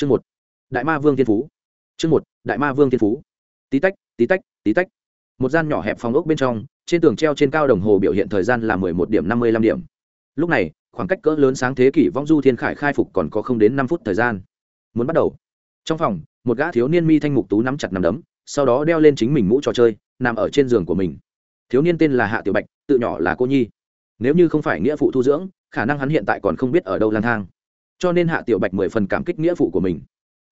chương một, đại ma vương thiên phú. Chương một, đại ma vương thiên phú. Tí tách tí tách tí tách. Một gian nhỏ hẹp phòng ốc bên trong, trên tường treo trên cao đồng hồ biểu hiện thời gian là mười một điểm năm mươi lăm điểm. Lúc này, khoảng cách cỡ lớn sáng thế kỷ vong du thiên khải khai phục còn có không đến năm phút thời gian. Muốn bắt đầu. Trong phòng, một gã thiếu niên mi thanh mục tú nắm chặt nằm đấm, sau đó đeo lên chính mình mũ trò chơi, nằm ở trên giường của mình. Thiếu niên tên là hạ tiểu bạch, tự nhỏ là cô nhi. Nếu như không phải nghĩa phụ thu dưỡng, khả năng hắn hiện tại còn không biết ở đâu lang thang cho nên hạ tiểu bạch mười phần cảm kích nghĩa phụ của mình.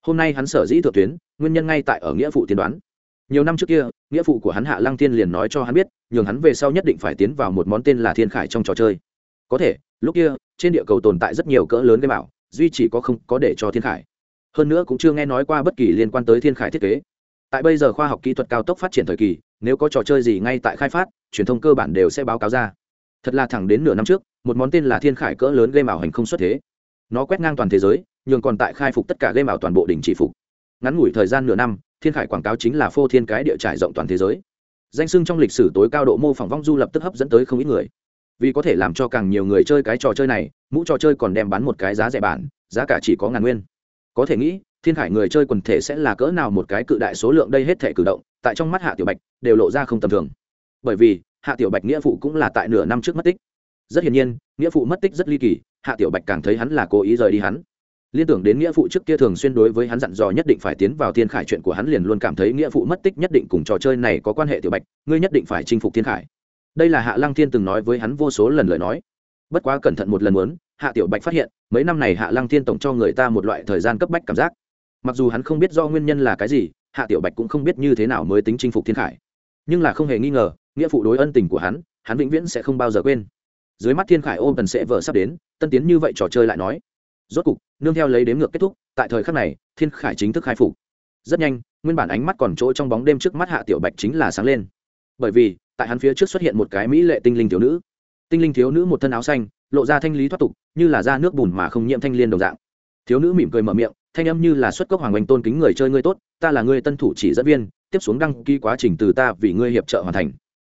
Hôm nay hắn sở dĩ thượng tuyến, nguyên nhân ngay tại ở nghĩa phụ tiên đoán. Nhiều năm trước kia, nghĩa phụ của hắn hạ lăng tiên liền nói cho hắn biết, nhường hắn về sau nhất định phải tiến vào một món tên là thiên khải trong trò chơi. Có thể, lúc kia, trên địa cầu tồn tại rất nhiều cỡ lớn gây bảo, duy chỉ có không có để cho thiên khải. Hơn nữa cũng chưa nghe nói qua bất kỳ liên quan tới thiên khải thiết kế. Tại bây giờ khoa học kỹ thuật cao tốc phát triển thời kỳ, nếu có trò chơi gì ngay tại khai phát, truyền thông cơ bản đều sẽ báo cáo ra. Thật là thẳng đến nửa năm trước, một món tên là thiên khải cỡ lớn gây bảo hành không xuất thế nó quét ngang toàn thế giới, nhường còn tại khai phục tất cả game ảo toàn bộ đỉnh chỉ phục. Ngắn ngủi thời gian nửa năm, thiên khải quảng cáo chính là phô thiên cái địa trải rộng toàn thế giới. Danh sưng trong lịch sử tối cao độ mô phỏng vong du lập tức hấp dẫn tới không ít người. Vì có thể làm cho càng nhiều người chơi cái trò chơi này, mũ trò chơi còn đem bán một cái giá rẻ bản, giá cả chỉ có ngàn nguyên. Có thể nghĩ, thiên khải người chơi quần thể sẽ là cỡ nào một cái cự đại số lượng đây hết thể cử động, tại trong mắt hạ tiểu bạch đều lộ ra không tầm thường. Bởi vì, hạ tiểu bạch nghĩa phụ cũng là tại nửa năm trước mất tích. Rất hiển nhiên, nghĩa phụ mất tích rất ly kỳ hạ tiểu bạch càng thấy hắn là cố ý rời đi hắn. Liên tưởng đến nghĩa phụ trước kia thường xuyên đối với hắn dặn dò nhất định phải tiến vào thiên khải chuyện của hắn liền luôn cảm thấy nghĩa phụ mất tích nhất định cùng trò chơi này có quan hệ tiểu bạch, ngươi nhất định phải chinh phục thiên khải. Đây là hạ lăng thiên từng nói với hắn vô số lần lời nói. Bất quá cẩn thận một lần muốn, hạ tiểu bạch phát hiện, mấy năm này hạ lăng thiên tổng cho người ta một loại thời gian cấp bách cảm giác. Mặc dù hắn không biết do nguyên nhân là cái gì, hạ tiểu bạch cũng không biết như thế nào mới tính chinh phục thiên khải. Nhưng là không hề nghi ngờ, nghĩa phụ đối ân tình của hắn hắn vĩnh viễn sẽ không bao giờ quên dưới mắt thiên khải ôm tần sẽ vợ sắp đến, tân tiến như vậy trò chơi lại nói. Rốt cục, nương theo lấy đếm ngược kết thúc, tại thời khắc này, thiên khải chính thức khai phục. Rất nhanh, nguyên bản ánh mắt còn chỗ trong bóng đêm trước mắt hạ tiểu bạch chính là sáng lên. Bởi vì, tại hắn phía trước xuất hiện một cái mỹ lệ tinh linh thiếu nữ. Tinh linh thiếu nữ một thân áo xanh, lộ ra thanh lý thoát tục, như là da nước bùn mà không nhiễm thanh liên đồng dạng. Thiếu nữ mỉm cười mở miệng, thanh âm như là xuất cốc hoàng oanh tôn kính người chơi ngươi tốt, ta là người tân thủ chỉ dẫn viên, tiếp xuống đăng ký quá trình từ ta vì ngươi hiệp trợ hoàn thành.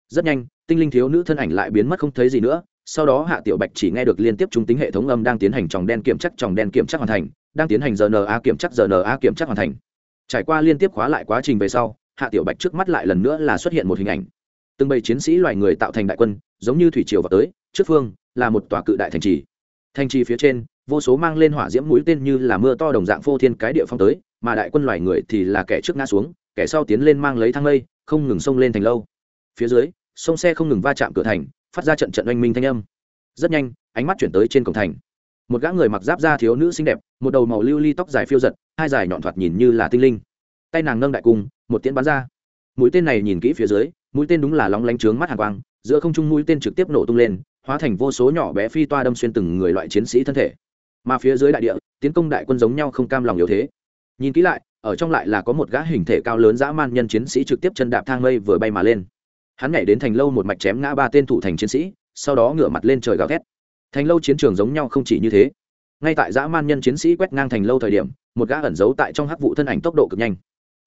Rất nhanh, tinh linh thiếu nữ thân ảnh lại biến mất không thấy gì nữa sau đó hạ tiểu bạch chỉ nghe được liên tiếp trung tính hệ thống âm đang tiến hành tròng đen kiểm chắc, tròng đen kiểm chắc hoàn thành, đang tiến hành rna kiểm chắc rna kiểm chắc hoàn thành. Trải qua liên tiếp khóa lại quá trình về sau, hạ tiểu bạch trước mắt lại lần nữa là xuất hiện một hình ảnh. Từng bầy chiến sĩ loài người tạo thành đại quân, giống như thủy triều vào tới, trước phương, là một tòa cự đại thành trì. Thành trì phía trên, vô số mang lên hỏa diễm mũi tên như là mưa to đồng dạng phô thiên cái địa phong tới, mà đại quân loài người thì là kẻ trước ngã xuống, kẻ sau tiến lên mang lấy thang lây không ngừng xông lên thành lâu. Phía dưới, sông xe không ngừng va chạm cửa thành phát ra trận trận oanh minh thanh âm. Rất nhanh, ánh mắt chuyển tới trên cổng thành. Một gã người mặc giáp da thiếu nữ xinh đẹp, một đầu màu lưu ly tóc dài phiêu giật, hai dài nhọn thoạt nhìn như là tinh linh. Tay nàng nâng đại cung, một tiễn bắn ra. Mũi tên này nhìn kỹ phía dưới, mũi tên đúng là lóng lánh trướng mắt hàng quang, giữa không trung mũi tên trực tiếp nổ tung lên, hóa thành vô số nhỏ bé phi toa đâm xuyên từng người loại chiến sĩ thân thể. Mà phía dưới đại địa, tiến công đại quân giống nhau không cam lòng yếu thế. Nhìn kỹ lại, ở trong lại là có một gã hình thể cao lớn dã man nhân chiến sĩ trực tiếp chân đạp thang mây vừa bay mà lên hắn nhảy đến thành lâu một mạch chém ngã ba tên thủ thành chiến sĩ, sau đó ngửa mặt lên trời gào thét. Thành lâu chiến trường giống nhau không chỉ như thế. Ngay tại dã man nhân chiến sĩ quét ngang thành lâu thời điểm, một gã ẩn giấu tại trong hắc vụ thân ảnh tốc độ cực nhanh.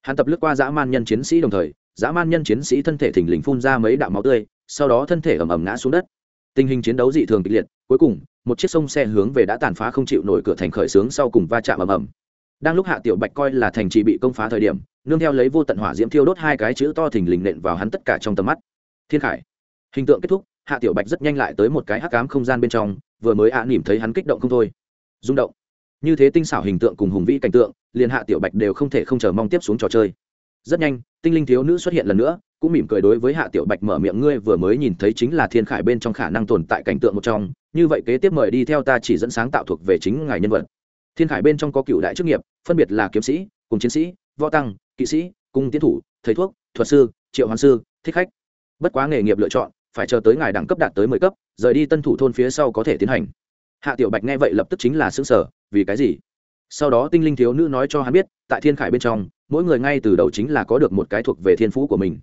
Hắn tập lướt qua dã man nhân chiến sĩ đồng thời, dã man nhân chiến sĩ thân thể thình lình phun ra mấy đạo máu tươi, sau đó thân thể ầm ầm ngã xuống đất. Tình hình chiến đấu dị thường kịch liệt, cuối cùng, một chiếc sông xe hướng về đã tàn phá không chịu nổi cửa thành khởi xướng sau cùng va chạm ầm ầm đang lúc hạ tiểu bạch coi là thành trì bị công phá thời điểm, nương theo lấy vô tận hỏa diễm thiêu đốt hai cái chữ to thình lình nện vào hắn tất cả trong tầm mắt. Thiên khải. Hình tượng kết thúc, hạ tiểu bạch rất nhanh lại tới một cái hắc cám không gian bên trong, vừa mới ạ à nỉm thấy hắn kích động không thôi. Rung động. Như thế tinh xảo hình tượng cùng hùng vĩ cảnh tượng, liền hạ tiểu bạch đều không thể không chờ mong tiếp xuống trò chơi. Rất nhanh, tinh linh thiếu nữ xuất hiện lần nữa, cũng mỉm cười đối với hạ tiểu bạch mở miệng, ngươi vừa mới nhìn thấy chính là thiên khải bên trong khả năng tồn tại cảnh tượng một trong, như vậy kế tiếp mời đi theo ta chỉ dẫn sáng tạo thuộc về chính ngài nhân vật thiên khải bên trong có cựu đại chức nghiệp, phân biệt là kiếm sĩ, cùng chiến sĩ, võ tăng, kỵ sĩ cung tiến thủ, thầy thuốc, thuật sư, triệu hoàng sư, thích khách. Bất quá nghề nghiệp lựa chọn, phải chờ tới ngài đẳng cấp đạt tới mười cấp, rời đi tân thủ thôn phía sau có thể tiến hành. Hạ tiểu bạch nghe vậy lập tức chính là xương sở vì cái gì? Sau đó tinh linh thiếu nữ nói cho hắn biết, tại thiên khải bên trong, mỗi người ngay từ đầu chính là có được một cái thuộc về thiên phú của mình.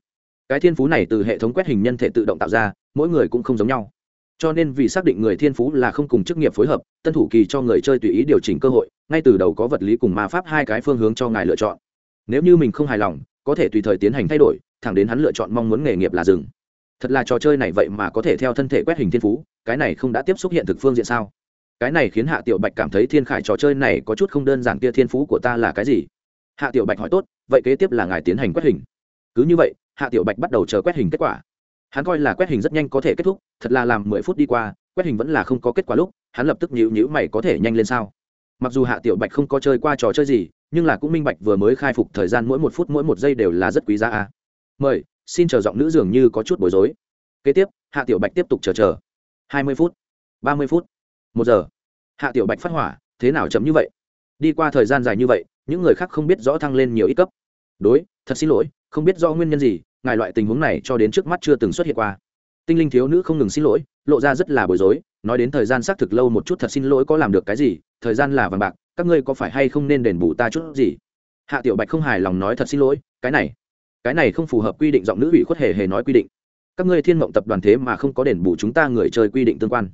Cái thiên phú này từ hệ thống quét hình nhân thể tự động tạo ra, mỗi người cũng không giống nhau cho nên vì xác định người thiên phú là không cùng chức nghiệp phối hợp, tân thủ kỳ cho người chơi tùy ý điều chỉnh cơ hội, ngay từ đầu có vật lý cùng ma pháp hai cái phương hướng cho ngài lựa chọn. Nếu như mình không hài lòng, có thể tùy thời tiến hành thay đổi, thẳng đến hắn lựa chọn mong muốn nghề nghiệp là rừng thật là trò chơi này vậy mà có thể theo thân thể quét hình thiên phú, cái này không đã tiếp xúc hiện thực phương diện sao? Cái này khiến hạ tiểu bạch cảm thấy thiên khải trò chơi này có chút không đơn giản kia thiên phú của ta là cái gì? Hạ tiểu bạch hỏi tốt, vậy kế tiếp là ngài tiến hành quét hình. Cứ như vậy, hạ tiểu bạch bắt đầu chờ quét hình kết quả hắn coi là quét hình rất nhanh có thể kết thúc, thật là làm mười phút đi qua, quét hình vẫn là không có kết quả lúc, hắn lập tức nhíu nhíu mày có thể nhanh lên sao. Mặc dù hạ tiểu bạch không có chơi qua trò chơi gì, nhưng là cũng minh bạch vừa mới khai phục thời gian mỗi một phút mỗi một giây đều là rất quý giá a. Mời, xin chờ giọng nữ dường như có chút bối rối. Kế tiếp, hạ tiểu bạch tiếp tục chờ chờ. Hai mươi phút, ba mươi phút, một giờ. Hạ tiểu bạch phát hỏa, thế nào chậm như vậy? Đi qua thời gian dài như vậy, những người khác không biết rõ thăng lên nhiều ít cấp. Đối, thật xin lỗi, không biết do nguyên nhân gì ngài loại tình huống này cho đến trước mắt chưa từng xuất hiện qua. Tinh linh thiếu nữ không ngừng xin lỗi, lộ ra rất là bối rối, nói đến thời gian xác thực lâu một chút thật xin lỗi có làm được cái gì, thời gian là vàng bạc, các ngươi có phải hay không nên đền bù ta chút gì? Hạ tiểu bạch không hài lòng nói thật xin lỗi, cái này cái này không phù hợp quy định giọng nữ ủy khuất hề hề nói quy định. Các ngươi thiên mộng tập đoàn thế mà không có đền bù chúng ta người chơi quy định tương quan.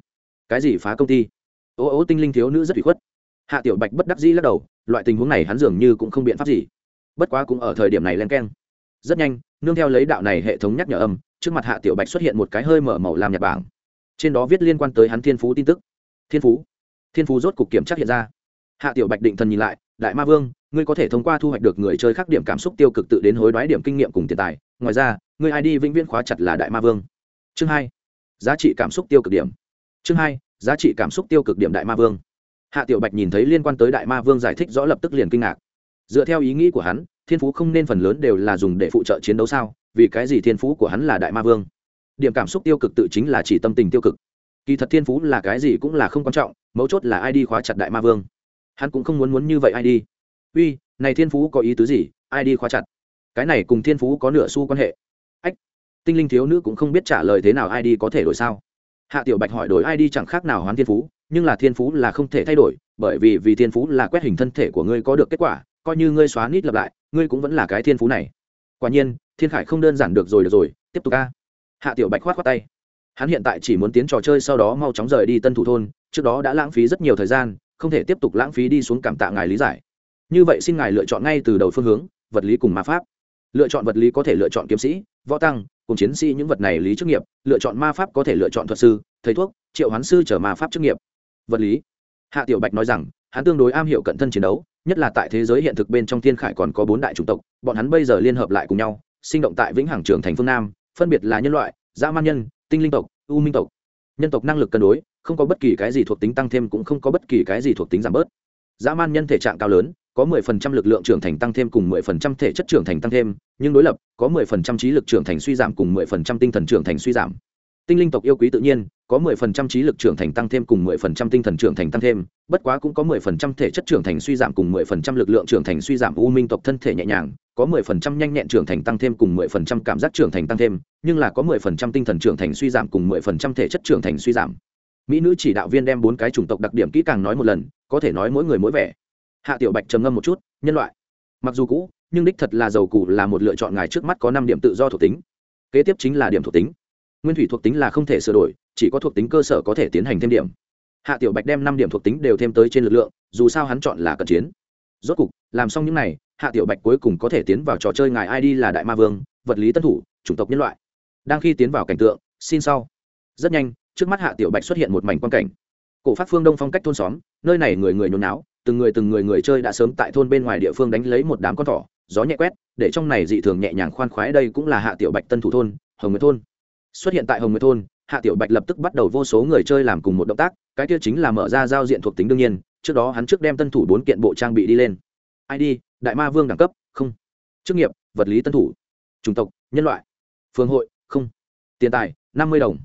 Cái gì phá công ty? Ô ô, tinh linh thiếu nữ rất ủy khuất. Hạ tiểu bạch bất đắc dĩ lắc đầu, loại tình huống này hắn dường như cũng không biện pháp gì. Bất quá cũng ở thời điểm này len keng rất nhanh, nương theo lấy đạo này hệ thống nhắc nhở âm, trước mặt hạ tiểu bạch xuất hiện một cái hơi mở màu làm nhật bảng. Trên đó viết liên quan tới hắn thiên phú tin tức. Thiên phú? Thiên phú rốt cục kiểm tra hiện ra. Hạ tiểu bạch định thần nhìn lại, đại ma vương, ngươi có thể thông qua thu hoạch được người chơi khác điểm cảm xúc tiêu cực tự đến hối đoái điểm kinh nghiệm cùng tiền tài. Ngoài ra, ngươi id vĩnh viễn khóa chặt là đại ma vương. Chương hai, giá trị cảm xúc tiêu cực điểm. Chương hai, giá trị cảm xúc tiêu cực điểm đại ma vương. Hạ tiểu bạch nhìn thấy liên quan tới đại ma vương giải thích rõ lập tức liền kinh ngạc. Dựa theo ý nghĩ của hắn thiên phú không nên phần lớn đều là dùng để phụ trợ chiến đấu sao? Vì cái gì thiên phú của hắn là đại ma vương? Điểm cảm xúc tiêu cực tự chính là chỉ tâm tình tiêu cực. Kỳ thật thiên phú là cái gì cũng là không quan trọng, mấu chốt là ai đi khóa chặt đại ma vương. Hắn cũng không muốn muốn như vậy ai đi. Uy, này thiên phú có ý tứ gì? Ai đi khóa chặt? Cái này cùng thiên phú có nửa xu quan hệ. Ách, tinh linh thiếu nữ cũng không biết trả lời thế nào ai đi có thể đổi sao. Hạ tiểu bạch hỏi đổi ai đi chẳng khác nào hoán thiên phú, nhưng là thiên phú là không thể thay đổi, bởi vì vì thiên phú là quét hình thân thể của ngươi có được kết quả coi như ngươi xóa nít lập lại, ngươi cũng vẫn là cái thiên phú này. Quả nhiên, thiên khải không đơn giản được rồi được rồi, tiếp tục ca hạ tiểu bạch khoát khoát tay. Hắn hiện tại chỉ muốn tiến trò chơi sau đó mau chóng rời đi tân thủ thôn, trước đó đã lãng phí rất nhiều thời gian, không thể tiếp tục lãng phí đi xuống cảm tạ ngài lý giải. Như vậy xin ngài lựa chọn ngay từ đầu phương hướng, vật lý cùng ma pháp. Lựa chọn vật lý có thể lựa chọn kiếm sĩ, võ tăng, cùng chiến sĩ những vật này lý chức nghiệp, lựa chọn ma pháp có thể lựa chọn thuật sư, thầy thuốc, triệu hoán sư trở ma pháp chức nghiệp. Vật lý. Hạ tiểu bạch nói rằng, hắn tương đối am hiểu cận thân chiến đấu nhất là tại thế giới hiện thực bên trong thiên khải còn có bốn đại chủng tộc bọn hắn bây giờ liên hợp lại cùng nhau sinh động tại vĩnh hằng trường thành phương nam phân biệt là nhân loại dã man nhân tinh linh tộc u minh tộc nhân tộc năng lực cân đối không có bất kỳ cái gì thuộc tính tăng thêm cũng không có bất kỳ cái gì thuộc tính giảm bớt dã man nhân thể trạng cao lớn có 10% lực lượng trưởng thành tăng thêm cùng 10% thể chất trưởng thành tăng thêm, nhưng đối lập, có 10% trí lực trưởng thành suy giảm cùng 10% tinh thần trưởng thành suy giảm. Tinh linh tộc yêu quý tự nhiên, có 10% trí lực trưởng thành tăng thêm cùng 10% tinh thần trưởng thành tăng thêm, bất quá cũng có 10% thể chất trưởng thành suy giảm cùng 10% lực lượng trưởng thành suy giảm. U minh tộc thân thể nhẹ nhàng, có 10% nhanh nhẹn trưởng thành tăng thêm cùng 10% cảm giác trưởng thành tăng thêm, nhưng là có 10% tinh thần trưởng thành suy giảm cùng 10% thể chất trưởng thành suy giảm. Mỹ nữ chỉ đạo viên đem bốn cái chủng tộc đặc điểm kỹ càng nói một lần, có thể nói mỗi người mỗi vẻ hạ tiểu bạch trầm ngâm một chút nhân loại mặc dù cũ nhưng đích thật là giàu cụ là một lựa chọn ngài trước mắt có năm điểm tự do thuộc tính kế tiếp chính là điểm thuộc tính nguyên thủy thuộc tính là không thể sửa đổi, chỉ có thuộc tính cơ sở có thể tiến hành thêm điểm. Hạ tiểu bạch đem năm điểm thuộc tính đều thêm tới trên lực lượng, dù sao hắn chọn là cận chiến. Rốt cục, làm xong những n à y hạ tiểu bạch cuối cùng có thể tiến vào trò chơi ngài id là đại ma vương, vật lý tân thủ, chủng tộc nhân loại. Đang khi tiến vào cảnh tượng, xin sau. Rất nhanh, trước mắt hạ tiểu bạch xuất hiện một mảnh quan cảnh. Cổ phát phương đông phong cách thôn xóm, nơi này người người nhốn náo, từng người từng người người chơi đã sớm tại thôn bên ngoài địa phương đánh lấy một đám con thỏ, gió nhẹ quét, để trong này dị thường nhẹ nhàng khoan khoái đây cũng là hạ tiểu bạch tân thủ thôn, hồng nguyệt thôn xuất hiện tại hồng nguyệt thôn hạ tiểu bạch lập tức bắt đầu vô số người chơi làm cùng một động tác cái kia chính là mở ra giao diện thuộc tính đương nhiên trước đó hắn trước đem tân thủ bốn kiện bộ trang bị đi lên. Id đại ma vương đẳng cấp không. Chức nghiệp vật lý tân thủ. Chủng tộc nhân loại. Phương hội không. Tiền tài năm mươi đồng.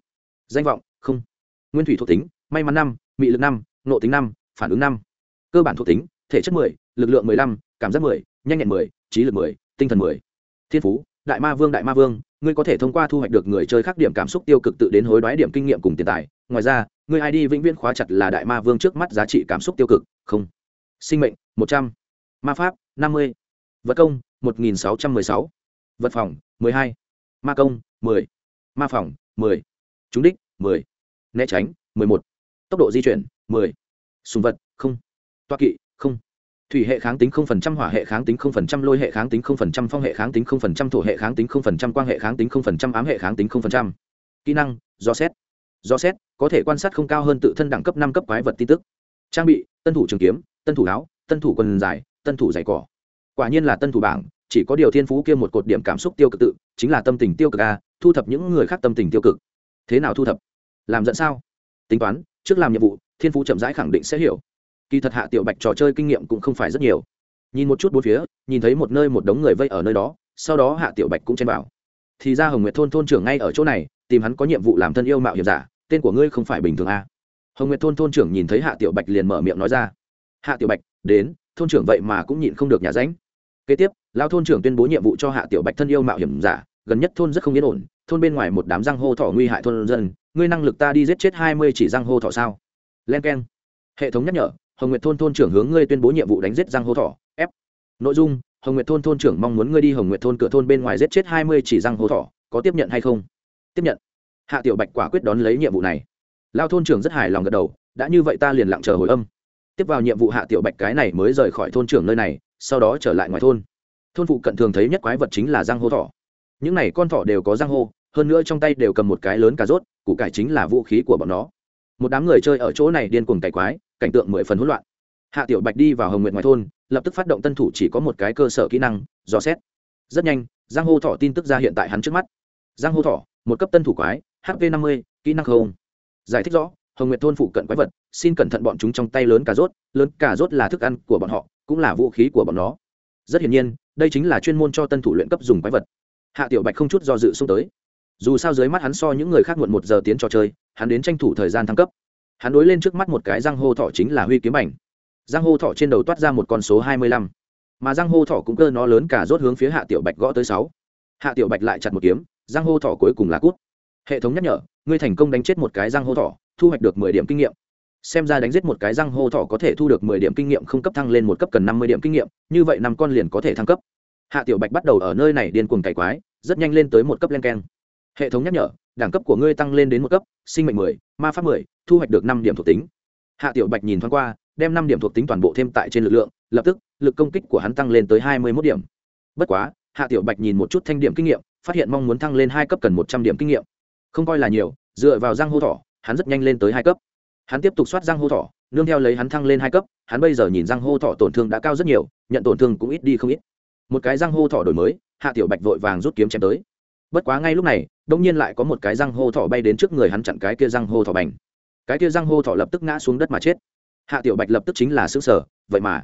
Danh vọng không. Nguyên thủy thuộc tính may mắn năm mị lực năm nộ tính năm phản ứng năm. Cơ bản thuộc tính thể chất 10, lực lượng 15, cảm giác 10, nhanh nhẹn 10, trí lực 10, tinh thần 10. thiên phú đại ma vương đại ma vương, ngươi có thể thông qua thu hoạch được người chơi khác điểm cảm xúc tiêu cực tự đến hối đoái điểm kinh nghiệm cùng tiền tài ngoài ra, ngươi id vĩnh viễn khóa chặt là đại ma vương trước mắt giá trị cảm xúc tiêu cực không sinh mệnh 100. ma pháp 50. vật công 1616. vật phòng 12. ma công 10. ma phòng 10. trúng đích 10. né tránh 11. tốc độ di chuyển 10. sùng vật, không toa kỵ thủy hệ kháng tính 0%, hỏa hệ kháng tính 0%, lôi hệ kháng tính 0%, phong hệ kháng tính 0%, thổ hệ kháng tính 0%, quang hệ kháng tính 0%, ám hệ kháng tính 0%. Kỹ năng: Do xét. Do xét có thể quan sát không cao hơn tự thân đẳng cấp năm cấp quái vật tin tức. trang bị tân thủ trường kiếm tân thủ áo tân thủ quần dài tân thủ giày cỏ quả nhiên là tân thủ bảng chỉ có điều thiên phú kia một cột điểm cảm xúc tiêu cực tự chính là tâm tình tiêu cực a thu thập những người khác tâm tình tiêu cực thế nào thu thập làm giận sao tính toán trước làm nhiệm vụ thiên phú chậm rãi khẳng định sẽ hiểu kỳ thật hạ tiểu bạch trò chơi kinh nghiệm cũng không phải rất nhiều. Nhìn một chút bốn phía, nhìn thấy một nơi một đống người vây ở nơi đó, sau đó hạ tiểu bạch cũng chen vào. Thì ra hồng nguyệt thôn thôn trưởng ngay ở chỗ này, tìm hắn có nhiệm vụ làm thân yêu mạo hiểm giả, tên của ngươi không phải bình thường a hồng nguyệt thôn thôn trưởng nhìn thấy hạ tiểu bạch liền mở miệng nói ra. Hạ tiểu bạch, đến, thôn trưởng vậy mà cũng nhịn không được nhà ránh. Kế tiếp lao thôn trưởng tuyên bố nhiệm vụ cho hạ tiểu bạch thân yêu mạo hiểm giả, gần nhất thôn rất không yên ổn, thôn bên ngoài một đám răng hô thỏ nguy hại thôn dân, ngươi năng lực ta đi giết chết hai mươi chỉ răng hô thỏ sao? Len k e n hệ thống nhắc nhở hồng nguyệt thôn thôn trưởng hướng ngươi tuyên bố nhiệm vụ đánh giết răng hô thỏ. F. Nội dung, hồng nguyệt thôn thôn trưởng mong muốn ngươi đi hồng nguyệt thôn cửa thôn bên ngoài giết chết hai mươi chỉ răng hô thỏ, có tiếp nhận hay không? Tiếp nhận. Hạ tiểu bạch quả quyết đón lấy nhiệm vụ này. Lao thôn trưởng rất hài lòng gật đầu, đã như vậy ta liền lặng chờ hồi âm. Tiếp vào nhiệm vụ hạ tiểu bạch cái này mới rời khỏi thôn trưởng nơi này, sau đó trở lại ngoài thôn. Thôn phụ cận thường thấy nhất quái vật chính là giang hô thỏ. Những này con thỏ đều có giang hô, hơn nữa trong tay đều cầm một cái lớn cà rốt, củ cải chính là vũ khí của bọn nó một đám người chơi ở chỗ này điên cuồng cày quái, cảnh tượng mười phần hỗn loạn. Hạ tiểu bạch đi vào hồng nguyện ngoài thôn, lập tức phát động tân thủ chỉ có một cái cơ sở kỹ năng, dò xét. Rất nhanh, giang hô thỏ tin tức ra hiện tại hắn trước mắt. Giang hô thỏ một cấp tân thủ quái hv năm mươi, kỹ năng không. Giải thích rõ, hồng nguyện thôn phụ cận quái vật, xin cẩn thận bọn chúng trong tay lớn cà rốt, lớn cà rốt là thức ăn của bọn họ, cũng là vũ khí của bọn nó. Rất hiển nhiên, đây chính là chuyên môn cho tân thủ luyện cấp dùng quái vật. Hạ tiểu bạch không chút do dự xông tới dù sao dưới mắt hắn so những người khác muộn một giờ tiến trò chơi, hắn đến tranh thủ thời gian thăng cấp. Hắn đối lên trước mắt một cái răng hô thọ chính là huy kiếm ảnh răng hô thọ trên đầu toát ra một con số hai mươi lăm. Mà răng hô thọ cũng cơ nó lớn cả rốt hướng phía hạ tiểu bạch gõ tới sáu. Hạ tiểu bạch lại chặt một kiếm răng hô thọ cuối cùng là cút. Hệ thống nhắc nhở, ngươi thành công đánh chết một cái răng hô thọ, thu hoạch được mười điểm kinh nghiệm. Xem ra đánh giết một cái răng hô thọ có thể thu được mười điểm kinh nghiệm không cấp thăng lên một cấp cần năm mươi điểm kinh nghiệm, như vậy năm con liền có thể thăng cấp. Hạ tiểu bạch bắt đầu ở nơi này điên cuồng cày quái, rất nhanh lên tới một cấp len keng hệ thống nhắc nhở, đẳng cấp của ngươi tăng lên đến một cấp, sinh mệnh mười, ma pháp mười, thu hoạch được năm điểm thuộc tính. Hạ tiểu bạch nhìn thoáng qua, đem năm điểm thuộc tính toàn bộ thêm tại trên lực lượng, lập tức, lực công kích của hắn tăng lên tới hai mươi mốt điểm. Bất quá, hạ tiểu bạch nhìn một chút thanh điểm kinh nghiệm, phát hiện mong muốn thăng lên hai cấp cần một trăm điểm kinh nghiệm. Không coi là nhiều, dựa vào răng hô thỏ, hắn rất nhanh lên tới hai cấp. Hắn tiếp tục soát răng hô thỏ, nương theo lấy hắn thăng lên hai cấp, hắn bây giờ nhìn răng hô thỏ tổn thương đã cao rất nhiều, nhận tổn thương cũng ít đi không ít. Một cái răng hô thỏ đổi mới, hạ tiểu bạch vội vàng rút kiếm chém tới. Bất quá ngay lúc này đông nhiên lại có một cái răng hô thỏ bay đến trước người hắn chặn cái kia răng hô thỏ bành. Cái kia răng hô thỏ lập tức ngã xuống đất mà chết. Hạ tiểu bạch lập tức chính là xứ sở vậy mà,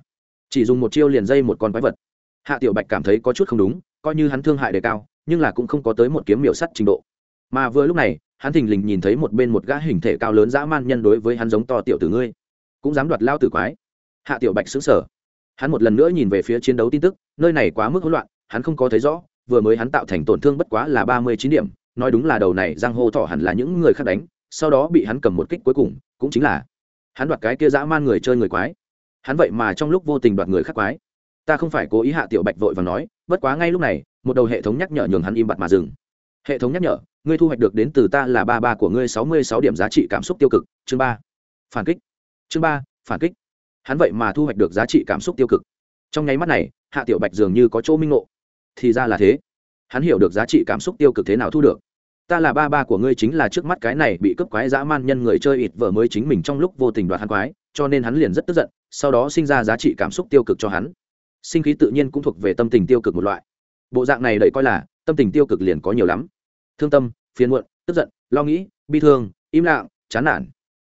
chỉ dùng một chiêu liền dây một con quái vật. Hạ tiểu bạch cảm thấy có chút không đúng, coi như hắn thương hại đề cao, nhưng là cũng không có tới một kiếm miểu sắt trình độ. Mà vừa lúc này, hắn thình lình nhìn thấy một bên một gã hình thể cao lớn dã man nhân đối với hắn giống to tiểu tử ngươi. Cũng dám đoạt lao tử quái. Hạ tiểu bạch xứng sở hắn một lần nữa nhìn về phía chiến đấu tin tức, nơi này quá mức hỗn loạn, hắn không có thấy rõ, vừa mới hắn tạo thành tổn thương bất quá là ba mươi chín điểm nói đúng là đầu này giang hô thọ hẳn là những người khác đánh, sau đó bị hắn cầm một kích cuối cùng, cũng chính là hắn đoạt cái kia dã man người chơi người quái. Hắn vậy mà trong lúc vô tình đoạt người khác quái. Ta không phải cố ý hạ tiểu bạch vội và nói, bất quá ngay lúc này, một đầu hệ thống nhắc nhở nhường hắn im bặt mà dừng. Hệ thống nhắc nhở, ngươi thu hoạch được đến từ ta là ba ba của ngươi sáu mươi sáu điểm giá trị cảm xúc tiêu cực, chương ba. Phản kích. Chương ba, phản kích. Hắn vậy mà thu hoạch được giá trị cảm xúc tiêu cực. Trong nháy mắt này, hạ tiểu bạch dường như có chỗ minh ngộ. Thì ra là thế hắn hiểu được giá trị cảm xúc tiêu cực thế nào thu được. Ta là ba ba của ngươi chính là trước mắt cái này bị cướp quái dã man nhân người chơi ịt vợ mới chính mình trong lúc vô tình đoạt hắn quái, cho nên hắn liền rất tức giận, sau đó sinh ra giá trị cảm xúc tiêu cực cho hắn. Sinh khí tự nhiên cũng thuộc về tâm tình tiêu cực một loại. Bộ dạng này đẩy coi là, tâm tình tiêu cực liền có nhiều lắm. Thương tâm, phiền muộn, tức giận, lo nghĩ, bi thương, im lặng, chán nản.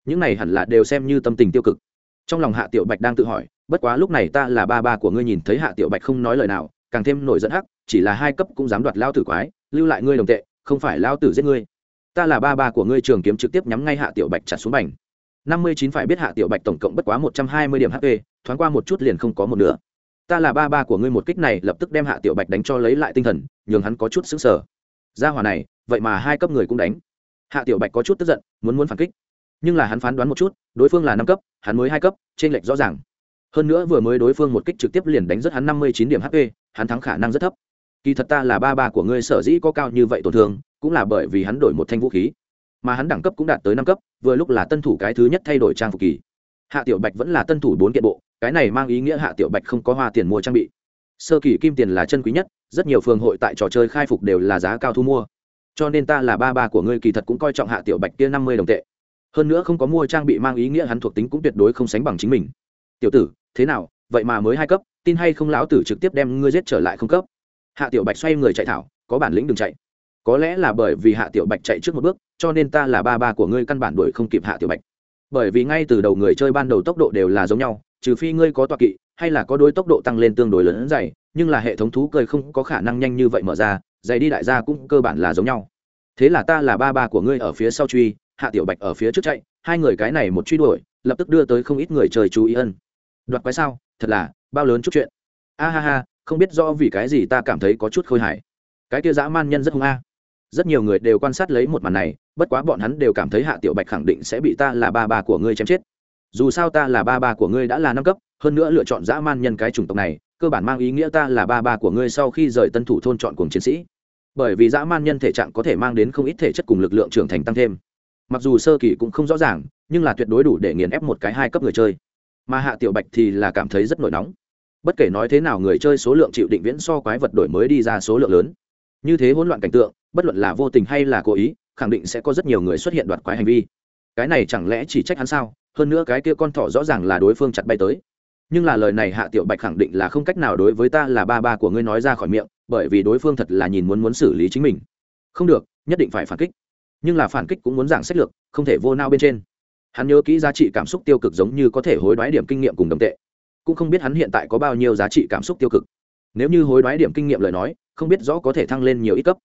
Những này hẳn là đều xem như tâm tình tiêu cực. Trong lòng hạ tiểu bạch đang tự hỏi, bất quá lúc này ta là ba ba của ngươi nhìn thấy hạ tiểu bạch không nói lời nào, càng thêm nổi giận hắc chỉ là hai cấp cũng dám đoạt lao tử quái, lưu lại ngươi đồng tệ, không phải lao tử giết ngươi. Ta là ba ba của ngươi trường kiếm trực tiếp nhắm ngay hạ tiểu bạch chặt xuống bành. Năm mươi chín phải biết hạ tiểu bạch tổng cộng bất quá một trăm hai mươi điểm hp thoáng qua một chút liền không có một nửa. Ta là ba ba của ngươi một kích này lập tức đem hạ tiểu bạch đánh cho lấy lại tinh thần, nhường hắn có chút xứng sở ra hỏa này, vậy mà hai cấp người cũng đánh. Hạ tiểu bạch có chút tức giận, muốn muốn phản kích. Nhưng là hắn phán đoán một chút, đối phương là năm cấp, hắn mới hai cấp trên lệch rõ ràng. Hơn nữa vừa mới đối phương một kích trực tiếp liền đánh rất hắn năm mươi chín điểm hp hắn thắng khả năng rất thấp kỳ thật ta là ba ba của ngươi, sở dĩ có cao như vậy tổn thương, cũng là bởi vì hắn đổi một thanh vũ khí. Mà hắn đẳng cấp cũng đạt tới năm cấp, vừa lúc là tân thủ cái thứ nhất thay đổi trang phục kỳ. Hạ tiểu bạch vẫn là tân thủ bốn kiện bộ, cái này mang ý nghĩa hạ tiểu bạch không có hoa tiền mua trang bị. Sơ kỳ kim tiền là chân quý nhất, rất nhiều phường hội tại trò chơi khai phục đều là giá cao thu mua. Cho nên ta là ba ba của ngươi, kỳ thật cũng coi trọng hạ tiểu bạch kia năm mươi đồng tệ. Hơn nữa không có mua trang bị mang ý nghĩa hắn thuộc tính cũng tuyệt đối không sánh bằng chính mình. Tiểu tử, thế nào? Vậy mà mới hai cấp, tin hay không lão tử trực tiếp đem ngươi giết trở lại không cấp? Hạ tiểu bạch xoay người chạy thảo, có bản lĩnh đừng chạy. Có lẽ là bởi vì hạ tiểu bạch chạy trước một bước, cho nên ta là ba ba của ngươi căn bản đuổi không kịp hạ tiểu bạch. Bởi vì ngay từ đầu người chơi ban đầu tốc độ đều là giống nhau, trừ phi ngươi có tọa kỵ, hay là có đôi tốc độ tăng lên tương đối lớn dày, nhưng là hệ thống thú cười không có khả năng nhanh như vậy mở ra, dày đi đại gia cũng cơ bản là giống nhau. Thế là ta là ba ba của ngươi ở phía sau truy, hạ tiểu bạch ở phía trước chạy, hai người cái này một truy đuổi, lập tức đưa tới không ít người chơi chú ý ân. Đoạt quái sao? Thật là, bao lớn chút chuyện. A ha ha không biết do vì cái gì ta cảm thấy có chút khôi hài. Cái kia dã man nhân rất hung a. Rất nhiều người đều quan sát lấy một màn này, bất quá bọn hắn đều cảm thấy hạ tiểu bạch khẳng định sẽ bị ta là ba ba của ngươi chém chết. Dù sao ta là ba ba của ngươi đã là năm cấp, hơn nữa lựa chọn dã man nhân cái chủng tộc này, cơ bản mang ý nghĩa ta là ba ba của ngươi sau khi rời tân thủ thôn chọn cùng chiến sĩ. Bởi vì dã man nhân thể trạng có thể mang đến không ít thể chất cùng lực lượng trưởng thành tăng thêm. Mặc dù sơ kỳ cũng không rõ ràng, nhưng là tuyệt đối đủ để nghiền ép một cái hai cấp người chơi. Mà hạ tiểu bạch thì là cảm thấy rất nổi nóng bất kể nói thế nào người chơi số lượng chịu định viễn so quái vật đổi mới đi ra số lượng lớn. Như thế hỗn loạn cảnh tượng, bất luận là vô tình hay là cố ý, khẳng định sẽ có rất nhiều người xuất hiện đoạt quái hành vi. Cái này chẳng lẽ chỉ trách hắn sao? Hơn nữa cái kia con thỏ rõ ràng là đối phương chặt bay tới. Nhưng là lời này hạ tiểu bạch khẳng định là không cách nào đối với ta là ba ba của ngươi nói ra khỏi miệng, bởi vì đối phương thật là nhìn muốn muốn xử lý chính mình. Không được, nhất định phải phản kích. Nhưng là phản kích cũng muốn giảng sách lược, không thể vô nao bên trên. Hắn nhớ kỹ giá trị cảm xúc tiêu cực giống như có thể hối đoái điểm kinh nghiệm cùng đồng tệ cũng không biết hắn hiện tại có bao nhiêu giá trị cảm xúc tiêu cực. Nếu như hối đoái điểm kinh nghiệm lời nói, không biết rõ có thể thăng lên nhiều ít cấp.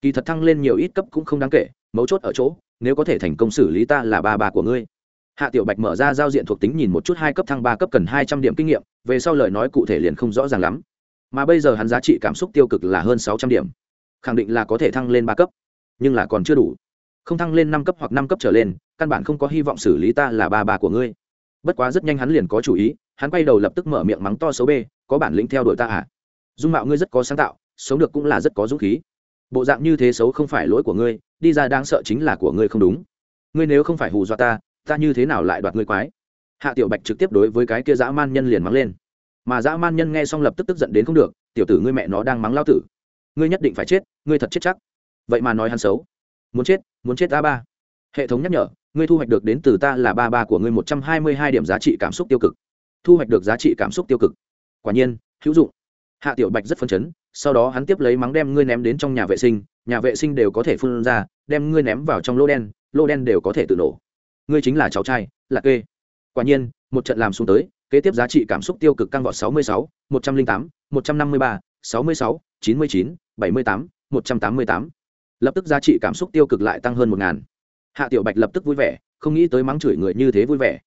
Kỳ thật thăng lên nhiều ít cấp cũng không đáng kể, mấu chốt ở chỗ, nếu có thể thành công xử lý ta là ba bà của ngươi. Hạ tiểu bạch mở ra giao diện thuộc tính nhìn một chút hai cấp thăng ba cấp cần hai trăm điểm kinh nghiệm, về sau lời nói cụ thể liền không rõ ràng lắm. Mà bây giờ hắn giá trị cảm xúc tiêu cực là hơn sáu trăm điểm. Khẳng định là có thể thăng lên ba cấp, nhưng là còn chưa đủ. Không thăng lên năm cấp hoặc năm cấp trở lên, căn bản không có hy vọng xử lý ta là ba bà của ngươi. Bất quá rất nhanh hắn liền có chủ ý hắn quay đầu lập tức mở miệng mắng to xấu b có bản lĩnh theo đuổi ta à? Dung mạo ngươi rất có sáng tạo, sống được cũng là rất có dũng khí. Bộ dạng như thế xấu không phải lỗi của ngươi, đi ra đang sợ chính là của ngươi không đúng. Ngươi nếu không phải hù dọa ta ta như thế nào lại đoạt ngươi quái? Hạ tiểu bạch trực tiếp đối với cái kia dã man nhân liền mắng lên. Mà dã man nhân nghe xong lập tức tức giận đến không được, tiểu tử ngươi mẹ nó đang mắng lao tử. Ngươi nhất định phải chết, ngươi thật chết chắc. Vậy mà nói hắn xấu. Muốn chết muốn chết a ba. Hệ thống nhắc nhở, ngươi thu hoạch được đến từ ta là ba ba của ngươi một trăm hai mươi hai điểm giá trị cảm xúc tiêu cực thu hoạch được giá trị cảm xúc tiêu cực. Quả nhiên hữu dụng. Hạ tiểu bạch rất phấn chấn sau đó hắn tiếp lấy mắng đem ngươi ném đến trong nhà vệ sinh nhà vệ sinh đều có thể phun ra đem ngươi ném vào trong lô đen lô đen đều có thể tự nổ. Ngươi chính là cháu trai là kê. Quả nhiên một trận làm xuống tới kế tiếp giá trị cảm xúc tiêu cực căng vọt 66, 108, 153, 66, 99, 78, 188. lập tức giá trị cảm xúc tiêu cực lại tăng hơn một ngàn. Hạ tiểu bạch lập tức vui vẻ không nghĩ tới mắng chửi người như thế vui vẻ.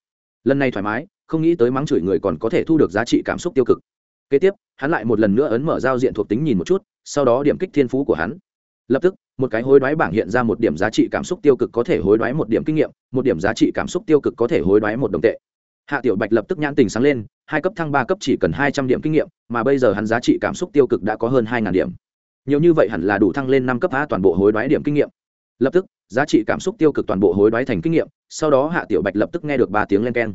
Lần này thoải mái không nghĩ tới mắng chửi người còn có thể thu được giá trị cảm xúc tiêu cực. Kế tiếp, hắn lại một lần nữa ấn mở giao diện thuộc tính nhìn một chút, sau đó điểm kích thiên phú của hắn. Lập tức, một cái hối đoái bảng hiện ra một điểm giá trị cảm xúc tiêu cực có thể hối đoái một điểm kinh nghiệm, một điểm giá trị cảm xúc tiêu cực có thể hối đoái một đồng tệ. Hạ tiểu bạch lập tức nhãn tình sáng lên, hai cấp thăng ba cấp chỉ cần hai trăm điểm kinh nghiệm, mà bây giờ hắn giá trị cảm xúc tiêu cực đã có hơn hai điểm. Nhiều như vậy hẳn là đủ thăng lên năm cấp a toàn bộ hối đoái điểm kinh nghiệm. Lập tức, giá trị cảm xúc tiêu cực toàn bộ hối đoái thành kinh nghiệm, sau đó hạ tiểu bạch lập tức nghe được ba tiếng len keng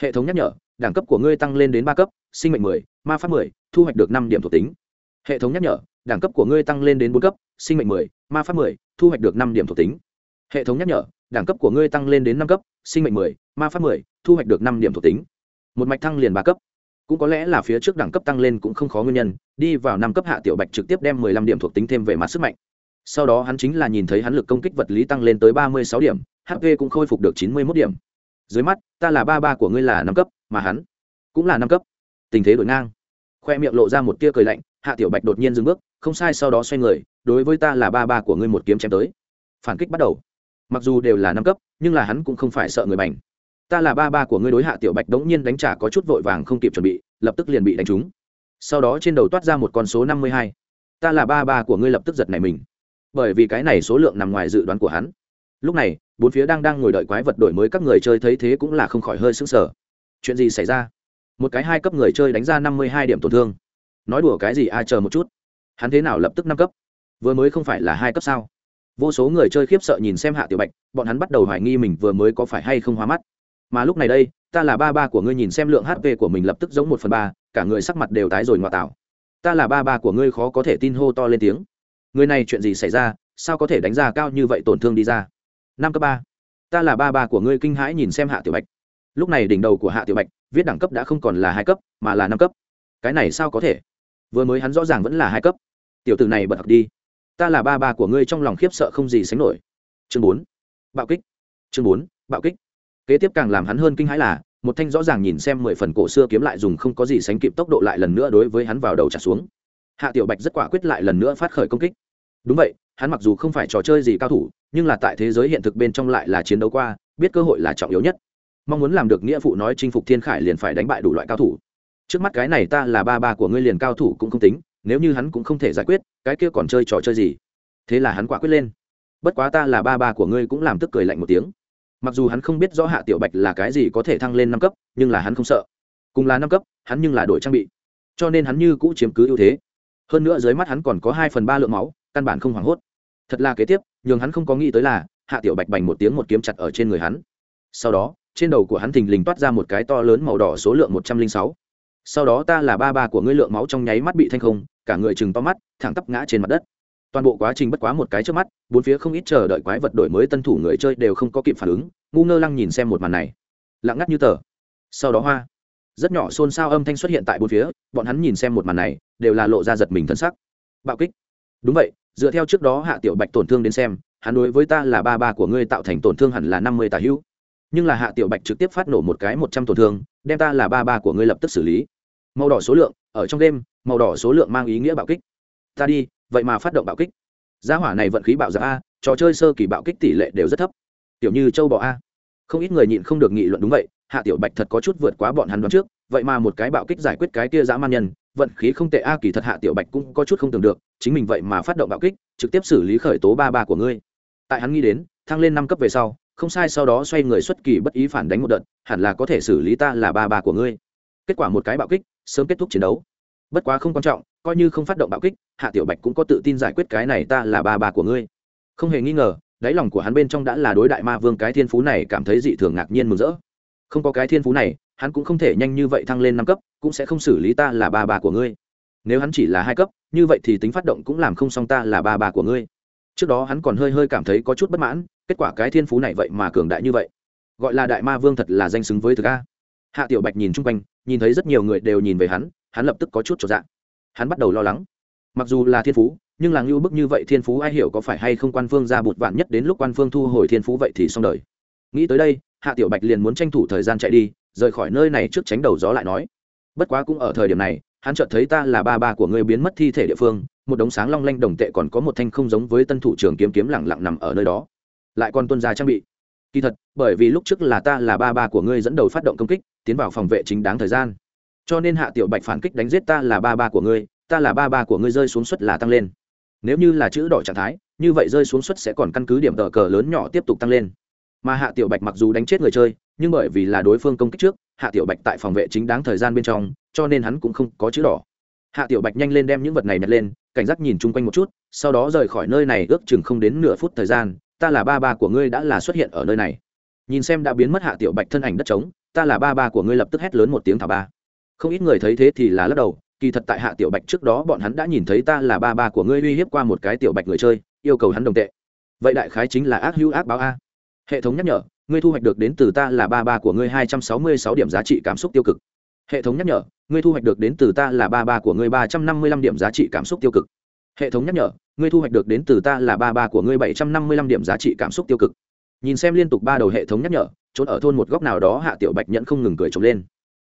hệ thống nhắc nhở, đẳng cấp của ngươi tăng lên đến ba cấp, sinh mệnh mười, ma pháp mười, thu hoạch được năm điểm thuộc tính. Hệ thống nhắc nhở, đẳng cấp của ngươi tăng lên đến bốn cấp, sinh mệnh mười, ma pháp mười, thu hoạch được năm điểm thuộc tính. Hệ thống nhắc nhở, đẳng cấp của ngươi tăng lên đến năm cấp, sinh mệnh mười, ma pháp mười, thu hoạch được năm điểm thuộc tính. Một mạch thăng liền ba cấp. Cũng có lẽ là phía trước đẳng cấp tăng lên cũng không khó nguyên nhân, đi vào năm cấp hạ tiểu bạch trực tiếp đem mười lăm điểm thuộc tính thêm về mặt sức mạnh. Sau đó hắn chính là nhìn thấy hắn lực công kích vật lý tăng lên tới ba mươi sáu điểm hp cũng khôi phục được chín mươi mốt điểm dưới mắt, ta là ba ba của ngươi là năm cấp, mà hắn cũng là năm cấp. Tình thế đổi ngang. Khoe miệng lộ ra một tia cười lạnh, hạ tiểu bạch đột nhiên dừng bước, không sai sau đó xoay người, đối với ta là ba ba của ngươi một kiếm chém tới. Phản kích bắt đầu. Mặc dù đều là năm cấp, nhưng là hắn cũng không phải sợ người bành. Ta là ba ba của ngươi đối hạ tiểu bạch đống nhiên đánh trả có chút vội vàng không kịp chuẩn bị, lập tức liền bị đánh trúng. Sau đó trên đầu toát ra một con số năm mươi hai. Ta là ba ba của ngươi lập tức giật này mình. Bởi vì cái này số lượng nằm ngoài dự đoán của hắn. Lúc này bốn phía đang đang ngồi đợi quái vật đổi mới các người chơi thấy thế cũng là không khỏi hơi sững sờ. Chuyện gì xảy ra? Một cái hai cấp người chơi đánh ra năm mươi hai điểm tổn thương. Nói đùa cái gì ai chờ một chút? Hắn thế nào lập tức năm cấp? Vừa mới không phải là hai cấp sao? Vô số người chơi khiếp sợ nhìn xem hạ tiểu bạch, bọn hắn bắt đầu hoài nghi mình vừa mới có phải hay không hóa mắt. Mà lúc này đây, ta là ba ba của ngươi nhìn xem lượng hp của mình lập tức giống một phần ba, cả người sắc mặt đều tái rồi ngoại tảo. Ta là ba ba của ngươi khó có thể tin hô to lên tiếng. Người này chuyện gì xảy ra? Sao có thể đánh ra cao như vậy tổn thương đi ra? Năm cấp ba. Ta là ba ba của ngươi kinh hãi nhìn xem hạ tiểu bạch. Lúc này đỉnh đầu của hạ tiểu bạch, viết đẳng cấp đã không còn là hai cấp, mà là năm cấp. Cái này sao có thể? Vừa mới hắn rõ ràng vẫn là hai cấp. Tiểu tử này bật học đi. Ta là ba ba của ngươi trong lòng khiếp sợ không gì sánh nổi. Chương bốn. Bạo kích. Chương bốn. Bạo kích. Kế tiếp càng làm hắn hơn kinh hãi là, một thanh rõ ràng nhìn xem mười phần cổ xưa kiếm lại dùng không có gì sánh kịp tốc độ lại lần nữa đối với hắn vào đầu trả xuống. Hạ tiểu bạch rất quả quyết lại lần nữa phát khởi công kích đúng vậy, hắn mặc dù không phải trò chơi gì cao thủ, nhưng là tại thế giới hiện thực bên trong lại là chiến đấu qua, biết cơ hội là trọng yếu nhất. Mong muốn làm được nghĩa vụ nói chinh phục thiên khải liền phải đánh bại đủ loại cao thủ. Trước mắt cái này ta là ba ba của ngươi liền cao thủ cũng không tính, nếu như hắn cũng không thể giải quyết, cái kia còn chơi trò chơi gì? Thế là hắn quả quyết lên. Bất quá ta là ba ba của ngươi cũng làm tức cười lạnh một tiếng. Mặc dù hắn không biết rõ hạ tiểu bạch là cái gì có thể thăng lên năm cấp, nhưng là hắn không sợ. Cùng là năm cấp, hắn nhưng là đổi trang bị. Cho nên hắn như cũ chiếm cứ ưu thế. Hơn nữa dưới mắt hắn còn có hai phần ba lượng máu căn bản không hoảng hốt. Thật là kế tiếp, nhường hắn không có nghĩ tới là, hạ tiểu bạch bành một tiếng một kiếm chặt ở trên người hắn. Sau đó, trên đầu của hắn thình lình toát ra một cái to lớn màu đỏ số lượng một trăm linh sáu. Sau đó ta là ba ba của ngươi lượng máu trong nháy mắt bị thanh không, cả người chừng to mắt, thẳng tắp ngã trên mặt đất. Toàn bộ quá trình bất quá một cái trước mắt, bốn phía không ít chờ đợi quái vật đổi mới tân thủ người chơi đều không có kịp phản ứng, ngu ngơ lăng nhìn xem một màn này. Lặng ngắt như tờ. Sau đó hoa. Rất nhỏ xôn xao âm thanh xuất hiện tại bốn phía, bọn hắn nhìn xem một màn này, đều là lộ ra giật mình thân sắc. Bạo kích. Đúng vậy dựa theo trước đó hạ tiểu bạch tổn thương đến xem, hắn đối với ta là ba ba của ngươi tạo thành tổn thương hẳn là năm mươi tà hữu. Nhưng là hạ tiểu bạch trực tiếp phát nổ một cái một trăm tổn thương, đem ta là ba ba của ngươi lập tức xử lý. Màu đỏ số lượng, ở trong đêm, màu đỏ số lượng mang ý nghĩa bạo kích. Ta đi, vậy mà phát động bạo kích. Gia hỏa này vận khí bạo ra a trò chơi sơ kỳ bạo kích tỷ lệ đều rất thấp. Tiểu như châu bò a. Không ít người nhịn không được nghị luận đúng vậy, hạ tiểu bạch thật có chút vượt quá bọn hắn đoán trước vậy mà một cái bạo kích giải quyết cái kia dã man nhân, vận khí không tệ, a kỳ thật hạ tiểu bạch cũng có chút không tưởng được, chính mình vậy mà phát động bạo kích, trực tiếp xử lý khởi tố ba ba của ngươi. Tại hắn nghĩ đến, thăng lên năm cấp về sau, không sai sau đó xoay người xuất kỳ bất ý phản đánh một đợt, hẳn là có thể xử lý ta là ba ba của ngươi. Kết quả một cái bạo kích, sớm kết thúc chiến đấu. Bất quá không quan trọng, coi như không phát động bạo kích, hạ tiểu bạch cũng có tự tin giải quyết cái này ta là ba ba của ngươi. Không hề nghi ngờ, đáy lòng của hắn bên trong đã là đối đại ma vương cái thiên phú này cảm thấy dị thường ngạc nhiên mừng rỡ. Không có cái thiên phú này hắn cũng không thể nhanh như vậy thăng lên năm cấp, cũng sẽ không xử lý ta là ba bà của ngươi. Nếu hắn chỉ là hai cấp, như vậy thì tính phát động cũng làm không xong ta là ba bà của ngươi. Trước đó hắn còn hơi hơi cảm thấy có chút bất mãn, kết quả cái thiên phú này vậy mà cường đại như vậy. Gọi là đại ma vương thật là danh xứng với thực a. Hạ tiểu bạch nhìn chung quanh, nhìn thấy rất nhiều người đều nhìn về hắn hắn lập tức có chút trọn dạng hắn bắt đầu lo lắng. Mặc dù là thiên phú, nhưng là ngưu bức như vậy thiên phú ai hiểu có phải hay không quan phương ra bụt vạn nhất đến lúc quan phương thu hồi thiên phú vậy thì xong đời. Nghĩ tới đây, hạ tiểu bạch liền muốn tranh thủ thời gian chạy đi rời khỏi nơi này trước tránh đầu gió lại nói. Bất quá cũng ở thời điểm này, hắn chợt thấy ta là ba ba của người biến mất thi thể địa phương, một đống sáng long lanh đồng tệ còn có một thanh không giống với tân thủ trưởng kiếm kiếm lẳng lặng nằm ở nơi đó. Lại còn tuân ra trang bị. Kỳ thật, bởi vì lúc trước là ta là ba ba của ngươi dẫn đầu phát động công kích, tiến vào phòng vệ chính đáng thời gian. Cho nên hạ tiểu bạch phản kích đánh giết ta là ba ba của ngươi, ta là ba ba của ngươi rơi xuống suất là tăng lên. Nếu như là chữ đỏ trạng thái, như vậy rơi xuống suất sẽ còn căn cứ điểm tờ cờ lớn nhỏ tiếp tục tăng lên mà hạ tiểu bạch mặc dù đánh chết người chơi, nhưng bởi vì là đối phương công kích trước, hạ tiểu bạch tại phòng vệ chính đáng thời gian bên trong, cho nên hắn cũng không có chữ đỏ. Hạ tiểu bạch nhanh lên đem những vật này nhặt lên, cảnh giác nhìn chung quanh một chút, sau đó rời khỏi nơi này ước chừng không đến nửa phút thời gian, ta là ba ba của ngươi đã là xuất hiện ở nơi này. Nhìn xem đã biến mất hạ tiểu bạch thân ảnh đất trống, ta là ba ba của ngươi lập tức hét lớn một tiếng thả ba. Không ít người thấy thế thì là lắc đầu, kỳ thật tại hạ tiểu bạch trước đó bọn hắn đã nhìn thấy ta là ba ba của ngươi uy hiếp qua một cái tiểu bạch người chơi, yêu cầu hắn đồng tệ. Vậy đại khái chính là ác hữu ác báo a hệ thống nhắc nhở, ngươi thu hoạch được đến từ ta là ba ba của ngươi hai trăm sáu mươi sáu điểm giá trị cảm xúc tiêu cực. Hệ thống nhắc nhở, ngươi thu hoạch được đến từ ta là ba ba của ngươi ba trăm năm mươi lăm điểm giá trị cảm xúc tiêu cực. Hệ thống nhắc nhở, ngươi thu hoạch được đến từ ta là ba ba của ngươi bảy trăm năm mươi lăm điểm giá trị cảm xúc tiêu cực. Nhìn xem liên tục ba đầu hệ thống nhắc nhở trốn ở thôn một góc nào đó hạ tiểu bạch nhẫn không ngừng cười trống lên.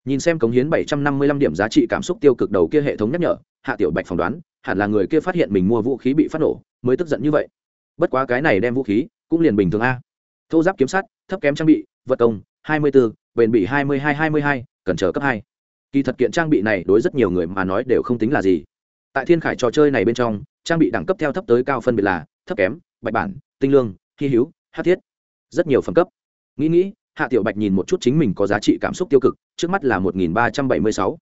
Nhìn xem cống hiến bảy trăm năm mươi lăm điểm giá trị cảm xúc tiêu cực đầu kia hệ thống nhắc nhở, hạ tiểu bạch phỏng đoán, hẳn là người kia phát hiện mình mua vũ khí bị phát nổ, mới tức giận như vậy. Bất quá cái này đem vũ khí, cũng liền bình thường a thô giáp kiếm sắt, thấp kém trang bị, vật công, hai mươi bốn bền bị hai mươi hai hai mươi hai, cần chờ cấp hai. Kỳ thật kiện trang bị này đối rất nhiều người mà nói đều không tính là gì. Tại thiên khải trò chơi này bên trong, trang bị đẳng cấp theo thấp tới cao phân biệt là thấp kém, bạch bản, tinh lương, hy hữu, hát thiết. Rất nhiều phẩm cấp. Nghĩ nghĩ, hạ tiểu bạch nhìn một chút chính mình có giá trị cảm xúc tiêu cực, trước mắt là một nghìn ba trăm bảy mươi sáu.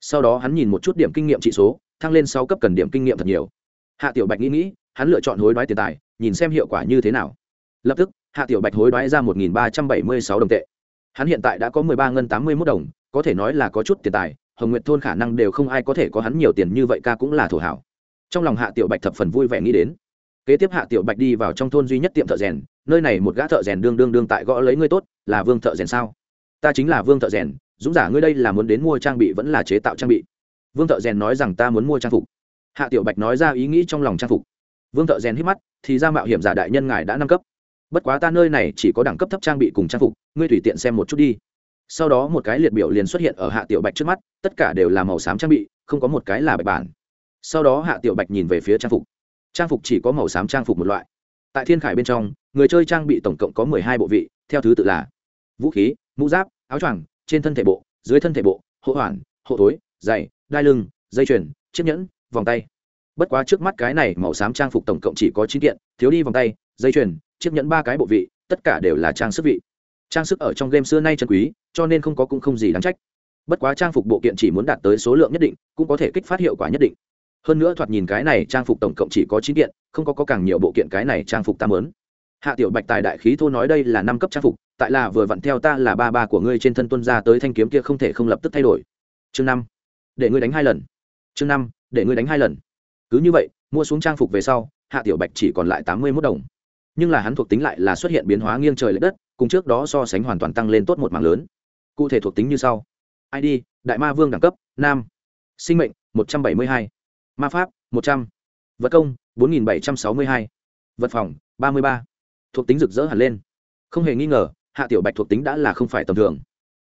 Sau đó hắn nhìn một chút điểm kinh nghiệm trị số, thăng lên sáu cấp cần điểm kinh nghiệm thật nhiều. Hạ tiểu bạch nghĩ nghĩ, hắn lựa chọn hối đoái tiền tài, nhìn xem hiệu quả như thế nào. Lập tức hạ tiểu bạch hối đoái ra một nghìn ba trăm bảy mươi sáu đồng tệ. Hắn hiện tại đã có mười ba ngân tám mươi mốt đồng, có thể nói là có chút tiền tài, hồng nguyện thôn khả năng đều không ai có thể có hắn nhiều tiền như vậy ca cũng là thổ hảo. Trong lòng hạ tiểu bạch thập phần vui vẻ nghĩ đến. Kế tiếp hạ tiểu bạch đi vào trong thôn duy nhất tiệm thợ rèn, nơi này một gã thợ rèn đương đương đương tại gõ lấy ngươi tốt, là vương thợ rèn sao? Ta chính là vương thợ rèn, dũng giả ngươi đây là muốn đến mua trang bị vẫn là chế tạo trang bị. Vương thợ rèn nói rằng ta muốn mua trang phục. Hạ tiểu bạch nói ra ý nghĩ trong lòng trang phục. Vương thợ rèn hít mắt, thì ra mạo hiểm giả đại nhân ngài đã nâng cấp bất quá ta nơi này chỉ có đẳng cấp thấp trang bị cùng trang phục, ngươi tùy tiện xem một chút đi. Sau đó một cái liệt biểu liền xuất hiện ở hạ tiểu bạch trước mắt, tất cả đều là màu xám trang bị, không có một cái là bạch bản. Sau đó hạ tiểu bạch nhìn về phía trang phục. Trang phục chỉ có màu xám trang phục một loại. Tại thiên khải bên trong, người chơi trang bị tổng cộng có mười hai bộ vị, theo thứ tự là vũ khí, mũ giáp, áo choàng, trên thân thể bộ, dưới thân thể bộ, hộ hoàn, hộ tối giày, đai lưng, dây chuyền, chiếc nhẫn, vòng tay. Bất quá trước mắt cái này màu xám trang phục tổng cộng chỉ có chín kiện, thiếu đi vòng tay dây chuyền chiếc nhẫn ba cái bộ vị tất cả đều là trang sức vị. Trang sức ở trong game xưa nay chân quý cho nên không có cũng không gì đáng trách. Bất quá trang phục bộ kiện chỉ muốn đạt tới số lượng nhất định cũng có thể kích phát hiệu quả nhất định. Hơn nữa thoạt nhìn cái này trang phục tổng cộng chỉ có chín kiện không có, có càng nhiều bộ kiện cái này trang phục tam lớn hạ tiểu bạch tài đại khí thô nói đây là năm cấp trang phục tại là vừa vặn theo ta là ba ba của ngươi trên thân tuân ra tới thanh kiếm kia không thể không lập tức thay đổi. Chương năm để ngươi đánh hai lần. Chương năm để ngươi đánh hai lần. Cứ như vậy mua xuống trang phục về sau hạ tiểu bạch chỉ còn lại tám mươi mốt đồng nhưng là hắn thuộc tính lại là xuất hiện biến hóa nghiêng trời lệch đất, cùng trước đó so sánh hoàn toàn tăng lên tốt một mảng lớn. Cụ thể thuộc tính như sau. Id đại ma vương đẳng cấp, nam. Sinh mệnh, một trăm bảy mươi hai. Ma pháp, một trăm. Vật công, bốn nghìn bảy trăm sáu mươi hai. Vật phòng, ba mươi ba. Thuộc tính rực rỡ hẳn lên. Không hề nghi ngờ, hạ tiểu bạch thuộc tính đã là không phải tầm thường.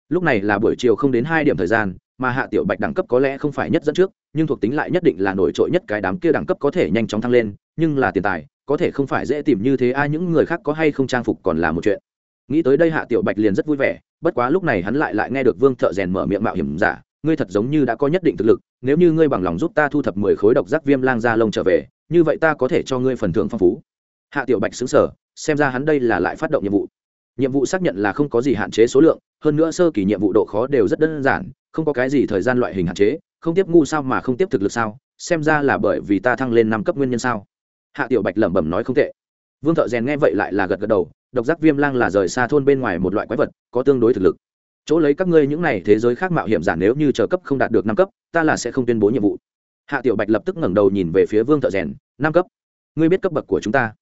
Lúc này là buổi chiều không đến hai điểm thời gian, mà hạ tiểu bạch đẳng cấp có lẽ không phải nhất dẫn trước, nhưng thuộc tính lại nhất định là nổi trội nhất cái đám kia đẳng cấp có thể nhanh chóng thăng lên, nhưng là tiền tài có thể không phải dễ tìm như thế ai những người khác có hay không trang phục còn là một chuyện. Nghĩ tới đây hạ tiểu bạch liền rất vui vẻ, bất quá lúc này hắn lại lại nghe được vương thợ rèn mở miệng mạo hiểm giả ngươi thật giống như đã có nhất định thực lực, nếu như ngươi bằng lòng giúp ta thu thập mười khối độc giác viêm lang ra lông trở về, như vậy ta có thể cho ngươi phần thưởng phong phú. Hạ tiểu bạch xứng sở xem ra hắn đây là lại phát động nhiệm vụ. Nhiệm vụ xác nhận là không có gì hạn chế số lượng, hơn nữa sơ kỳ nhiệm vụ độ khó đều rất đơn giản, không có cái gì thời gian loại hình hạn chế, không tiếp ngu sao mà không tiếp thực lực sao? Xem ra là bởi vì ta thăng lên năm cấp nguyên nhân sao? Hạ tiểu bạch lẩm bẩm nói không tệ. Vương thợ rèn nghe vậy lại là gật gật đầu, độc giác viêm lang là rời xa thôn bên ngoài một loại quái vật, có tương đối thực lực. Chỗ lấy các ngươi những này thế giới khác mạo hiểm giả nếu như chờ cấp không đạt được năm cấp, ta là sẽ không tuyên bố nhiệm vụ. Hạ tiểu bạch lập tức ngẩng đầu nhìn về phía vương thợ rèn, năm cấp. Ngươi biết cấp bậc của chúng ta.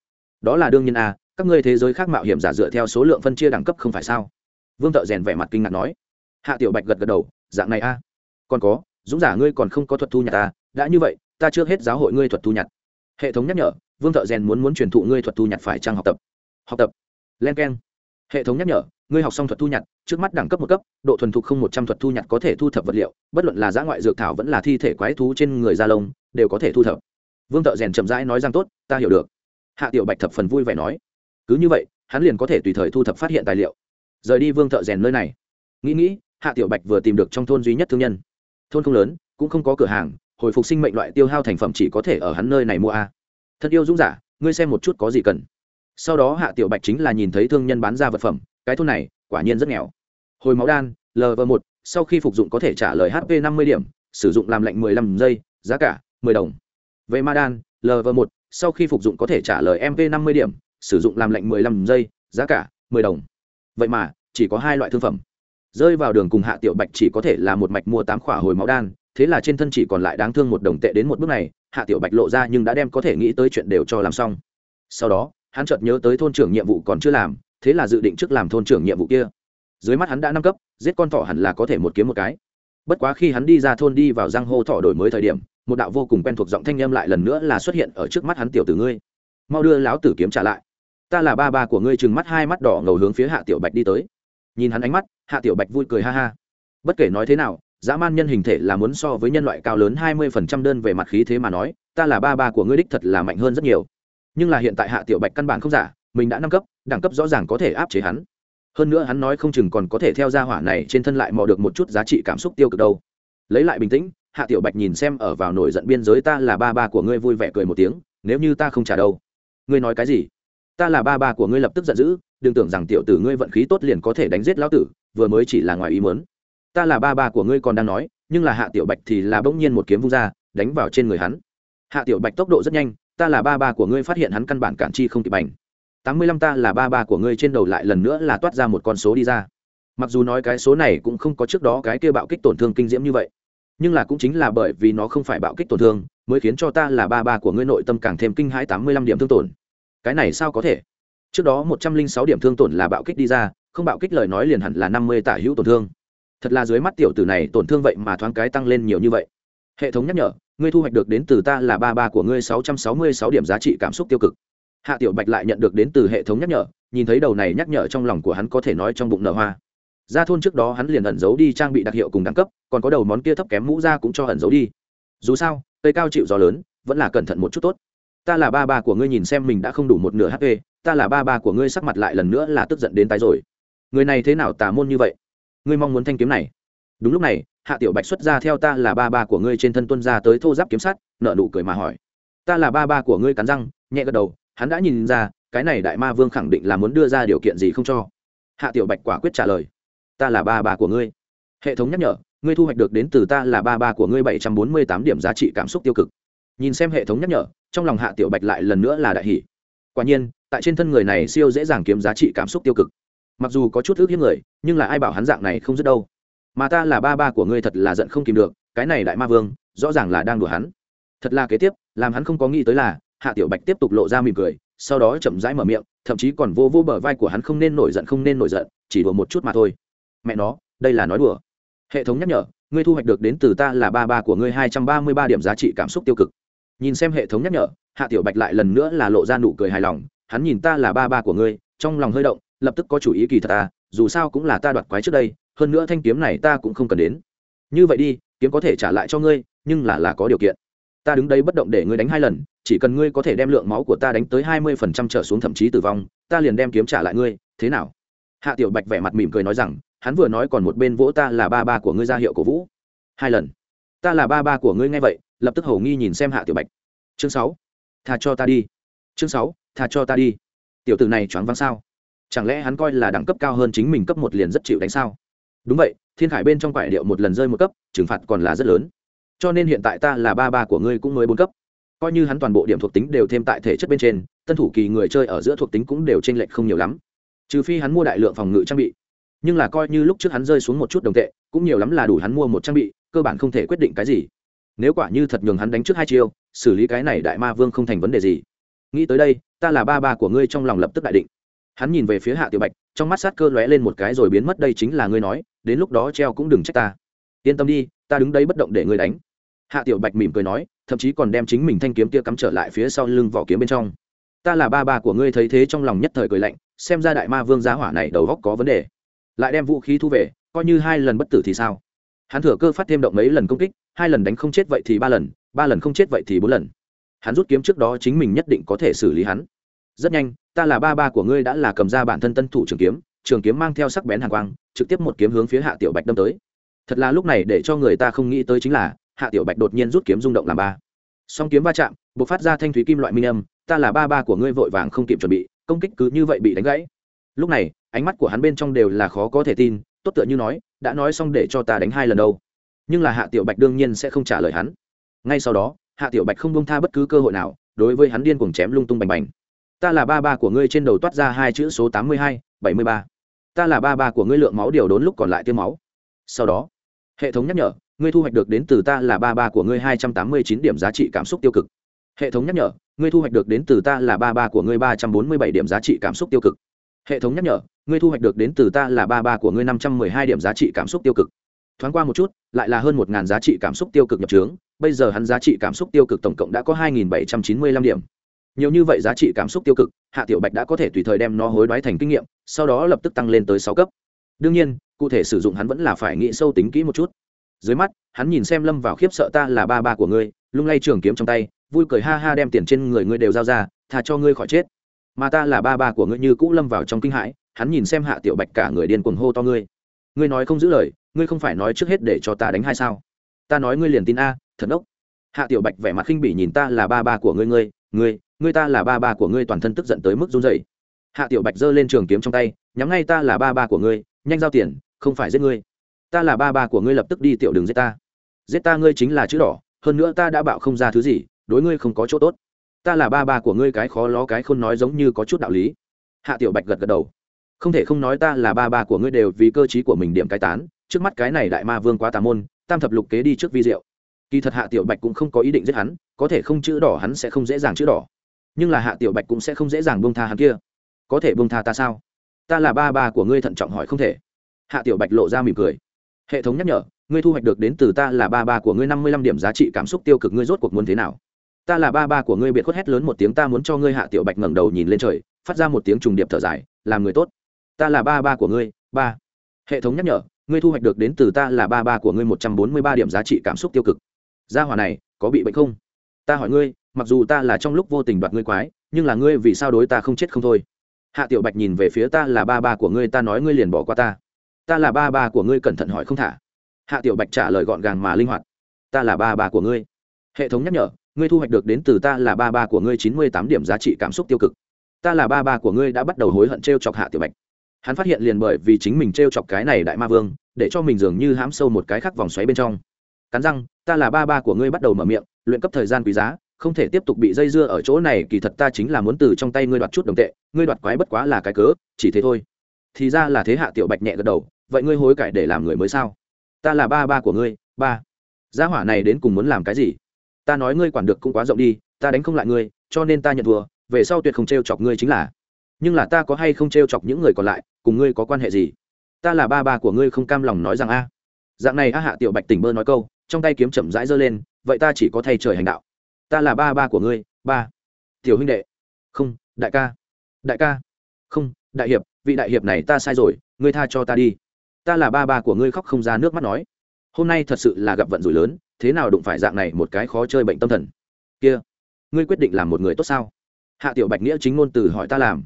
Đó là đương nhiên a các ngươi thế giới khác mạo hiểm giả dựa theo số lượng phân chia đẳng cấp không phải sao? Vương thợ rèn vẻ mặt kinh ngạc nói. Hạ tiểu bạch gật gật đầu, dạng này a còn có, dũng giả ngươi còn không có thuật thu nhặt ta đã như vậy, ta chưa hết giáo hội ngươi thuật thu nhặt hệ thống nhắc nhở, vương thợ rèn muốn muốn truyền thụ ngươi thuật thu nhặt phải trang học tập? Học tập. Len k e n hệ thống nhắc nhở, ngươi học xong thuật thu nhặt, trước mắt đẳng cấp một cấp, độ thuần thục không một trăm thuật thu nhặt có thể thu thập vật liệu, bất luận là giã ngoại dược thảo vẫn là thi thể quái thú trên người da lông, đều có thể thu thập. Vương thợ rèn chậm rãi nói rằng, tốt, ta hiểu được. Hạ tiểu bạch thập phần vui vẻ nói, cứ như vậy, hắn liền có thể tùy thời thu thập phát hiện tài liệu. Rời đi vương thợ rèn nơi này. Nghĩ nghĩ, hạ tiểu bạch vừa tìm được trong thôn duy nhất thương nhân. Thôn không lớn, cũng không có cửa hàng hồi phục sinh mệnh loại tiêu hao thành phẩm chỉ có thể ở hắn nơi này mua a. Thật yêu dũng giả, ngươi xem một chút có gì cần. Sau đó hạ tiểu bạch chính là nhìn thấy thương nhân bán ra vật phẩm, cái thôn này, quả nhiên rất nghèo. Hồi máu đan lv một, sau khi phục dụng có thể trả lời hp năm mươi điểm, sử dụng làm lạnh mười lăm giây, giá cả mười đồng. Về ma đan lv một, sau khi phục dụng có thể trả lời mv năm mươi điểm, sử dụng làm lạnh mười lăm giây, giá cả mười đồng. Vậy mà, chỉ có hai loại thương phẩm. Rơi vào đường cùng hạ tiểu bạch chỉ có thể là một mạch mua tám khỏa hồi máu đan thế là trên thân chỉ còn lại đáng thương một đồng tệ đến một bước này, hạ tiểu bạch lộ ra nhưng đã đem có thể nghĩ tới chuyện đều cho làm xong. Sau đó, hắn chợt nhớ tới thôn trưởng nhiệm vụ còn chưa làm, thế là dự định trước làm thôn trưởng nhiệm vụ kia. Dưới mắt hắn đã năm cấp, giết con thỏ hẳn là có thể một kiếm một cái. Bất quá khi hắn đi ra thôn đi vào giang hô thỏ đổi mới thời điểm, một đạo vô cùng quen thuộc giọng thanh â m lại lần nữa là xuất hiện ở trước mắt hắn tiểu tử ngươi. Mau đưa láo tử kiếm trả lại. Ta là ba ba của ngươi chừng mắt hai mắt đỏ ngầu hướng phía hạ tiểu bạch đi tới. Nhìn hắn ánh mắt, hạ tiểu bạch vui cười ha ha. Bất kể nói thế nào dã man nhân hình thể là muốn so với nhân loại cao lớn hai mươi phần trăm đơn về mặt khí thế mà nói, ta là ba ba của ngươi đích thật là mạnh hơn rất nhiều. Nhưng là hiện tại hạ tiểu bạch căn bản không giả, mình đã nâng cấp, đẳng cấp rõ ràng có thể áp chế hắn. Hơn nữa hắn nói không chừng còn có thể theo gia hỏa này trên thân lại mò được một chút giá trị cảm xúc tiêu cực đâu. Lấy lại bình tĩnh, hạ tiểu bạch nhìn xem ở vào nổi giận biên giới ta là ba ba của ngươi vui vẻ cười một tiếng, nếu như ta không trả đâu. Ngươi nói cái gì? Ta là ba ba của ngươi lập tức giận dữ, đừng tưởng rằng tiểu tử ngươi vận khí tốt liền có thể đánh giết lão tử, vừa mới chỉ là ngoài ý muốn ta là ba ba của ngươi còn đang nói, nhưng là hạ tiểu bạch thì là bỗng nhiên một kiếm vung ra, đánh vào trên người hắn. Hạ tiểu bạch tốc độ rất nhanh, ta là ba ba của ngươi phát hiện hắn căn bản cản chi không kịp bành. Tám mươi lăm ta là ba ba của ngươi trên đầu lại lần nữa là toát ra một con số đi ra. Mặc dù nói cái số này cũng không có trước đó cái kia bạo kích tổn thương kinh diễm như vậy, nhưng là cũng chính là bởi vì nó không phải bạo kích tổn thương, mới khiến cho ta là ba ba của ngươi nội tâm càng thêm kinh hãi tám mươi lăm điểm thương tổn. Cái này sao có thể? Trước đó một trăm linh sáu điểm thương tổn là bạo kích đi ra, không bạo kích lời nói liền hẳn là năm mươi tả hữu tổn thương thật là dưới mắt tiểu tử này tổn thương vậy mà thoáng cái tăng lên nhiều như vậy. Hệ thống nhắc nhở, ngươi thu hoạch được đến từ ta là ba ba của ngươi sáu trăm sáu mươi sáu điểm giá trị cảm xúc tiêu cực. Hạ tiểu bạch lại nhận được đến từ hệ thống nhắc nhở, nhìn thấy đầu này nhắc nhở trong lòng của hắn có thể nói trong bụng nở hoa. Ra thôn trước đó hắn liền ẩn giấu đi trang bị đặc hiệu cùng đẳng cấp, còn có đầu món kia thấp kém mũ ra cũng cho ẩn giấu đi. Dù sao, cây cao chịu gió lớn, vẫn là cẩn thận một chút tốt. Ta là ba ba của ngươi nhìn xem mình đã không đủ một nửa hp ta là ba ba của ngươi sắc mặt lại lần nữa là tức giận đến tái rồi. Người này thế nào tà môn như vậy? Ngươi mong muốn thanh kiếm này. Đúng lúc này, hạ tiểu bạch xuất ra theo ta là ba ba của ngươi trên thân tuân ra tới thô giáp kiếm sắt nợ nụ cười mà hỏi. Ta là ba ba của ngươi cắn răng, nhẹ gật đầu, hắn đã nhìn ra, cái này đại ma vương khẳng định là muốn đưa ra điều kiện gì không cho. Hạ tiểu bạch quả quyết trả lời. Ta là ba ba của ngươi. Hệ thống nhắc nhở, ngươi thu hoạch được đến từ ta là ba ba của ngươi bảy trăm bốn mươi tám điểm giá trị cảm xúc tiêu cực. Nhìn xem hệ thống nhắc nhở, trong lòng hạ tiểu bạch lại lần nữa là đại hỷ quả nhiên, tại trên thân người này siêu dễ dàng kiếm giá trị cảm xúc tiêu cực mặc dù có chút ước hiếp người, nhưng là ai bảo hắn dạng này không dứt đâu. Mà ta là ba ba của ngươi thật là giận không kìm được, cái này đại ma vương, rõ ràng là đang đùa hắn. Thật là kế tiếp, làm hắn không có nghĩ tới là, hạ tiểu bạch tiếp tục lộ ra mỉm cười, sau đó chậm rãi mở miệng, thậm chí còn vô vô bờ vai của hắn không nên nổi giận, không nên nổi giận, chỉ đùa một chút mà thôi. Mẹ nó, đây là nói đùa. Hệ thống nhắc nhở, ngươi thu hoạch được đến từ ta là ba ba của ngươi hai trăm ba mươi ba điểm giá trị cảm xúc tiêu cực. Nhìn xem hệ thống nhắc nhở, hạ tiểu bạch lại lần nữa là lộ ra nụ cười hài lòng, hắn nhìn ta là ba ba của ngươi, trong lòng hơi động lập tức có chủ ý kỳ thật ta, dù sao cũng là ta đoạt quái trước đây, hơn nữa thanh kiếm này ta cũng không cần đến. Như vậy đi, kiếm có thể trả lại cho ngươi, nhưng là là có điều kiện. Ta đứng đây bất động để ngươi đánh hai lần, chỉ cần ngươi có thể đem lượng máu của ta đánh tới hai mươi phần trăm trở xuống thậm chí tử vong, ta liền đem kiếm trả lại ngươi, thế nào? Hạ tiểu bạch vẻ mặt mỉm cười nói rằng, hắn vừa nói còn một bên vỗ ta là ba ba của ngươi ra hiệu cổ vũ. Hai lần. Ta là ba ba của ngươi nghe vậy, lập tức hầu nghi nhìn xem hạ tiểu bạch. Chương sáu. Thà cho ta đi. Chương sáu. Thà cho ta đi. Tiểu tử này choáng váng sao? Chẳng lẽ hắn coi là đẳng cấp cao hơn chính mình cấp một liền rất chịu đánh sao? Đúng vậy, thiên khải bên trong quải điệu một lần rơi một cấp, trừng phạt còn là rất lớn. Cho nên hiện tại ta là ba ba của ngươi cũng mới bốn cấp. Coi như hắn toàn bộ điểm thuộc tính đều thêm tại thể chất bên trên, tân thủ kỳ người chơi ở giữa thuộc tính cũng đều t r ê n lệch không nhiều lắm. Trừ phi hắn mua đại lượng phòng ngự trang bị. Nhưng là coi như lúc trước hắn rơi xuống một chút đồng tệ, cũng nhiều lắm là đủ hắn mua một trang bị, cơ bản không thể quyết định cái gì. Nếu quả như thật nhường hắn đánh trước hai chiêu, xử lý cái này đại ma vương không thành vấn đề gì. Nghĩ tới đây, ta là ba ba của ngươi trong lòng lập tức đại định hắn nhìn về phía hạ tiểu bạch, trong mắt sát cơ lóe lên một cái rồi biến mất, đây chính là ngươi nói, đến lúc đó treo cũng đừng trách ta. Yên tâm đi, ta đứng đây bất động để ngươi đánh. Hạ tiểu bạch mỉm cười nói, thậm chí còn đem chính mình thanh kiếm kia cắm trở lại phía sau lưng vỏ kiếm bên trong. Ta là ba ba của ngươi thấy thế trong lòng nhất thời cười lạnh, xem ra đại ma vương giá hỏa này đầu góc có vấn đề. Lại đem vũ khí thu về, coi như hai lần bất tử thì sao? Hắn thừa cơ phát thêm động mấy lần công kích, hai lần đánh không chết vậy thì ba lần ba lần không chết vậy thì bốn lần. Hắn rút kiếm trước đó chính mình nhất định có thể xử lý hắn rất nhanh, ta là ba ba của ngươi đã là cầm ra bản thân tân thủ trường kiếm trường kiếm mang theo sắc bén hàng quang, trực tiếp một kiếm hướng phía hạ tiểu bạch đâm tới. Thật là lúc này để cho người ta không nghĩ tới chính là, hạ tiểu bạch đột nhiên rút kiếm rung động làm ba. Song kiếm va chạm b ộ c phát ra thanh thúy kim loại minh âm, ta là ba ba của ngươi vội vàng không kịp chuẩn bị, công kích cứ như vậy bị đánh gãy. Lúc này, ánh mắt của hắn bên trong đều là khó có thể tin, tốt tựa như nói, đã nói xong để cho ta đánh hai lần đâu. Nhưng là hạ tiểu bạch đương nhiên sẽ không trả lời hắn. Ngay sau đó, hạ tiểu bạch không bông tha bất cứ cơ hội nào, đối với hắn điên cuồng chém lung tung bành bành ta là ba ba của ngươi trên đầu toát ra hai chữ số tám mươi hai, bảy mươi ba. Ta là ba ba của ngươi lượng máu điều đốn lúc còn lại tiêm máu. Sau đó, hệ thống nhắc nhở, ngươi thu hoạch được đến từ ta là ba ba của ngươi hai trăm tám mươi chín điểm giá trị cảm xúc tiêu cực. Hệ thống nhắc nhở, ngươi thu hoạch được đến từ ta là ba ba của ngươi ba trăm bốn mươi bảy điểm giá trị cảm xúc tiêu cực. Hệ thống nhắc nhở, ngươi thu hoạch được đến từ ta là ba ba của ngươi năm trăm mười hai điểm giá trị cảm xúc tiêu cực. Thoáng qua một chút, lại là hơn một ngàn giá trị cảm xúc tiêu cực nhập trướng. Bây giờ hắn giá trị cảm xúc tiêu cực tổng cộng đã có hai nghìn bảy trăm chín mươi lăm điểm nhiều như vậy giá trị cảm xúc tiêu cực, hạ tiểu bạch đã có thể tùy thời đem nó hối đoái thành kinh nghiệm, sau đó lập tức tăng lên tới sáu cấp. Đương nhiên, cụ thể sử dụng hắn vẫn là phải nghĩ sâu tính kỹ một chút. Dưới mắt, hắn nhìn xem lâm vào khiếp sợ ta là ba ba của ngươi, lung lay trường kiếm trong tay, vui cười ha ha đem tiền trên người ngươi đều giao ra thà cho ngươi khỏi chết. Mà ta là ba ba của ngươi như cũ lâm vào trong kinh hãi, hắn nhìn xem hạ tiểu bạch cả người điên cuồng hô to ngươi. Ngươi nói không giữ lời, ngươi không phải nói trước hết để cho ta đánh hay sao? Ta nói ngươi liền tin a, thật ốc hạ tiểu bạch vẻ mặt khinh bỉ nhìn ta là ba ba của ngươi ngươi ngươi ngươi ta là ba ba của ngươi toàn thân tức giận tới mức run rẩy. Hạ tiểu bạch giơ lên trường kiếm trong tay, nhắm ngay ta là ba ba của ngươi, nhanh giao tiền, không phải giết ngươi. Ta là ba ba của ngươi lập tức đi tiểu đường giết ta. Giết ta ngươi chính là chữ đỏ, hơn nữa ta đã bạo không ra thứ gì, đối ngươi không có chỗ tốt. Ta là ba ba của ngươi cái khó ló cái không nói giống như có chút đạo lý. Hạ tiểu bạch gật gật đầu. Không thể không nói ta là ba ba của ngươi đều vì cơ t của mình điểm cái tán, trước mắt cái này đại ma vương quá tà môn, tam thập lục kế đi trước vi diệu. Kỳ thật hạ tiểu bạch cũng không có ý định giết hắn, có thể không chữ đỏ hắn sẽ không dễ dàng chữ đỏ nhưng là hạ tiểu bạch cũng sẽ không dễ dàng bông tha hắn kia. Có thể bông tha ta sao? Ta là ba ba của ngươi thận trọng hỏi không thể. Hạ tiểu bạch lộ ra mỉm cười. Hệ thống nhắc nhở, ngươi thu hoạch được đến từ ta là ba ba của ngươi năm mươi lăm điểm giá trị cảm xúc tiêu cực ngươi rốt cuộc muốn thế nào? Ta là ba ba của ngươi biệt khuất hét lớn một tiếng ta muốn cho ngươi hạ tiểu bạch ngẩng đầu nhìn lên trời, phát ra một tiếng trùng điệp thở dài, làm người tốt. Ta là ba ba của ngươi, ba. Hệ thống nhắc nhở, ngươi thu hoạch được đến từ ta là ba ba của ngươi một trăm bốn mươi ba điểm giá trị cảm xúc tiêu cực. Gia hỏa này, có bị bệnh không? Ta hỏi ngươi mặc dù ta là trong lúc vô tình đoạt ngươi quái, nhưng là ngươi vì sao đối ta không chết không thôi? Hạ tiểu bạch nhìn về phía ta là ba ba của ngươi, ta nói ngươi liền bỏ qua ta. Ta là ba ba của ngươi, cẩn thận hỏi không thả. Hạ tiểu bạch trả lời gọn gàng mà linh hoạt. Ta là ba ba của ngươi. Hệ thống nhắc nhở, ngươi thu hoạch được đến từ ta là ba ba của ngươi chín mươi tám điểm giá trị cảm xúc tiêu cực. Ta là ba ba của ngươi đã bắt đầu hối hận t r e o chọc hạ tiểu bạch. Hắn phát hiện liền bởi vì chính mình t r e o chọc cái này đại ma vương, để cho mình dường như hãm sâu một cái khác vòng xoáy bên trong. Cắn răng, ta là ba ba của ngươi bắt đầu mở miệng, luyện cấp thời gian quý giá không thể tiếp tục bị dây dưa ở chỗ này, kỳ thật ta chính là muốn từ trong tay ngươi đoạt chút đồng tệ, ngươi đoạt quái bất quá là cái cớ, chỉ thế thôi. Thì ra là thế hạ tiểu bạch nhẹ gật đầu, vậy ngươi hối cải để làm người mới sao? Ta là ba ba của ngươi, ba. Gia hỏa này đến cùng muốn làm cái gì? Ta nói ngươi quản được cũng quá rộng đi, ta đánh không lại ngươi, cho nên ta nhận thua, về sau tuyệt không t r e o chọc ngươi chính là. Nhưng là ta có hay không t r e o chọc những người còn lại, cùng ngươi có quan hệ gì? Ta là ba ba của ngươi không cam lòng nói rằng a. Dạng này a hạ tiểu bạch tỉnh bơ nói câu, trong tay kiếm chậm rãi giơ lên, vậy ta chỉ có thay trời hành đạo ta là ba ba của ngươi, ba. Tiểu huynh đệ. Không, đại ca. Đại ca. Không, đại hiệp, vị đại hiệp này ta sai rồi, ngươi tha cho ta đi. Ta là ba ba của ngươi khóc không ra nước mắt nói. Hôm nay thật sự là gặp vận rủi lớn, thế nào đụng phải dạng này một cái khó chơi bệnh tâm thần. Kia, ngươi quyết định làm một người tốt sao? Hạ tiểu bạch nghĩa chính ngôn từ hỏi ta làm.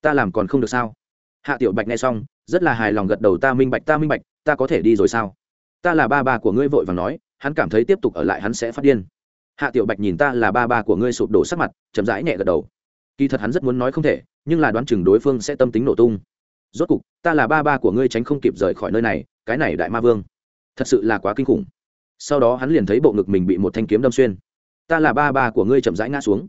Ta làm còn không được sao? Hạ tiểu bạch nghe xong, rất là hài lòng gật đầu ta minh bạch, ta minh bạch, ta có thể đi rồi sao? Ta là ba ba của ngươi vội và nói, hắn cảm thấy tiếp tục ở lại hắn sẽ phát điên hạ tiểu bạch nhìn ta là ba ba của ngươi sụp đổ sắc mặt, chậm rãi nhẹ gật đầu. Kỳ thật hắn rất muốn nói không thể, nhưng là đoán chừng đối phương sẽ tâm tính nổ tung. Rốt cục, ta là ba ba của ngươi tránh không kịp rời khỏi nơi này, cái này đại ma vương. Thật sự là quá kinh khủng. Sau đó hắn liền thấy bộ ngực mình bị một thanh kiếm đâm xuyên. Ta là ba ba của ngươi chậm rãi ngã xuống.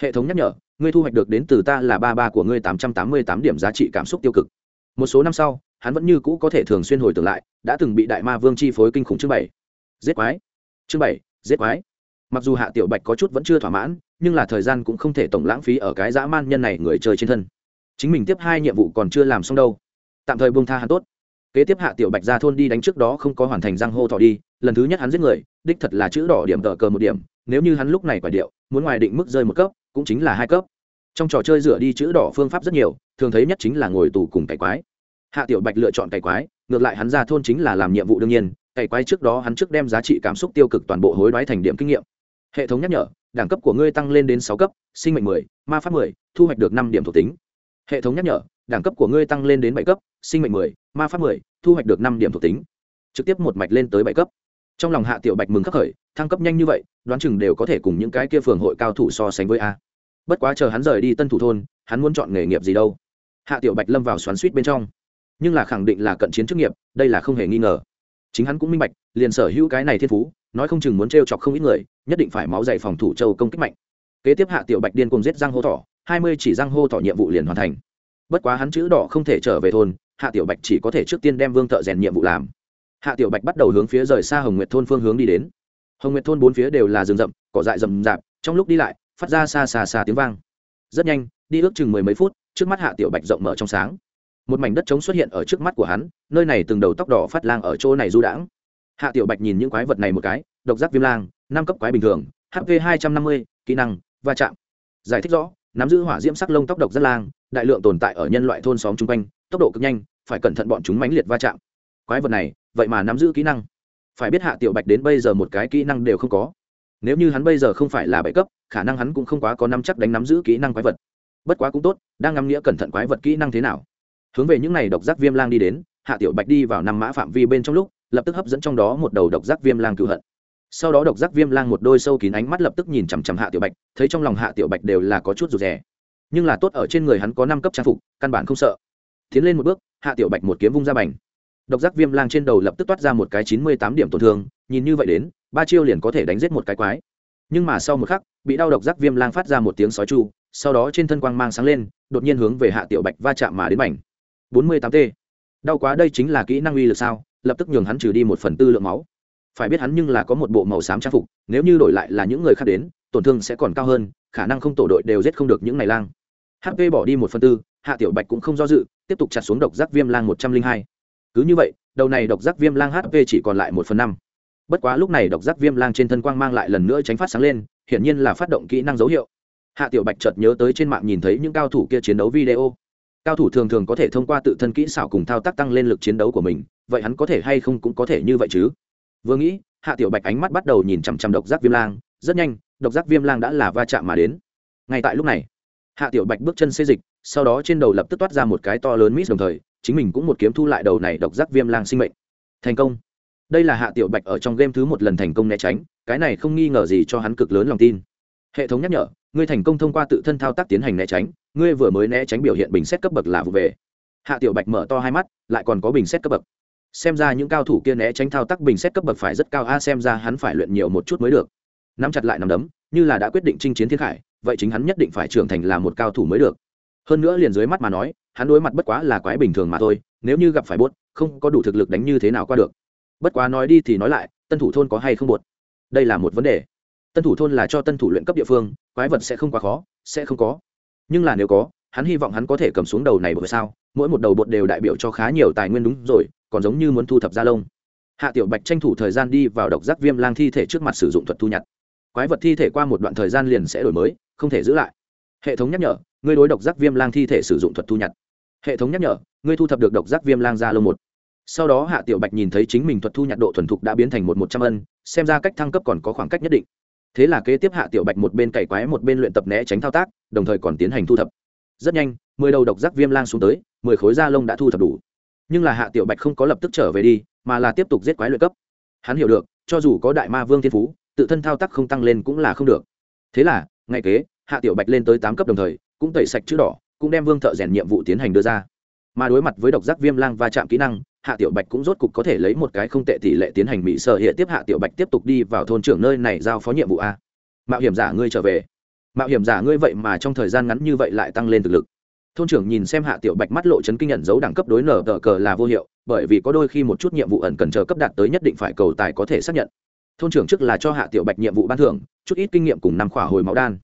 Hệ thống nhắc nhở, ngươi thu hoạch được đến từ ta là ba ba của ngươi tám trăm tám mươi tám điểm giá trị cảm xúc tiêu cực. Một số năm sau, hắn vẫn như cũ có thể thường xuyên hồi tưởng lại, đã từng bị đại ma vương chi phối kinh khủng chương bảy. Giết quái. Chương bảy, giết quái mặc dù hạ tiểu bạch có chút vẫn chưa thỏa mãn, nhưng là thời gian cũng không thể tổng lãng phí ở cái dã man nhân này người chơi trên thân. Chính mình tiếp hai nhiệm vụ còn chưa làm xong đâu. Tạm thời buông tha hắn tốt. Kế tiếp hạ tiểu bạch ra thôn đi đánh trước đó không có hoàn thành răng hô thọ đi, lần thứ nhất hắn giết người, đích thật là chữ đỏ điểm tờ cờ một điểm, nếu như hắn lúc này quả điệu, muốn ngoài định mức rơi một cấp, cũng chính là hai cấp. Trong trò chơi rửa đi chữ đỏ phương pháp rất nhiều, thường thấy nhất chính là ngồi tù cùng cày quái. Hạ tiểu bạch lựa chọn cày quái, ngược lại hắn ra thôn chính là làm nhiệm vụ đương nhiên, cày quái trước đó hắn trước đem giá trị cảm xúc tiêu cực toàn bộ hối đoái thành điểm kinh nghiệm hệ thống nhắc nhở, đẳng cấp của ngươi tăng lên đến sáu cấp, sinh mệnh mười, ma pháp mười, thu hoạch được năm điểm thuộc tính. Hệ thống nhắc nhở, đẳng cấp của ngươi tăng lên đến bảy cấp, sinh mệnh mười, ma pháp mười, thu hoạch được năm điểm thuộc tính. Trực tiếp một mạch lên tới bảy cấp. Trong lòng hạ tiểu bạch mừng khắc khởi, thăng cấp nhanh như vậy, đoán chừng đều có thể cùng những cái kia phường hội cao thủ so sánh với a. Bất quá chờ hắn rời đi tân thủ thôn, hắn muốn chọn nghề nghiệp gì đâu. Hạ tiểu bạch lâm vào xoắn suýt bên trong. Nhưng là khẳng định là cận chiến chức nghiệp, đây là không hề nghi ngờ. Chính hắn cũng minh bạch, liền sở hữu cái này thiên phú, nói không chừng muốn t chọc không ít người nhất định phải máu dày phòng thủ châu công kích mạnh. Kế tiếp hạ tiểu bạch điên cùng giết răng hô thỏ, hai mươi chỉ răng hô thỏ nhiệm vụ liền hoàn thành. Bất quá hắn chữ đỏ không thể trở về thôn, hạ tiểu bạch chỉ có thể trước tiên đem vương thợ rèn nhiệm vụ làm. Hạ tiểu bạch bắt đầu hướng phía rời xa hồng nguyệt thôn phương hướng đi đến. Hồng nguyệt thôn bốn phía đều là rừng rậm, cỏ dại rậm rạp, trong lúc đi lại, phát ra xa xa xa tiếng vang. Rất nhanh, đi ước chừng mười mấy phút, trước mắt hạ tiểu bạch rộng mở trong sáng. Một mảnh đất trống xuất hiện ở trước mắt của hắn, nơi này từng đầu tóc đỏ phát lang ở chỗ này du đãng. Hạ tiểu bạch nhìn những quái vật này một cái, độc giác viêm lang năm cấp quái bình thường hp hai trăm năm mươi, kỹ năng, va chạm. Giải thích rõ, nắm giữ hỏa diễm sắc lông tóc độc rất lang, đại lượng tồn tại ở nhân loại thôn xóm chung quanh, tốc độ cực nhanh, phải cẩn thận bọn chúng mãnh liệt va chạm. Quái vật này, vậy mà nắm giữ kỹ năng. Phải biết hạ tiểu bạch đến bây giờ một cái kỹ năng đều không có. Nếu như hắn bây giờ không phải là bảy cấp, khả năng hắn cũng không quá có năm chắc đánh nắm giữ kỹ năng quái vật. Bất quá cũng tốt, đang ngắm nghĩa cẩn thận quái vật kỹ năng thế nào. Hướng về những n à y độc giác viêm lang đi đến, hạ tiểu bạch đi vào năm mã phạm vi bên trong lúc, lập tức hấp dẫn trong đó một đầu độc giác viêm lang cựu hận sau đó độc giác viêm lang một đôi sâu kín ánh mắt lập tức nhìn chằm chằm hạ tiểu bạch, thấy trong lòng hạ tiểu bạch đều là có chút rụt rè. Nhưng là tốt ở trên người hắn có năm cấp trang phục, căn bản không sợ. Tiến lên một bước, hạ tiểu bạch một kiếm vung ra bành. Độc giác viêm lang trên đầu lập tức toát ra một cái chín mươi tám điểm tổn thương, nhìn như vậy đến, ba chiêu liền có thể đánh giết một cái quái. Nhưng mà sau một khắc, bị đau độc giác viêm lang phát ra một tiếng sói chu, sau đó trên thân quang mang sáng lên, đột nhiên hướng về hạ tiểu bạch va chạm mà đến mảnh bốn mươi tám t đau quá đây chính là kỹ năng uy lực sao? Lập tức nhường hắn trừ đi một phần tư lượng máu phải biết hắn nhưng là có một bộ màu xám trang phục, nếu như đổi lại là những người khác đến, tổn thương sẽ còn cao hơn, khả năng không tổ đội đều giết không được những này lang. Hp bỏ đi một phần tư, hạ tiểu bạch cũng không do dự, tiếp tục chặt xuống độc giác viêm lang một trăm linh hai. Cứ như vậy, đầu này độc giác viêm lang hp chỉ còn lại một phần năm. Bất quá lúc này độc giác viêm lang trên thân quang mang lại lần nữa tránh phát sáng lên, hiển nhiên là phát động kỹ năng dấu hiệu. Hạ tiểu bạch chợt nhớ tới trên mạng nhìn thấy những cao thủ kia chiến đấu video. Cao thủ thường thường có thể thông qua tự thân kỹ xảo cùng thao tác tăng lên lực chiến đấu của mình, vậy hắn có thể hay không cũng có thể như vậy chứ? Vừa nghĩ, hạ tiểu bạch ánh mắt bắt đầu nhìn chằm chằm độc giác viêm lang, rất nhanh, độc giác viêm lang đã là va chạm mà đến. Ngay tại lúc này, hạ tiểu bạch bước chân xê dịch, sau đó trên đầu lập tức toát ra một cái to lớn mít đồng thời, chính mình cũng một kiếm thu lại đầu này độc giác viêm lang sinh mệnh. Thành công. Đây là hạ tiểu bạch ở trong game thứ một lần thành công né tránh, cái này không nghi ngờ gì cho hắn cực lớn lòng tin. Hệ thống nhắc nhở, ngươi thành công thông qua tự thân thao tác tiến hành né tránh, ngươi vừa mới né tránh biểu hiện bình xét cấp bậc là vụ về. Hạ tiểu bạch mở to hai mắt, lại còn có bình xét cấp bậc xem ra những cao thủ kia né tránh thao tác bình xét cấp bậc phải rất cao. A, xem ra hắn phải luyện nhiều một chút mới được. Nắm chặt lại nắm đấm, như là đã quyết định chinh chiến thiên khải, vậy chính hắn nhất định phải trưởng thành là một cao thủ mới được. Hơn nữa liền dưới mắt mà nói, hắn đối mặt bất quá là quái bình thường mà thôi, nếu như gặp phải bốt không có đủ thực lực đánh như thế nào qua được. Bất quá nói đi thì nói lại, tân thủ thôn có hay không bột? Đây là một vấn đề. Tân thủ thôn là cho tân thủ luyện cấp địa phương, quái vật sẽ không quá khó, sẽ không có. Nhưng là nếu có, hắn hy vọng hắn có thể cầm xuống đầu này bởi sao? Mỗi một đầu bột đều đại biểu cho khá nhiều tài nguyên đúng rồi, còn giống như muốn thu thập da lông. Hạ tiểu bạch tranh thủ thời gian đi vào độc giác viêm lang thi thể trước mặt sử dụng thuật thu nhặt. Quái vật thi thể qua một đoạn thời gian liền sẽ đổi mới, không thể giữ lại. Hệ thống nhắc nhở, ngươi đối độc giác viêm lang thi thể sử dụng thuật thu nhặt. Hệ thống nhắc nhở, ngươi thu thập được độc giác viêm lang da lông một. Sau đó hạ tiểu bạch nhìn thấy chính mình thuật thu nhặt độ thuần thục đã biến thành một một trăm ân, xem ra cách thăng cấp còn có khoảng cách nhất định. Thế là kế tiếp hạ tiểu bạch một bên cày quái một bên luyện tập né tránh thao tác, đồng thời còn tiến hành thu thập. Rất nhanh, mười đầu độc giác viêm lang xuống tới mười khối da lông đã thu thập đủ. Nhưng là hạ tiểu bạch không có lập tức trở về đi, mà là tiếp tục giết quái luyện cấp. Hắn hiểu được, cho dù có đại ma vương thiên phú, tự thân thao tác không tăng lên cũng là không được. Thế là, ngay kế, hạ tiểu bạch lên tới tám cấp đồng thời, cũng tẩy sạch chữ đỏ, cũng đem vương thợ rèn nhiệm vụ tiến hành đưa ra. Mà đối mặt với độc giác viêm lang va chạm kỹ năng, hạ tiểu bạch cũng rốt cục có thể lấy một cái không tệ tỷ lệ tiến hành mỹ sở hiện tiếp hạ tiểu bạch tiếp tục đi vào thôn trưởng nơi này giao phó nhiệm vụ a. Mạo hiểm giả ngươi trở về. Mạo hiểm giả ngươi vậy mà trong thời gian ngắn như vậy lại tăng lên thực lực thôn trưởng nhìn xem hạ tiểu bạch mắt lộ chấn kinh nhận dấu đẳng cấp đối nở tờ cờ là vô hiệu, bởi vì có đôi khi một chút nhiệm vụ ẩn cần chờ cấp đạt tới nhất định phải cầu tài có thể xác nhận. Thôn trưởng trước là cho hạ tiểu bạch nhiệm vụ ban thưởng, chút ít kinh nghiệm cùng năm khỏa hồi máu đan.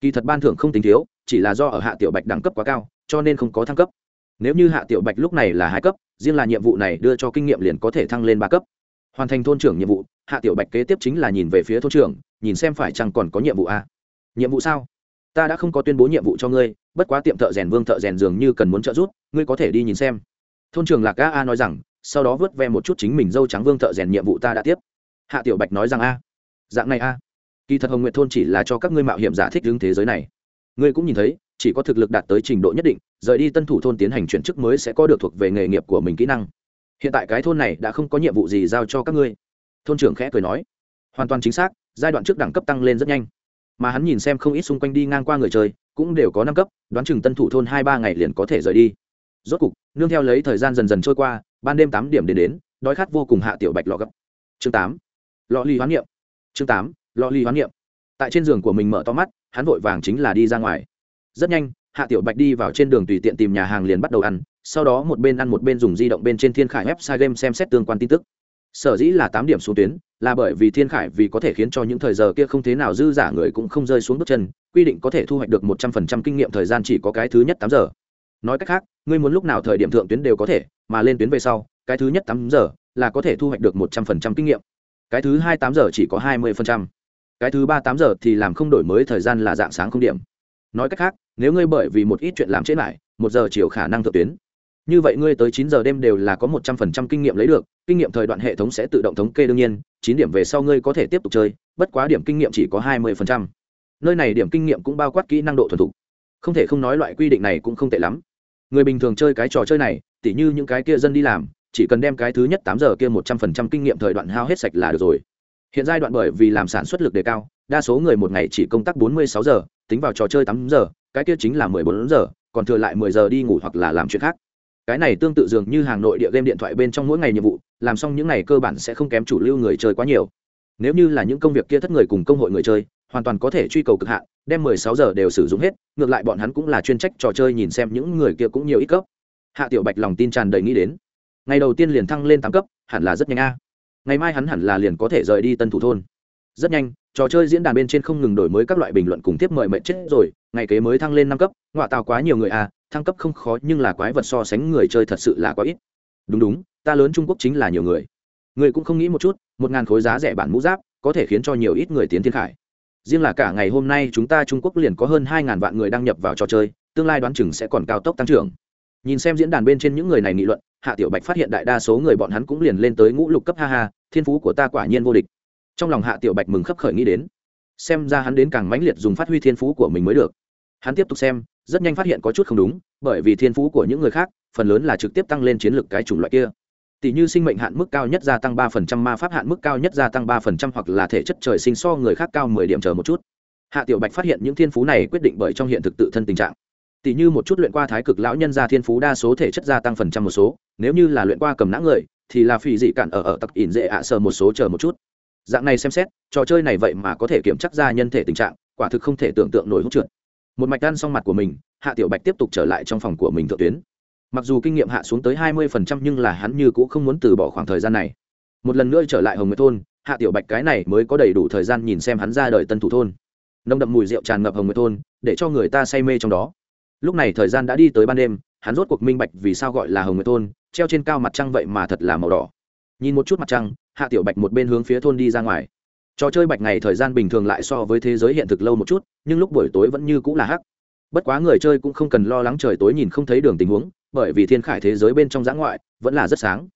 Kỳ thật ban thưởng không tính thiếu, chỉ là do ở hạ tiểu bạch đẳng cấp quá cao, cho nên không có thăng cấp. Nếu như hạ tiểu bạch lúc này là hai cấp, riêng là nhiệm vụ này đưa cho kinh nghiệm liền có thể thăng lên ba cấp. Hoàn thành thôn trưởng nhiệm vụ, hạ tiểu bạch kế tiếp chính là nhìn về phía thôn trưởng, nhìn xem phải chăng còn có nhiệm vụ a. Nhiệm vụ sao? Ta đã không có tuyên bố nhiệm vụ cho ngươi, bất quá tiệm thợ rèn vương thợ rèn dường như cần muốn trợ giúp, ngươi có thể đi nhìn xem. Thôn trưởng lạc a a nói rằng, sau đó vớt ve một chút chính mình dâu trắng vương thợ rèn nhiệm vụ ta đã tiếp. Hạ tiểu bạch nói rằng, a, dạng này a, kỳ thật hồng nguyện thôn chỉ là cho các ngươi mạo hiểm giả thích hướng thế giới này. Ngươi cũng nhìn thấy, chỉ có thực lực đạt tới trình độ nhất định, rời đi tân thủ thôn tiến hành chuyển chức mới sẽ có được thuộc về nghề nghiệp của mình kỹ năng. Hiện tại cái thôn này đã không có nhiệm vụ gì giao cho các ngươi. Thôn trưởng khẽ cười nói. Hoàn toàn chính xác, giai đoạn trước đẳng cấp tăng lên rất nhanh mà hắn nhìn xem không ít xung quanh đi ngang qua người chơi, cũng đều có năm cấp, đoán chừng tân thủ thôn hai ba ngày liền có thể rời đi. Rốt cục, nương theo lấy thời gian dần dần trôi qua, ban đêm tám điểm đến đến, đói khát vô cùng hạ tiểu bạch lọ gấp. Chương tám, lọ ly hoán niệm. Chương tám, lọ ly hoán niệm. Tại trên giường của mình mở to mắt, hắn vội vàng chính là đi ra ngoài. Rất nhanh, hạ tiểu bạch đi vào trên đường tùy tiện tìm nhà hàng liền bắt đầu ăn, sau đó một bên ăn một bên dùng di động bên trên thiên khải website game xem xét tương quan tin tức sở dĩ là tám điểm xuống tuyến, là bởi vì thiên khải vì có thể khiến cho những thời giờ kia không thế nào dư giả người cũng không rơi xuống bước chân, quy định có thể thu hoạch được một trăm phần trăm kinh nghiệm thời gian chỉ có cái thứ nhất tám giờ. Nói cách khác, ngươi muốn lúc nào thời điểm thượng tuyến đều có thể, mà lên tuyến về sau, cái thứ nhất tám giờ là có thể thu hoạch được một trăm phần trăm kinh nghiệm. Cái thứ hai tám giờ chỉ có hai mươi phần trăm. Cái thứ ba tám giờ thì làm không đổi mới thời gian là dạng sáng không điểm. Nói cách khác, nếu ngươi bởi vì một ít chuyện làm chết lại, một giờ chiều khả năng thượng tuyến như vậy ngươi tới chín giờ đêm đều là có một trăm phần trăm kinh nghiệm lấy được, kinh nghiệm thời đoạn hệ thống sẽ tự động thống kê đương nhiên, chín điểm về sau ngươi có thể tiếp tục chơi, bất quá điểm kinh nghiệm chỉ có hai mươi phần trăm. Nơi này điểm kinh nghiệm cũng bao quát kỹ năng độ thuần thục. Không thể không nói loại quy định này cũng không tệ lắm. Người bình thường chơi cái trò chơi này, tỉ như những cái kia dân đi làm, chỉ cần đem cái thứ nhất tám giờ kia một trăm phần trăm kinh nghiệm thời đoạn hao hết sạch là được rồi. Hiện giai đoạn bởi vì làm sản xuất lực đề cao, đa số người một ngày chỉ công tác bốn mươi sáu giờ, tính vào trò chơi tám giờ, cái kia chính là mười bốn giờ, còn thừa lại mười giờ đi ngủ hoặc là làm chuyện khác cái này tương tự dường như hàng nội địa game điện thoại bên trong mỗi ngày nhiệm vụ, làm xong những ngày cơ bản sẽ không kém chủ lưu người chơi quá nhiều. Nếu như là những công việc kia thất người cùng công hội người chơi, hoàn toàn có thể truy cầu cực hạn, đem mười sáu giờ đều sử dụng hết, ngược lại bọn hắn cũng là chuyên trách trò chơi nhìn xem những người kia cũng nhiều ít cấp. Hạ tiểu bạch lòng tin tràn đầy nghĩ đến. Ngày đầu tiên liền thăng lên tám cấp, hẳn là rất nhanh a. Ngày mai hắn hẳn là liền có thể rời đi tân thủ thôn. Rất nhanh, trò chơi diễn đàn bên trên không ngừng đổi mới các loại bình luận cùng tiếp mời mệnh chết rồi, ngày kế mới thăng lên năm cấp ngoại tạo quá nhiều người à thăng cấp không khó, nhưng là quái vật so sánh người chơi thật sự là quá ít. Đúng đúng, ta lớn trung quốc chính là nhiều người. Người cũng không nghĩ một chút, một ngàn khối giá rẻ bản mũ giáp, có thể khiến cho nhiều ít người tiến thiên khải. Riêng là cả ngày hôm nay chúng ta trung quốc liền có hơn hai ngàn vạn người đăng nhập vào trò chơi, tương lai đoán chừng sẽ còn cao tốc tăng trưởng. Nhìn xem diễn đàn bên trên những người này nghị luận, hạ tiểu bạch phát hiện đại đa số người bọn hắn cũng liền lên tới ngũ lục cấp, ha ha, thiên phú của ta quả nhiên vô địch. Trong lòng hạ tiểu bạch mừng khấp khởi nghĩ đến, xem ra hắn đến càng mãnh liệt dùng phát huy thiên phú của mình mới được. Hắn tiếp tục xem rất nhanh phát hiện có chút không đúng, bởi vì thiên phú của những người khác, phần lớn là trực tiếp tăng lên chiến lược cái chủng loại kia. Tỷ như sinh mệnh hạn mức cao nhất gia tăng ba phần trăm, ma pháp hạn mức cao nhất gia tăng ba phần trăm hoặc là thể chất trời sinh so người khác cao mười điểm chờ một chút. Hạ tiểu bạch phát hiện những thiên phú này quyết định bởi trong hiện thực tự thân tình trạng. Tỷ như một chút luyện qua thái cực lão nhân gia thiên phú đa số thể chất gia tăng phần trăm một số, nếu như là luyện qua cầm nã người, thì là phỉ dị cản ở ở tặc ỉn dễ ạ sờ một số chờ một chút. Dạng này xem xét, trò chơi này vậy mà có thể kiểm chắc ra nhân thể tình trạng, quả thực không thể tưởng tượng nổi hút trượt một mạch ăn xong mặt của mình, hạ tiểu bạch tiếp tục trở lại trong phòng của mình thượng tuyến. Mặc dù kinh nghiệm hạ xuống tới hai mươi phần trăm nhưng là hắn như cũng không muốn từ bỏ khoảng thời gian này. Một lần nữa trở lại hồng nguyệt thôn, hạ tiểu bạch cái này mới có đầy đủ thời gian nhìn xem hắn ra đời tân thủ thôn. Nồng đậm mùi rượu tràn ngập hồng nguyệt thôn, để cho người ta say mê trong đó. Lúc này thời gian đã đi tới ban đêm, hắn rốt cuộc minh bạch vì sao gọi là hồng nguyệt thôn, treo trên cao mặt trăng vậy mà thật là màu đỏ. Nhìn một chút mặt trăng, hạ tiểu bạch một bên hướng phía thôn đi ra ngoài trò chơi bạch ngày thời gian bình thường lại so với thế giới hiện thực lâu một chút, nhưng lúc buổi tối vẫn như cũng là hắc. Bất quá người chơi cũng không cần lo lắng trời tối nhìn không thấy đường tình huống, bởi vì thiên khải thế giới bên trong giã ngoại vẫn là rất sáng.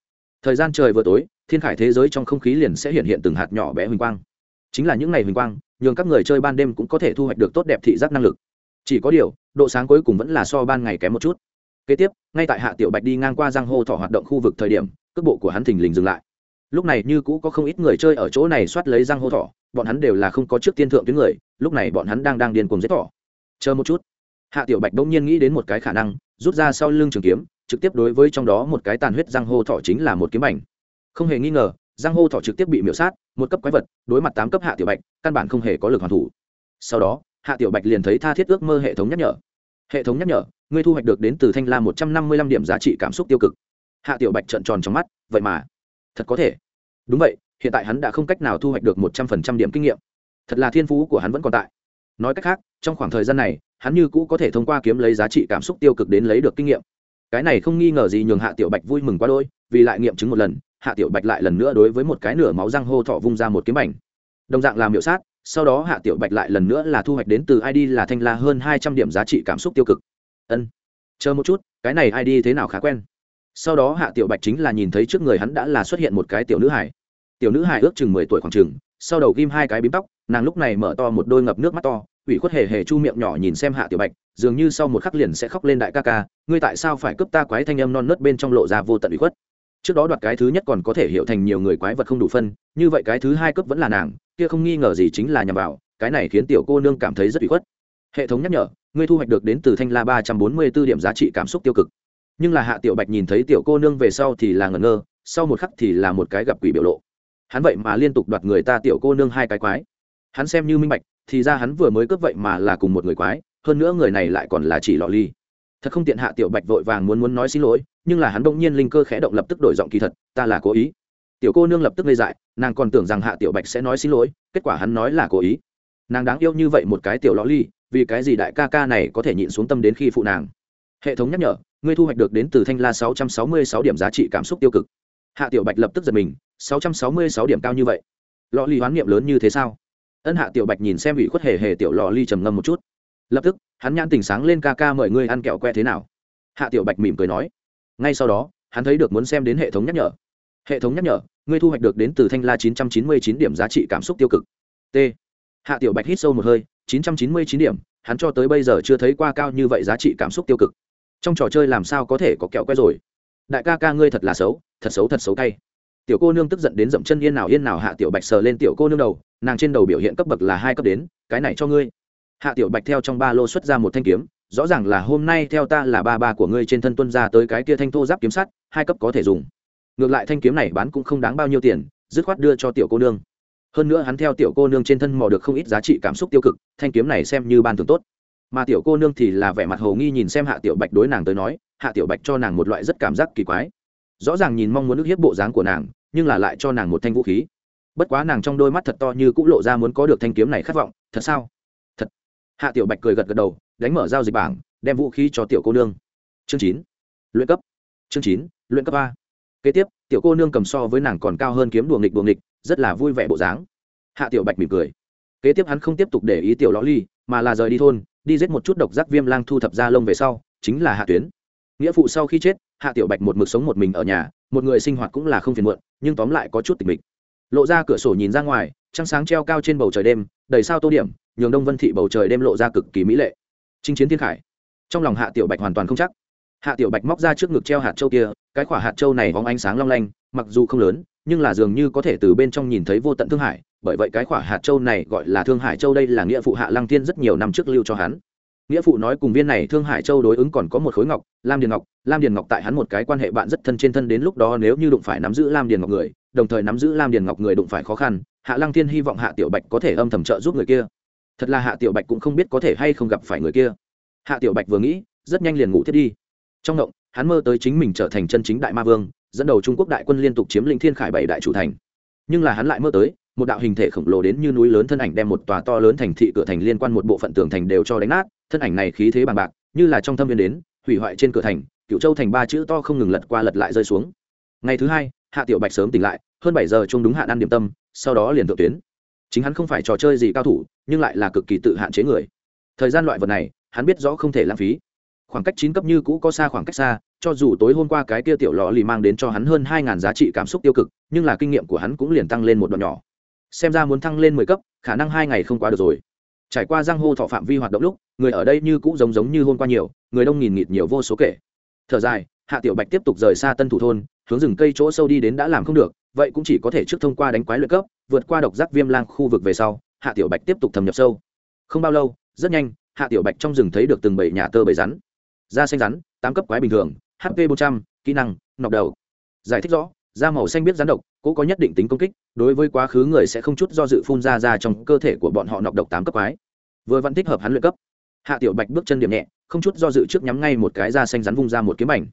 Thời gian trời vừa tối, thiên khải thế giới trong không khí liền sẽ hiện hiện từng hạt nhỏ bé huỳnh quang. Chính là những ngày huỳnh quang, nhường các người chơi ban đêm cũng có thể thu hoạch được tốt đẹp thị giác năng lực. Chỉ có điều, độ sáng cuối cùng vẫn là so ban ngày kém một chút. Kế tiếp, ngay tại hạ tiểu bạch đi ngang qua giang hô thọ hoạt động khu vực thời điểm, cước bộ của hắn thình lình dừng lại lúc này như cũ có không ít người chơi ở chỗ này soát lấy răng hô thỏ, bọn hắn đều là không có trước tiên thượng tuyến người lúc này bọn hắn đang đang điên cuồng giết thỏ. Chờ một chút. Hạ tiểu bạch bỗng nhiên nghĩ đến một cái khả năng rút ra sau lưng trường kiếm trực tiếp đối với trong đó một cái tàn huyết răng hô thỏ chính là một kiếm ảnh không hề nghi ngờ giang hô thọ trực tiếp bị miễu sát một cấp quái vật đối mặt tám cấp hạ tiểu bạch căn bản không hề có lực hoàn thủ. Sau đó hạ tiểu bạch liền thấy tha thiết ước mơ hệ thống nhắc nhở. Hệ thống nhắc nhở ngươi thu hoạch được đến từ thanh la một trăm năm mươi lăm điểm giá trị cảm xúc tiêu cực. Hạ tiểu bạch trợn tròn trong mắt vậy mà thật có thể đúng vậy, hiện tại hắn đã không cách nào thu hoạch được một trăm phần trăm điểm kinh nghiệm. Thật là thiên phú của hắn vẫn còn tại. Nói cách khác, trong khoảng thời gian này, hắn như cũ có thể thông qua kiếm lấy giá trị cảm xúc tiêu cực đến lấy được kinh nghiệm. Cái này không nghi ngờ gì nhường hạ tiểu bạch vui mừng quá đôi vì lại nghiệm chứng một lần, hạ tiểu bạch lại lần nữa đối với một cái nửa máu răng hô thọ vung ra một kiếm ảnh. Đồng dạng làm hiệu sát, sau đó hạ tiểu bạch lại lần nữa là thu hoạch đến từ id là thanh la hơn hai trăm điểm giá trị cảm xúc tiêu cực. Ân, chờ một chút, cái này id thế nào khá quen sau đó hạ tiểu bạch chính là nhìn thấy trước người hắn đã là xuất hiện một cái tiểu nữ hải tiểu nữ hải ước chừng mười tuổi khoảng chừng, sau đầu ghim hai cái bím tóc, nàng lúc này mở to một đôi ngập nước mắt to, ủy khuất hề hề chu miệng nhỏ nhìn xem hạ tiểu bạch, dường như sau một khắc liền sẽ khóc lên đại ca ca, ngươi tại sao phải cướp ta quái thanh âm non nớt bên trong lộ ra vô tận ủy khuất. Trước đó đoạt cái thứ nhất còn có thể hiểu thành nhiều người quái vật không đủ phân, như vậy cái thứ hai cướp vẫn là nàng, kia không nghi ngờ gì chính là nhằm vào, cái này khiến tiểu cô nương cảm thấy rất ủy khuất. Hệ thống nhắc nhở, ngươi thu hoạch được đến từ thanh la ba trăm bốn mươi b ố điểm giá trị cảm xúc tiêu cực nhưng là hạ tiểu bạch nhìn thấy tiểu cô nương về sau thì là ngẩn ngơ, sau một khắc thì là một cái gặp quỷ biểu lộ. Hắn vậy mà liên tục đoạt người ta tiểu cô nương hai cái quái. Hắn xem như minh bạch, thì ra hắn vừa mới cướp vậy mà là cùng một người quái, hơn nữa người này lại còn là chỉ lọ ly. Thật không tiện hạ tiểu bạch vội vàng muốn muốn nói xin lỗi, nhưng là hắn bỗng nhiên linh cơ khẽ động lập tức đổi giọng kỳ thật, ta là cố ý. Tiểu cô nương lập tức ngây dại, nàng còn tưởng rằng hạ tiểu bạch sẽ nói xin lỗi, kết quả hắn nói là cố ý. Nàng đáng yêu như vậy một cái tiểu lọ ly, vì cái gì đại ca ca này có thể nhịn xuống tâm đến khi phụ nàng? Hệ thống nhắc nhở, ngươi thu hoạch được đến từ thanh la sáu trăm sáu mươi sáu điểm giá trị cảm xúc tiêu cực. Hạ tiểu bạch lập tức giật mình, sáu trăm sáu mươi sáu điểm cao như vậy? Lò ly hoán niệm lớn như thế sao? Ân hạ tiểu bạch nhìn xem ủy khuất hề hề tiểu lò ly trầm ngâm một chút. Lập tức, hắn nhãn tình sáng lên ca ca mời ngươi ăn kẹo que thế nào? Hạ tiểu bạch mỉm cười nói. Ngay sau đó, hắn thấy được muốn xem đến hệ thống nhắc nhở. Hệ thống nhắc nhở, ngươi thu hoạch được đến từ thanh la chín trăm chín mươi chín điểm giá trị cảm xúc tiêu cực. T. Hạ tiểu bạch hít sâu một hơi, chín trăm chín mươi chín điểm, hắn cho tới bây giờ chưa thấy qua cao như vậy giá trị cảm xúc tiêu cực trong trò chơi làm sao có thể có kẹo que rồi? Đại ca ca ngươi thật là xấu, thật xấu thật xấu cay. Tiểu cô nương tức giận đến dậm chân yên nào yên nào hạ tiểu bạch sờ lên tiểu cô nương đầu, nàng trên đầu biểu hiện cấp bậc là hai cấp đến, cái này cho ngươi. Hạ tiểu bạch theo trong ba lô xuất ra một thanh kiếm, rõ ràng là hôm nay theo ta là ba ba của ngươi trên thân tuân ra tới cái kia thanh thô giáp kiếm sắt, hai cấp có thể dùng. Ngược lại thanh kiếm này bán cũng không đáng bao nhiêu tiền, dứt khoát đưa cho tiểu cô nương. Hơn nữa hắn theo tiểu cô nương trên thân mò được không ít giá trị cảm xúc tiêu cực, thanh kiếm này xem như ban thường tốt mà tiểu cô nương thì là vẻ mặt hồ nghi nhìn xem hạ tiểu bạch đối nàng tới nói, hạ tiểu bạch cho nàng một loại rất cảm giác kỳ quái. Rõ ràng nhìn mong muốn ức hiếp bộ dáng của nàng, nhưng là lại cho nàng một thanh vũ khí. Bất quá nàng trong đôi mắt thật to như cũng lộ ra muốn có được thanh kiếm này khát vọng, thật sao? Thật. Hạ tiểu bạch cười gật gật đầu, đánh mở giao dịch bảng, đem vũ khí cho tiểu cô nương. Chương chín. Luyện cấp. Chương chín, luyện cấp a. Kế tiếp, tiểu cô nương cầm so với nàng còn cao hơn kiếm đùa nghịch đùa nghịch, rất là vui vẻ bộ dáng. Hạ tiểu bạch mỉm cười. Kế tiếp hắn không tiếp tục để ý tiểu ló ly, mà là rời đi thôn đi giết một chút độc giác viêm lang thu thập ra lông về sau, chính là hạ tuyến. Nghĩa phụ sau khi chết, hạ tiểu bạch một mực sống một mình ở nhà, một người sinh hoạt cũng là không phiền muộn, nhưng tóm lại có chút tịch mịch. Lộ ra cửa sổ nhìn ra ngoài, trăng sáng treo cao trên bầu trời đêm, đầy sao tô điểm, nhường đông vân thị bầu trời đêm lộ ra cực kỳ mỹ lệ. Chinh chiến thiên khải. Trong lòng hạ tiểu bạch hoàn toàn không chắc. Hạ tiểu bạch móc ra trước ngực treo hạt châu kia, cái quả hạt châu này vóng ánh sáng long lanh, mặc dù không lớn nhưng là dường như có thể từ bên trong nhìn thấy vô tận thương hải, bởi vậy cái quả hạt châu này gọi là thương hải châu đây là nghĩa phụ hạ lăng tiên rất nhiều năm trước lưu cho hắn. Nghĩa phụ nói cùng viên này thương hải châu đối ứng còn có một khối ngọc, lam điền ngọc. Lam điền ngọc tại hắn một cái quan hệ bạn rất thân trên thân đến lúc đó nếu như đụng phải nắm giữ lam điền ngọc người, đồng thời nắm giữ lam điền ngọc người đụng phải khó khăn, hạ lăng thiên hy vọng hạ tiểu bạch có thể âm thầm trợ giúp người kia. Thật là hạ tiểu bạch cũng không biết có thể hay không gặp phải người kia. Hạ tiểu bạch vừa nghĩ, rất nhanh liền ngủ thiết đi. Trong động hắn mơ tới chính mình trở thành chân chính đại ma vương, dẫn đầu trung quốc đại quân liên tục chiếm lĩnh thiên khải bảy đại chủ thành. Nhưng là hắn lại mơ tới, một đạo hình thể khổng lồ đến như núi lớn thân ảnh đem một tòa to lớn thành thị cửa thành liên quan một bộ phận tường thành đều cho đánh nát, thân ảnh này khí thế bằng bạc, như là trong thâm viên đến, hủy hoại trên cửa thành cựu châu thành ba chữ to không ngừng lật qua lật lại rơi xuống. Ngày thứ hai, hạ tiểu bạch sớm tỉnh lại, hơn bảy giờ chung đúng hạn ăn điểm tâm, sau đó liền thượng tuyến. Chính hắn không phải trò chơi gì cao thủ, nhưng lại là cực kỳ tự hạn chế người. Thời gian loại vật này, hắn biết rõ không thể lãng phí khoảng cách chín cấp như cũ có xa khoảng cách xa, cho dù tối hôm qua cái kia tiểu lò lì mang đến cho hắn hơn hai ngàn giá trị cảm xúc tiêu cực, nhưng là kinh nghiệm của hắn cũng liền tăng lên một đoạn nhỏ. Xem ra muốn thăng lên mười cấp, khả năng hai ngày không qua được rồi. Trải qua giang hô thọ phạm vi hoạt động lúc, người ở đây như cũ giống giống như hôm qua nhiều, người đông nghìn nghịt nhiều vô số kể. Thở dài, hạ tiểu bạch tiếp tục rời xa tân thủ thôn, hướng rừng cây chỗ sâu đi đến đã làm không được, vậy cũng chỉ có thể trước thông qua đánh quái luyện cấp, vượt qua độc giác viêm lang khu vực về sau, hạ tiểu bạch tiếp tục thâm nhập sâu. Không bao lâu, rất nhanh, hạ tiểu bạch trong rừng thấy được từng bảy nhà tơ bầy rắn da xanh rắn, tám cấp quái bình thường hp bốn trăm, kỹ năng, nọc đầu. Giải thích rõ, da màu xanh biết rắn độc cũng có nhất định tính công kích, đối với quá khứ người sẽ không chút do dự phun ra ra trong cơ thể của bọn họ nọc độc tám cấp quái. Vừa vẫn thích hợp hắn luyện cấp. Hạ tiểu bạch bước chân điểm nhẹ, không chút do dự trước nhắm ngay một cái da xanh rắn vung ra một kiếm ảnh.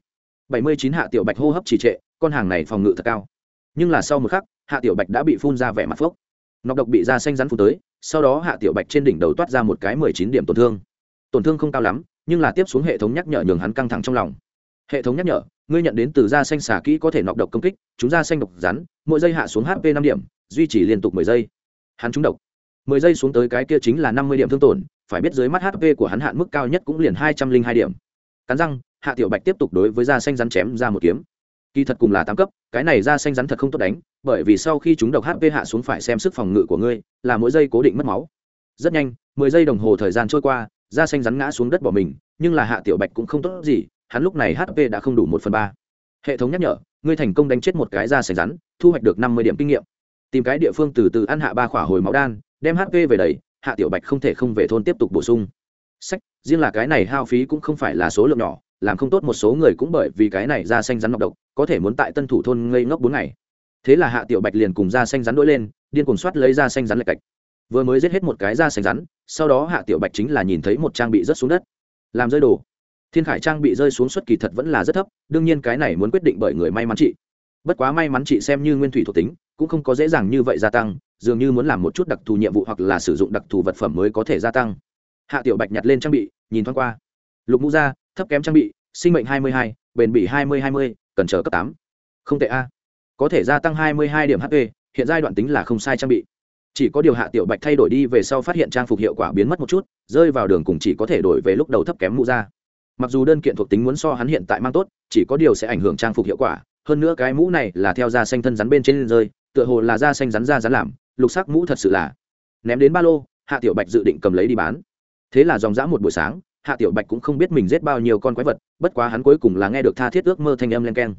Bảy mươi chín hạ tiểu bạch hô hấp trì trệ, con hàng này phòng ngự thật cao. Nhưng là sau một khắc, hạ tiểu bạch đã bị phun ra vẻ mặt phốc. Nọc độc bị da xanh rắn phun tới, sau đó hạ tiểu bạch trên đỉnh đầu toát ra một cái mười chín điểm tổn thương tổn thương không cao lắm, nhưng là tiếp xuống hệ thống nhắc nhở nhường hắn căng thẳng trong lòng. Hệ thống nhắc nhở, ngươi nhận đến từ da xanh xà kỹ có thể nọc độc công kích, chúng da xanh độc rắn, mỗi giây hạ xuống hp năm điểm, duy trì liên tục mười giây. Hắn trúng độc. Mười giây xuống tới cái kia chính là năm mươi điểm thương tổn, phải biết dưới mắt hp của hắn hạn mức cao nhất cũng liền hai trăm linh hai điểm. Cắn răng, hạ tiểu bạch tiếp tục đối với da xanh rắn chém ra một kiếm. Kỳ thật cùng là tám cấp, cái này da xanh rắn thật không tốt đánh, bởi vì sau khi chúng độc hp hạ xuống phải xem sức phòng ngự của ngươi, là mỗi giây cố định mất máu. Rất nhanh, mười giây đồng hồ thời gian trôi qua da xanh rắn ngã xuống đất bỏ mình, nhưng là hạ tiểu bạch cũng không tốt gì, hắn lúc này hp đã không đủ một phần ba. Hệ thống nhắc nhở, ngươi thành công đánh chết một cái da xanh rắn, thu hoạch được năm mươi điểm kinh nghiệm. Tìm cái địa phương từ từ ăn hạ ba khỏa hồi máu đan, đem hp về đầy, hạ tiểu bạch không thể không về thôn tiếp tục bổ sung. Sách, riêng là cái này hao phí cũng không phải là số lượng nhỏ, làm không tốt một số người cũng bởi vì cái này da xanh rắn nọc độc, có thể muốn tại tân thủ thôn ngây ngốc bốn ngày. Thế là hạ tiểu bạch liền cùng da xanh rắn đỗi lên, điên cuồng soát lấy da xanh rắn lệch cạch vừa mới giết hết một cái da xanh rắn sau đó hạ tiểu bạch chính là nhìn thấy một trang bị rớt xuống đất. Làm rơi đồ. Thiên khải trang bị rơi xuống suất kỳ thật vẫn là rất thấp đương nhiên cái này muốn quyết định bởi người may mắn chị. Bất quá may mắn chị xem như nguyên thủy thuộc tính cũng không có dễ dàng như vậy gia tăng dường như muốn làm một chút đặc thù nhiệm vụ hoặc là sử dụng đặc thù vật phẩm mới có thể gia tăng. Hạ tiểu bạch nhặt lên trang bị nhìn thoáng qua. Lục mũ da thấp kém trang bị sinh mệnh 22, bền bỉ 20-20, cần chờ cấp 8. không tệ a. Có thể gia tăng 22 điểm hp hiện giai đoạn tính là không sai trang bị chỉ có điều hạ tiểu bạch thay đổi đi về sau phát hiện trang phục hiệu quả biến mất một chút, rơi vào đường cùng chỉ có thể đổi về lúc đầu thấp kém mũ ra mặc dù đơn kiện thuộc tính muốn so hắn hiện tại mang tốt, chỉ có điều sẽ ảnh hưởng trang phục hiệu quả, hơn nữa cái mũ này là theo da xanh thân rắn bên trên rơi, tựa hồ là da xanh rắn da rắn làm, lục sắc mũ thật sự là. Ném đến ba lô, hạ tiểu bạch dự định cầm lấy đi bán. Thế là dòng dã một buổi sáng, hạ tiểu bạch cũng không biết mình giết bao nhiêu con quái vật, bất quá hắn cuối cùng là nghe được tha thiết ước mơ thanh âm len keng.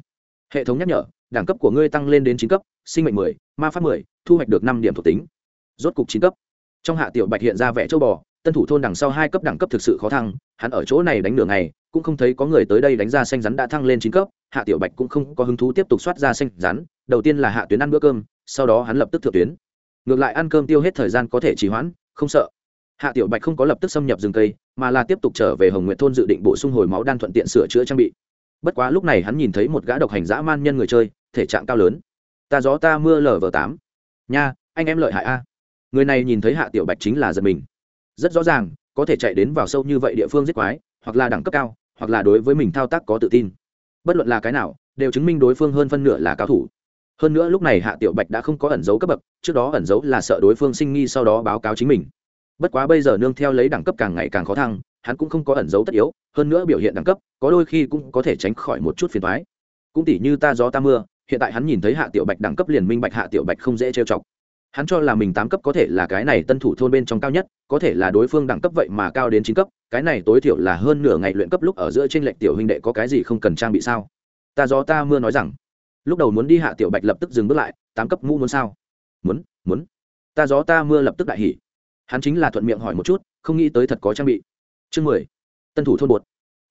Hệ thống nhắc nhở, đẳng cấp của ngươi tăng lên đến chín cấp, sinh mệnh mười, ma pháp mười, thu hoạch được năm điểm thuộc tính rốt cục chín cấp. Trong hạ tiểu bạch hiện ra vẻ châu bò, tân thủ thôn đằng sau hai cấp đẳng cấp thực sự khó thăng, hắn ở chỗ này đánh nửa ngày, cũng không thấy có người tới đây đánh ra xanh rắn đã thăng lên chín cấp, hạ tiểu bạch cũng không có hứng thú tiếp tục soát ra xanh rắn, đầu tiên là hạ tuyến ăn bữa cơm, sau đó hắn lập tức thượng tuyến. Ngược lại ăn cơm tiêu hết thời gian có thể trì hoãn, không sợ. Hạ tiểu bạch không có lập tức xâm nhập rừng cây, mà là tiếp tục trở về hồng nguyện thôn dự định bổ sung hồi máu đan thuận tiện sửa chữa trang bị. Bất quá lúc này hắn nhìn thấy một gã độc hành dã man nhân người chơi, thể trạng cao lớn. Ta gió ta mưa lở vờ tám. Nha, anh em lợi hại a người này nhìn thấy hạ tiểu bạch chính là giật mình. Rất rõ ràng, có thể chạy đến vào sâu như vậy địa phương giết quái, hoặc là đẳng cấp cao, hoặc là đối với mình thao tác có tự tin. Bất luận là cái nào, đều chứng minh đối phương hơn phân nửa là cao thủ. Hơn nữa lúc này hạ tiểu bạch đã không có ẩn dấu cấp bậc, trước đó ẩn dấu là sợ đối phương sinh nghi sau đó báo cáo chính mình. Bất quá bây giờ nương theo lấy đẳng cấp càng ngày càng khó thăng, hắn cũng không có ẩn dấu tất yếu, hơn nữa biểu hiện đẳng cấp, có đôi khi cũng có thể tránh khỏi một chút phiền thoái cũng tỉ như ta gió ta mưa, hiện tại hắn nhìn thấy hạ tiểu bạch đẳng cấp liền minh bạch hạ tiểu bạch không dễ trêu chọc hắn cho là mình tám cấp có thể là cái này tân thủ thôn bên trong cao nhất, có thể là đối phương đẳng cấp vậy mà cao đến chín cấp, cái này tối thiểu là hơn nửa ngày luyện cấp lúc ở giữa trên lệnh tiểu huynh đệ có cái gì không cần trang bị sao? Ta gió ta mưa nói rằng, lúc đầu muốn đi hạ tiểu bạch lập tức dừng bước lại, tám cấp mũ muốn sao? Muốn muốn. Ta gió ta mưa lập tức đại hỉ. Hắn chính là thuận miệng hỏi một chút, không nghĩ tới thật có trang bị. Chương mười. Tân thủ thôn bột.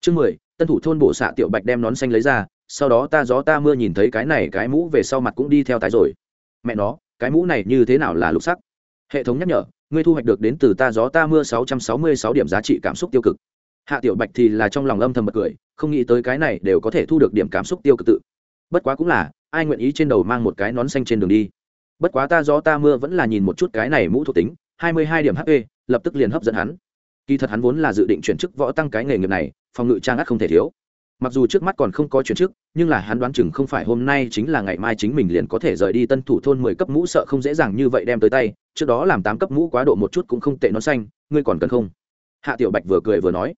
Chương mười. Tân thủ thôn bổ xạ tiểu bạch đem nón xanh lấy ra, sau đó ta gió ta mưa nhìn thấy cái này cái mũ về sau mặt cũng đi theo tái rồi. Mẹ nó cái mũ này như thế nào là lục sắc? Hệ thống nhắc nhở, ngươi thu hoạch được đến từ ta gió ta mưa sáu trăm sáu mươi sáu điểm giá trị cảm xúc tiêu cực. Hạ tiểu bạch thì là trong lòng âm thầm bật cười, không nghĩ tới cái này đều có thể thu được điểm cảm xúc tiêu cực tự. Bất quá cũng là, ai nguyện ý trên đầu mang một cái nón xanh trên đường đi? Bất quá ta gió ta mưa vẫn là nhìn một chút cái này mũ thuộc tính, hai mươi hai điểm hp lập tức liền hấp dẫn hắn. Kỳ thật hắn vốn là dự định chuyển chức võ tăng cái nghề nghiệp này, phòng ngự trang ắt không thể thiếu mặc dù trước mắt còn không có chuyển chức, nhưng là hắn đoán chừng không phải hôm nay chính là ngày mai chính mình liền có thể rời đi tân thủ thôn mười cấp mũ sợ không dễ dàng như vậy đem tới tay, trước đó làm tám cấp mũ quá độ một chút cũng không tệ nó xanh, ngươi còn cần không? Hạ tiểu bạch vừa cười vừa nói,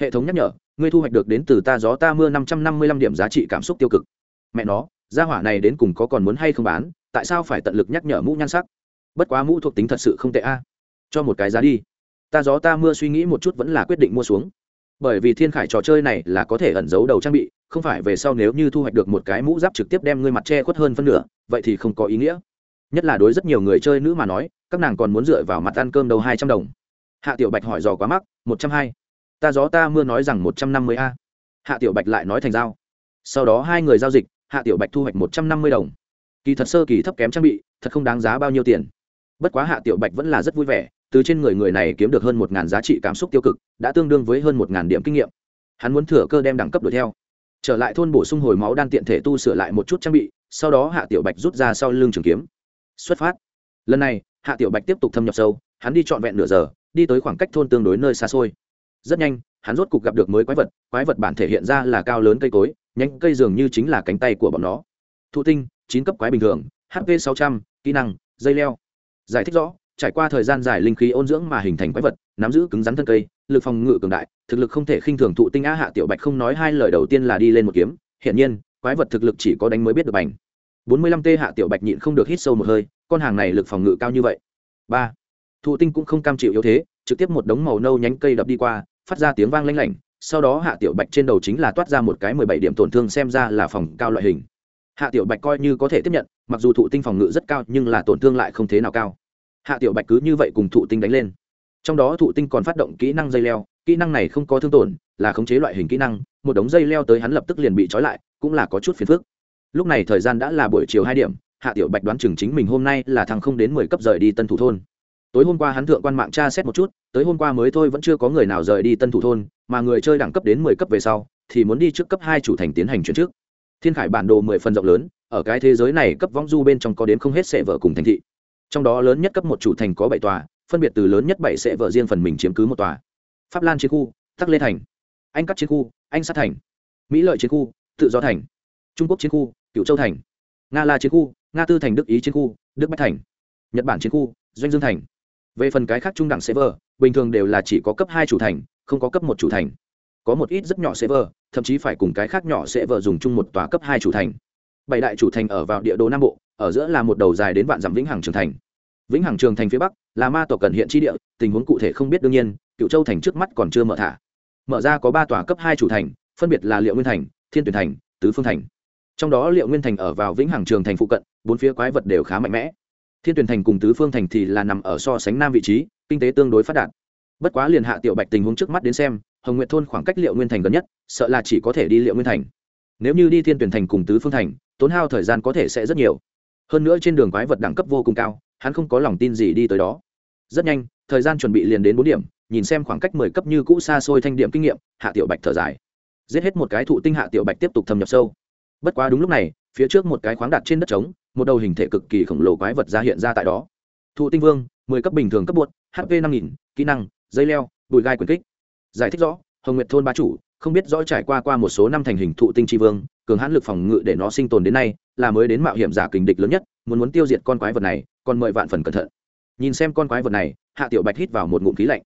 hệ thống nhắc nhở, ngươi thu hoạch được đến từ ta gió ta mưa năm trăm năm mươi lăm điểm giá trị cảm xúc tiêu cực. Mẹ nó, gia hỏa này đến cùng có còn muốn hay không bán, tại sao phải tận lực nhắc nhở mũ nhan sắc? Bất quá mũ thuộc tính thật sự không tệ a. Cho một cái giá đi. Ta gió ta mưa suy nghĩ một chút vẫn là quyết định mua xuống bởi vì thiên khải trò chơi này là có thể ẩn giấu đầu trang bị, không phải về sau nếu như thu hoạch được một cái mũ giáp trực tiếp đem ngươi mặt che khuất hơn phân nửa, vậy thì không có ý nghĩa. Nhất là đối rất nhiều người chơi nữ mà nói, các nàng còn muốn dựa vào mặt ăn cơm đầu hai trăm đồng. Hạ tiểu bạch hỏi dò quá mắc, một trăm hai. Ta gió ta mưa nói rằng một trăm năm mươi a. Hạ tiểu bạch lại nói thành giao. Sau đó hai người giao dịch, hạ tiểu bạch thu hoạch một trăm năm mươi đồng. Kỳ thật sơ kỳ thấp kém trang bị, thật không đáng giá bao nhiêu tiền. Bất quá hạ tiểu bạch vẫn là rất vui vẻ từ trên người người này kiếm được hơn một ngàn giá trị cảm xúc tiêu cực, đã tương đương với hơn một ngàn điểm kinh nghiệm. Hắn muốn thừa cơ đem đẳng cấp đuổi theo. Trở lại thôn bổ sung hồi máu đan tiện thể tu sửa lại một chút trang bị, sau đó hạ tiểu bạch rút ra sau lưng trường kiếm. Xuất phát. Lần này, hạ tiểu bạch tiếp tục thâm nhập sâu, hắn đi trọn vẹn nửa giờ, đi tới khoảng cách thôn tương đối nơi xa xôi. Rất nhanh, hắn rốt cục gặp được mới quái vật quái vật bản thể hiện ra là cao lớn cây cối, nhánh cây dường như chính là cánh tay của bọn nó. Thụ tinh, chín cấp quái bình thường hp sáu trăm, kỹ năng, dây leo. Giải thích rõ trải qua thời gian dài linh khí ôn dưỡng mà hình thành quái vật, nắm giữ cứng rắn thân cây, lực phòng ngự cường đại, thực lực không thể khinh thường thụ tinh á hạ tiểu bạch không nói hai lời đầu tiên là đi lên một kiếm. Hiển nhiên, quái vật thực lực chỉ có đánh mới biết được bành. Bốn mươi lăm t hạ tiểu bạch nhịn không được hít sâu một hơi, con hàng này lực phòng ngự cao như vậy. Ba. Thụ tinh cũng không cam chịu yếu thế, trực tiếp một đống màu nâu nhánh cây đập đi qua, phát ra tiếng vang lanh lảnh, sau đó hạ tiểu bạch trên đầu chính là toát ra một cái mười bảy điểm tổn thương xem ra là phòng cao loại hình. Hạ tiểu bạch coi như có thể tiếp nhận, mặc dù thụ tinh phòng ngự rất cao nhưng là tổn thương lại không thế nào cao hạ tiểu bạch cứ như vậy cùng thụ tinh đánh lên. Trong đó thụ tinh còn phát động kỹ năng dây leo, kỹ năng này không có thương tổn, là khống chế loại hình kỹ năng, một đống dây leo tới hắn lập tức liền bị trói lại, cũng là có chút phiền phức. Lúc này thời gian đã là buổi chiều hai điểm, hạ tiểu bạch đoán chừng chính mình hôm nay là thằng không đến mười cấp rời đi tân thủ thôn. Tối hôm qua hắn thượng quan mạng tra xét một chút, tới hôm qua mới thôi vẫn chưa có người nào rời đi tân thủ thôn, mà người chơi đẳng cấp đến mười cấp về sau, thì muốn đi trước cấp hai chủ thành tiến hành chuyển trước. Thiên khải bản đồ mười phần rộng lớn, ở cái thế giới này cấp võng du bên trong có đến không hết sệ vợ cùng thành thị trong đó lớn nhất cấp một chủ thành có bảy tòa, phân biệt từ lớn nhất bảy sẽ vợ riêng phần mình chiếm cứ một tòa. Pháp lan chiến khu, tắc lê thành. Anh cắt chiến khu, anh sát thành. Mỹ lợi chiến khu, tự do thành. Trung quốc chiến khu cựu châu thành. Nga la chiến khu, nga tư thành đức ý chiến khu, đức bách thành. Nhật bản chiến khu, doanh dương thành. Về phần cái khác trung đẳng server bình thường đều là chỉ có cấp hai chủ thành, không có cấp một chủ thành. Có một ít rất nhỏ server thậm chí phải cùng cái khác nhỏ server dùng chung một tòa cấp hai chủ thành bảy đại chủ thành ở vào địa đồ nam bộ, ở giữa là một đầu dài đến vạn dặm vĩnh hằng trường thành. Vĩnh hằng trường thành phía bắc là ma tộc cần hiện tri địa, tình huống cụ thể không biết đương nhiên, cựu châu thành trước mắt còn chưa mở thả. Mở ra có ba tòa cấp hai chủ thành, phân biệt là liệu nguyên thành, thiên tuyển thành, tứ phương thành. Trong đó liệu nguyên thành ở vào vĩnh hằng trường thành phụ cận, bốn phía quái vật đều khá mạnh mẽ. Thiên tuyển thành cùng tứ phương thành thì là nằm ở so sánh nam vị trí, kinh tế tương đối phát đạt. Bất quá liền hạ tiểu bạch tình huống trước mắt đến xem, hồng nguyện thôn khoảng cách liệu nguyên thành gần nhất, sợ là chỉ có thể đi liệu nguyên thành nếu như đi thiên tuyển thành cùng tứ phương thành, tốn hao thời gian có thể sẽ rất nhiều. Hơn nữa trên đường quái vật đẳng cấp vô cùng cao, hắn không có lòng tin gì đi tới đó. Rất nhanh, thời gian chuẩn bị liền đến bốn điểm, nhìn xem khoảng cách mười cấp như cũ xa xôi thanh điểm kinh nghiệm, hạ tiểu bạch thở dài. Giết hết một cái thụ tinh hạ tiểu bạch tiếp tục thâm nhập sâu. Bất quá đúng lúc này, phía trước một cái khoáng đặt trên đất trống, một đầu hình thể cực kỳ khổng lồ quái vật ra hiện ra tại đó. Thụ tinh vương, mười cấp bình thường cấp buốt hp năm nghìn, kỹ năng, dây leo, bụi gai quyền kích. Giải thích rõ, hồng nguyệt thôn ba chủ không biết rõ trải qua qua một số năm thành hình thụ tinh tri vương, cường hãn lực phòng ngự để nó sinh tồn đến nay, là mới đến mạo hiểm giả kình địch lớn nhất, muốn muốn tiêu diệt con quái vật này, còn mời vạn phần cẩn thận. Nhìn xem con quái vật này, hạ tiểu bạch hít vào một ngụm khí lạnh.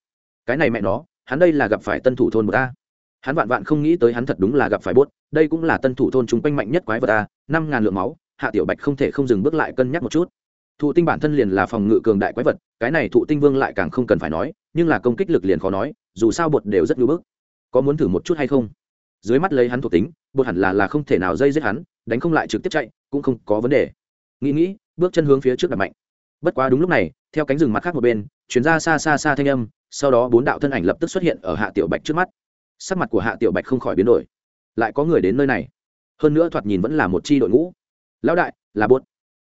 Cái này mẹ nó, hắn đây là gặp phải tân thủ thôn một ta hắn vạn vạn không nghĩ tới hắn thật đúng là gặp phải bốt, đây cũng là tân thủ thôn chúng quanh mạnh nhất quái vật ta năm ngàn lượng máu, hạ tiểu bạch không thể không dừng bước lại cân nhắc một chút. Thụ tinh bản thân liền là phòng ngự cường đại quái vật, cái này thụ tinh vương lại càng không cần phải nói, nhưng là công kích lực liền khó nói, dù sao bột đều rất ngưỡng bức có muốn thử một chút hay không? Dưới mắt lấy hắn thuộc tính bột hẳn là là không thể nào dây giết hắn, đánh không lại trực tiếp chạy, cũng không có vấn đề. Nghĩ nghĩ, bước chân hướng phía trước đặt mạnh. Bất quá đúng lúc này, theo cánh rừng mặt khác một bên chuyển ra xa xa xa thanh âm, sau đó bốn đạo thân ảnh lập tức xuất hiện ở hạ tiểu bạch trước mắt. Sắc mặt của hạ tiểu bạch không khỏi biến đổi. Lại có người đến nơi này. Hơn nữa thoạt nhìn vẫn là một chi đội ngũ. Lão đại, là bốt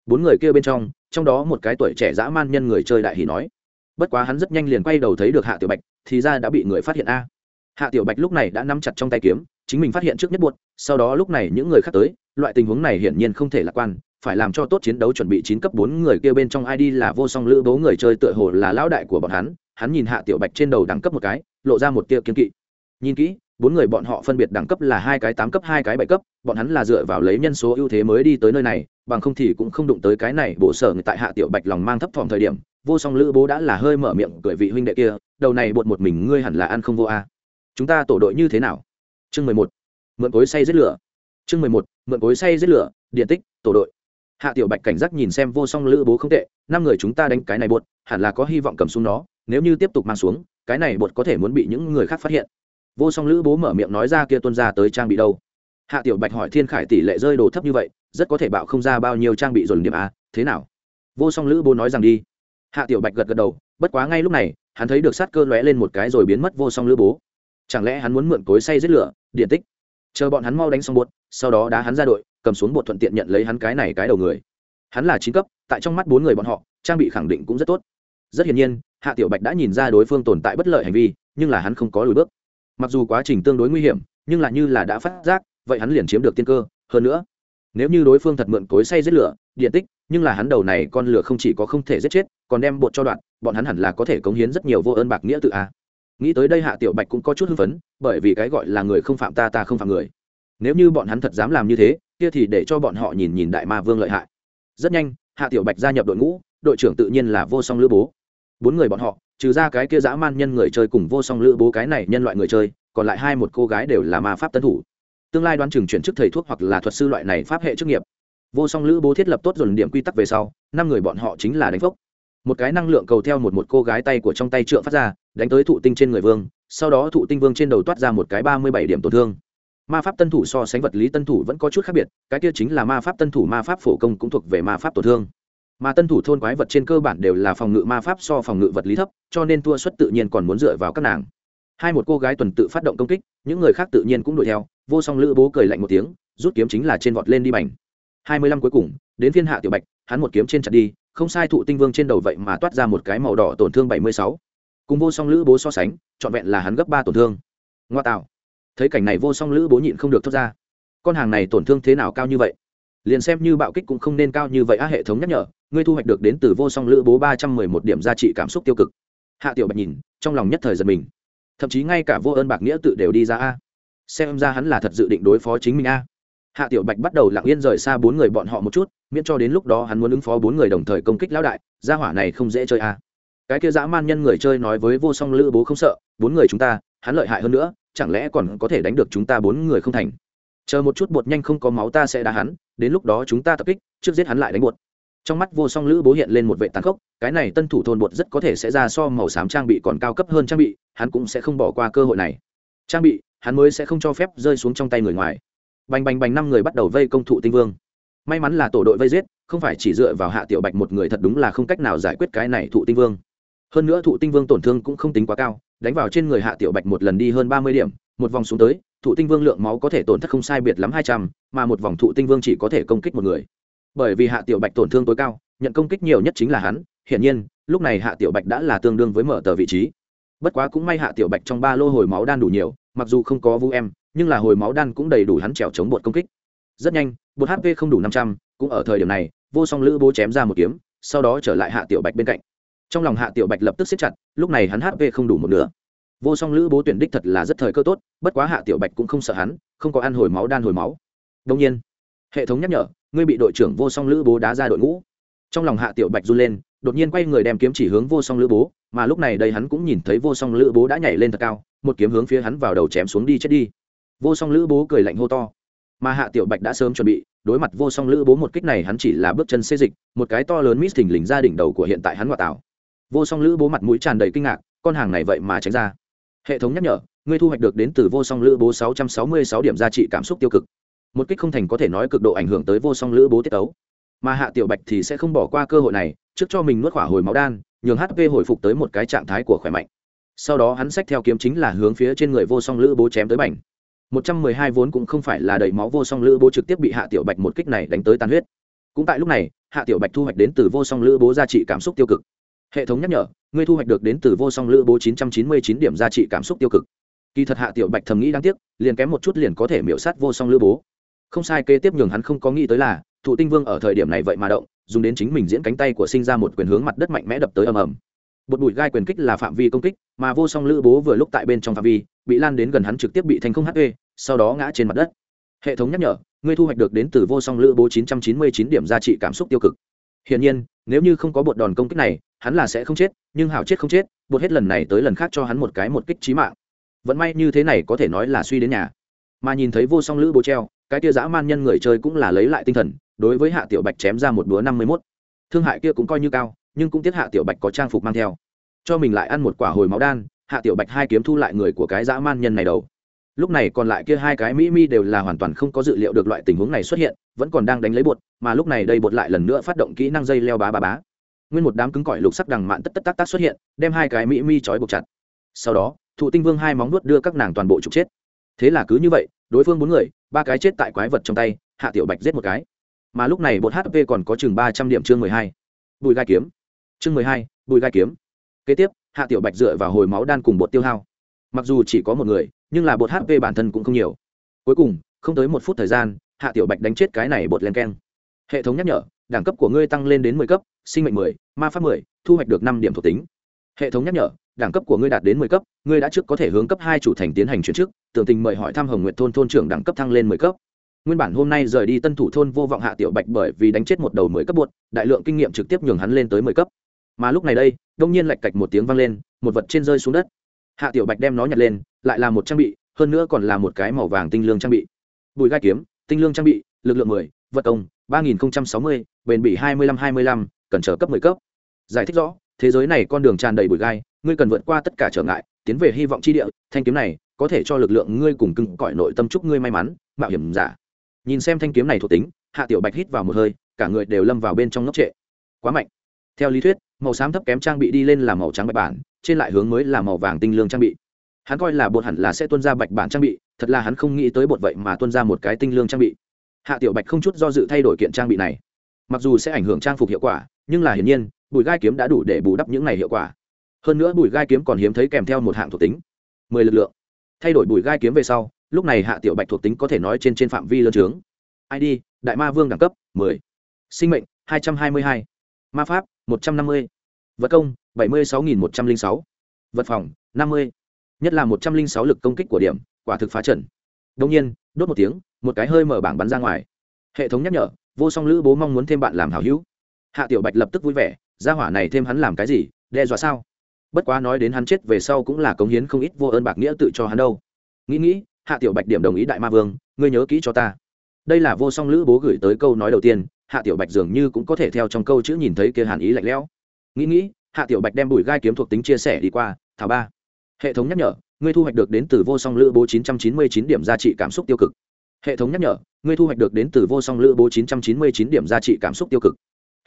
bốn người kia bên trong trong đó một cái tuổi trẻ dã man nhân người chơi đại hỉ nói. Bất quá hắn rất nhanh liền quay đầu thấy được hạ tiểu bạch, thì ra đã bị người phát hiện a hạ tiểu bạch lúc này đã nắm chặt trong tay kiếm chính mình phát hiện trước nhất buốt sau đó lúc này những người khác tới loại tình huống này hiển nhiên không thể lạc quan phải làm cho tốt chiến đấu chuẩn bị chín cấp bốn người kia bên trong ID là vô song lữ bố người chơi tựa hồ là lão đại của bọn hắn, hắn nhìn Hạ Tiểu Bạch trên đầu đẳng cấp một cái, lộ ra một tia kiên kỵ. Nhìn kỹ, bốn người bọn họ phân biệt đẳng cấp là hai cái tám cấp hai cái bảy cấp, bọn hắn là dựa vào lấy nhân số ưu thế mới đi tới nơi này, bằng không thì cũng không đụng tới cái này, bộ sở người tại Hạ Tiểu Bạch lòng mang thấp thỏm thời điểm, vô song lữ bố đã là hơi mở miệng cười vị huynh đệ kia, đầu này buột một mình ngươi hẳn là ăn không vô a. Chúng ta tổ đội như thế nào? Chương mười một Mượn cối say giết lửa. Chương mười một Mượn cối say giết lửa, điện tích, tổ đội. Hạ tiểu bạch cảnh giác nhìn xem vô song lữ bố không tệ năm người chúng ta đánh cái này bột hẳn là có hy vọng cầm xuống nó nếu như tiếp tục mang xuống cái này bột có thể muốn bị những người khác phát hiện. Vô song lữ bố mở miệng nói ra kia tuân ra tới trang bị đâu. Hạ tiểu bạch hỏi thiên khải tỷ lệ rơi đồ thấp như vậy rất có thể bạo không ra bao nhiêu trang bị dồn điểm a thế nào? Vô song lữ bố nói rằng đi. Hạ tiểu bạch gật gật đầu bất quá ngay lúc này hắn thấy được sát cơ lóe lên một cái rồi biến mất vô song lữ bố chẳng lẽ hắn muốn mượn cối say giết lửa, điện tích? Chờ bọn hắn mau đánh xong bột, sau đó đá hắn ra đội, cầm xuống bột thuận tiện nhận lấy hắn cái này cái đầu người. Hắn là chín cấp, tại trong mắt bốn người bọn họ, trang bị khẳng định cũng rất tốt. Rất hiển nhiên, hạ tiểu bạch đã nhìn ra đối phương tồn tại bất lợi hành vi, nhưng là hắn không có lùi bước. Mặc dù quá trình tương đối nguy hiểm, nhưng là như là đã phát giác, vậy hắn liền chiếm được tiên cơ. Hơn nữa, nếu như đối phương thật mượn cối say giết lửa, điện tích, nhưng là hắn đầu này con lửa không chỉ có không thể giết chết, còn đem bột cho đoạn, bọn hắn hẳn là có thể cống hiến rất nhiều vô ơn bạc nghĩa tự a nghĩ tới đây hạ tiểu bạch cũng có chút hưng phấn, bởi vì cái gọi là người không phạm ta ta không phạm người. Nếu như bọn hắn thật dám làm như thế, kia thì để cho bọn họ nhìn nhìn đại ma vương lợi hại. Rất nhanh, hạ tiểu bạch gia nhập đội ngũ, đội trưởng tự nhiên là vô song lữ bố. Bốn người bọn họ, trừ ra cái kia dã man nhân người chơi cùng vô song lữ bố cái này nhân loại người chơi, còn lại hai một cô gái đều là ma pháp tân thủ. Tương lai đoán chừng chuyển chức thầy thuốc hoặc là thuật sư loại này pháp hệ chức nghiệp. Vô song lữ bố thiết lập tốt dồn điểm quy tắc về sau, năm người bọn họ chính là đánh phốc. Một cái năng lượng cầu theo một một cô gái tay của trong tay trượng phát ra đánh tới thụ tinh trên người vương, sau đó thụ tinh vương trên đầu toát ra một cái ba mươi bảy điểm tổn thương. Ma pháp tân thủ so sánh vật lý tân thủ vẫn có chút khác biệt, cái kia chính là ma pháp tân thủ ma pháp phổ công cũng thuộc về ma pháp tổn thương. Mà tân thủ thôn quái vật trên cơ bản đều là phòng ngự ma pháp so phòng ngự vật lý thấp, cho nên thua suất tự nhiên còn muốn dựa vào các nàng. Hai một cô gái tuần tự phát động công kích, những người khác tự nhiên cũng đuổi theo, vô song lữ bố cười lạnh một tiếng, rút kiếm chính là trên vọt lên đi bành. Hai mươi lăm cuối cùng, đến phiên hạ tiểu bạch, hắn một kiếm trên chặt đi, không sai thụ tinh vương trên đầu vậy mà toát ra một cái màu đỏ tổn thương bảy mươi sáu cùng vô song lữ bố so sánh, trọn vẹn là hắn gấp ba tổn thương. Ngoa tạo. Thấy cảnh này vô song lữ bố nhịn không được thốt ra. Con hàng này tổn thương thế nào cao như vậy? Liền xem như bạo kích cũng không nên cao như vậy á, hệ thống nhắc nhở, ngươi thu hoạch được đến từ vô song lữ bố ba trăm mười một điểm giá trị cảm xúc tiêu cực. Hạ tiểu bạch nhìn, trong lòng nhất thời giật mình. Thậm chí ngay cả vô ơn bạc nghĩa tự đều đi ra a xem ra hắn là thật dự định đối phó chính mình a hạ tiểu bạch bắt đầu lặng yên rời xa bốn người bọn họ một chút, miễn cho đến lúc đó hắn muốn ứng phó bốn người đồng thời công kích lão đại, gia hỏa này không dễ chơi a cái kia dã man nhân người chơi nói với vô song lữ bố không sợ, bốn người chúng ta, hắn lợi hại hơn nữa, chẳng lẽ còn có thể đánh được chúng ta bốn người không thành? Chờ một chút bột nhanh không có máu ta sẽ đá hắn, đến lúc đó chúng ta tập kích, trước giết hắn lại đánh bột. Trong mắt vô song lữ bố hiện lên một vệ tàn khốc, cái này tân thủ thôn bột rất có thể sẽ ra so màu xám trang bị còn cao cấp hơn trang bị, hắn cũng sẽ không bỏ qua cơ hội này. Trang bị, hắn mới sẽ không cho phép rơi xuống trong tay người ngoài. Bành bành bành năm người bắt đầu vây công thụ tinh vương. May mắn là tổ đội vây giết, không phải chỉ dựa vào hạ tiểu bạch một người thật đúng là không cách nào giải quyết cái này thụ tinh vương hơn nữa thụ tinh vương tổn thương cũng không tính quá cao, đánh vào trên người hạ tiểu bạch một lần đi hơn ba mươi điểm, một vòng xuống tới, thụ tinh vương lượng máu có thể tổn thất không sai biệt lắm hai trăm, mà một vòng thụ tinh vương chỉ có thể công kích một người. Bởi vì hạ tiểu bạch tổn thương tối cao, nhận công kích nhiều nhất chính là hắn, hiển nhiên, lúc này hạ tiểu bạch đã là tương đương với mở tờ vị trí. Bất quá cũng may hạ tiểu bạch trong ba lô hồi máu đan đủ nhiều, mặc dù không có vu em, nhưng là hồi máu đan cũng đầy đủ hắn trèo chống bột công kích. Rất nhanh, bột hp không đủ năm trăm, cũng ở thời điểm này, vô song lữ bố chém ra một kiếm, sau đó trở lại hạ tiểu bạch bên cạnh trong lòng hạ tiểu bạch lập tức xếp chặt, lúc này hắn hp không đủ một nửa. Vô song lữ bố tuyển đích thật là rất thời cơ tốt, bất quá hạ tiểu bạch cũng không sợ hắn, không có ăn hồi máu đan hồi máu. Đông nhiên, hệ thống nhắc nhở, ngươi bị đội trưởng vô song lữ bố đá ra đội ngũ. Trong lòng hạ tiểu bạch run lên, đột nhiên quay người đem kiếm chỉ hướng vô song lữ bố, mà lúc này đây hắn cũng nhìn thấy vô song lữ bố đã nhảy lên thật cao, một kiếm hướng phía hắn vào đầu chém xuống đi chết đi. Vô song lữ bố cười lạnh hô to. Mà hạ tiểu bạch đã sớm chuẩn bị, đối mặt vô song lữ bố một kích này hắn chỉ là bước chân xê dịch, một cái to lớn mít thình lình ra đỉnh đầu của hiện tại hắn ngoại tảo vô song lữ bố mặt mũi tràn đầy kinh ngạc, con hàng này vậy mà tránh ra. Hệ thống nhắc nhở, ngươi thu hoạch được đến từ vô song lữ bố sáu trăm sáu mươi sáu điểm giá trị cảm xúc tiêu cực. Một kích không thành có thể nói cực độ ảnh hưởng tới vô song lữ bố tiết tấu. Mà hạ tiểu bạch thì sẽ không bỏ qua cơ hội này, trước cho mình nuốt khỏa hồi máu đan, nhường hp hồi phục tới một cái trạng thái của khỏe mạnh. Sau đó hắn xách theo kiếm chính là hướng phía trên người vô song lữ bố chém tới bảnh một trăm mười hai vốn cũng không phải là đầy máu vô song lữ bố trực tiếp bị hạ tiểu bạch một kích này đánh tới tan huyết. Cũng tại lúc này, hạ tiểu bạch thu hoạch đến từ vô song lữ bố giá trị cảm xúc tiêu cực hệ thống nhắc nhở, ngươi thu hoạch được đến từ vô song lữ bố chín trăm chín mươi chín điểm giá trị cảm xúc tiêu cực. Kỳ thật hạ tiểu bạch thầm nghĩ đáng tiếc, liền kém một chút liền có thể miễu sát vô song lữ bố. Không sai, kế tiếp nhường hắn không có nghĩ tới là, thụ tinh vương ở thời điểm này vậy mà động, dùng đến chính mình diễn cánh tay của sinh ra một quyền hướng mặt đất mạnh mẽ đập tới ầm ầm. Bột bụi gai quyền kích là phạm vi công kích, mà vô song lữ bố vừa lúc tại bên trong phạm vi, bị lan đến gần hắn trực tiếp bị thành không hp sau đó ngã trên mặt đất. Hệ thống nhắc nhở, ngươi thu hoạch được đến từ vô song lữ bố 999 điểm giá trị cảm xúc tiêu cực hiển nhiên, nếu như không có bột đòn công kích này, hắn là sẽ không chết, nhưng hảo chết không chết, bột hết lần này tới lần khác cho hắn một cái một kích trí mạng. Vẫn may như thế này có thể nói là suy đến nhà. Mà nhìn thấy vô song lữ bố treo, cái kia dã man nhân người chơi cũng là lấy lại tinh thần, đối với hạ tiểu bạch chém ra một búa năm mươi mốt. Thương hại kia cũng coi như cao, nhưng cũng tiếc hạ tiểu bạch có trang phục mang theo. Cho mình lại ăn một quả hồi máu đan, hạ tiểu bạch hai kiếm thu lại người của cái dã man nhân này đầu lúc này còn lại kia hai cái mỹ mi đều là hoàn toàn không có dự liệu được loại tình huống này xuất hiện, vẫn còn đang đánh lấy bột, mà lúc này đây bột lại lần nữa phát động kỹ năng dây leo bá bá bá. Nguyên một đám cứng cỏi lục sắc đằng mạn tất tất tác tác xuất hiện, đem hai cái mỹ mi trói buộc chặt. Sau đó, thụ tinh vương hai móng nuốt đưa các nàng toàn bộ trục chết. Thế là cứ như vậy, đối phương bốn người, ba cái chết tại quái vật trong tay, hạ tiểu bạch giết một cái. Mà lúc này bột hp còn có chừng ba trăm điểm chương mười hai. Bùi gai kiếm. Chương mười hai, bùi gai kiếm. Kế tiếp, hạ tiểu bạch dựa vào hồi máu đan cùng bột tiêu hao. Mặc dù chỉ có một người nhưng là bột hp bản thân cũng không nhiều. Cuối cùng, không tới một phút thời gian, hạ tiểu bạch đánh chết cái này bột len keng. Hệ thống nhắc nhở, đẳng cấp của ngươi tăng lên đến mười cấp, sinh mệnh mười, ma pháp mười, thu hoạch được năm điểm thuộc tính. Hệ thống nhắc nhở, đẳng cấp của ngươi đạt đến mười cấp, ngươi đã trước có thể hướng cấp hai chủ thành tiến hành chuyển chức, tưởng tình mời hỏi thăm hồng nguyện thôn thôn trưởng đẳng cấp thăng lên mười cấp. Nguyên bản hôm nay rời đi tân thủ thôn vô vọng hạ tiểu bạch bởi vì đánh chết một đầu mười cấp bột, đại lượng kinh nghiệm trực tiếp nhường hắn lên tới mười cấp. Mà lúc này đây, đông nhiên lạch cạch một tiếng vang lên, một vật trên rơi xuống đất hạ tiểu bạch đem nó nhặt lên, lại là một trang bị, hơn nữa còn là một cái màu vàng tinh lương trang bị. Bùi gai kiếm, tinh lương trang bị, lực lượng mười, vật công, ba nghìn sáu mươi, bền bỉ hai mươi lăm hai mươi lăm, cần trở cấp mười cấp. Giải thích rõ, thế giới này con đường tràn đầy bụi gai, ngươi cần vượt qua tất cả trở ngại, tiến về hy vọng chi địa, thanh kiếm này có thể cho lực lượng ngươi cùng cưng cõi nội tâm chúc ngươi may mắn, mạo hiểm giả. Nhìn xem thanh kiếm này thuộc tính, hạ tiểu bạch hít vào một hơi, cả người đều lâm vào bên trong ngốc trệ. Quá mạnh. Theo lý thuyết màu xám thấp kém trang bị đi lên là màu trắng bạch bản, trên lại hướng mới là màu vàng tinh lương trang bị. Hắn coi là bột hẳn là sẽ tuân ra bạch bản trang bị, thật là hắn không nghĩ tới bột vậy mà tuân ra một cái tinh lương trang bị. Hạ tiểu bạch không chút do dự thay đổi kiện trang bị này. Mặc dù sẽ ảnh hưởng trang phục hiệu quả, nhưng là hiển nhiên bùi gai kiếm đã đủ để bù đắp những này hiệu quả. Hơn nữa bùi gai kiếm còn hiếm thấy kèm theo một hạng thuộc tính. Mười lực lượng. Thay đổi bùi gai kiếm về sau, lúc này hạ tiểu bạch thuộc tính có thể nói trên trên phạm vi lớn trướng. Id đại ma vương đẳng cấp, mười. Sinh mệnh, hai trăm hai mươi hai. Ma pháp, một trăm năm mươi vật công, bảy mươi sáu nghìn một trăm linh sáu. Vật phòng, năm mươi. Nhất là một trăm linh sáu lực công kích của điểm, quả thực phá trần. Đông nhiên, đốt một tiếng, một cái hơi mở bảng bắn ra ngoài. Hệ thống nhắc nhở, vô song lữ bố mong muốn thêm bạn làm hảo hữu. Hạ tiểu bạch lập tức vui vẻ, gia hỏa này thêm hắn làm cái gì, đe dọa sao? Bất quá nói đến hắn chết về sau cũng là cống hiến không ít vô ơn bạc nghĩa tự cho hắn đâu. Nghĩ nghĩ, hạ tiểu bạch điểm đồng ý đại ma vương, ngươi nhớ kỹ cho ta. Đây là vô song lữ bố gửi tới câu nói đầu tiên, hạ tiểu bạch dường như cũng có thể theo trong câu chữ nhìn thấy kia hàn ý lạnh lẽo nghĩ nghĩ, hạ tiểu bạch đem bùi gai kiếm thuộc tính chia sẻ đi qua, thảo ba. Hệ thống nhắc nhở, ngươi thu hoạch được đến từ vô song lữ bố 999 điểm giá trị cảm xúc tiêu cực. Hệ thống nhắc nhở, ngươi thu hoạch được đến từ vô song lữ bố 999 điểm giá trị cảm xúc tiêu cực.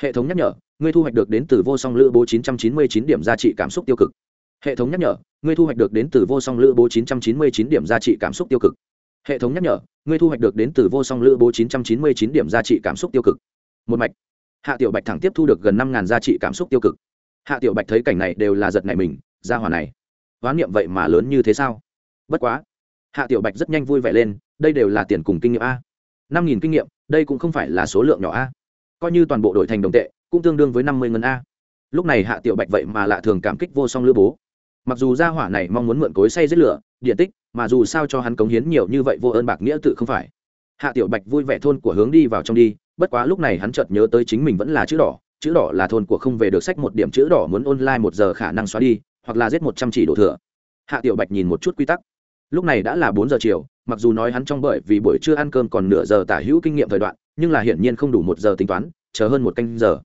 Hệ thống nhắc nhở, ngươi thu hoạch được đến từ vô song lữ bố 999 điểm giá trị cảm xúc tiêu cực. Hệ thống nhắc nhở, ngươi thu hoạch được đến từ vô song lữ bố 999 điểm giá trị cảm xúc tiêu cực. Hệ thống nhắc nhở, ngươi thu hoạch được đến từ vô song lữ bố 999 điểm giá trị cảm xúc tiêu cực. Một mạch hạ tiểu bạch thẳng tiếp thu được gần năm ngàn giá trị cảm xúc tiêu cực. Hạ tiểu bạch thấy cảnh này đều là giật này mình, ra hỏa này, hoán niệm vậy mà lớn như thế sao? Bất quá, hạ tiểu bạch rất nhanh vui vẻ lên, đây đều là tiền cùng kinh nghiệm a. Năm nghìn kinh nghiệm, đây cũng không phải là số lượng nhỏ a. Coi như toàn bộ đổi thành đồng tệ, cũng tương đương với năm mươi ngân a. Lúc này hạ tiểu bạch vậy mà lạ thường cảm kích vô song lữ bố. Mặc dù gia hỏa này mong muốn mượn cối say giết lửa, điện tích, mà dù sao cho hắn cống hiến nhiều như vậy vô ơn bạc nghĩa tự không phải. Hạ tiểu bạch vui vẻ thôn của hướng đi vào trong đi bất quá lúc này hắn chợt nhớ tới chính mình vẫn là chữ đỏ chữ đỏ là thôn của không về được sách một điểm chữ đỏ muốn online một giờ khả năng xóa đi, hoặc là giết một trăm chỉ đổ thừa. Hạ tiểu bạch nhìn một chút quy tắc. Lúc này đã là bốn giờ chiều, mặc dù nói hắn trong bởi vì buổi trưa ăn cơm còn nửa giờ tả hữu kinh nghiệm thời đoạn, nhưng là hiển nhiên không đủ một giờ tính toán, chờ hơn một canh giờ.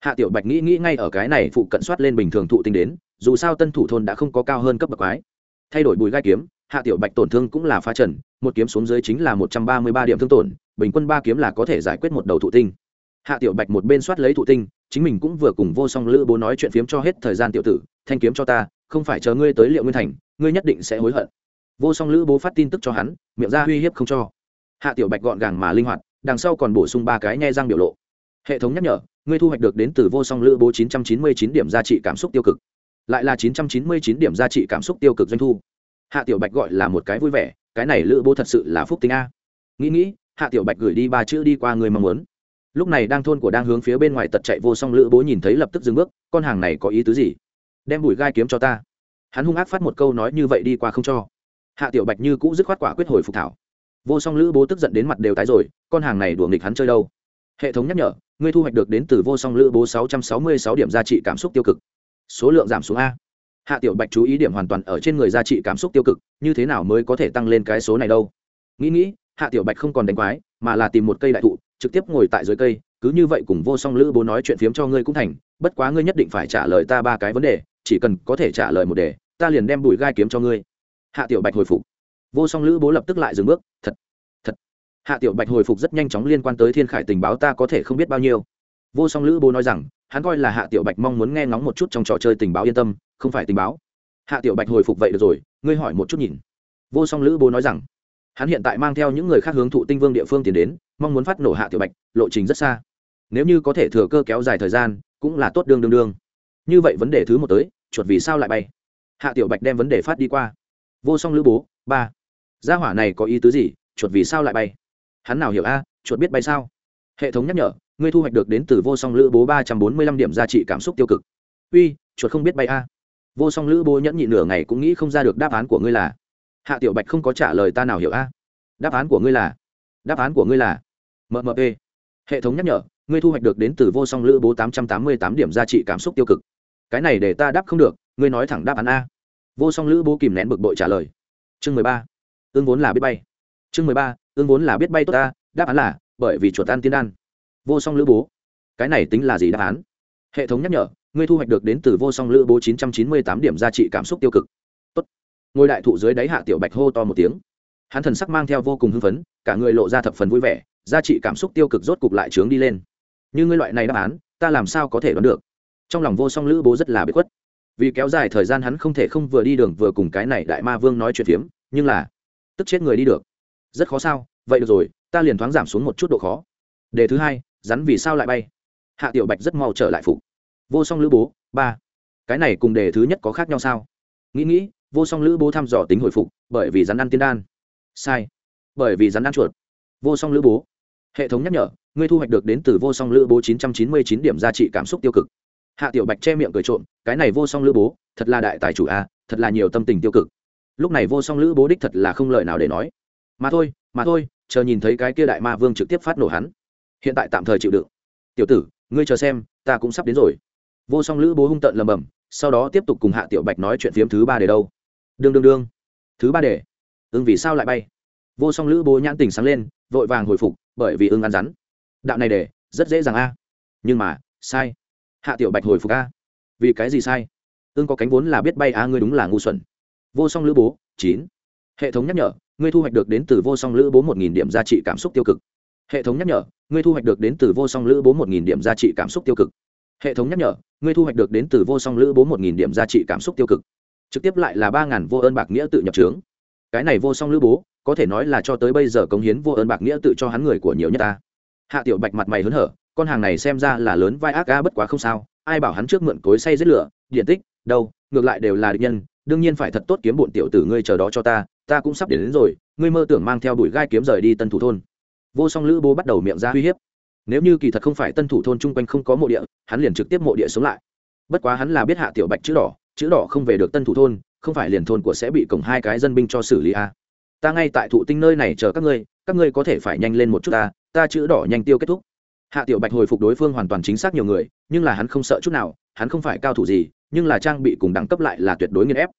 Hạ tiểu bạch nghĩ nghĩ ngay ở cái này phụ cận soát lên bình thường thụ tinh đến, dù sao tân thủ thôn đã không có cao hơn cấp bậc quái. Thay đổi bùi gai kiếm hạ tiểu bạch tổn thương cũng là phá trần, một kiếm xuống dưới chính là một trăm ba mươi ba điểm thương tổn, bình quân ba kiếm là có thể giải quyết một đầu thụ tinh. Hạ tiểu bạch một bên soát lấy thụ tinh, chính mình cũng vừa cùng vô song lữ bố nói chuyện phiếm cho hết thời gian tiểu tử, thanh kiếm cho ta, không phải chờ ngươi tới liệu nguyên thành, ngươi nhất định sẽ hối hận. Vô song lữ bố phát tin tức cho hắn, miệng ra uy hiếp không cho. Hạ tiểu bạch gọn gàng mà linh hoạt, đằng sau còn bổ sung ba cái nhai răng biểu lộ. Hệ thống nhắc nhở, ngươi thu hoạch được đến từ vô song lữ bố 999 điểm giá trị cảm xúc tiêu cực. Lại là 999 điểm giá trị cảm xúc tiêu cực doanh thu hạ tiểu bạch gọi là một cái vui vẻ, cái này lữ bố thật sự là phúc tính a. Nghĩ nghĩ, hạ tiểu bạch gửi đi ba chữ đi qua người mong muốn. Lúc này đang thôn của đang hướng phía bên ngoài tật chạy vô song lữ bố nhìn thấy lập tức dừng bước, con hàng này có ý tứ gì? Đem bùi gai kiếm cho ta. Hắn hung ác phát một câu nói như vậy đi qua không cho. Hạ tiểu bạch như cũ dứt khoát quả quyết hồi phục thảo. Vô song lữ bố tức giận đến mặt đều tái rồi, con hàng này đùa nghịch hắn chơi đâu? Hệ thống nhắc nhở, ngươi thu hoạch được đến từ vô song lữ bố sáu trăm sáu mươi sáu điểm giá trị cảm xúc tiêu cực. Số lượng giảm xuống a hạ tiểu bạch chú ý điểm hoàn toàn ở trên người giá trị cảm xúc tiêu cực, như thế nào mới có thể tăng lên cái số này đâu? Nghĩ nghĩ, hạ tiểu bạch không còn đánh quái, mà là tìm một cây đại thụ, trực tiếp ngồi tại dưới cây, cứ như vậy cùng vô song lữ bố nói chuyện phiếm cho ngươi cũng thành, bất quá ngươi nhất định phải trả lời ta ba cái vấn đề, chỉ cần có thể trả lời một đề, ta liền đem bùi gai kiếm cho ngươi. Hạ tiểu bạch hồi phục. Vô song lữ bố lập tức lại dừng bước, thật thật. Hạ tiểu bạch hồi phục rất nhanh chóng liên quan tới thiên khải tình báo ta có thể không biết bao nhiêu. Vô song lữ bố nói rằng, hắn coi là hạ tiểu bạch mong muốn nghe ngóng một chút trong trò chơi tình báo yên tâm không phải tình báo. Hạ tiểu bạch hồi phục vậy được rồi, ngươi hỏi một chút nhìn. Vô song lữ bố nói rằng, hắn hiện tại mang theo những người khác hướng thụ tinh vương địa phương tiến đến, mong muốn phát nổ hạ tiểu bạch, lộ trình rất xa. Nếu như có thể thừa cơ kéo dài thời gian, cũng là tốt đương đương đương. Như vậy vấn đề thứ một tới, chuột vì sao lại bay? Hạ tiểu bạch đem vấn đề phát đi qua. Vô song lữ bố, ba. Gia hỏa này có ý tứ gì? Chuột vì sao lại bay? Hắn nào hiểu a, chuột biết bay sao? Hệ thống nhắc nhở, ngươi thu hoạch được đến từ vô song lữ bố ba trăm bốn mươi lăm điểm giá trị cảm xúc tiêu cực. Uy, chuột không biết bay a vô song lữ bố nhẫn nhịn nửa ngày cũng nghĩ không ra được đáp án của ngươi là. Hạ tiểu bạch không có trả lời ta nào hiểu a. Đáp án của ngươi là. Đáp án của ngươi là. Mmp hệ thống nhắc nhở, ngươi thu hoạch được đến từ vô song lữ bố tám trăm tám mươi tám điểm giá trị cảm xúc tiêu cực. Cái này để ta đáp không được, ngươi nói thẳng đáp án a. Vô song lữ bố kìm nén bực bội trả lời. Chương mười ba. Ương vốn là biết bay. Chương mười ba, ương vốn là biết bay tốt ta, đáp án là, bởi vì chuột ăn tiên đan. Vô song lữ bố. Cái này tính là gì đáp án? Hệ thống nhắc nhở ngươi thu hoạch được đến từ vô song lữ bố chín trăm chín mươi tám điểm giá trị cảm xúc tiêu cực. Tốt. ngôi đại thụ dưới đáy hạ tiểu bạch hô to một tiếng. Hắn thần sắc mang theo vô cùng hưng phấn, cả người lộ ra thập phần vui vẻ, giá trị cảm xúc tiêu cực rốt cục lại trướng đi lên. Như ngươi loại này đáp án, ta làm sao có thể đoán được? Trong lòng vô song lữ bố rất là bị khuất. Vì kéo dài thời gian hắn không thể không vừa đi đường vừa cùng cái này đại ma vương nói chuyện phiếm, nhưng là, tức chết người đi được. Rất khó sao? Vậy được rồi, ta liền thoáng giảm xuống một chút độ khó. Đề thứ hai, rắn vì sao lại bay? Hạ tiểu bạch rất mau trở lại phục vô song lữ bố, ba. Cái này cùng đề thứ nhất có khác nhau sao? Nghĩ nghĩ, vô song lữ bố thăm dò tính hồi phục, bởi vì rắn ăn tiên đan. Sai. Bởi vì rắn ăn chuột. Vô song lữ bố. Hệ thống nhắc nhở, ngươi thu hoạch được đến từ vô song lữ bố chín trăm chín mươi chín điểm giá trị cảm xúc tiêu cực. Hạ tiểu bạch che miệng cười trộm, cái này vô song lữ bố, thật là đại tài chủ a, thật là nhiều tâm tình tiêu cực. Lúc này vô song lữ bố đích thật là không lời nào để nói. Mà thôi mà thôi, chờ nhìn thấy cái kia đại ma vương trực tiếp phát nổ hắn. Hiện tại tạm thời chịu đựng. Tiểu tử, ngươi chờ xem, ta cũng sắp đến rồi vô song lữ bố hung tợn lầm bầm sau đó tiếp tục cùng hạ tiểu bạch nói chuyện phiếm thứ ba để đâu. Đương đương đương. Thứ ba để ưng vì sao lại bay? Vô song lữ bố nhãn tình sáng lên, vội vàng hồi phục, bởi vì ưng ăn rắn. Đạo này để rất dễ dàng a. Nhưng mà, sai. Hạ tiểu bạch hồi phục a. Vì cái gì sai? Ưng có cánh vốn là biết bay a ngươi đúng là ngu xuẩn. Vô song lữ bố, chín. Hệ thống nhắc nhở, ngươi thu hoạch được đến từ vô song lữ bố một nghìn điểm giá trị cảm xúc tiêu cực. Hệ thống nhắc nhở, ngươi thu hoạch được đến từ vô song lữ bố một nghìn điểm giá trị cảm xúc tiêu cực hệ thống nhắc nhở ngươi thu hoạch được đến từ vô song lữ bố một nghìn điểm giá trị cảm xúc tiêu cực. Trực tiếp lại là ba ngàn vô ơn bạc nghĩa tự nhập trướng. Cái này vô song lữ bố có thể nói là cho tới bây giờ cống hiến vô ơn bạc nghĩa tự cho hắn người của nhiều nhất ta. Hạ tiểu bạch mặt mày hớn hở con hàng này xem ra là lớn vai ác ga bất quá không sao ai bảo hắn trước mượn cối say giết lửa điện tích đâu ngược lại đều là địch nhân đương nhiên phải thật tốt kiếm bụn tiểu tử ngươi chờ đó cho ta ta cũng sắp đến, đến rồi ngươi mơ tưởng mang theo đuổi gai kiếm rời đi tân thủ thôn. Vô song lữ bố bắt đầu miệng ra uy hiếp nếu như kỳ thật không phải tân thủ thôn chung quanh không có mộ địa, hắn liền trực tiếp mộ địa sống lại. Bất quá hắn là biết hạ tiểu bạch chữ đỏ chữ đỏ không về được tân thủ thôn, không phải liền thôn của sẽ bị cổng hai cái dân binh cho xử lý à. ta ngay tại thụ tinh nơi này chờ các ngươi các ngươi có thể phải nhanh lên một chút ta ta chữ đỏ nhanh tiêu kết thúc. Hạ tiểu bạch hồi phục đối phương hoàn toàn chính xác nhiều người, nhưng là hắn không sợ chút nào, hắn không phải cao thủ gì, nhưng là trang bị cùng đẳng cấp lại là tuyệt đối nghiên ép.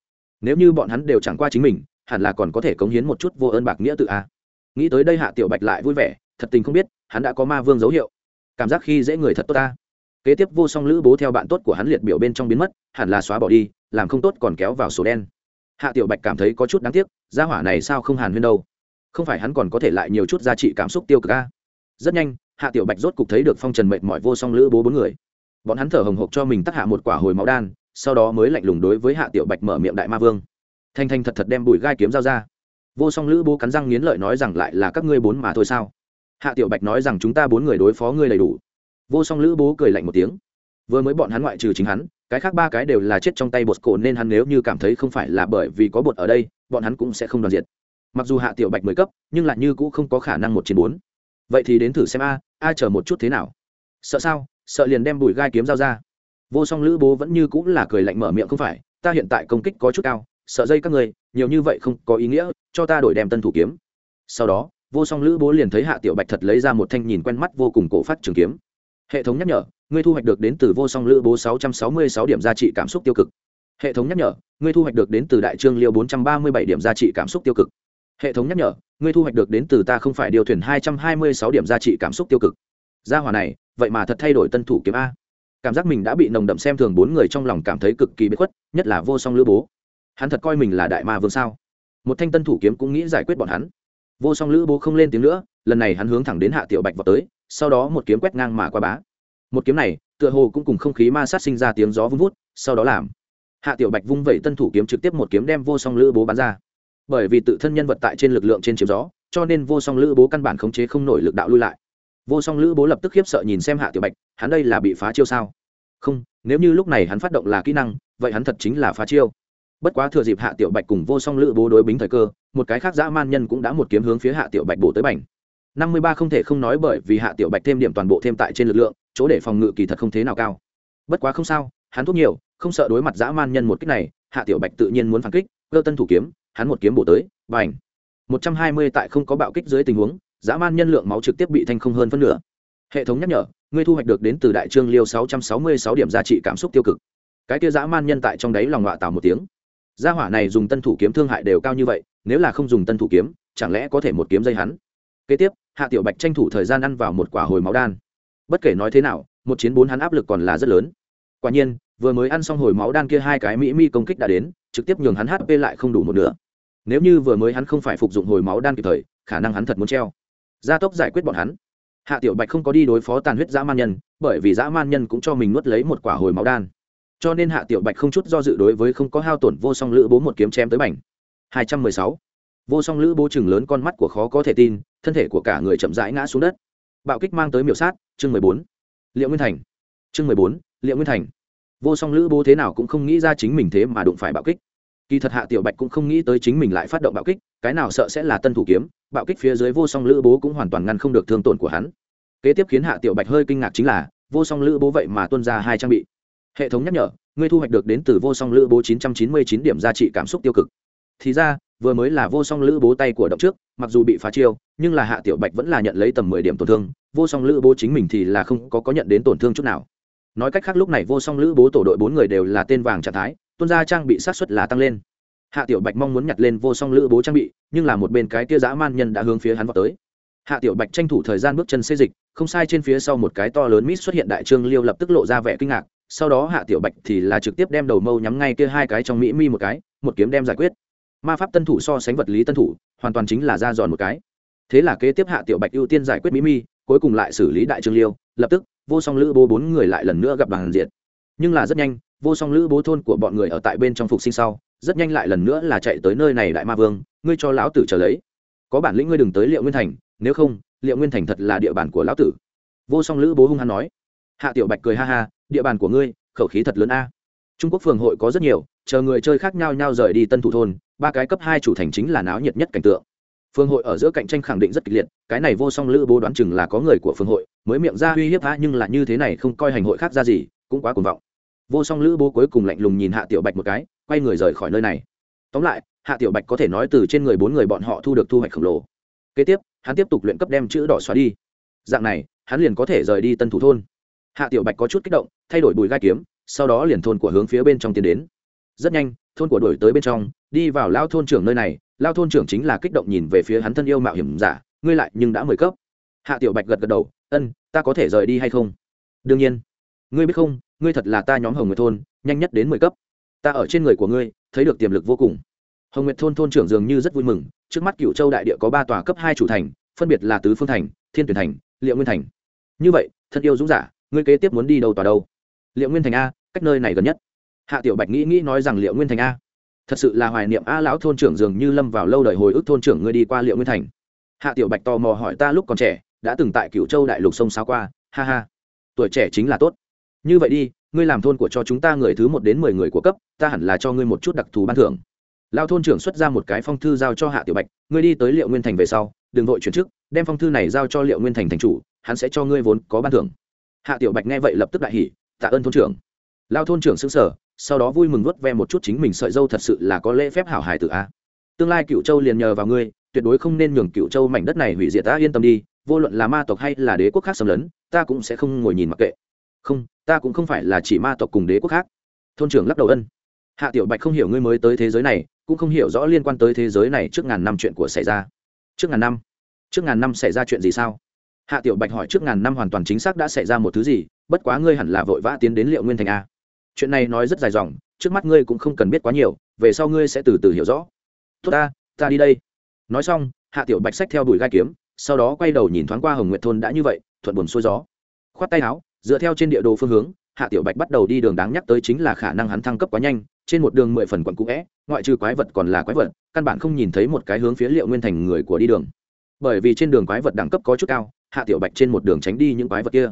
Nếu như bọn hắn đều chẳng qua chính mình, hẳn là còn có thể cống hiến một chút vô ơn bạc nghĩa tự a. Nghĩ tới đây hạ tiểu bạch lại vui vẻ thật tình không biết, hắn đã có ma vương dấu hiệu. Cảm giác khi dễ người thật tốt ta. Kế tiếp vô song lữ bố theo bạn tốt của hắn liệt biểu bên trong biến mất, hẳn là xóa bỏ đi, làm không tốt còn kéo vào sổ đen. Hạ tiểu bạch cảm thấy có chút đáng tiếc, gia hỏa này sao không hàn huyên đâu? Không phải hắn còn có thể lại nhiều chút giá trị cảm xúc tiêu cực ca rất nhanh, hạ tiểu bạch rốt cục thấy được phong trần mệt mỏi vô song lữ bố bốn người. Bọn hắn thở hồng hộc cho mình tắc hạ một quả hồi máu đan, sau đó mới lạnh lùng đối với hạ tiểu bạch mở miệng đại ma vương. Thanh thanh thật thật đem bùi gai kiếm dao ra. Vô song lữ bố cắn răng nghiến lợi nói rằng lại là các ngươi bốn mà thôi sao? Hạ tiểu bạch nói rằng chúng ta bốn người đối phó ngươi đầy đủ. Vô song lữ bố cười lạnh một tiếng. Vừa mới bọn hắn ngoại trừ chính hắn, cái khác ba cái đều là chết trong tay bột cổ nên hắn nếu như cảm thấy không phải là bởi vì có bột ở đây, bọn hắn cũng sẽ không đoàn diệt. Mặc dù hạ tiểu bạch mới cấp, nhưng lại như cũng không có khả năng một chiến bốn. Vậy thì đến thử xem a a chờ một chút thế nào. Sợ sao? Sợ liền đem bùi gai kiếm dao ra. Vô song lữ bố vẫn như cũng là cười lạnh mở miệng không phải, ta hiện tại công kích có chút cao, sợ dây các người nhiều như vậy không có ý nghĩa, cho ta đổi đem tân thủ kiếm. Sau đó vô song lữ bố liền thấy hạ tiểu bạch thật lấy ra một thanh nhìn quen mắt vô cùng cổ phát trường kiếm. Hệ thống nhắc nhở, ngươi thu hoạch được đến từ vô song lữ bố sáu trăm sáu mươi sáu điểm giá trị cảm xúc tiêu cực. Hệ thống nhắc nhở, ngươi thu hoạch được đến từ đại trương liêu bốn trăm ba mươi bảy điểm giá trị cảm xúc tiêu cực. Hệ thống nhắc nhở, ngươi thu hoạch được đến từ ta không phải điều thuyền hai trăm hai mươi sáu điểm giá trị cảm xúc tiêu cực. Gia hòa này, vậy mà thật thay đổi tân thủ kiếm a. Cảm giác mình đã bị nồng đậm xem thường bốn người trong lòng cảm thấy cực kỳ bất khuất, nhất là vô song lữ bố. Hắn thật coi mình là đại ma vương sao? Một thanh tân thủ kiếm cũng nghĩ giải quyết bọn hắn vô song lữ bố không lên tiếng nữa, lần này hắn hướng thẳng đến hạ tiểu bạch vào tới, sau đó một kiếm quét ngang mà qua bá. Một kiếm này, tựa hồ cũng cùng không khí ma sát sinh ra tiếng gió vun vút, sau đó làm. Hạ tiểu bạch vung vẩy tân thủ kiếm trực tiếp một kiếm đem vô song lữ bố bắn ra. Bởi vì tự thân nhân vật tại trên lực lượng trên chiếm gió, cho nên vô song lữ bố căn bản khống chế không nổi lực đạo lui lại. Vô song lữ bố lập tức khiếp sợ nhìn xem hạ tiểu bạch, hắn đây là bị phá chiêu sao? Không, nếu như lúc này hắn phát động là kỹ năng, vậy hắn thật chính là phá chiêu bất quá thừa dịp hạ tiểu bạch cùng vô song lữ bố đối bính thời cơ, một cái khác dã man nhân cũng đã một kiếm hướng phía hạ tiểu bạch bổ tới bành. Năm mươi ba không thể không nói bởi vì hạ tiểu bạch thêm điểm toàn bộ thêm tại trên lực lượng, chỗ để phòng ngự kỳ thật không thế nào cao. Bất quá không sao, hắn thuốc nhiều, không sợ đối mặt dã man nhân một kích này, hạ tiểu bạch tự nhiên muốn phản kích, cơ tân thủ kiếm, hắn một kiếm bổ tới, bành. Một trăm hai mươi tại không có bạo kích dưới tình huống, dã man nhân lượng máu trực tiếp bị thanh không hơn phân nửa. Hệ thống nhắc nhở, ngươi thu hoạch được đến từ đại trương liêu sáu trăm sáu mươi sáu điểm giá trị cảm xúc tiêu cực. Cái kia dã man nhân tại trong đáy lòng ngọa tạo một tiếng gia hỏa này dùng tân thủ kiếm thương hại đều cao như vậy, nếu là không dùng tân thủ kiếm, chẳng lẽ có thể một kiếm dây hắn? Kế tiếp, hạ tiểu bạch tranh thủ thời gian ăn vào một quả hồi máu đan. Bất kể nói thế nào, một chiến bốn hắn áp lực còn là rất lớn. Quả nhiên, vừa mới ăn xong hồi máu đan kia hai cái mỹ mi công kích đã đến, trực tiếp nhường hắn hp lại không đủ một nửa. Nếu như vừa mới hắn không phải phục dụng hồi máu đan kịp thời, khả năng hắn thật muốn treo. Gia tốc giải quyết bọn hắn. Hạ tiểu bạch không có đi đối phó tàn huyết dã man nhân, bởi vì dã man nhân cũng cho mình nuốt lấy một quả hồi máu đan cho nên hạ tiểu bạch không chút do dự đối với không có hao tổn vô song lữ bố một kiếm chém tới mảnh hai trăm mười sáu. Vô song lữ bố chừng lớn con mắt của khó có thể tin, thân thể của cả người chậm rãi ngã xuống đất. Bạo kích mang tới miểu sát, chương mười bốn. Liệu nguyên thành. Chương mười bốn, liệu nguyên thành. Vô song lữ bố thế nào cũng không nghĩ ra chính mình thế mà đụng phải bạo kích. Kỳ thật hạ tiểu bạch cũng không nghĩ tới chính mình lại phát động bạo kích, cái nào sợ sẽ là tân thủ kiếm, bạo kích phía dưới vô song lữ bố cũng hoàn toàn ngăn không được thương tổn của hắn. Kế tiếp khiến hạ tiểu bạch hơi kinh ngạc chính là, vô song lữ bố vậy mà tuân ra hai trang bị hệ thống nhắc nhở, ngươi thu hoạch được đến từ vô song lữ bố chín trăm chín mươi chín điểm giá trị cảm xúc tiêu cực. Thì ra, vừa mới là vô song lữ bố tay của động trước, mặc dù bị phá chiêu, nhưng là hạ tiểu bạch vẫn là nhận lấy tầm mười điểm tổn thương, vô song lữ bố chính mình thì là không có có nhận đến tổn thương chút nào. Nói cách khác lúc này vô song lữ bố tổ đội bốn người đều là tên vàng trạng thái, tuân gia trang bị sát xuất là tăng lên. Hạ tiểu bạch mong muốn nhặt lên vô song lữ bố trang bị, nhưng là một bên cái kia dã man nhân đã hướng phía hắn vào tới. Hạ tiểu bạch tranh thủ thời gian bước chân xê dịch, không sai trên phía sau một cái to lớn mít xuất hiện đại trương liêu lập tức lộ ra vẻ kinh ngạc sau đó hạ tiểu bạch thì là trực tiếp đem đầu mâu nhắm ngay kia hai cái trong mỹ mi một cái, một kiếm đem giải quyết. Ma pháp tân thủ so sánh vật lý tân thủ, hoàn toàn chính là ra giòn một cái. Thế là kế tiếp hạ tiểu bạch ưu tiên giải quyết mỹ mi, cuối cùng lại xử lý đại trương liêu, lập tức, vô song lữ bố bốn người lại lần nữa gặp bằng diện. Nhưng là rất nhanh, vô song lữ bố thôn của bọn người ở tại bên trong phục sinh sau, rất nhanh lại lần nữa là chạy tới nơi này đại ma vương, ngươi cho lão tử trở lấy. Có bản lĩnh ngươi đừng tới liệu nguyên thành, nếu không, liệu nguyên thành thật là địa bàn của lão tử. Vô song lữ bố hung hăng nói. Hạ tiểu bạch cười ha ha địa bàn của ngươi, khẩu khí thật lớn a. Trung quốc phường hội có rất nhiều, chờ người chơi khác nhau nhau rời đi tân thủ thôn, ba cái cấp hai chủ thành chính là náo nhiệt nhất cảnh tượng. Phương hội ở giữa cạnh tranh khẳng định rất kịch liệt, cái này vô song lữ bố đoán chừng là có người của phương hội, mới miệng ra uy hiếp tha nhưng là như thế này không coi hành hội khác ra gì, cũng quá cuồng vọng. Vô song lữ bố cuối cùng lạnh lùng nhìn hạ tiểu bạch một cái, quay người rời khỏi nơi này. Tóm lại, hạ tiểu bạch có thể nói từ trên người bốn người bọn họ thu được thu hoạch khổng lồ. Kế tiếp, hắn tiếp tục luyện cấp đem chữ đỏ xóa đi. Dạng này, hắn liền có thể rời đi tân thủ thôn hạ tiểu bạch có chút kích động, thay đổi bùi gai kiếm, sau đó liền thôn của hướng phía bên trong tiến đến. Rất nhanh, thôn của đổi tới bên trong, đi vào lao thôn trưởng nơi này. Lao thôn trưởng chính là kích động nhìn về phía hắn thân yêu mạo hiểm giả, ngươi lại nhưng đã mười cấp. Hạ tiểu bạch gật gật đầu, ân, ta có thể rời đi hay không? Đương nhiên. Ngươi biết không, ngươi thật là ta nhóm hồng người thôn, nhanh nhất đến mười cấp. Ta ở trên người của ngươi, thấy được tiềm lực vô cùng. Hồng nguyệt thôn thôn trưởng dường như rất vui mừng, trước mắt cựu châu đại địa có ba tòa cấp hai chủ thành, phân biệt là tứ phương thành, thiên tuyển thành liệu nguyên thành. Như vậy, thân yêu dũng giả ngươi kế tiếp muốn đi đâu tòa đâu? Liệu nguyên thành a, cách nơi này gần nhất? Hạ tiểu bạch nghĩ nghĩ nói rằng liệu nguyên thành a. Thật sự là hoài niệm a lão thôn trưởng dường như lâm vào lâu đời hồi ức thôn trưởng ngươi đi qua liệu nguyên thành. Hạ tiểu bạch tò mò hỏi ta lúc còn trẻ, đã từng tại cựu châu đại lục sông sao qua, ha ha. Tuổi trẻ chính là tốt. Như vậy đi, ngươi làm thôn của cho chúng ta người thứ một đến mười người của cấp, ta hẳn là cho ngươi một chút đặc thù ban thưởng. Lao thôn trưởng xuất ra một cái phong thư giao cho hạ tiểu bạch, ngươi đi tới liệu nguyên thành về sau, đừng vội chuyển chức, đem phong thư này giao cho liệu nguyên thành thành chủ, hắn sẽ cho ngươi vốn có ban thưởng hạ tiểu bạch nghe vậy lập tức đại hỉ, tạ ơn thôn trưởng. Lao thôn trưởng xứng sở sau đó vui mừng vớt ve một chút chính mình sợi dâu thật sự là có lễ phép hảo hài tử a. Tương lai cựu châu liền nhờ vào ngươi, tuyệt đối không nên nhường cựu châu mảnh đất này hủy diệt ta, yên tâm đi, vô luận là ma tộc hay là đế quốc khác xâm lấn, ta cũng sẽ không ngồi nhìn mặc kệ. Không, ta cũng không phải là chỉ ma tộc cùng đế quốc khác. Thôn trưởng lắc đầu ân. Hạ tiểu bạch không hiểu ngươi mới tới thế giới này, cũng không hiểu rõ liên quan tới thế giới này trước ngàn năm chuyện của xảy ra. Trước ngàn năm? Trước ngàn năm xảy ra chuyện gì sao? Hạ tiểu bạch hỏi trước ngàn năm hoàn toàn chính xác đã xảy ra một thứ gì, bất quá ngươi hẳn là vội vã tiến đến liệu nguyên thành a. Chuyện này nói rất dài dòng, trước mắt ngươi cũng không cần biết quá nhiều, về sau ngươi sẽ từ từ hiểu rõ. Tốt ta ta đi đây. Nói xong, hạ tiểu bạch xách theo đùi gai kiếm, sau đó quay đầu nhìn thoáng qua hồng nguyệt thôn đã như vậy, thuận buồn xuôi gió. Khoát tay áo, dựa theo trên địa đồ phương hướng, hạ tiểu bạch bắt đầu đi đường đáng nhắc tới chính là khả năng hắn thăng cấp quá nhanh, trên một đường mười phần quận cũ vẽ ngoại trừ quái vật còn là quái vật, căn bản không nhìn thấy một cái hướng phía liệu nguyên thành người của đi đường. Bởi vì trên đường quái vật đẳng cấp có chút cao hạ tiểu bạch trên một đường tránh đi những quái vật kia.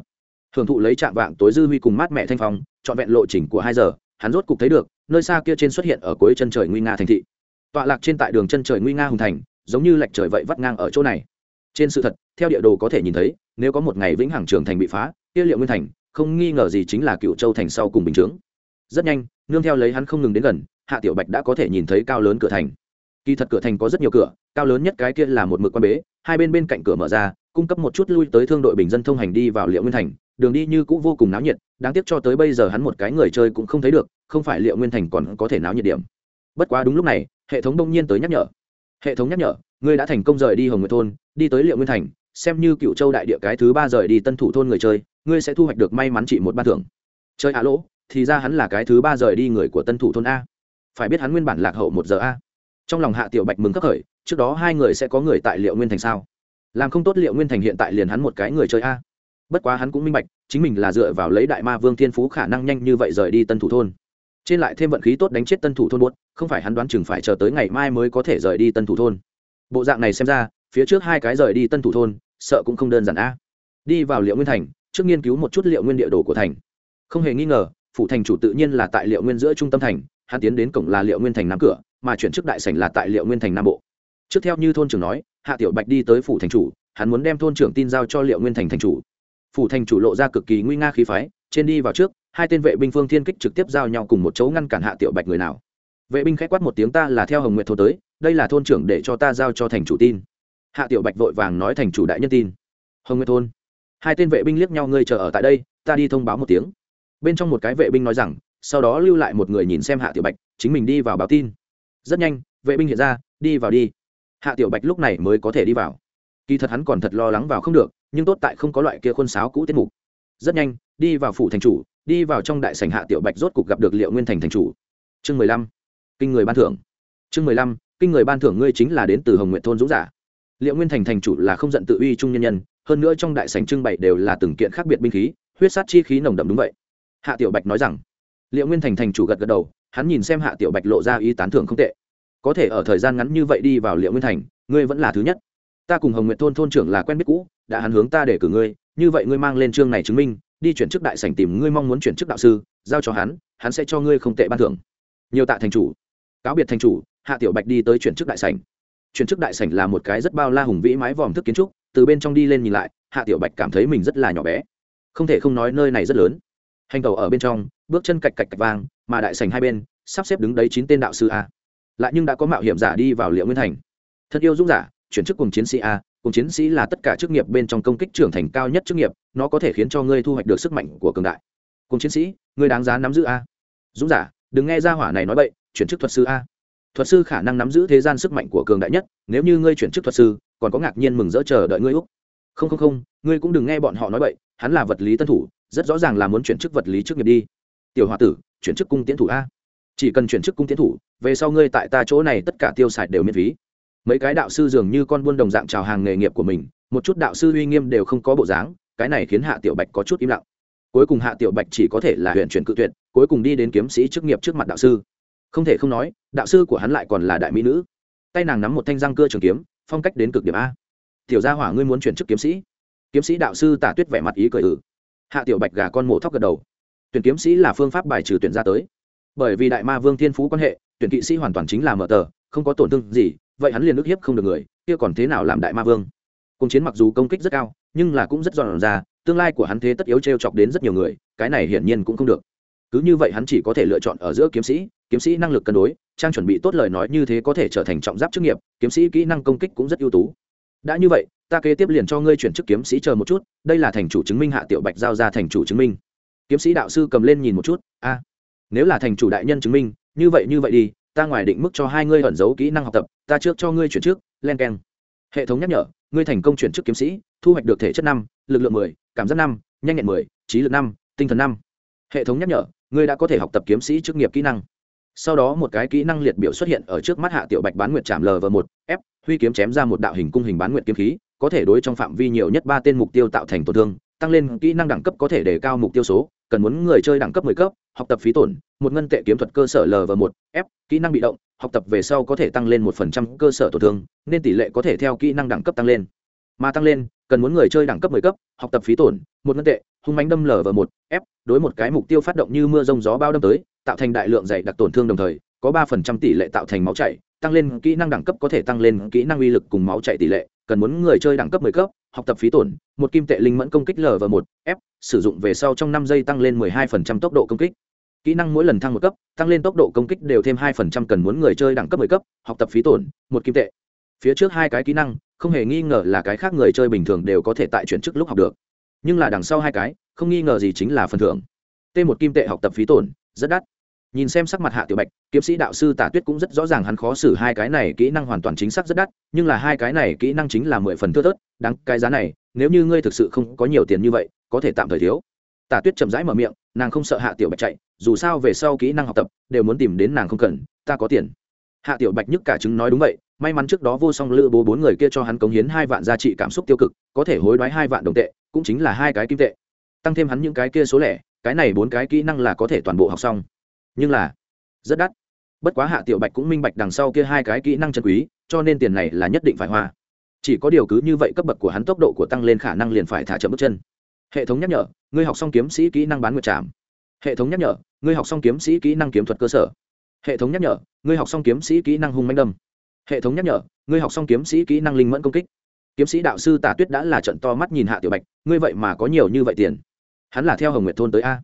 Thường thụ lấy trạm vạng tối dư huy cùng mát mẹ thanh phong, trọn vẹn lộ trình của hai giờ, hắn rốt cục thấy được, nơi xa kia trên xuất hiện ở cuối chân trời nguy nga thành thị. Tọa lạc trên tại đường chân trời nguy nga hùng thành, giống như lệch trời vậy vắt ngang ở chỗ này. Trên sự thật, theo địa đồ có thể nhìn thấy, nếu có một ngày vĩnh hằng trường thành bị phá, kia liệu nguyên thành, không nghi ngờ gì chính là cựu châu thành sau cùng bình chướng. Rất nhanh, nương theo lấy hắn không ngừng đến gần, hạ tiểu bạch đã có thể nhìn thấy cao lớn cửa thành. Kỳ thật cửa thành có rất nhiều cửa, cao lớn nhất cái kia là một mực quan bế, hai bên bên cạnh cửa mở ra cung cấp một chút lui tới thương đội bình dân thông hành đi vào liệu nguyên thành. Đường đi như cũ vô cùng náo nhiệt, đáng tiếc cho tới bây giờ hắn một cái người chơi cũng không thấy được, không phải liệu nguyên thành còn có thể náo nhiệt điểm. Bất quá đúng lúc này, hệ thống đông nhiên tới nhắc nhở. Hệ thống nhắc nhở, ngươi đã thành công rời đi hồng nguyệt thôn, đi tới liệu nguyên thành, xem như cựu châu đại địa cái thứ ba rời đi tân thủ thôn người chơi, ngươi sẽ thu hoạch được may mắn trị một ban thưởng. Chơi hạ lỗ, thì ra hắn là cái thứ ba rời đi người của tân thủ thôn a. Phải biết hắn nguyên bản lạc hậu một giờ a. Trong lòng hạ tiểu bạch mừng khắc khởi, trước đó hai người sẽ có người tại liệu nguyên thành sao? Làm không tốt liệu nguyên thành hiện tại liền hắn một cái người chơi a. Bất quá hắn cũng minh bạch, chính mình là dựa vào lấy đại ma vương thiên phú khả năng nhanh như vậy rời đi tân thủ thôn. Trên lại thêm vận khí tốt đánh chết tân thủ thôn buốt, không phải hắn đoán chừng phải chờ tới ngày mai mới có thể rời đi tân thủ thôn. Bộ dạng này xem ra, phía trước hai cái rời đi tân thủ thôn, sợ cũng không đơn giản a. Đi vào liệu nguyên thành, trước nghiên cứu một chút liệu nguyên địa đồ của thành. Không hề nghi ngờ, phủ thành chủ tự nhiên là tại liệu nguyên giữa trung tâm thành, hắn tiến đến cổng là liệu nguyên thành nam cửa, mà chuyển chức đại sảnh là tại liệu nguyên thành nam bộ. Trước theo như thôn trưởng nói hạ tiểu bạch đi tới phủ thành chủ, hắn muốn đem thôn trưởng tin giao cho liệu nguyên thành thành chủ. Phủ thành chủ lộ ra cực kỳ nguy nga khí phái, trên đi vào trước, hai tên vệ binh phương thiên kích trực tiếp giao nhau cùng một chỗ ngăn cản hạ tiểu bạch người nào. Vệ binh k h á c quát một tiếng ta là theo hồng nguyện thôn tới, đây là thôn trưởng để cho ta giao cho thành chủ tin. Hạ tiểu bạch vội vàng nói thành chủ đại nhân tin. Hồng nguyện thôn. Hai tên vệ binh liếc nhau ngươi chờ ở tại đây, ta đi thông báo một tiếng. Bên trong một cái vệ binh nói rằng, sau đó lưu lại một người nhìn xem hạ tiểu bạch, chính mình đi vào báo tin. Rất nhanh, vệ binh hiện ra, đi vào đi hạ tiểu bạch lúc này mới có thể đi vào. Kỳ thật hắn còn thật lo lắng vào không được, nhưng tốt tại không có loại kia khuôn sáo cũ tiết mục. Rất nhanh, đi vào phủ thành chủ, đi vào trong đại sảnh hạ tiểu bạch rốt cục gặp được liệu nguyên thành thành chủ. Chương mười lăm, kinh người ban thưởng. Chương mười lăm, kinh người ban thưởng ngươi chính là đến từ hồng nguyện thôn dũng giả. Liệu nguyên thành thành chủ là không giận tự uy trung nhân nhân, hơn nữa trong đại sảnh trưng bày đều là từng kiện khác biệt binh khí, huyết sát chi khí nồng đậm đúng vậy. Hạ tiểu bạch nói rằng, liệu nguyên thành thành chủ gật gật đầu, hắn nhìn xem hạ tiểu bạch lộ ra ý tán thưởng không tệ có thể ở thời gian ngắn như vậy đi vào liệu nguyên thành, ngươi vẫn là thứ nhất. Ta cùng hồng nguyện thôn thôn trưởng là quen biết cũ, đã hắn hướng ta để cử ngươi, như vậy ngươi mang lên chương này chứng minh, đi chuyển chức đại sảnh tìm ngươi mong muốn chuyển chức đạo sư, giao cho hắn hắn sẽ cho ngươi không tệ ban thưởng. Nhiều tạ thành chủ. Cáo biệt thành chủ, hạ tiểu bạch đi tới chuyển chức đại sảnh. Chuyển chức đại sảnh là một cái rất bao la hùng vĩ mái vòm thức kiến trúc, từ bên trong đi lên nhìn lại, hạ tiểu bạch cảm thấy mình rất là nhỏ bé. Không thể không nói nơi này rất lớn. Hành tàu ở bên trong, bước chân cạch cạch cạch vang mà đại sành hai bên, sắp xếp đứng đấy chín tên đạo sư a lại nhưng đã có mạo hiểm giả đi vào liệu nguyên thành. Thật yêu dũng giả, chuyển chức cùng chiến sĩ a, cùng chiến sĩ là tất cả chức nghiệp bên trong công kích trưởng thành cao nhất chức nghiệp, nó có thể khiến cho ngươi thu hoạch được sức mạnh của cường đại. Cùng chiến sĩ, ngươi đáng giá nắm giữ a. Dũng giả, đừng nghe ra hỏa này nói bậy, chuyển chức thuật sư a. Thuật sư khả năng nắm giữ thế gian sức mạnh của cường đại nhất, nếu như ngươi chuyển chức thuật sư, còn có ngạc nhiên mừng rỡ chờ đợi ngươi úc. Không không không, ngươi cũng đừng nghe bọn họ nói bậy, hắn là vật lý tân thủ, rất rõ ràng là muốn chuyển chức vật lý trước nghiệp đi. Tiểu h o a tử, chuyển chức cung tiến thủ a chỉ cần chuyển chức cung tiến thủ, về sau ngươi tại ta chỗ này tất cả tiêu xài đều miễn phí. Mấy cái đạo sư dường như con buôn đồng dạng trào hàng nghề nghiệp của mình, một chút đạo sư uy nghiêm đều không có bộ dáng, cái này khiến hạ tiểu bạch có chút im lặng. Cuối cùng hạ tiểu bạch chỉ có thể là huyện chuyển cự tuyệt, cuối cùng đi đến kiếm sĩ chức nghiệp trước mặt đạo sư. Không thể không nói, đạo sư của hắn lại còn là đại mỹ nữ. Tay nàng nắm một thanh răng cưa trường kiếm, phong cách đến cực điểm a. Tiểu gia hỏa ngươi muốn chuyển chức kiếm sĩ? Kiếm sĩ đạo sư tả tuyết vẻ mặt ý cười ử hạ tiểu bạch gà con mổ thóc gật đầu. Tuyển kiếm sĩ là phương pháp bài trừ tuyển ra tới bởi vì đại ma vương thiên phú quan hệ, tuyển kỵ sĩ hoàn toàn chính là mở tờ, không có tổn thương gì, vậy hắn liền ức hiếp không được người, kia còn thế nào làm đại ma vương? Cùng chiến mặc dù công kích rất cao, nhưng là cũng rất dọn ra, tương lai của hắn thế tất yếu t r e o chọc đến rất nhiều người, cái này hiển nhiên cũng không được. Cứ như vậy hắn chỉ có thể lựa chọn ở giữa kiếm sĩ kiếm sĩ năng lực cân đối, trang chuẩn bị tốt lời nói như thế có thể trở thành trọng giáp chức nghiệp, kiếm sĩ kỹ năng công kích cũng rất ưu tú. Đã như vậy, ta kế tiếp liền cho ngươi chuyển chức kiếm sĩ chờ một chút, đây là thành chủ chứng minh hạ tiểu bạch giao ra thành chủ chứng minh. Kiếm sĩ đạo sư cầm lên nhìn một chút, a nếu là thành chủ đại nhân chứng minh, như vậy như vậy đi, ta ngoài định mức cho hai ngươi ẩn giấu kỹ năng học tập, ta trước cho ngươi chuyển trước, len k e n hệ thống nhắc nhở, ngươi thành công chuyển chức kiếm sĩ, thu hoạch được thể chất năm, lực lượng mười, cảm giác năm, nhanh nhẹn mười, trí lực năm, tinh thần năm. Hệ thống nhắc nhở, ngươi đã có thể học tập kiếm sĩ chức nghiệp kỹ năng. Sau đó một cái kỹ năng liệt biểu xuất hiện ở trước mắt hạ tiểu bạch bán nguyệt chạm lv một f huy kiếm chém ra một đạo hình cung hình bán nguyệt kiếm khí, có thể đối trong phạm vi nhiều nhất ba tên mục tiêu tạo thành tổn thương, tăng lên kỹ năng đẳng cấp có thể đề cao mục tiêu số cần muốn người chơi đẳng cấp 10 cấp, học tập phí tổn, một ngân tệ kiếm thuật cơ sở lv một, f, kỹ năng bị động, học tập về sau có thể tăng lên một phần trăm cơ sở tổn thương, nên tỷ lệ có thể theo kỹ năng đẳng cấp tăng lên. Mà tăng lên, cần muốn người chơi đẳng cấp 10 cấp, học tập phí tổn, một ngân tệ, hung mãnh đâm lv một, f, đối một cái mục tiêu phát động như mưa rông gió bao đâm tới, tạo thành đại lượng dày đặc tổn thương đồng thời, có ba phần trăm tỷ lệ tạo thành máu chảy, tăng lên kỹ năng đẳng cấp có thể tăng lên kỹ năng uy lực cùng máu chảy tỷ lệ, cần muốn người chơi đẳng cấp 10 cấp học tập phí tổn, một kim tệ linh mẫn công kích lv một, f, sử dụng về sau trong năm giây tăng lên 12% tốc độ công kích. Kỹ năng mỗi lần thăng một cấp, tăng lên tốc độ công kích đều thêm 2% cần muốn người chơi đẳng cấp 10 cấp, học tập phí tổn, một kim tệ. Phía trước hai cái kỹ năng, không hề nghi ngờ là cái khác người chơi bình thường đều có thể tại chuyển chức lúc học được. Nhưng là đằng sau hai cái, không nghi ngờ gì chính là phần thưởng. T một kim tệ học tập phí tổn, rất đắt nhìn xem sắc mặt hạ tiểu bạch, kiếm sĩ đạo sư tả tuyết cũng rất rõ ràng hắn khó xử hai cái này kỹ năng hoàn toàn chính xác rất đắt, nhưng là hai cái này kỹ năng chính là mười phần thưa thớt, đáng cái giá này, nếu như ngươi thực sự không có nhiều tiền như vậy, có thể tạm thời thiếu. Tả tuyết chậm rãi mở miệng, nàng không sợ hạ tiểu bạch chạy, dù sao về sau kỹ năng học tập, đều muốn tìm đến nàng không cần, ta có tiền. Hạ tiểu bạch nhức cả chứng nói đúng vậy, may mắn trước đó vô song lữ bố bốn người kia cho hắn cống hiến hai vạn giá trị cảm xúc tiêu cực, có thể hối đoái hai vạn đồng tệ, cũng chính là hai cái kim tệ. Tăng thêm hắn những cái kia số lẻ, cái này bốn cái kỹ năng là có thể toàn bộ học xong nhưng là, rất đắt. Bất quá hạ tiểu bạch cũng minh bạch đằng sau kia hai cái kỹ năng chân quý, cho nên tiền này là nhất định phải hoa. Chỉ có điều cứ như vậy cấp bậc của hắn tốc độ của tăng lên khả năng liền phải thả chậm bước chân. Hệ thống nhắc nhở, ngươi học xong kiếm sĩ kỹ năng bán nguyệt trảm. Hệ thống nhắc nhở, ngươi học xong kiếm sĩ kỹ năng kiếm thuật cơ sở. Hệ thống nhắc nhở, ngươi học xong kiếm sĩ kỹ năng hung manh đâm. Hệ thống nhắc nhở, ngươi học xong kiếm sĩ kỹ năng linh mẫn công kích. Kiếm sĩ đạo sư tả tuyết đã là trận to mắt nhìn hạ tiểu bạch, ngươi vậy mà có nhiều như vậy tiền. Hắn là theo hồng nguyệt thôn tới a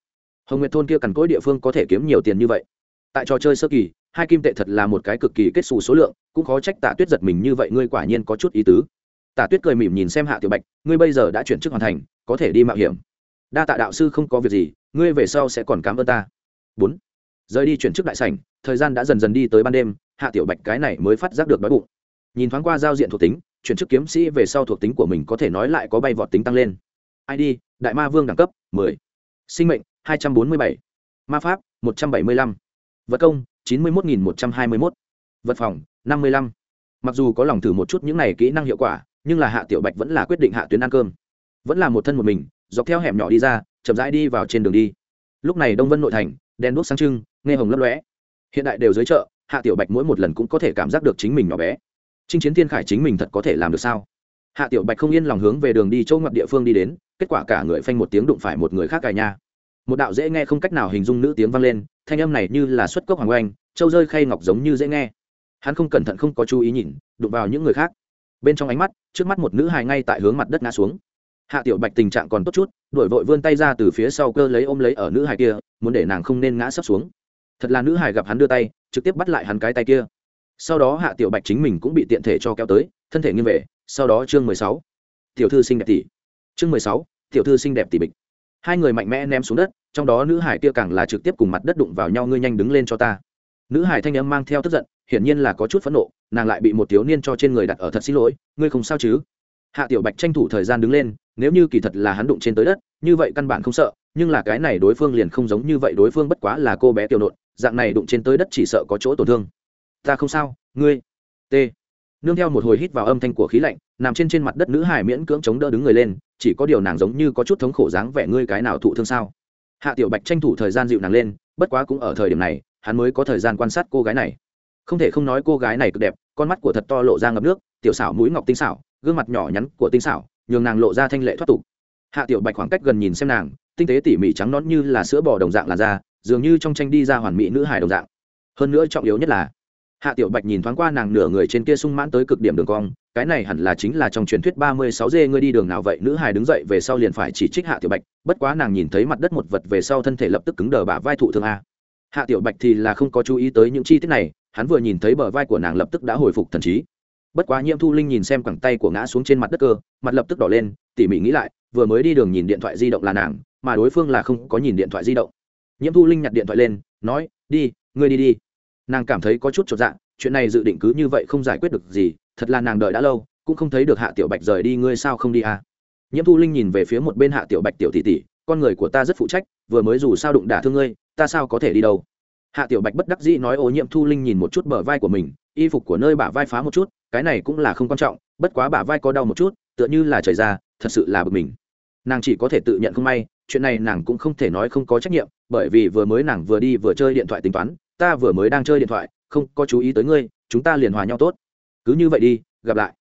hồng nguyệt thôn kia cằn cỗi địa phương có thể kiếm nhiều tiền như vậy. Tại trò chơi sơ kỳ, hai kim tệ thật là một cái cực kỳ kết xù số lượng, cũng khó trách tạ tuyết giật mình như vậy, ngươi quả nhiên có chút ý tứ. Tạ tuyết cười mỉm nhìn xem hạ tiểu bạch, ngươi bây giờ đã chuyển chức hoàn thành, có thể đi mạo hiểm. Đa tạ đạo sư không có việc gì, ngươi về sau sẽ còn cảm ơn ta. Bốn. Rời đi chuyển chức đại sảnh, thời gian đã dần dần đi tới ban đêm, hạ tiểu bạch cái này mới phát giác được đói bụng. Nhìn thoáng qua giao diện thuộc tính, chuyển chức kiếm sĩ về sau thuộc tính của mình có thể nói lại có bay vọt tính tăng lên. Id đại ma vương đẳng cấp 10. sinh mệnh 247. ma pháp 175. vật công 91.121. vật phòng 55. mặc dù có lòng thử một chút những này kỹ năng hiệu quả, nhưng là hạ tiểu bạch vẫn là quyết định hạ tuyến ăn cơm vẫn là một thân một mình, dọc theo hẻm nhỏ đi ra, chậm rãi đi vào trên đường đi lúc này đông vân nội thành, đèn đuốc sáng trưng, nghe hồng lấp lóe hiện đại đều dưới chợ, hạ tiểu bạch mỗi một lần cũng có thể cảm giác được chính mình nhỏ bé chinh chiến thiên khải chính mình thật có thể làm được sao hạ tiểu bạch không yên lòng hướng về đường đi chỗ ngoặt địa phương đi đến, kết quả cả người phanh một tiếng đụng phải một người khác cài nha một đạo dễ nghe không cách nào hình dung nữ tiếng vang lên, thanh âm này như là xuất cốc hoàng oanh, châu rơi khay ngọc giống như dễ nghe. Hắn không cẩn thận không có chú ý nhìn, đụng vào những người khác. Bên trong ánh mắt, trước mắt một nữ hài ngay tại hướng mặt đất ngã xuống. Hạ tiểu bạch tình trạng còn tốt chút đổi vội vươn tay ra từ phía sau cơ lấy ôm lấy ở nữ hài kia, muốn để nàng không nên ngã sấp xuống. Thật là nữ hài gặp hắn đưa tay, trực tiếp bắt lại hắn cái tay kia. Sau đó hạ tiểu bạch chính mình cũng bị tiện thể cho kéo tới, thân thể nghiêng về, sau đó chương mười sáu. Tiểu thư xinh đẹp tỷ. Chương mười sáu, tiểu thư xinh đẹp tỷ bịch hai người mạnh mẽ ném xuống đất, trong đó nữ hải kia càng là trực tiếp cùng mặt đất đụng vào nhau, ngươi nhanh đứng lên cho ta. Nữ hải thanh âm mang theo tức giận, hiển nhiên là có chút phẫn nộ, nàng lại bị một thiếu niên cho trên người đặt ở thật xin lỗi, ngươi không sao chứ? Hạ tiểu bạch tranh thủ thời gian đứng lên, nếu như kỳ thật là hắn đụng trên tới đất, như vậy căn bản không sợ, nhưng là cái này đối phương liền không giống như vậy, đối phương bất quá là cô bé tiểu nộn, dạng này đụng trên tới đất chỉ sợ có chỗ tổn thương. Ta không sao, ngươi, t nương theo một hồi hít vào âm thanh của khí lạnh, nằm trên trên mặt đất nữ hải miễn cưỡng chống đỡ đứng người lên, chỉ có điều nàng giống như có chút thống khổ dáng vẻ ngươi cái nào thụ thương sao? Hạ tiểu bạch tranh thủ thời gian dịu nàng lên, bất quá cũng ở thời điểm này, hắn mới có thời gian quan sát cô gái này. Không thể không nói cô gái này cực đẹp, con mắt của thật to lộ ra ngập nước, tiểu xảo mũi ngọc tinh xảo, gương mặt nhỏ nhắn của tinh xảo, nhường nàng lộ ra thanh lệ thoát tục. Hạ tiểu bạch khoảng cách gần nhìn xem nàng, tinh tế tỉ mỉ trắng nón như là sữa bò đồng dạng làn da, dường như trong tranh đi ra hoàn mỹ nữ hải đồng dạng. Hơn nữa trọng yếu nhất là hạ tiểu bạch nhìn thoáng qua nàng nửa người trên kia sung mãn tới cực điểm đường cong, cái này hẳn là chính là trong truyền thuyết ba mươi sáu dê ngươi đi đường nào vậy? Nữ hài đứng dậy về sau liền phải chỉ trích hạ tiểu bạch, bất quá nàng nhìn thấy mặt đất một vật về sau thân thể lập tức cứng đờ bả vai thụ thương a. Hạ tiểu bạch thì là không có chú ý tới những chi tiết này, hắn vừa nhìn thấy bờ vai của nàng lập tức đã hồi phục thần trí. Bất quá nhiễm thu linh nhìn xem cẳng tay của ngã xuống trên mặt đất cơ, mặt lập tức đỏ lên, tỉ mỉ nghĩ lại, vừa mới đi đường nhìn điện thoại di động là nàng, mà đối phương là không có nhìn điện thoại di động. Nhiễm thu linh nhặt điện thoại lên, nói, đi, ngươi đi đi nàng cảm thấy có chút chột dạ chuyện này dự định cứ như vậy không giải quyết được gì, thật là nàng đợi đã lâu, cũng không thấy được hạ tiểu bạch rời đi, ngươi sao không đi à? Nhiễm thu linh nhìn về phía một bên hạ tiểu bạch tiểu tỷ tỷ, con người của ta rất phụ trách, vừa mới dù sao đụng đả thương ngươi, ta sao có thể đi đâu? Hạ tiểu bạch bất đắc dĩ nói, ô nhiễm thu linh nhìn một chút bờ vai của mình, y phục của nơi bả vai phá một chút, cái này cũng là không quan trọng, bất quá bả vai có đau một chút, tựa như là trời ra, thật sự là bực mình. Nàng chỉ có thể tự nhận không may, chuyện này nàng cũng không thể nói không có trách nhiệm, bởi vì vừa mới nàng vừa đi vừa chơi điện thoại tính toán ta vừa mới đang chơi điện thoại, không có chú ý tới ngươi, chúng ta liền hòa nhau tốt. Cứ như vậy đi, gặp lại.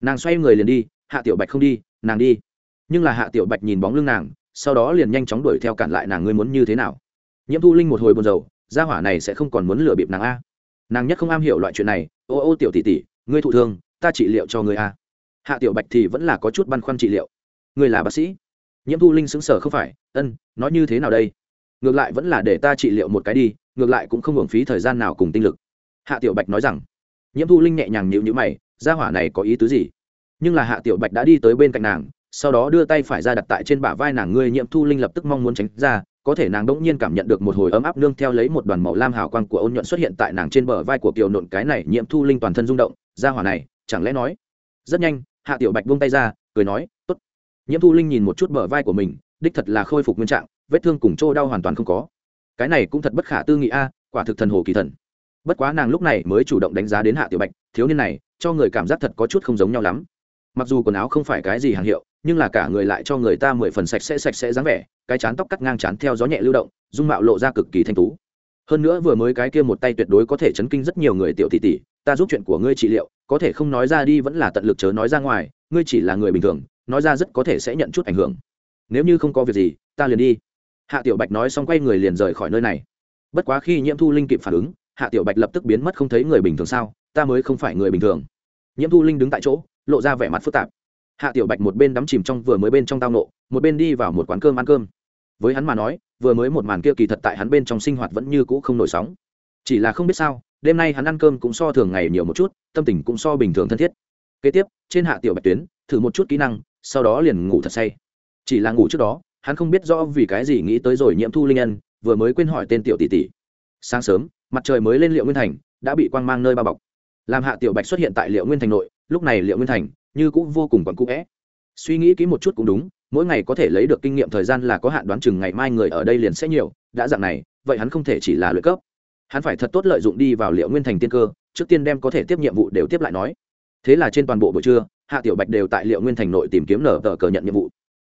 Nàng xoay người liền đi, hạ tiểu bạch không đi, nàng đi. Nhưng là hạ tiểu bạch nhìn bóng lưng nàng, sau đó liền nhanh chóng đuổi theo cản lại nàng ngươi muốn như thế nào. Nhiễm thu linh một hồi buồn rầu, gia hỏa này sẽ không còn muốn lừa bịp nàng a. Nàng nhất không am hiểu loại chuyện này, ô ô tiểu tỷ tỷ, ngươi thụ thương, ta trị liệu cho ngươi a. Hạ tiểu bạch thì vẫn là có chút băn khoăn trị liệu. Ngươi là bác sĩ? Nhiễm thu linh xứng sở không phải, ân, nói như thế nào đây? Ngược lại vẫn là để ta trị liệu một cái đi ngược lại cũng không hưởng phí thời gian nào cùng tinh lực. Hạ tiểu bạch nói rằng, nhiễm thu linh nhẹ nhàng nhịu nhữ mày, gia hỏa này có ý tứ gì? Nhưng là hạ tiểu bạch đã đi tới bên cạnh nàng, sau đó đưa tay phải ra đặt tại trên bả vai nàng ngươi nhiễm thu linh lập tức mong muốn tránh ra, có thể nàng đỗng nhiên cảm nhận được một hồi ấm áp nương theo lấy một đoàn màu lam hào quang của ôn nhuận xuất hiện tại nàng trên bờ vai của kiều nộn, cái này nhiễm thu linh toàn thân rung động, gia hỏa này, chẳng lẽ nói? Rất nhanh, hạ tiểu bạch buông tay ra, cười nói, tốt. Nhiễm thu linh nhìn một chút bờ vai của mình, đích thật là khôi phục nguyên trạng, vết thương cùng chỗ đau hoàn toàn không có cái này cũng thật bất khả tư nghị a, quả thực thần hồ kỳ thần. Bất quá nàng lúc này mới chủ động đánh giá đến hạ tiểu bạch, thiếu niên này, cho người cảm giác thật có chút không giống nhau lắm. Mặc dù quần áo không phải cái gì hàng hiệu, nhưng là cả người lại cho người ta mười phần sạch sẽ sạch sẽ dáng vẻ, cái chán tóc cắt ngang chán theo gió nhẹ lưu động, dung mạo lộ ra cực kỳ thanh tú. Hơn nữa vừa mới cái kia một tay tuyệt đối có thể chấn kinh rất nhiều người tiểu tỷ tỷ, ta giúp chuyện của ngươi trị liệu, có thể không nói ra đi vẫn là tận lực chớ nói ra ngoài, ngươi chỉ là người bình thường, nói ra rất có thể sẽ nhận chút ảnh hưởng. Nếu như không có việc gì, ta liền đi hạ tiểu bạch nói xong quay người liền rời khỏi nơi này. Bất quá khi nhiễm thu linh kịp phản ứng, hạ tiểu bạch lập tức biến mất không thấy người bình thường sao? Ta mới không phải người bình thường. Nhiễm thu linh đứng tại chỗ, lộ ra vẻ mặt phức tạp. Hạ tiểu bạch một bên đắm chìm trong vừa mới bên trong tao nộ, một bên đi vào một quán cơm ăn cơm. Với hắn mà nói, vừa mới một màn kia kỳ thật tại hắn bên trong sinh hoạt vẫn như cũ không nổi sóng. Chỉ là không biết sao, đêm nay hắn ăn cơm cũng so thường ngày nhiều một chút, tâm tình cũng so bình thường thân thiết. Kế tiếp, trên hạ tiểu bạch tuyến, thử một chút kỹ năng, sau đó liền ngủ thật say. Chỉ là ngủ trước đó hắn không biết rõ vì cái gì nghĩ tới rồi nhiễm thu linh nhân, vừa mới quên hỏi tên tiểu tỷ tỷ. Sáng sớm, mặt trời mới lên liệu nguyên thành, đã bị quang mang nơi bao bọc. Làm hạ tiểu bạch xuất hiện tại liệu nguyên thành nội, lúc này liệu nguyên thành như cũng vô cùng còn cũ vẽ suy nghĩ kỹ một chút cũng đúng, mỗi ngày có thể lấy được kinh nghiệm thời gian là có hạn đoán chừng ngày mai người ở đây liền sẽ nhiều, đã dạng này, vậy hắn không thể chỉ là luyện cấp. Hắn phải thật tốt lợi dụng đi vào liệu nguyên thành tiên cơ, trước tiên đem có thể tiếp nhiệm vụ đều tiếp lại nói. Thế là trên toàn bộ buổi trưa, hạ tiểu bạch đều tại liệu nguyên thành nội tìm kiếm nở tờ cờ nhận nhiệm vụ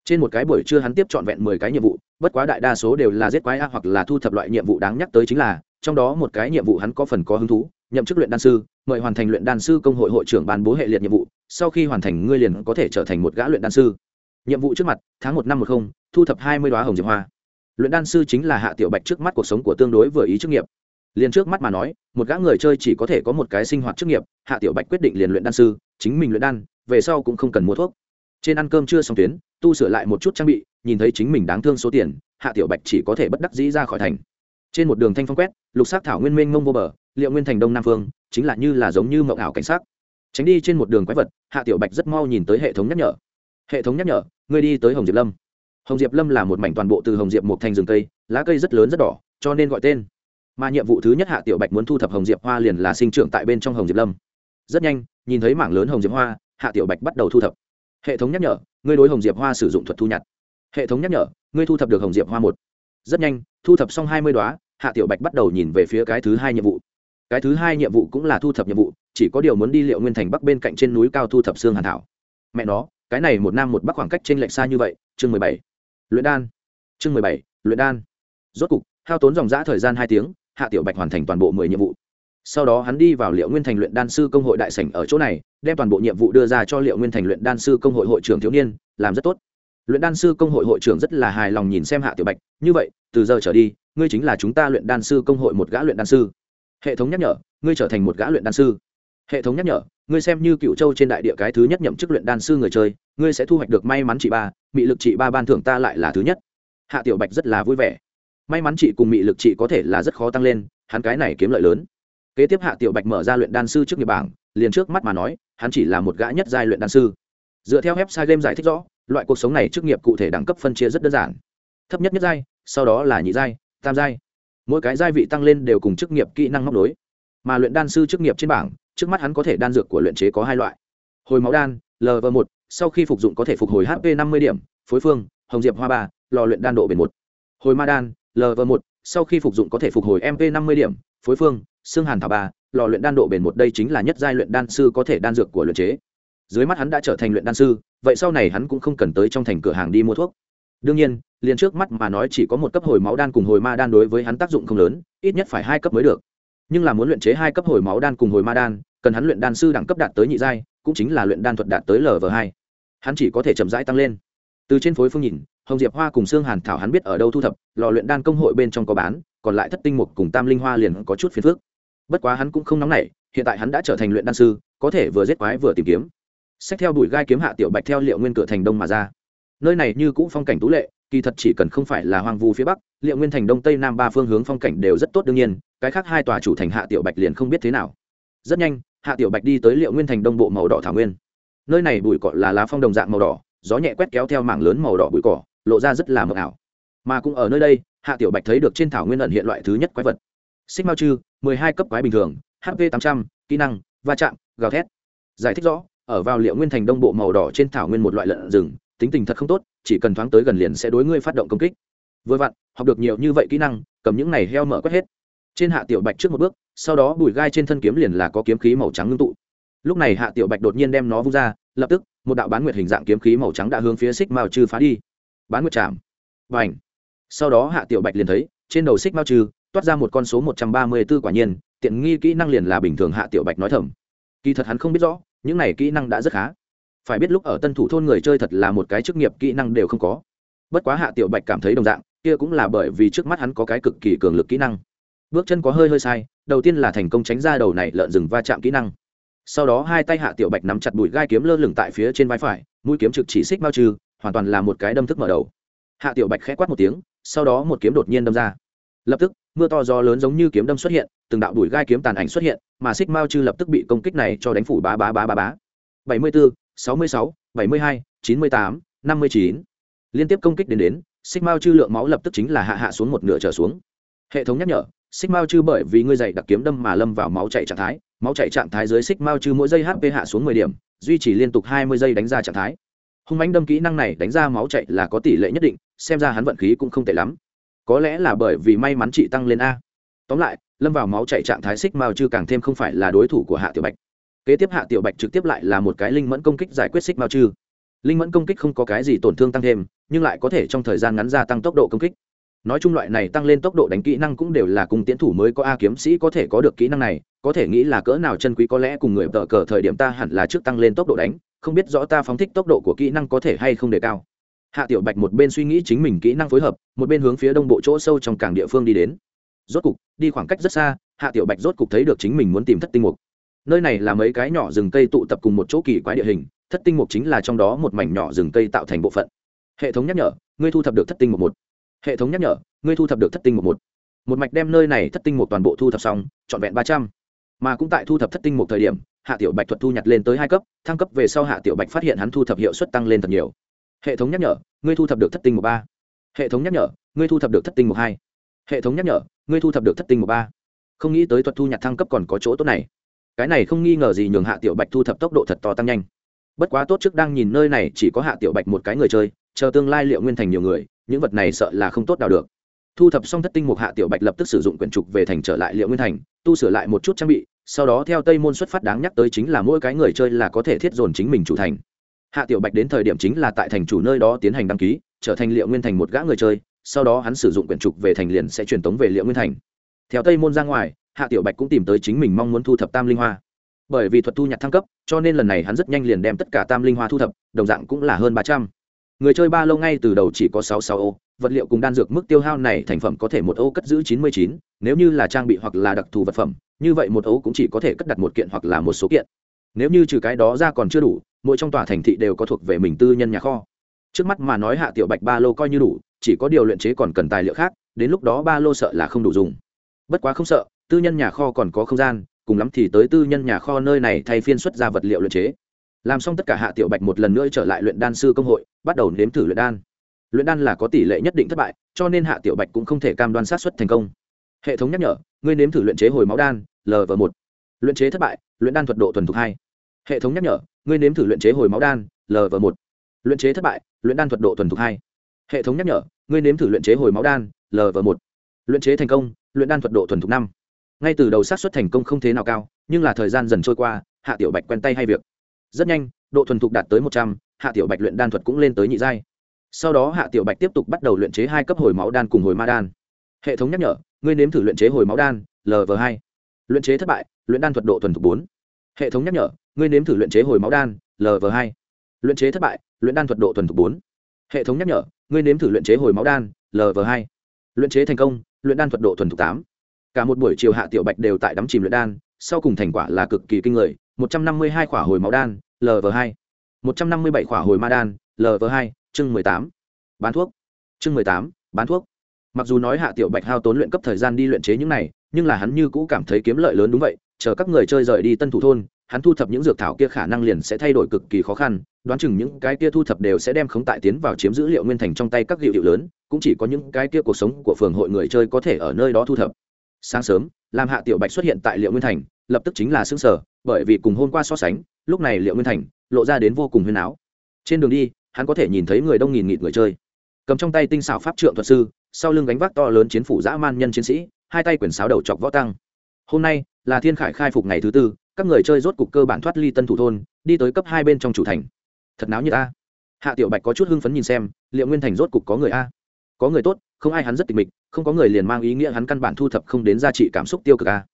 trên một cái buổi trưa hắn tiếp trọn vẹn mười cái nhiệm vụ, bất quá đại đa số đều là giết quái a hoặc là thu thập loại nhiệm vụ đáng nhắc tới chính là, trong đó một cái nhiệm vụ hắn có phần có hứng thú, nhậm chức luyện đan sư, mời hoàn thành luyện đan sư công hội hội trưởng ban bố hệ liệt nhiệm vụ, sau khi hoàn thành ngươi liền có thể trở thành một gã luyện đan sư. Nhiệm vụ trước mặt, tháng một năm một không, thu thập hai mươi đoá hồng diệp hoa. Luyện đan sư chính là hạ tiểu bạch trước mắt cuộc sống của tương đối vừa ý chức nghiệp. Liền trước mắt mà nói, một gã người chơi chỉ có thể có một cái sinh hoạt chức nghiệp, hạ tiểu bạch quyết định liền luyện đan sư, chính mình luyện đan, về sau cũng không cần mua thuốc trên ăn cơm chưa xong tuyến, tu sửa lại một chút trang bị, nhìn thấy chính mình đáng thương số tiền, hạ tiểu bạch chỉ có thể bất đắc dĩ ra khỏi thành. Trên một đường thanh phong quét, lục sắc thảo nguyên minh mông vô bờ, liệu nguyên thành đông nam phương, chính là như là giống như mộng ảo cảnh sắc. Tránh đi trên một đường quái vật, hạ tiểu bạch rất mau nhìn tới hệ thống nhắc nhở. Hệ thống nhắc nhở, ngươi đi tới hồng diệp lâm. Hồng diệp lâm là một mảnh toàn bộ từ hồng diệp một thành rừng cây, lá cây rất lớn rất đỏ, cho nên gọi tên. Mà nhiệm vụ thứ nhất hạ tiểu bạch muốn thu thập hồng diệp hoa liền là sinh trưởng tại bên trong hồng diệp lâm. Rất nhanh, nhìn thấy mảng lớn hồng diệp hoa, hạ tiểu bạch bắt đầu thu thập hệ thống nhắc nhở, ngươi đối hồng diệp hoa sử dụng thuật thu nhặt. Hệ thống nhắc nhở, ngươi thu thập được hồng diệp hoa một. Rất nhanh, thu thập xong hai mươi đoá hạ tiểu bạch bắt đầu nhìn về phía cái thứ hai nhiệm vụ. Cái thứ hai nhiệm vụ cũng là thu thập nhiệm vụ, chỉ có điều muốn đi liệu nguyên thành bắc bên cạnh trên núi cao thu thập xương hàn thảo. Mẹ nó, cái này một nam một bắc khoảng cách trên lệch xa như vậy, chương mười bảy. Luyện đan. Chương mười bảy, luyện đan. Rốt cục, hao tốn dòng g thời gian hai tiếng, hạ tiểu bạch hoàn thành toàn bộ mười nhiệm vụ sau đó hắn đi vào liệu nguyên thành luyện đan sư công hội đại sảnh ở chỗ này, đem toàn bộ nhiệm vụ đưa ra cho liệu nguyên thành luyện đan sư công hội hội trưởng thiếu niên, làm rất tốt. Luyện đan sư công hội hội trưởng rất là hài lòng nhìn xem hạ tiểu bạch, như vậy, từ giờ trở đi, ngươi chính là chúng ta luyện đan sư công hội một gã luyện đan sư. Hệ thống nhắc nhở, ngươi trở thành một gã luyện đan sư. Hệ thống nhắc nhở, ngươi xem như cựu châu trên đại địa cái thứ nhất nhậm chức luyện đan sư người chơi, ngươi sẽ thu hoạch được may mắn trị ba, mị lực trị ba ban thưởng ta lại là thứ nhất. Hạ tiểu bạch rất là vui vẻ. May mắn chị cùng mị lực chị có thể là rất khó tăng lên, hắn cái này kiếm lợi lớn kế tiếp hạ tiểu bạch mở ra luyện đan sư trước nghiệp bảng, liền trước mắt mà nói, hắn chỉ là một gã nhất giai luyện đan sư. Dựa theo website game giải thích rõ, loại cuộc sống này chức nghiệp cụ thể đẳng cấp phân chia rất đơn giản. Thấp nhất nhất giai, sau đó là nhị giai, tam giai. Mỗi cái giai vị tăng lên đều cùng chức nghiệp kỹ năng móc đối mà luyện đan sư chức nghiệp trên bảng, trước mắt hắn có thể đan dược của luyện chế có hai loại. Hồi máu đan lv một, sau khi phục dụng có thể phục hồi hp năm mươi điểm, phối phương, hồng diệp hoa ba, lò luyện đan độ bền một. Hồi ma đan lv một, sau khi phục dụng có thể phục hồi mp năm mươi điểm, phối phương xương hàn thảo ba, lò luyện đan độ bền một đây chính là nhất giai luyện đan sư có thể đan dược của luyện chế. Dưới mắt hắn đã trở thành luyện đan sư, vậy sau này hắn cũng không cần tới trong thành cửa hàng đi mua thuốc. Đương nhiên, liền trước mắt mà nói chỉ có một cấp hồi máu đan cùng hồi ma đan đối với hắn tác dụng không lớn, ít nhất phải hai cấp mới được. Nhưng là muốn luyện chế hai cấp hồi máu đan cùng hồi ma đan, cần hắn luyện đan sư đẳng cấp đạt tới nhị giai, cũng chính là luyện đan thuật đạt tới lv hai. Hắn chỉ có thể chậm rãi tăng lên. Từ trên phối phương nhìn, hồng diệp hoa cùng xương hàn thảo hắn biết ở đâu thu thập, lò luyện đan công hội bên trong có bán, còn lại thất tinh mục cùng tam linh hoa liền có chút phiền phức bất quá hắn cũng không nóng nảy, hiện tại hắn đã trở thành luyện đan sư, có thể vừa giết quái vừa tìm kiếm. Xét theo đuổi gai kiếm hạ tiểu bạch theo liệu nguyên cửa thành đông mà ra. Nơi này như cũ phong cảnh tú lệ, kỳ thật chỉ cần không phải là hoang vu phía bắc, liệu nguyên thành đông tây nam ba phương hướng phong cảnh đều rất tốt đương nhiên, cái khác hai tòa chủ thành hạ tiểu bạch liền không biết thế nào. Rất nhanh, hạ tiểu bạch đi tới liệu nguyên thành đông bộ màu đỏ thảo nguyên. Nơi này bụi cỏ là lá phong đồng dạng màu đỏ, gió nhẹ quét kéo theo mảng lớn màu đỏ bụi cỏ, lộ ra rất là mờ ảo. Mà cũng ở nơi đây, hạ tiểu bạch thấy được trên thảo nguyên ẩn hiện loại thứ nhất quái vật xích mao chư, mười hai cấp quái bình thường hp tám trăm, kỹ năng, va chạm, gào thét. Giải thích rõ, ở vào liệu nguyên thành đông bộ màu đỏ trên thảo nguyên một loại lợn rừng, tính tình thật không tốt, chỉ cần thoáng tới gần liền sẽ đối ngươi phát động công kích. Vừa vặn, học được nhiều như vậy kỹ năng, cầm những này heo mở quét hết. Trên hạ tiểu bạch trước một bước, sau đó bùi gai trên thân kiếm liền là có kiếm khí màu trắng ngưng tụ. Lúc này hạ tiểu bạch đột nhiên đem nó vung ra, lập tức, một đạo bán nguyệt hình dạng kiếm khí màu trắng đã hướng phía xích mao chư phá đi. Bán nguyệt chạm. Và ảnh sau đó hạ tiểu bạch liền thấy, trên đầu xích mao chư toát ra một con số một trăm ba mươi b ố quả nhiên, tiện nghi kỹ năng liền là bình thường hạ tiểu bạch nói thầm. Kỳ thật hắn không biết rõ, những này kỹ năng đã rất khá. Phải biết lúc ở tân thủ thôn người chơi thật là một cái chức nghiệp kỹ năng đều không có. Bất quá hạ tiểu bạch cảm thấy đồng dạng, kia cũng là bởi vì trước mắt hắn có cái cực kỳ cường lực kỹ năng. Bước chân có hơi hơi sai, đầu tiên là thành công tránh ra đầu này lợn rừng va chạm kỹ năng. Sau đó hai tay hạ tiểu bạch nắm chặt bụi gai kiếm lơ lửng tại phía trên vai phải, mũi kiếm trực chỉ xích bao trừ, hoàn toàn là một cái đâm thức mở đầu. Hạ tiểu bạch khẽ quát một tiếng, sau đó một kiếm đột nhiên đâm ra. Lập tức mưa to gió lớn giống như kiếm đâm xuất hiện, từng đạo đuổi gai kiếm tàn ảnh xuất hiện, mà xích mao chư lập tức bị công kích này cho đánh phủ bá bá bá bá bá. Bảy mươi bốn sáu mươi sáu, bảy mươi hai, chín mươi tám, năm mươi chín. Liên tiếp công kích đến đến, xích mao chư lượng máu lập tức chính là hạ hạ xuống một nửa trở xuống. Hệ thống nhắc nhở, xích mao chư bởi vì ngươi dày đặc kiếm đâm mà lâm vào máu chạy trạng thái, máu chạy trạng thái dưới xích mao chư mỗi giây hp hạ xuống mười điểm, duy trì liên tục hai mươi giây đánh ra trạng thái. Hung mánh đâm kỹ năng này đánh ra máu chạy là có tỷ lệ nhất định, xem ra hắn vận khí cũng không tệ lắm có lẽ là bởi vì may mắn chị tăng lên a. Tóm lại, lâm vào máu chạy trạng thái xích mao chư càng thêm không phải là đối thủ của hạ tiểu bạch. Kế tiếp hạ tiểu bạch trực tiếp lại là một cái linh mẫn công kích giải quyết xích mao chư linh mẫn công kích không có cái gì tổn thương tăng thêm, nhưng lại có thể trong thời gian ngắn gia tăng tốc độ công kích. Nói chung loại này tăng lên tốc độ đánh kỹ năng cũng đều là cùng tiến thủ mới có a kiếm sĩ có thể có được kỹ năng này, có thể nghĩ là cỡ nào chân quý có lẽ cùng người vợ cờ thời điểm ta hẳn là trước tăng lên tốc độ đánh, không biết rõ ta phóng thích tốc độ của kỹ năng có thể hay không đề cao hạ tiểu bạch một bên suy nghĩ chính mình kỹ năng phối hợp, một bên hướng phía đông bộ chỗ sâu trong cảng địa phương đi đến. Rốt cục, đi khoảng cách rất xa, hạ tiểu bạch rốt cục thấy được chính mình muốn tìm thất tinh mục. Nơi này là mấy cái nhỏ rừng cây tụ tập cùng một chỗ kỳ quái địa hình, thất tinh mục chính là trong đó một mảnh nhỏ rừng cây tạo thành bộ phận. Hệ thống nhắc nhở, ngươi thu thập được thất tinh mục một. Hệ thống nhắc nhở, ngươi thu thập được thất tinh mục một. Một mạch đem nơi này thất tinh mục toàn bộ thu thập xong, trọn vẹn ba trăm. Mà cũng tại thu thập thất tinh mục thời điểm, hạ tiểu bạch thuật thu nhặt lên tới hai cấp, thăng cấp về sau hạ tiểu bạch phát hiện hắn thu thập hiệu suất tăng lên thật nhiều hệ thống nhắc nhở, ngươi thu thập được thất tinh một ba. Hệ thống nhắc nhở, ngươi thu thập được thất tinh một hai. Hệ thống nhắc nhở, ngươi thu thập được thất tinh một ba. Không nghĩ tới thuật thu nhặt thăng cấp còn có chỗ tốt này. Cái này không nghi ngờ gì nhường hạ tiểu bạch thu thập tốc độ thật to tăng nhanh. Bất quá tốt trước đang nhìn nơi này, chỉ có hạ tiểu bạch một cái người chơi, chờ tương lai liệu nguyên thành nhiều người, những vật này sợ là không tốt đào được. Thu thập xong thất tinh mục hạ tiểu bạch lập tức sử dụng quyển trục về thành trở lại liệu nguyên thành, tu sửa lại một chút trang bị, sau đó theo tây môn xuất phát đáng nhắc tới chính là mỗi cái người chơi là có thể thiết dồn chính mình chủ thành hạ tiểu bạch đến thời điểm chính là tại thành chủ nơi đó tiến hành đăng ký, trở thành liệu nguyên thành một gã người chơi, sau đó hắn sử dụng quyển trục về thành liền sẽ truyền tống về liệu nguyên thành. Theo tây môn ra ngoài, hạ tiểu bạch cũng tìm tới chính mình mong muốn thu thập tam linh hoa. Bởi vì thuật thu nhặt thăng cấp, cho nên lần này hắn rất nhanh liền đem tất cả tam linh hoa thu thập, đồng dạng cũng là hơn ba trăm. Người chơi ba lâu ngay từ đầu chỉ có sáu sáu ô, vật liệu cùng đan dược mức tiêu hao này thành phẩm có thể một ô cất giữ chín mươi chín, nếu như là trang bị hoặc là đặc thù vật phẩm, như vậy một ô cũng chỉ có thể cất đặt một kiện hoặc là một số kiện. Nếu như trừ cái đó ra còn chưa đủ mỗi trong tòa thành thị đều có thuộc về mình tư nhân nhà kho. Trước mắt mà nói hạ tiểu bạch ba lô coi như đủ, chỉ có điều luyện chế còn cần tài liệu khác, đến lúc đó ba lô sợ là không đủ dùng. Bất quá không sợ, tư nhân nhà kho còn có không gian, cùng lắm thì tới tư nhân nhà kho nơi này thay phiên xuất ra vật liệu luyện chế. Làm xong tất cả hạ tiểu bạch một lần nữa trở lại luyện đan sư công hội, bắt đầu nếm thử luyện đan. Luyện đan là có tỷ lệ nhất định thất bại, cho nên hạ tiểu bạch cũng không thể cam đoan sát xuất thành công. Hệ thống nhắc nhở, ngươi nếm thử luyện chế hồi máu đan lv một. Luyện chế thất bại, luyện đan thuật độ thuần thục hai. Hệ thống nhắc nhở ngươi nếm thử luyện chế hồi máu đan lv một. Luyện chế thất bại, luyện đan thuật độ thuần thục hai. Hệ thống nhắc nhở, ngươi nếm thử luyện chế hồi máu đan lv một. Luyện chế thành công, luyện đan thuật độ thuần thục năm. Ngay từ đầu sát xuất thành công không thế nào cao, nhưng là thời gian dần trôi qua, hạ tiểu bạch quen tay hay việc. Rất nhanh, độ thuần thục đạt tới một trăm, hạ tiểu bạch luyện đan thuật cũng lên tới nhị giai. Sau đó hạ tiểu bạch tiếp tục bắt đầu luyện chế hai cấp hồi máu đan cùng hồi ma đan. Hệ thống nhắc nhở, ngươi nếm thử luyện chế hồi máu đan lv hai. Luyện chế thất bại, luyện đan thuật độ thuần thục bốn. Hệ thống nhắc nhở ngươi nếm thử luyện chế hồi máu đan lv hai. Luyện chế thất bại, luyện đan thuật độ thuần thục bốn. Hệ thống nhắc nhở, ngươi nếm thử luyện chế hồi máu đan lv hai. Luyện chế thành công, luyện đan thuật độ thuần thục tám. Cả một buổi chiều hạ tiểu bạch đều tại đắm chìm luyện đan, sau cùng thành quả là cực kỳ kinh người, một trăm năm mươi hai khỏa hồi máu đan lv hai. một trăm năm mươi bảy khỏa hồi ma đan lv hai, chương mười tám. Bán thuốc. Chương mười tám, bán thuốc. Mặc dù nói hạ tiểu bạch hao tốn luyện cấp thời gian đi luyện chế những này, nhưng là hắn như cũ cảm thấy kiếm lợi lớn đúng vậy, chờ các người chơi rời đi tân thủ thôn hắn thu thập những dược thảo kia khả năng liền sẽ thay đổi cực kỳ khó khăn, đoán chừng những cái kia thu thập đều sẽ đem khống tại tiến vào chiếm dữ liệu nguyên thành trong tay các hiệu hiệu lớn, cũng chỉ có những cái kia cuộc sống của phường hội người chơi có thể ở nơi đó thu thập. Sáng sớm làm hạ tiểu bạch xuất hiện tại liệu nguyên thành, lập tức chính là xương sở bởi vì cùng hôm qua so sánh, lúc này liệu nguyên thành lộ ra đến vô cùng huyền áo trên đường đi, hắn có thể nhìn thấy người đông nghìn nghịt người chơi. Cầm trong tay tinh xảo pháp trượng thuật sư, sau lưng gánh vác to lớn chiến phủ dã man nhân chiến sĩ, hai tay quyển sáo đầu chọc võ tăng. Hôm nay là thiên khải khai phục ngày thứ tư các người chơi rốt cục cơ bản thoát ly tân thủ thôn, đi tới cấp hai bên trong chủ thành. Thật náo như ta hạ tiểu bạch có chút hưng phấn nhìn xem, liệu nguyên thành rốt cục có người a? Có người tốt, không ai hắn rất tịch mịch, không có người liền mang ý nghĩa hắn căn bản thu thập không đến giá trị cảm xúc tiêu cực a.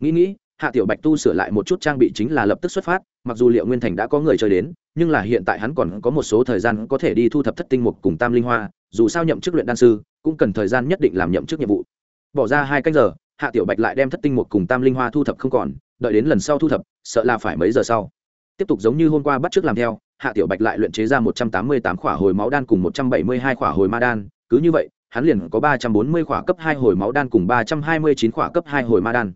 Nghĩ nghĩ, hạ tiểu bạch tu sửa lại một chút trang bị chính là lập tức xuất phát, mặc dù liệu nguyên thành đã có người chơi đến, nhưng là hiện tại hắn còn có một số thời gian có thể đi thu thập thất tinh mục cùng tam linh hoa, dù sao nhậm chức luyện đan sư, cũng cần thời gian nhất định làm nhậm chức nhiệm vụ. Bỏ ra hai canh giờ hạ tiểu bạch lại đem thất tinh một cùng tam linh hoa thu thập không còn, đợi đến lần sau thu thập, sợ là phải mấy giờ sau. Tiếp tục giống như hôm qua bắt trước làm theo, hạ tiểu bạch lại luyện chế ra một trăm tám mươi tám khỏa hồi máu đan cùng một trăm bảy mươi hai khỏa hồi ma đan, cứ như vậy, hắn liền có ba trăm bốn mươi khỏa cấp hai hồi máu đan cùng ba trăm hai mươi chín khỏa cấp hai hồi ma đan.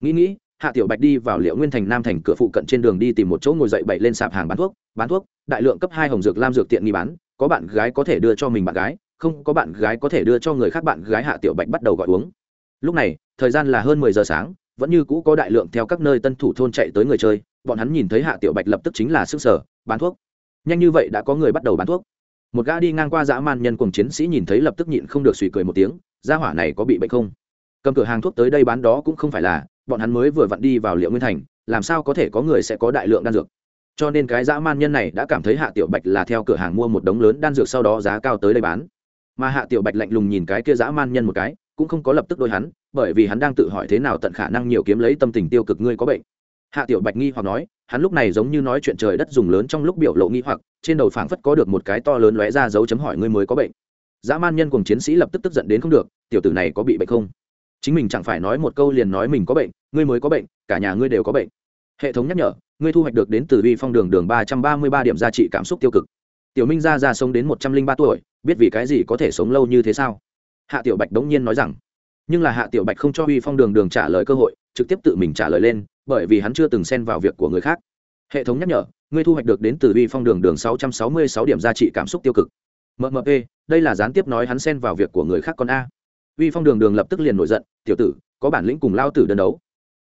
Nghĩ nghĩ, hạ tiểu bạch đi vào liệu nguyên thành nam thành cửa phụ cận trên đường đi tìm một chỗ ngồi dậy bậy lên sạp hàng bán thuốc bán thuốc, đại lượng cấp hai hồng dược lam dược tiện nghi bán, có bạn gái có thể đưa cho mình bạn gái, không có bạn gái có thể đưa cho người khác bạn gái hạ tiểu bạch bắt đầu gọi uống lúc này, thời gian là hơn mười giờ sáng, vẫn như cũ có đại lượng theo các nơi tân thủ thôn chạy tới người chơi, bọn hắn nhìn thấy hạ tiểu bạch lập tức chính là sức sở, bán thuốc. Nhanh như vậy đã có người bắt đầu bán thuốc. Một gã đi ngang qua dã man nhân cùng chiến sĩ nhìn thấy lập tức nhịn không được suy cười một tiếng, gia hỏa này có bị bệnh không? Cầm cửa hàng thuốc tới đây bán đó cũng không phải là, bọn hắn mới vừa vặn đi vào liệu nguyên thành, làm sao có thể có người sẽ có đại lượng đan dược? Cho nên cái dã man nhân này đã cảm thấy hạ tiểu bạch là theo cửa hàng mua một đống lớn đan dược sau đó giá cao tới đây bán. Mà hạ tiểu bạch lạnh lùng nhìn cái kia dã man nhân một cái cũng không có lập tức đôi hắn, bởi vì hắn đang tự hỏi thế nào tận khả năng nhiều kiếm lấy tâm tình tiêu cực ngươi có bệnh. Hạ tiểu bạch nghi hoặc nói, hắn lúc này giống như nói chuyện trời đất dùng lớn trong lúc biểu lộ nghi hoặc, trên đầu phảng phất có được một cái to lớn lóe ra dấu chấm hỏi ngươi mới có bệnh. Dã man nhân cùng chiến sĩ lập tức tức giận đến không được, tiểu tử này có bị bệnh không? Chính mình chẳng phải nói một câu liền nói mình có bệnh, ngươi mới có bệnh, cả nhà ngươi đều có bệnh. Hệ thống nhắc nhở, ngươi thu hoạch được đến từ vi phong đường đường ba trăm ba mươi ba điểm giá trị cảm xúc tiêu cực. Tiểu minh ra ra sống đến một trăm linh ba tuổi, biết vì cái gì có thể sống lâu như thế sao? Hạ tiểu bạch đống nhiên nói rằng, nhưng là hạ tiểu bạch không cho vi phong đường đường trả lời cơ hội, trực tiếp tự mình trả lời lên, bởi vì hắn chưa từng xen vào việc của người khác. Hệ thống nhắc nhở, ngươi thu hoạch được đến từ vi phong đường đường sáu trăm sáu mươi sáu điểm giá trị cảm xúc tiêu cực. Mmp đây là gián tiếp nói hắn xen vào việc của người khác con a. Vi phong đường đường lập tức liền nổi giận, tiểu tử, có bản lĩnh cùng lao tử đơn đấu.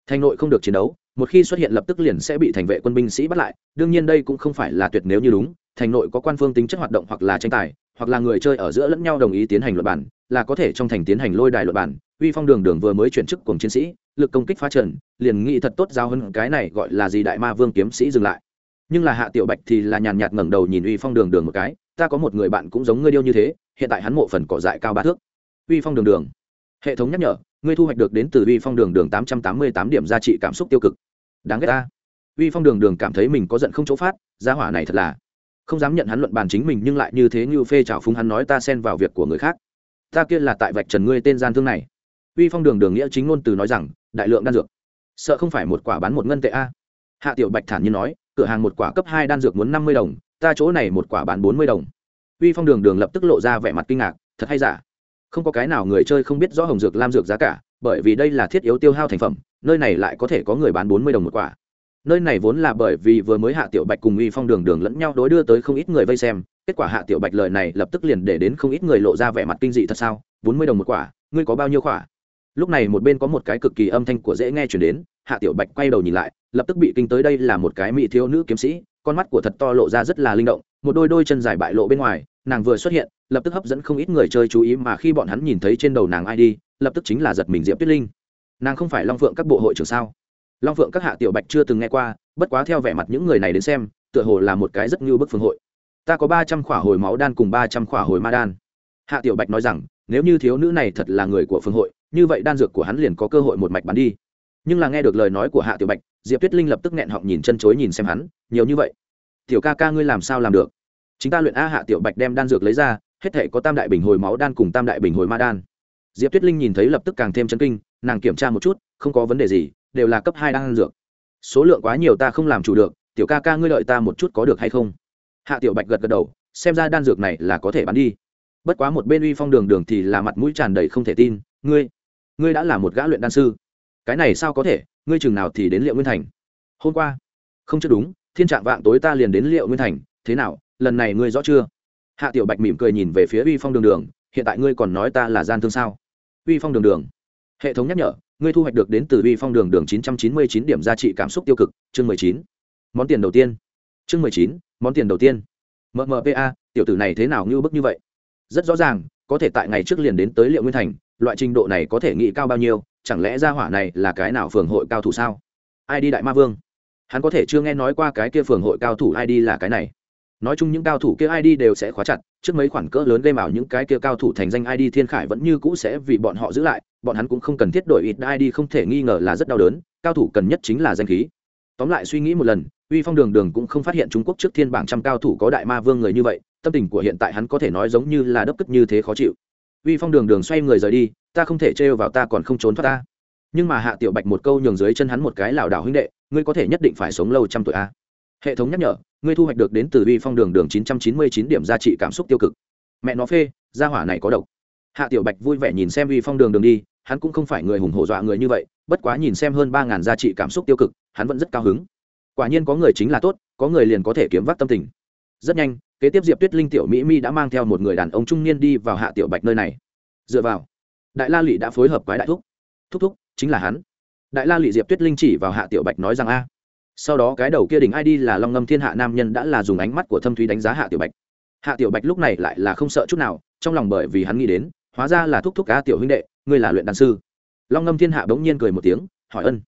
Thành nội không được chiến đấu, một khi xuất hiện lập tức liền sẽ bị thành vệ quân binh sĩ bắt lại, đương nhiên đây cũng không phải là tuyệt nếu như đúng thành nội có quan phương tính chất hoạt động hoặc là tranh tài, hoặc là người chơi ở giữa lẫn nhau đồng ý tiến hành luật bản là có thể trong thành tiến hành lôi đài luật bản uy phong đường đường vừa mới chuyển chức cùng chiến sĩ, lực công kích phá trần liền nghĩ thật tốt giao hơn cái này gọi là gì đại ma vương kiếm sĩ dừng lại. Nhưng là hạ tiểu bạch thì là nhàn nhạt ngẩng đầu nhìn uy phong đường đường một cái, ta có một người bạn cũng giống ngươi điêu như thế, hiện tại hắn mộ phần cỏ dại cao ba thước. Uy phong đường đường, hệ thống nhắc nhở, ngươi thu hoạch được đến từ uy phong đường đường tám trăm tám mươi tám điểm giá trị cảm xúc tiêu cực. Đáng ghét ta. Uy phong đường đường cảm thấy mình có giận không chỗ phát, gia hỏa này thật là không dám nhận hắn luận bàn chính mình nhưng lại như thế như phê trào phúng hắn nói ta xen vào việc của người khác. Ta kia là tại vạch trần ngươi tên gian thương này. Uy phong đường đường nghĩa chính ngôn từ nói rằng, đại lượng đan dược. Sợ không phải một quả bán một ngân tệ a. Hạ tiểu bạch thản nhiên nói, cửa hàng một quả cấp hai đan dược muốn năm mươi đồng, ta chỗ này một quả bán bốn mươi đồng. Uy phong đường đường lập tức lộ ra vẻ mặt kinh ngạc, thật hay giả? Không có cái nào người chơi không biết rõ hồng dược, lam dược giá cả, bởi vì đây là thiết yếu tiêu hao thành phẩm, nơi này lại có thể có người bán bốn mươi đồng một quả nơi này vốn là bởi vì vừa mới hạ tiểu bạch cùng uy phong đường đường lẫn nhau đối đưa tới không ít người vây xem, kết quả hạ tiểu bạch lời này lập tức liền để đến không ít người lộ ra vẻ mặt kinh dị thật sao? Bốn mươi đồng một quả, ngươi có bao nhiêu quả? Lúc này một bên có một cái cực kỳ âm thanh của dễ nghe chuyển đến, hạ tiểu bạch quay đầu nhìn lại, lập tức bị kinh tới đây là một cái mỹ thiếu nữ kiếm sĩ, con mắt của thật to lộ ra rất là linh động, một đôi đôi chân dài bại lộ bên ngoài, nàng vừa xuất hiện, lập tức hấp dẫn không ít người chơi chú ý mà khi bọn hắn nhìn thấy trên đầu nàng ai đi, lập tức chính là giật mình diệp tuyết linh. Nàng không phải long phượng các bộ hội trưởng sao? Long phượng các hạ tiểu bạch chưa từng nghe qua, bất quá theo vẻ mặt những người này đến xem, tựa hồ là một cái rất như bức phương hội. Ta có ba trăm khỏa hồi máu đan cùng ba trăm khỏa hồi ma đan. Hạ tiểu bạch nói rằng, nếu như thiếu nữ này thật là người của phương hội, như vậy đan dược của hắn liền có cơ hội một mạch bắn đi. Nhưng là nghe được lời nói của hạ tiểu bạch, diệp tuyết linh lập tức nghẹn họng nhìn chân chối nhìn xem hắn, nhiều như vậy. Tiểu ca ca ngươi làm sao làm được? Chính ta luyện a hạ tiểu bạch đem đan dược lấy ra, hết thể có tam đại bình hồi máu đan cùng tam đại bình hồi ma đan. Diệp tuyết linh nhìn thấy lập tức càng thêm chân kinh, nàng kiểm tra một chút, không có vấn đề gì đều là cấp hai đan dược. Số lượng quá nhiều ta không làm chủ được, tiểu ca ca ngươi đợi ta một chút có được hay không? Hạ tiểu bạch gật gật đầu, xem ra đan dược này là có thể bán đi. Bất quá một bên uy phong đường đường thì là mặt mũi tràn đầy không thể tin, ngươi ngươi đã là một gã luyện đan sư. Cái này sao có thể, ngươi chừng nào thì đến liệu nguyên thành? Hôm qua. Không chưa đúng, thiên trạng vạng tối ta liền đến liệu nguyên thành, thế nào, lần này ngươi rõ chưa? Hạ tiểu bạch mỉm cười nhìn về phía uy phong đường đường, hiện tại ngươi còn nói ta là gian thương sao? Uy phong đường đường. Hệ thống nhắc nhở ngươi thu hoạch được đến từ uy phong đường đường chín trăm chín mươi chín điểm giá trị cảm xúc tiêu cực, chương mười chín. Món tiền đầu tiên. Chương mười chín, món tiền đầu tiên. Mmpa tiểu tử này thế nào như bức như vậy? Rất rõ ràng, có thể tại ngày trước liền đến tới liệu nguyên thành, loại trình độ này có thể nghĩ cao bao nhiêu, chẳng lẽ gia hỏa này là cái nào phường hội cao thủ sao? Ai đi đại ma vương? Hắn có thể chưa nghe nói qua cái kia phường hội cao thủ ai đi là cái này. Nói chung những cao thủ kia id đều sẽ khóa chặt, trước mấy khoản cỡ lớn game ảo những cái kia cao thủ thành danh id thiên khải vẫn như cũ sẽ vì bọn họ giữ lại bọn hắn cũng không cần thiết đổi ít id không thể nghi ngờ là rất đau đớn, cao thủ cần nhất chính là danh khí. Tóm lại suy nghĩ một lần, uy phong đường đường cũng không phát hiện trung quốc trước thiên bảng trăm cao thủ có đại ma vương người như vậy, tâm tình của hiện tại hắn có thể nói giống như là đấp cất như thế khó chịu. Uy phong đường đường xoay người rời đi, ta không thể trêu vào ta còn không trốn thoát ta. Nhưng mà hạ tiểu bạch một câu nhường dưới chân hắn một cái lảo đảo huynh đệ, ngươi có thể nhất định phải sống lâu trăm tuổi a. Hệ thống nhắc nhở, ngươi thu hoạch được đến từ uy phong đường đường chín trăm chín mươi chín điểm giá trị cảm xúc tiêu cực. Mẹ nó phê, gia hỏa này có độc hạ tiểu bạch vui vẻ nhìn xem uy phong đường đường đi, hắn cũng không phải người hùng hổ dọa người như vậy, bất quá nhìn xem hơn ba ngàn giá trị cảm xúc tiêu cực, hắn vẫn rất cao hứng. Quả nhiên có người chính là tốt, có người liền có thể kiếm vác tâm tình. Rất nhanh, kế tiếp diệp tuyết linh tiểu mỹ mi đã mang theo một người đàn ông trung niên đi vào hạ tiểu bạch nơi này. Dựa vào, đại la lụy đã phối hợp với đại thúc. Thúc thúc, chính là hắn. Đại la lụy diệp tuyết linh chỉ vào hạ tiểu bạch nói rằng a. Sau đó cái đầu kia đỉnh id là long ngâm thiên hạ nam nhân đã là dùng ánh mắt của thâm thúy đánh giá hạ tiểu bạch. Hạ tiểu bạch lúc này lại là không sợ chút nào, trong lòng bởi vì hắn nghĩ đến hóa ra là thúc thúc cá tiểu huynh đệ, ngươi là luyện đan sư. Long ngâm thiên hạ bỗng nhiên cười một tiếng, hỏi ân.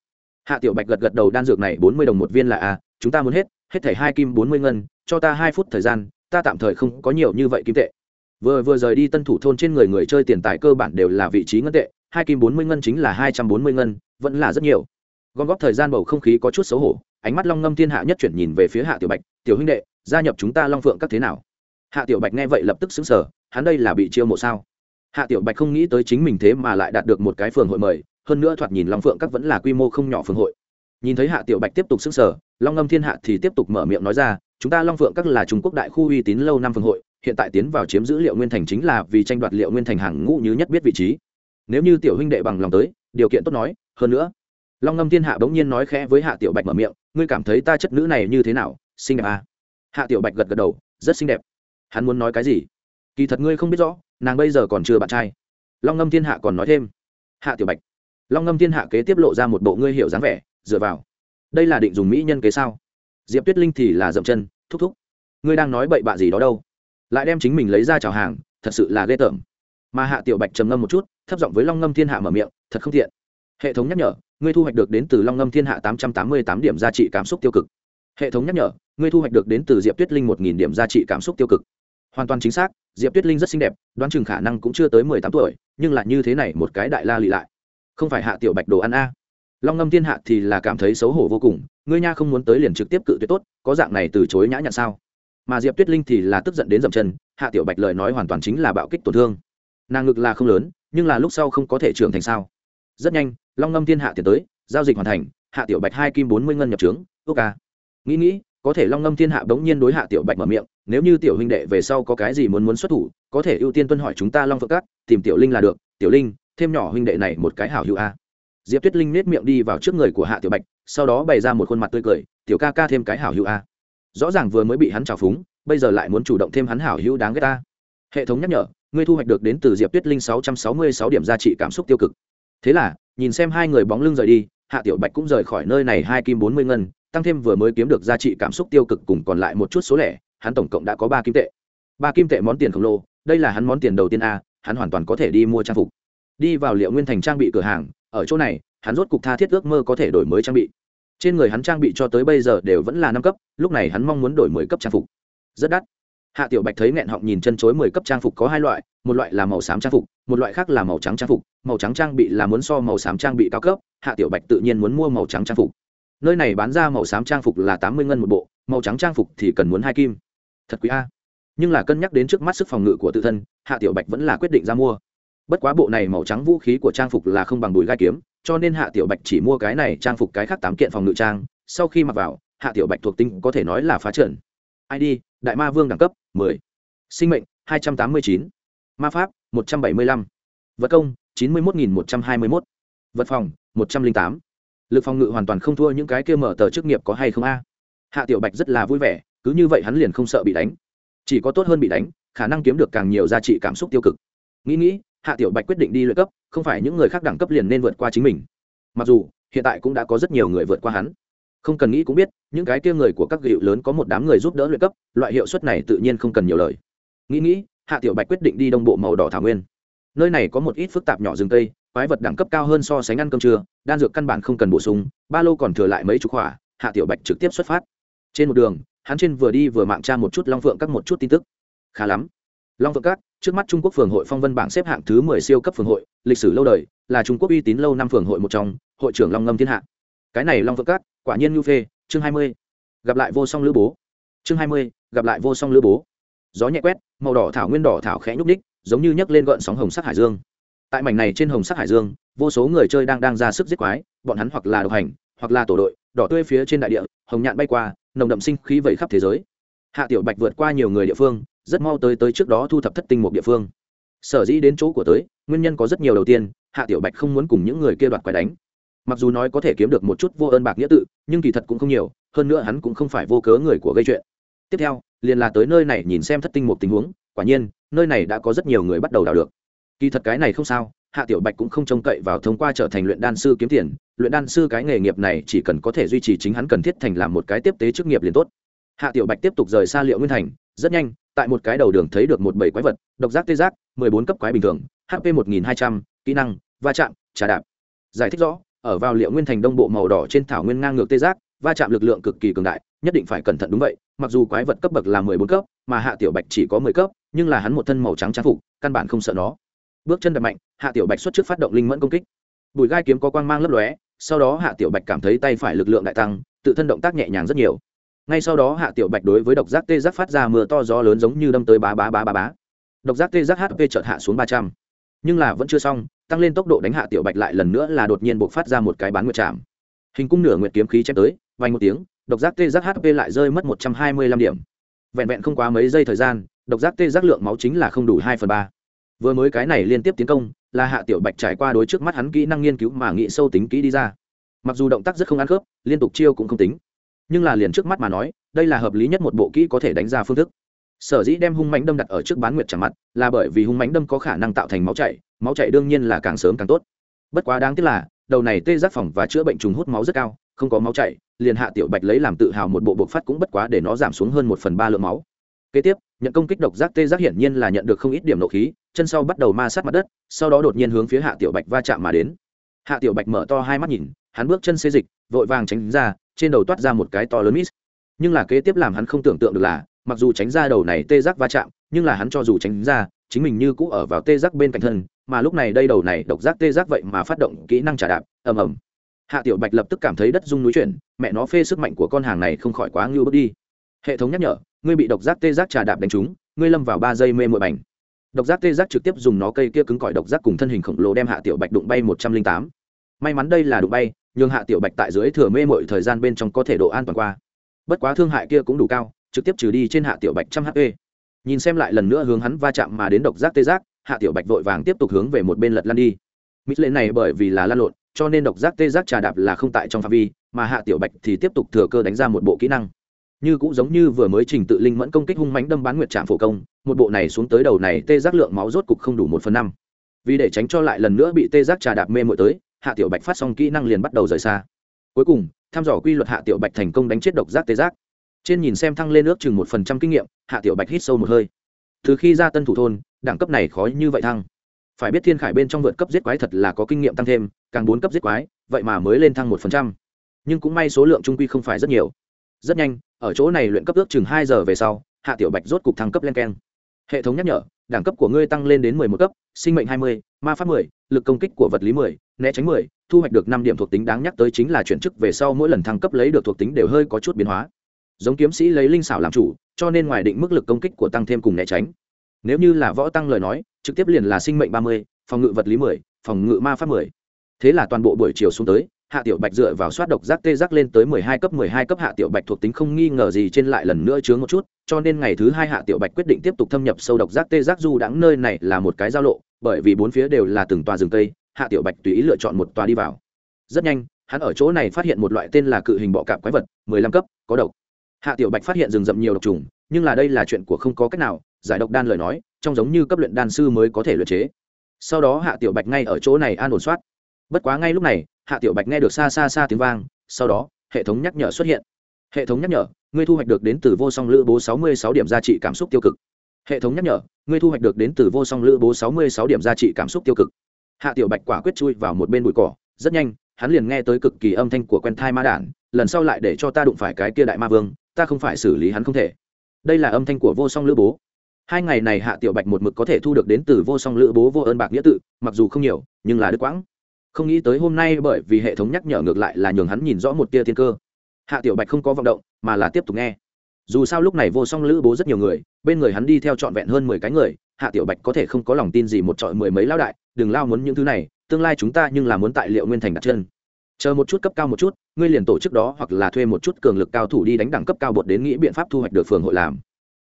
Hạ tiểu bạch gật gật đầu, đan dược này bốn mươi đồng một viên là a chúng ta muốn hết hết thảy hai kim bốn mươi ngân, cho ta hai phút thời gian, ta tạm thời không có nhiều như vậy kim tệ. Vừa vừa rời đi tân thủ thôn trên người người chơi tiền tài cơ bản đều là vị trí ngân tệ, hai kim bốn mươi ngân chính là hai trăm bốn mươi ngân, vẫn là rất nhiều. Gom góp thời gian bầu không khí có chút xấu hổ, ánh mắt long ngâm thiên hạ nhất chuyển nhìn về phía hạ tiểu bạch, tiểu huynh đệ, gia nhập chúng ta long phượng các thế nào? Hạ tiểu bạch nghe vậy lập tức xứng sở hắn đây là bị chiêu mộ sao? Hạ tiểu bạch không nghĩ tới chính mình thế mà lại đạt được một cái phường hội mời, hơn nữa thoạt nhìn long phượng các vẫn là quy mô không nhỏ phường hội. Nhìn thấy hạ tiểu bạch tiếp tục xưng sở long ngâm thiên hạ thì tiếp tục mở miệng nói ra, chúng ta long phượng các là trung quốc đại khu uy tín lâu năm phường hội, hiện tại tiến vào chiếm giữ liệu nguyên thành chính là vì tranh đoạt liệu nguyên thành hàng ngũ như nhất biết vị trí. Nếu như tiểu huynh đệ bằng lòng tới, điều kiện tốt nói, hơn nữa. Long ngâm thiên hạ bỗng nhiên nói khẽ với hạ tiểu bạch mở miệng, ngươi cảm thấy ta chất nữ này như thế nào? Xinh đẹp à? hạ tiểu bạch gật gật đầu, rất xinh đẹp. Hắn muốn nói cái gì? Kỳ thật ngươi không biết rõ nàng bây giờ còn chưa bạn trai. Long ngâm thiên hạ còn nói thêm. Hạ tiểu bạch. Long ngâm thiên hạ kế tiếp lộ ra một bộ ngươi hiểu dáng vẻ, dựa vào. Đây là định dùng mỹ nhân kế sao? Diệp tuyết linh thì là dậm chân, thúc thúc. Ngươi đang nói bậy bạ gì đó đâu? Lại đem chính mình lấy ra chào hàng, thật sự là ghê tởm. Mà hạ tiểu bạch trầm ngâm một chút, thấp giọng với long ngâm thiên hạ mở miệng, thật không thiện hệ thống nhắc nhở, ngươi thu hoạch được đến từ long ngâm thiên hạ tám trăm tám mươi tám điểm giá trị cảm xúc tiêu cực. Hệ thống nhắc nhở, ngươi thu hoạch được đến từ diệp tuyết linh một nghìn điểm giá trị cảm xúc tiêu cực hoàn toàn chính xác, diệp tuyết linh rất xinh đẹp, đoán chừng khả năng cũng chưa tới mười tám tuổi, nhưng lại như thế này một cái đại la lị lại. Không phải hạ tiểu bạch đồ ăn a. Long ngâm thiên hạ thì là cảm thấy xấu hổ vô cùng, ngươi nha không muốn tới liền trực tiếp cự tuyệt tốt, có dạng này từ chối nhã nhặn sao? Mà diệp tuyết linh thì là tức giận đến dậm chân, hạ tiểu bạch lời nói hoàn toàn chính là bạo kích tổn thương. Nàng ngực là không lớn, nhưng là lúc sau không có thể trưởng thành sao? Rất nhanh, long ngâm thiên hạ tiến tới, giao dịch hoàn thành, hạ tiểu bạch hai kim bốn mươi ngân nhập trướng ước ca nghĩ nghĩ có thể long ngâm thiên hạ bỗng nhiên đối hạ tiểu bạch mở miệng, nếu như tiểu huynh đệ về sau có cái gì muốn muốn xuất thủ, có thể ưu tiên tuân hỏi chúng ta long phượng cát tìm tiểu linh là được. Tiểu linh, thêm nhỏ huynh đệ này một cái hảo hữu a. Diệp tuyết linh nết miệng đi vào trước người của hạ tiểu bạch, sau đó bày ra một khuôn mặt tươi cười, tiểu ca ca thêm cái hảo hữu a. Rõ ràng vừa mới bị hắn trào phúng, bây giờ lại muốn chủ động thêm hắn hảo hữu đáng ghét ta. Hệ thống nhắc nhở, ngươi thu hoạch được đến từ diệp tuyết linh sáu trăm sáu mươi sáu điểm giá trị cảm xúc tiêu cực. Thế là, nhìn xem hai người bóng lưng rời đi, hạ tiểu bạch cũng rời khỏi nơi này hai kim bốn mươi ngân tăng thêm vừa mới kiếm được giá trị cảm xúc tiêu cực cùng còn lại một chút số lẻ, hắn tổng cộng đã có ba kim tệ. Ba kim tệ món tiền khổng lồ, đây là hắn món tiền đầu tiên a, hắn hoàn toàn có thể đi mua trang phục. Đi vào liệu nguyên thành trang bị cửa hàng, ở chỗ này, hắn rốt cục tha thiết ước mơ có thể đổi mới trang bị. Trên người hắn trang bị cho tới bây giờ đều vẫn là năm cấp, lúc này hắn mong muốn đổi mười cấp trang phục. Rất đắt. Hạ tiểu bạch thấy nghẹn họng nhìn chân chối mười cấp trang phục có hai loại, một loại là màu xám trang phục, một loại khác là màu trắng trang phục. Màu trắng trang bị là muốn so màu xám trang bị cao cấp, hạ tiểu bạch tự nhiên muốn mua màu trắng trang phục nơi này bán ra màu xám trang phục là tám mươi ngân một bộ, màu trắng trang phục thì cần muốn hai kim thật quý a nhưng là cân nhắc đến trước mắt sức phòng ngự của tự thân, hạ tiểu bạch vẫn là quyết định ra mua bất quá bộ này màu trắng vũ khí của trang phục là không bằng đùi gai kiếm, cho nên hạ tiểu bạch chỉ mua cái này trang phục cái khác tám kiện phòng ngự trang sau khi mặc vào, hạ tiểu bạch thuộc tính có thể nói là phá trần id đại ma vương đẳng cấp 10. sinh mệnh 289. ma pháp 175. vật công 91.121. vật phòng 108 lực phòng ngự hoàn toàn không thua những cái kia mở tờ chức nghiệp có hay không a? Hạ tiểu bạch rất là vui vẻ, cứ như vậy hắn liền không sợ bị đánh. Chỉ có tốt hơn bị đánh, khả năng kiếm được càng nhiều giá trị cảm xúc tiêu cực. Nghĩ nghĩ, hạ tiểu bạch quyết định đi luyện cấp, không phải những người khác đẳng cấp liền nên vượt qua chính mình. Mặc dù, hiện tại cũng đã có rất nhiều người vượt qua hắn. Không cần nghĩ cũng biết, những cái kia người của các hiệu lớn có một đám người giúp đỡ luyện cấp, loại hiệu suất này tự nhiên không cần nhiều lời. Nghĩ nghĩ, hạ tiểu bạch quyết định đi đông bộ màu đỏ thảo nguyên. Nơi này có một ít phức tạp nhỏ rừng tây quái vật đẳng cấp cao hơn so sánh ăn cơm trưa, đan dược căn bản không cần bổ sung, ba lô còn thừa lại mấy chục hỏa hạ tiểu bạch trực tiếp xuất phát. Trên một đường, hắn trên vừa đi vừa mạng tra một chút long phượng các một chút tin tức. Khá lắm. Long phượng các, trước mắt trung quốc phường hội phong vân bảng xếp hạng thứ mười siêu cấp phường hội, lịch sử lâu đời, là trung quốc uy tín lâu năm phường hội một trong, hội trưởng long ngâm thiên hạ. Cái này long phượng các, quả nhiên ngưu phê, chương hai mươi. Gặp lại vô song lữ bố. Chương hai mươi, gặp lại vô song lữ bố. Gió nhẹ quét, màu đỏ thảo nguyên đỏ thảo khẽ nhúc ních giống như nhấc lên gợn sóng hồng sắc hải dương tại mảnh này trên hồng sắc hải dương, vô số người chơi đang đang ra sức giết quái, bọn hắn hoặc là độc hành, hoặc là tổ đội, đỏ tươi phía trên đại địa, hồng nhạn bay qua, nồng đậm sinh khí vẩy khắp thế giới. Hạ tiểu bạch vượt qua nhiều người địa phương, rất mau tới tới trước đó thu thập thất tinh một địa phương. Sở dĩ đến chỗ của tới, nguyên nhân có rất nhiều đầu tiên, hạ tiểu bạch không muốn cùng những người kia đoạt quái đánh. Mặc dù nói có thể kiếm được một chút vô ơn bạc nghĩa tự, nhưng kỳ thật cũng không nhiều, hơn nữa hắn cũng không phải vô cớ người của gây chuyện. Tiếp theo, liền là tới nơi này nhìn xem thất tinh một tình huống, quả nhiên, nơi này đã có rất nhiều người bắt đầu đào được kỳ thật cái này không sao, hạ tiểu bạch cũng không trông cậy vào thông qua trở thành luyện đan sư kiếm tiền, luyện đan sư cái nghề nghiệp này chỉ cần có thể duy trì chính hắn cần thiết thành làm một cái tiếp tế chức nghiệp liền tốt. Hạ tiểu bạch tiếp tục rời xa liệu nguyên thành, rất nhanh, tại một cái đầu đường thấy được một bầy quái vật, độc giác tê giác, mười bốn cấp quái bình thường hp một nghìn hai trăm, kỹ năng, va chạm, trà đạp. Giải thích rõ, ở vào liệu nguyên thành đông bộ màu đỏ trên thảo nguyên ngang ngược tê giác, va chạm lực lượng cực kỳ cường đại, nhất định phải cẩn thận đúng vậy, mặc dù quái vật cấp bậc là mười bốn cấp, mà hạ tiểu bạch chỉ có mười cấp, nhưng là hắn một thân màu trắng trang phục, căn bản không sợ nó bước chân đập mạnh, hạ tiểu bạch xuất trước phát động linh mẫn công kích. Bùi gai kiếm có quang mang lấp lóe, sau đó hạ tiểu bạch cảm thấy tay phải lực lượng đại tăng, tự thân động tác nhẹ nhàng rất nhiều. Ngay sau đó hạ tiểu bạch đối với độc giác tê giác phát ra mưa to gió lớn giống như đâm tới bá bá bá bá bá. Độc giác tê giác hp chợt hạ xuống ba trăm. Nhưng là vẫn chưa xong, tăng lên tốc độ đánh hạ tiểu bạch lại lần nữa là đột nhiên buộc phát ra một cái bán nguyệt chạm. Hình cung nửa nguyệt kiếm khí chém tới vành một tiếng, độc giác tê giác hp lại rơi mất một trăm hai mươi lăm điểm. Vẹn vẹn không quá mấy giây thời gian, độc giác tê giác lượng máu chính là không đủ hai phần ba vừa mới cái này liên tiếp tiến công, là hạ tiểu bạch trải qua đối trước mắt hắn kỹ năng nghiên cứu mà nghĩ sâu tính kỹ đi ra. Mặc dù động tác rất không ăn khớp, liên tục chiêu cũng không tính. Nhưng là liền trước mắt mà nói, đây là hợp lý nhất một bộ kỹ có thể đánh ra phương thức. Sở dĩ đem hung mánh đâm đặt ở trước bán nguyệt chẳng mặt, là bởi vì hung mánh đâm có khả năng tạo thành máu chảy máu chảy đương nhiên là càng sớm càng tốt. Bất quá đáng tiếc là, đầu này tê giác phòng và chữa bệnh trùng hút máu rất cao, không có máu chảy, liền hạ tiểu bạch lấy làm tự hào một bộ bộc phát cũng bất quá để nó giảm xuống hơn một phần ba lượng máu kế tiếp, nhận công kích độc giác tê giác hiển nhiên là nhận được không ít điểm nộ khí, chân sau bắt đầu ma sát mặt đất, sau đó đột nhiên hướng phía hạ tiểu bạch va chạm mà đến. Hạ tiểu bạch mở to hai mắt nhìn, hắn bước chân xê dịch, vội vàng tránh ra, trên đầu toát ra một cái to lớn mít. Nhưng là kế tiếp làm hắn không tưởng tượng được là, mặc dù tránh ra đầu này tê giác va chạm, nhưng là hắn cho dù tránh ra, chính mình như cũ ở vào tê giác bên cạnh thân, mà lúc này đây đầu này độc giác tê giác vậy mà phát động kỹ năng trả đạp, ầm ầm. Hạ tiểu bạch lập tức cảm thấy đất rung núi chuyển, mẹ nó phê sức mạnh của con hàng này không khỏi quá ngưu bước đi hệ thống nhắc nhở, ngươi bị độc giác tê giác trà đạp đánh trúng, ngươi lâm vào ba giây mê mội bành. Độc giác tê giác trực tiếp dùng nó cây kia cứng cỏi độc giác cùng thân hình khổng lồ đem hạ tiểu bạch đụng bay một trăm linh tám. May mắn đây là đụng bay nhưng hạ tiểu bạch tại dưới thừa mê mội thời gian bên trong có thể độ an toàn qua. Bất quá thương hại kia cũng đủ cao, trực tiếp trừ đi trên hạ tiểu bạch trăm hp nhìn xem lại lần nữa hướng hắn va chạm mà đến độc giác tê giác, hạ tiểu bạch vội vàng tiếp tục hướng về một bên lật lăn đi. Mít lên này bởi vì là lan lộn, cho nên độc giác tê giác trà đạp là không tại trong phạm vi, mà hạ tiểu bạch thì tiếp tục thừa cơ đánh ra một bộ kỹ năng như cũng giống như vừa mới trình tự linh mẫn công kích hung mánh đâm bán nguyệt trạm phổ công, một bộ này xuống tới đầu này tê giác lượng máu rốt cục không đủ một phần năm. Vì để tránh cho lại lần nữa bị tê giác trà đạp mê mội tới, hạ tiểu bạch phát xong kỹ năng liền bắt đầu rời xa. Cuối cùng thăm dò quy luật hạ tiểu bạch thành công đánh chết độc giác tê giác. Trên nhìn xem thăng lên ước chừng một phần trăm kinh nghiệm, hạ tiểu bạch hít sâu một hơi. Từ khi ra tân thủ thôn, đẳng cấp này khó như vậy thăng. Phải biết thiên khải bên trong vượt cấp giết quái thật là có kinh nghiệm tăng thêm, càng bốn cấp giết quái, vậy mà mới lên thăng một phần trăm. Nhưng cũng may số lượng trung quy không phải rất nhiều. Rất nhanh ở chỗ này luyện cấp ước chừng hai giờ về sau, hạ tiểu bạch rốt cục thăng cấp lên keng. Hệ thống nhắc nhở, đẳng cấp của ngươi tăng lên đến mười một cấp, sinh mệnh hai mươi, ma pháp mười, lực công kích của vật lý mười, né tránh mười, thu hoạch được năm điểm thuộc tính đáng nhắc tới chính là chuyển chức về sau mỗi lần thăng cấp lấy được thuộc tính đều hơi có chút biến hóa. Giống kiếm sĩ lấy linh xảo làm chủ, cho nên ngoài định mức lực công kích của tăng thêm cùng né tránh. Nếu như là võ tăng lời nói, trực tiếp liền là sinh mệnh ba mươi, phòng ngự vật lý mười, phòng ngự ma pháp mười. Thế là toàn bộ buổi chiều xuống tới hạ tiểu bạch dựa vào soát độc giác tê giác lên tới mười hai cấp, mười hai cấp hạ tiểu bạch thuộc tính không nghi ngờ gì trên lại lần nữa chướng một chút, cho nên ngày thứ hai hạ tiểu bạch quyết định tiếp tục thâm nhập sâu độc giác tê giác dù đãng nơi này là một cái giao lộ, bởi vì bốn phía đều là từng tòa rừng cây, hạ tiểu bạch tùy ý lựa chọn một tòa đi vào. Rất nhanh, hắn ở chỗ này phát hiện một loại tên là cự hình bọ cạp quái vật, mười lăm cấp, có độc. Hạ tiểu bạch phát hiện rừng rậm nhiều độc trùng, nhưng là đây là chuyện của không có cách nào, giải độc đan lời nói trong giống như cấp luyện đan sư mới có thể luyện chế. Sau đó hạ tiểu bạch ngay ở chỗ này an ổn soát bất quá ngay lúc này, hạ tiểu bạch nghe được xa xa xa tiếng vang, sau đó, hệ thống nhắc nhở xuất hiện. Hệ thống nhắc nhở, ngươi thu hoạch được đến từ vô song lữ bố sáu mươi sáu điểm giá trị cảm xúc tiêu cực. Hệ thống nhắc nhở, ngươi thu hoạch được đến từ vô song lữ bố sáu mươi sáu điểm giá trị cảm xúc tiêu cực. Hạ tiểu bạch quả quyết chui vào một bên bụi cỏ, rất nhanh, hắn liền nghe tới cực kỳ âm thanh của quen thai ma đản, lần sau lại để cho ta đụng phải cái kia đại ma vương, ta không phải xử lý hắn không thể. Đây là âm thanh của vô song lữ bố. Hai ngày này hạ tiểu bạch một mực có thể thu được đến từ vô song lữ bố vô ơn bạc nghĩa tự, mặc dù không nhiều, nhưng là đứt quãng không nghĩ tới hôm nay bởi vì hệ thống nhắc nhở ngược lại là nhường hắn nhìn rõ một tia thiên cơ. Hạ tiểu bạch không có vọng động, mà là tiếp tục nghe. Dù sao lúc này vô song lữ bố rất nhiều người, bên người hắn đi theo trọn vẹn hơn mười cái người, hạ tiểu bạch có thể không có lòng tin gì một trọi mười mấy lao đại, đừng lao muốn những thứ này, tương lai chúng ta nhưng là muốn tại liệu nguyên thành đặt chân. Chờ một chút cấp cao một chút, ngươi liền tổ chức đó hoặc là thuê một chút cường lực cao thủ đi đánh đẳng cấp cao bột đến nghĩ biện pháp thu hoạch được phường hội làm.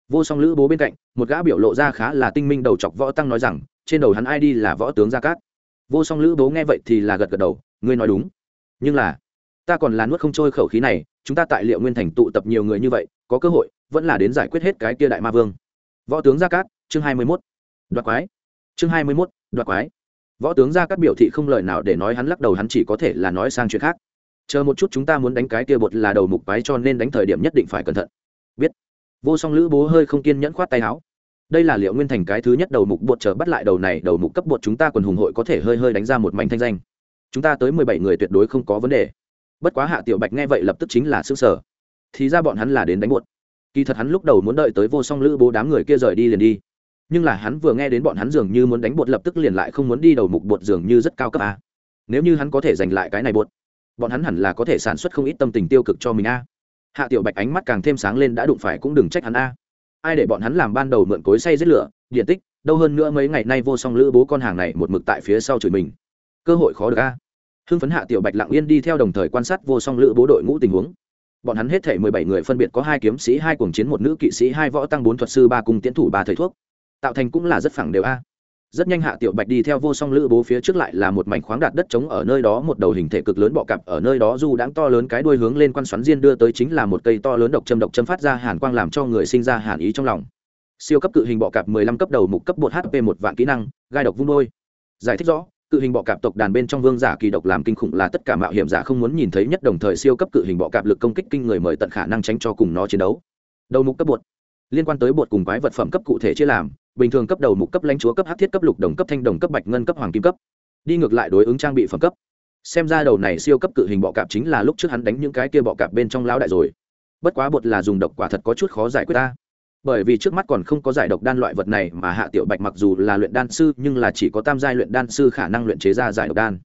Vô song lữ bố bên cạnh, một gã biểu lộ ra khá là tinh minh đầu chọc võ tăng nói rằng, trên đầu hắn ai đi là võ tướng gia cát vô song lữ bố nghe vậy thì là gật gật đầu, ngươi nói đúng. Nhưng là, ta còn là nuốt không trôi khẩu khí này, chúng ta tại liệu nguyên thành tụ tập nhiều người như vậy, có cơ hội, vẫn là đến giải quyết hết cái kia đại ma vương. Võ tướng gia cát, chương hai mươi mốt. Đoạt quái. Chương hai mươi mốt, đoạt quái. Võ tướng gia cát biểu thị không lời nào để nói hắn lắc đầu, hắn chỉ có thể là nói sang chuyện khác. Chờ một chút chúng ta muốn đánh cái kia bột là đầu mục quái cho nên đánh thời điểm nhất định phải cẩn thận. Biết. Vô song lữ bố hơi không kiên nhẫn khoát tay áo đây là liệu nguyên thành cái thứ nhất đầu mục bột chờ bắt lại đầu này, đầu mục cấp bột chúng ta quần hùng hội có thể hơi hơi đánh ra một mảnh thanh danh. Chúng ta tới mười bảy người tuyệt đối không có vấn đề. Bất quá hạ tiểu bạch nghe vậy lập tức chính là xương sở. Thì ra bọn hắn là đến đánh bột. Kỳ thật hắn lúc đầu muốn đợi tới vô song lữ bố đám người kia rời đi liền đi. Nhưng là hắn vừa nghe đến bọn hắn dường như muốn đánh bột lập tức liền lại không muốn đi đầu mục bột dường như rất cao cấp a nếu như hắn có thể giành lại cái này bột, bọn hắn hẳn là có thể sản xuất không ít tâm tình tiêu cực cho mình a hạ tiểu bạch ánh mắt càng thêm sáng lên đã đụng phải cũng đừng trách hắn a ai để bọn hắn làm ban đầu mượn cối say giết lửa, điện tích, đâu hơn nữa mấy ngày nay vô song lữ bố con hàng này một mực tại phía sau chửi mình. Cơ hội khó được a. Hưng phấn hạ tiểu bạch lặng yên đi theo đồng thời quan sát vô song lữ bố đội ngũ tình huống. Bọn hắn hết thể mười bảy người phân biệt có hai kiếm sĩ, hai cuồng chiến, một nữ kỵ sĩ, hai võ tăng, bốn thuật sư, ba cung tiến thủ, ba thầy thuốc. Tạo thành cũng là rất phẳng đều a rất nhanh hạ tiểu bạch đi theo vô song lữ bố phía trước lại là một mảnh khoáng đạt đất trống ở nơi đó, một đầu hình thể cực lớn bọ cặp ở nơi đó dù đãng to lớn cái đuôi hướng lên quan xoắn diên đưa tới chính là một cây to lớn độc châm độc châm phát ra hàn quang làm cho người sinh ra hàn ý trong lòng. Siêu cấp cự hình bọ cạp 15 cấp đầu mục cấp bột hp một vạn kỹ năng, gai độc vung đôi. Giải thích rõ, cự hình bọ cạp tộc đàn bên trong vương giả kỳ độc làm kinh khủng là tất cả mạo hiểm giả không muốn nhìn thấy nhất đồng thời siêu cấp cự hình bọ cạp lực công kích kinh người mời tận khả năng tránh cho cùng nó chiến đấu. Đầu mục cấp bột liên quan tới bột cùng quái vật phẩm cấp cụ thể chia làm, bình thường cấp đầu mục cấp lãnh chúa cấp hát thiết cấp lục đồng cấp thanh đồng cấp bạch ngân cấp hoàng kim cấp. Đi ngược lại đối ứng trang bị phẩm cấp. Xem ra đầu này siêu cấp cự hình bọ cạp chính là lúc trước hắn đánh những cái kia bọ cạp bên trong lão đại rồi. Bất quá bột là dùng độc quả thật có chút khó giải quyết ta. Bởi vì trước mắt còn không có giải độc đan loại vật này mà hạ tiểu bạch mặc dù là luyện đan sư, nhưng là chỉ có tam giai luyện đan sư khả năng luyện chế ra giải độc đan.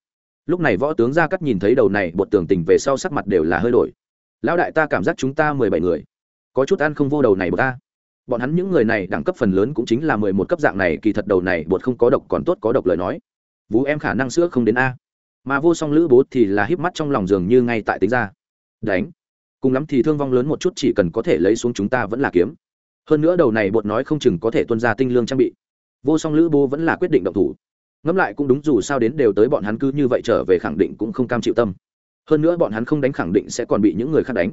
Lúc này võ tướng gia cắt nhìn thấy đầu này bột tưởng tình về sau sắc mặt đều là hơi đổi. Lão đại, ta cảm giác chúng ta mười bảy người. Có chút ăn không vô đầu này bột ta bọn hắn những người này đẳng cấp phần lớn cũng chính là mười một cấp dạng này, kỳ thật đầu này bột không có độc còn tốt có độc lời nói. Vú em khả năng sữa không đến a. Mà vô song lữ bố thì là híp mắt trong lòng giường như ngay tại tính ra. Đánh. Cùng lắm thì thương vong lớn một chút chỉ cần có thể lấy xuống chúng ta vẫn là kiếm. Hơn nữa đầu này bột nói không chừng có thể tuân ra tinh lương trang bị. Vô song lữ bố vẫn là quyết định động thủ. Ngẫm lại cũng đúng dù sao đến đều tới bọn hắn cứ như vậy trở về khẳng định cũng không cam chịu tâm. Hơn nữa bọn hắn không đánh khẳng định sẽ còn bị những người khác đánh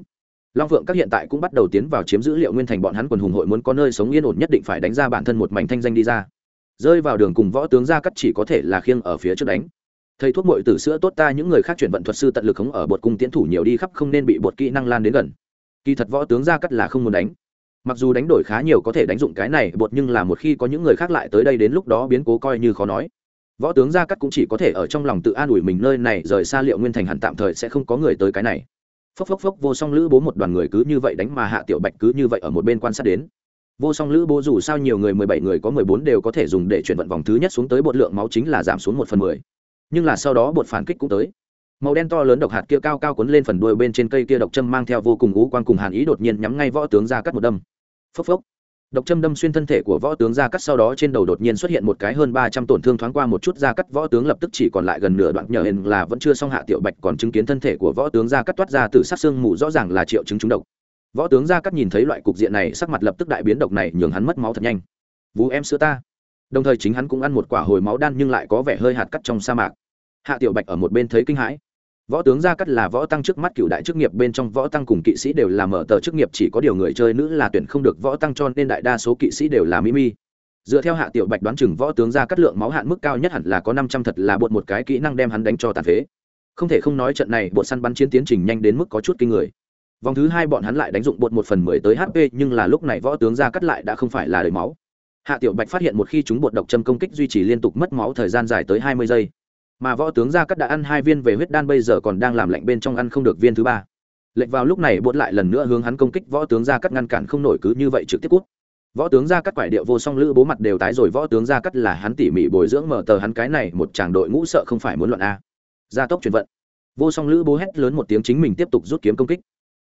long phượng các hiện tại cũng bắt đầu tiến vào chiếm giữ liệu nguyên thành, bọn hắn quần hùng hội muốn có nơi sống yên ổn nhất định phải đánh ra bản thân một mảnh thanh danh đi ra. Rơi vào đường cùng võ tướng ra cắt chỉ có thể là khiêng ở phía trước đánh. Thầy thuốc bội tử sữa tốt ta, những người khác chuyển vận thuật sư tận lực khống ở bột cung tiến thủ nhiều đi khắp, không nên bị bột kỹ năng lan đến gần. Kỳ thật võ tướng ra cắt là không muốn đánh. Mặc dù đánh đổi khá nhiều có thể đánh dụng cái này bột, nhưng là một khi có những người khác lại tới đây đến lúc đó biến cố coi như khó nói. Võ tướng gia cắt cũng chỉ có thể ở trong lòng tự an ủi mình, nơi này rời xa liệu nguyên thành hẳn tạm thời sẽ không có người tới cái này phốc phốc phốc, vô song lữ bố một đoàn người cứ như vậy đánh mà hạ tiểu bạch cứ như vậy ở một bên quan sát đến. Vô song lữ bố dù sao nhiều người, mười bảy người có mười bốn đều có thể dùng để chuyển vận vòng thứ nhất xuống tới, bột lượng máu chính là giảm xuống một phần mười. Nhưng là sau đó bột phản kích cũng tới. Màu đen to lớn độc hạt kia cao cao cuốn lên phần đuôi bên trên cây kia độc châm mang theo vô cùng ú quan cùng hàn ý đột nhiên nhắm ngay võ tướng ra cắt một đâm. Phốc phốc độc châm đâm xuyên thân thể của võ tướng ra cắt sau đó trên đầu đột nhiên xuất hiện một cái hơn ba trăm tổn thương thoáng qua một chút ra cắt, võ tướng lập tức chỉ còn lại gần nửa đoạn nhờ hình là vẫn chưa xong hạ tiểu bạch, còn chứng kiến thân thể của võ tướng ra cắt toát ra từ sát xương mù rõ ràng là triệu chứng trúng độc. Võ tướng ra cắt nhìn thấy loại cục diện này, sắc mặt lập tức đại biến, độc này nhường hắn mất máu thật nhanh. Vú em sữa ta. Đồng thời chính hắn cũng ăn một quả hồi máu đan nhưng lại có vẻ hơi hạt cắt trong sa mạc. Hạ tiểu bạch ở một bên thấy kinh hãi võ tướng gia cắt là võ tăng trước mắt cựu đại chức nghiệp, bên trong võ tăng cùng kỵ sĩ đều là mở tờ chức nghiệp, chỉ có điều người chơi nữ là tuyển không được võ tăng cho nên đại đa số kỵ sĩ đều là mỹ mi. Dựa theo hạ tiểu bạch đoán chừng, võ tướng gia cắt lượng máu hạn mức cao nhất hẳn là có năm trăm thật là bột một cái kỹ năng đem hắn đánh cho tàn phế. Không thể không nói trận này bột săn bắn chiến tiến trình nhanh đến mức có chút kinh người. Vòng thứ hai bọn hắn lại đánh dụng bột một phần mười tới hp nhưng là lúc này võ tướng gia cắt lại đã không phải là đời máu. Hạ tiểu bạch phát hiện một khi chúng bột độc châm công kích duy trì liên tục mất máu thời gian dài tới hai mươi giây mà võ tướng gia cắt đã ăn hai viên về huyết đan bây giờ còn đang làm lạnh bên trong ăn không được viên thứ ba. Lệnh vào lúc này, bột lại lần nữa hướng hắn công kích, võ tướng gia cắt ngăn cản không nổi cứ như vậy trực tiếp cút. Võ tướng gia cắt quải điệu vô song lữ, bố mặt đều tái rồi, võ tướng gia cắt là hắn tỉ mỉ bồi dưỡng, mở tờ hắn cái này, một chàng đội ngũ sợ không phải muốn luận a. Gia tốc chuyển vận. Vô song lữ, bố hét lớn một tiếng, chính mình tiếp tục rút kiếm công kích.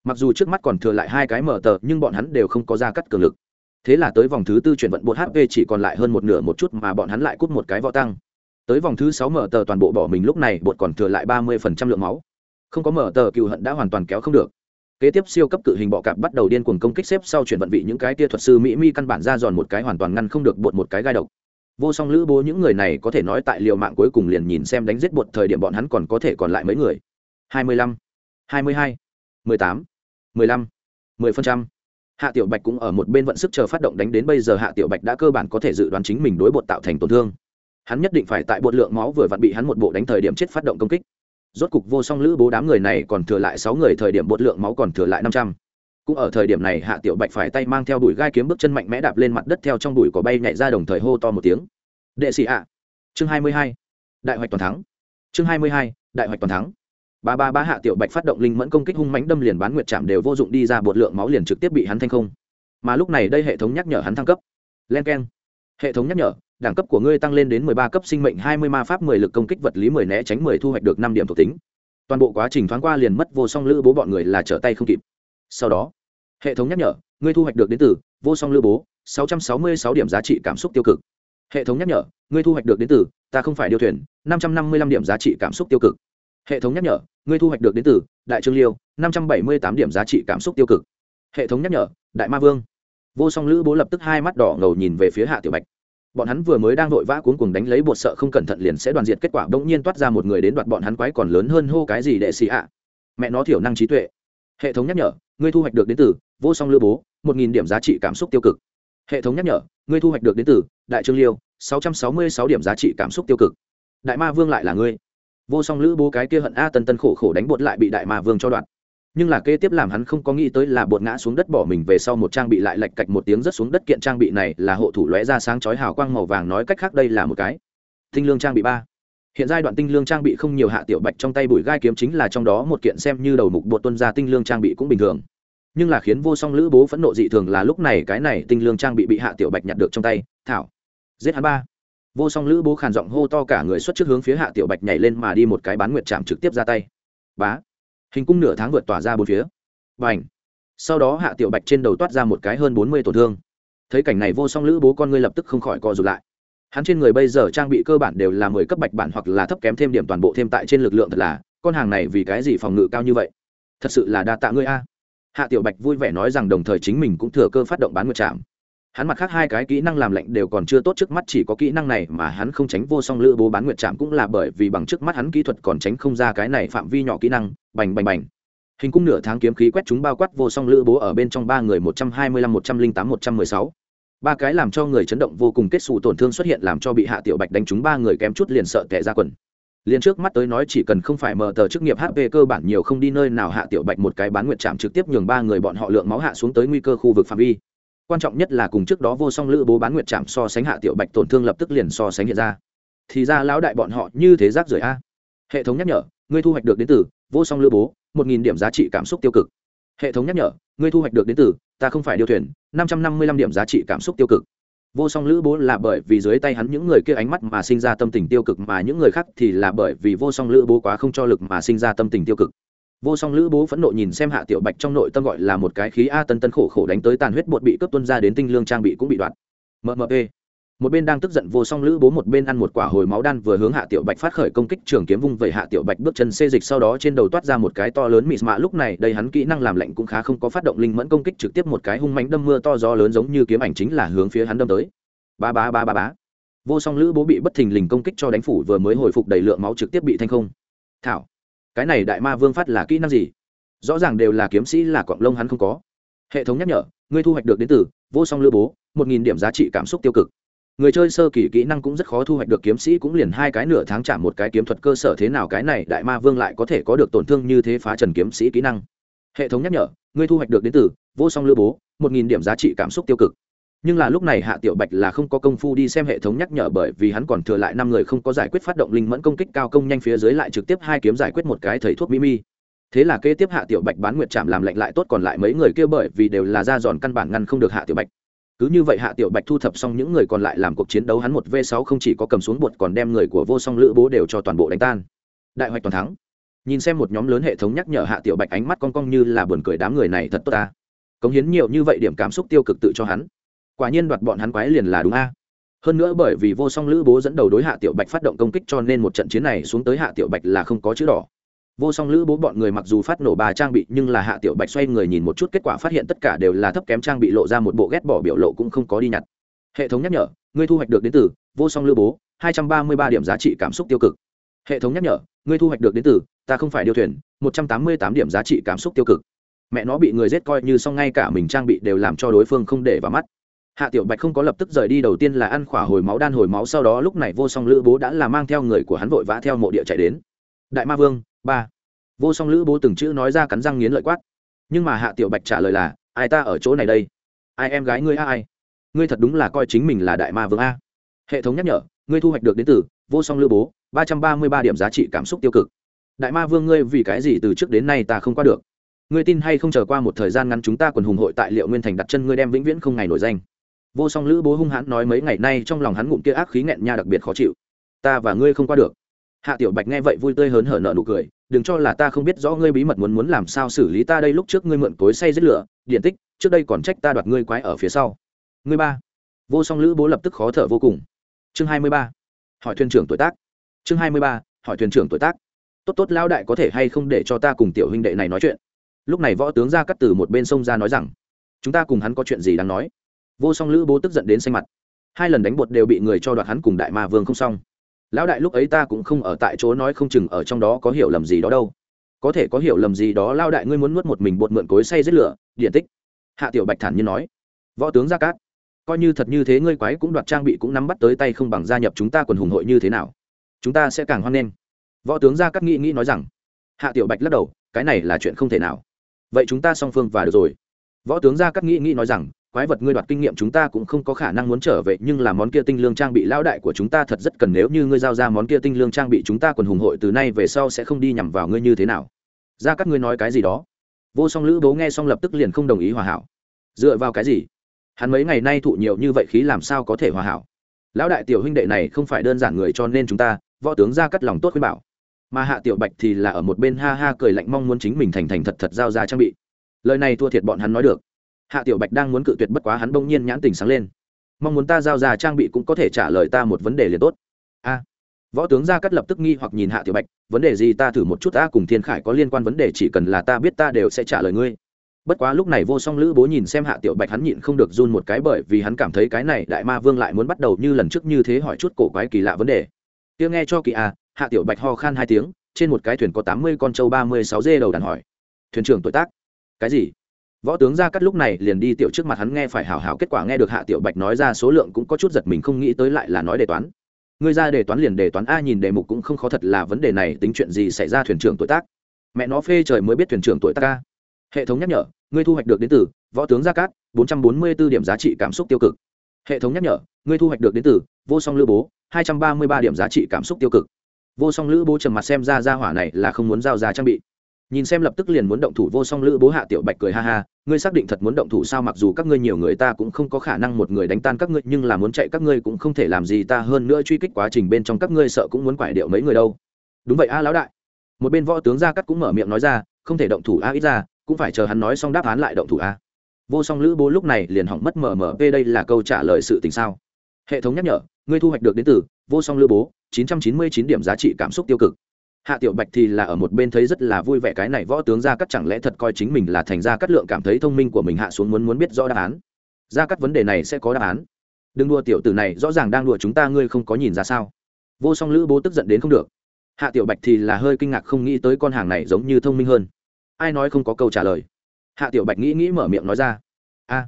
Mặc dù trước mắt còn thừa lại hai cái mở tờ, nhưng bọn hắn đều không có gia cắt cường lực. Thế là tới vòng thứ tư chuyển vận, bột hp chỉ còn lại hơn một nửa một chút mà bọn hắn lại cút một cái võ tăng tới vòng thứ sáu mở tờ toàn bộ bỏ mình lúc này, bột còn thừa lại ba mươi phần trăm lượng máu. Không có mở tờ cựu hận đã hoàn toàn kéo không được. Kế tiếp siêu cấp cự hình bọ cạp bắt đầu điên cuồng công kích xếp sau chuyển vận vị những cái tia thuật sư mỹ mi căn bản ra giòn một cái hoàn toàn ngăn không được bột một cái gai độc. Vô song lữ bố những người này có thể nói tại liều mạng cuối cùng liền nhìn xem đánh giết bột thời điểm bọn hắn còn có thể còn lại mấy người. hai mươi lăm, hai mươi hai, mười tám, mười lăm, mười phần trăm. Hạ tiểu bạch cũng ở một bên vận sức chờ phát động đánh đến bây giờ hạ tiểu bạch đã cơ bản có thể dự đoán chính mình đối bột tạo thành tổn thương hắn nhất định phải tại bột lượng máu vừa vặn bị hắn một bộ đánh thời điểm chết phát động công kích. Rốt cục vô song lữ bố đám người này còn thừa lại sáu người thời điểm bột lượng máu còn thừa lại năm trăm. Cũng ở thời điểm này, hạ tiểu bạch phải tay mang theo đùi gai kiếm bước chân mạnh mẽ đạp lên mặt đất theo trong đùi có bay nhảy ra đồng thời hô to một tiếng. Đệ sĩ ạ. Chương hai mươi hai. Đại hoạch toàn thắng. Chương hai mươi hai. Đại hoạch toàn thắng. Ba ba ba hạ tiểu bạch phát động linh mẫn công kích hung mãnh đâm liền bán nguyệt chạm đều vô dụng đi ra bột lượng máu liền trực tiếp bị hắn thanh không. Mà lúc này đây hệ thống nhắc nhở hắn thăng cấp. Len k hệ thống nhắc nhở đẳng cấp của ngươi tăng lên đến 13 cấp sinh mệnh 20 ma pháp 10 lực công kích vật lý 10 né tránh 10 thu hoạch được 5 điểm thuộc tính. Toàn bộ quá trình thoáng qua liền mất vô song lữ bố bọn người là trở tay không kịp. Sau đó, hệ thống nhắc nhở, ngươi thu hoạch được đến từ vô song lữ bố 666 điểm giá trị cảm xúc tiêu cực. Hệ thống nhắc nhở, ngươi thu hoạch được đến từ ta không phải điều thuyền 555 điểm giá trị cảm xúc tiêu cực. hệ thống nhắc nhở ngươi thu hoạch được đến từ đại trương liêu năm trăm bảy mươi tám điểm giá trị cảm xúc tiêu cực hệ thống nhắc nhở đại ma vương vô song lữ bố lập tức hai mắt đỏ ngầu nhìn về phía hạ tiểu bạch bọn hắn vừa mới đang vội vã cuống cuồng đánh lấy bột sợ không cẩn thận liền sẽ đoàn diệt kết quả, bỗng nhiên toát ra một người đến đoạt bọn hắn quái còn lớn hơn hô cái gì đệ xì ạ. Mẹ nó thiểu năng trí tuệ. Hệ thống nhắc nhở, ngươi thu hoạch được đến từ, vô song lữ bố, một nghìn điểm giá trị cảm xúc tiêu cực. Hệ thống nhắc nhở, ngươi thu hoạch được đến từ, đại trương liêu, sáu trăm sáu mươi sáu điểm giá trị cảm xúc tiêu cực. Đại ma vương lại là ngươi. Vô song lữ bố cái kia hận a tân tân khổ khổ đánh bột lại bị đại ma vương cho đoạn nhưng là kế tiếp làm hắn không có nghĩ tới là bột ngã xuống đất bỏ mình về sau một trang bị lại lạch cạch một tiếng rất xuống đất kiện trang bị này là hộ thủ lóe ra sáng chói hào quang màu vàng nói cách khác đây là một cái tinh lương trang bị ba. Hiện giai đoạn tinh lương trang bị không nhiều hạ tiểu bạch trong tay bùi gai kiếm chính là trong đó một kiện xem như đầu mục bột tuân ra tinh lương trang bị cũng bình thường. Nhưng là khiến vô song lữ bố phẫn nộ dị thường là lúc này cái này tinh lương trang bị bị hạ tiểu bạch nhặt được trong tay. Thảo. Giết hắn ba. Vô song lữ bố khàn giọng hô to cả người xuất trước hướng phía hạ tiểu bạch nhảy lên mà đi một cái bán nguyệt chạm trực tiếp ra tay. Bá hình cung nửa tháng vượt tỏa ra bốn phía. Và ảnh sau đó hạ tiểu bạch trên đầu toát ra một cái hơn bốn mươi tổn thương. Thấy cảnh này vô song lữ bố con ngươi lập tức không khỏi co rụt lại. Hắn trên người bây giờ trang bị cơ bản đều là mười cấp bạch bản hoặc là thấp kém thêm điểm toàn bộ thêm tại trên lực lượng thật là, con hàng này vì cái gì phòng ngự cao như vậy? Thật sự là đa tạ ngươi a. Hạ tiểu bạch vui vẻ nói rằng đồng thời chính mình cũng thừa cơ phát động bán nguyệt chạm hắn mặt khác hai cái kỹ năng làm lệnh đều còn chưa tốt trước mắt, chỉ có kỹ năng này mà hắn không tránh vô song lữ bố bán nguyệt chạm cũng là bởi vì bằng trước mắt hắn kỹ thuật còn tránh không ra cái này phạm vi nhỏ kỹ năng, bành bành bành. Hình cung nửa tháng kiếm khí quét chúng bao quát vô song lữ bố ở bên trong ba người một trăm hai mươi lăm, một trăm linh tám, một trăm mười sáu. Ba cái làm cho người chấn động vô cùng kết xù tổn thương xuất hiện làm cho bị hạ tiểu bạch đánh trúng ba người kém chút liền sợ tệ ra quần. Liền trước mắt tới nói chỉ cần không phải mở tờ chức nghiệp hp cơ bản nhiều không đi nơi nào hạ tiểu bạch một cái bán nguyệt chạm trực tiếp nhường ba người bọn họ lượng máu hạ xuống tới nguy cơ khu vực phạm vi quan trọng nhất là cùng trước đó vô song lữ bố bán nguyệt chạm so sánh hạ tiểu bạch tổn thương lập tức liền so sánh hiện ra. Thì ra lão đại bọn họ như thế rác rưởi a. Hệ thống nhắc nhở, ngươi thu hoạch được đến từ vô song lữ bố, một nghìn điểm giá trị cảm xúc tiêu cực. Hệ thống nhắc nhở, ngươi thu hoạch được đến từ, ta không phải điều thuyền, năm trăm năm mươi lăm điểm giá trị cảm xúc tiêu cực. Vô song lữ bố là bởi vì dưới tay hắn những người kia ánh mắt mà sinh ra tâm tình tiêu cực mà những người khác thì là bởi vì vô song lữ bố quá không cho lực mà sinh ra tâm tình tiêu cực vô song lữ bố phẫn nộ nhìn xem hạ tiểu bạch trong nội tâm gọi là một cái khí a tân tân khổ khổ đánh tới tàn huyết bột bị cướp tuân ra đến tinh lương trang bị cũng bị đoạt. Mmp một bên đang tức giận vô song lữ bố một bên ăn một quả hồi máu đan vừa hướng hạ tiểu bạch phát khởi công kích trường kiếm vung vẩy hạ tiểu bạch bước chân xê dịch sau đó trên đầu toát ra một cái to lớn mịt mạ. Lúc này đây hắn kỹ năng làm lạnh cũng khá không có phát động linh mẫn công kích trực tiếp một cái hung mánh đâm mưa to gió lớn giống như kiếm ảnh chính là hướng phía hắn đâm tới. Ba ba ba ba ba. Vô song lữ bố bị bất thình lình công kích cho đánh phủ vừa mới hồi phục đầy lượng máu trực tiếp bị thanh không. Thảo cái này đại ma vương phát là kỹ năng gì? Rõ ràng đều là kiếm sĩ là cọng lông hắn không có. Hệ thống nhắc nhở, ngươi thu hoạch được đến từ vô song lữ bố, một nghìn điểm giá trị cảm xúc tiêu cực. Người chơi sơ kỳ kỹ năng cũng rất khó thu hoạch được kiếm sĩ cũng liền hai cái nửa tháng trả một cái kiếm thuật cơ sở thế nào cái này đại ma vương lại có thể có được tổn thương như thế phá trần kiếm sĩ kỹ năng. Hệ thống nhắc nhở, ngươi thu hoạch được đến từ vô song lữ bố, một nghìn điểm giá trị cảm xúc tiêu cực nhưng là lúc này hạ tiểu bạch là không có công phu đi xem hệ thống nhắc nhở bởi vì hắn còn thừa lại năm người không có giải quyết phát động linh mẫn công kích cao công nhanh phía dưới lại trực tiếp hai kiếm giải quyết một cái thầy thuốc mimi thế là kế tiếp hạ tiểu bạch bán nguyệt chạm làm lạnh lại tốt còn lại mấy người kia bởi vì đều là ra giòn căn bản ngăn không được hạ tiểu bạch. Cứ như vậy hạ tiểu bạch thu thập xong những người còn lại làm cuộc chiến đấu hắn một v sáu không chỉ có cầm xuống bột còn đem người của vô song lữ bố đều cho toàn bộ đánh tan. Đại hoạch toàn thắng. Nhìn xem một nhóm lớn hệ thống nhắc nhở hạ tiểu bạch ánh mắt con cong như là buồn cười đám người này thật tốt ta. Cống hiến nhiều như vậy điểm cảm xúc tiêu cực tự cho hắn quả nhiên đoạt bọn hắn quái liền là đúng a. Hơn nữa bởi vì vô song lữ bố dẫn đầu đối hạ tiểu bạch phát động công kích cho nên một trận chiến này xuống tới hạ tiểu bạch là không có chữ đỏ. Vô song lữ bố bọn người mặc dù phát nổ bà trang bị nhưng là hạ tiểu bạch xoay người nhìn một chút kết quả phát hiện tất cả đều là thấp kém trang bị lộ ra một bộ ghét bỏ biểu lộ cũng không có đi nhặt. Hệ thống nhắc nhở, ngươi thu hoạch được đến từ vô song lữ bố, hai trăm ba mươi ba điểm giá trị cảm xúc tiêu cực. Hệ thống nhắc nhở, ngươi thu hoạch được đến từ, ta không phải điều thuyền, một trăm tám mươi tám điểm giá trị cảm xúc tiêu cực. Mẹ nó bị người giết coi như xong ngay cả mình trang bị đều làm cho đối phương không để vào mắt hạ tiểu bạch không có lập tức rời đi, đầu tiên là ăn khỏa hồi máu đan hồi máu, sau đó lúc này vô song lữ bố đã là mang theo người của hắn vội vã theo mộ địa chạy đến. Đại ma vương, ba. Vô song lữ bố từng chữ nói ra cắn răng nghiến lợi quát. Nhưng mà hạ tiểu bạch trả lời là, ai ta ở chỗ này đây? Ai em gái ngươi a ai? Ngươi thật đúng là coi chính mình là đại ma vương a. Hệ thống nhắc nhở, ngươi thu hoạch được đến từ vô song lữ bố, ba trăm ba mươi ba điểm giá trị cảm xúc tiêu cực. Đại ma vương, ngươi vì cái gì từ trước đến nay ta không qua được? Ngươi tin hay không chờ qua một thời gian ngắn chúng ta quần hùng hội tại liệu nguyên thành đặt chân ngươi đem vĩnh viễn không ngày nổi danh vô song lữ bố hung hãn nói mấy ngày nay trong lòng hắn ngụm kia ác khí nghẹn nha đặc biệt khó chịu. Ta và ngươi không qua được. Hạ tiểu bạch nghe vậy vui tươi hớn hở nợ nụ cười, đừng cho là ta không biết rõ ngươi bí mật muốn muốn làm sao xử lý ta đây lúc trước ngươi mượn cối say giết lửa, điện tích, trước đây còn trách ta đoạt ngươi quái ở phía sau. Ngươi ba. Vô song lữ bố lập tức khó thở vô cùng. Chương hai mươi ba. Hỏi thuyền trưởng tuổi tác. Chương hai mươi ba, hỏi thuyền trưởng tuổi tác. Tốt tốt lao đại có thể hay không để cho ta cùng tiểu huynh đệ này nói chuyện. Lúc này võ tướng ra cắt từ một bên sông ra nói rằng, chúng ta cùng hắn có chuyện gì đáng nói? Vô song lữ bố tức giận đến xanh mặt. Hai lần đánh bột đều bị người cho đoạt hắn cùng đại ma vương không xong. Lão đại lúc ấy ta cũng không ở tại chỗ nói không chừng ở trong đó có hiểu lầm gì đó đâu. Có thể có hiểu lầm gì đó lao đại ngươi muốn nuốt một mình bột mượn cối say giết lửa điện tích. Hạ tiểu bạch thản nhiên nói. Võ tướng gia cát, coi như thật như thế ngươi quái cũng đoạt trang bị cũng nắm bắt tới tay không bằng gia nhập chúng ta quần hùng hội như thế nào. Chúng ta sẽ càng hoan nghênh. Võ tướng gia cát nghĩ nghĩ nói rằng. Hạ tiểu bạch lắc đầu, cái này là chuyện không thể nào. Vậy chúng ta song phương và được rồi. Võ tướng gia cát nghĩ nghĩ nói rằng quái vật ngươi đoạt kinh nghiệm chúng ta cũng không có khả năng muốn trở về, nhưng là món kia tinh lương trang bị lão đại của chúng ta thật rất cần, nếu như ngươi giao ra món kia tinh lương trang bị chúng ta quần hùng hội từ nay về sau sẽ không đi nhằm vào ngươi như thế nào. Ra các ngươi nói cái gì đó. Vô song lữ bố nghe xong lập tức liền không đồng ý hòa hảo. Dựa vào cái gì? Hắn mấy ngày nay thụ nhiều như vậy khí làm sao có thể hòa hảo? Lão đại tiểu huynh đệ này không phải đơn giản người cho nên chúng ta, võ tướng ra cắt lòng tốt khuyên bảo. Mà hạ tiểu bạch thì là ở một bên ha ha cười lạnh mong muốn chính mình thành thành thật thật giao ra trang bị. Lời này thua thiệt bọn hắn nói được hạ tiểu bạch đang muốn cự tuyệt bất quá hắn bỗng nhiên nhãn tình sáng lên. Mong muốn ta giao ra trang bị cũng có thể trả lời ta một vấn đề liền tốt. A. Võ tướng gia cắt lập tức nghi hoặc nhìn hạ tiểu bạch, vấn đề gì ta thử một chút, ta cùng thiên khải có liên quan vấn đề, chỉ cần là ta biết ta đều sẽ trả lời ngươi. Bất quá lúc này vô song lữ bố nhìn xem hạ tiểu bạch hắn nhịn không được run một cái bởi vì hắn cảm thấy cái này đại ma vương lại muốn bắt đầu như lần trước như thế hỏi chút cổ quái kỳ lạ vấn đề. Kia nghe cho kỳ à hạ tiểu bạch ho khan hai tiếng, trên một cái thuyền có tám mươi con trâu ba mươi sáu dê đầu đàn hỏi. Thuyền trưởng tuổi tác? Cái gì? Võ tướng gia cắt lúc này liền đi tiểu trước mặt hắn nghe phải hảo hảo kết quả nghe được hạ tiểu bạch nói ra số lượng cũng có chút giật mình không nghĩ tới lại là nói đề toán. Ngươi ra đề toán liền đề toán a nhìn đề mục cũng không khó thật là vấn đề này tính chuyện gì xảy ra thuyền trưởng tuổi tác. Mẹ nó phê trời mới biết thuyền trưởng tuổi tác a. Hệ thống nhắc nhở, ngươi thu hoạch được đến từ, võ tướng gia cát, bốn trăm bốn mươi b ố điểm giá trị cảm xúc tiêu cực. Hệ thống nhắc nhở, ngươi thu hoạch được đến từ, vô song lữ bố, hai trăm ba mươi ba điểm giá trị cảm xúc tiêu cực. Vô song lữ bố trầm mặt xem ra ra hỏa này là không muốn giao ra trang bị nhìn xem lập tức liền muốn động thủ vô song lữ bố hạ tiểu bạch cười ha ha, ngươi xác định thật muốn động thủ sao mặc dù các ngươi nhiều người ta cũng không có khả năng một người đánh tan các ngươi, nhưng là muốn chạy các ngươi cũng không thể làm gì ta hơn nữa truy kích quá trình bên trong các ngươi sợ cũng muốn quải điệu mấy người đâu. Đúng vậy a lão đại. Một bên võ tướng gia cắt cũng mở miệng nói ra, không thể động thủ a, ít ra, cũng phải chờ hắn nói xong đáp án lại động thủ a. Vô song lữ bố lúc này liền hỏng mất mở mở p đây là câu trả lời sự tình sao. Hệ thống nhắc nhở, ngươi thu hoạch được đến từ, vô song lữ bố 999 điểm giá trị cảm xúc tiêu cực hạ tiểu bạch thì là ở một bên thấy rất là vui vẻ, cái này võ tướng gia cắt chẳng lẽ thật coi chính mình là thành gia cắt lượng cảm thấy thông minh của mình, hạ xuống muốn muốn biết rõ đáp án. Gia cắt vấn đề này sẽ có đáp án. Đừng đùa tiểu tử này, rõ ràng đang đùa chúng ta, ngươi không có nhìn ra sao? Vô song lữ bố tức giận đến không được. Hạ tiểu bạch thì là hơi kinh ngạc, không nghĩ tới con hàng này giống như thông minh hơn. Ai nói không có câu trả lời? Hạ tiểu bạch nghĩ nghĩ mở miệng nói ra. A.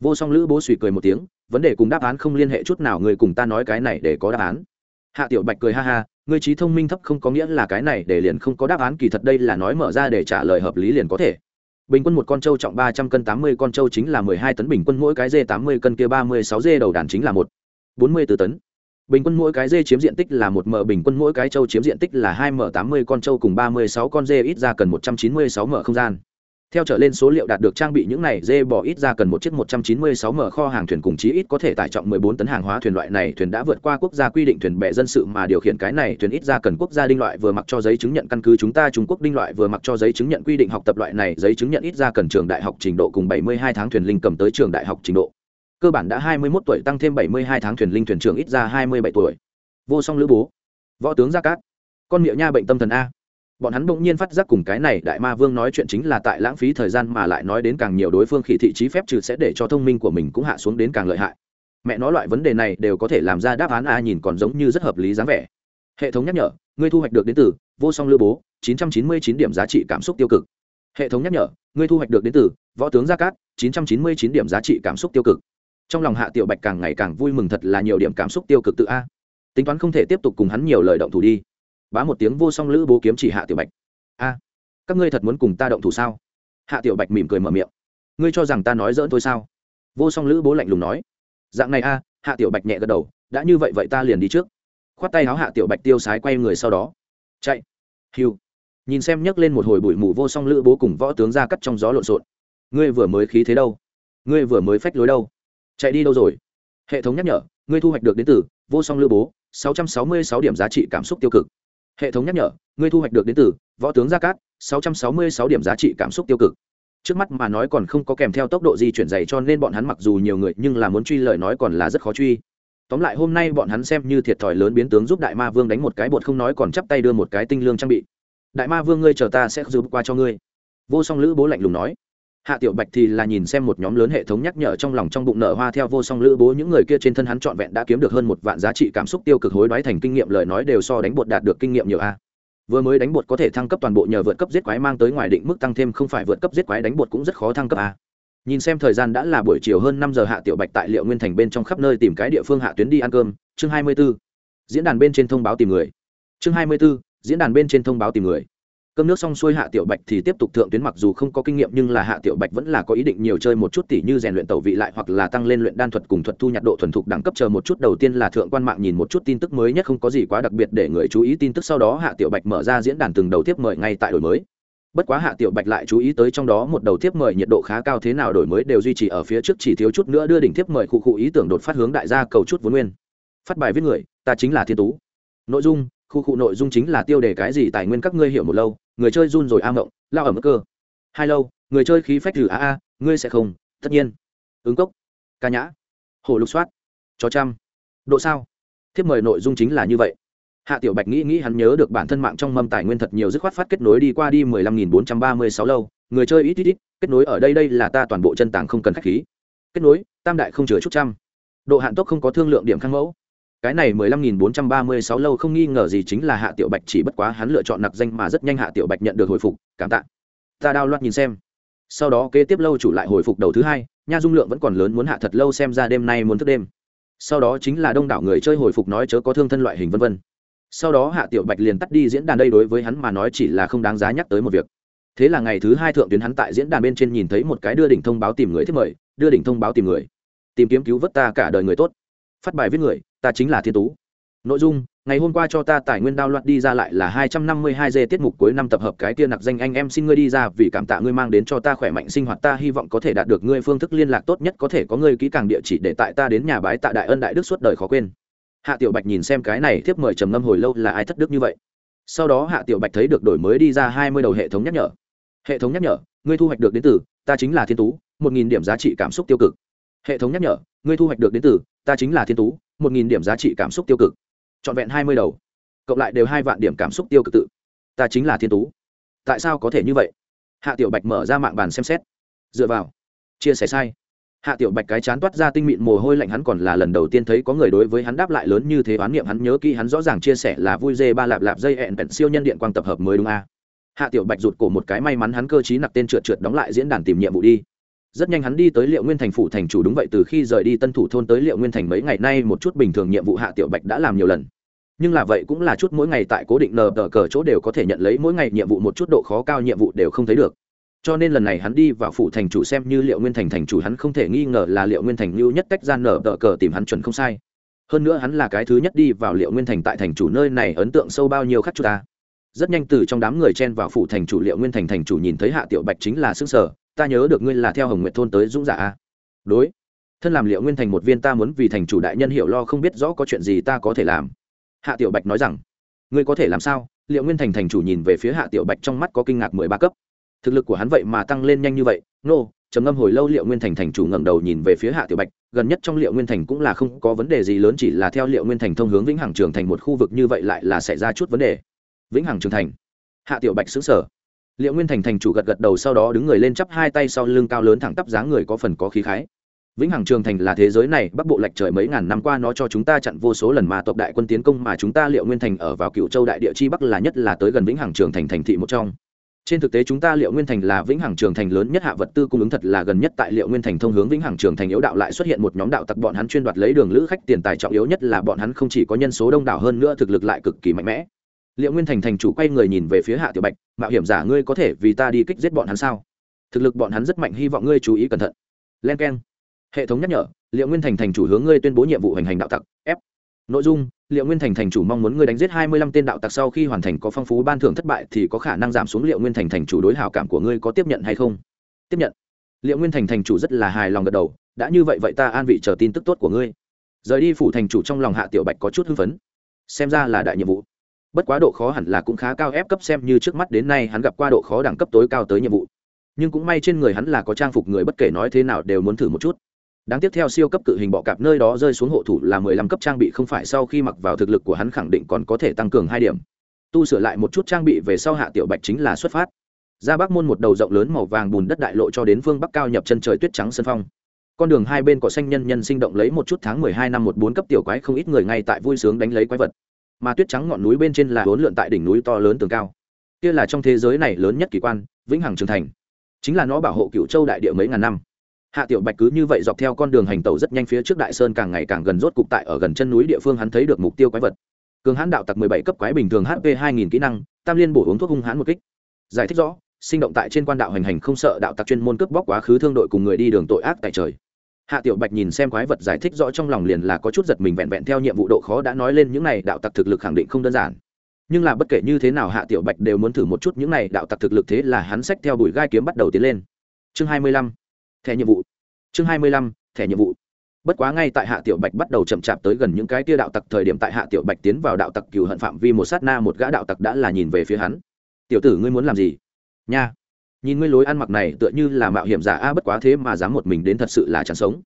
Vô song lữ bố suy cười một tiếng, vấn đề cùng đáp án không liên hệ chút nào, người cùng ta nói cái này để có đáp án. Hạ tiểu bạch cười ha ha ngươi trí thông minh thấp không có nghĩa là cái này để liền không có đáp án, kỳ thật đây là nói mở ra để trả lời hợp lý liền có thể. Bình quân một con trâu trọng ba trăm cân, tám mươi con trâu chính là mười hai tấn, bình quân mỗi cái dê tám mươi cân kia ba mươi sáu dê đầu đàn chính là một, bốn mươi từ tấn. Bình quân mỗi cái dê chiếm diện tích là một m, bình quân mỗi cái trâu chiếm diện tích là hai m, tám mươi con trâu cùng ba mươi sáu con dê ít ra cần một trăm chín mươi sáu m không gian theo trở lên số liệu đạt được trang bị những này dê bò ít ra cần một chiếc 196 m kho hàng thuyền cùng chí ít có thể tải trọng 14 tấn hàng hóa thuyền loại này. Thuyền đã vượt qua quốc gia quy định thuyền bè dân sự mà điều khiển cái này. Thuyền ít ra cần quốc gia đinh loại vừa mặc cho giấy chứng nhận căn cứ chúng ta, Trung Quốc đinh loại vừa mặc cho giấy chứng nhận quy định học tập loại này. Giấy chứng nhận ít ra cần trường đại học trình độ cùng 72 tháng thuyền linh cầm tới trường đại học trình độ. Cơ bản đã 21 tuổi, tăng thêm 72 tháng thuyền linh thuyền trưởng ít ra 27 tuổi. Vô song lữ bố. Võ tướng gia cát. Con miệng nha bệnh tâm thần a bọn hắn bỗng nhiên phát giác cùng cái này đại ma vương nói chuyện chính là tại lãng phí thời gian mà lại nói đến càng nhiều đối phương khỉ thị trí phép trừ sẽ để cho thông minh của mình cũng hạ xuống đến càng lợi hại. Mẹ nói loại vấn đề này đều có thể làm ra đáp án a nhìn còn giống như rất hợp lý dáng vẻ. Hệ thống nhắc nhở, ngươi thu hoạch được đến từ, vô song lưu bố 999 điểm giá trị cảm xúc tiêu cực. Hệ thống nhắc nhở, ngươi thu hoạch được đến từ, võ tướng gia cát 999 điểm giá trị cảm xúc tiêu cực. Trong lòng hạ tiểu bạch càng ngày càng vui mừng thật là nhiều điểm cảm xúc tiêu cực tự a. Tính toán không thể tiếp tục cùng hắn nhiều lời động thủ đi bá một tiếng vô song lữ bố kiếm chỉ hạ tiểu bạch. A, các ngươi thật muốn cùng ta động thủ sao? Hạ tiểu bạch mỉm cười mở miệng. Ngươi cho rằng ta nói dỡn thôi sao? Vô song lữ bố lạnh lùng nói. Dạng này a, hạ tiểu bạch nhẹ gật đầu, đã như vậy vậy ta liền đi trước. Khoát tay áo hạ tiểu bạch tiêu sái quay người sau đó. Chạy. Hiu nhìn xem nhấc lên một hồi bụi mù vô song lữ bố cùng võ tướng ra cắt trong gió lộn xộn. Ngươi vừa mới khí thế đâu? Ngươi vừa mới phách lối đâu? Chạy đi đâu rồi? Hệ thống nhắc nhở, ngươi thu hoạch được đến từ vô song lữ bố 666 điểm giá trị cảm xúc tiêu cực hệ thống nhắc nhở, ngươi thu hoạch được đến từ võ tướng gia cát 666 điểm giá trị cảm xúc tiêu cực. Trước mắt mà nói còn không có kèm theo tốc độ di chuyển dày cho nên bọn hắn mặc dù nhiều người nhưng là muốn truy lời nói còn là rất khó truy. Tóm lại hôm nay bọn hắn xem như thiệt thòi lớn biến tướng giúp đại ma vương đánh một cái bột không nói còn chắp tay đưa một cái tinh lương trang bị. Đại ma vương ngươi chờ ta sẽ giúp qua cho ngươi. Vô song lữ bố lạnh lùng nói hạ tiểu bạch thì là nhìn xem một nhóm lớn hệ thống nhắc nhở trong lòng trong bụng nở hoa theo vô song lữ bố, những người kia trên thân hắn trọn vẹn đã kiếm được hơn một vạn giá trị cảm xúc tiêu cực hối đoái thành kinh nghiệm, lời nói đều so đánh bột đạt được kinh nghiệm nhiều a vừa mới đánh bột có thể thăng cấp toàn bộ nhờ vượt cấp giết quái mang tới ngoài định mức tăng thêm không phải vượt cấp giết quái đánh bột cũng rất khó thăng cấp a nhìn xem thời gian đã là buổi chiều hơn năm giờ, hạ tiểu bạch tại liệu nguyên thành bên trong khắp nơi tìm cái địa phương hạ tuyến đi ăn cơm chương hai mươi 24. diễn đàn bên trên thông báo tìm người chương hai mươi 24. diễn đàn bên trên thông báo tìm người cơm nước xong xuôi hạ tiểu bạch thì tiếp tục thượng tuyến mặc dù không có kinh nghiệm nhưng là hạ tiểu bạch vẫn là có ý định nhiều chơi một chút tỉ như rèn luyện tẩu vị lại hoặc là tăng lên luyện đan thuật cùng thuật thu nhặt độ thuần thục đẳng cấp chờ một chút. Đầu tiên là thượng quan mạng nhìn một chút tin tức mới nhất, không có gì quá đặc biệt để người chú ý tin tức. Sau đó hạ tiểu bạch mở ra diễn đàn từng đầu tiếp mời ngay tại đổi mới. Bất quá hạ tiểu bạch lại chú ý tới trong đó một đầu tiếp mời nhiệt độ khá cao thế nào đổi mới đều duy trì ở phía trước, chỉ thiếu chút nữa đưa đỉnh tiếp mời khu khu ý tưởng đột phát hướng đại gia cầu chút vốn nguyên. Phát bài viết người, ta chính là thiên tú. Nội dung khu khu nội dung chính là tiêu đề cái gì, tài nguyên các ngươi hiểu một lâu, người chơi run rồi a mộng, lao ở mức cơ. Hai lâu, người chơi khí phách trừ a a, ngươi sẽ không, tất nhiên. Ứng cốc, ca nhã hồ lục soát, chó trăm. Độ sao? Thiếp mời nội dung chính là như vậy. Hạ tiểu bạch nghĩ nghĩ hắn nhớ được bản thân mạng trong mâm tài nguyên thật nhiều dứt khoát phát kết nối đi qua đi mười lăm nghìn bốn trăm ba mươi sáu lâu. Người chơi ít ít ít, kết nối ở đây đây là ta toàn bộ chân tàng không cần khách khí. Kết nối, tam đại không chứa chút trăm. Độ hạn tốc không có thương lượng điểm khang mẫu cái này mười lăm nghìn bốn trăm ba mươi sáu lâu không nghi ngờ gì chính là hạ tiểu bạch chỉ bất quá hắn lựa chọn nặc danh mà rất nhanh hạ tiểu bạch nhận được hồi phục, cảm tạ. Ta đao loạt nhìn xem. Sau đó kế tiếp lâu chủ lại hồi phục đầu thứ hai, nha dung lượng vẫn còn lớn muốn hạ thật lâu xem ra đêm nay muốn thức đêm. Sau đó chính là đông đảo người chơi hồi phục nói chớ có thương thân loại hình vân vân. Sau đó hạ tiểu bạch liền tắt đi diễn đàn đây đối với hắn mà nói chỉ là không đáng giá nhắc tới một việc. Thế là ngày thứ hai thượng tuyến hắn tại diễn đàn bên trên nhìn thấy một cái đưa đỉnh thông báo tìm người thiết mời, đưa đỉnh thông báo tìm người. Tìm kiếm cứu vớt ta cả đời người tốt phát bài viết người, ta chính là thiên tú. Nội dung, ngày hôm qua cho ta tài nguyên đao loạt đi ra lại là hai trăm năm mươi hai dê tiết mục cuối năm tập hợp cái kia nặc danh anh em xin ngươi đi ra vì cảm tạ ngươi mang đến cho ta khỏe mạnh sinh hoạt, ta hy vọng có thể đạt được ngươi phương thức liên lạc tốt nhất, có thể có ngươi kỹ càng địa chỉ để tại ta đến nhà bái tạ đại ân đại đức suốt đời khó quên. Hạ tiểu bạch nhìn xem cái này tiếp mời trầm ngâm hồi lâu là ai thất đức như vậy. Sau đó hạ tiểu bạch thấy được đổi mới đi ra hai mươi đầu hệ thống nhắc nhở. Hệ thống nhắc nhở, ngươi thu hoạch được đến từ, ta chính là thiên tú, một nghìn điểm giá trị cảm xúc tiêu cực. Hệ thống nhắc nhở, ngươi thu hoạch được đến từ ta chính là thiên tú, một nghìn điểm giá trị cảm xúc tiêu cực. Trọn vẹn hai mươi đầu, cộng lại đều hai vạn điểm cảm xúc tiêu cực tự. Ta chính là thiên tú. Tại sao có thể như vậy? Hạ tiểu bạch mở ra mạng bàn xem xét. Dựa vào, chia sẻ sai. Hạ tiểu bạch cái chán toát ra tinh mịn mồ hôi lạnh, hắn còn là lần đầu tiên thấy có người đối với hắn đáp lại lớn như thế oán niệm, hắn nhớ kỹ, hắn rõ ràng chia sẻ là vui dê ba lạp lạp dây hẹn bẹn siêu nhân điện quang tập hợp mới đúng a. Hạ tiểu bạch rụt cổ một cái, may mắn hắn cơ chí nặc tên trượt trượt đóng lại diễn đàn tìm nhiệm vụ đi rất nhanh hắn đi tới liệu nguyên thành phủ thành chủ đúng vậy, từ khi rời đi tân thủ thôn tới liệu nguyên thành mấy ngày nay một chút bình thường nhiệm vụ hạ tiểu bạch đã làm nhiều lần. Nhưng là vậy cũng là chút mỗi ngày tại cố định nờ tờ cờ chỗ đều có thể nhận lấy mỗi ngày nhiệm vụ một chút độ khó cao nhiệm vụ đều không thấy được. Cho nên lần này hắn đi vào phủ thành chủ xem như liệu nguyên thành thành chủ, hắn không thể nghi ngờ là liệu nguyên thành lưu nhất cách gian nở tờ cờ tìm hắn chuẩn không sai. Hơn nữa hắn là cái thứ nhất đi vào liệu nguyên thành tại thành chủ nơi này ấn tượng sâu bao nhiêu khắc chút ta. Rất nhanh từ trong đám người chen vào phủ thành chủ, liệu nguyên thành thành chủ nhìn thấy hạ tiểu bạch chính là xương sở ta nhớ được ngươi là theo hồng nguyện thôn tới dũng giả a. Đối. Thân làm liệu nguyên thành một viên ta muốn vì thành chủ đại nhân hiểu lo không biết rõ có chuyện gì ta có thể làm. Hạ tiểu bạch nói rằng ngươi có thể làm sao? Liệu nguyên thành thành chủ nhìn về phía hạ tiểu bạch trong mắt có kinh ngạc mười ba cấp. Thực lực của hắn vậy mà tăng lên nhanh như vậy. Nô、no, trầm ngâm hồi lâu liệu nguyên thành thành chủ ngẩng đầu nhìn về phía hạ tiểu bạch gần nhất trong liệu nguyên thành cũng là không có vấn đề gì lớn chỉ là theo liệu nguyên thành thông hướng vĩnh hằng trường thành một khu vực như vậy lại là xảy ra chút vấn đề. Vĩnh hằng trường thành. Hạ tiểu bạch xứng sở liệu nguyên thành thành chủ gật gật đầu sau đó đứng người lên chắp hai tay sau lưng cao lớn thẳng tắp dáng người có phần có khí khái. Vĩnh hằng trường thành là thế giới này, bắc bộ lệch trời mấy ngàn năm qua nó cho chúng ta chặn vô số lần mà tộc đại quân tiến công mà chúng ta liệu nguyên thành ở vào cựu châu đại địa chi bắc là nhất là tới gần vĩnh hằng trường thành thành thị một trong. Trên thực tế chúng ta liệu nguyên thành là vĩnh hằng trường thành lớn nhất hạ vật tư cung ứng thật là gần nhất tại liệu nguyên thành thông hướng vĩnh hằng trường thành yếu đạo lại xuất hiện một nhóm đạo tặc bọn hắn chuyên đoạt lấy đường lữ khách tiền tài trọng yếu nhất là bọn hắn không chỉ có nhân số đông đảo hơn nữa thực lực lại cực kỳ mạnh mẽ liệu nguyên thành thành chủ quay người nhìn về phía hạ tiểu bạch, mạo hiểm giả ngươi có thể vì ta đi kích giết bọn hắn sao? Thực lực bọn hắn rất mạnh, hy vọng ngươi chú ý cẩn thận. Len k e n hệ thống nhắc nhở, liệu nguyên thành thành chủ hướng ngươi tuyên bố nhiệm vụ hành hành đạo tặc. F. Nội dung, liệu nguyên thành thành chủ mong muốn ngươi đánh giết hai mươi lăm tên đạo tặc sau khi hoàn thành có phong phú ban thưởng thất bại thì có khả năng giảm xuống liệu nguyên thành thành chủ đối hảo cảm của ngươi có tiếp nhận hay không? Tiếp nhận. Liệu nguyên thành thành chủ rất là hài lòng gật đầu, đã như vậy vậy ta an vị chờ tin tức tốt của ngươi. Rời đi phủ thành chủ trong lòng hạ tiểu bạch có chút hưng phấn. Xem ra là đại nhiệm vụ bất quá độ khó hẳn là cũng khá cao ép cấp xem như trước mắt đến nay hắn gặp qua độ khó đẳng cấp tối cao tới nhiệm vụ. Nhưng cũng may trên người hắn là có trang phục người bất kể nói thế nào đều muốn thử một chút. Đáng tiếc theo siêu cấp cự hình bọ cạp nơi đó rơi xuống hộ thủ là mười lăm cấp trang bị không phải sau khi mặc vào thực lực của hắn khẳng định còn có thể tăng cường hai điểm. Tu sửa lại một chút trang bị về sau hạ tiểu bạch chính là xuất phát. Ra bắc môn một đầu rộng lớn màu vàng bùn đất đại lộ cho đến phương bắc cao nhập chân trời tuyết trắng sân phong. Con đường hai bên cỏ xanh nhân nhân sinh động lấy một chút tháng mười hai năm một bốn cấp tiểu quái không ít người ngay tại vui sướng đánh lấy quái vật mà tuyết trắng ngọn núi bên trên là bốn lượn tại đỉnh núi to lớn tường cao. Kia là trong thế giới này lớn nhất kỳ quan, vĩnh hằng trường thành. Chính là nó bảo hộ cựu châu đại địa mấy ngàn năm. Hạ tiểu bạch cứ như vậy dọc theo con đường hành tàu rất nhanh phía trước đại sơn càng ngày càng gần rốt cục tại ở gần chân núi địa phương hắn thấy được mục tiêu quái vật. Cường hãn đạo tặc mười bảy cấp quái bình thường hp hai nghìn kỹ năng, tam liên bổ uống thuốc hung hãn một kích. Giải thích rõ, sinh động tại trên quan đạo hành hành không sợ đạo tặc chuyên môn cướp bóc quá khứ thương đội cùng người đi đường tội ác tại trời hạ tiểu bạch nhìn xem quái vật giải thích rõ trong lòng liền là có chút giật mình vẹn vẹn theo nhiệm vụ độ khó đã nói lên những này, đạo tặc thực lực khẳng định không đơn giản. Nhưng là bất kể như thế nào hạ tiểu bạch đều muốn thử một chút những này, đạo tặc thực lực thế là hắn xách theo bùi gai kiếm bắt đầu tiến lên. Chương hai mươi lăm. Thẻ nhiệm vụ. Chương hai mươi lăm. Thẻ nhiệm vụ. Bất quá ngay tại hạ tiểu bạch bắt đầu chậm chạp tới gần những cái tia đạo tặc thời điểm tại hạ tiểu bạch tiến vào đạo tặc cừu hận phạm vi một sát na một gã đạo tặc đã là nhìn về phía hắn. Tiểu tử ngươi muốn làm gì? Nha nhìn ngươi lối ăn mặc này tựa như là mạo hiểm giả a bất quá thế mà dám một mình đến thật sự là chẳng sống.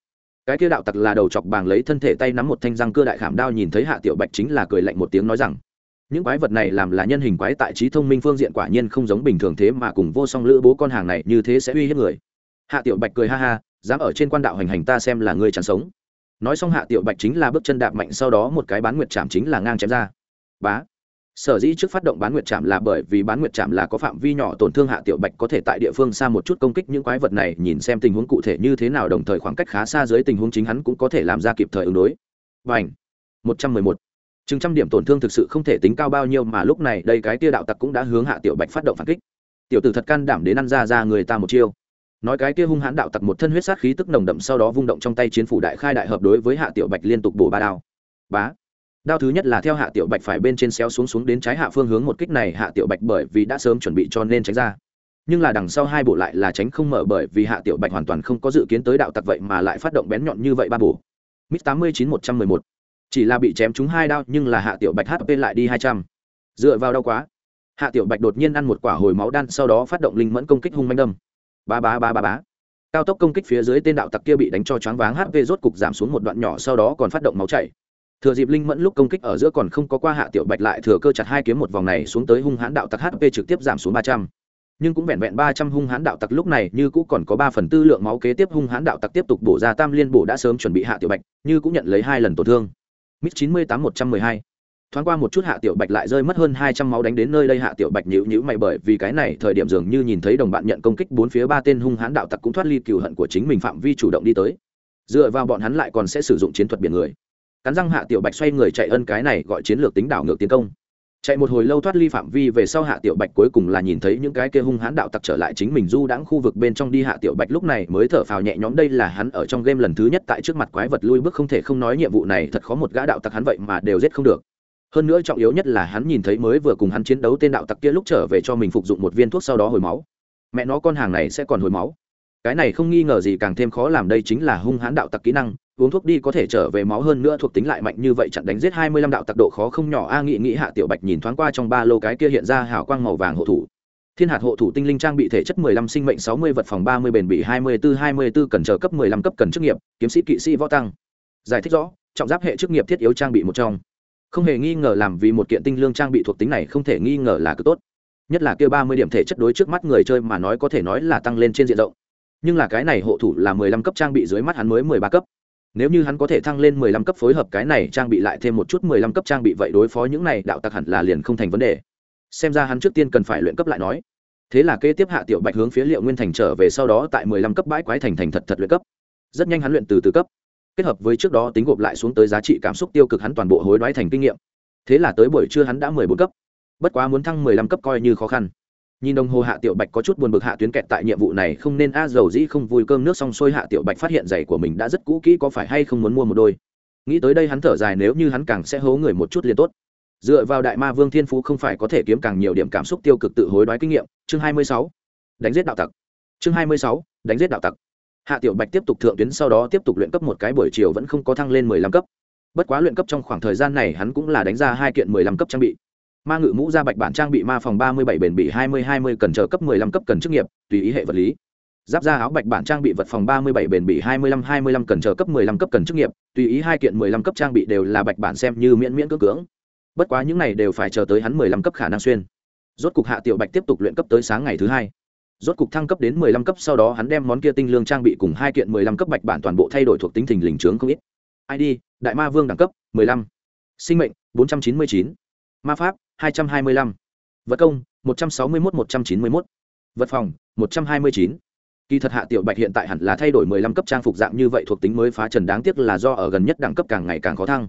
Cái kia đạo tặc là đầu chọc bàng lấy thân thể tay nắm một thanh răng cơ đại khảm đao nhìn thấy hạ tiểu bạch chính là cười lạnh một tiếng nói rằng, những quái vật này làm là nhân hình quái tại trí thông minh phương diện quả nhiên không giống bình thường thế mà cùng vô song lữ bố con hàng này như thế sẽ uy hiếp người. Hạ tiểu bạch cười ha ha, dám ở trên quan đạo hành hành ta xem là ngươi chẳng sống. Nói xong hạ tiểu bạch chính là bước chân đạp mạnh sau đó một cái bán nguyệt chạm chính là ngang chém ra. Bá! Sở dĩ trước phát động bán nguyệt chạm là bởi vì bán nguyệt chạm là có phạm vi nhỏ tổn thương hạ tiểu bạch có thể tại địa phương xa một chút công kích những quái vật này, nhìn xem tình huống cụ thể như thế nào đồng thời khoảng cách khá xa dưới tình huống chính hắn cũng có thể làm ra kịp thời ứng đối. Và ảnh một trăm mười một. Chừng trăm điểm tổn thương thực sự không thể tính cao bao nhiêu mà lúc này đây cái tia đạo tặc cũng đã hướng hạ tiểu bạch phát động phản kích. Tiểu tử thật can đảm đến ăn ra ra người ta một chiêu. Nói cái kia hung hãn đạo tặc một thân huyết sát khí tức nồng đậm sau đó vung động trong tay chiến phủ đại khai đại hợp đối với hạ tiểu bạch liên tục bổ ba đao. Bá! Đao thứ nhất là theo hạ tiểu bạch phải bên trên xéo xuống xuống đến trái hạ phương hướng một kích này, hạ tiểu bạch bởi vì đã sớm chuẩn bị cho nên tránh ra. Nhưng là đằng sau hai bộ lại là tránh không mở bởi vì hạ tiểu bạch hoàn toàn không có dự kiến tới đạo tặc vậy mà lại phát động bén nhọn như vậy ba bổ mít tám mươi chín một trăm mười một. Chỉ là bị chém trúng hai đao nhưng là hạ tiểu bạch hp lại đi hai trăm. Dựa vào đau quá. Hạ tiểu bạch đột nhiên ăn một quả hồi máu đan, sau đó phát động linh mẫn công kích hung manh đâm. Ba ba ba ba ba. Cao tốc công kích phía dưới tên đạo tặc kia bị đánh cho choáng váng hp rốt cục giảm xuống một đoạn nhỏ, sau đó còn phát động máu chảy thừa dịp linh mẫn lúc công kích ở giữa còn không có qua hạ tiểu bạch lại thừa cơ chặt hai kiếm một vòng này xuống tới hung hãn đạo tặc hp trực tiếp giảm xuống ba trăm. Nhưng cũng vẹn vẹn ba trăm hung hãn đạo tặc lúc này như cũng còn có ba phần tư lượng máu kế tiếp hung hãn đạo tặc tiếp tục bổ ra tam liên bổ đã sớm chuẩn bị hạ tiểu bạch, như cũng nhận lấy hai lần tổn thương. Mít chín mươi tám một trăm mười hai. Thoáng qua một chút hạ tiểu bạch lại rơi mất hơn hai trăm máu đánh đến nơi đây hạ tiểu bạch nhữ nhữ mày bởi vì cái này thời điểm dường như nhìn thấy đồng bạn nhận công kích bốn phía ba tên hung hãn đạo tặc cũng thoát ly cừu hận của chính mình phạm vi chủ động đi tới. Dựa vào bọn hắn lại còn sẽ sử dụng chiến thuật biển người cắn răng hạ tiểu bạch xoay người chạy ân cái này gọi chiến lược tính đảo ngược tiến công. Chạy một hồi lâu thoát ly phạm vi về sau hạ tiểu bạch cuối cùng là nhìn thấy những cái kia hung hãn đạo tặc trở lại chính mình du đãng khu vực bên trong đi hạ tiểu bạch lúc này mới thở phào nhẹ nhõm, đây là hắn ở trong game lần thứ nhất tại trước mặt quái vật lui bước không thể không nói nhiệm vụ này thật khó một gã đạo tặc hắn vậy mà đều giết không được. Hơn nữa trọng yếu nhất là hắn nhìn thấy mới vừa cùng hắn chiến đấu tên đạo tặc kia lúc trở về cho mình phục dụng một viên thuốc sau đó hồi máu. Mẹ nó con hàng này sẽ còn hồi máu. Cái này không nghi ngờ gì càng thêm khó làm đây chính là hung hãn đạo tặc kỹ năng uống thuốc đi có thể trở về máu hơn nữa thuộc tính lại mạnh như vậy chặn đánh giết hai mươi lăm đạo tặc độ khó không nhỏ. A nghị nghĩ hạ tiểu bạch nhìn thoáng qua trong ba lô cái kia hiện ra hào quang màu vàng hộ thủ. Thiên hạt hộ thủ tinh linh trang bị thể chất mười lăm, sinh mệnh sáu mươi, vật phòng ba mươi, bền bỉ hai mươi 24 24 cần chờ cấp mười lăm, cấp cần chức nghiệp, kiếm sĩ, kỵ sĩ, võ tăng. Giải thích rõ, trọng giáp hệ chức nghiệp thiết yếu trang bị một trong. Không hề nghi ngờ làm vì một kiện tinh lương trang bị thuộc tính này không thể nghi ngờ là cực tốt. Nhất là kia ba mươi điểm thể chất đối trước mắt người chơi mà nói có thể nói là tăng lên trên diện rộng. Nhưng là cái này hộ thủ là mười lăm cấp trang bị dưới mắt hắn mới mười ba cấp nếu như hắn có thể thăng lên mười lăm cấp phối hợp cái này trang bị lại thêm một chút mười lăm cấp trang bị vậy đối phó những này đạo tặc hẳn là liền không thành vấn đề. Xem ra hắn trước tiên cần phải luyện cấp lại nói. Thế là kế tiếp hạ tiểu bạch hướng phía liệu nguyên thành trở về sau đó tại mười lăm cấp bãi quái thành thành thật thật luyện cấp. Rất nhanh hắn luyện từ từ cấp. Kết hợp với trước đó tính gộp lại xuống tới giá trị cảm xúc tiêu cực hắn toàn bộ hối đoái thành kinh nghiệm. Thế là tới buổi trưa hắn đã mười bốn cấp. Bất quá muốn thăng mười lăm cấp coi như khó khăn nhìn đồng hồ hạ tiểu bạch có chút buồn bực hạ tuyến kẹt tại nhiệm vụ này không nên a dầu dĩ không vui cơm nước xong xuôi hạ tiểu bạch phát hiện giày của mình đã rất cũ kỹ có phải hay không muốn mua một đôi. Nghĩ tới đây hắn thở dài nếu như hắn càng sẽ hố người một chút liền tốt. Dựa vào đại ma vương thiên phú không phải có thể kiếm càng nhiều điểm cảm xúc tiêu cực tự hối đoái kinh nghiệm, chương hai mươi sáu. Đánh giết đạo tặc. Chương hai mươi sáu, đánh giết đạo tặc. Hạ tiểu bạch tiếp tục thượng tuyến sau đó tiếp tục luyện cấp một cái buổi chiều vẫn không có thăng lên mười lăm cấp. Bất quá luyện cấp trong khoảng thời gian này hắn cũng là đánh ra hai kiện mười lăm cấp trang bị ma ngự mũ ra bạch bản trang bị ma phòng ba mươi bảy, bền bị hai mươi hai mươi, cần chờ cấp mười lăm cấp cần chức nghiệp, tùy ý hệ vật lý. Giáp da áo bạch bản trang bị vật phòng ba mươi bảy, bền bị hai mươi lăm, hai mươi lăm, cần chờ cấp mười lăm cấp cần chức nghiệp, tùy ý hai kiện mười lăm cấp trang bị đều là bạch bản xem như miễn miễn cưỡng cưỡng. Bất quá những này đều phải chờ tới hắn mười lăm cấp khả năng xuyên. Rốt cục hạ tiểu bạch tiếp tục luyện cấp tới sáng ngày thứ hai. Rốt cục thăng cấp đến mười lăm cấp, sau đó hắn đem món kia tinh lương trang bị cùng hai kiện mười lăm cấp bạch bản toàn bộ thay đổi thuộc tính thình lình trướng không ít. Id đại ma vương đẳng cấp, mười lăm. Sinh mệnh, bốn trăm chín mươi chín ma pháp, hai trăm hai mươi lăm. Vật công, một trăm sáu mươi một một trăm chín mươi một vật phòng, một trăm hai mươi chín. Kỳ thật hạ tiểu bạch hiện tại hẳn là thay đổi mười lăm cấp trang phục dạng như vậy thuộc tính mới phá trần đáng tiếc là do ở gần nhất đẳng cấp càng ngày càng khó thăng.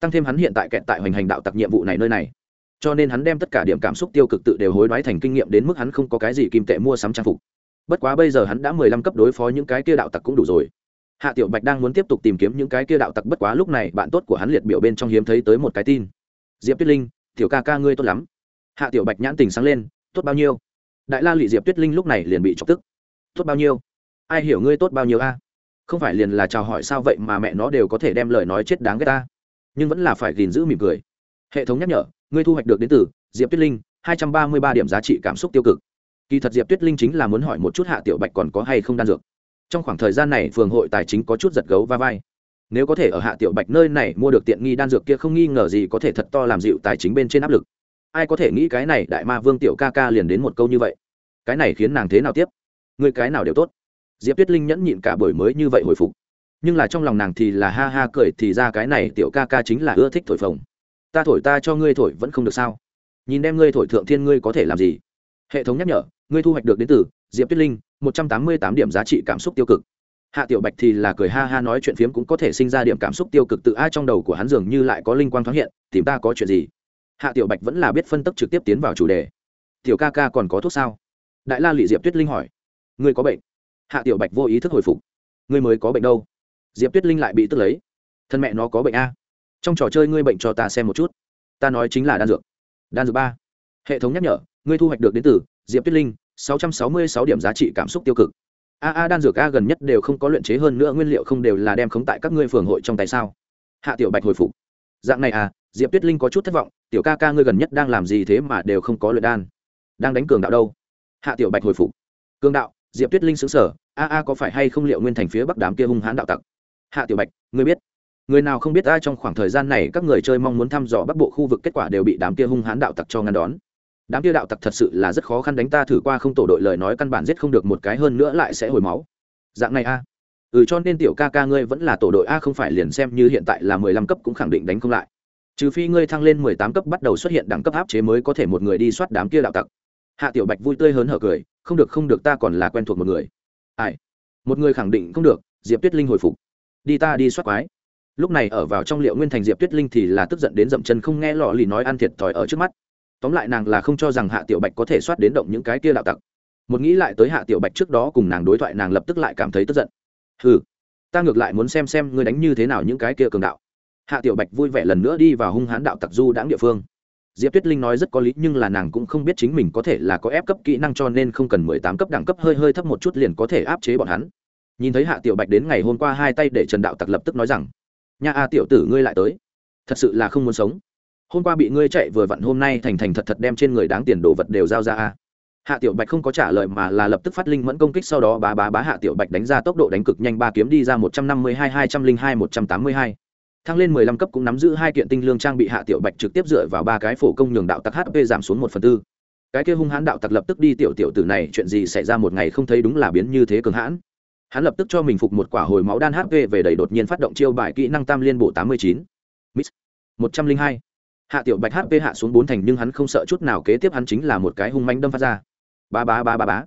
Tăng thêm hắn hiện tại kẹt tại hoành hành đạo tặc nhiệm vụ này nơi này. Cho nên hắn đem tất cả điểm cảm xúc tiêu cực tự đều hối đoái thành kinh nghiệm đến mức hắn không có cái gì kim tệ mua sắm trang phục. Bất quá bây giờ hắn đã mười lăm cấp đối phó những cái kia đạo tặc cũng đủ rồi. Hạ tiểu bạch đang muốn tiếp tục tìm kiếm những cái kia đạo tặc bất quá lúc này bạn tốt của hắn liệt biểu bên trong hiếm thấy tới một cái tin. Diệp tuyết linh tiểu ca ca ngươi tốt lắm. Hạ tiểu bạch nhãn tình sáng lên, tốt bao nhiêu? Đại la lụy diệp tuyết linh lúc này liền bị chọc tức. Tốt bao nhiêu? Ai hiểu ngươi tốt bao nhiêu a? À? Không phải liền là chào hỏi sao vậy mà mẹ nó đều có thể đem lời nói chết đáng ghét ta? Nhưng vẫn là phải gìn giữ mỉm cười. Hệ thống nhắc nhở, ngươi thu hoạch được đến từ diệp tuyết linh, hai trăm ba mươi ba điểm giá trị cảm xúc tiêu cực. Kỳ thật diệp tuyết linh chính là muốn hỏi một chút hạ tiểu bạch còn có hay không đan dược. Trong khoảng thời gian này, phường hội tài chính có chút giật gấu va vai nếu có thể ở hạ tiểu bạch nơi này mua được tiện nghi đan dược kia không nghi ngờ gì có thể thật to làm dịu tài chính bên trên áp lực. Ai có thể nghĩ cái này đại ma vương tiểu ca ca liền đến một câu như vậy? Cái này khiến nàng thế nào tiếp? Người cái nào đều tốt. Diệp tuyết linh nhẫn nhịn cả buổi mới như vậy hồi phục. Nhưng là trong lòng nàng thì là ha ha cười thì ra cái này tiểu ca ca chính là ưa thích thổi phồng. Ta thổi ta cho ngươi thổi vẫn không được sao? Nhìn đem ngươi thổi thượng thiên ngươi có thể làm gì? Hệ thống nhắc nhở, ngươi thu hoạch được đến từ diệp tuyết linh, một trăm tám mươi tám điểm giá trị cảm xúc tiêu cực hạ tiểu bạch thì là cười ha ha nói chuyện phiếm cũng có thể sinh ra điểm cảm xúc tiêu cực tự ai trong đầu của hắn dường như lại có linh quang thoáng hiện, tìm ta có chuyện gì? Hạ tiểu bạch vẫn là biết phân tích trực tiếp tiến vào chủ đề. Tiểu ca ca còn có thuốc sao? Đại la lị diệp tuyết linh hỏi. Ngươi có bệnh? Hạ tiểu bạch vô ý thức hồi phục. Ngươi mới có bệnh đâu? Diệp tuyết linh lại bị tức lấy. Thân mẹ nó có bệnh a. Trong trò chơi ngươi bệnh cho ta xem một chút. Ta nói chính là đan dược. Đan dược ba. Hệ thống nhắc nhở, ngươi thu hoạch được đến từ diệp tuyết linh, sáu trăm sáu mươi sáu điểm giá trị cảm xúc tiêu cực a a đan dược a gần nhất đều không có luyện chế hơn nữa, nguyên liệu không đều là đem khống tại các ngươi phường hội trong tay sao? Hạ tiểu bạch hồi phục. Dạng này à diệp tuyết linh có chút thất vọng, tiểu ca ca ngươi gần nhất đang làm gì thế mà đều không có luyện đan? Đang đánh cường đạo đâu? Hạ tiểu bạch hồi phục. Cường đạo? Diệp tuyết linh xứng sở a a có phải hay không liệu nguyên thành phía bắc đám kia hung hãn đạo tặc? Hạ tiểu bạch, ngươi biết. Người nào không biết ai trong khoảng thời gian này các người chơi mong muốn thăm dò bắc bộ khu vực kết quả đều bị đám kia hung hãn đạo tặc cho ngăn đón đám kia đạo tặc thật sự là rất khó khăn đánh ta thử qua không tổ đội lời nói căn bản giết không được một cái hơn nữa lại sẽ hồi máu. Dạng này a. Ừ cho nên tiểu ca ca ngươi vẫn là tổ đội a không phải liền xem như hiện tại là mười lăm cấp cũng khẳng định đánh không lại. Trừ phi ngươi thăng lên mười tám cấp bắt đầu xuất hiện đẳng cấp áp chế mới có thể một người đi soát đám kia đạo tặc. Hạ tiểu bạch vui tươi hớn hở cười, không được không được, ta còn là quen thuộc một người. Ai? Một người khẳng định không được, diệp tuyết linh hồi phục. Đi ta đi soát quái. Lúc này ở vào trong liệu nguyên thành, diệp tuyết linh thì là tức giận đến dậm chân không nghe lọ lì nói ăn thiệt thòi ở trước mắt tóm lại nàng là không cho rằng hạ tiểu bạch có thể soát đến động những cái kia đạo tặc. Một nghĩ lại tới hạ tiểu bạch trước đó cùng nàng đối thoại, nàng lập tức lại cảm thấy tức giận. Hừ, ta ngược lại muốn xem xem ngươi đánh như thế nào những cái kia cường đạo. Hạ tiểu bạch vui vẻ lần nữa đi vào hung hãn đạo tặc du đãng địa phương. Diệp tuyết linh nói rất có lý, nhưng là nàng cũng không biết chính mình có thể là có ép cấp kỹ năng cho nên không cần mười tám cấp đẳng cấp, hơi hơi thấp một chút liền có thể áp chế bọn hắn. Nhìn thấy hạ tiểu bạch đến ngày hôm qua hai tay để trần đạo tặc lập tức nói rằng, nha a tiểu tử ngươi lại tới. Thật sự là không muốn sống hôm qua bị ngươi chạy vừa vặn, hôm nay thành thành thật thật đem trên người đáng tiền đồ vật đều giao ra a. Hạ tiểu bạch không có trả lời mà là lập tức phát linh mẫn công kích, sau đó bá bá bá hạ tiểu bạch đánh ra tốc độ đánh cực nhanh, ba kiếm đi ra một trăm năm mươi hai hai trăm linh hai, một trăm tám mươi hai. Thăng lên mười lăm cấp cũng nắm giữ hai kiện tinh lương trang bị, hạ tiểu bạch trực tiếp dựa vào ba cái phổ công nhường đạo tặc hp giảm xuống một phần tư. Cái kia hung hãn đạo tặc lập tức đi, tiểu tiểu tử này, chuyện gì xảy ra một ngày không thấy đúng là biến như thế cường hãn. Hắn lập tức cho mình phục một quả hồi máu đan hp về đầy đột nhiên phát động chiêu bài kỹ năng tam liên bộ tám mươi chín. Một trăm linh hai hạ tiểu bạch hp hạ xuống bốn thành nhưng hắn không sợ chút nào, kế tiếp hắn chính là một cái hung manh đâm phát ra. Ba ba ba ba bá.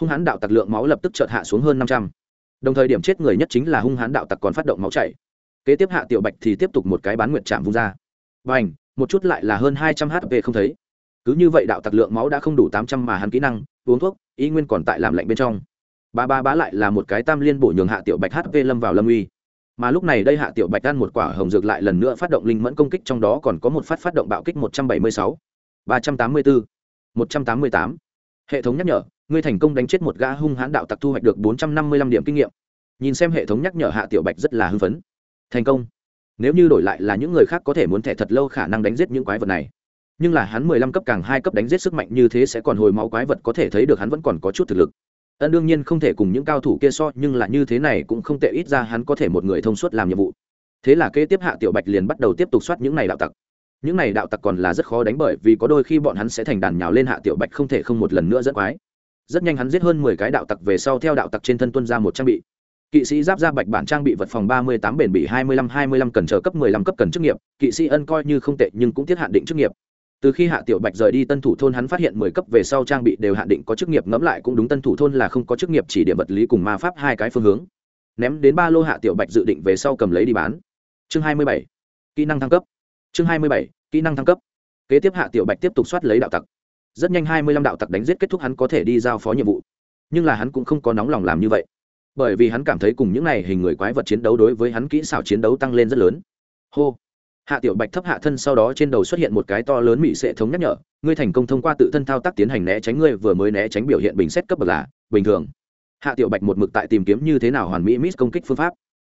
Hung hãn đạo tặc lượng máu lập tức chợt hạ xuống hơn năm trăm. Đồng thời điểm chết người nhất chính là hung hãn đạo tặc còn phát động máu chảy. Kế tiếp hạ tiểu bạch thì tiếp tục một cái bán nguyệt chạm vung ra. Và ảnh một chút lại là hơn hai trăm hp không thấy. Cứ như vậy đạo tặc lượng máu đã không đủ tám trăm mà hắn kỹ năng, uống thuốc, y nguyên còn tại làm lạnh bên trong. Ba ba bá lại là một cái tam liên bổ nhường hạ tiểu bạch hp lâm vào lâm uy mà lúc này đây hạ tiểu bạch ăn một quả hồng dược lại lần nữa phát động linh mẫn công kích, trong đó còn có một phát phát động bạo kích một trăm bảy mươi sáu, ba trăm tám mươi bốn, một trăm tám mươi tám. Hệ thống nhắc nhở, ngươi thành công đánh chết một gã hung hãn đạo tặc thu hoạch được bốn trăm năm mươi lăm điểm kinh nghiệm. Nhìn xem hệ thống nhắc nhở hạ tiểu bạch rất là hưng phấn. Thành công. Nếu như đổi lại là những người khác có thể muốn thẻ thật lâu khả năng đánh giết những quái vật này. Nhưng là hắn mười lăm cấp càng hai cấp đánh giết sức mạnh như thế sẽ còn hồi máu quái vật có thể thấy được hắn vẫn còn có chút thực lực ân đương nhiên không thể cùng những cao thủ kia so, nhưng là như thế này cũng không tệ, ít ra hắn có thể một người thông suốt làm nhiệm vụ. Thế là kế tiếp hạ tiểu bạch liền bắt đầu tiếp tục soát những này đạo tặc. Những này đạo tặc còn là rất khó đánh bởi vì có đôi khi bọn hắn sẽ thành đàn nhào lên hạ tiểu bạch không thể không một lần nữa dẫn quái. Rất nhanh hắn giết hơn mười cái đạo tặc, về sau theo đạo tặc trên thân tuân ra một trang bị. Kỵ sĩ giáp ra bạch bản trang bị vật phòng ba mươi tám bền bỉ hai mươi lăm hai mươi lăm cần chờ cấp mười lăm cấp cần chức nghiệp. Kỵ sĩ ân coi như không tệ, nhưng cũng thiết hạn định chức nghiệp từ khi hạ tiểu bạch rời đi tân thủ thôn, hắn phát hiện mười cấp về sau trang bị đều hạn định có chức nghiệp ngẫm lại, cũng đúng tân thủ thôn là không có chức nghiệp chỉ điểm vật lý cùng ma pháp hai cái phương hướng. Ném đến ba lô hạ tiểu bạch dự định về sau cầm lấy đi bán. Chương hai mươi bảy, kỹ năng thăng cấp. Chương hai mươi bảy, kỹ năng thăng cấp. Kế tiếp hạ tiểu bạch tiếp tục soát lấy đạo tặc. Rất nhanh hai mươi lăm đạo tặc đánh giết kết thúc hắn có thể đi giao phó nhiệm vụ. Nhưng là hắn cũng không có nóng lòng làm như vậy. Bởi vì hắn cảm thấy cùng những này hình người quái vật chiến đấu đối với hắn kỹ xảo chiến đấu tăng lên rất lớn. Hô hạ tiểu bạch thấp hạ thân sau đó trên đầu xuất hiện một cái to lớn mỹ sệ thống nhắc nhở, ngươi thành công thông qua tự thân thao tác tiến hành né tránh ngươi, vừa mới né tránh biểu hiện bình xét cấp bậc là bình thường. Hạ tiểu bạch một mực tại tìm kiếm như thế nào hoàn mỹ miss công kích phương pháp.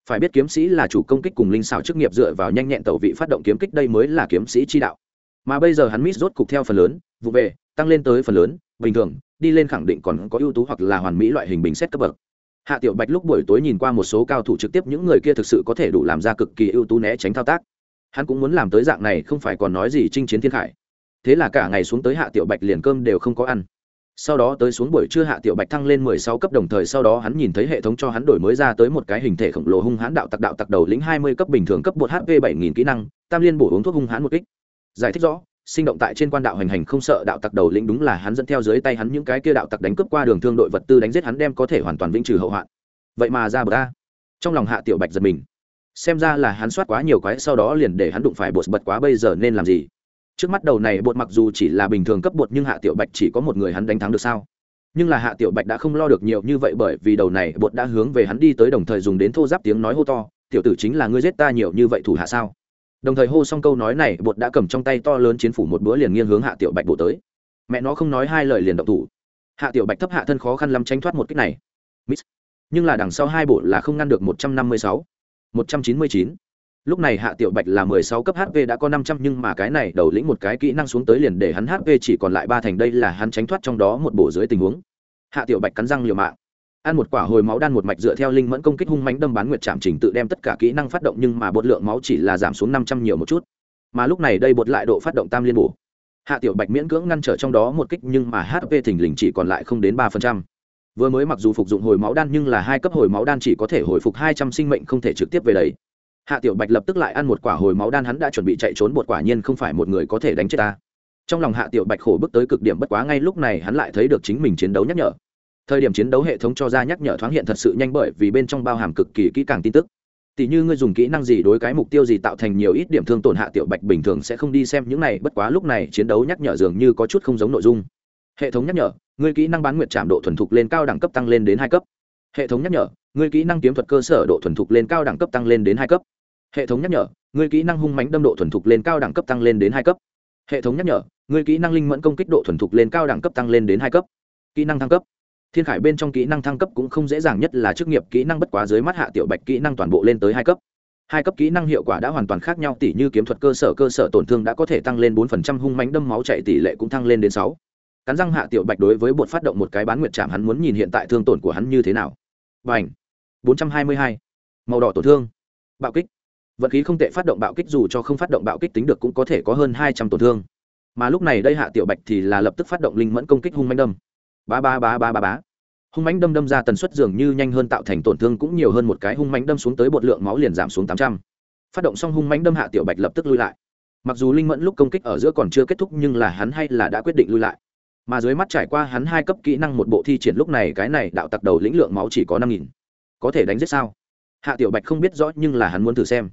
Phải biết kiếm sĩ là chủ công kích cùng linh xảo chức nghiệp dựa vào nhanh nhẹn tẩu vị phát động kiếm kích đây mới là kiếm sĩ chi đạo. Mà bây giờ hắn miss rốt cục theo phần lớn, vụ về, tăng lên tới phần lớn, bình thường, đi lên khẳng định còn có ưu tú hoặc là hoàn mỹ loại hình bình xét cấp bậc. Hạ tiểu bạch lúc buổi tối nhìn qua một số cao thủ trực tiếp, những người kia thực sự có thể đủ làm ra cực kỳ ưu tú né tránh thao tác hắn cũng muốn làm tới dạng này không phải còn nói gì chinh chiến thiên khải. Thế là cả ngày xuống tới hạ tiểu bạch liền cơm đều không có ăn. Sau đó tới xuống buổi trưa hạ tiểu bạch thăng lên mười sáu cấp đồng thời sau đó hắn nhìn thấy hệ thống cho hắn đổi mới ra tới một cái hình thể khổng lồ hung hãn đạo tặc đạo tặc đầu lĩnh hai mươi cấp bình thường cấp bột hp bảy nghìn kỹ năng, tam liên bổ uống thuốc hung hãn một kích. Giải thích rõ, sinh động tại trên quan đạo hành hành không sợ đạo tặc đầu lĩnh đúng là hắn dẫn theo dưới tay hắn những cái kia đạo tặc đánh cướp qua đường thương đội vật tư đánh giết hắn đem có thể hoàn toàn vĩnh trừ hậu hoạn. Vậy mà ra bờ ta trong lòng hạ tiểu bạch giật mình xem ra là hắn soát quá nhiều quái, sau đó liền để hắn đụng phải bột bật quá, bây giờ nên làm gì? Trước mắt đầu này bột mặc dù chỉ là bình thường cấp bột, nhưng hạ tiểu bạch chỉ có một người hắn đánh thắng được sao? Nhưng là hạ tiểu bạch đã không lo được nhiều như vậy bởi vì đầu này bột đã hướng về hắn đi tới, đồng thời dùng đến thô giáp tiếng nói hô to, tiểu tử chính là ngươi giết ta nhiều như vậy thủ hạ sao? Đồng thời hô xong câu nói này, bột đã cầm trong tay to lớn chiến phủ một bữa liền nghiêng hướng hạ tiểu bạch bộ tới. Mẹ nó không nói hai lời liền động thủ. Hạ tiểu bạch thấp hạ thân khó khăn lắm tránh thoát một cách này. Nhưng là đằng sau hai bộ là không ngăn được một trăm năm mươi sáu một trăm chín mươi chín. Lúc này hạ tiểu bạch là mười sáu cấp hp đã có năm trăm, nhưng mà cái này đầu lĩnh một cái kỹ năng xuống tới liền để hắn hp chỉ còn lại ba thành, đây là hắn tránh thoát trong đó một bộ dưới tình huống. Hạ tiểu bạch cắn răng liều mạng. Ăn một quả hồi máu đan một mạch dựa theo linh mẫn công kích hung mánh đâm bán nguyệt chạm trình tự đem tất cả kỹ năng phát động, nhưng mà bột lượng máu chỉ là giảm xuống năm trăm nhiều một chút. Mà lúc này đây bột lại độ phát động tam liên bổ. Hạ tiểu bạch miễn cưỡng ngăn trở trong đó một kích, nhưng mà hp thình lình chỉ còn lại không đến ba phần trăm vừa mới mặc dù phục dụng hồi máu đan nhưng là hai cấp hồi máu đan chỉ có thể hồi phục hai trăm sinh mệnh không thể trực tiếp về đấy. Hạ tiểu bạch lập tức lại ăn một quả hồi máu đan hắn đã chuẩn bị chạy trốn, một quả nhiên không phải một người có thể đánh chết ta. Trong lòng hạ tiểu bạch khổ bước tới cực điểm bất quá ngay lúc này hắn lại thấy được chính mình chiến đấu nhắc nhở. Thời điểm chiến đấu hệ thống cho ra nhắc nhở thoáng hiện thật sự nhanh bởi vì bên trong bao hàm cực kỳ kỹ càng tin tức. Tỷ như ngươi dùng kỹ năng gì đối cái mục tiêu gì tạo thành nhiều ít điểm thương tổn, hạ tiểu bạch bình thường sẽ không đi xem những này, bất quá lúc này chiến đấu nhắc nhở dường như có chút không giống nội dung hệ thống nhắc nhở, ngươi kỹ năng bán nguyệt trạm độ thuần thục lên cao đẳng cấp tăng lên đến hai cấp. Hệ thống nhắc nhở, ngươi kỹ năng kiếm thuật cơ sở độ thuần thục lên cao đẳng cấp tăng lên đến hai cấp. Hệ thống nhắc nhở, ngươi kỹ năng hung mánh đâm độ thuần thục lên cao đẳng cấp tăng lên đến hai cấp. Hệ thống nhắc nhở, ngươi kỹ năng linh mẫn công kích độ thuần thục lên cao đẳng cấp tăng lên đến hai cấp. Kỹ năng thăng cấp. Thiên khải bên trong kỹ năng thăng cấp cũng không dễ dàng nhất là chức nghiệp kỹ năng bất quá dưới mắt hạ tiểu bạch kỹ năng toàn bộ lên tới hai cấp. Hai cấp kỹ năng hiệu quả đã hoàn toàn khác nhau tỷ như kiếm thuật cơ sở cơ sở tổn thương đã có thể tăng lên bốn phần trăm, hung mánh đâm máu chạy tỷ lệ cũng tăng lên đến sáu cắn răng hạ tiểu bạch đối với bột phát động một cái bán nguyệt chạm hắn muốn nhìn hiện tại thương tổn của hắn như thế nào. Và ảnh bốn trăm hai mươi hai. Màu đỏ tổn thương. Bạo kích. Vận khí không tệ phát động bạo kích dù cho không phát động bạo kích tính được cũng có thể có hơn hai trăm tổn thương. Mà lúc này đây hạ tiểu bạch thì là lập tức phát động linh mẫn công kích hung manh đâm. Ba ba ba ba ba ba hung mánh đâm đâm ra tần suất dường như nhanh hơn tạo thành tổn thương cũng nhiều hơn một cái hung mánh đâm xuống tới bột lượng máu liền giảm xuống tám trăm. Phát động xong hung mánh đâm hạ tiểu bạch lập tức lui lại. Mặc dù linh mẫn lúc công kích ở giữa còn chưa kết thúc nhưng là hắn hay là đã quyết định lui lại mà dưới mắt trải qua hắn hai cấp kỹ năng một bộ thi triển lúc này, cái này đạo tặc đầu lĩnh lượng máu chỉ có năm nghìn. Có thể đánh giết sao? Hạ tiểu bạch không biết rõ, nhưng là hắn muốn thử xem.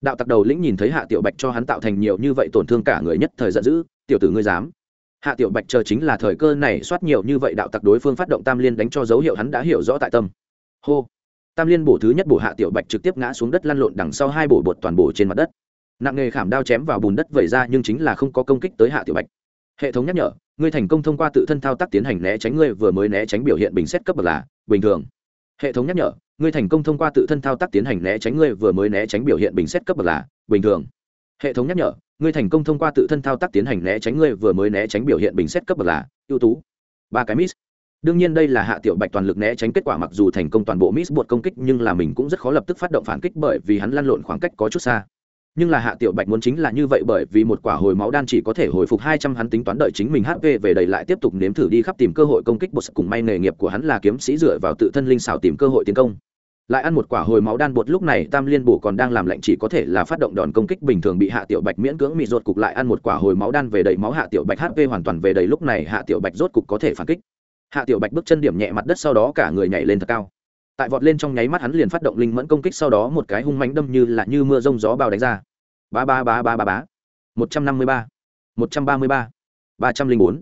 Đạo tặc đầu lĩnh nhìn thấy hạ tiểu bạch cho hắn tạo thành nhiều như vậy tổn thương cả người nhất thời giận dữ, tiểu tử ngươi dám? Hạ tiểu bạch chờ chính là thời cơ này, soát nhiều như vậy đạo tặc đối phương phát động tam liên đánh cho dấu hiệu hắn đã hiểu rõ tại tâm. Hô! Tam liên bổ thứ nhất bổ hạ tiểu bạch trực tiếp ngã xuống đất lăn lộn đằng sau hai bổ bột toàn bổ trên mặt đất. Nặng nghề khảm đao chém vào bùn đất vẩy ra nhưng chính là không có công kích tới hạ tiểu bạch. Hệ thống nhắc nhở ngươi thành công thông qua tự thân thao tác tiến hành né tránh ngươi vừa mới né tránh biểu hiện bình xét cấp bậc là bình thường. Hệ thống nhắc nhở, ngươi thành công thông qua tự thân thao tác tiến hành né tránh ngươi vừa mới né tránh biểu hiện bình xét cấp bậc là bình thường. Hệ thống nhắc nhở, ngươi thành công thông qua tự thân thao tác tiến hành né tránh ngươi vừa mới né tránh biểu hiện bình xét cấp bậc là ưu tú. Ba cái miss. Đương nhiên đây là hạ tiểu bạch toàn lực né tránh kết quả mặc dù thành công toàn bộ miss buộc công kích nhưng là mình cũng rất khó lập tức phát động phản kích bởi vì hắn lăn lộn khoảng cách có chút xa nhưng là hạ tiểu bạch muốn chính là như vậy bởi vì một quả hồi máu đan chỉ có thể hồi phục hai trăm hắn tính toán đợi chính mình hp về đầy lại tiếp tục nếm thử đi khắp tìm cơ hội công kích bột cùng may nghề nghiệp của hắn là kiếm sĩ dựa vào tự thân linh xảo tìm cơ hội tiến công. Lại ăn một quả hồi máu đan bột lúc này tam liên bổ còn đang làm lạnh chỉ có thể là phát động đòn công kích bình thường bị hạ tiểu bạch miễn cưỡng mị rột cục lại ăn một quả hồi máu đan về đầy máu hạ tiểu bạch hp hoàn toàn về đầy lúc này hạ tiểu bạch rốt cục có thể phản kích. Hạ tiểu bạch bước chân điểm nhẹ mặt đất sau đó cả người nhảy lên thật cao. Tại vọt lên trong nháy mắt hắn liền phát động linh mẫn công kích sau đó một cái hung mánh đâm như là như mưa rông gió bao đánh ra ba ba ba ba ba ba. Một trăm năm mươi ba. Một trăm ba mươi ba. Ba trăm linh bốn.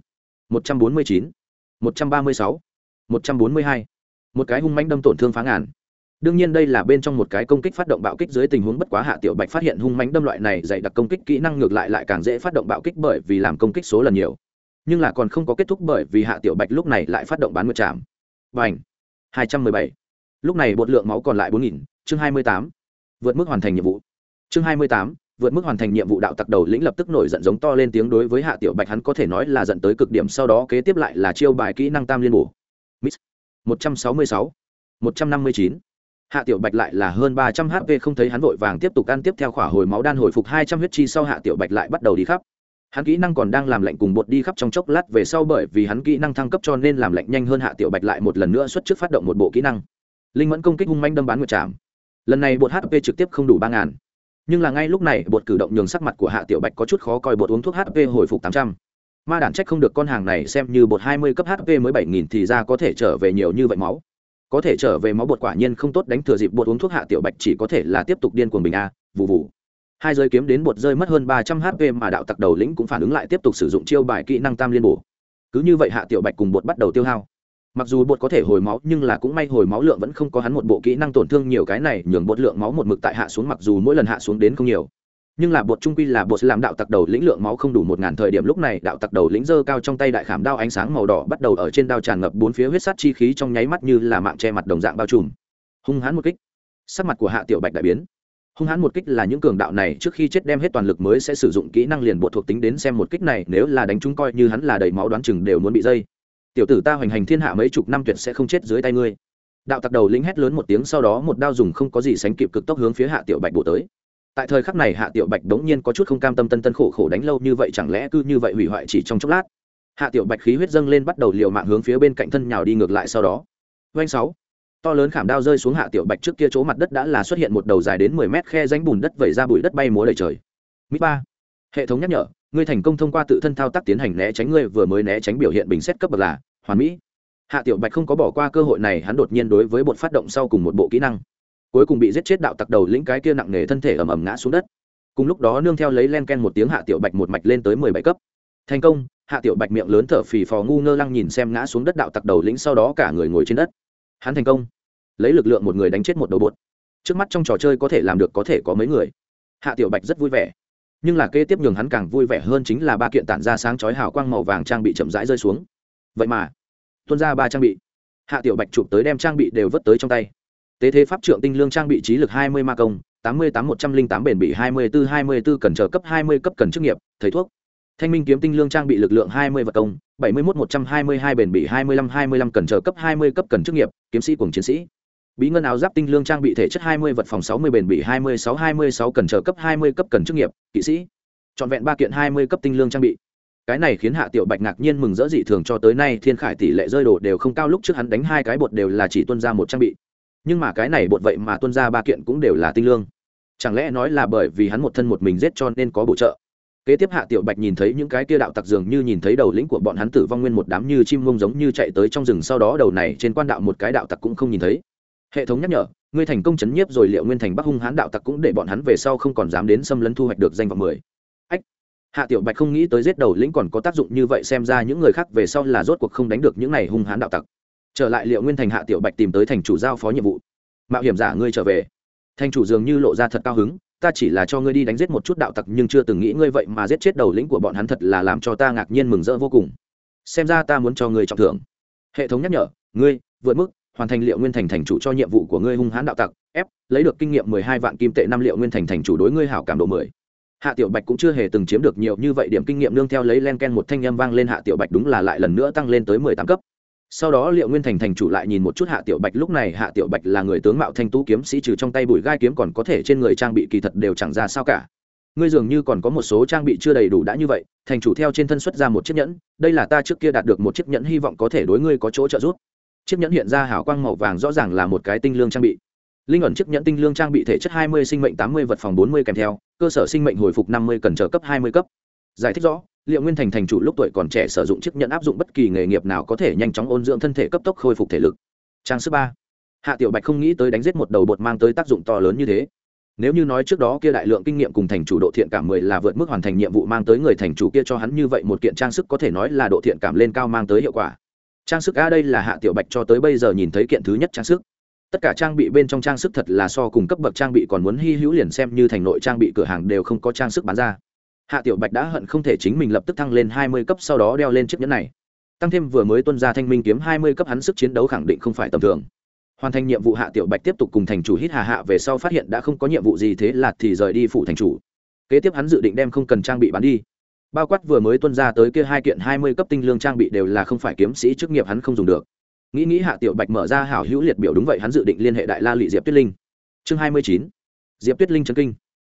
Một trăm bốn mươi chín. Một trăm ba mươi sáu. Một trăm bốn mươi hai. Một cái hung manh đâm tổn thương phá ngàn. Đương nhiên đây là bên trong một cái công kích phát động bạo kích dưới tình huống bất quá hạ tiểu bạch phát hiện hung mánh đâm loại này dạy đặc công kích kỹ năng ngược lại lại càng dễ phát động bạo kích bởi vì làm công kích số lần nhiều. Nhưng là còn không có kết thúc bởi vì hạ tiểu bạch lúc này lại phát động bán nguyệt chạm. Và ảnh hai trăm mười bảy. Lúc này bột lượng máu còn lại bốn nghìn. Chương hai mươi tám. Vượt mức hoàn thành nhiệm vụ. Chương hai mươi tám vượt mức hoàn thành nhiệm vụ đạo tặc đầu lĩnh lập tức nổi giận giống to lên tiếng đối với hạ tiểu bạch, hắn có thể nói là giận tới cực điểm, sau đó kế tiếp lại là chiêu bài kỹ năng tam liên bổ. Miss. một trăm sáu mươi sáu, một trăm năm mươi chín. Hạ tiểu bạch lại là hơn ba trăm hp không thấy hắn vội vàng tiếp tục ăn tiếp theo khỏa hồi máu đan hồi phục hai trăm huyết chi sau hạ tiểu bạch lại bắt đầu đi khắp. Hắn kỹ năng còn đang làm lạnh cùng bột đi khắp trong chốc lát về sau bởi vì hắn kỹ năng thăng cấp cho nên làm lạnh nhanh hơn hạ tiểu bạch lại một lần nữa xuất trước phát động một bộ kỹ năng. Linh mẫn công kích hung manh đâm bán nguyệt chạm lần này bột hp trực tiếp không đủ ba ngàn nhưng là ngay lúc này, bột cử động nhường sắc mặt của hạ tiểu bạch có chút khó coi, bột uống thuốc hp hồi phục tám trăm. Ma đản trách không được con hàng này, xem như bột hai mươi cấp hp mới bảy nghìn thì ra có thể trở về nhiều như vậy máu. Có thể trở về máu bột quả nhiên không tốt, đánh thừa dịp bột uống thuốc hạ tiểu bạch chỉ có thể là tiếp tục điên cuồng bình a vụ vụ hai giới kiếm đến bột rơi mất hơn ba trăm hp mà đạo tặc đầu lĩnh cũng phản ứng lại tiếp tục sử dụng chiêu bài kỹ năng tam liên bổ. Cứ như vậy hạ tiểu bạch cùng bột bắt đầu tiêu hao mặc dù bột có thể hồi máu, nhưng là cũng may hồi máu lượng vẫn không có hắn một bộ kỹ năng tổn thương nhiều, cái này nhường bột lượng máu một mực tại hạ xuống, mặc dù mỗi lần hạ xuống đến không nhiều. Nhưng là bột trung quy là bột làm đạo tặc đầu lĩnh lượng máu không đủ một ngàn thời điểm, lúc này đạo tặc đầu lĩnh dơ cao trong tay đại khảm đao ánh sáng màu đỏ bắt đầu ở trên đao tràn ngập bốn phía huyết sắt chi khí trong nháy mắt như là mạng che mặt đồng dạng bao trùm. Hung hãn một kích. Sắc mặt của hạ tiểu bạch đại biến. Hung hãn một kích là những cường đạo này trước khi chết đem hết toàn lực mới sẽ sử dụng kỹ năng liền bộ thuộc tính đến xem một kích này, nếu là đánh chúng coi như hắn là đầy máu đoán chừng đều muốn bị dây tiểu tử ta hoành hành thiên hạ mấy chục năm tuyệt sẽ không chết dưới tay ngươi. Đạo tặc đầu lĩnh hét lớn một tiếng sau đó một đao dùng không có gì sánh kịp cực tốc hướng phía hạ tiểu bạch bổ tới. Tại thời khắc này hạ tiểu bạch đống nhiên có chút không cam tâm tân tân khổ khổ đánh lâu như vậy chẳng lẽ cứ như vậy hủy hoại chỉ trong chốc lát. Hạ tiểu bạch khí huyết dâng lên bắt đầu liều mạng hướng phía bên cạnh thân nhào đi ngược lại sau đó. Doanh sáu. To lớn khảm đao rơi xuống hạ tiểu bạch trước kia chỗ mặt đất đã là xuất hiện một đầu dài đến mười mét khe ránh bùn đất vẩy ra bụi đất bay múa đầy trời. Mỹ ba. Hệ thống nhắc nhở, ngươi thành công thông qua tự thân thao tác tiến hành né tránh ngươi vừa mới né tránh biểu hiện bình xét cấp bậc là hoàn mỹ. Hạ tiểu bạch không có bỏ qua cơ hội này, hắn đột nhiên đối với bột phát động sau cùng một bộ kỹ năng. Cuối cùng bị giết chết đạo tặc đầu lĩnh cái kia nặng nề thân thể ầm ầm ngã xuống đất. Cùng lúc đó nương theo lấy len ken một tiếng hạ tiểu bạch một mạch lên tới mười bảy cấp. Thành công, hạ tiểu bạch miệng lớn thở phì phò ngu ngơ lăng nhìn xem ngã xuống đất đạo tặc đầu lĩnh sau đó cả người ngồi trên đất. Hắn thành công. Lấy lực lượng một người đánh chết một đầu bột. Trước mắt trong trò chơi có thể làm được có thể có mấy người. Hạ tiểu bạch rất vui vẻ. Nhưng là kế tiếp nhường hắn càng vui vẻ hơn chính là ba kiện tản ra sáng chói hào quang màu vàng trang bị chậm rãi rơi xuống vậy mà tuân ra ba trang bị hạ tiểu bạch chụp tới đem trang bị đều vứt tới trong tay tế thế pháp trượng tinh lương trang bị trí lực hai mươi ma công tám mươi tám một trăm linh tám bền bỉ hai mươi bốn hai mươi bốn cần chờ cấp hai mươi cấp cần chức nghiệp thầy thuốc thanh minh kiếm tinh lương trang bị lực lượng hai mươi vật công bảy mươi một một trăm hai mươi hai bền bỉ hai mươi lăm hai mươi lăm cần chờ cấp hai mươi cấp cần chức nghiệp kiếm sĩ cùng chiến sĩ bí ngân áo giáp tinh lương trang bị thể chất hai mươi vật phòng sáu mươi bền bỉ hai mươi sáu hai mươi sáu cần chờ cấp hai mươi cấp cần chức nghiệp kỵ sĩ trọn vẹn ba kiện hai mươi cấp tinh lương trang bị cái này khiến hạ tiểu bạch ngạc nhiên mừng rỡ dị thường cho tới nay, thiên khải tỷ lệ rơi đồ đều không cao, lúc trước hắn đánh hai cái bột đều là chỉ tuân ra một trang bị. Nhưng mà cái này bột vậy mà tuân ra ba kiện cũng đều là tinh lương. Chẳng lẽ nói là bởi vì hắn một thân một mình giết cho nên có bổ trợ? Kế tiếp hạ tiểu bạch nhìn thấy những cái kia đạo tặc dường như nhìn thấy đầu lĩnh của bọn hắn tử vong nguyên một đám như chim mông giống như chạy tới trong rừng, sau đó đầu này trên quan đạo một cái đạo tặc cũng không nhìn thấy. Hệ thống nhắc nhở, ngươi thành công chấn nhiếp rồi liệu nguyên thành bắc hung hãn đạo tặc cũng để bọn hắn về sau không còn dám đến xâm lấn thu hoạch được danh vọng mười hạ tiểu bạch không nghĩ tới giết đầu lĩnh còn có tác dụng như vậy, xem ra những người khác về sau là rốt cuộc không đánh được những này hung hãn đạo tặc. Trở lại liệu nguyên thành, hạ tiểu bạch tìm tới thành chủ giao phó nhiệm vụ. Mạo hiểm giả, ngươi trở về. Thành chủ dường như lộ ra thật cao hứng, ta chỉ là cho ngươi đi đánh giết một chút đạo tặc, nhưng chưa từng nghĩ ngươi vậy mà giết chết đầu lĩnh của bọn hắn thật là làm cho ta ngạc nhiên mừng rỡ vô cùng. Xem ra ta muốn cho ngươi trọng thưởng. Hệ thống nhắc nhở, ngươi, vượt mức, hoàn thành liệu nguyên thành thành chủ cho nhiệm vụ của ngươi hung hãn đạo tặc, ép, lấy được kinh nghiệm mười hai vạn kim tệ năm liệu nguyên thành thành chủ đối ngươi hảo cảm độ mười hạ tiểu bạch cũng chưa hề từng chiếm được nhiều như vậy điểm kinh nghiệm, nương theo lấy len ken một thanh â m vang lên, hạ tiểu bạch đúng là lại lần nữa tăng lên tới mười tám cấp. Sau đó liệu nguyên thành thành chủ lại nhìn một chút hạ tiểu bạch, lúc này hạ tiểu bạch là người tướng mạo thanh tú kiếm sĩ, trừ trong tay bùi gai kiếm còn có thể trên người trang bị kỳ thật đều chẳng ra sao cả. Ngươi dường như còn có một số trang bị chưa đầy đủ đã như vậy, thành chủ theo trên thân xuất ra một chiếc nhẫn, đây là ta trước kia đạt được một chiếc nhẫn, hy vọng có thể đối ngươi có chỗ trợ giúp. Chiếc nhẫn hiện ra hảo quang màu vàng rõ ràng là một cái tinh lương trang bị linh ẩn chiếc nhẫn tinh lương trang bị thể chất 20 sinh mệnh 80 vật phòng 40 kèm theo, cơ sở sinh mệnh hồi phục 50 cần trở cấp 20 cấp. Giải thích rõ, liệu nguyên thành thành chủ lúc tuổi còn trẻ sử dụng chiếc nhẫn áp dụng bất kỳ nghề nghiệp nào có thể nhanh chóng ôn dưỡng thân thể cấp tốc khôi phục thể lực. Trang sức ba. Hạ tiểu bạch không nghĩ tới đánh giết một đầu bột mang tới tác dụng to lớn như thế. Nếu như nói trước đó kia đại lượng kinh nghiệm cùng thành chủ độ thiện cảm mười là vượt mức hoàn thành nhiệm vụ mang tới người thành chủ kia cho hắn như vậy một kiện trang sức có thể nói là độ thiện cảm lên cao mang tới hiệu quả. Trang sức a đây là hạ tiểu bạch cho tới bây giờ nhìn thấy kiện thứ nhất trang sức tất cả trang bị bên trong trang sức thật là so cùng cấp bậc trang bị còn muốn hy hữu liền xem như thành nội trang bị cửa hàng đều không có trang sức bán ra. Hạ tiểu bạch đã hận không thể chính mình lập tức thăng lên hai mươi cấp sau đó đeo lên chiếc nhẫn này. Tăng thêm vừa mới tuân ra thanh minh kiếm hai mươi cấp hắn sức chiến đấu khẳng định không phải tầm thường. Hoàn thành nhiệm vụ hạ tiểu bạch tiếp tục cùng thành chủ hít hà hạ về sau phát hiện đã không có nhiệm vụ gì thế là thì rời đi phụ thành chủ. Kế tiếp hắn dự định đem không cần trang bị bán đi. Bao quát vừa mới tuân ra tới kia hai kiện hai mươi cấp tinh lương trang bị đều là không phải kiếm sĩ chức nghiệp hắn không dùng được nghĩ nghĩ hạ tiểu bạch mở ra hảo hữu liệt biểu đúng vậy, hắn dự định liên hệ đại la lị diệp tuyết linh. Chương hai mươi chín. Diệp tuyết linh trấn kinh.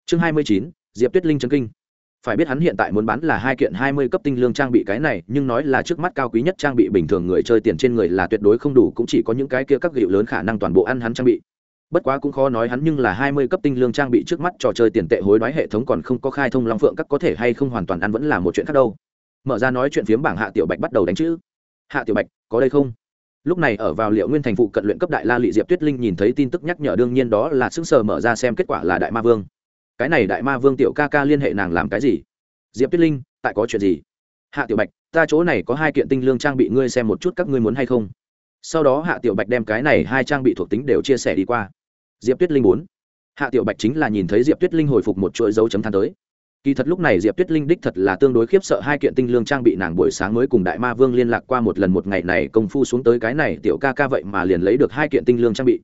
Chương hai mươi chín. Diệp tuyết linh trấn kinh. Phải biết hắn hiện tại muốn bán là hai kiện hai mươi cấp tinh lương trang bị cái này, nhưng nói là trước mắt cao quý nhất trang bị bình thường người chơi tiền trên người là tuyệt đối không đủ, cũng chỉ có những cái kia các gịu lớn khả năng toàn bộ ăn hắn trang bị. Bất quá cũng khó nói hắn nhưng là hai mươi cấp tinh lương trang bị trước mắt trò chơi tiền tệ hối đoái hệ thống còn không có khai thông long phượng, các có thể hay không hoàn toàn ăn vẫn là một chuyện khác đâu. Mở ra nói chuyện phiếm bảng hạ tiểu bạch bắt đầu đánh chữ. Hạ tiểu bạch, có đây không? Lúc này ở vào liệu nguyên thành phụ cận luyện cấp đại la lị diệp tuyết linh nhìn thấy tin tức nhắc nhở đương nhiên đó là sững sờ mở ra xem kết quả là đại ma vương. Cái này đại ma vương tiểu ca ca liên hệ nàng làm cái gì? Diệp tuyết linh, tại có chuyện gì? Hạ tiểu bạch, ta chỗ này có hai kiện tinh lương trang bị ngươi xem một chút các ngươi muốn hay không? Sau đó hạ tiểu bạch đem cái này hai trang bị thuộc tính đều chia sẻ đi qua. Diệp tuyết linh bốn. Hạ tiểu bạch chính là nhìn thấy diệp tuyết linh hồi phục một chuỗi dấu chấm than tới kỳ thật lúc này diệp tuyết linh đích thật là tương đối khiếp sợ hai kiện tinh lương trang bị nàng buổi sáng mới cùng đại ma vương liên lạc qua một lần một ngày này công phu xuống tới cái này tiểu ca ca vậy mà liền lấy được hai kiện tinh lương trang bị.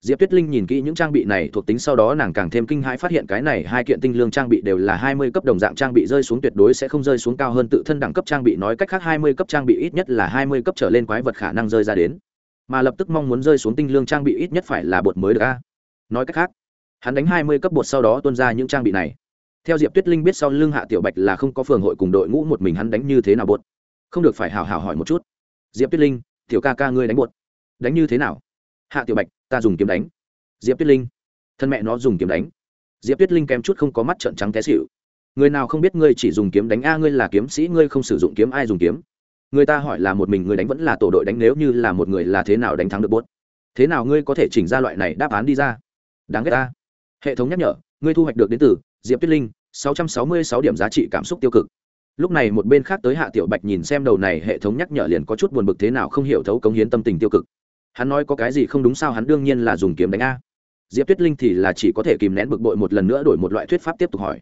Diệp tuyết linh nhìn kỹ những trang bị này thuộc tính sau đó nàng càng thêm kinh hãi phát hiện cái này hai kiện tinh lương trang bị đều là hai mươi cấp đồng dạng trang bị rơi xuống tuyệt đối sẽ không rơi xuống cao hơn tự thân đẳng cấp trang bị, nói cách khác hai mươi cấp trang bị ít nhất là hai mươi cấp trở lên quái vật khả năng rơi ra đến. Mà lập tức mong muốn rơi xuống tinh lương trang bị ít nhất phải là bột mới được a. Nói cách khác, hắn đánh hai mươi cấp bột sau đó tuân ra những trang bị này theo diệp tuyết linh biết sau lưng hạ tiểu bạch là không có phường hội cùng đội ngũ một mình hắn đánh như thế nào buột. Không được phải hào hào hỏi một chút. Diệp tuyết linh, tiểu ca ca ngươi đánh buột. Đánh như thế nào? Hạ tiểu bạch, ta dùng kiếm đánh. Diệp tuyết linh, thân mẹ nó dùng kiếm đánh. Diệp tuyết linh kém chút không có mắt trợn trắng té xịu người nào không biết ngươi chỉ dùng kiếm đánh a, ngươi là kiếm sĩ, ngươi không sử dụng kiếm, ai dùng kiếm? Người ta hỏi là một mình người đánh vẫn là tổ đội đánh, nếu như là một người là thế nào đánh thắng được bốt thế nào ngươi có thể chỉnh ra loại này đáp án đi ra? Đáng ghét ta. Hệ thống nhắc nhở, ngươi thu hoạch được đến từ diệp tuyết linh sáu trăm sáu mươi sáu điểm giá trị cảm xúc tiêu cực. Lúc này một bên khác tới hạ tiểu bạch nhìn xem đầu này hệ thống nhắc nhở liền có chút buồn bực thế nào không hiểu thấu cống hiến tâm tình tiêu cực. Hắn nói có cái gì không đúng sao hắn đương nhiên là dùng kiếm đánh a. Diệp tuyết linh thì là chỉ có thể kìm nén bực bội một lần nữa đổi một loại thuyết pháp tiếp tục hỏi.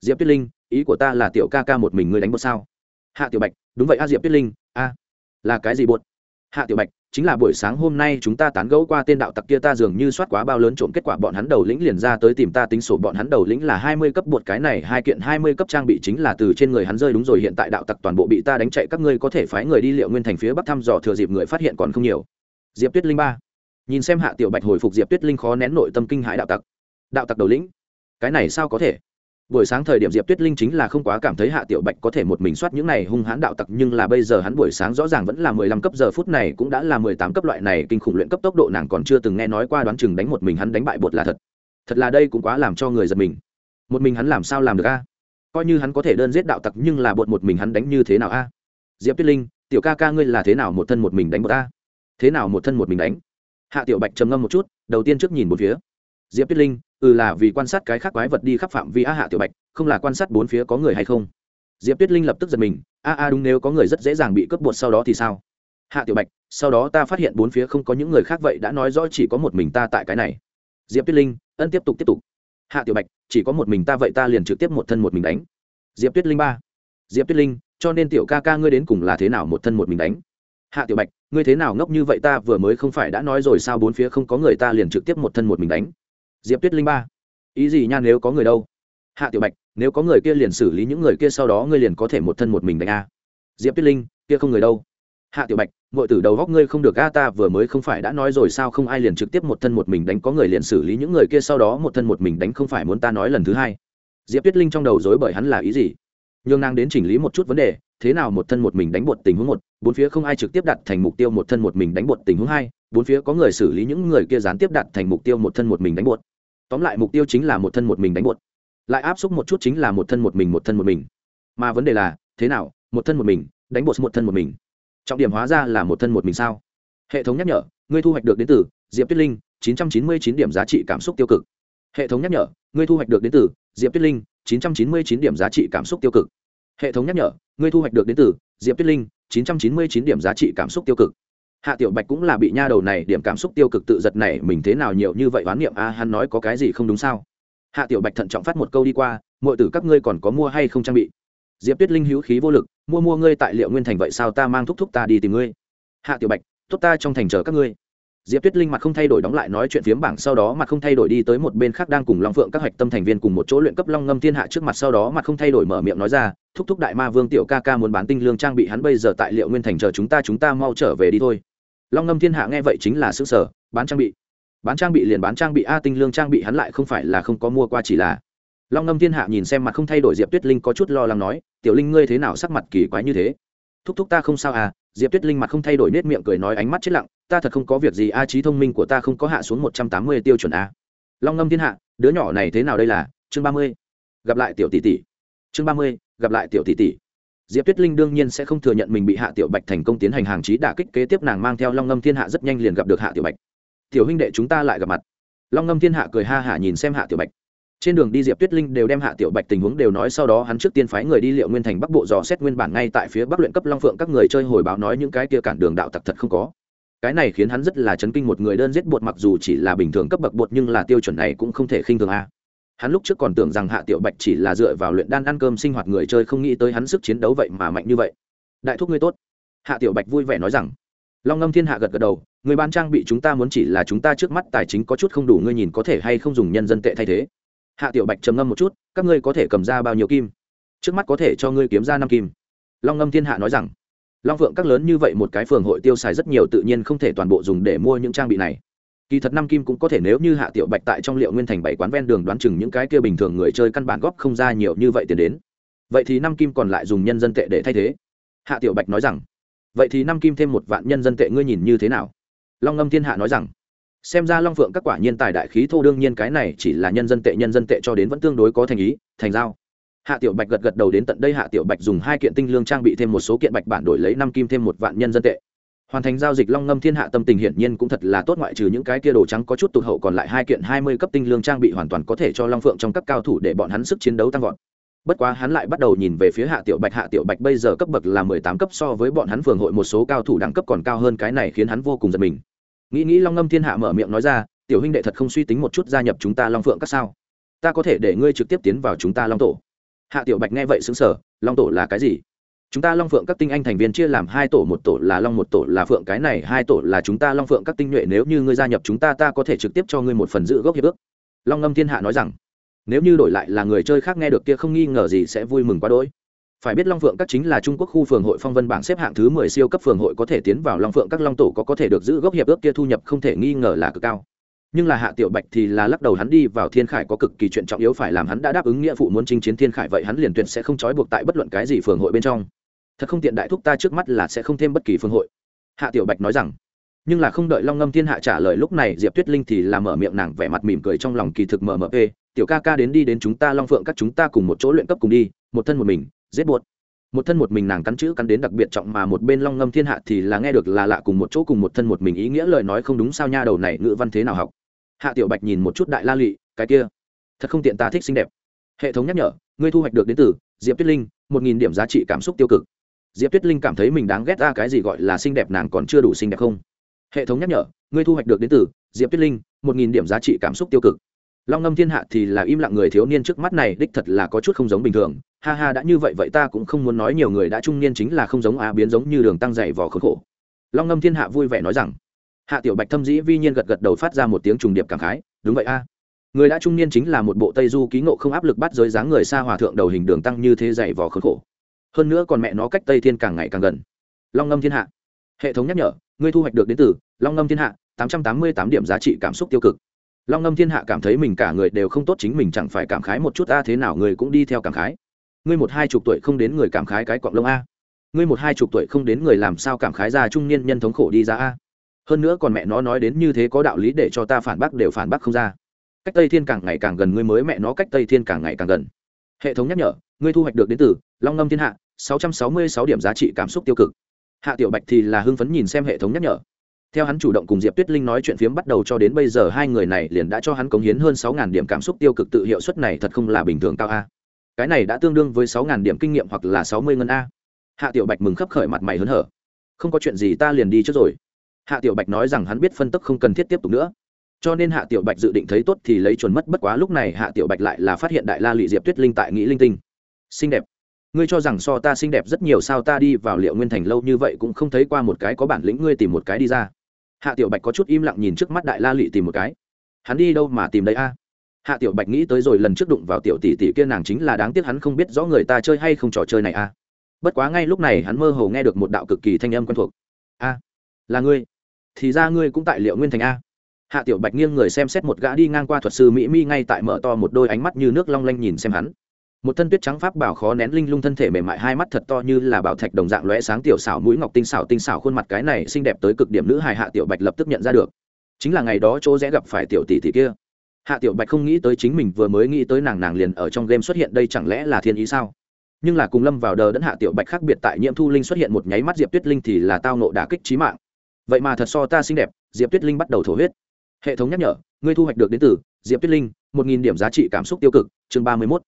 Diệp tuyết linh, ý của ta là tiểu ca ca một mình ngươi đánh bột sao? Hạ tiểu bạch, đúng vậy a diệp tuyết linh, a. Là cái gì bột? Hạ tiểu bạch chính là buổi sáng hôm nay chúng ta tán gẫu qua tên đạo tặc kia ta dường như soát quá bao lớn trộm kết quả bọn hắn đầu lĩnh liền ra tới tìm ta, tính sổ bọn hắn đầu lĩnh là hai mươi cấp bột, cái này hai kiện hai mươi cấp trang bị chính là từ trên người hắn rơi đúng rồi, hiện tại đạo tặc toàn bộ bị ta đánh chạy, các ngươi có thể phái người đi liệu nguyên thành phía bắc thăm dò, thừa dịp người phát hiện còn không nhiều. Diệp tuyết linh ba. Nhìn xem hạ tiểu bạch hồi phục diệp tuyết linh khó nén nội tâm kinh hãi đạo tặc. Đạo tặc đầu lĩnh, cái này sao có thể? Buổi sáng thời điểm diệp tuyết linh chính là không quá cảm thấy hạ tiểu bạch có thể một mình soát những này hung hãn đạo tặc, nhưng là bây giờ hắn buổi sáng rõ ràng vẫn là mười lăm cấp, giờ phút này cũng đã là mười tám cấp loại này, kinh khủng luyện cấp tốc độ nàng còn chưa từng nghe nói qua đoán chừng đánh một mình hắn đánh bại bột là thật. Thật là đây cũng quá làm cho người giật mình. Một mình hắn làm sao làm được a? Coi như hắn có thể đơn giết đạo tặc, nhưng là bột một mình hắn đánh như thế nào a? Diệp tuyết linh, tiểu ca ca ngươi là thế nào một thân một mình đánh bột a? Thế nào một thân một mình đánh? Hạ tiểu bạch trầm ngâm một chút, đầu tiên trước nhìn một phía. Diệp tuyết linh ừ là vì quan sát cái khác quái vật đi khắp phạm vi a hạ tiểu bạch, không là quan sát bốn phía có người hay không. Diệp tuyết linh lập tức giật mình, a a đúng, nếu có người rất dễ dàng bị cướp bột sau đó thì sao? Hạ tiểu bạch, sau đó ta phát hiện bốn phía không có những người khác vậy đã nói rõ chỉ có một mình ta tại cái này. Diệp tuyết linh, ân tiếp tục tiếp tục. Hạ tiểu bạch, chỉ có một mình ta vậy ta liền trực tiếp một thân một mình đánh. Diệp tuyết linh ba. Diệp tuyết linh, cho nên tiểu ca ca ngươi đến cùng là thế nào một thân một mình đánh? Hạ tiểu bạch, ngươi thế nào ngốc như vậy ta vừa mới không phải đã nói rồi sao bốn phía không có người ta liền trực tiếp một thân một mình đánh? Diệp tuyết linh ba. Ý gì nha, nếu có người đâu? Hạ tiểu bạch, nếu có người kia liền xử lý những người kia sau đó ngươi liền có thể một thân một mình đánh a. Diệp tuyết linh, kia không người đâu. Hạ tiểu bạch mọi tử đầu góc ngươi không được a, ta vừa mới không phải đã nói rồi sao không ai liền trực tiếp một thân một mình đánh, có người liền xử lý những người kia sau đó một thân một mình đánh, không phải muốn ta nói lần thứ hai. Diệp tuyết linh trong đầu dối bởi hắn là ý gì? Nhường nàng đến chỉnh lý một chút vấn đề, thế nào một thân một mình đánh bột tình huống một, bốn phía không ai trực tiếp đặt thành mục tiêu một thân một mình đánh bột tình huống hai bốn phía có người xử lý những người kia gián tiếp đặt thành mục tiêu một thân một mình đánh bột tóm lại mục tiêu chính là một thân một mình đánh bột lại áp xúc một chút chính là một thân một mình một thân một mình. Mà vấn đề là, thế nào, một thân một mình, đánh bột một thân một mình? Trọng điểm hóa ra là một thân một mình sao? Hệ thống nhắc nhở, ngươi thu hoạch được đến từ diệp tuyết linh, chín trăm chín mươi chín điểm giá trị cảm xúc tiêu cực. Hệ thống nhắc nhở, ngươi thu hoạch được đến từ diệp tuyết linh, chín trăm chín mươi chín điểm giá trị cảm xúc tiêu cực. Hệ thống nhắc nhở, ngươi thu hoạch được đến từ diệp tuyết linh, chín trăm chín mươi chín điểm giá trị cảm xúc tiêu cực hạ tiểu bạch cũng là bị nha đầu này điểm cảm xúc tiêu cực tự giật này, mình thế nào nhiều như vậy oán niệm, a, hắn nói có cái gì không đúng sao? Hạ tiểu bạch thận trọng phát một câu đi qua mọi tử các ngươi còn có mua hay không trang bị? Diệp tuyết linh hữu khí vô lực, mua mua ngươi tại liệu nguyên thành vậy sao ta mang thúc thúc ta đi tìm ngươi? Hạ tiểu bạch, tốt ta trong thành chờ các ngươi. Diệp tuyết linh mặt không thay đổi đóng lại nói chuyện phiếm bảng sau đó mặt không thay đổi đi tới một bên khác đang cùng long phượng các hạch tâm thành viên cùng một chỗ luyện cấp long ngâm thiên hạ trước mặt sau đó mặt không thay đổi mở miệng nói ra, thúc thúc đại ma vương tiểu ca ca muốn bán tinh lương trang bị hắn bây giờ tại liệu nguyên thành chờ chúng ta chúng ta mau trở về đi thôi long ngâm thiên hạ nghe vậy chính là xứ sở bán trang bị. Bán trang bị liền bán trang bị a tinh lương trang bị hắn lại không phải là không có mua qua chỉ là. Long ngâm thiên hạ nhìn xem mặt không thay đổi diệp tuyết linh có chút lo lắng nói, tiểu linh ngươi thế nào sắc mặt kỳ quái như thế? Thúc thúc ta không sao à? Diệp tuyết linh mặt không thay đổi nết miệng cười nói ánh mắt chết lặng, ta thật không có việc gì, a trí thông minh của ta không có hạ xuống một trăm tám mươi tiêu chuẩn a. Long ngâm thiên hạ, đứa nhỏ này thế nào đây là? Chương ba mươi, gặp lại tiểu tỷ tỷ. Chương ba mươi, gặp lại tiểu tỷ tỷ diệp tuyết linh đương nhiên sẽ không thừa nhận mình bị hạ tiểu bạch thành công tiến hành hàng trí đả kích, kế tiếp nàng mang theo long ngâm thiên hạ rất nhanh liền gặp được hạ tiểu bạch. Tiểu huynh đệ, chúng ta lại gặp mặt. Long ngâm thiên hạ cười ha hả nhìn xem hạ tiểu bạch. Trên đường đi diệp tuyết linh đều đem hạ tiểu bạch tình huống đều nói, sau đó hắn trước tiên phái người đi liệu nguyên thành bắc bộ dò xét nguyên bản ngay tại phía bắc luyện cấp long phượng các người chơi hồi báo nói những cái kia cản đường đạo tặc thật không có. Cái này khiến hắn rất là chấn kinh một người đơn giết bột mặc dù chỉ là bình thường cấp bậc bột nhưng là tiêu chuẩn này cũng không thể khinh thường a hắn lúc trước còn tưởng rằng hạ tiểu bạch chỉ là dựa vào luyện đan ăn cơm sinh hoạt người chơi không nghĩ tới hắn sức chiến đấu vậy mà mạnh như vậy. Đại thúc ngươi tốt. Hạ tiểu bạch vui vẻ nói rằng. Long ngâm thiên hạ gật gật đầu, người bán trang bị chúng ta muốn chỉ là chúng ta trước mắt tài chính có chút không đủ ngươi nhìn có thể hay không dùng nhân dân tệ thay thế. Hạ tiểu bạch trầm ngâm một chút, các ngươi có thể cầm ra bao nhiêu kim? Trước mắt có thể cho ngươi kiếm ra năm kim. Long ngâm thiên hạ nói rằng. Long phượng các lớn như vậy một cái phường hội tiêu xài rất nhiều tự nhiên không thể toàn bộ dùng để mua những trang bị này kỳ thật năm kim cũng có thể nếu như hạ tiểu bạch tại trong liệu nguyên thành bảy quán ven đường đoán chừng những cái kia bình thường người chơi căn bản góp không ra nhiều như vậy tiền đến. Vậy thì năm kim còn lại dùng nhân dân tệ để thay thế. Hạ tiểu bạch nói rằng, vậy thì năm kim thêm một vạn nhân dân tệ ngươi nhìn như thế nào? Long ngâm thiên hạ nói rằng, xem ra long phượng các quả nhiên tài đại khí thô đương nhiên cái này chỉ là nhân dân tệ, nhân dân tệ cho đến vẫn tương đối có thành ý, thành giao. Hạ tiểu bạch gật gật đầu đến tận đây hạ tiểu bạch dùng hai kiện tinh lương trang bị thêm một số kiện bạch bản đổi lấy năm kim thêm một vạn nhân dân tệ hoàn thành giao dịch long ngâm thiên hạ tâm tình hiển nhiên cũng thật là tốt, ngoại trừ những cái kia đồ trắng có chút tụt hậu còn lại hai kiện hai mươi cấp tinh lương trang bị hoàn toàn có thể cho long phượng trong các cao thủ để bọn hắn sức chiến đấu tăng vọt. Bất quá hắn lại bắt đầu nhìn về phía hạ tiểu bạch, hạ tiểu bạch bây giờ cấp bậc là mười tám cấp so với bọn hắn phường hội một số cao thủ đẳng cấp còn cao hơn cái này khiến hắn vô cùng giật mình. Nghĩ nghĩ long ngâm thiên hạ mở miệng nói ra, tiểu huynh đệ thật không suy tính một chút gia nhập chúng ta long phượng các sao? Ta có thể để ngươi trực tiếp tiến vào chúng ta long tổ. Hạ tiểu bạch nghe vậy xứng sở long tổ là cái gì? Chúng ta long phượng các tinh anh thành viên chia làm hai tổ, một tổ là long, một tổ là phượng. Cái này hai tổ là chúng ta long phượng các tinh nhuệ. Nếu như ngươi gia nhập chúng ta ta có thể trực tiếp cho ngươi một phần giữ gốc hiệp ước. Long ngâm thiên hạ nói rằng, nếu như đổi lại là người chơi khác nghe được kia không nghi ngờ gì sẽ vui mừng quá đỗi. Phải biết long phượng các chính là trung quốc khu phường hội phong vân bảng xếp hạng thứ mười siêu cấp phường hội có thể tiến vào long phượng các long tổ có có thể được giữ gốc hiệp ước kia thu nhập không thể nghi ngờ là cực cao nhưng là hạ tiểu bạch thì là lắc đầu, hắn đi vào thiên khải có cực kỳ chuyện trọng yếu phải làm, hắn đã đáp ứng nghĩa phụ muốn chinh chiến thiên khải, vậy hắn liền tuyệt sẽ không trói buộc tại bất luận cái gì phường hội bên trong. Thật không tiện đại thúc ta trước mắt là sẽ không thêm bất kỳ phường hội. Hạ tiểu bạch nói rằng. Nhưng là không đợi long ngâm thiên hạ trả lời, lúc này diệp tuyết linh thì là mở miệng nàng vẻ mặt mỉm cười trong lòng kỳ thực mờ mờ ê tiểu ca ca đến đi, đến chúng ta long phượng, các chúng ta cùng một chỗ luyện cấp cùng đi, một thân một mình, giết buột một thân một mình nàng cắn chữ cắn đến đặc biệt trọng mà một bên long ngâm thiên hạ thì là nghe được là lạ cùng một chỗ cùng một thân một mình ý nghĩa lời nói không đúng sao nha, đầu này ngữ văn thế nào học hạ tiểu bạch nhìn một chút đại la lụy cái kia, thật không tiện ta thích xinh đẹp. Hệ thống nhắc nhở, ngươi thu hoạch được đến từ diệp tuyết linh, một nghìn điểm giá trị cảm xúc tiêu cực. Diệp tuyết linh cảm thấy mình đáng ghét ra cái gì gọi là xinh đẹp nàng còn chưa đủ xinh đẹp không? Hệ thống nhắc nhở, ngươi thu hoạch được đến từ diệp tuyết linh, một nghìn điểm giá trị cảm xúc tiêu cực. Long ngâm thiên hạ thì là im lặng người thiếu niên trước mắt này, đích thật là có chút không giống bình thường. Ha ha, đã như vậy vậy ta cũng không muốn nói nhiều người đã trung niên chính là không giống á, biến giống như đường tăng dày vò khốn khổ. Long ngâm thiên hạ vui vẻ nói rằng hạ tiểu bạch thâm dĩ vi nhiên gật gật đầu phát ra một tiếng trùng điệp cảm khái, đúng vậy a. Người đã trung niên chính là một bộ tây du ký ngộ không áp lực bắt giới dáng người xa hòa thượng đầu hình đường tăng như thế dày vò khốn khổ. Hơn nữa còn mẹ nó cách tây thiên càng ngày càng gần. Long ngâm thiên hạ. Hệ thống nhắc nhở, ngươi thu hoạch được đến từ long ngâm thiên hạ, tám trăm tám mươi tám điểm giá trị cảm xúc tiêu cực. Long ngâm thiên hạ cảm thấy mình cả người đều không tốt chính mình chẳng phải cảm khái một chút a, thế nào người cũng đi theo cảm khái. Ngươi một hai chục tuổi không đến người cảm khái cái cọng lông a. Ngươi một hai chục tuổi không đến người làm sao cảm khái ra trung niên nhân thống khổ đi ra a hơn nữa còn mẹ nó nói đến như thế có đạo lý để cho ta phản bác đều phản bác không ra. Cách tây thiên càng ngày càng gần ngươi mới mẹ nó cách tây thiên càng ngày càng gần. Hệ thống nhắc nhở, ngươi thu hoạch được đến từ long ngâm thiên hạ, sáu trăm sáu mươi sáu điểm giá trị cảm xúc tiêu cực. Hạ tiểu bạch thì là hưng phấn nhìn xem hệ thống nhắc nhở. Theo hắn chủ động cùng diệp tuyết linh nói chuyện phiếm bắt đầu cho đến bây giờ, hai người này liền đã cho hắn cống hiến hơn sáu điểm cảm xúc tiêu cực tự hiệu suất này thật không là bình thường cao a. Cái này đã tương đương với sáu điểm kinh nghiệm hoặc là sáu mươi ngân a. Hạ tiểu bạch mừng khấp khởi mặt mày hớn hở. Không có chuyện gì ta liền đi trước rồi hạ tiểu bạch nói rằng hắn biết phân tức không cần thiết tiếp tục nữa. Cho nên hạ tiểu bạch dự định thấy tốt thì lấy chuẩn mất bất quá lúc này hạ tiểu bạch lại là phát hiện đại la lụy diệp tuyết linh tại nghĩ linh tinh. Xinh đẹp. Ngươi cho rằng so ta xinh đẹp rất nhiều sao ta đi vào liệu nguyên thành lâu như vậy cũng không thấy qua một cái có bản lĩnh ngươi tìm một cái đi ra. Hạ tiểu bạch có chút im lặng nhìn trước mắt đại la lụy tìm một cái. Hắn đi đâu mà tìm đấy a? Hạ tiểu bạch nghĩ tới rồi lần trước đụng vào tiểu tỷ tỷ kia nàng chính là đáng tiếc hắn không biết rõ người ta chơi hay không trò chơi này a. Bất quá ngay lúc này hắn mơ hồ nghe được một đạo cực kỳ thanh âm quen thuộc. A, là ngươi thì ra ngươi cũng tại liệu nguyên thành a. Hạ tiểu bạch nghiêng người xem xét một gã đi ngang qua thuật sư mỹ mi ngay tại mở to một đôi ánh mắt như nước long lanh nhìn xem hắn. Một thân tuyết trắng pháp bảo khó nén linh lung thân thể mềm mại, hai mắt thật to như là bảo thạch đồng dạng lóe sáng tiểu xảo mũi ngọc tinh xảo tinh xảo khuôn mặt cái này xinh đẹp tới cực điểm nữ hài hạ tiểu bạch lập tức nhận ra được. Chính là ngày đó chỗ rẽ gặp phải tiểu tỷ tỷ kia. Hạ tiểu bạch không nghĩ tới chính mình vừa mới nghĩ tới nàng nàng liền ở trong game xuất hiện đây chẳng lẽ là thiên ý sao? Nhưng là cùng lâm vào đờ đẫn hạ tiểu bạch khác biệt tại nhiễm thu linh xuất hiện một nháy mắt diệp tuyết linh thì là tao nộ đả kích trí mạng vậy mà thật so ta xinh đẹp, diệp tuyết linh bắt đầu thổ huyết. Hệ thống nhắc nhở, ngươi thu hoạch được đến từ diệp tuyết linh, một nghìn điểm giá trị cảm xúc tiêu cực, chương ba mươi mốt.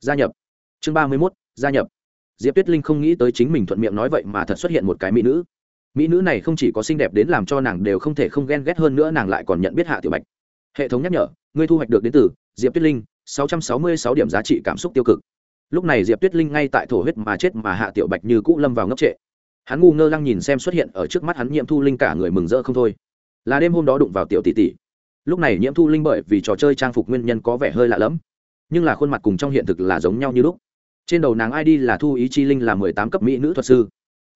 Gia nhập. Chương ba mươi mốt, gia nhập. Diệp tuyết linh không nghĩ tới chính mình thuận miệng nói vậy mà thật xuất hiện một cái mỹ nữ. Mỹ nữ này không chỉ có xinh đẹp đến làm cho nàng đều không thể không ghen ghét hơn nữa, nàng lại còn nhận biết hạ tiểu bạch. Hệ thống nhắc nhở, ngươi thu hoạch được đến từ diệp tuyết linh, sáu trăm sáu mươi sáu điểm giá trị cảm xúc tiêu cực. Lúc này diệp tuyết linh ngay tại thổ huyết mà chết mà hạ tiểu bạch như cũ lâm vào ngốc trệ hắn ngu ngơ lăng nhìn xem xuất hiện ở trước mắt hắn nhiễm thu linh cả người mừng rỡ không thôi. Là đêm hôm đó đụng vào tiểu tỷ tỷ. Lúc này nhiễm thu linh bởi vì trò chơi trang phục nguyên nhân có vẻ hơi lạ lẫm, nhưng là khuôn mặt cùng trong hiện thực là giống nhau như lúc. Trên đầu nàng id là thu ý chi linh là mười tám cấp mỹ nữ thuật sư,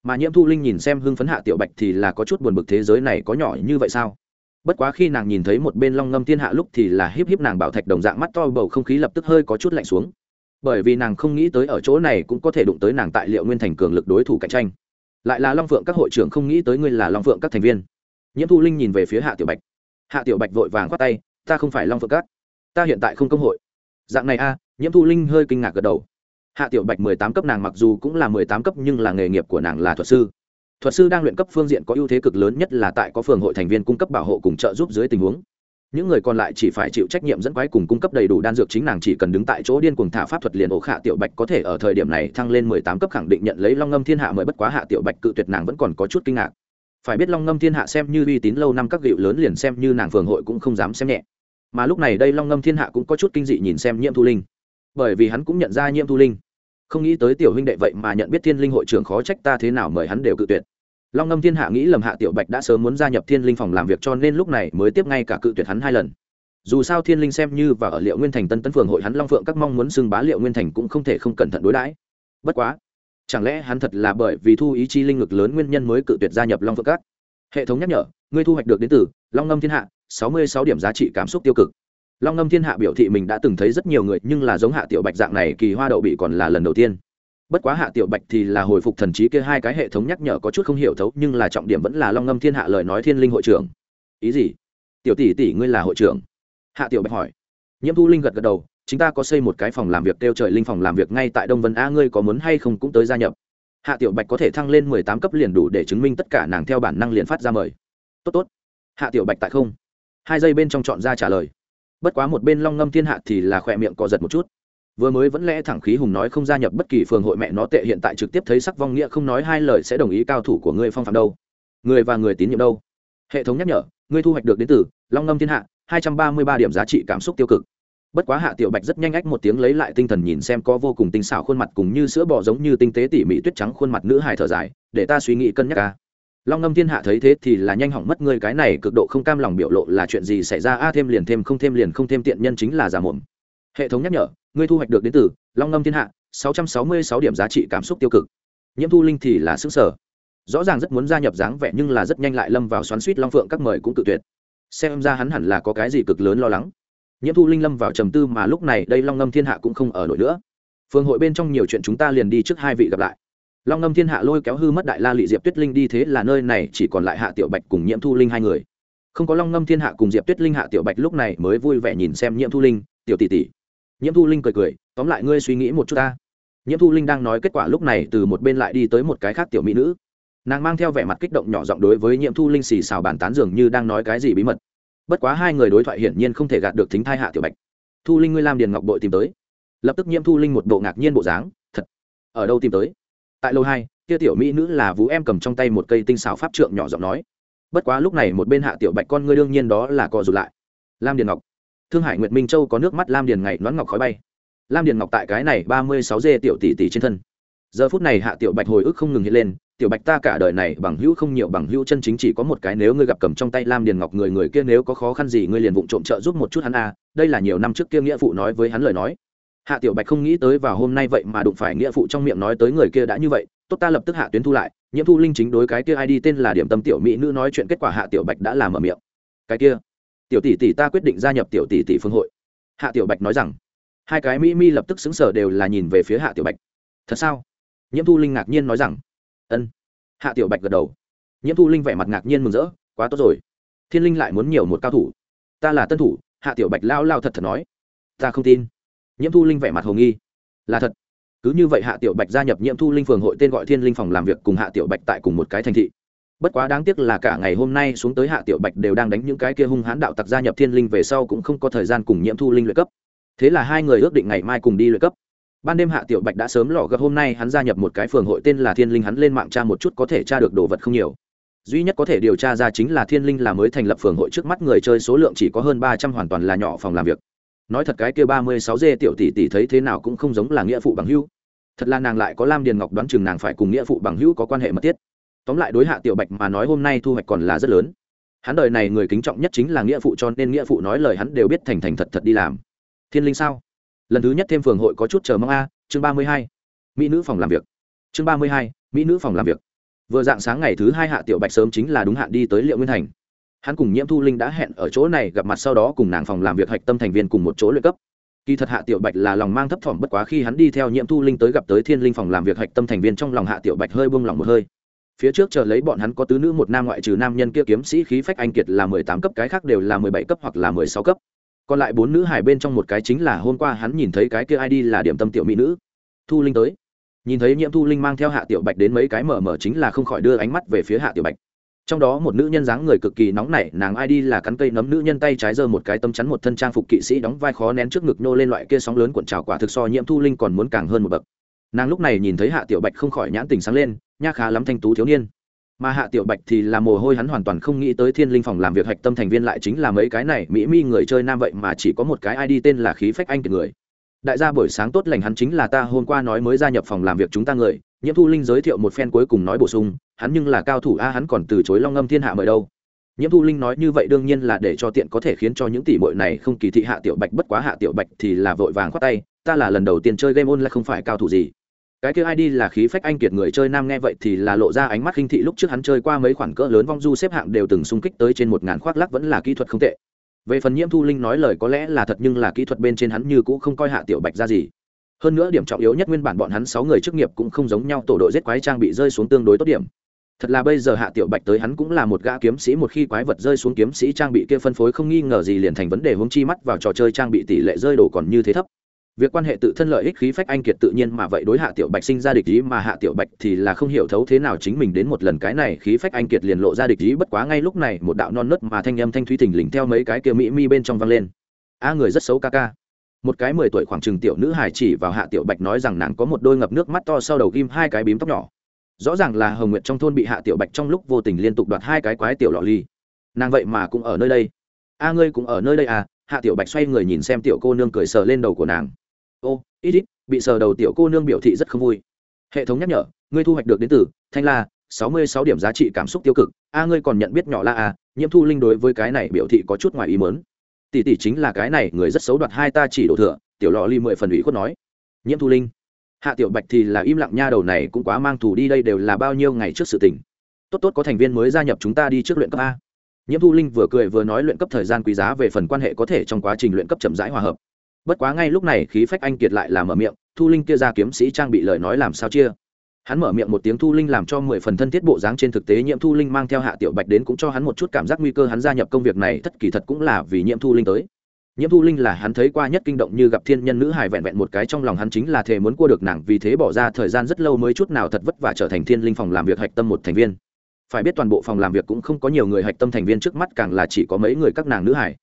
mà nhiễm thu linh nhìn xem hưng phấn hạ tiểu bạch thì là có chút buồn bực thế giới này có nhỏ như vậy sao? Bất quá khi nàng nhìn thấy một bên long ngâm thiên hạ lúc thì là híp híp nàng bảo thạch đồng dạng mắt to bầu không khí lập tức hơi có chút lạnh xuống. Bởi vì nàng không nghĩ tới ở chỗ này cũng có thể đụng tới nàng tại liệu nguyên thành cường lực đối thủ cạnh tranh lại là long phượng các hội trưởng không nghĩ tới ngươi là long phượng các thành viên. Nhiễm thu linh nhìn về phía hạ tiểu bạch. Hạ tiểu bạch vội vàng khoát tay, ta không phải long phượng các. Ta hiện tại không công hội. Dạng này a, nhiễm thu linh hơi kinh ngạc gật đầu. Hạ tiểu bạch mười tám cấp nàng mặc dù cũng là mười tám cấp nhưng là nghề nghiệp của nàng là thuật sư. Thuật sư đang luyện cấp phương diện có ưu thế cực lớn nhất là tại có phường hội thành viên cung cấp bảo hộ cùng trợ giúp dưới tình huống những người còn lại chỉ phải chịu trách nhiệm dẫn quái cùng cung cấp đầy đủ đan dược chính nàng chỉ cần đứng tại chỗ điên cuồng thả pháp thuật liền ổ hạ tiểu bạch có thể ở thời điểm này thăng lên mười tám cấp khẳng định nhận lấy long ngâm thiên hạ mời bất quá hạ tiểu bạch cự tuyệt nàng vẫn còn có chút kinh ngạc. Phải biết long ngâm thiên hạ xem như uy tín lâu năm các gịu lớn liền xem như nàng phường hội cũng không dám xem nhẹ. Mà lúc này đây long ngâm thiên hạ cũng có chút kinh dị nhìn xem nhiễm thu linh. Bởi vì hắn cũng nhận ra nhiễm thu linh. Không nghĩ tới tiểu huynh đệ vậy mà nhận biết thiên linh hội trưởng khó trách ta thế nào mời hắn đều cự tuyệt long ngâm thiên hạ nghĩ lầm hạ tiểu bạch đã sớm muốn gia nhập thiên linh phòng làm việc cho nên lúc này mới tiếp ngay cả cự tuyệt hắn hai lần. Dù sao thiên linh xem như và ở liệu nguyên thành tân tấn phường hội hắn long phượng các mong muốn xưng bá liệu nguyên thành cũng không thể không cẩn thận đối đãi. Bất quá, chẳng lẽ hắn thật là bởi vì thu ý chi linh lực lớn nguyên nhân mới cự tuyệt gia nhập long phượng các? Hệ thống nhắc nhở, ngươi thu hoạch được đến từ long ngâm thiên hạ, sáu mươi sáu điểm giá trị cảm xúc tiêu cực. Long ngâm thiên hạ biểu thị mình đã từng thấy rất nhiều người, nhưng là giống hạ tiểu bạch dạng này kỳ hoa đậu bị còn là lần đầu tiên bất quá hạ tiểu bạch thì là hồi phục thần trí kia hai cái hệ thống nhắc nhở có chút không hiểu thấu, nhưng là trọng điểm vẫn là long ngâm thiên hạ lời nói thiên linh hội trưởng. Ý gì? Tiểu tỷ tỷ ngươi là hội trưởng? Hạ tiểu bạch hỏi. Nhiễm thu linh gật gật đầu chúng ta có xây một cái phòng làm việc kêu trời linh phòng làm việc ngay tại đông vân a, ngươi có muốn hay không cũng tới gia nhập. Hạ tiểu bạch có thể thăng lên mười tám cấp liền đủ để chứng minh tất cả nàng theo bản năng liền phát ra mời. Tốt tốt. Hạ tiểu bạch tại không. Hai giây bên trong chọn ra trả lời. Bất quá một bên long ngâm thiên hạ thì là khỏe miệng co giật một chút vừa mới vẫn lẽ thẳng khí hùng nói không gia nhập bất kỳ phường hội mẹ nó tệ, hiện tại trực tiếp thấy sắc vong nghĩa không nói hai lời sẽ đồng ý cao thủ của ngươi phong phạm đâu. Người và người tín nhiệm đâu? Hệ thống nhắc nhở, ngươi thu hoạch được đến từ long ngâm thiên hạ, hai trăm ba mươi ba điểm giá trị cảm xúc tiêu cực. Bất quá hạ tiểu bạch rất nhanh ách một tiếng lấy lại tinh thần nhìn xem có vô cùng tinh xảo khuôn mặt cùng như sữa bò giống như tinh tế tỉ mỉ tuyết trắng khuôn mặt nữ hài thở dài, để ta suy nghĩ cân nhắc ca. Long ngâm thiên hạ thấy thế thì là nhanh hỏng mất ngươi cái này cực độ không cam lòng biểu lộ là chuyện gì xảy ra? A, thêm liền thêm, không thêm liền không thêm tiện nhân chính là giả mồm. Hệ thống nhắc nhở ngươi thu hoạch được đến từ long ngâm thiên hạ, sáu trăm sáu mươi sáu điểm giá trị cảm xúc tiêu cực. Nhiễm thu linh thì là xứng sở rõ ràng rất muốn gia nhập dáng vẻ nhưng là rất nhanh lại lâm vào xoắn suýt long phượng các mời cũng tự tuyệt. Xem ra hắn hẳn là có cái gì cực lớn lo lắng. Nhiễm thu linh lâm vào trầm tư mà lúc này đây long ngâm thiên hạ cũng không ở nổi nữa. Phương hội bên trong nhiều chuyện chúng ta liền đi trước hai vị gặp lại. Long ngâm thiên hạ lôi kéo hư mất đại la lị diệp tuyết linh đi thế là nơi này chỉ còn lại hạ tiểu bạch cùng nhiễm thu linh hai người. Không có long ngâm thiên hạ cùng diệp tuyết linh hạ tiểu bạch lúc này mới vui vẻ nhìn xem nhiễm thu linh, tiểu tỷ tỷ nhiễm thu linh cười cười, tóm lại ngươi suy nghĩ một chút ta. Nhiễm thu linh đang nói kết quả lúc này từ một bên lại đi tới một cái khác tiểu mỹ nữ. Nàng mang theo vẻ mặt kích động nhỏ giọng đối với nhiễm thu linh xì xào bàn tán dường như đang nói cái gì bí mật. Bất quá hai người đối thoại hiển nhiên không thể gạt được thính thai hạ tiểu bạch. Thu linh ngươi làm điền ngọc bội tìm tới. Lập tức nhiễm thu linh một bộ ngạc nhiên bộ dáng, thật, ở đâu tìm tới? Tại lâu hai, kia tiểu mỹ nữ là vũ em cầm trong tay một cây tinh xào pháp trượng nhỏ giọng nói, bất quá lúc này một bên hạ tiểu bạch con ngươi đương nhiên đó là cọ rụt lại. Lam điền ngọc thương hải nguyệt minh châu có nước mắt lam điền ngày nón ngọc khói bay. Lam điền ngọc tại cái này ba mươi sáu dê tiểu tỷ tỷ trên thân. Giờ phút này hạ tiểu bạch hồi ức không ngừng hiện lên, tiểu bạch ta cả đời này bằng hữu không nhiều, bằng hữu chân chính chỉ có một cái, nếu ngươi gặp cầm trong tay lam điền ngọc người người kia nếu có khó khăn gì ngươi liền vụng trộm trợ giúp một chút hắn a. Đây là nhiều năm trước kia nghĩa phụ nói với hắn lời nói. Hạ tiểu bạch không nghĩ tới vào hôm nay vậy mà đụng phải nghĩa phụ trong miệng nói tới người kia đã như vậy, tốt ta lập tức hạ tuyến thu lại, nhiễm thu linh chính đối cái kia ai đi tên là điểm tâm tiểu mỹ nữ nói chuyện kết quả hạ tiểu bạch đã làm ở miệng. Cái kia tiểu tỷ tỷ ta quyết định gia nhập tiểu tỷ tỷ phương hội. Hạ tiểu bạch nói rằng. Hai cái mỹ mi lập tức xứng sở đều là nhìn về phía hạ tiểu bạch. Thật sao? Nhiễm thu linh ngạc nhiên nói rằng. Ân. Hạ tiểu bạch gật đầu. Nhiễm thu linh vẻ mặt ngạc nhiên mừng rỡ. Quá tốt rồi. Thiên linh lại muốn nhiều một cao thủ. Ta là tân thủ. Hạ tiểu bạch lao lao thật thật nói. Ta không tin. Nhiễm thu linh vẻ mặt hồ nghi. Là thật. Cứ như vậy hạ tiểu bạch gia nhập nhiễm thu linh phường hội tên gọi thiên linh phòng làm việc cùng hạ tiểu bạch tại cùng một cái thành thị bất quá đáng tiếc là cả ngày hôm nay xuống tới hạ tiểu bạch đều đang đánh những cái kia hung hãn đạo tặc gia nhập thiên linh về sau cũng không có thời gian cùng nhiễm thu linh luyện cấp. Thế là hai người ước định ngày mai cùng đi luyện cấp. Ban đêm hạ tiểu bạch đã sớm lò gấp hôm nay hắn gia nhập một cái phường hội tên là thiên linh hắn lên mạng tra một chút có thể tra được đồ vật không nhiều. Duy nhất có thể điều tra ra chính là thiên linh là mới thành lập phường hội trước mắt người chơi số lượng chỉ có hơn ba trăm hoàn toàn là nhỏ phòng làm việc. Nói thật cái kia ba mươi sáu dê tiểu tỷ tỷ thấy thế nào cũng không giống là nghĩa phụ bằng hữu. Thật là nàng lại có lam điền ngọc đoán chừng nàng phải cùng nghĩa phụ bằng hữu có quan hệ mật thiết tóm lại đối hạ tiểu bạch mà nói hôm nay thu hoạch còn là rất lớn. Hắn đời này người kính trọng nhất chính là nghĩa phụ cho nên nghĩa phụ nói lời hắn đều biết thành thành thật thật đi làm. Thiên linh sao? Lần thứ nhất thêm phường hội có chút chờ mong a, chương ba mươi hai. Mỹ nữ phòng làm việc. Chương ba mươi hai, mỹ nữ phòng làm việc. Vừa dạng sáng ngày thứ hai hạ tiểu bạch sớm chính là đúng hạn đi tới liệu nguyên thành. Hắn cùng nhiễm thu linh đã hẹn ở chỗ này gặp mặt sau đó cùng nàng phòng làm việc hạch tâm thành viên cùng một chỗ luyện cấp. Kỳ thật hạ tiểu bạch là lòng mang thấp thỏm bất quá khi hắn đi theo nhiễm thu linh tới gặp tới thiên linh phòng làm việc hạch tâm thành viên trong lòng hạ tiểu bạch hơi buông lòng một hơi phía trước chờ lấy bọn hắn có tứ nữ một nam ngoại trừ nam nhân kia kiếm sĩ khí phách anh kiệt là mười tám cấp, cái khác đều là mười bảy cấp hoặc là mười sáu cấp. Còn lại bốn nữ hải bên trong một cái chính là hôm qua hắn nhìn thấy cái kia id là điểm tâm tiểu mỹ nữ, thu linh tới. Nhìn thấy nhiễm thu linh mang theo hạ tiểu bạch đến mấy cái mở mở chính là không khỏi đưa ánh mắt về phía hạ tiểu bạch. Trong đó một nữ nhân dáng người cực kỳ nóng nảy, nàng ai đi là cắn cây nấm, nữ nhân tay trái giơ một cái tấm chắn một thân trang phục kỵ sĩ đóng vai khó nén trước ngực nô lên loại kia sóng lớn cuộn trào, quả thực so nhiễm thu linh còn muốn càng hơn một bậc. Nàng lúc này nhìn thấy hạ tiểu bạch không khỏi nhãn tình sáng lên nha khá lắm thanh tú thiếu niên. Mà hạ tiểu bạch thì là mồ hôi hắn hoàn toàn không nghĩ tới thiên linh phòng làm việc hạch tâm thành viên lại chính là mấy cái này mỹ mi người chơi nam vậy mà chỉ có một cái id tên là khí phách anh kiệt người. Đại gia buổi sáng tốt lành hắn chính là ta, hôm qua nói mới gia nhập phòng làm việc chúng ta người, nhiễm thu linh giới thiệu một phen cuối cùng nói bổ sung, hắn nhưng là cao thủ a, hắn còn từ chối long ngâm thiên hạ mời đâu. Nhiễm thu linh nói như vậy đương nhiên là để cho tiện có thể khiến cho những tỷ muội này không kỳ thị hạ tiểu bạch, bất quá hạ tiểu bạch thì là vội vàng khoát tay, ta là lần đầu tiên chơi game on lại không phải cao thủ gì cái kia id là khí phách anh kiệt người chơi nam nghe vậy thì là lộ ra ánh mắt khinh thị lúc trước hắn chơi qua mấy khoản cỡ lớn vong du xếp hạng đều từng xung kích tới trên một ngàn khoác lắc vẫn là kỹ thuật không tệ. Về phần nhiễm thu linh nói lời có lẽ là thật nhưng là kỹ thuật bên trên hắn như cũng không coi hạ tiểu bạch ra gì. Hơn nữa điểm trọng yếu nhất nguyên bản bọn hắn sáu người chức nghiệp cũng không giống nhau, tổ đội giết quái trang bị rơi xuống tương đối tốt điểm. Thật là bây giờ hạ tiểu bạch tới hắn cũng là một gã kiếm sĩ, một khi quái vật rơi xuống kiếm sĩ trang bị kia phân phối không nghi ngờ gì liền thành vấn đề hướng chi mắt vào trò chơi trang bị tỷ lệ rơi đổ còn như thế thấp việc quan hệ tự thân lợi ích khí phách anh kiệt tự nhiên mà vậy đối hạ tiểu bạch sinh ra địch ý mà hạ tiểu bạch thì là không hiểu thấu thế nào chính mình đến một lần cái này khí phách anh kiệt liền lộ ra địch ý bất quá ngay lúc này một đạo non nớt mà thanh âm thanh thúy thình lình theo mấy cái kia mỹ mi bên trong vang lên. A à, người rất xấu ca ca. Một cái mười tuổi khoảng chừng tiểu nữ hài chỉ vào hạ tiểu bạch nói rằng nàng có một đôi ngập nước mắt to sau đầu ghim hai cái bím tóc nhỏ. Rõ ràng là hồng nguyệt trong thôn bị hạ tiểu bạch trong lúc vô tình liên tục đoạt hai cái quái tiểu lọ ly. Nàng vậy mà cũng ở nơi đây. A à, ngươi cũng ở nơi đây à? Hạ tiểu bạch xoay người nhìn xem tiểu cô nương cười sờ lên đầu của nàng ô ít ít bị sờ đầu tiểu cô nương biểu thị rất không vui. Hệ thống nhắc nhở, ngươi thu hoạch được đến từ thanh la, sáu mươi sáu điểm giá trị cảm xúc tiêu cực. A, ngươi còn nhận biết nhỏ la à nhiễm thu linh đối với cái này biểu thị có chút ngoài ý mớn tỷ tỷ chính là cái này, người rất xấu đoạt hai ta chỉ đổ thừa, tiểu lò ly mười phần ủy khuất nói. Nhiễm thu linh. Hạ tiểu bạch thì là im lặng nha đầu này, cũng quá mang thù đi đây đều là bao nhiêu ngày trước sự tình. Tốt tốt có thành viên mới gia nhập chúng ta đi trước luyện cấp a. Nhiễm thu linh vừa cười vừa nói luyện cấp thời gian quý giá về phần quan hệ có thể trong quá trình luyện cấp chậm rãi hòa hợp bất quá ngay lúc này khí phách anh kiệt lại làm mở miệng, thu linh kia ra kiếm sĩ trang bị lời nói làm sao chia? Hắn mở miệng một tiếng thu linh làm cho mười phần thân thiết bộ dáng trên thực tế nhiễm thu linh mang theo hạ tiểu bạch đến cũng cho hắn một chút cảm giác nguy cơ hắn gia nhập công việc này thất kỳ thật cũng là vì nhiễm thu linh tới. Nhiễm thu linh là hắn thấy qua nhất kinh động như gặp thiên nhân nữ hài vẹn vẹn một cái trong lòng hắn chính là thề muốn cua được nàng vì thế bỏ ra thời gian rất lâu mới chút nào thật vất vả trở thành thiên linh phòng làm việc hạch tâm một thành viên. Phải biết toàn bộ phòng làm việc cũng không có nhiều người hạch tâm thành viên trước mắt càng là chỉ có mấy người các nàng nữ hải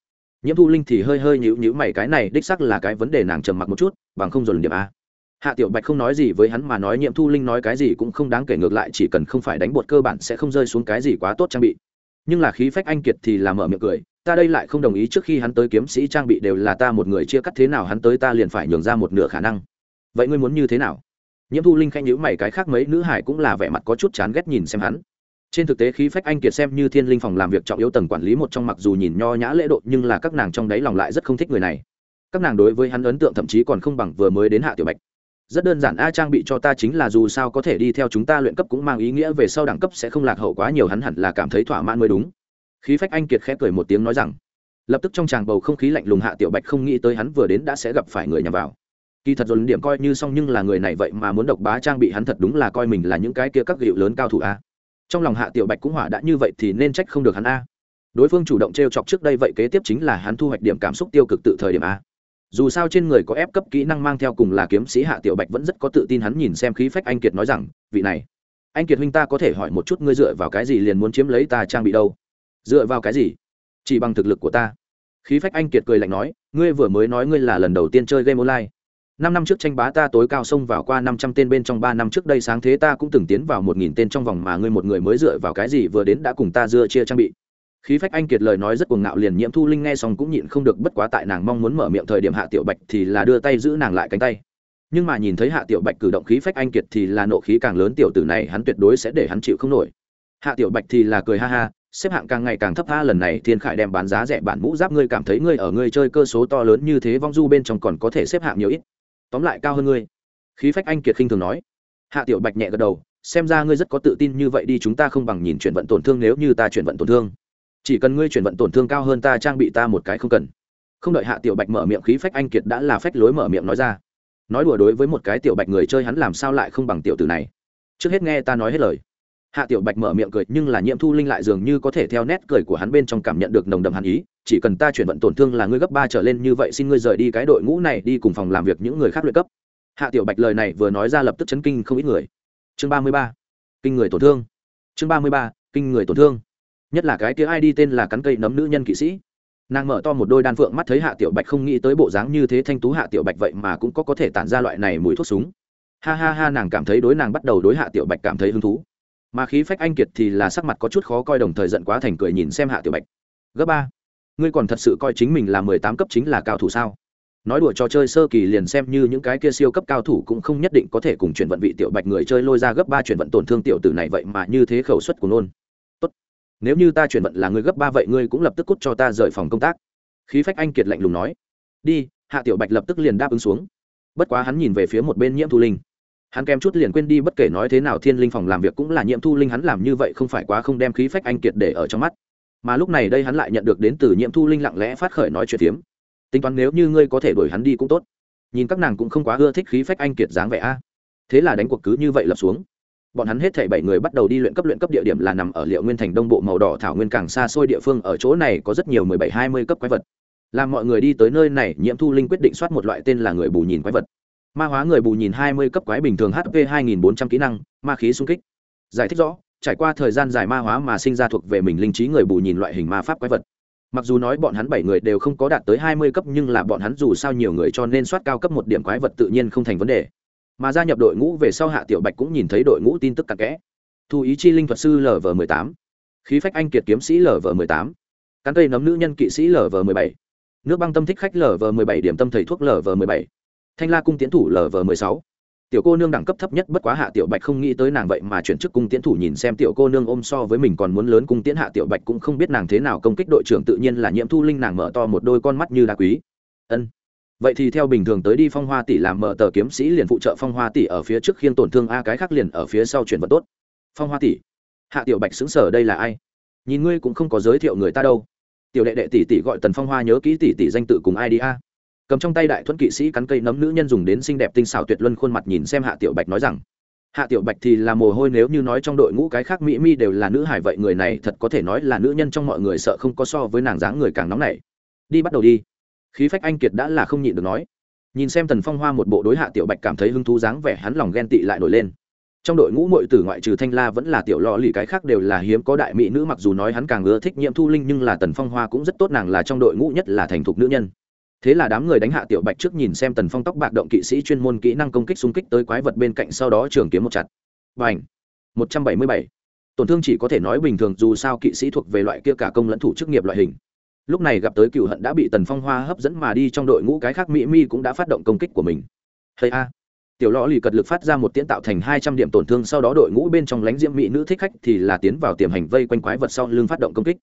nhiễm thu linh thì hơi hơi nhữ nhữ mày, cái này đích sắc là cái vấn đề nàng trầm mặc một chút, bằng không dồn điểm a. Hạ tiểu bạch không nói gì với hắn mà nói nhiễm thu linh nói cái gì cũng không đáng kể, ngược lại chỉ cần không phải đánh bột cơ bản sẽ không rơi xuống cái gì quá tốt trang bị. Nhưng là khí phách anh kiệt thì là mở miệng cười, ta đây lại không đồng ý trước khi hắn tới kiếm sĩ trang bị đều là ta một người chia cắt, thế nào hắn tới ta liền phải nhường ra một nửa khả năng. Vậy ngươi muốn như thế nào? Nhiễm thu linh khanh nhữ mày, cái khác mấy nữ hải cũng là vẻ mặt có chút chán ghét nhìn xem hắn trên thực tế khí phách anh kiệt xem như thiên linh phòng làm việc trọng yếu tầng quản lý một trong mặc dù nhìn nho nhã lễ độ, nhưng là các nàng trong đáy lòng lại rất không thích người này. Các nàng đối với hắn ấn tượng thậm chí còn không bằng vừa mới đến hạ tiểu bạch. Rất đơn giản, a trang bị cho ta chính là dù sao có thể đi theo chúng ta luyện cấp cũng mang ý nghĩa về sau đẳng cấp sẽ không lạc hậu quá nhiều, hắn hẳn là cảm thấy thỏa mãn mới đúng. Khí phách anh kiệt khẽ cười một tiếng nói rằng, lập tức trong tràng bầu không khí lạnh lùng hạ tiểu bạch không nghĩ tới hắn vừa đến đã sẽ gặp phải người nhằm vào. Kỳ thật dồn điểm coi như xong, nhưng là người này vậy mà muốn độc bá trang bị hắn thật đúng là coi mình là những cái kia các hiệu lớn cao thủ a trong lòng hạ tiểu bạch cũng hỏa đã như vậy thì nên trách không được hắn a. Đối phương chủ động t r e o chọc trước đây vậy kế tiếp chính là hắn thu hoạch điểm cảm xúc tiêu cực tự thời điểm a. Dù sao trên người có ép cấp kỹ năng mang theo cùng là kiếm sĩ hạ tiểu bạch vẫn rất có tự tin hắn nhìn xem khí phách anh kiệt nói rằng, vị này, anh kiệt huynh ta có thể hỏi một chút ngươi dựa vào cái gì liền muốn chiếm lấy ta trang bị đâu? Dựa vào cái gì? Chỉ bằng thực lực của ta. Khí phách anh kiệt cười lạnh nói, ngươi vừa mới nói ngươi là lần đầu tiên chơi game online năm năm trước tranh bá ta tối cao xông vào qua năm trăm tên bên trong ba năm trước đây sáng thế ta cũng từng tiến vào một nghìn tên trong vòng mà ngươi một người mới dựa vào cái gì vừa đến đã cùng ta dưa chia trang bị. Khí phách anh kiệt lời nói rất cuồng ngạo liền nhiễm thu linh nghe xong cũng nhịn không được bất quá tại nàng mong muốn mở miệng thời điểm hạ tiểu bạch thì là đưa tay giữ nàng lại cánh tay. Nhưng mà nhìn thấy hạ tiểu bạch cử động khí phách anh kiệt thì là nộ khí càng lớn tiểu tử này hắn tuyệt đối sẽ để hắn chịu không nổi. Hạ tiểu bạch thì là cười ha ha, xếp hạng càng ngày càng thấp ha lần này thiên khải đem bán giá rẻ bản mũ giáp ngươi cảm thấy ngươi ở ngươi chơi cơ số to lớn như thế vong du bên trong còn có thể xếp hạng nhiều ít tóm lại cao hơn ngươi. Khí phách anh kiệt khinh thường nói. Hạ tiểu bạch nhẹ gật đầu, xem ra ngươi rất có tự tin như vậy đi, chúng ta không bằng nhìn chuyển vận tổn thương nếu như ta chuyển vận tổn thương. Chỉ cần ngươi chuyển vận tổn thương cao hơn ta trang bị ta một cái không cần. Không đợi hạ tiểu bạch mở miệng, khí phách anh kiệt đã là phách lối mở miệng nói ra. Nói đùa đối với một cái tiểu bạch người chơi hắn làm sao lại không bằng tiểu tử này. Trước hết nghe ta nói hết lời. Hạ tiểu bạch mở miệng cười, nhưng là nhiễm thu linh lại dường như có thể theo nét cười của hắn bên trong cảm nhận được nồng đậm hàn ý chỉ cần ta chuyển vận tổn thương là ngươi gấp ba trở lên như vậy, xin ngươi rời đi cái đội ngũ này đi cùng phòng làm việc những người khác luyện cấp. Hạ tiểu bạch lời này vừa nói ra lập tức chấn kinh không ít người. Chương ba mươi ba, kinh người tổn thương. Chương ba mươi ba, kinh người tổn thương. Nhất là cái kia ai đi tên là cắn cây nấm nữ nhân kỵ sĩ. Nàng mở to một đôi đan phượng mắt thấy hạ tiểu bạch không nghĩ tới bộ dáng như thế thanh tú hạ tiểu bạch vậy mà cũng có có thể tản ra loại này mùi thuốc súng. Ha ha ha, nàng cảm thấy đối nàng bắt đầu đối hạ tiểu bạch cảm thấy hứng thú. Mà khí phách anh kiệt thì là sắc mặt có chút khó coi đồng thời giận quá thành cười nhìn xem hạ tiểu bạch. Gấp ba ngươi còn thật sự coi chính mình là mười tám cấp chính là cao thủ sao? Nói đùa trò chơi sơ kỳ liền xem như những cái kia siêu cấp cao thủ cũng không nhất định có thể cùng chuyển vận vị tiểu bạch người chơi lôi ra gấp ba chuyển vận tổn thương tiểu tử này vậy mà như thế khẩu suất của nôn. Tốt. Nếu như ta chuyển vận là người gấp ba vậy ngươi cũng lập tức cút cho ta rời phòng công tác. Khí phách anh kiệt lạnh lùng nói. Đi, hạ tiểu bạch lập tức liền đáp ứng xuống. Bất quá hắn nhìn về phía một bên nhiễm thu linh. Hắn kém chút liền quên đi bất kể nói thế nào thiên linh phòng làm việc cũng là nhiễm thu linh hắn làm như vậy không phải quá không đem khí phách anh kiệt để ở trong mắt mà lúc này đây hắn lại nhận được đến từ nhiễm thu linh lặng lẽ phát khởi nói chuyện phiếm. Tính toán nếu như ngươi có thể đuổi hắn đi cũng tốt. Nhìn các nàng cũng không quá ưa thích khí phách anh kiệt dáng vẻ a. Thế là đánh cuộc cứ như vậy lập xuống. Bọn hắn hết thảy bảy người bắt đầu đi luyện cấp luyện cấp địa điểm là nằm ở liệu nguyên thành đông bộ màu đỏ thảo nguyên càng xa xôi địa phương, ở chỗ này có rất nhiều mười bảy, hai mươi cấp quái vật. Làm mọi người đi tới nơi này, nhiễm thu linh quyết định soát một loại tên là người bù nhìn quái vật. Ma hóa người bù nhìn hai mươi cấp quái bình thường hp hai nghìn bốn trăm kỹ năng, ma khí xung kích. Giải thích rõ trải qua thời gian dài ma hóa mà sinh ra thuộc về mình linh trí người bù nhìn loại hình ma pháp quái vật. Mặc dù nói bọn hắn bảy người đều không có đạt tới hai mươi cấp nhưng là bọn hắn dù sao nhiều người cho nên soát cao cấp một điểm quái vật tự nhiên không thành vấn đề. Mà gia nhập đội ngũ về sau hạ tiểu bạch cũng nhìn thấy đội ngũ tin tức cặn kẽ. Thu ý chi linh thuật sư lv m ộ tám. Khí phách anh kiệt kiếm sĩ lv m ộ tám. Cán cây nấm nữ nhân kỵ sĩ lv m ộ bảy. Nước băng tâm thích khách lv m ộ bảy điểm tâm thầy thuốc lv m ộ bảy. Thanh la cung tiến thủ lv m ộ sáu tiểu cô nương đẳng cấp thấp nhất bất quá hạ tiểu bạch không nghĩ tới nàng vậy mà chuyển chức cung tiến thủ nhìn xem tiểu cô nương ôm so với mình còn muốn lớn cung tiến hạ tiểu bạch cũng không biết nàng thế nào công kích đội trưởng tự nhiên là nhiễm thu linh nàng mở to một đôi con mắt như đá quý. Ân. Vậy thì theo bình thường tới đi phong hoa tỷ làm mở tờ kiếm sĩ liền phụ trợ phong hoa tỷ ở phía trước khiên tổn thương a cái khác liền ở phía sau chuyển vật tốt. Phong hoa tỷ. Hạ tiểu bạch xứng sở đây là ai? Nhìn ngươi cũng không có giới thiệu người ta đâu. Tiểu đệ đệ tỷ tỷ gọi tần phong hoa nhớ kỹ tỷ tỷ danh tự cùng ai đi a? Cầm trong tay đại thuẫn kỵ sĩ cắn cây nấm nữ nhân dùng đến xinh đẹp tinh xảo tuyệt luân khuôn mặt nhìn xem hạ tiểu bạch nói rằng, hạ tiểu bạch thì là mồ hôi nếu như nói trong đội ngũ cái khác mỹ mi đều là nữ hải vậy, người này thật có thể nói là nữ nhân trong mọi người sợ không có so với nàng dáng người càng nóng nảy. Đi bắt đầu đi. Khí phách anh kiệt đã là không nhịn được nói. Nhìn xem tần phong hoa một bộ đối hạ tiểu bạch cảm thấy hứng thú dáng vẻ, hắn lòng ghen tị lại nổi lên. Trong đội ngũ mội tử ngoại trừ thanh la vẫn là tiểu lò lì cái khác đều là hiếm có đại mỹ nữ, mặc dù nói hắn càng ưa thích nhiệm thu linh, nhưng là tần phong hoa cũng rất tốt, nàng là trong đội ngũ nhất là thành thục nữ nhân thế là đám người đánh hạ tiểu bạch trước nhìn xem tần phong tóc bạc động kỵ sĩ chuyên môn kỹ năng công kích xung kích tới quái vật bên cạnh sau đó trường kiếm một chặt. Và một trăm bảy mươi bảy. Tổn thương chỉ có thể nói bình thường dù sao kỵ sĩ thuộc về loại kia cả công lẫn thủ chức nghiệp loại hình. Lúc này gặp tới cựu hận đã bị tần phong hoa hấp dẫn mà đi trong đội ngũ cái khác mỹ mi cũng đã phát động công kích của mình. Hay a! Tiểu lò lì cật lực phát ra một tiễn tạo thành hai trăm điểm tổn thương sau đó đội ngũ bên trong lánh diễm mỹ nữ thích khách thì là tiến vào tiềm hành vây quanh quái vật sau lưng phát động công kích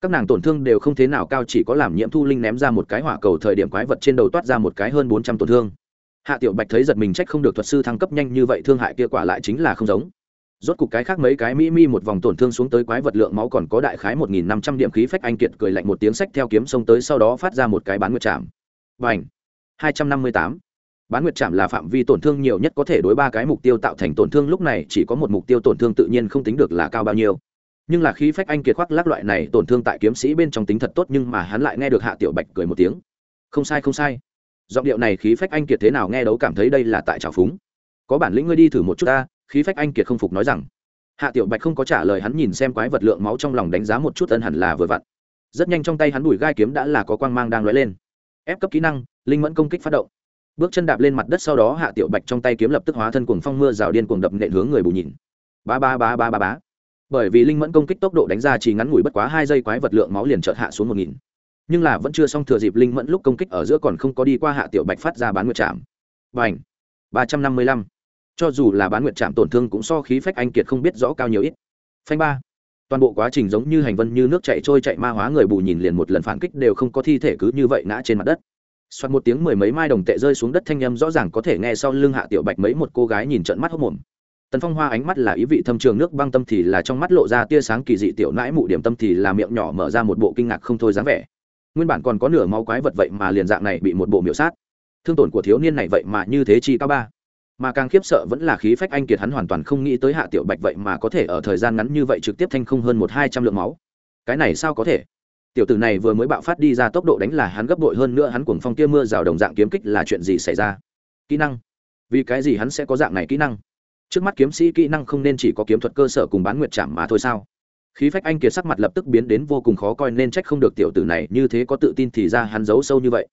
các nàng tổn thương đều không thế nào cao, chỉ có làm nhiễm thu linh ném ra một cái hỏa cầu thời điểm quái vật trên đầu toát ra một cái hơn bốn trăm tổn thương. Hạ tiểu bạch thấy giật mình trách không được thuật sư thăng cấp nhanh như vậy, thương hại kia quả lại chính là không giống. Rốt cục cái khác mấy cái mỹ mi một vòng tổn thương xuống tới quái vật lượng máu còn có đại khái một nghìn năm trăm điểm khí phách anh kiệt cười lạnh một tiếng sách theo kiếm xông tới, sau đó phát ra một cái bán nguyệt chạm và ảnh hai trăm năm mươi tám. Bán nguyệt chạm là phạm vi tổn thương nhiều nhất có thể đối ba cái mục tiêu tạo thành tổn thương, lúc này chỉ có một mục tiêu tổn thương tự nhiên không tính được là cao bao nhiêu nhưng là khí phách anh kiệt khoác lác loại này tổn thương tại kiếm sĩ bên trong tính thật tốt nhưng mà hắn lại nghe được hạ tiểu bạch cười một tiếng. Không sai không sai. Giọng điệu này khí phách anh kiệt thế nào nghe đấu cảm thấy đây là tại trào phúng. Có bản lĩnh ngươi đi thử một chút ta, khí phách anh kiệt không phục nói rằng. Hạ tiểu bạch không có trả lời hắn nhìn xem quái vật lượng máu trong lòng đánh giá một chút ân hẳn là vừa vặn. Rất nhanh trong tay hắn đùi gai kiếm đã là có quang mang đang lóe lên. Ép cấp kỹ năng, linh mẫn công kích phát động. Bước chân đạp lên mặt đất sau đó hạ tiểu bạch trong tay kiếm lập tức hóa thân cuồng phong mưa rào điên cuồng đập nện hướng người bù nhìn. Ba ba ba ba ba ba bởi vì linh mẫn công kích tốc độ đánh ra chỉ ngắn ngủi bất quá hai giây quái vật lượng máu liền chợt hạ xuống một nghìn. Nhưng là vẫn chưa xong thừa dịp linh mẫn lúc công kích ở giữa còn không có đi qua hạ tiểu bạch phát ra bán nguyệt chạm n h ba trăm năm mươi lăm. Cho dù là bán nguyệt chạm tổn thương cũng so khí phách anh kiệt không biết rõ cao nhiều ít. Phanh ba! Toàn bộ quá trình giống như hành vân như nước chạy trôi chạy ma hóa người bù nhìn liền một lần phản kích đều không có thi thể cứ như vậy ngã trên mặt đất. Xoát một tiếng mười mấy mai đồng tệ rơi xuống đất thanh â m rõ ràng có thể nghe sau lưng hạ tiểu bạch mấy một cô gái nhìn trận mắt hốc mồm tần phong hoa ánh mắt là ý vị thâm trường, nước băng tâm thì là trong mắt lộ ra tia sáng kỳ dị, tiểu nãi mụ điểm tâm thì là miệng nhỏ mở ra một bộ kinh ngạc không thôi dáng vẻ. Nguyên bản còn có nửa máu quái vật vậy mà liền dạng này bị một bộ miểu sát. Thương tổn của thiếu niên này vậy mà như thế chi cao ba. Mà càng khiếp sợ vẫn là khí phách anh kiệt hắn hoàn toàn không nghĩ tới hạ tiểu bạch vậy mà có thể ở thời gian ngắn như vậy trực tiếp thanh không hơn một hai trăm lượng máu. Cái này sao có thể? Tiểu tử này vừa mới bạo phát đi ra tốc độ đánh là hắn gấp đội hơn nữa hắn cuồng phong kia mưa rào đồng dạng kiếm kích là chuyện gì xảy ra? Kỹ năng. Vì cái gì hắn sẽ có dạng này kỹ năng? Trước mắt kiếm sĩ kỹ năng không nên chỉ có kiếm thuật cơ sở cùng bán nguyệt chạm mà thôi sao? Khí phách anh kiệt sắc mặt lập tức biến đến vô cùng khó coi nên trách không được tiểu tử này như thế có tự tin thì ra hắn giấu sâu như vậy.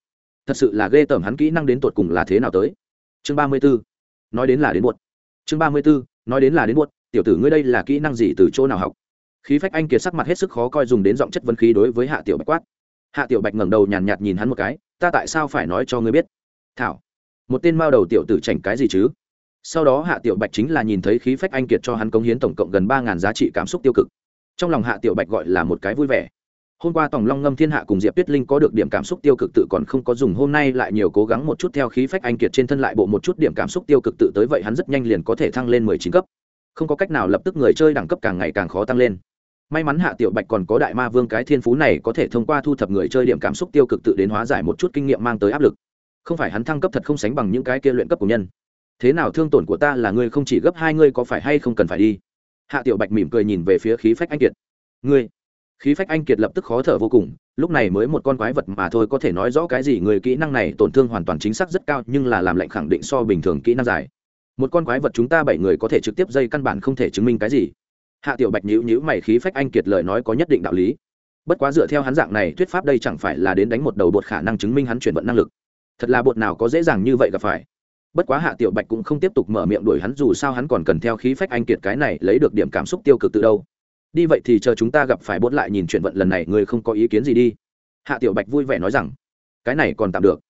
Thật sự là ghê tởm hắn kỹ năng đến tột cùng là thế nào tới. Chương ba mươi b ố nói đến là đến buột chương ba mươi b ố nói đến là đến buột tiểu tử ngươi đây là kỹ năng gì từ chỗ nào học? Khí phách anh kiệt sắc mặt hết sức khó coi dùng đến giọng chất vấn khí đối với hạ tiểu bạch quát. Hạ tiểu bạch ngẩng đầu nhàn nhạt nhìn hắn một cái, ta tại sao phải nói cho ngươi biết? Thảo, một tên mao đầu tiểu tử chảnh cái gì chứ? Sau đó hạ tiểu bạch chính là nhìn thấy khí phách anh kiệt cho hắn cống hiến tổng cộng gần ba ngàn giá trị cảm xúc tiêu cực. Trong lòng hạ tiểu bạch gọi là một cái vui vẻ. Hôm qua tổng long ngâm thiên hạ cùng diệp tuyết linh có được điểm cảm xúc tiêu cực tự còn không có dùng, hôm nay lại nhiều cố gắng một chút theo khí phách anh kiệt trên thân lại bộ một chút điểm cảm xúc tiêu cực tự tới vậy hắn rất nhanh liền có thể thăng lên mười chín cấp. Không có cách nào lập tức người chơi đẳng cấp càng ngày càng khó tăng lên. May mắn hạ tiểu bạch còn có đại ma vương cái thiên phú này có thể thông qua thu thập người chơi điểm cảm xúc tiêu cực tự đến hóa giải một chút kinh nghiệm mang tới áp lực. Không phải hắn thăng cấp thật không sánh bằng những cái kia luyện cấp của nhân thế nào thương tổn của ta là ngươi không chỉ gấp hai ngươi có phải hay không cần phải đi? Hạ tiểu bạch mỉm cười nhìn về phía khí phách anh kiệt. Ngươi? Khí phách anh kiệt lập tức khó thở vô cùng, lúc này mới một con quái vật mà thôi có thể nói rõ cái gì, người kỹ năng này tổn thương hoàn toàn chính xác rất cao, nhưng là làm lệnh khẳng định so bình thường kỹ năng dài. Một con quái vật chúng ta bảy người có thể trực tiếp dây căn bản không thể chứng minh cái gì. Hạ tiểu bạch nhữ nhữ mày, khí phách anh kiệt lời nói có nhất định đạo lý. Bất quá dựa theo hắn dạng này thuyết pháp đây chẳng phải là đến đánh một đầu bột khả năng chứng minh hắn chuyển vận năng lực. Thật là bột nào có dễ dàng như vậy gặp phải bất quá hạ tiểu bạch cũng không tiếp tục mở miệng đuổi hắn, dù sao hắn còn cần theo khí phách anh kiệt cái này lấy được điểm cảm xúc tiêu cực từ đâu. Đi vậy thì chờ chúng ta gặp phải bốt lại nhìn chuyện vận lần này, người không có ý kiến gì đi. Hạ tiểu bạch vui vẻ nói rằng, cái này còn tạm được.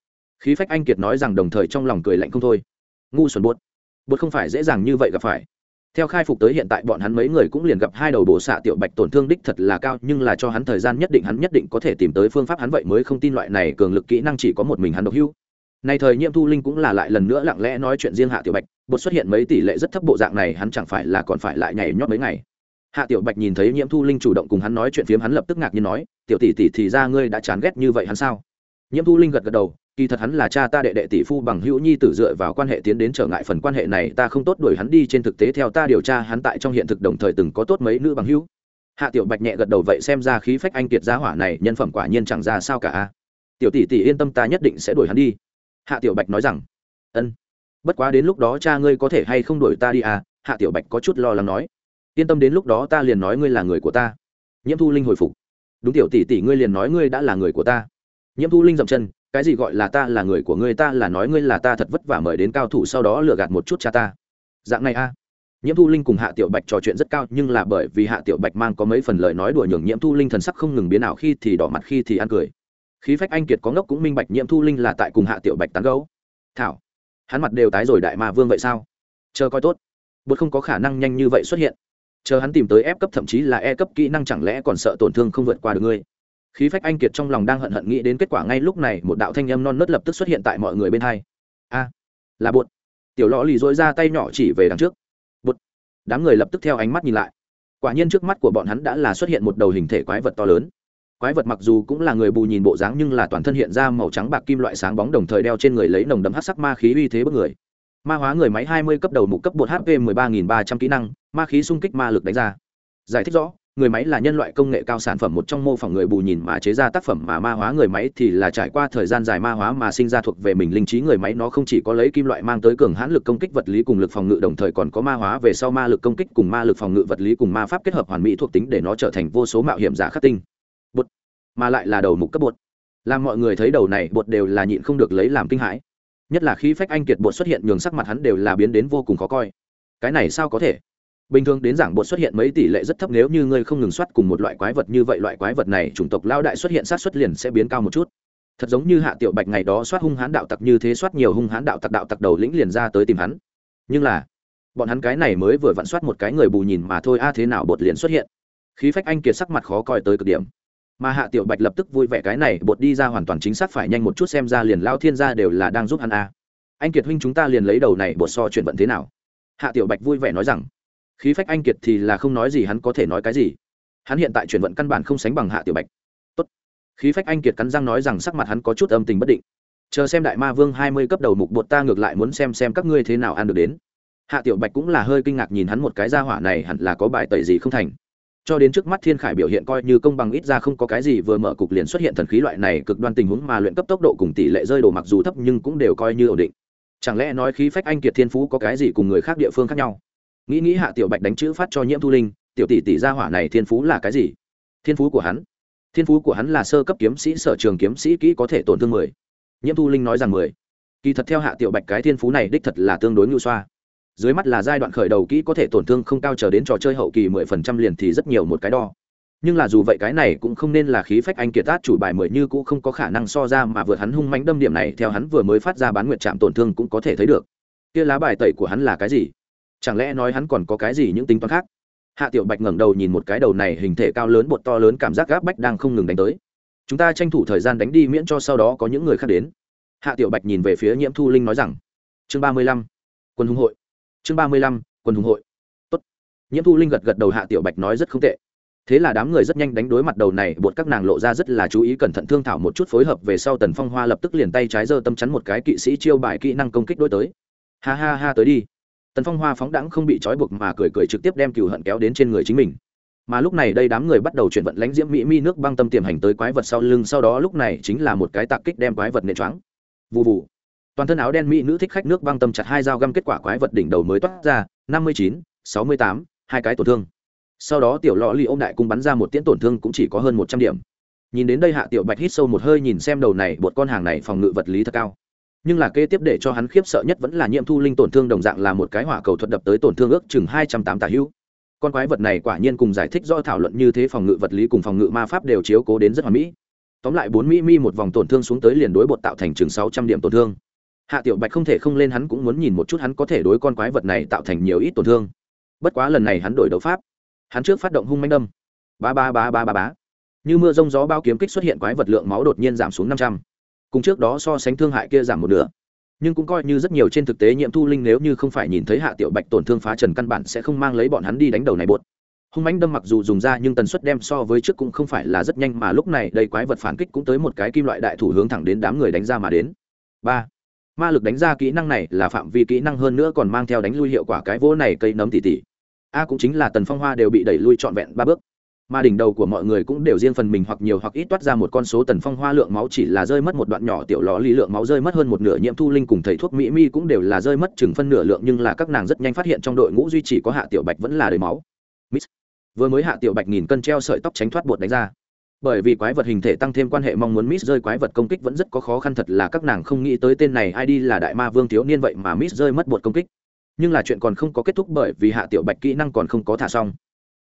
Khí phách anh kiệt nói rằng đồng thời trong lòng cười lạnh không thôi. Ngu xuẩn bốt. Bốt không phải dễ dàng như vậy gặp phải. Theo khai phục tới hiện tại bọn hắn mấy người cũng liền gặp hai đầu bổ xạ tiểu bạch tổn thương đích thật là cao, nhưng là cho hắn thời gian nhất định, hắn nhất định có thể tìm tới phương pháp, hắn vậy mới không tin loại này cường lực kỹ năng chỉ có một mình hắn độc hưu nay thời nhiệm thu linh cũng là lại lần nữa lặng lẽ nói chuyện riêng hạ tiểu bạch, bột xuất hiện mấy tỷ lệ rất thấp bộ dạng này hắn chẳng phải là còn phải lại nhảy nhót mấy ngày. Hạ tiểu bạch nhìn thấy nhiễm thu linh chủ động cùng hắn nói chuyện phiếm, hắn lập tức ngạc nhiên nói, tiểu tỷ tỷ thì ra ngươi đã chán ghét như vậy hắn sao? Nhiễm thu linh gật gật đầu, kỳ thật hắn là cha ta đệ đệ tỷ phu bằng hữu nhi tử dựa vào quan hệ tiến đến trở ngại phần quan hệ này, ta không tốt đuổi hắn đi trên thực tế theo ta điều tra hắn tại trong hiện thực đồng thời từng có tốt mấy nữ bằng hữu. Hạ tiểu bạch nhẹ gật đầu, vậy xem ra khí phách anh kiệt giá hỏa này nhân phẩm quả nhiên chẳng ra sao cả tiểu tỷ tỷ yên tâm ta nhất định sẽ đuổi hắn đi hạ tiểu bạch nói rằng, ân, bất quá đến lúc đó cha ngươi có thể hay không đuổi ta đi à? Hạ tiểu bạch có chút lo lắng nói, yên tâm đến lúc đó ta liền nói ngươi là người của ta. Nhiễm thu linh hồi phục, đúng tiểu tỷ tỷ ngươi liền nói ngươi đã là người của ta. Nhiễm thu linh dậm chân, cái gì gọi là ta là người của ngươi, ta là nói ngươi là ta thật vất vả mời đến cao thủ sau đó lừa gạt một chút cha ta. Dạng này a à. nhiễm thu linh cùng hạ tiểu bạch trò chuyện rất cao, nhưng là bởi vì hạ tiểu bạch mang có mấy phần lời nói đùa nhường nhiễm thu linh thần sắc không ngừng biến ảo khi thì đỏ mặt, khi thì ăn cười khí phách anh kiệt có ngốc cũng minh bạch nhiễm thu linh là tại cùng hạ tiểu bạch tán gấu thảo, hắn mặt đều tái rồi đại ma vương vậy sao? Chờ coi tốt. Bột không có khả năng nhanh như vậy xuất hiện. Chờ hắn tìm tới ép cấp thậm chí là e cấp kỹ năng chẳng lẽ còn sợ tổn thương không vượt qua được ngươi? Khí phách anh kiệt trong lòng đang hận hận nghĩ đến kết quả ngay lúc này một đạo thanh âm non nớt lập tức xuất hiện tại mọi người bên hai. A, là bột tiểu lò lì dối ra tay nhỏ chỉ về đằng trước. Bột đám người lập tức theo ánh mắt nhìn lại. Quả nhiên trước mắt của bọn hắn đã là xuất hiện một đầu hình thể quái vật to lớn quái vật mặc dù cũng là người bù nhìn bộ dáng nhưng là toàn thân hiện ra màu trắng bạc kim loại sáng bóng đồng thời đeo trên người lấy nồng đấm hát sắc ma khí uy thế bất người. Ma hóa người máy hai mươi cấp đầu mục cấp bột hp mười ba nghìn ba trăm kỹ năng, ma khí xung kích ma lực đánh ra. Giải thích rõ, người máy là nhân loại công nghệ cao sản phẩm một trong mô phỏng người bù nhìn mà chế ra tác phẩm mà ma hóa người máy thì là trải qua thời gian dài ma hóa mà sinh ra thuộc về mình linh trí người máy. Nó không chỉ có lấy kim loại mang tới cường hãn lực công kích vật lý cùng lực phòng ngự, đồng thời còn có ma hóa về sau ma lực công kích cùng ma lực phòng ngự vật lý cùng ma pháp kết hợp hoàn mỹ thuộc tính để nó trở thành vô số mạo hiểm giả khắc tinh mà lại là đầu mục cấp bột. Làm mọi người thấy đầu này bột đều là nhịn không được lấy làm kinh hãi. Nhất là khi phách anh kiệt bột xuất hiện nhường sắc mặt hắn đều là biến đến vô cùng khó coi. Cái này sao có thể? Bình thường đến giảng bột xuất hiện mấy tỷ lệ rất thấp, nếu như ngươi không ngừng soát cùng một loại quái vật như vậy, loại quái vật này chủng tộc lao đại xuất hiện sát xuất liền sẽ biến cao một chút. Thật giống như hạ tiểu bạch ngày đó soát hung hãn đạo tặc như thế, soát nhiều hung hãn đạo tặc đạo tặc đầu lĩnh liền ra tới tìm hắn. Nhưng là, bọn hắn cái này mới vừa vặn soát một cái người bù nhìn mà thôi, a, thế nào bột liền xuất hiện? Khí phách anh kiệt sắc mặt khó coi tới cực điểm mà hạ tiểu bạch lập tức vui vẻ cái này, bột đi ra hoàn toàn chính xác phải nhanh một chút xem ra liền lao thiên gia đều là đang giúp hắn a. Anh kiệt huynh chúng ta liền lấy đầu này bột so chuyển vận thế nào? Hạ tiểu bạch vui vẻ nói rằng, khí phách anh kiệt thì là không nói gì hắn có thể nói cái gì. Hắn hiện tại chuyển vận căn bản không sánh bằng hạ tiểu bạch. Tốt. khí phách anh kiệt cắn răng nói rằng sắc mặt hắn có chút âm tình bất định. Chờ xem đại ma vương hai mươi cấp đầu mục bột ta ngược lại muốn xem xem các ngươi thế nào ăn được đến. Hạ tiểu bạch cũng là hơi kinh ngạc nhìn hắn một cái ra hỏa này hẳn là có bài tẩy gì không thành cho đến trước mắt thiên khải biểu hiện coi như công bằng ít ra không có cái gì vừa mở cục liền xuất hiện thần khí loại này cực đoan tình huống mà luyện cấp tốc độ cùng tỷ lệ rơi đồ mặc dù thấp nhưng cũng đều coi như ổn định. Chẳng lẽ nói khí phách anh kiệt thiên phú có cái gì cùng người khác địa phương khác nhau? Nghĩ nghĩ hạ tiểu bạch đánh chữ phát cho nhiễm thu linh, tiểu tỷ tỷ gia hỏa này thiên phú là cái gì? Thiên phú của hắn? Thiên phú của hắn là sơ cấp kiếm sĩ, sở trường kiếm sĩ kỹ có thể tổn thương mười. Nhiễm thu linh nói rằng mười. Kỳ thật theo hạ tiểu bạch cái thiên phú này đích thật là tương đối ngưu xoa dưới mắt là giai đoạn khởi đầu kỹ có thể tổn thương không cao trở đến trò chơi hậu kỳ mười phần trăm liền thì rất nhiều một cái đo. Nhưng là dù vậy cái này cũng không nên là khí phách anh kiệt tát chủ bài mười như cũng không có khả năng so ra mà vượt hắn hung mánh đâm điểm này, theo hắn vừa mới phát ra bán nguyệt trạm tổn thương cũng có thể thấy được. Kia lá bài tẩy của hắn là cái gì? Chẳng lẽ nói hắn còn có cái gì những tính toán khác? Hạ tiểu bạch ngẩng đầu nhìn một cái đầu này hình thể cao lớn bột to lớn cảm giác gáp bách đang không ngừng đánh tới. Chúng ta tranh thủ thời gian đánh đi miễn cho sau đó có những người khác đến. Hạ tiểu bạch nhìn về phía nhiễm thu linh nói rằng, chương ba mươi lăm, quân hùng hội chương ba mươi lăm, quân hùng hội. Tốt. nhiễm thu linh gật gật đầu hạ tiểu bạch nói rất không tệ. Thế là đám người rất nhanh đánh đối mặt đầu này, buộc các nàng lộ ra rất là chú ý cẩn thận thương thảo một chút phối hợp về sau tần phong hoa lập tức liền tay trái giơ tâm chắn một cái kỵ sĩ chiêu bài kỹ năng công kích đối tới. Ha ha ha tới đi. Tần phong hoa phóng đãng không bị trói buộc mà cười cười trực tiếp đem cừu hận kéo đến trên người chính mình. Mà lúc này đây đám người bắt đầu chuyển vận lãnh diễm mỹ mi nước băng tâm tiềm hành tới quái vật sau lưng, sau đó lúc này chính là một cái tạc kích đem quái vật nệ choáng. Vụ vụ toàn thân áo đen mỹ nữ thích khách nước băng tâm chặt hai dao găm kết quả quái vật đỉnh đầu mới toát ra, năm mươi chín, sáu mươi tám, hai cái tổn thương. Sau đó tiểu lò ly ô m đại cung bắn ra một tiễn tổn thương cũng chỉ có hơn một trăm điểm. Nhìn đến đây hạ tiểu bạch hít sâu một hơi nhìn xem đầu này, bột con hàng này phòng ngự vật lý thật cao. Nhưng là kế tiếp để cho hắn khiếp sợ nhất vẫn là nhiệm thu linh tổn thương đồng dạng là một cái hỏa cầu thuật đập tới tổn thương ước chừng hai trăm tám tà hữu. Con quái vật này quả nhiên cùng giải thích do thảo luận như thế phòng ngự vật lý cùng phòng ngự ma pháp đều chiếu cố đến rất hoàn mỹ. Tóm lại bốn mỹ mi một vòng tổn thương xuống tới liền đối bột tạo thành chừng sáu trăm điểm tổn thương hạ tiểu bạch không thể không lên hắn cũng muốn nhìn một chút hắn có thể đối con quái vật này tạo thành nhiều ít tổn thương. Bất quá lần này hắn đổi đấu pháp. Hắn trước phát động hung manh đâm. Ba ba ba ba ba ba, như mưa rông gió bao kiếm kích xuất hiện quái vật lượng máu đột nhiên giảm xuống năm trăm. Cùng trước đó so sánh thương hại kia giảm một nửa. Nhưng cũng coi như rất nhiều trên thực tế nhiễm thu linh nếu như không phải nhìn thấy hạ tiểu bạch tổn thương phá trần căn bản sẽ không mang lấy bọn hắn đi đánh đầu này buốt. hung mánh đâm mặc dù dùng ra nhưng tần suất đem so với trước cũng không phải là rất nhanh mà lúc này đây quái vật phản kích cũng tới một cái kim loại đại thủ hướng thẳng đến đám người đánh ra mà đến. Ba ma lực đánh ra kỹ năng này là phạm vi kỹ năng hơn nữa còn mang theo đánh lui hiệu quả cái vỗ này cây nấm tỉ tỉ. A cũng chính là tần phong hoa đều bị đẩy lui trọn vẹn ba bước. Mà đỉnh đầu của mọi người cũng đều riêng phần mình hoặc nhiều hoặc ít toát ra một con số tần phong hoa lượng máu chỉ là rơi mất một đoạn nhỏ tiểu lò ly lượng máu rơi mất hơn một nửa nhiễm thu linh cùng thầy thuốc mỹ mi cũng đều là rơi mất chừng phân nửa lượng nhưng là các nàng rất nhanh phát hiện trong đội ngũ duy chỉ có hạ tiểu bạch vẫn là đầy máu. Miss. vừa mới hạ tiểu bạch nghìn cân treo sợi tóc tránh thoát bột đánh ra bởi vì quái vật hình thể tăng thêm quan hệ mong muốn miss rơi quái vật công kích vẫn rất có khó khăn thật là các nàng không nghĩ tới tên này ai đi là đại ma vương thiếu niên vậy mà miss rơi mất bột công kích. Nhưng là chuyện còn không có kết thúc bởi vì hạ tiểu bạch kỹ năng còn không có thả xong.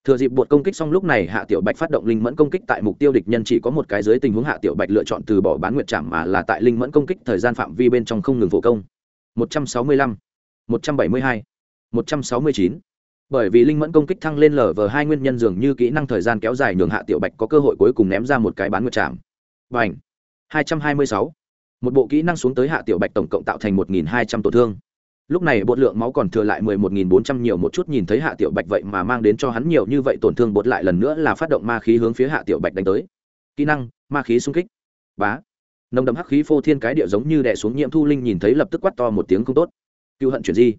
Thừa dịp bột công kích xong lúc này hạ tiểu bạch phát động linh mẫn công kích tại mục tiêu địch nhân chỉ có một cái dưới tình huống hạ tiểu bạch lựa chọn từ bỏ bán nguyệt trảm mà là tại linh mẫn công kích thời gian phạm vi bên trong không ngừng phổ công. 165, 172, 169 bởi vì linh mẫn công kích thăng lên lv hai nguyên nhân dường như kỹ năng thời gian kéo dài nhường hạ tiểu bạch có cơ hội cuối cùng ném ra một cái bán nguyệt trảm và ảnh 226. một bộ kỹ năng xuống tới hạ tiểu bạch tổng cộng tạo thành 1.200 tổn thương. Lúc này bột lượng máu còn thừa lại mười một nghìn bốn trăm nhiều một chút nhìn thấy hạ tiểu bạch vậy mà mang đến cho hắn nhiều như vậy tổn thương bột lại lần nữa là phát động ma khí hướng phía hạ tiểu bạch đánh tới. Kỹ năng, ma khí xung kích. Bá! Nồng đậm hắc khí phô thiên cái địa giống như đè xuống nhiễm thu linh nhìn thấy lập tức quát to một tiếng không tốt. Cựu hận chuyển di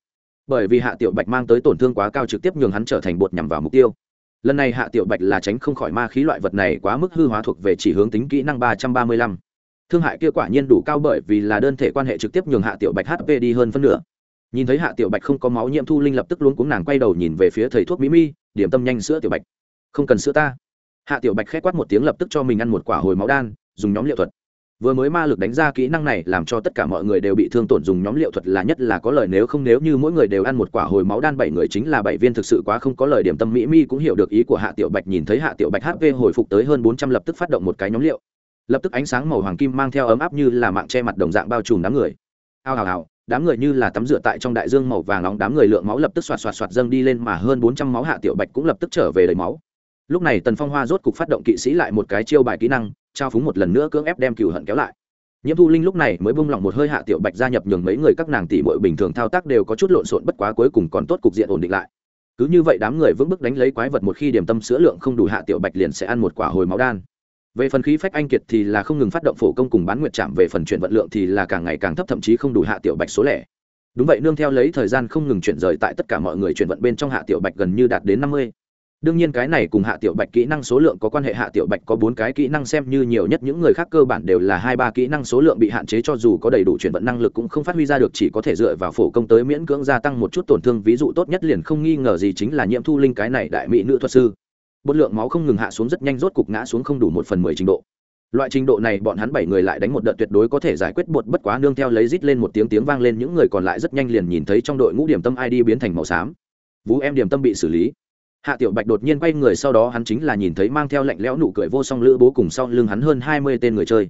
bởi vì hạ tiểu bạch mang tới tổn thương quá cao trực tiếp nhường hắn trở thành bột nhằm vào mục tiêu. Lần này hạ tiểu bạch là tránh không khỏi ma khí loại vật này quá mức hư hóa thuộc về chỉ hướng tính kỹ năng ba trăm ba mươi lăm. Thương hại kia quả nhiên đủ cao bởi vì là đơn thể quan hệ trực tiếp nhường hạ tiểu bạch hp đi hơn phân nửa. Nhìn thấy hạ tiểu bạch không có máu nhiễm thu linh lập tức luống cuống nàng quay đầu nhìn về phía thầy thuốc mỹ mi điểm tâm nhanh sữa tiểu bạch. Không cần sữa ta. Hạ tiểu bạch k h é quát một tiếng lập tức cho mình ăn một quả hồi máu đan, dùng nhóm liệu thuật vừa mới ma lực đánh ra kỹ năng này làm cho tất cả mọi người đều bị thương tổn dùng nhóm liệu thuật là nhất là có lời nếu không nếu như mỗi người đều ăn một quả hồi máu đan bảy người chính là bảy viên thực sự quá không có lời điểm tâm mỹ mi cũng hiểu được ý của hạ tiểu bạch nhìn thấy hạ tiểu bạch hp hồi phục tới hơn bốn trăm lập tức phát động một cái nhóm liệu. Lập tức ánh sáng màu hoàng kim mang theo ấm áp như là mạng che mặt đồng dạng bao trùm đám người. Ao hào hào đám người như là tắm rửa tại trong đại dương màu vàng nóng, đám người lượng máu lập tức xoạt xoạt xoạt dâng đi lên mà hơn bốn trăm máu hạ tiểu bạch cũng lập tức trở về đầy máu. Lúc này tần phong hoa rốt cục phát động kỵ sĩ lại một cái chiêu bài kỹ năng trao phúng một lần nữa cưỡng ép đem cừu hận kéo lại. Nhiễm thu linh lúc này mới bung lỏng một hơi hạ tiểu bạch gia nhập nhường mấy người các nàng tỷ muội bình thường thao tác đều có chút lộn xộn bất quá cuối cùng còn tốt cục diện ổn định lại. Cứ như vậy đám người vững bước đánh lấy quái vật một khi điểm tâm sữa lượng không đủ hạ tiểu bạch liền sẽ ăn một quả hồi máu đan. Về phần khí phách anh kiệt thì là không ngừng phát động phổ công cùng bán nguyệt chạm về phần chuyển vận lượng thì là càng ngày càng thấp thậm chí không đủ hạ tiểu bạch số lẻ. Đúng vậy, nương theo lấy thời gian không ngừng chuyển rời tại tất cả mọi người chuyển vận bên trong hạ tiểu bạch gần như đạt đến năm mươi đương nhiên cái này cùng hạ tiểu bạch kỹ năng số lượng có quan hệ. Hạ tiểu bạch có bốn cái kỹ năng xem như nhiều nhất. Những người khác cơ bản đều là hai, ba kỹ năng số lượng bị hạn chế, cho dù có đầy đủ chuyển vận năng lực cũng không phát huy ra được, chỉ có thể dựa vào phổ công tới miễn cưỡng gia tăng một chút tổn thương. Ví dụ tốt nhất liền không nghi ngờ gì chính là nhiễm thu linh, cái này đại mỹ nữ thuật sư. Bột lượng máu không ngừng hạ xuống rất nhanh, rốt cục ngã xuống không đủ một phần mười trình độ. Loại trình độ này bọn hắn bảy người lại đánh một đợt tuyệt đối có thể giải quyết bột bất quá nương theo lấy rít lên một tiếng tiếng vang lên, những người còn lại rất nhanh liền nhìn thấy trong đội ngũ điểm tâm id biến thành màu xám. Vũ em điểm tâm bị xử lý hạ tiểu bạch đột nhiên quay người sau đó hắn chính là nhìn thấy mang theo lạnh lẽo nụ cười vô song lữ bố cùng sau lưng hắn hơn hai mươi tên người chơi.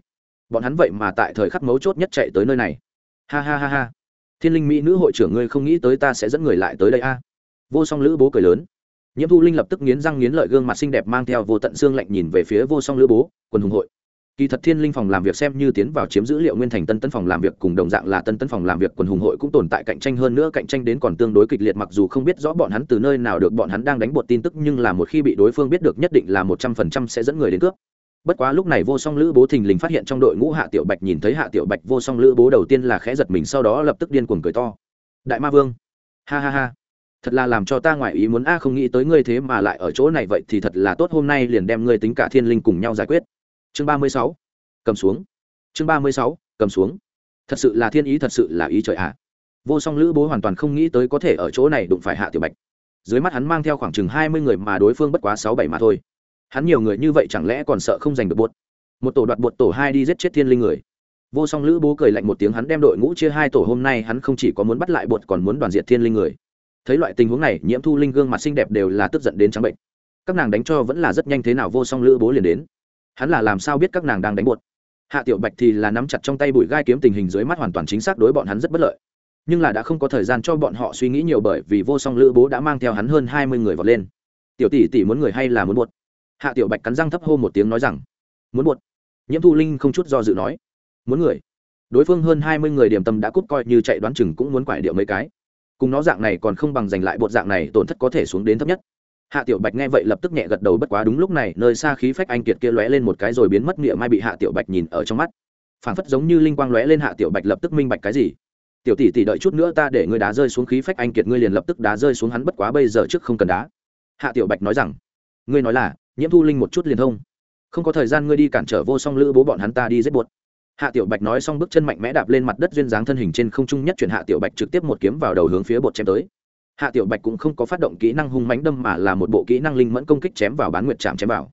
Bọn hắn vậy mà tại thời khắc mấu chốt nhất chạy tới nơi này. Ha ha ha ha. Thiên linh mỹ nữ hội trưởng ngươi không nghĩ tới ta sẽ dẫn người lại tới đây a. Vô song lữ bố cười lớn. Nhiễm thu linh lập tức nghiến răng nghiến lợi gương mặt xinh đẹp mang theo vô tận xương lạnh nhìn về phía vô song lữ bố, quần hùng hội kỳ thật thiên linh phòng làm việc xem như tiến vào chiếm dữ liệu nguyên thành tân tân phòng làm việc cùng đồng dạng là tân tân phòng làm việc, quần hùng hội cũng tồn tại cạnh tranh hơn nữa, cạnh tranh đến còn tương đối kịch liệt, mặc dù không biết rõ bọn hắn từ nơi nào được, bọn hắn đang đánh bột tin tức, nhưng là một khi bị đối phương biết được, nhất định là một trăm phần trăm sẽ dẫn người đến cướp. Bất quá lúc này vô song lữ bố thình lình phát hiện trong đội ngũ hạ tiểu bạch nhìn thấy hạ tiểu bạch, vô song lữ bố đầu tiên là khẽ giật mình, sau đó lập tức điên cuồng cười to. Đại ma vương. Ha ha ha. Thật là làm cho ta ngoại ý muốn, a, không nghĩ tới ngươi thế mà lại ở chỗ này, vậy thì thật là tốt, hôm nay liền đem ngươi tính cả thiên linh cùng nhau giải quyết chương ba mươi sáu. Cầm xuống. Chương ba mươi sáu, cầm xuống. Thật sự là thiên ý, thật sự là ý trời ạ. Vô song lữ bố hoàn toàn không nghĩ tới có thể ở chỗ này đụng phải hạ tiểu bạch. Dưới mắt hắn mang theo khoảng chừng hai mươi người mà đối phương bất quá sáu bảy mà thôi. Hắn nhiều người như vậy chẳng lẽ còn sợ không giành được buột một tổ đoạt buột tổ hai đi giết chết thiên linh người. Vô song lữ bố cười lạnh một tiếng hắn đem đội ngũ chia hai tổ hôm nay hắn không chỉ có muốn bắt lại bột còn muốn đoàn diệt thiên linh người. Thấy loại tình huống này, nhiễm thu linh gương mặt xinh đẹp đều là tức giận đến trắng bệnh. Các nàng đánh cho vẫn là rất nhanh thế nào, vô song lữ bố liền đến hắn là làm sao biết các nàng đang đánh buột? Hạ tiểu bạch thì là nắm chặt trong tay bụi gai kiếm tình hình dưới mắt hoàn toàn chính xác đối bọn hắn rất bất lợi. Nhưng là đã không có thời gian cho bọn họ suy nghĩ nhiều bởi vì vô song lữ bố đã mang theo hắn hơn hai mươi người vọt lên. Tiểu tỷ tỷ muốn người hay là muốn buột? Hạ tiểu bạch cắn răng thấp hô một tiếng nói rằng, muốn buột. Nhiễm thu linh không chút do dự nói, muốn người. Đối phương hơn hai mươi người điểm tâm đã cút coi như chạy đoán chừng cũng muốn quải điệu mấy cái. Cùng nó dạng này còn không bằng giành lại bột dạng này, tổn thất có thể xuống đến thấp nhất hạ tiểu bạch nghe vậy lập tức nhẹ gật đầu, bất quá đúng lúc này, nơi xa khí phách anh kiệt kia lóe lên một cái rồi biến mất, nghĩa mai bị hạ tiểu bạch nhìn ở trong mắt. Phảng phất giống như linh quang lóe lên, hạ tiểu bạch lập tức minh bạch cái gì. Tiểu tỷ tỷ đợi chút nữa ta để ngươi đá rơi xuống khí phách anh kiệt, ngươi liền lập tức đá rơi xuống hắn, bất quá bây giờ trước không cần đá. Hạ tiểu bạch nói rằng, ngươi nói là, nhiễm thu linh một chút liền thông. Không có thời gian ngươi đi cản trở vô song lữ bố bọn hắn ta đi giết buột hạ tiểu bạch nói xong bước chân mạnh mẽ đạp lên mặt đất, duyên dáng thân hình trên không trung nhất chuyển hạ tiểu bạch trực tiếp một kiếm vào đầu hướng phía bột chém tới hạ tiểu bạch cũng không có phát động kỹ năng hung mãnh đâm mà là một bộ kỹ năng linh mẫn công kích chém vào bán nguyệt chạm chém vào.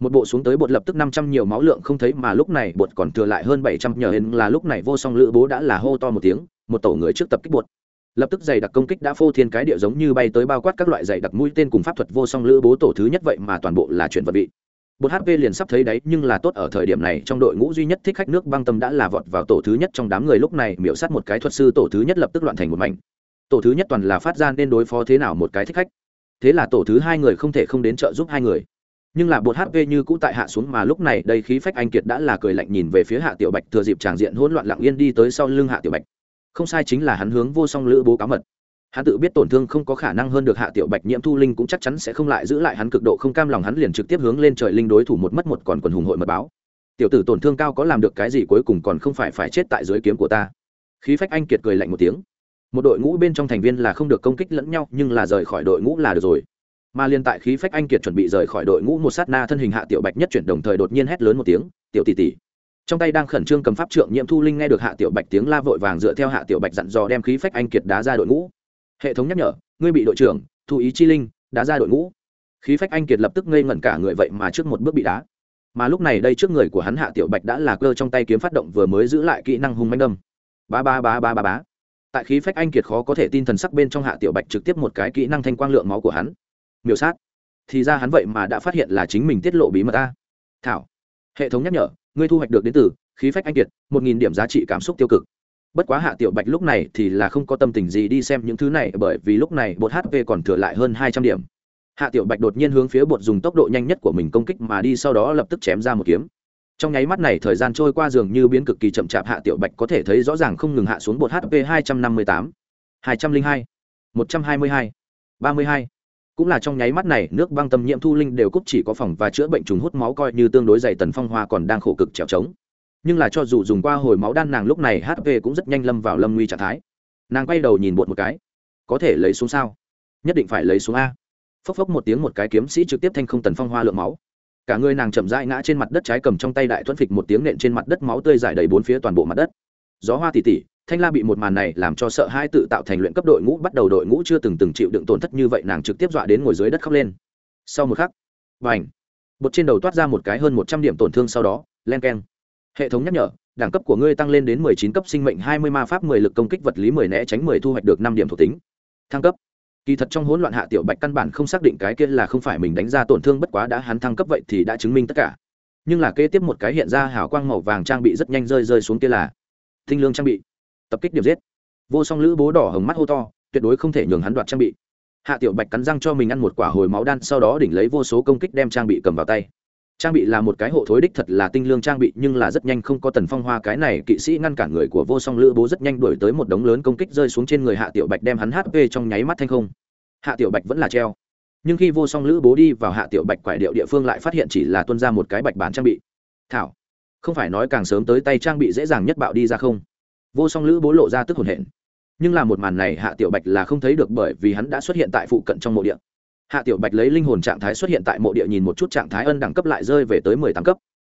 Một bộ xuống tới bột lập tức năm trăm nhiều máu lượng không thấy mà lúc này bột còn thừa lại hơn bảy trăm nhờ hên là lúc này vô song lữ bố đã là hô to một tiếng một tổ người trước tập kích bột. Lập tức giày đặc công kích đã phô thiên cái địa giống như bay tới bao quát các loại giày đặc mũi tên cùng pháp thuật vô song lữ bố tổ thứ nhất vậy mà toàn bộ là chuyển vật bị, bột hp liền sắp thấy đấy nhưng là tốt ở thời điểm này trong đội ngũ duy nhất thích khách nước băng tâm đã là vọt vào tổ thứ nhất trong đám người lúc này miễu sát một cái thuật sư tổ thứ nhất lập tức loạn thành một mảnh tổ thứ nhất toàn là phát ra nên đối phó thế nào một cái thích khách. Thế là tổ thứ hai người không thể không đến trợ giúp hai người. Nhưng là bột hp như cũ tại hạ xuống mà lúc này đây khí phách anh kiệt đã là cười lạnh nhìn về phía hạ tiểu bạch thừa dịp tràng diện hỗn loạn lặng yên đi tới sau lưng hạ tiểu bạch. Không sai chính là hắn hướng vô song lữ bố cáo mật. Hắn tự biết tổn thương không có khả năng hơn được hạ tiểu bạch nhiễm thu linh cũng chắc chắn sẽ không lại giữ lại hắn cực độ không cam lòng hắn liền trực tiếp hướng lên trời linh đối thủ một mất một còn quần hùng hội mật báo. Tiểu tử tổn thương cao có làm được cái gì cuối cùng còn không phải phải chết tại dưới kiếm của ta. Khí phách anh kiệt cười lạnh một tiếng một đội ngũ bên trong thành viên là không được công kích lẫn nhau, nhưng là rời khỏi đội ngũ là được rồi. Mà liên tại khí phách anh kiệt chuẩn bị rời khỏi đội ngũ, một sát na thân hình hạ tiểu bạch nhất chuyển đồng thời đột nhiên hét lớn một tiếng, tiểu tỷ tỷ. Trong tay đang khẩn trương cầm pháp trượng nhiệm thu linh nghe được hạ tiểu bạch tiếng la vội vàng dựa theo hạ tiểu bạch dặn dò đem khí phách anh kiệt đá ra đội ngũ. Hệ thống nhắc nhở, ngươi bị đội trưởng, thu ý chi linh, đá ra đội ngũ. Khí phách anh kiệt lập tức ngây ngẩn cả người vậy mà trước một bước bị đá. Mà lúc này đây trước người của hắn hạ tiểu bạch đã là cơ trong tay kiếm phát động vừa mới giữ lại kỹ năng hung manh đâm. Ba ba ba ba ba ba tại khí phách anh kiệt khó có thể tin thần sắc bên trong hạ tiểu bạch trực tiếp một cái kỹ năng thanh quang lượng máu của hắn. Miêu sát. Thì ra hắn vậy mà đã phát hiện là chính mình tiết lộ bí mật ta. Thảo. Hệ thống nhắc nhở, ngươi thu hoạch được đến từ khí phách anh kiệt, một nghìn điểm giá trị cảm xúc tiêu cực. Bất quá hạ tiểu bạch lúc này thì là không có tâm tình gì đi xem những thứ này bởi vì lúc này bột hp còn thừa lại hơn hai trăm điểm. Hạ tiểu bạch đột nhiên hướng phía bột dùng tốc độ nhanh nhất của mình công kích mà đi sau đó lập tức chém ra một kiếm trong nháy mắt này thời gian trôi qua dường như biến cực kỳ chậm chạp, hạ tiểu bạch có thể thấy rõ ràng không ngừng hạ xuống bột hp hai trăm năm mươi tám, hai trăm linh hai, một trăm hai mươi hai, ba mươi hai. Cũng là trong nháy mắt này, nước băng tâm nhiễm thu linh đều cúc chỉ có phòng và chữa bệnh trùng hút máu coi như tương đối dày tần phong hoa còn đang khổ cực trèo trống. Nhưng là cho dù dùng qua hồi máu đan nàng lúc này hp cũng rất nhanh lâm vào lâm nguy trạng thái. Nàng quay đầu nhìn bột một cái. Có thể lấy xuống sao? Nhất định phải lấy xuống a. Phốc phốc một tiếng một cái kiếm sĩ trực tiếp thanh không tần phong hoa lượng máu cả người nàng chậm rãi ngã trên mặt đất trái cầm trong tay đại thuẫn phịch một tiếng nện trên mặt đất máu tươi dài đầy bốn phía toàn bộ mặt đất. Gió hoa tỉ tỉ, thanh la bị một màn này làm cho sợ hai tự tạo thành luyện cấp đội ngũ, bắt đầu đội ngũ chưa từng từng chịu đựng tổn thất như vậy, nàng trực tiếp dọa đến ngồi dưới đất khóc lên. Sau một khắc và ảnh bột trên đầu toát ra một cái hơn một trăm điểm tổn thương sau đó, len keng. Hệ thống nhắc nhở, đẳng cấp của ngươi tăng lên đến mười chín cấp sinh mệnh hai mươi ma pháp mười lực công kích vật lý mười né tránh mười thu hoạch được năm điểm thuộc tính. Thăng cấp kỳ thật trong hỗn loạn hạ tiểu bạch căn bản không xác định cái kia là không phải mình đánh ra tổn thương bất quá đã hắn thăng cấp vậy thì đã chứng minh tất cả. Nhưng là kế tiếp một cái hiện ra hào quang màu vàng trang bị rất nhanh rơi rơi xuống kia là tinh lương trang bị. Tập kích điểm giết. Vô song lữ bố đỏ hồng mắt hô to, tuyệt đối không thể nhường hắn đoạt trang bị. Hạ tiểu bạch cắn răng cho mình ăn một quả hồi máu đan, sau đó đỉnh lấy vô số công kích đem trang bị cầm vào tay trang bị là một cái hộ thối đích thật là tinh lương trang bị, nhưng là rất nhanh không có tần phong hoa cái này kỵ sĩ ngăn cản người của vô song lữ bố rất nhanh đuổi tới một đống lớn công kích rơi xuống trên người hạ tiểu bạch đem hắn hp trong nháy mắt thanh không. Hạ tiểu bạch vẫn là treo. Nhưng khi vô song lữ bố đi vào hạ tiểu bạch quải điệu địa phương lại phát hiện chỉ là tuân ra một cái bạch bản trang bị. Thảo, không phải nói càng sớm tới tay trang bị dễ dàng nhất bạo đi ra không? Vô song lữ bố lộ ra tức hồn hển. Nhưng là một màn này hạ tiểu bạch là không thấy được bởi vì hắn đã xuất hiện tại phụ cận trong mộ địa hạ tiểu bạch lấy linh hồn trạng thái xuất hiện tại mộ địa nhìn một chút trạng thái ân đẳng cấp lại rơi về tới mười tám cấp.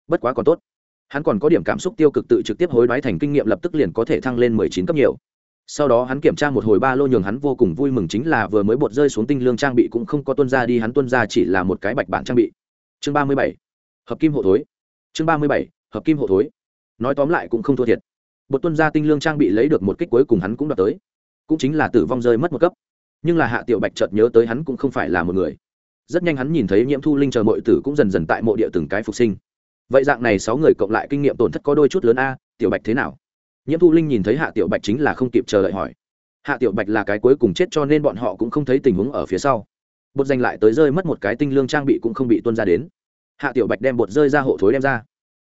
Bất quá còn tốt. Hắn còn có điểm cảm xúc tiêu cực tự trực tiếp hối đoái thành kinh nghiệm lập tức liền có thể thăng lên mười chín cấp nhiều. Sau đó hắn kiểm tra một hồi ba lô nhường hắn vô cùng vui mừng chính là vừa mới bột rơi xuống tinh lương trang bị cũng không có tuân ra đi, hắn tuân ra chỉ là một cái bạch bản trang bị. Chương ba mươi bảy. Hợp kim hộ thối. Chương ba mươi bảy. Hợp kim hộ thối. Nói tóm lại cũng không thua thiệt. Bột tuân ra tinh lương trang bị lấy được một kích cuối cùng hắn cũng đạt tới. Cũng chính là tử vong rơi mất một cấp nhưng là hạ tiểu bạch chợt nhớ tới hắn cũng không phải là một người. Rất nhanh hắn nhìn thấy nhiễm thu linh chờ mọi tử cũng dần dần tại mộ địa từng cái phục sinh. Vậy dạng này sáu người cộng lại kinh nghiệm tổn thất có đôi chút lớn a, tiểu bạch thế nào? Nhiễm thu linh nhìn thấy hạ tiểu bạch chính là không kịp chờ đợi hỏi. Hạ tiểu bạch là cái cuối cùng chết cho nên bọn họ cũng không thấy tình huống ở phía sau. Bột giành lại tới rơi mất một cái tinh lương trang bị cũng không bị tuân ra đến. Hạ tiểu bạch đem bột rơi ra hộ thối đem ra.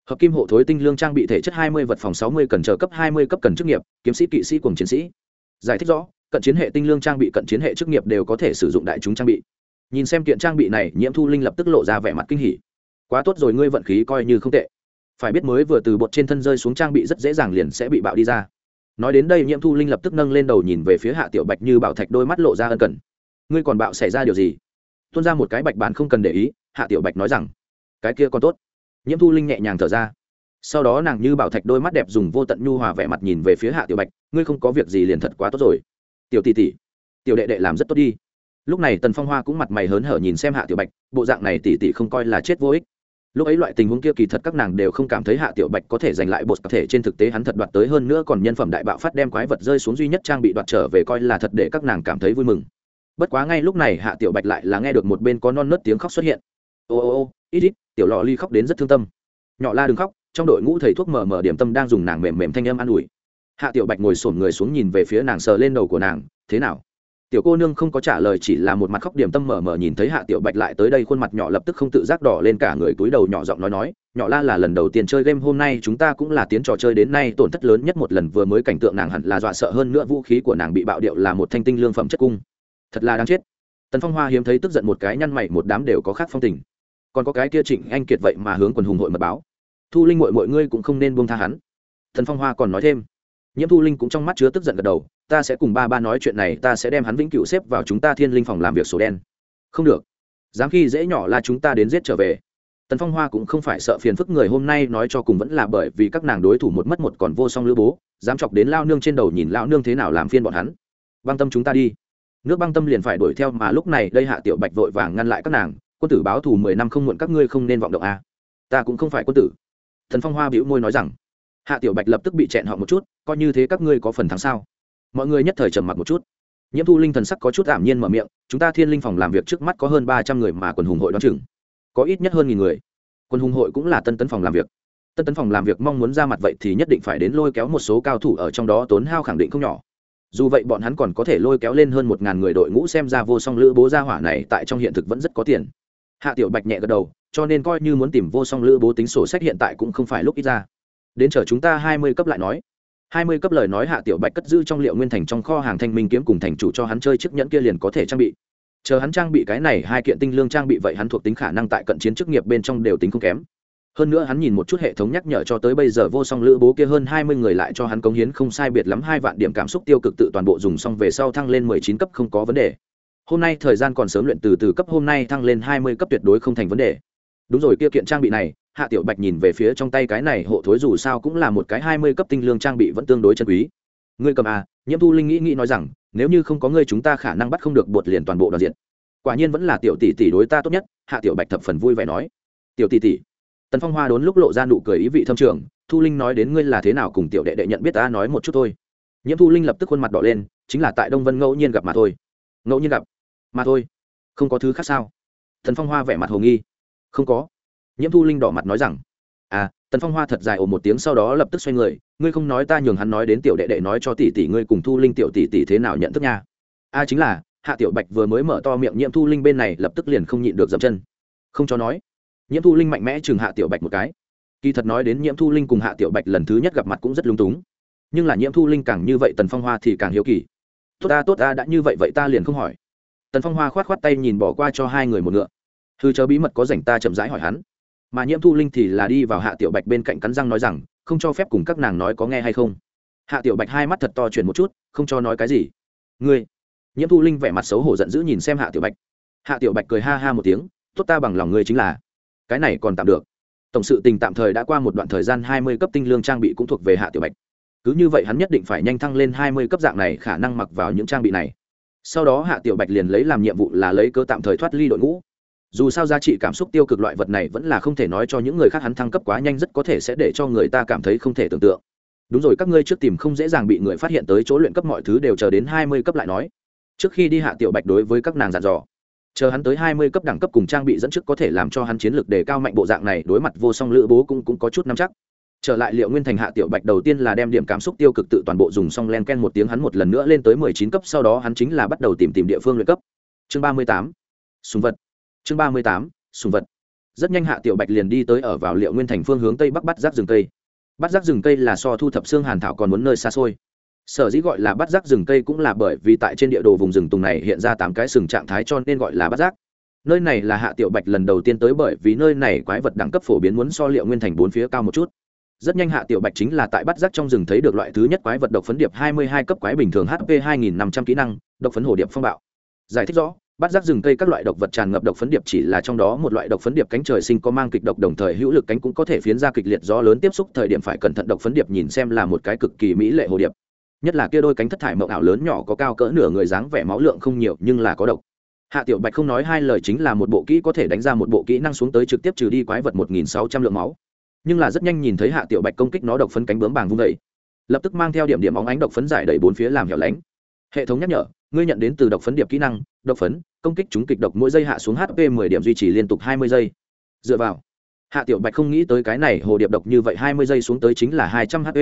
Hợp kim hộ thối tinh lương trang bị thể chất hai mươi vật phòng sáu mươi cần chờ cấp hai mươi cấp cần chức nghiệp, kiếm sĩ, kỵ sĩ cùng chiến sĩ. Giải thích rõ cận chiến hệ tinh lương trang bị, cận chiến hệ chức nghiệp đều có thể sử dụng đại chúng trang bị. Nhìn xem kiện trang bị này, nhiễm thu linh lập tức lộ ra vẻ mặt kinh hỉ. Quá tốt rồi, ngươi vận khí coi như không tệ. Phải biết mới vừa từ bột trên thân rơi xuống trang bị rất dễ dàng liền sẽ bị bạo đi ra. Nói đến đây, nhiễm thu linh lập tức nâng lên đầu nhìn về phía hạ tiểu bạch như bảo thạch, đôi mắt lộ ra ân cần. Ngươi còn bạo xảy ra điều gì? Tuôn ra một cái bạch bản không cần để ý, hạ tiểu bạch nói rằng, cái kia còn tốt. Nhiễm thu linh nhẹ nhàng thở ra. Sau đó nàng như bảo thạch, đôi mắt đẹp dùng vô tận nhu hòa vẻ mặt nhìn về phía hạ tiểu bạch, ngươi không có việc gì liền thật quá tốt rồi tiểu tỷ tỷ, tiểu đệ đệ làm rất tốt đi. Lúc này tần phong hoa cũng mặt mày hớn hở nhìn xem hạ tiểu bạch, bộ dạng này tỷ tỷ không coi là chết vô ích. Lúc ấy loại tình huống kia kỳ thật các nàng đều không cảm thấy hạ tiểu bạch có thể giành lại bột có thể, trên thực tế hắn thật đoạt tới hơn nữa còn nhân phẩm đại bạo phát đem quái vật rơi xuống duy nhất trang bị đoạt trở về coi là thật để các nàng cảm thấy vui mừng. Bất quá ngay lúc này hạ tiểu bạch lại là nghe được một bên có non nớt tiếng khóc xuất hiện. Ô ô ô, ít ít, tiểu lò ly khóc đến rất thương tâm. Nhỏ la đừng khóc, trong đội ngũ thầy thuốc mở mở điểm tâm đang dùng nàng mềm mềm thanh âm an ủi hạ tiểu bạch ngồi sổm người xuống nhìn về phía nàng sờ lên đầu của nàng, thế nào? Tiểu cô nương không có trả lời, chỉ là một mặt khóc điểm tâm mở mở nhìn thấy hạ tiểu bạch lại tới đây, khuôn mặt nhỏ lập tức không tự giác đỏ lên cả người, túi đầu nhỏ giọng nói nói, nhỏ la là lần đầu tiên chơi game, hôm nay chúng ta cũng là tiến trò chơi đến nay, tổn thất lớn nhất một lần vừa mới cảnh tượng nàng hẳn là dọa sợ hơn nữa, vũ khí của nàng bị bạo điệu là một thanh tinh lương phẩm chất cung. Thật là đáng chết. Tần phong hoa hiếm thấy tức giận một cái, nhăn mày, một đám đều có khác phong tình. Còn có cái kia trịnh anh kiệt vậy mà hướng quần hùng hội mật báo. Thu linh mội mọi ngươi cũng không nên buông tha hắn. Thần phong hoa còn nói thêm nhiễm thu linh cũng trong mắt chứa tức giận gật đầu, ta sẽ cùng ba ba nói chuyện này, ta sẽ đem hắn vĩnh cửu xếp vào chúng ta thiên linh phòng làm việc sổ đen. Không được. Dám khi dễ nhỏ là chúng ta đến giết trở về. Tần phong hoa cũng không phải sợ phiền phức người hôm nay nói cho cùng vẫn là bởi vì các nàng đối thủ một mất một còn vô song lữ bố, dám chọc đến lao nương trên đầu nhìn lao nương thế nào làm phiên bọn hắn. Băng tâm chúng ta đi. Nước băng tâm liền phải đuổi theo mà lúc này đây hạ tiểu bạch vội vàng ngăn lại các nàng, quân tử báo thù mười năm không muộn các ngươi không nên vọng động a. Ta cũng không phải quân tử. Thần phong hoa bĩu môi nói rằng. Hạ tiểu bạch lập tức bị chẹn họ một chút coi như thế các ngươi có phần thắng sao? Mọi người nhất thời trầm mặc một chút. Nhiễm thu linh thần sắc có chút ảm nhiên mở miệng, chúng ta thiên linh phòng làm việc trước mắt có hơn ba trăm người mà quần hùng hội đ o á n chừng. Có ít nhất hơn nghìn người. Quân hùng hội cũng là tân tấn phòng làm việc. Tân tấn phòng làm việc mong muốn ra mặt vậy thì nhất định phải đến lôi kéo một số cao thủ ở trong đó tốn hao khẳng định không nhỏ. Dù vậy bọn hắn còn có thể lôi kéo lên hơn một ngàn người đội ngũ xem ra vô song lữ bố gia hỏa này tại trong hiện thực vẫn rất có tiền. Hạ tiểu bạch nhẹ gật đầu, cho nên coi như muốn tìm vô song lữ bố tính sổ sách hiện tại cũng không phải lúc ít ra. Đến chờ chúng ta hai mươi cấp lại nói hai mươi cấp lời nói hạ tiểu bạch cất giữ trong liệu nguyên thành trong kho hàng thanh minh kiếm cùng thành chủ cho hắn chơi chiếc nhẫn kia liền có thể trang bị. Chờ hắn trang bị cái này hai kiện tinh lương trang bị vậy hắn thuộc tính khả năng tại cận chiến chức nghiệp bên trong đều tính không kém. Hơn nữa hắn nhìn một chút hệ thống nhắc nhở cho tới bây giờ vô song lữ bố kia hơn hai mươi người lại cho hắn cống hiến không sai biệt lắm hai vạn điểm cảm xúc tiêu cực tự toàn bộ dùng xong về sau thăng lên mười chín cấp không có vấn đề. Hôm nay thời gian còn sớm luyện từ từ cấp hôm nay thăng lên hai mươi cấp tuyệt đối không thành vấn đề. Đúng rồi, kia kiện trang bị này hạ tiểu bạch nhìn về phía trong tay cái này hộ thối dù sao cũng là một cái hai mươi cấp tinh lương trang bị vẫn tương đối chân quý. Ngươi cầm à nhiễm thu linh nghĩ nghĩ nói rằng, nếu như không có ngươi chúng ta khả năng bắt không được bột liền toàn bộ đoàn diện. Quả nhiên vẫn là tiểu tỷ tỷ đối ta tốt nhất, hạ tiểu bạch thập phần vui vẻ nói. Tiểu tỷ tỷ, tần phong hoa đốn lúc lộ ra nụ cười ý vị thâm trường, thu linh nói đến ngươi là thế nào cùng tiểu đệ đệ nhận biết ta nói một chút thôi. Nhiễm thu linh lập tức khuôn mặt đỏ lên, chính là tại đông vân ngẫu nhiên gặp mà thôi. Ngẫu nhiên gặp? Mà thôi. Không có thứ khác sao? Thần phong hoa vẻ mặt hồ nghi. Không có nhiễm thu linh đỏ mặt nói rằng à tần phong hoa thật dài ồ một tiếng sau đó lập tức xoay người ngươi không nói ta nhường hắn nói đến tiểu đệ đệ nói cho tỷ tỷ ngươi cùng thu linh tiểu tỷ tỷ thế nào nhận thức nha. A à, chính là hạ tiểu bạch vừa mới mở to miệng nhiễm thu linh bên này lập tức liền không nhịn được dậm chân. Không cho nói. Nhiễm thu linh mạnh mẽ chừng hạ tiểu bạch một cái. Kỳ thật nói đến nhiễm thu linh cùng hạ tiểu bạch lần thứ nhất gặp mặt cũng rất lung túng. Nhưng là nhiễm thu linh càng như vậy tần phong hoa thì càng hiếu kỳ. Tốt ta tốt ta đã như vậy vậy ta liền không hỏi. Tần phong hoa khoát khoát tay nhìn bỏ qua cho hai người một ngựa. Thư chớ bí mật có rảnh ta chậm rãi hỏi hắn mà nhiễm thu linh thì là đi vào hạ tiểu bạch bên cạnh cắn răng nói rằng, không cho phép cùng các nàng nói có nghe hay không. Hạ tiểu bạch hai mắt thật to chuyển một chút, không cho nói cái gì. Ngươi? Nhiễm thu linh vẻ mặt xấu hổ giận dữ nhìn xem hạ tiểu bạch. Hạ tiểu bạch cười ha ha một tiếng, tốt ta bằng lòng ngươi chính là. Cái này còn tạm được. Tổng sự tình tạm thời đã qua một đoạn thời gian hai mươi cấp tinh lương trang bị cũng thuộc về hạ tiểu bạch. Cứ như vậy hắn nhất định phải nhanh thăng lên hai mươi cấp dạng này khả năng mặc vào những trang bị này. Sau đó hạ tiểu bạch liền lấy làm nhiệm vụ là lấy cơ tạm thời thoát ly đội ngũ dù sao giá trị cảm xúc tiêu cực loại vật này vẫn là không thể nói cho những người khác hắn thăng cấp quá nhanh rất có thể sẽ để cho người ta cảm thấy không thể tưởng tượng. Đúng rồi, các ngươi trước tìm không dễ dàng bị người phát hiện tới chỗ luyện cấp mọi thứ đều chờ đến hai mươi cấp lại nói. Trước khi đi hạ tiểu bạch đối với các nàng dặn dò. Chờ hắn tới hai mươi cấp đẳng cấp cùng trang bị dẫn trước có thể làm cho hắn chiến lược đề cao mạnh bộ dạng này, đối mặt vô song lữ bố cũng cũng có chút nắm chắc. Trở lại liệu nguyên thành, hạ tiểu bạch đầu tiên là đem điểm cảm xúc tiêu cực tự toàn bộ dùng xong len ken một tiếng hắn một lần nữa lên tới mười chín cấp, sau đó hắn chính là bắt đầu tìm tìm địa phương luyện cấp. Chương ba mươi tám. Súng vật chương ba mươi tám, sùng vật. Rất nhanh hạ tiểu bạch liền đi tới ở vào liệu nguyên thành phương hướng tây bắc bắt rác rừng cây. Bắt rác rừng cây là so thu thập xương hàn thảo còn muốn nơi xa xôi. Sở dĩ gọi là bắt rác rừng cây cũng là bởi vì tại trên địa đồ vùng rừng tùng này hiện ra tám cái sừng trạng thái cho nên gọi là bắt rác nơi này là hạ tiểu bạch lần đầu tiên tới bởi vì nơi này quái vật đẳng cấp phổ biến muốn so liệu nguyên thành bốn phía cao một chút. Rất nhanh hạ tiểu bạch chính là tại bắt rác trong rừng thấy được loại thứ nhất quái vật độc phấn điệp hai mươi hai cấp quái bình thường hp hai nghìn năm trăm kỹ năng, độc phấn hồ điệp phong bạo. Giải thích rõ bắt rác rừng cây các loại độc vật tràn ngập độc phấn điệp chỉ là trong đó một loại độc phấn điệp cánh trời sinh có mang kịch độc đồng thời hữu lực cánh cũng có thể phiến ra kịch liệt gió lớn tiếp xúc, thời điểm phải cẩn thận độc phấn điệp nhìn xem là một cái cực kỳ mỹ lệ hồ điệp. Nhất là kia đôi cánh thất thải mộng ảo lớn nhỏ có cao cỡ nửa người dáng vẻ máu lượng không nhiều nhưng là có độc. Hạ tiểu bạch không nói hai lời chính là một bộ kỹ có thể đánh ra một bộ kỹ năng xuống tới trực tiếp trừ đi quái vật một nghìn sáu trăm lượng máu. Nhưng là rất nhanh nhìn thấy hạ tiểu bạch công kích nó độc phấn cánh bướm bàng vung đầy lập tức mang theo điểm điểm óng ánh độc phấn giải đầy bốn phía làm hẻo lánh. Hệ thống nhắc nhở, ngươi nhận đến từ độc phấn điệp kỹ năng, độc phấn công kích chúng kịch độc mỗi giây hạ xuống hp 10 điểm duy trì liên tục 20 giây. Dựa vào, hạ tiểu bạch không nghĩ tới cái này hồ điệp độc như vậy 20 giây xuống tới chính là 200 hp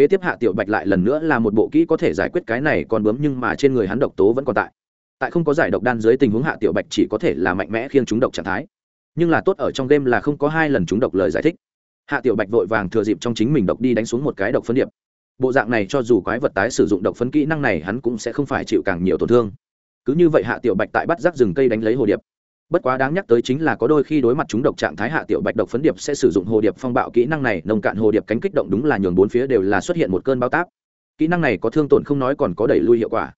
kế tiếp hạ tiểu bạch lại lần nữa là một bộ kỹ có thể giải quyết cái này còn bướm nhưng mà trên người hắn độc tố vẫn còn tại. Tại không có giải độc đan dưới tình huống hạ tiểu bạch chỉ có thể là mạnh mẽ khiêng chúng độc trạng thái. Nhưng là tốt ở trong game là không có hai lần chúng độc lời giải thích. Hạ tiểu bạch vội vàng thừa dịp trong chính mình độc đi đánh xuống một cái độc phân điệp. Bộ dạng này cho dù quái vật tái sử dụng độc phấn kỹ năng này hắn cũng sẽ không phải chịu càng nhiều tổn thương cứ như vậy hạ tiểu bạch tại bắt rác rừng cây đánh lấy hồ điệp. Bất quá đáng nhắc tới chính là có đôi khi đối mặt chúng độc trạng thái hạ tiểu bạch độc phấn điệp sẽ sử dụng hồ điệp phong bạo kỹ năng này, nông cạn hồ điệp cánh kích động đúng là nhường bốn phía đều là xuất hiện một cơn bao tác kỹ năng này có thương tổn không nói còn có đẩy lui hiệu quả.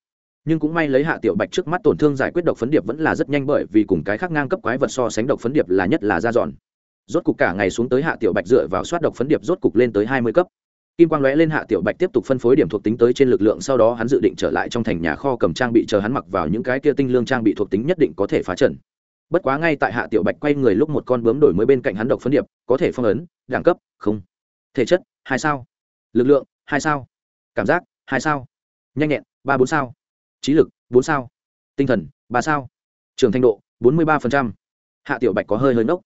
Nhưng cũng may lấy hạ tiểu bạch trước mắt tổn thương giải quyết độc phấn điệp vẫn là rất nhanh bởi vì cùng cái khác ngang cấp quái vật so sánh độc phấn điệp là nhất là ra dọn. Rốt cục cả ngày xuống tới hạ tiểu bạch dựa vào soát độc phấn điệp rốt cục lên tới hai mươi cấp kim quang lóe lên hạ tiểu bạch tiếp tục phân phối điểm thuộc tính tới trên lực lượng, sau đó hắn dự định trở lại trong thành nhà kho cầm trang bị chờ hắn mặc vào những cái kia tinh lương trang bị thuộc tính nhất định có thể phá trần bất quá ngay tại hạ tiểu bạch quay người lúc một con bướm đổi mới bên cạnh hắn độc phân điệp, có thể phong ấn, đẳng cấp, không. Thể chất, hai sao. Lực lượng, hai sao. Cảm giác, hai sao. Nhanh nhẹn, ba bốn sao. Trí lực, bốn sao. Tinh thần, ba sao. Trường thanh độ, bốn mươi ba hạ tiểu bạch có hơi hơi nốc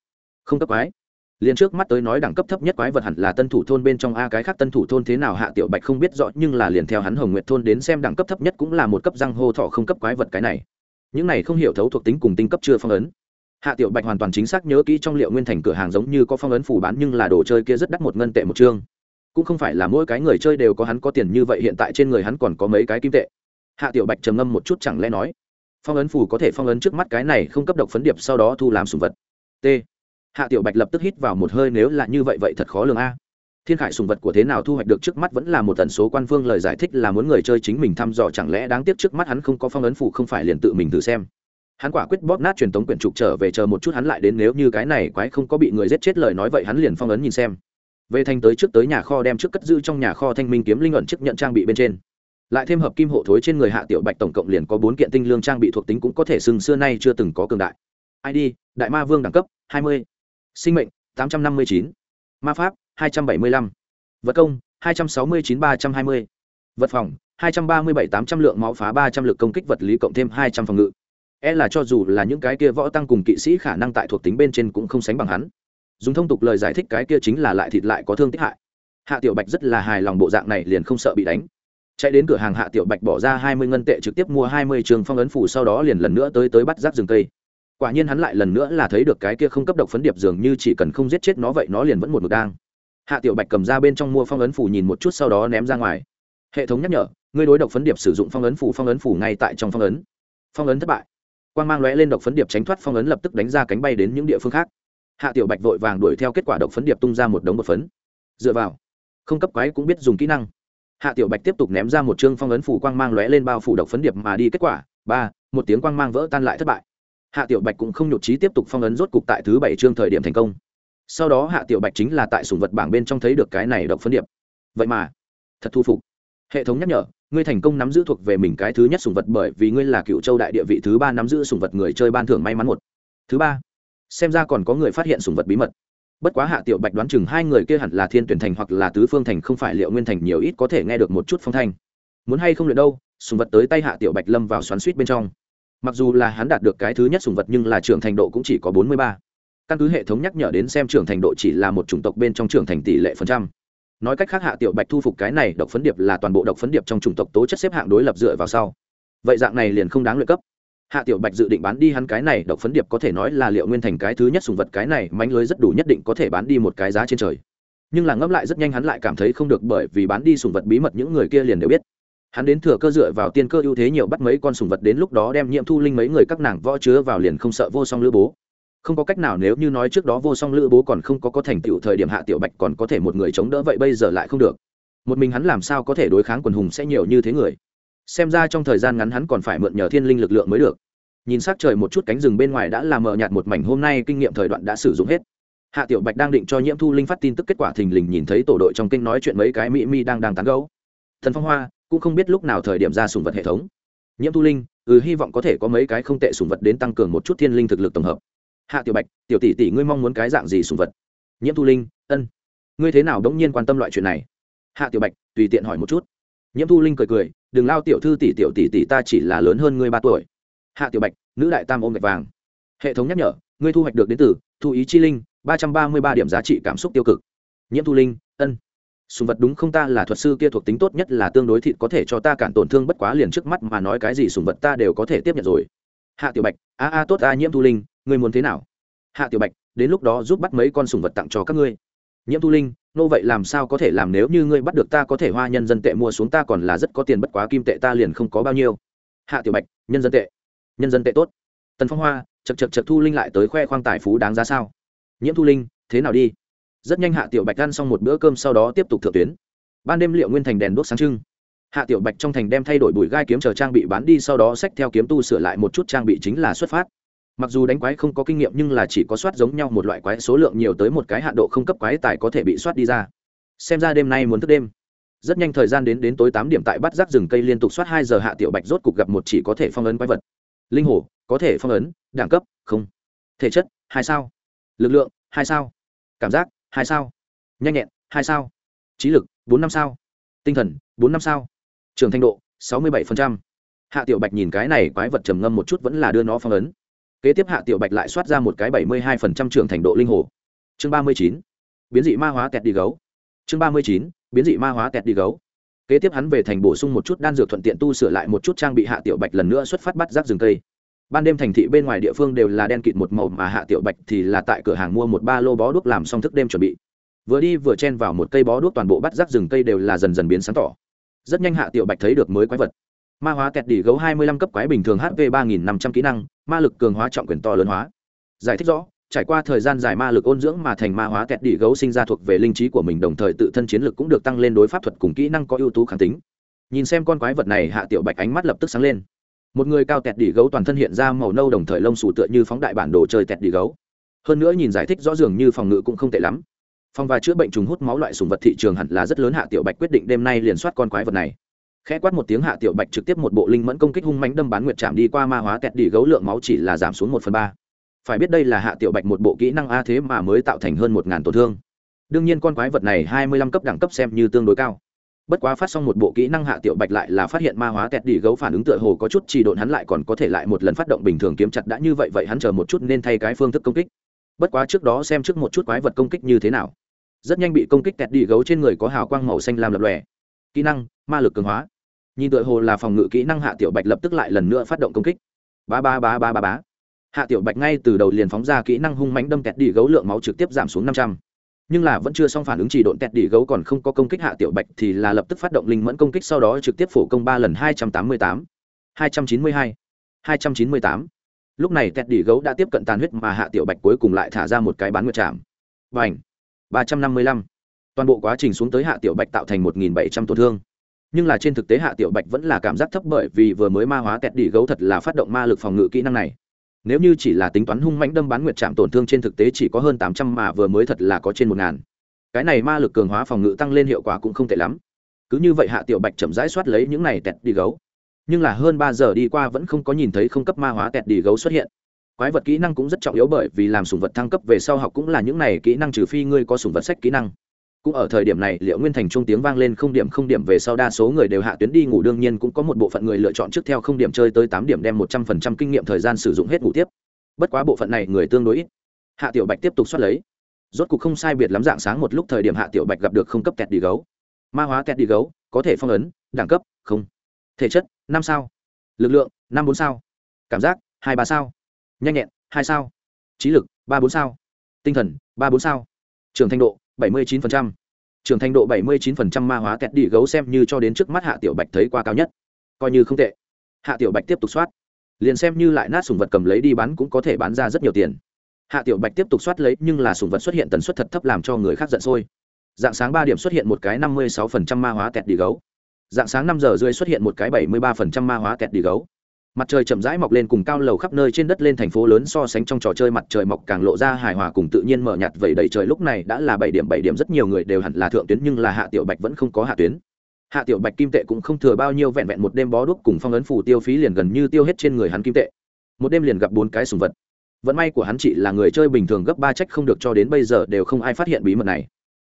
không cấp quái liền trước mắt tới nói đẳng cấp thấp nhất quái vật hẳn là tân thủ thôn bên trong a, cái khác tân thủ thôn thế nào hạ tiểu bạch không biết rõ, nhưng là liền theo hắn hồng nguyệt thôn đến xem đẳng cấp thấp nhất cũng là một cấp răng hô thọ không cấp quái vật cái này. Những này không hiểu thấu thuộc tính cùng tinh cấp chưa phong ấn. Hạ tiểu bạch hoàn toàn chính xác nhớ kỹ trong liệu nguyên thành cửa hàng giống như có phong ấn phủ bán, nhưng là đồ chơi kia rất đắt một ngân tệ một chương cũng không phải là mỗi cái người chơi đều có hắn có tiền như vậy, hiện tại trên người hắn còn có mấy cái kim tệ. Hạ tiểu bạch trầm ngâm một chút chẳng lẽ nói, phong ấn phủ có thể phong ấn trước mắt cái này không cấp độc phấn điệp sau đó thu làm sùng vật. T hạ tiểu bạch lập tức hít vào một hơi, nếu là như vậy vậy thật khó lường a. Thiên khải sùng vật của thế nào thu hoạch được trước mắt vẫn là một tần số quan phương lời giải thích là muốn người chơi chính mình thăm dò, chẳng lẽ đáng tiếc trước mắt hắn không có phong ấn phủ không phải liền tự mình thử xem. Hắn quả quyết bóp nát truyền tống quyển trục trở về chờ một chút hắn lại đến, nếu như cái này quái không có bị người giết chết lời nói vậy hắn liền phong ấn nhìn xem. Về thành tới trước tới nhà kho đem trước cất giữ trong nhà kho thanh minh kiếm linh ẩn chức nhận trang bị bên trên. Lại thêm hợp kim hộ thối trên người hạ tiểu bạch tổng cộng liền có bốn kiện tinh lương trang bị thuộc tính cũng có thể sừng xưa nay chưa từng có cường đại. Id đại ma vương đẳng cấp 20 sinh mệnh 859, ma pháp 275, vật công 269-320, vật phòng 237-800 lượng máu phá 300 lực công kích vật lý cộng thêm 200 phòng ngự. E là cho dù là những cái kia võ tăng cùng kỵ sĩ khả năng tại thuộc tính bên trên cũng không sánh bằng hắn. Dùng thông tục lời giải thích cái kia chính là lại thịt lại có thương tích hại. Hạ tiểu bạch rất là hài lòng bộ dạng này liền không sợ bị đánh. Chạy đến cửa hàng hạ tiểu bạch bỏ ra hai mươi ngân tệ trực tiếp mua hai mươi trường phong ấn phủ sau đó liền lần nữa tới tới bắt rác rừng cây quả nhiên hắn lại lần nữa là thấy được cái kia không cấp độc phấn điệp dường như chỉ cần không giết chết nó vậy nó liền vẫn một mực đang. Hạ tiểu bạch cầm ra bên trong mua phong ấn phủ nhìn một chút sau đó ném ra ngoài. Hệ thống nhắc nhở, ngươi đối độc phấn điệp sử dụng phong ấn phủ phong ấn phủ ngay tại trong phong ấn. Phong ấn thất bại. Quan g mang lóe lên độc phấn điệp tránh thoát phong ấn lập tức đánh ra cánh bay đến những địa phương khác. Hạ tiểu bạch vội vàng đuổi theo kết quả độc phấn điệp tung ra một đống một phấn. Dựa vào, không cấp quái cũng biết dùng kỹ năng. Hạ tiểu bạch tiếp tục ném ra một chương phong ấn phủ quang mang lóe lên bao phủ độc phấn điệp mà đi. Kết quả, ba, một tiếng quang mang vỡ tan lại thất bại hạ tiểu bạch cũng không nhụt trí tiếp tục phong ấn rốt cục tại thứ bảy chương thời điểm thành công. Sau đó hạ tiểu bạch chính là tại sùng vật bảng bên trong thấy được cái này độc phân điệp. Vậy mà, thật thu phục. Hệ thống nhắc nhở, ngươi thành công nắm giữ thuộc về mình cái thứ nhất sùng vật bởi vì ngươi là cựu châu đại địa vị thứ ba nắm giữ sùng vật người chơi ban thưởng may mắn một. Thứ ba, xem ra còn có người phát hiện sùng vật bí mật. Bất quá hạ tiểu bạch đoán chừng hai người kia hẳn là thiên tuyển thành hoặc là tứ phương thành, không phải liệu nguyên thành, nhiều ít có thể nghe được một chút phong thanh. Muốn hay không luyện đâu sùng vật tới tay hạ tiểu bạch lâm vào xoắn suýt bên trong mặc dù là hắn đạt được cái thứ nhất sùng vật nhưng là trưởng thành độ cũng chỉ có bốn mươi ba. Căn cứ hệ thống nhắc nhở đến xem trưởng thành độ chỉ là một chủng tộc bên trong trưởng thành tỷ lệ phần trăm. Nói cách khác hạ tiểu bạch thu phục cái này độc phấn điệp là toàn bộ độc phấn điệp trong chủng tộc tố chất xếp hạng đối lập dựa vào sau. Vậy dạng này liền không đáng lợi cấp. Hạ tiểu bạch dự định bán đi hắn cái này độc phấn điệp có thể nói là liệu nguyên thành cái thứ nhất sùng vật cái này mánh lưới rất đủ nhất định có thể bán đi một cái giá trên trời. Nhưng là ngẫm lại rất nhanh hắn lại cảm thấy không được bởi vì bán đi sùng vật bí mật những người kia liền đều biết hắn đến thừa cơ dựa vào tiên cơ ưu thế nhiều bắt mấy con sùng vật đến lúc đó đem nhiễm thu linh mấy người các nàng võ chứa vào liền không sợ vô song lữ bố. Không có cách nào nếu như nói trước đó vô song lữ bố còn không có có thành tựu thời điểm hạ tiểu bạch còn có thể một người chống đỡ vậy bây giờ lại không được. Một mình hắn làm sao có thể đối kháng quần hùng sẽ nhiều như thế người? Xem ra trong thời gian ngắn hắn còn phải mượn nhờ thiên linh lực lượng mới được. Nhìn s trời một chút cánh rừng bên ngoài đã làm mờ nhạt một mảnh, hôm nay kinh nghiệm thời đoạn đã sử dụng hết. Hạ tiểu bạch đang định cho nhiễm thu linh phát tin tức kết quả thình lình nhìn thấy tổ đội trong kinh nói chuyện mấy cái mỹ mi đang đang tán gấu thần phong hoa cũng không biết lúc nào thời điểm ra sùng vật hệ thống. Nhiễm thu linh ừ hy vọng có thể có mấy cái không tệ sùng vật đến tăng cường một chút thiên linh thực lực tổng hợp. Hạ tiểu bạch, tiểu tỷ tỷ ngươi mong muốn cái dạng gì sùng vật? Nhiễm thu linh, ân. Ngươi thế nào đống nhiên quan tâm loại chuyện này? Hạ tiểu bạch, tùy tiện hỏi một chút. Nhiễm thu linh cười cười, đừng lao tiểu thư tỷ tiểu tỷ tỷ ta chỉ là lớn hơn ngươi ba tuổi. Hạ tiểu bạch, nữ đại tam ôm gạch vàng. Hệ thống nhắc nhở, ngươi thu hoạch được đến từ, thu ý chi linh, ba trăm ba mươi ba điểm giá trị cảm xúc tiêu cực. Nhiễm thu linh, ân sùng vật đúng không ta là thuật sư kia thuộc tính tốt nhất là tương đối thịt có thể cho ta cản tổn thương bất quá liền trước mắt mà nói cái gì sùng vật ta đều có thể tiếp nhận rồi. Hạ tiểu bạch, a a tốt, a nhiễm thu linh, ngươi muốn thế nào? Hạ tiểu bạch, đến lúc đó giúp bắt mấy con sùng vật tặng cho các ngươi. Nhiễm thu linh, nô vậy làm sao có thể làm nếu như ngươi bắt được ta có thể hoa nhân dân tệ mua xuống ta còn là rất có tiền bất quá kim tệ ta liền không có bao nhiêu. Hạ tiểu bạch, nhân dân tệ. Nhân dân tệ tốt. Tần phong hoa chật chật chật thu linh lại tới khoe khoang tài phú đáng giá sao? Nhiễm thu linh, thế nào đi? Rất nhanh hạ tiểu bạch ăn xong một bữa cơm sau đó tiếp tục thượng tuyến. Ban đêm liệu nguyên thành đèn đuốc sáng trưng. Hạ tiểu bạch trong thành đem thay đổi bụi gai kiếm chờ trang bị bán đi sau đó xách theo kiếm tu sửa lại một chút trang bị chính là xuất phát. Mặc dù đánh quái không có kinh nghiệm nhưng là chỉ có soát giống nhau một loại quái số lượng nhiều tới một cái hạ độ không cấp quái tài có thể bị soát đi ra. Xem ra đêm nay muốn thức đêm. Rất nhanh thời gian đến đến tối tám điểm tại bắt rác rừng cây liên tục soát hai giờ hạ tiểu bạch rốt cục gặp một chỉ có thể phong ấn quái vật. Linh hồ có thể phong ấn, đẳng cấp, không. Thể chất, hai sao. Lực lượng, hai sao. Cảm giác hai sao? Nhanh nhẹn, hai sao? Trí lực, bốn năm sao? Tinh thần, bốn năm sao? Trường thanh độ, sáu mươi bảy hạ tiểu bạch nhìn cái này quái vật trầm ngâm một chút vẫn là đưa nó phong ấn. Kế tiếp hạ tiểu bạch lại soát ra một cái bảy mươi hai trường thành độ linh hồ. Chương ba mươi chín. Biến dị ma hóa tẹt đi gấu. Chương ba mươi chín. Biến dị ma hóa tẹt đi gấu. Kế tiếp hắn về thành bổ sung một chút đan dược thuận tiện tu sửa lại một chút trang bị hạ tiểu bạch lần nữa xuất phát bắt rác rừng cây ban đêm thành thị bên ngoài địa phương đều là đen kịt một màu mà hạ tiểu bạch thì là tại cửa hàng mua một ba lô bó đuốc làm xong thức đêm chuẩn bị. Vừa đi vừa chen vào một cây bó đuốc toàn bộ bắt rác rừng cây đều là dần dần biến sáng tỏ. Rất nhanh hạ tiểu bạch thấy được mới quái vật. Ma hóa kẹt đỉ gấu hai mươi lăm cấp quái bình thường hv ba nghìn năm trăm kỹ năng, ma lực cường hóa trọng quyền to lớn hóa. Giải thích rõ, trải qua thời gian dài ma lực ôn dưỡng mà thành ma hóa kẹt đỉ gấu sinh ra thuộc về linh trí của mình, đồng thời tự thân chiến lực cũng được tăng lên đối pháp thuật cùng kỹ năng có ưu tú kháng tính. Nhìn xem con quái vật này, hạ tiểu bạch ánh mắt lập tức sáng lên một người cao tẹt đỉ gấu toàn thân hiện ra màu nâu đồng thời lông sủ tựa như phóng đại bản đồ chơi tẹt đỉ gấu. Hơn nữa nhìn giải thích rõ ràng như phòng ngự cũng không tệ lắm. Phòng và chữa bệnh trùng hút máu loại sùng vật thị trường hẳn là rất lớn hạ tiểu bạch quyết định đêm nay liền soát con quái vật này. Khẽ quát một tiếng hạ tiểu bạch trực tiếp một bộ linh mẫn công kích hung mánh đâm bán nguyệt chạm đi qua ma hóa tẹt đỉ gấu lượng máu chỉ là giảm xuống một phần ba. Phải biết đây là hạ tiểu bạch một bộ kỹ năng a thế mà mới tạo thành hơn một ngàn tổn thương. Đương nhiên con quái vật này hai mươi lăm cấp đẳng cấp xem như tương đối cao bất quá phát xong một bộ kỹ năng hạ tiểu bạch lại là phát hiện ma hóa tẹt đi gấu phản ứng tựa hồ có chút trì độn, hắn lại còn có thể lại một lần phát động bình thường kiếm chặt đã như vậy vậy hắn chờ một chút nên thay cái phương thức công kích. Bất quá trước đó xem trước một chút quái vật công kích như thế nào. Rất nhanh bị công kích tẹt đi gấu trên người có hào quang màu xanh làm lập lòe. Kỹ năng, ma lực cường hóa. Nhìn tựa hồ là phòng ngự kỹ năng hạ tiểu bạch lập tức lại lần nữa phát động công kích. Ba ba ba ba ba ba. Hạ tiểu bạch ngay từ đầu liền phóng ra kỹ năng hung mánh đâm tẹt đi gấu lượng máu trực tiếp giảm xuống năm trăm nhưng là vẫn chưa xong phản ứng chỉ độn tẹt đỉ gấu còn không có công kích hạ tiểu bạch thì là lập tức phát động linh mẫn công kích sau đó trực tiếp phổ công ba lần hai trăm tám mươi tám, hai trăm chín mươi hai hai trăm chín mươi tám. Lúc này tẹt đỉ gấu đã tiếp cận tàn huyết mà hạ tiểu bạch cuối cùng lại thả ra một cái bán nguyệt chạm và ảnh ba trăm năm mươi lăm. Toàn bộ quá trình xuống tới hạ tiểu bạch tạo thành một nghìn bảy trăm tổn thương. Nhưng là trên thực tế hạ tiểu bạch vẫn là cảm giác thấp bởi vì vừa mới ma hóa tẹt đỉ gấu thật là phát động ma lực phòng ngự kỹ năng này nếu như chỉ là tính toán hung mãnh đâm bán nguyệt chạm tổn thương trên thực tế chỉ có hơn tám trăm mà vừa mới thật là có trên một ngàn. Cái này ma lực cường hóa phòng ngự tăng lên hiệu quả cũng không tệ lắm. Cứ như vậy hạ tiểu bạch chậm rãi soát lấy những này tẹt đi gấu. Nhưng là hơn ba giờ đi qua vẫn không có nhìn thấy không cấp ma hóa tẹt đi gấu xuất hiện. Quái vật kỹ năng cũng rất trọng yếu bởi vì làm sùng vật thăng cấp về sau học cũng là những này kỹ năng trừ phi ngươi có sùng vật sách kỹ năng cũng ở thời điểm này liệu nguyên thành trung tiếng vang lên không điểm không điểm về sau đa số người đều hạ tuyến đi ngủ, đương nhiên cũng có một bộ phận người lựa chọn trước theo không điểm chơi tới tám điểm đem một trăm phần trăm kinh nghiệm thời gian sử dụng hết ngủ tiếp. Bất quá bộ phận này người tương đối ít. Hạ tiểu bạch tiếp tục xoát lấy. Rốt cục không sai biệt lắm dạng sáng một lúc thời điểm hạ tiểu bạch gặp được không cấp kẹt đi gấu. Ma hóa kẹt đi gấu, có thể phong ấn, đẳng cấp, không. Thể chất, năm sao. Lực lượng, năm bốn sao. Cảm giác, hai ba sao. Nhanh nhẹn, hai sao. Trí lực, ba bốn sao. Tinh thần, ba bốn sao. Trường thanh độ bảy mươi chín trưởng thành độ 79% ma hóa kẹt đi gấu xem như cho đến trước mắt hạ tiểu bạch thấy qua cao nhất. Coi như không tệ. Hạ tiểu bạch tiếp tục soát. Liền xem như lại nát sùng vật cầm lấy đi bán cũng có thể bán ra rất nhiều tiền. Hạ tiểu bạch tiếp tục soát lấy nhưng là sùng vật xuất hiện tần suất thật thấp làm cho người khác giận sôi. Dạng sáng ba điểm xuất hiện một cái năm mươi sáu phần trăm ma hóa kẹt đi gấu. Dạng sáng năm giờ rưỡi xuất hiện một cái bảy mươi ba phần trăm ma hóa kẹt đi gấu mặt trời chậm rãi mọc lên cùng cao lầu khắp nơi trên đất lên thành phố lớn so sánh trong trò chơi mặt trời mọc càng lộ ra hài hòa cùng tự nhiên mở nhạt vậy đầy trời lúc này đã là bảy điểm bảy điểm rất nhiều người đều hẳn là thượng tuyến nhưng là hạ tiểu bạch vẫn không có hạ tuyến. Hạ tiểu bạch kim tệ cũng không thừa bao nhiêu vẹn vẹn một đêm bó đuốc cùng phong ấn phủ tiêu phí liền gần như tiêu hết trên người hắn kim tệ. Một đêm liền gặp bốn cái sùng vật. Vận may của hắn chỉ là người chơi bình thường gấp ba trách không được cho đến bây giờ đều không ai phát hiện bí mật này.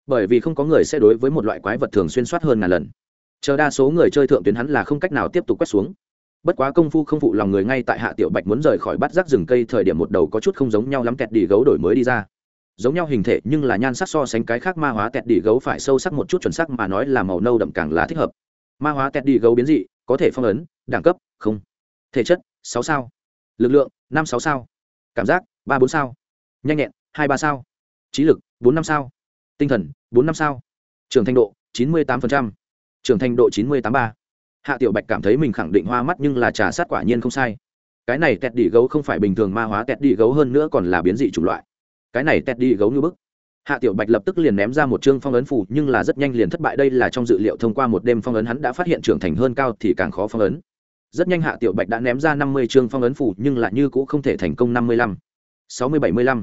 Bởi vì không có người sẽ đối với một loại quái vật thường xuyên soát hơn ngàn lần. Chờ đa số người chơi thượng tuyến hắn là không cách nào tiếp tục quét xuống bất quá công phu không phụ lòng người ngay tại hạ tiểu bạch muốn rời khỏi bắt rác rừng cây thời điểm một đầu có chút không giống nhau lắm kẹt đi gấu đổi mới đi ra. Giống nhau hình thể nhưng là nhan sắc so sánh cái khác ma hóa kẹt đi gấu phải sâu sắc một chút chuẩn sắc mà nói là màu nâu đậm càng là thích hợp. Ma hóa kẹt đi gấu biến dị, có thể phong ấn, đẳng cấp, không. Thể chất, sáu sao. Lực lượng, năm sáu sao. Cảm giác, ba bốn sao. Nhanh nhẹn, hai ba sao. Trí lực, bốn năm sao. Tinh thần, bốn năm sao. Trưởng thành độ, chín mươi tám trưởng thành độ, chín mươi tám ba hạ tiểu bạch cảm thấy mình khẳng định hoa mắt nhưng là trà sát quả nhiên không sai. Cái này tẹt đi gấu không phải bình thường ma hóa, tẹt đi gấu hơn nữa còn là biến dị chủng loại. Cái này tẹt đi gấu như bức. Hạ tiểu bạch lập tức liền ném ra một chương phong ấn phủ nhưng là rất nhanh liền thất bại. Đây là trong dự liệu thông qua một đêm phong ấn hắn đã phát hiện trưởng thành hơn cao thì càng khó phong ấn. Rất nhanh hạ tiểu bạch đã ném ra năm mươi chương phong ấn phủ nhưng là như cũng không thể thành công năm mươi lăm. sáu mươi bảy mươi lăm.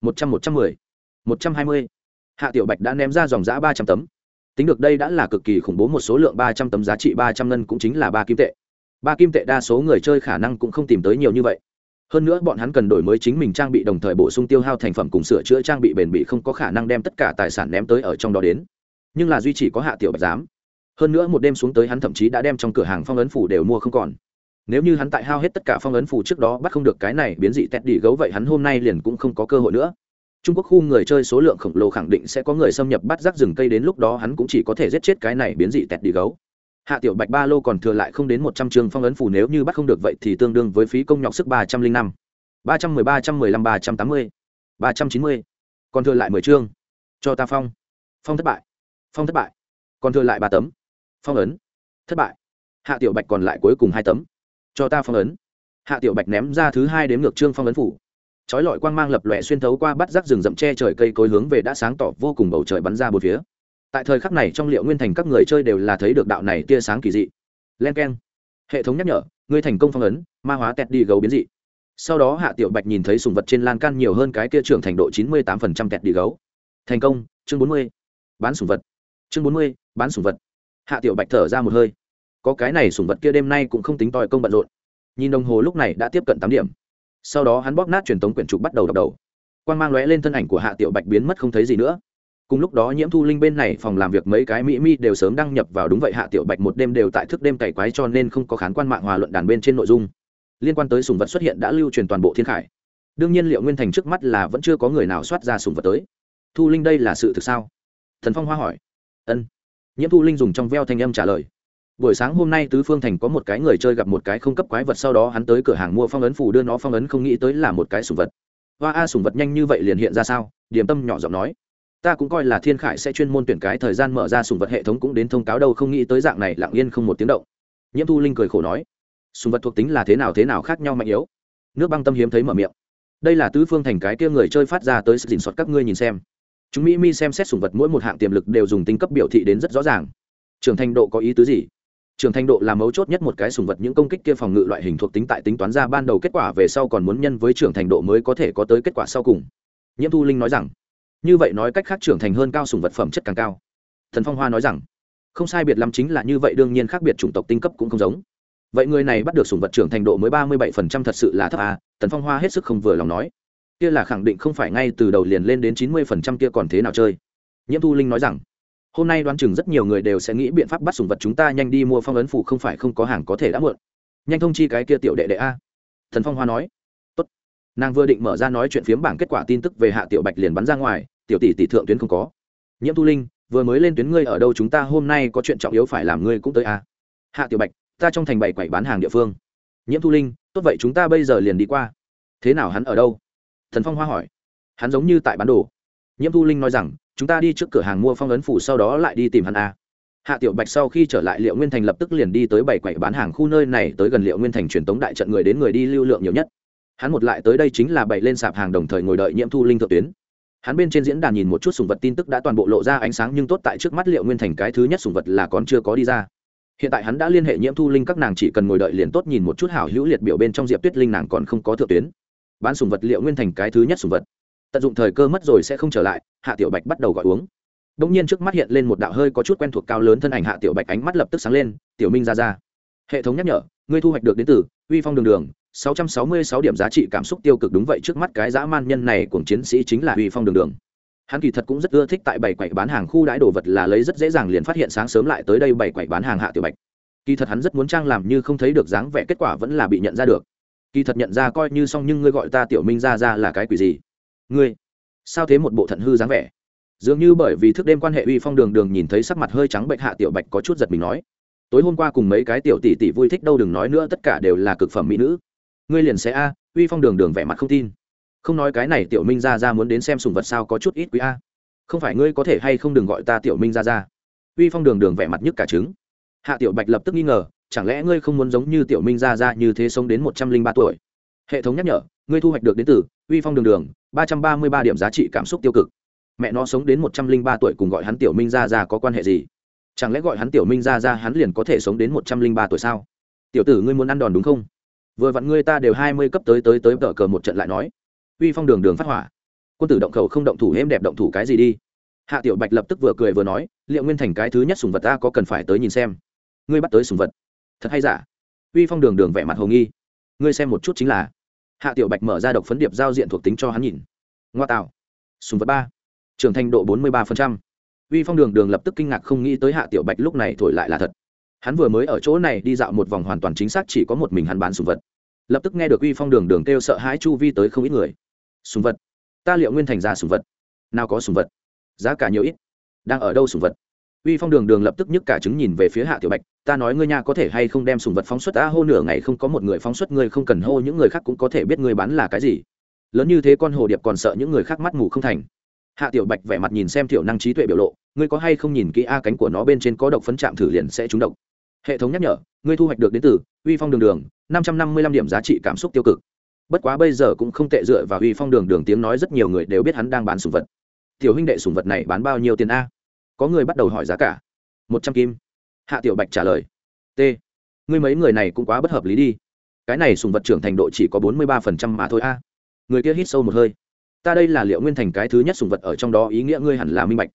một trăm một trăm mười. một trăm hai mươi. Hạ tiểu bạch đã ném ra dòng giã ba trăm tấm tính được đây đã là cực kỳ khủng bố một số lượng ba trăm tấm giá trị ba trăm ngân cũng chính là ba kim tệ. Ba kim tệ đa số người chơi khả năng cũng không tìm tới nhiều như vậy. Hơn nữa bọn hắn cần đổi mới chính mình trang bị đồng thời bổ sung tiêu hao thành phẩm cùng sửa chữa trang bị bền bỉ không có khả năng đem tất cả tài sản ném tới ở trong đó đến. Nhưng là duy chỉ có hạ tiểu bạch dám. Hơn nữa một đêm xuống tới hắn thậm chí đã đem trong cửa hàng phong ấn phủ đều mua không còn. Nếu như hắn tại hao hết tất cả phong ấn phủ trước đó bắt không được cái này biến dị tét đi gấu vậy hắn hôm nay liền cũng không có cơ hội nữa trung quốc khu người chơi số lượng khổng lồ khẳng định sẽ có người xâm nhập bắt rác rừng cây đến lúc đó hắn cũng chỉ có thể giết chết cái này biến dị tẹt đi gấu. Hạ tiểu bạch ba lô còn thừa lại không đến một trăm chương phong ấn phủ nếu như bắt không được vậy thì tương đương với phí công nhọc sức ba trăm linh năm. ba trăm mười ba trăm mười lăm ba trăm tám mươi. ba trăm chín mươi. Còn thừa lại mười chương. Cho ta phong. Phong thất bại. Phong thất bại. Còn thừa lại ba tấm. Phong ấn. Thất bại. Hạ tiểu bạch còn lại cuối cùng hai tấm. Cho ta phong ấn. Hạ tiểu bạch ném ra thứ hai đến ngược trương phong ấn phủ chói lọi quang mang lập lòe xuyên thấu qua bắt rác rừng rậm che trời cây cối hướng về đã sáng tỏ vô cùng bầu trời bắn ra bốn phía. Tại thời khắc này trong liệu nguyên thành các người chơi đều là thấy được đạo này tia sáng kỳ dị. Len k hệ thống nhắc nhở, ngươi thành công phong ấn, ma hóa tẹt đi gấu biến dị. Sau đó hạ tiểu bạch nhìn thấy sùng vật trên lan can nhiều hơn cái kia trưởng thành độ chín mươi tám phần trăm tẹt đi gấu. Thành công, chương bốn mươi, bán sùng vật. Chương bốn mươi, bán sùng vật. Hạ tiểu bạch thở ra một hơi. Có cái này sùng vật kia đêm nay cũng không tính tòi công bận rộn. Nhìn đồng hồ lúc này đã tiếp cận tám điểm sau đó hắn bóp nát truyền tống quyển trục bắt đầu đọc đầu. Quan g mang lóe lên thân ảnh của hạ tiểu bạch biến mất không thấy gì nữa. Cùng lúc đó nhiễm thu linh bên này phòng làm việc mấy cái mỹ mi đều sớm đăng nhập vào đúng vậy hạ tiểu bạch một đêm đều tại thức đêm cày quái cho nên không có khán quan mạng hòa luận đàn bên trên nội dung. Liên quan tới sùng vật xuất hiện đã lưu truyền toàn bộ thiên khải. Đương nhiên liệu nguyên thành trước mắt là vẫn chưa có người nào soát ra sùng vật tới. Thu linh đây là sự thực sao? Thần phong hoa hỏi. Ân. Nhiễm thu linh dùng trong veo thanh âm trả lời buổi sáng hôm nay tứ phương thành có một cái người chơi gặp một cái không cấp quái vật, sau đó hắn tới cửa hàng mua phong ấn phủ đưa nó phong ấn không nghĩ tới là một cái sùng vật. Hoa a sùng vật nhanh như vậy liền hiện ra sao? Điểm tâm nhỏ giọng nói. Ta cũng coi là thiên khải sẽ chuyên môn tuyển cái thời gian mở ra sùng vật hệ thống cũng đến thông cáo đâu, không nghĩ tới dạng này lặng yên không một tiếng động. Nhiễm thu linh cười khổ nói. Sùng vật thuộc tính là thế nào thế nào khác nhau mạnh yếu. Nước băng tâm hiếm thấy mở miệng. Đây là tứ phương thành cái kia người chơi phát ra tới sự dình soát các ngươi nhìn xem. Chúng mỹ mi xem xét sùng vật mỗi một hạng tiềm lực đều dùng tinh cấp biểu thị đến rất rõ ràng. Trưởng thành độ có ý tứ gì? Trưởng thành độ là mấu chốt nhất một cái sùng vật, những công kích kia phòng ngự loại hình thuộc tính tại tính toán ra ban đầu kết quả về sau còn muốn nhân với trưởng thành độ mới có thể có tới kết quả sau cùng. Nhiễm thu linh nói rằng, như vậy nói cách khác trưởng thành hơn cao sùng vật phẩm chất càng cao. Thần phong hoa nói rằng, không sai biệt lắm chính là như vậy, đương nhiên khác biệt chủng tộc tinh cấp cũng không giống. Vậy người này bắt được sùng vật trưởng thành độ mới ba mươi bảy phần trăm thật sự là thấp à? Tần phong hoa hết sức không vừa lòng nói. Kia là khẳng định không phải ngay từ đầu liền lên đến chín mươi phần trăm kia còn thế nào chơi? Nhiễm thu linh nói rằng hôm nay đoán chừng rất nhiều người đều sẽ nghĩ biện pháp bắt sùng vật chúng ta nhanh đi mua phong ấn phủ, không phải không có hàng có thể đã muộn. Nhanh thông chi cái kia tiểu đệ đệ a. Thần phong hoa nói. Tốt. nàng vừa định mở ra nói chuyện phiếm bảng kết quả tin tức về hạ tiểu bạch liền bắn ra ngoài, tiểu tỷ tỷ thượng tuyến không có. Nhiễm thu linh, vừa mới lên tuyến ngươi ở đâu chúng ta hôm nay có chuyện trọng yếu phải làm ngươi cũng tới a. Hạ tiểu bạch, ta trong thành bảy quầy bán hàng địa phương. Nhiễm thu linh, tốt vậy chúng ta bây giờ liền đi qua. Thế nào hắn ở đâu? Thần phong hoa hỏi. Hắn giống như tại bán đồ. Nhiễm thu linh nói rằng chúng ta đi trước cửa hàng mua phong ấn phủ sau đó lại đi tìm hắn a hạ tiểu bạch sau khi trở lại liệu nguyên thành lập tức liền đi tới bảy quầy bán hàng khu nơi này, tới gần liệu nguyên thành truyền tống đại trận người đến người đi lưu lượng nhiều nhất. Hắn một lại tới đây chính là bày lên sạp hàng đồng thời ngồi đợi nhiễm thu linh thượng tuyến. Hắn bên trên diễn đàn nhìn một chút sùng vật tin tức đã toàn bộ lộ ra ánh sáng nhưng tốt tại trước mắt liệu nguyên thành cái thứ nhất sùng vật là còn chưa có đi ra. Hiện tại hắn đã liên hệ nhiễm thu linh các nàng chỉ cần ngồi đợi liền tốt nhìn một chút hảo hữu liệt biểu bên trong diệp tuyết linh nàng còn không có thượng tuyến. Bán sùng vật liệu nguyên thành cái thứ nhất sùng vật tận dụng thời cơ mất rồi sẽ không trở lại hạ tiểu bạch bắt đầu gọi uống Đông nhiên trước mắt hiện lên một đạo hơi có chút quen thuộc cao lớn thân ảnh Hạ Tiểu Bạch ánh mắt lập tức sáng lên, "Tiểu Minh ra ra." Hệ thống nhắc nhở, "Ngươi thu hoạch được đến từ Uy Phong Đường Đường, 666 điểm giá trị cảm xúc tiêu cực đúng vậy trước mắt cái dã man nhân này của chiến sĩ chính là Uy Phong Đường Đường." Hắn kỳ thật cũng rất ưa thích tại bảy quầy bán hàng khu đãi đồ vật là lấy rất dễ dàng liền phát hiện sáng sớm lại tới đây bảy quầy bán hàng Hạ Tiểu Bạch. Kỳ thật hắn rất muốn trang làm như không thấy được dáng vẻ kết quả vẫn là bị nhận ra được. Kỳ thật nhận ra coi như xong nhưng ngươi gọi ta Tiểu Minh ra ra là cái quỷ gì? Ngươi, sao thế một bộ thận hư dáng vẻ? dường như bởi vì thức đêm quan hệ uy phong đường đường nhìn thấy sắc mặt hơi trắng bệnh hạ tiểu bạch có chút giật mình nói. Tối hôm qua cùng mấy cái tiểu tỷ tỷ vui thích đâu đừng nói nữa tất cả đều là cực phẩm mỹ nữ. Ngươi liền sẽ a uy phong đường đường vẻ mặt không tin. Không nói cái này tiểu minh ra ra muốn đến xem sùng vật sao có chút ít quý a. Không phải ngươi có thể hay không đừng gọi ta tiểu minh ra ra uy phong đường đường vẻ mặt nhức cả trứng. Hạ tiểu bạch lập tức nghi ngờ chẳng lẽ ngươi không muốn giống như tiểu minh ra ra như thế sống đến một trăm linh ba tuổi? Hệ thống nhắc nhở ngươi thu hoạch được đến từ uy phong đường đường, ba trăm ba mươi ba điểm giá trị cảm xúc tiêu cực. Mẹ nó sống đến một trăm linh ba tuổi cùng gọi hắn tiểu minh ra ra có quan hệ gì? Chẳng lẽ gọi hắn tiểu minh ra ra hắn liền có thể sống đến một trăm linh ba tuổi sao? Tiểu tử ngươi muốn ăn đòn đúng không? Vừa vặn ngươi ta đều hai mươi cấp tới tới tới tờ cờ một trận lại nói. Uy phong đường đường phát hỏa. Quân tử động khẩu không động thủ êm đẹp động thủ cái gì đi? Hạ tiểu bạch lập tức vừa cười vừa nói, liệu nguyên thành cái thứ nhất sùng vật ta có cần phải tới nhìn xem? Ngươi bắt tới sùng vật. Thật hay giả? Uy phong đường đường vẻ mặt hồ nghi. Ngươi xem một chút chính là hạ tiểu bạch mở ra độc phấn điệp giao diện thuộc tính cho hắn nhìn. Ngoa tạo. Sùng vật ba. Trưởng thành độ bốn mươi ba uy phong đường đường lập tức kinh ngạc không nghĩ tới hạ tiểu bạch lúc này thổi lại là thật. Hắn vừa mới ở chỗ này đi dạo một vòng hoàn toàn chính xác chỉ có một mình hắn bán sùng vật. Lập tức nghe được uy phong đường đường kêu sợ hãi chu vi tới không ít người. Sùng vật. Ta liệu nguyên thành ra sùng vật? Nào có sùng vật? Giá cả nhiều ít. Đang ở đâu sùng vật? Uy phong đường đường lập tức nhức cả chứng nhìn về phía hạ tiểu bạch ta nói ngươi nha có thể hay không đem sùng vật phóng xuất ta hô nửa ngày không có một người phóng xuất, ngươi không cần hô, những người khác cũng có thể biết ngươi bán là cái gì. Lớn như thế con hồ điệp còn sợ những người khác mắt mù không thành. Hạ tiểu bạch vẻ mặt nhìn xem Tiểu năng trí tuệ biểu lộ, ngươi có hay không nhìn kỹ a cánh của nó bên trên có độc phấn chạm thử liền sẽ trúng độc. Hệ thống nhắc nhở, ngươi thu hoạch được đến từ, uy phong đường đường, năm trăm năm mươi lăm điểm giá trị cảm xúc tiêu cực. Bất quá bây giờ cũng không tệ dựa vào uy phong đường đường tiếng nói, rất nhiều người đều biết hắn đang bán sùng vật. Tiểu huynh đệ sùng vật này bán bao nhiêu tiền a? Có người bắt đầu hỏi giá cả. Một trăm kim hạ tiểu bạch trả lời, t, ngươi mấy người này cũng quá bất hợp lý đi. Cái này sùng vật trưởng thành độ chỉ có bốn mươi ba phần trăm mà thôi a. Người kia hít sâu một hơi. Ta đây là liệu nguyên thành cái thứ nhất sùng vật ở trong đó, ý nghĩa ngươi hẳn là minh bạch.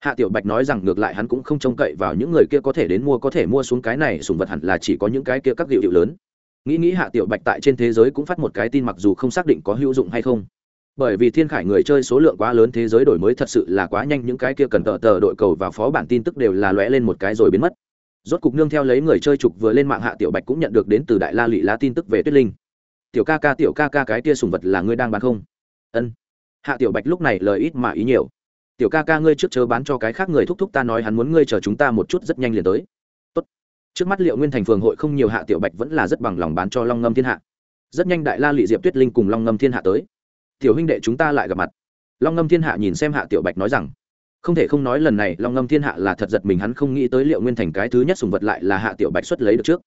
Hạ tiểu bạch nói rằng ngược lại hắn cũng không trông cậy vào những người kia có thể đến mua, có thể mua xuống cái này sùng vật hẳn là chỉ có những cái kia các hiệu hiệu lớn. Nghĩ nghĩ hạ tiểu bạch tại trên thế giới cũng phát một cái tin mặc dù không xác định có hữu dụng hay không. Bởi vì thiên khải người chơi số lượng quá lớn thế giới đổi mới thật sự là quá nhanh, những cái kia cần tờ tờ đội cầu và phó bản tin tức đều là lóe lên một cái rồi biến mất rốt cục nương theo lấy người chơi trục vừa lên mạng hạ tiểu bạch cũng nhận được đến từ đại la lị lá tin tức về tuyết linh. Tiểu ca ca, tiểu ca ca, cái tia sùng vật là ngươi đang bán không? Ân. Hạ tiểu bạch lúc này lời ít mà ý nhiều. Tiểu ca ca, ngươi trước chờ bán cho cái khác người thúc thúc ta nói hắn muốn ngươi chờ chúng ta một chút rất nhanh liền tới. Tốt. trước mắt liệu nguyên thành phường hội không nhiều hạ tiểu bạch vẫn là rất bằng lòng bán cho long ngâm thiên hạ. Rất nhanh đại la lị diệp tuyết linh cùng long ngâm thiên hạ tới. Tiểu huynh đệ, chúng ta lại gặp mặt. Long ngâm thiên hạ nhìn xem hạ tiểu bạch nói rằng không thể không nói lần này long ngâm thiên hạ là thật giật mình hắn không nghĩ tới liệu nguyên thành cái thứ nhất sùng vật lại là hạ tiểu bạch xuất lấy được trước.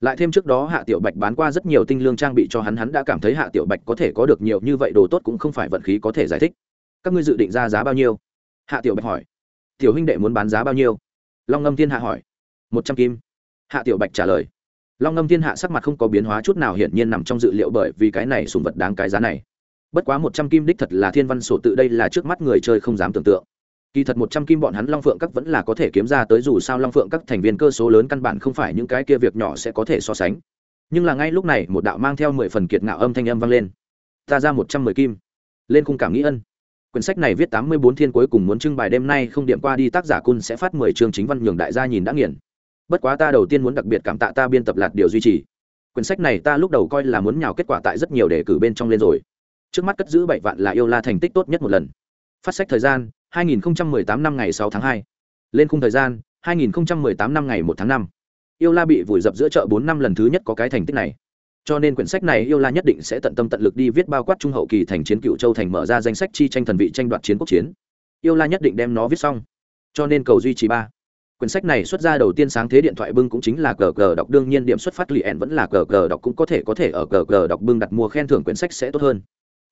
Lại thêm trước đó hạ tiểu bạch bán qua rất nhiều tinh lương trang bị cho hắn hắn đã cảm thấy hạ tiểu bạch có thể có được nhiều như vậy đồ tốt cũng không phải vận khí có thể giải thích. Các ngươi dự định ra giá bao nhiêu? Hạ tiểu bạch hỏi. Tiểu huynh đệ muốn bán giá bao nhiêu? Long ngâm thiên hạ hỏi. Một trăm kim. Hạ tiểu bạch trả lời. Long ngâm thiên hạ sắc mặt không có biến hóa chút nào hiển nhiên nằm trong dự liệu bởi vì cái này sùng vật đáng cái giá này. Bất quá một trăm kim đích thật là thiên văn sổ tự đây là trước mắt người chơi không dám tưởng tượng kỳ thật một trăm kim bọn hắn long phượng các vẫn là có thể kiếm ra tới dù sao long phượng các thành viên cơ số lớn căn bản không phải những cái kia việc nhỏ sẽ có thể so sánh. Nhưng là ngay lúc này, một đạo mang theo mười phần kiệt ngạo âm thanh âm vang lên. Ta ra một trăm mười kim. Lên khung cảm nghĩ ân. Quyển sách này viết tám mươi bốn thiên cuối cùng muốn trưng bày đêm nay không điểm qua đi, tác giả cun sẽ phát mười chương chính văn nhường đại gia nhìn đã nghiền. Bất quá ta đầu tiên muốn đặc biệt cảm tạ ta biên tập lạt điều duy trì. Quyển sách này ta lúc đầu coi là muốn nhào kết quả tại rất nhiều đề cử bên trong lên rồi. Trước mắt cất giữ bảy vạn là yêu la thành tích tốt nhất một lần. Phát sách thời gian 2018 năm ngày 6 tháng 2. Lên khung thời gian, 2018 năm ngày 1 tháng 5. Yêu La bị vùi dập giữa chợ 4 năm lần thứ nhất có cái thành tích này. Cho nên quyển sách này Yêu La nhất định sẽ tận tâm tận lực đi viết bao quát trung hậu kỳ thành chiến cựu châu thành mở ra danh sách chi tranh thần vị tranh đoạt chiến quốc chiến. yêu la nhất định đem nó viết xong cho nên cầu duy trì ba quyển sách này xuất ra đầu tiên sáng thế điện thoại bưng cũng chính là cờ cờ đọc đương nhiên điểm xuất phát lì ẻn vẫn là cờ cờ đọc cũng có thể có thể ở cờ cờ đọc bưng đặt mua khen thưởng quyển sách sẽ tốt hơn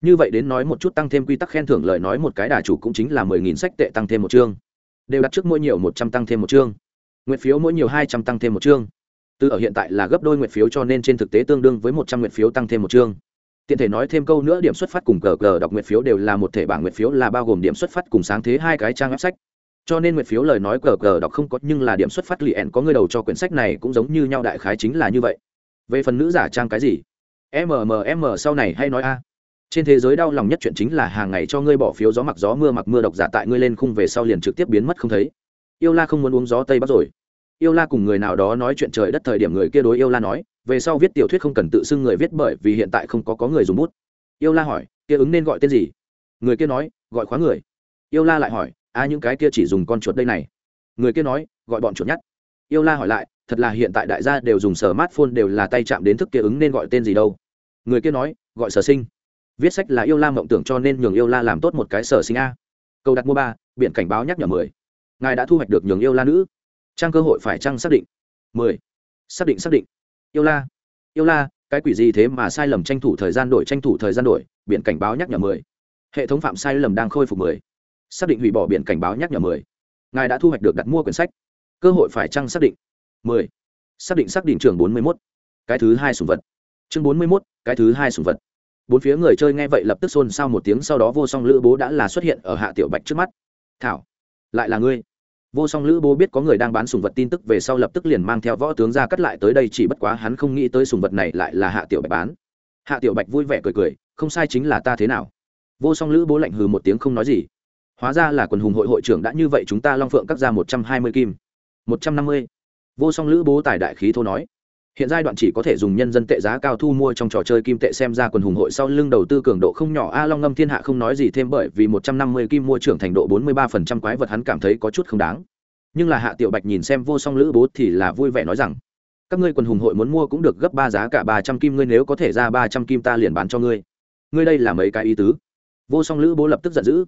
như vậy đến nói một chút tăng thêm quy tắc khen thưởng lời nói một cái đà chủ cũng chính là mười nghìn sách tệ tăng thêm một chương. Đều đặt trước mỗi nhiều một trăm tăng thêm một chương. Nguyện phiếu mỗi nhiều hai trăm tăng thêm một chương. Từ ở hiện tại là gấp đôi nguyện phiếu cho nên trên thực tế tương đương với một trăm nguyện phiếu tăng thêm một chương. Tiện thể nói thêm câu nữa, điểm xuất phát cùng cờ cờ đọc nguyện phiếu đều là một thể bảng nguyện phiếu là bao gồm điểm xuất phát cùng sáng thế hai cái trang web sách. Cho nên nguyện phiếu lời nói cờ cờ đọc không có, nhưng là điểm xuất phát lì ẻn có người đầu cho quyển sách này cũng giống như nhau đại khái chính là như vậy. Về phần nữ giả trang cái gì? Mmm sau này hay nói a trên thế giới đau lòng nhất chuyện chính là hàng ngày cho ngươi bỏ phiếu gió mặc gió mưa mặc mưa độc giả tại ngươi lên khung về sau liền trực tiếp biến mất không thấy. Yêu la không muốn uống gió tây bắc rồi. Yêu la cùng người nào đó nói chuyện trời đất thời điểm người kia đối yêu la nói, về sau viết tiểu thuyết không cần tự xưng người viết bởi vì hiện tại không có có người dùng bút. Yêu la hỏi, kia ứng nên gọi tên gì? Người kia nói, gọi khóa người. Yêu la lại hỏi, a, những cái kia chỉ dùng con chuột đây này. Người kia nói, gọi bọn chuột nhắt. Yêu la hỏi lại, thật là hiện tại đại gia đều dùng sở mát đều là tay chạm đến thức kia ứng nên gọi tên gì đâu? Người kia nói, gọi sở sinh viết sách là yêu la mộng tưởng cho nên nhường yêu la làm tốt một cái sở sinh a. Câu đặt mua ba, biển cảnh báo nhắc nhở mười. Ngài đã thu hoạch được nhường yêu la nữ. Trang cơ hội phải trăng xác định? Mười. Xác định xác định. Yêu la. Yêu la, cái quỷ gì thế mà sai lầm tranh thủ thời gian đổi, tranh thủ thời gian đổi, biển cảnh báo nhắc nhở mười. Hệ thống phạm sai lầm đang khôi phục mười. Xác định hủy bỏ biển cảnh báo nhắc nhở mười. Ngài đã thu hoạch được đặt mua quyển sách. Cơ hội phải trăng xác định? Mười. Xác định xác định trường bốn mươi mốt. Cái thứ hai sùng vật. Chương bốn mươi mốt, cái thứ hai sùng vật bốn phía người chơi nghe vậy lập tức xôn xao một tiếng, sau đó vô song lữ bố đã là xuất hiện ở hạ tiểu bạch trước mắt. Thảo, lại là ngươi? Vô song lữ bố biết có người đang bán sùng vật tin tức về sau lập tức liền mang theo võ tướng ra cắt lại tới đây, chỉ bất quá hắn không nghĩ tới sùng vật này lại là hạ tiểu bạch bán. Hạ tiểu bạch vui vẻ cười cười, không sai chính là ta thế nào? Vô song lữ bố lạnh hừ một tiếng không nói gì. Hóa ra là quần hùng hội hội trưởng đã như vậy, chúng ta long phượng cắt ra một trăm hai mươi kim. Một trăm năm mươi? Vô song lữ bố tài đại khí thô nói hiện giai đoạn chỉ có thể dùng nhân dân tệ giá cao thu mua trong trò chơi kim tệ xem ra quần hùng hội sau lưng đầu tư cường độ không nhỏ. A long ngâm thiên hạ không nói gì thêm bởi vì một trăm năm mươi kim mua trưởng thành độ bốn mươi ba phần trăm quái vật hắn cảm thấy có chút không đáng. Nhưng là hạ tiểu bạch nhìn xem vô song lữ bố thì là vui vẻ nói rằng, các ngươi quần hùng hội muốn mua cũng được gấp ba giá cả ba trăm kim, ngươi nếu có thể ra ba trăm kim ta liền bán cho ngươi. Ngươi đây là mấy cái ý tứ? Vô song lữ bố lập tức giận dữ.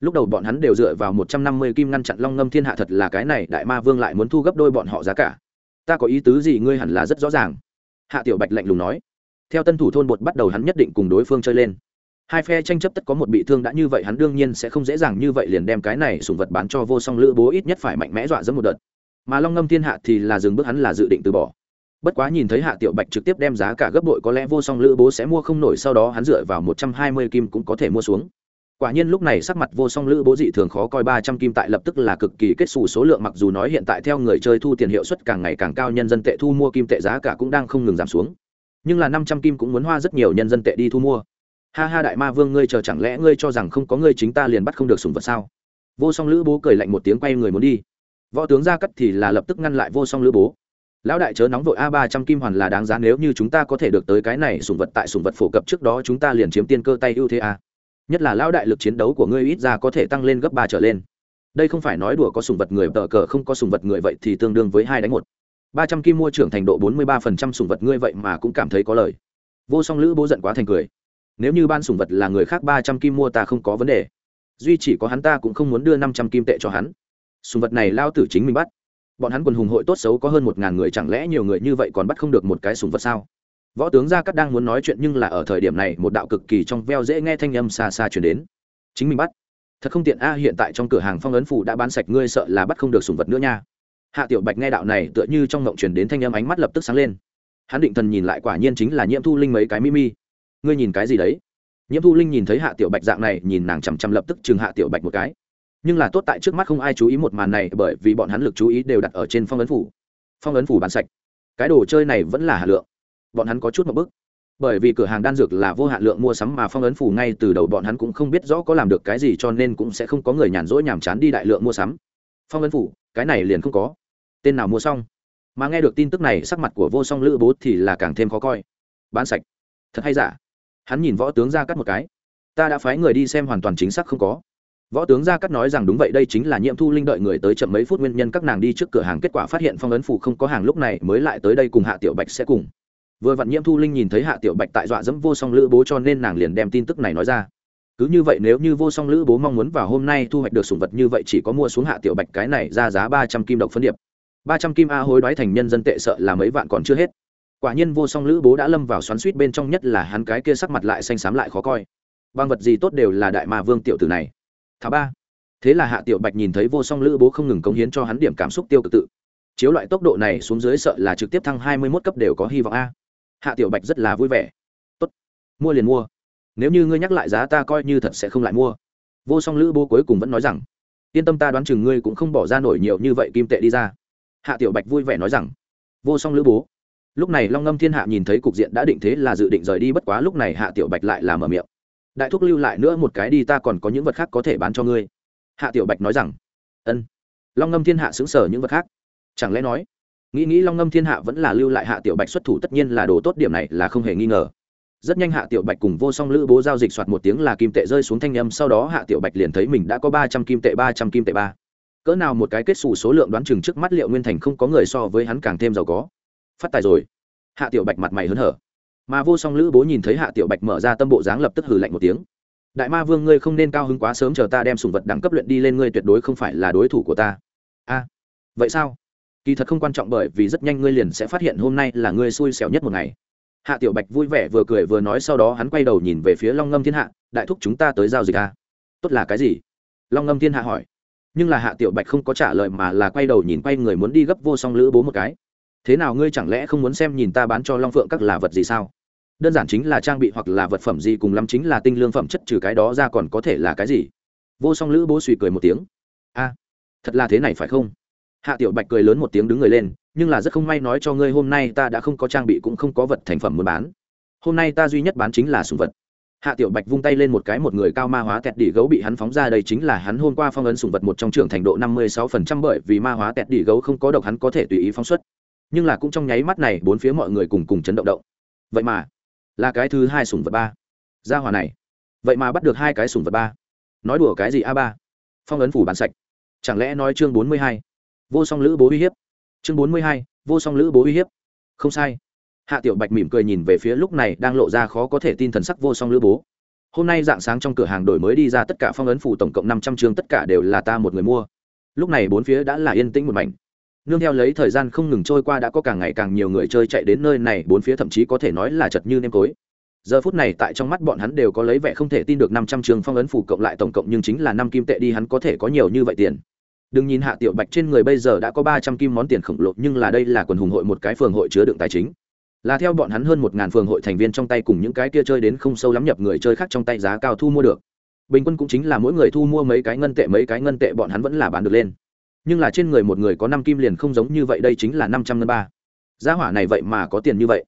Lúc đầu bọn hắn đều dựa vào một trăm năm mươi kim ngăn chặn long ngâm thiên hạ thật là cái này, đại ma vương lại muốn thu gấp đôi bọn họ giá cả ta có ý tứ gì ngươi hẳn là rất rõ ràng. Hạ tiểu bạch lạnh lùng nói. Theo tân thủ thôn bột bắt đầu hắn nhất định cùng đối phương chơi lên. Hai phe tranh chấp tất có một bị thương đã như vậy hắn đương nhiên sẽ không dễ dàng như vậy liền đem cái này sùng vật bán cho vô song lữ bố ít nhất phải mạnh mẽ dọa dẫm một đợt. Mà long ngâm thiên hạ thì là dừng bước hắn là dự định từ bỏ. Bất quá nhìn thấy hạ tiểu bạch trực tiếp đem giá cả gấp bội có lẽ vô song lữ bố sẽ mua không nổi sau đó hắn dựa vào một trăm hai mươi kim cũng có thể mua xuống quả nhiên lúc này sắc mặt vô song lữ bố dị thường khó coi, ba trăm kim tại lập tức là cực kỳ kết xù số lượng, mặc dù nói hiện tại theo người chơi thu tiền hiệu suất càng ngày càng cao, nhân dân tệ thu mua kim tệ giá cả cũng đang không ngừng giảm xuống. Nhưng là năm trăm kim cũng muốn hoa rất nhiều nhân dân tệ đi thu mua. Ha ha đại ma vương, ngươi chờ chẳng lẽ ngươi cho rằng không có ngươi chính ta liền bắt không được sùng vật sao? Vô song lữ bố cười lạnh một tiếng, quay người muốn đi. Võ tướng ra cắt thì là lập tức ngăn lại vô song lữ bố. Lão đại chớ nóng vội, a, ba trăm kim hoàn là đáng giá, nếu như chúng ta có thể được tới cái này sùng vật tại sùng vật phổ cập trước đó, chúng ta liền chiếm tiên cơ tay ưu thế, a nhất là lão đại lực chiến đấu của ngươi ít ra có thể tăng lên gấp ba trở lên. Đây không phải nói đùa có sùng vật người, tờ cờ không có sùng vật người vậy thì tương đương với hai đánh một. Ba trăm kim mua trưởng thành độ bốn mươi ba phần trăm sùng vật ngươi vậy mà cũng cảm thấy có lời. Vô song lữ bố giận quá thành cười. Nếu như ban sùng vật là người khác ba trăm kim mua ta không có vấn đề. Duy chỉ có hắn ta cũng không muốn đưa năm trăm kim tệ cho hắn. Sùng vật này lao tử chính mình bắt. Bọn hắn quần hùng hội tốt xấu có hơn một ngàn người, chẳng lẽ nhiều người như vậy còn bắt không được một cái sùng vật sao? Võ tướng gia cắt đang muốn nói chuyện nhưng là ở thời điểm này một đạo cực kỳ trong veo dễ nghe thanh âm xa xa chuyển đến. Chính mình bắt. Thật không tiện a, hiện tại trong cửa hàng phong ấn phủ đã bán sạch, ngươi sợ là bắt không được sùng vật nữa nha. Hạ tiểu bạch nghe đạo này, tựa như trong ngộng chuyển đến thanh âm ánh mắt lập tức sáng lên. Hắn định thần nhìn lại quả nhiên chính là nhiễm thu linh mấy cái mimi ngươi nhìn cái gì đấy? Nhiễm thu linh nhìn thấy hạ tiểu bạch dạng này, nhìn nàng chằm chằm lập tức chừng hạ tiểu bạch một cái. Nhưng là tốt tại trước mắt không ai chú ý một màn này, bởi vì bọn hắn lực chú ý đều đặt ở trên phong ấn phủ. Phong ấn phủ bán sạch. Cái đồ chơi này vẫn là hà lượng bọn hắn có chút một bức. Bởi vì cửa hàng đan dược là vô hạn lượng mua sắm mà phong ấn phủ ngay từ đầu bọn hắn cũng không biết rõ có làm được cái gì cho nên cũng sẽ không có người nhàn rỗi nhàm chán đi đại lượng mua sắm. Phong ấn phủ, cái này liền không có. Tên nào mua xong? Mà nghe được tin tức này, sắc mặt của vô song lữ bố thì là càng thêm khó coi. Bán sạch. Thật hay giả? Hắn nhìn võ tướng ra cắt một cái. Ta đã phái người đi xem hoàn toàn chính xác không có. Võ tướng gia cắt nói rằng đúng vậy, đây chính là nhiệm thu linh đợi người tới chậm mấy phút nguyên nhân các nàng đi trước cửa hàng, kết quả phát hiện phong ấn phủ không có hàng lúc này mới lại tới đây cùng hạ tiểu bạch sẽ cùng vừa vặn nhiễm thu linh nhìn thấy hạ tiểu bạch tại dọa dẫm vô song lữ bố cho nên nàng liền đem tin tức này nói ra. Cứ như vậy nếu như vô song lữ bố mong muốn vào hôm nay thu hoạch được sủng vật như vậy chỉ có mua xuống hạ tiểu bạch cái này ra giá ba trăm kim độc phân điệp. Ba trăm kim a hối đoái thành nhân dân tệ sợ là mấy vạn còn chưa hết. Quả nhiên vô song lữ bố đã lâm vào xoắn suýt bên trong nhất là hắn cái kia sắc mặt lại xanh xám lại khó coi. Bằng vật gì tốt đều là đại ma vương tiểu tử này. Thả ba. Thế là hạ tiểu bạch nhìn thấy vô song lữ bố không ngừng cống hiến cho hắn điểm cảm xúc tiêu cực tự. Chiếu loại tốc độ này xuống dưới sợ là trực tiếp thăng hai mươi mốt cấp đều có hy vọng a hạ tiểu bạch rất là vui vẻ. Tốt, mua liền mua. Nếu như ngươi nhắc lại giá ta coi như thật sẽ không lại mua. Vô song lữ bố cuối cùng vẫn nói rằng, yên tâm ta đoán chừng ngươi cũng không bỏ ra nổi nhiều như vậy kim tệ đi ra. Hạ tiểu bạch vui vẻ nói rằng, vô song lữ bố. Lúc này long ngâm thiên hạ nhìn thấy cục diện đã định thế là dự định rời đi, bất quá lúc này hạ tiểu bạch lại làm ở miệng, đại thúc lưu lại nữa một cái đi, ta còn có những vật khác có thể bán cho ngươi. Hạ tiểu bạch nói rằng, ân. Long ngâm thiên hạ xứng sở những vật khác, chẳng lẽ nói nghĩ nghĩ long ngâm thiên hạ vẫn là lưu lại hạ tiểu bạch xuất thủ, tất nhiên là đồ tốt điểm này là không hề nghi ngờ. Rất nhanh hạ tiểu bạch cùng vô song lữ bố giao dịch soạt một tiếng là kim tệ rơi xuống thanh âm, sau đó hạ tiểu bạch liền thấy mình đã có ba trăm kim tệ, ba trăm kim tệ ba. Cỡ nào một cái kết xù số lượng đoán chừng trước mắt liệu nguyên thành không có người so với hắn càng thêm giàu có. Phát tài rồi. Hạ tiểu bạch mặt mày hớn hở. Mà vô song lữ bố nhìn thấy hạ tiểu bạch mở ra tâm bộ dáng lập tức hử lạnh một tiếng. Đại ma vương, ngươi không nên cao hứng quá sớm, chờ ta đem sùng vật đẳng cấp luyện đi lên, ngươi tuyệt đối không phải là đối thủ của ta. A, vậy sao? Kỳ thật không quan trọng bởi vì rất nhanh ngươi liền sẽ phát hiện hôm nay là ngươi xui xẻo nhất một ngày. Hạ tiểu bạch vui vẻ vừa cười vừa nói sau đó hắn quay đầu nhìn về phía long ngâm thiên hạ, đại thúc chúng ta tới giao dịch à? tốt là cái gì? Long ngâm thiên hạ hỏi. Nhưng là hạ tiểu bạch không có trả lời mà là quay đầu nhìn quay người muốn đi gấp vô song lữ bố một cái. Thế nào ngươi chẳng lẽ không muốn xem nhìn ta bán cho long phượng các là vật gì sao? Đơn giản chính là trang bị hoặc là vật phẩm gì cùng lắm chính là tinh lương phẩm chất trừ cái đó ra còn có thể là cái gì? Vô song lữ bố suy cười một tiếng. A, thật là thế này phải không? Hạ tiểu bạch cười lớn một tiếng đứng người lên, nhưng là rất không may nói cho ngươi hôm nay ta đã không có trang bị cũng không có vật thành phẩm muốn bán. Hôm nay ta duy nhất bán chính là sùng vật. Hạ tiểu bạch vung tay lên một cái, một người cao ma hóa tẹt đỉ gấu bị hắn phóng ra đây chính là hắn hôm qua phong ấn sùng vật một trong trường thành độ năm mươi sáu phần trăm bởi vì ma hóa tẹt đỉ gấu không có độc hắn có thể tùy ý phóng xuất. Nhưng là cũng trong nháy mắt này, bốn phía mọi người cùng cùng chấn động động. Vậy mà, là cái thứ hai sùng vật ba. Gia hòa này, vậy mà bắt được hai cái sùng vật ba. Nói đùa cái gì a ba? Phong ấn phủ bán sạch. Chẳng lẽ nói chương bốn mươi hai vô song lữ bố uy hiếp. Chương bốn mươi hai, vô song lữ bố uy hiếp. Không sai. Hạ tiểu bạch mỉm cười nhìn về phía lúc này đang lộ ra khó có thể tin thần sắc vô song lữ bố. Hôm nay dạng sáng trong cửa hàng đổi mới đi ra tất cả phong ấn phủ tổng cộng năm trăm chương tất cả đều là ta một người mua. Lúc này bốn phía đã là yên tĩnh một mảnh. Nương theo lấy thời gian không ngừng trôi qua đã có càng ngày càng nhiều người chơi chạy đến nơi này, bốn phía thậm chí có thể nói là chật như nêm tối. Giờ phút này tại trong mắt bọn hắn đều có lấy vẻ không thể tin được năm trăm trường phong ấn phủ cộng lại tổng cộng nhưng chính là năm kim tệ đi hắn có thể có nhiều như vậy tiền đừng nhìn hạ tiểu bạch trên người bây giờ đã có ba trăm kim món tiền khổng lồ, nhưng là đây là quần hùng hội một cái phường hội chứa đựng tài chính. Là theo bọn hắn hơn một ngàn phường hội thành viên trong tay cùng những cái kia chơi đến không sâu lắm nhập người chơi khác trong tay giá cao thu mua được. Bình quân cũng chính là mỗi người thu mua mấy cái ngân tệ, mấy cái ngân tệ bọn hắn vẫn là bán được lên. Nhưng là trên người một người có năm kim liền không giống như vậy, đây chính là năm trăm ngân ba. Giá hỏa này vậy mà có tiền như vậy.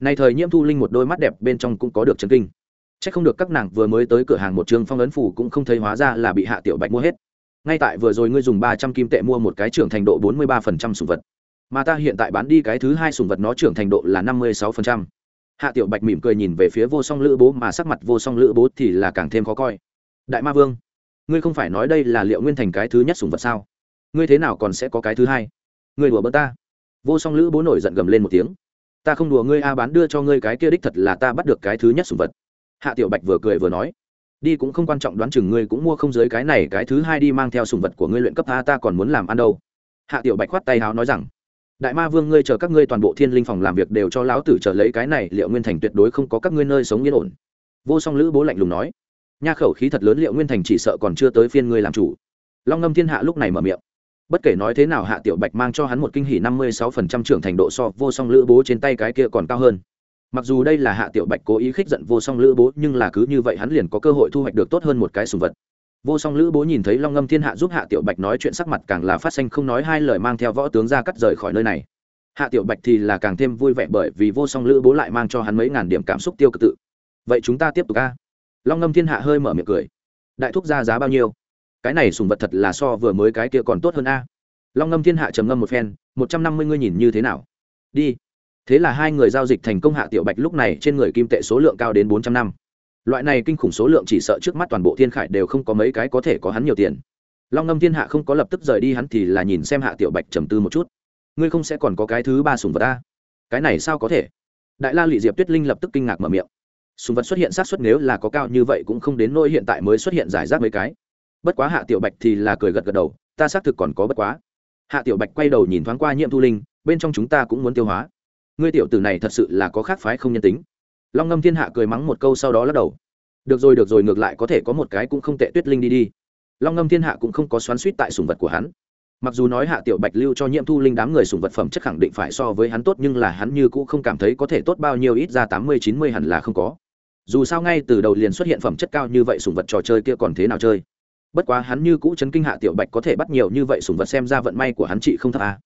Này thời nhiễm thu linh một đôi mắt đẹp bên trong cũng có được chứng kinh. C h ắ c không được các nàng vừa mới tới cửa hàng một trường phong ấn phủ cũng không thấy hóa ra là bị hạ tiểu bạch mua hết ngay tại vừa rồi ngươi dùng ba trăm kim tệ mua một cái trưởng thành độ bốn mươi ba phần trăm sùng vật. Mà ta hiện tại bán đi cái thứ hai sùng vật nó trưởng thành độ là năm mươi sáu phần trăm. Hạ tiểu bạch mỉm cười nhìn về phía vô song lữ bố mà sắc mặt vô song lữ bố thì là càng thêm khó coi. Đại ma vương, ngươi không phải nói đây là liệu nguyên thành cái thứ nhất sùng vật sao? Ngươi thế nào còn sẽ có cái thứ hai? Ngươi đùa bỡ ta. Vô song lữ bố nổi giận gầm lên một tiếng. Ta không đùa ngươi a, bán đưa cho ngươi cái kia đích thật là ta bắt được cái thứ nhất sùng vật. Hạ tiểu bạch vừa cười vừa nói đi cũng không quan trọng, đoán chừng ngươi cũng mua không dưới cái này, cái thứ hai đi mang theo sùng vật của ngươi luyện cấp a ta còn muốn làm ăn đâu. Hạ tiểu bạch khoát tay háo nói rằng, đại ma vương ngươi chờ các ngươi toàn bộ thiên linh phòng làm việc đều cho lão tử chờ lấy cái này, liệu nguyên thành tuyệt đối không có các ngươi nơi sống yên ổn. Vô song lữ bố lạnh lùng nói, nha khẩu khí thật lớn, liệu nguyên thành chỉ sợ còn chưa tới phiên ngươi làm chủ. Long ngâm thiên hạ lúc này mở miệng. Bất kể nói thế nào, hạ tiểu bạch mang cho hắn một kinh hỉ năm mươi sáu phần trăm trưởng thành độ so, vô song lữ bố trên tay cái kia còn cao hơn mặc dù đây là hạ tiểu bạch cố ý khích giận vô song lữ bố, nhưng là cứ như vậy hắn liền có cơ hội thu hoạch được tốt hơn một cái sùng vật. Vô song lữ bố nhìn thấy long ngâm thiên hạ giúp hạ tiểu bạch nói chuyện sắc mặt càng là phát xanh, không nói hai lời mang theo võ tướng ra cắt rời khỏi nơi này. Hạ tiểu bạch thì là càng thêm vui vẻ bởi vì vô song lữ bố lại mang cho hắn mấy ngàn điểm cảm xúc tiêu cực tự. Vậy chúng ta tiếp tục ca long ngâm thiên hạ hơi mở miệng cười. Đại thúc ra giá bao nhiêu? Cái này sùng vật thật là so vừa mới cái kia còn tốt hơn a. Long ngâm thiên hạ trầm ngâm một phen, một trăm năm mươi ngươi nhìn như thế nào? Đi thế là hai người giao dịch thành công hạ tiểu bạch lúc này trên người kim tệ số lượng cao đến bốn trăm năm. Loại này kinh khủng số lượng chỉ sợ trước mắt toàn bộ thiên khải đều không có mấy cái có thể có hắn nhiều tiền. Long ngâm thiên hạ không có lập tức rời đi hắn thì là nhìn xem hạ tiểu bạch trầm tư một chút. Ngươi không sẽ còn có cái thứ ba sùng vật ta? Cái này sao có thể? Đại la lụy diệp tuyết linh lập tức kinh ngạc mở miệng. Sùng vật xuất hiện sát xuất nếu là có cao như vậy cũng không đến nỗi hiện tại mới xuất hiện giải rác mấy cái. Bất quá hạ tiểu bạch thì là cười gật gật đầu, ta xác thực còn có bất quá. Hạ tiểu bạch quay đầu nhìn thoáng qua nhiễm thu linh, bên trong chúng ta cũng muốn tiêu hóa ngươi tiểu tử này thật sự là có khác phái không nhân tính. Long ngâm thiên hạ cười mắng một câu sau đó lắc đầu. Được rồi được rồi, ngược lại có thể có một cái cũng không tệ, tuyết linh đi đi. Long ngâm thiên hạ cũng không có xoắn suýt tại sùng vật của hắn. Mặc dù nói hạ tiểu bạch lưu cho nhiễm thu linh đám người sùng vật phẩm chất khẳng định phải so với hắn tốt, nhưng là hắn như cũng không cảm thấy có thể tốt bao nhiêu, ít ra tám mươi, chín mươi hẳn là không có. Dù sao ngay từ đầu liền xuất hiện phẩm chất cao như vậy sùng vật trò chơi kia còn thế nào chơi? Bất quá hắn như cũ chấn kinh hạ tiểu bạch có thể bắt nhiều như vậy sùng vật xem ra vận may của hắn chị không thấp à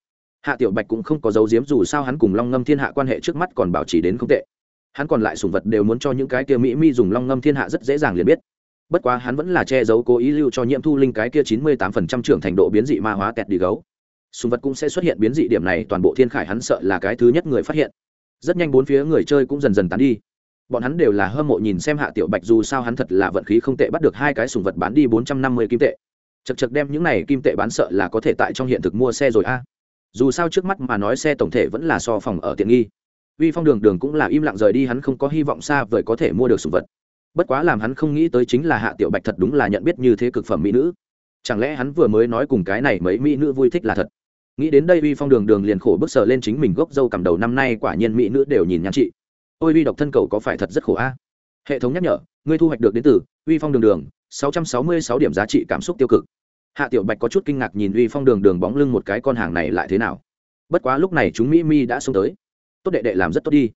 hạ tiểu bạch cũng không có dấu diếm dù sao hắn cùng long ngâm thiên hạ quan hệ trước mắt còn bảo trì đến không tệ. Hắn còn lại sùng vật đều muốn cho những cái kia mỹ mi dùng long ngâm thiên hạ rất dễ dàng liền biết. Bất quá hắn vẫn là che giấu cố ý lưu cho nhiễm thu linh cái kia chín mươi tám phần trăm trưởng thành độ biến dị ma hóa tẹt đi gấu. Sùng vật cũng sẽ xuất hiện biến dị điểm này, toàn bộ thiên khải hắn sợ là cái thứ nhất người phát hiện. Rất nhanh bốn phía người chơi cũng dần dần tán đi. Bọn hắn đều là hâm mộ nhìn xem hạ tiểu bạch dù sao hắn thật là vận khí không tệ bắt được hai cái sùng vật bán đi bốn trăm năm mươi kim tệ. Chật chật đem những này kim tệ bán sợ là có thể tại trong hiện thực mua xe rồi a dù sao trước mắt mà nói xe tổng thể vẫn là so phòng ở tiện nghi. Uy phong đường đường cũng là im lặng rời đi, hắn không có hy vọng xa vời có thể mua được sùng vật. Bất quá làm hắn không nghĩ tới chính là hạ tiểu bạch thật đúng là nhận biết như thế cực phẩm mỹ nữ. Chẳng lẽ hắn vừa mới nói cùng cái này mấy mỹ nữ vui thích là thật? Nghĩ đến đây uy phong đường đường liền khổ bước sờ lên chính mình gốc dâu cầm đầu năm nay quả nhiên mỹ nữ đều nhìn nhan chị. Ôi uy độc thân cầu có phải thật rất khổ a? Hệ thống nhắc nhở, ngươi thu hoạch được đến từ uy phong đường đường, sáu trăm sáu mươi sáu điểm giá trị cảm xúc tiêu cực hạ tiểu bạch có chút kinh ngạc nhìn uy phong đường đường bóng lưng một cái con hàng này lại thế nào. Bất quá lúc này chúng mỹ mi đã xông tới. Tốt đệ đệ làm rất tốt đi.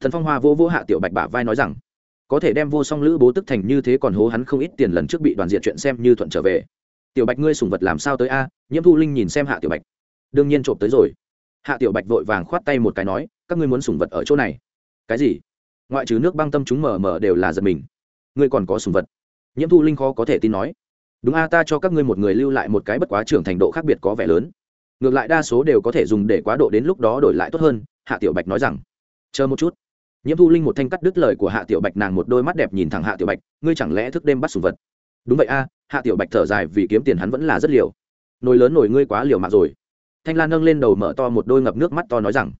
Thần phong hoa vô vô hạ tiểu bạch bả vai nói rằng, có thể đem vô song lữ bố tức thành như thế còn hố hắn không ít tiền lần trước bị đoàn diện chuyện xem như thuận trở về. Tiểu bạch ngươi sùng vật làm sao tới a? Nhiễm thu linh nhìn xem hạ tiểu bạch. Đương nhiên trộm tới rồi. Hạ tiểu bạch vội vàng khoát tay một cái nói, các ngươi muốn sùng vật ở chỗ này. Cái gì? Ngoại trừ nước băng tâm chúng mờ mờ đều là giật mình. Ngươi còn có sùng vật. Nhiễm thu linh khó có thể tin nói đúng a, ta cho các ngươi một người lưu lại một cái bất quá trưởng thành độ khác biệt có vẻ lớn. Ngược lại đa số đều có thể dùng để quá độ đến lúc đó đổi lại tốt hơn, hạ tiểu bạch nói rằng. Chờ một chút. Nhiễm thu linh một thanh cắt đứt lời của hạ tiểu bạch, nàng một đôi mắt đẹp nhìn thẳng hạ tiểu bạch, ngươi chẳng lẽ thức đêm bắt sùng vật? Đúng vậy a, hạ tiểu bạch thở dài vì kiếm tiền hắn vẫn là rất liều. Nồi lớn nổi ngươi quá liều mạng rồi. Thanh lan nâng lên đầu mở to một đôi ngập nước mắt to nói rằng.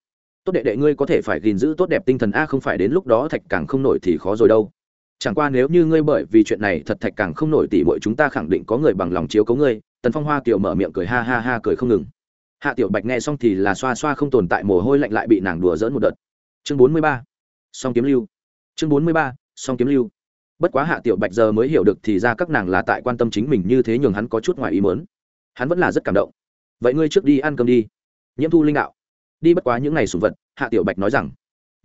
Tốt đệ đệ ngươi có thể phải gìn giữ tốt đẹp tinh thần a, không phải đến lúc đó thạch càng không nổi thì khó rồi đâu chẳng qua nếu như ngươi bởi vì chuyện này thật thạch càng không nổi tỉ bội chúng ta khẳng định có người bằng lòng chiếu cấu ngươi, tần phong hoa tiểu mở miệng cười ha ha ha cười không ngừng. Hạ tiểu bạch nghe xong thì là xoa xoa không tồn tại mồ hôi lạnh lại bị nàng đùa dỡn một đợt. Chương bốn mươi ba. Song kiếm lưu. Chương bốn mươi ba. Song kiếm lưu. Bất quá hạ tiểu bạch giờ mới hiểu được thì ra các nàng là tại quan tâm chính mình như thế nhường hắn có chút ngoài ý mớn hắn vẫn là rất cảm động. Vậy ngươi trước đi ăn cơm đi. Nhiễm thu linh đạo. Đi bất quá những ngày sùng vật, hạ tiểu bạch nói rằng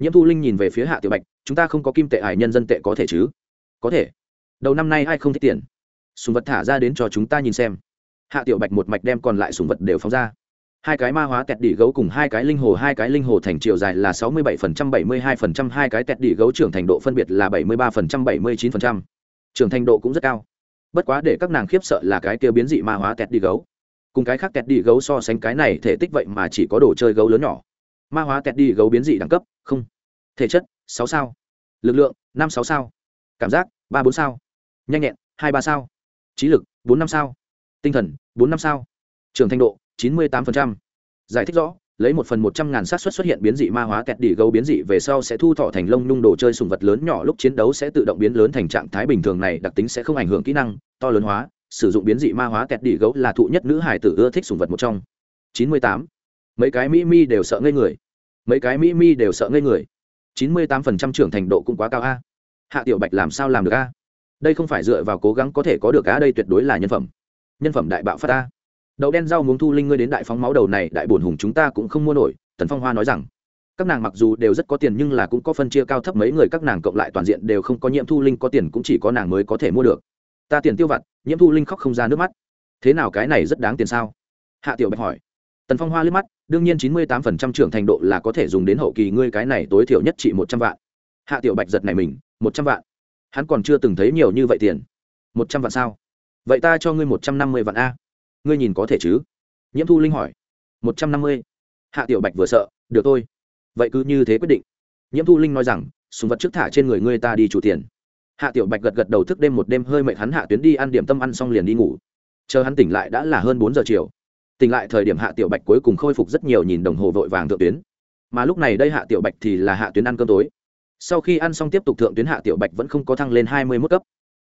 nhiễm thu linh nhìn về phía hạ tiểu bạch, chúng ta không có kim tệ hải nhân dân tệ có thể chứ? Có thể. Đầu năm nay ai không thích tiền? Sùng vật thả ra đến cho chúng ta nhìn xem. Hạ tiểu bạch một mạch đem còn lại sùng vật đều phóng ra. Hai cái ma hóa tẹt đỉ gấu cùng hai cái linh hồ, hai cái linh hồ thành chiều dài là sáu mươi bảy phần trăm, bảy mươi hai phần trăm, hai cái tẹt đỉ gấu trưởng thành độ phân biệt là bảy mươi ba phần trăm, bảy mươi chín phần trăm. Trưởng thành độ cũng rất cao. Bất quá để các nàng khiếp sợ là cái kia biến dị ma hóa tẹt đỉ gấu. Cùng cái khác tẹt đỉ gấu so sánh cái này thể tích vậy mà chỉ có đồ chơi gấu lớn nhỏ. Ma hóa tẹt đỉ gấu biến dị đẳng cấp không thể chất, sáu sao. Lực lượng, năm sáu sao. Cảm giác, ba bốn sao. Nhanh nhẹn, hai ba sao. Trí lực, bốn năm sao. Tinh thần, bốn năm sao. Trưởng thành độ, chín mươi tám giải thích rõ, lấy một phần một trăm ngàn xác suất xuất hiện biến dị ma hóa kẹt đỉ gấu biến dị về sau sẽ thu thọ thành lông nung đồ chơi sùng vật lớn nhỏ lúc chiến đấu sẽ tự động biến lớn thành trạng thái bình thường này, đặc tính sẽ không ảnh hưởng kỹ năng, to lớn hóa, sử dụng biến dị ma hóa kẹt đỉ gấu là thụ nhất nữ hải tử ưa thích sùng vật một trong. Chín mươi tám. Mấy cái mỹ mi đều sợ ngây người. Mấy cái mỹ mi đều sợ ngây người chín mươi tám phần trăm trưởng thành độ cũng quá cao a. Hạ tiểu bạch làm sao làm được a? Đây không phải dựa vào cố gắng có thể có được a, đây tuyệt đối là nhân phẩm. Nhân phẩm đại bạo phát a. Đậu đen rau muốn thu linh ngươi đến đại phóng máu đầu này, đại bổn hùng chúng ta cũng không mua nổi, tần phong hoa nói rằng. Các nàng mặc dù đều rất có tiền nhưng là cũng có phân chia cao thấp mấy người, các nàng cộng lại toàn diện đều không có nhiễm thu linh, có tiền cũng chỉ có nàng mới có thể mua được. Ta tiền tiêu vặt, nhiễm thu linh khóc không ra nước mắt. Thế nào cái này rất đáng tiền sao? Hạ tiểu bạch hỏi. Tần phong hoa liếc mắt đương nhiên chín mươi tám phần trăm trưởng thành độ là có thể dùng đến hậu kỳ ngươi cái này tối thiểu nhất trị một trăm vạn. Hạ tiểu bạch giật này mình, một trăm vạn. Hắn còn chưa từng thấy nhiều như vậy tiền. Một trăm vạn sao? Vậy ta cho ngươi một trăm năm mươi vạn a. Ngươi nhìn có thể chứ? Nhiễm thu linh hỏi. một trăm năm mươi. Hạ tiểu bạch vừa sợ, được thôi. Vậy cứ như thế quyết định. Nhiễm thu linh nói rằng, súng vật trước thả trên người ngươi ta đi chủ tiền. Hạ tiểu bạch gật gật đầu thức đêm một đêm hơi mệt hắn hạ tuyến đi ăn điểm tâm ăn xong liền đi ngủ. Chờ hắn tỉnh lại đã là hơn bốn giờ chiều tỉnh lại thời điểm hạ tiểu bạch cuối cùng khôi phục rất nhiều nhìn đồng hồ vội vàng thượng tuyến. Mà lúc này đây hạ tiểu bạch thì là hạ tuyến ăn cơm tối. Sau khi ăn xong tiếp tục thượng tuyến hạ tiểu bạch vẫn không có thăng lên hai mươi mức cấp.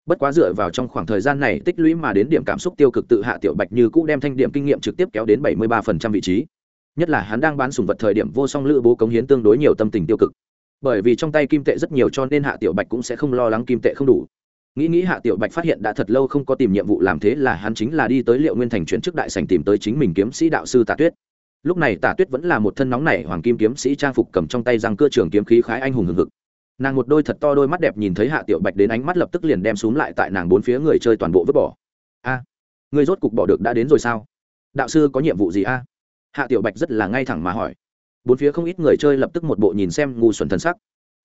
Bất quá dựa vào trong khoảng thời gian này tích lũy mà đến điểm cảm xúc tiêu cực tự hạ tiểu bạch như cũ đem thanh điểm kinh nghiệm trực tiếp kéo đến bảy mươi ba phần trăm vị trí. Nhất là hắn đang bán sùng vật thời điểm vô song lữ bố cống hiến tương đối nhiều tâm tình tiêu cực. Bởi vì trong tay kim tệ rất nhiều cho nên hạ tiểu bạch cũng sẽ không lo lắng kim tệ không đủ nghĩ nghĩ hạ tiểu bạch phát hiện đã thật lâu không có tìm nhiệm vụ làm thế là hắn chính là đi tới liệu nguyên thành chuyển chức đại sành tìm tới chính mình kiếm sĩ đạo sư Tạ tuyết. Lúc này Tạ tuyết vẫn là một thân nóng nảy hoàng kim kiếm sĩ trang phục cầm trong tay răng cưa trường kiếm khí khái anh hùng hừng hực. Nàng một đôi thật to đôi mắt đẹp nhìn thấy hạ tiểu bạch đến ánh mắt lập tức liền đem xuống lại tại nàng bốn phía người chơi toàn bộ vứt bỏ. A người rốt cục bỏ được đã đến rồi sao? Đạo sư có nhiệm vụ gì a? Hạ tiểu bạch rất là ngay thẳng mà hỏi. Bốn phía không ít người chơi lập tức một bộ nhìn xem ngu xuẩn thần sắc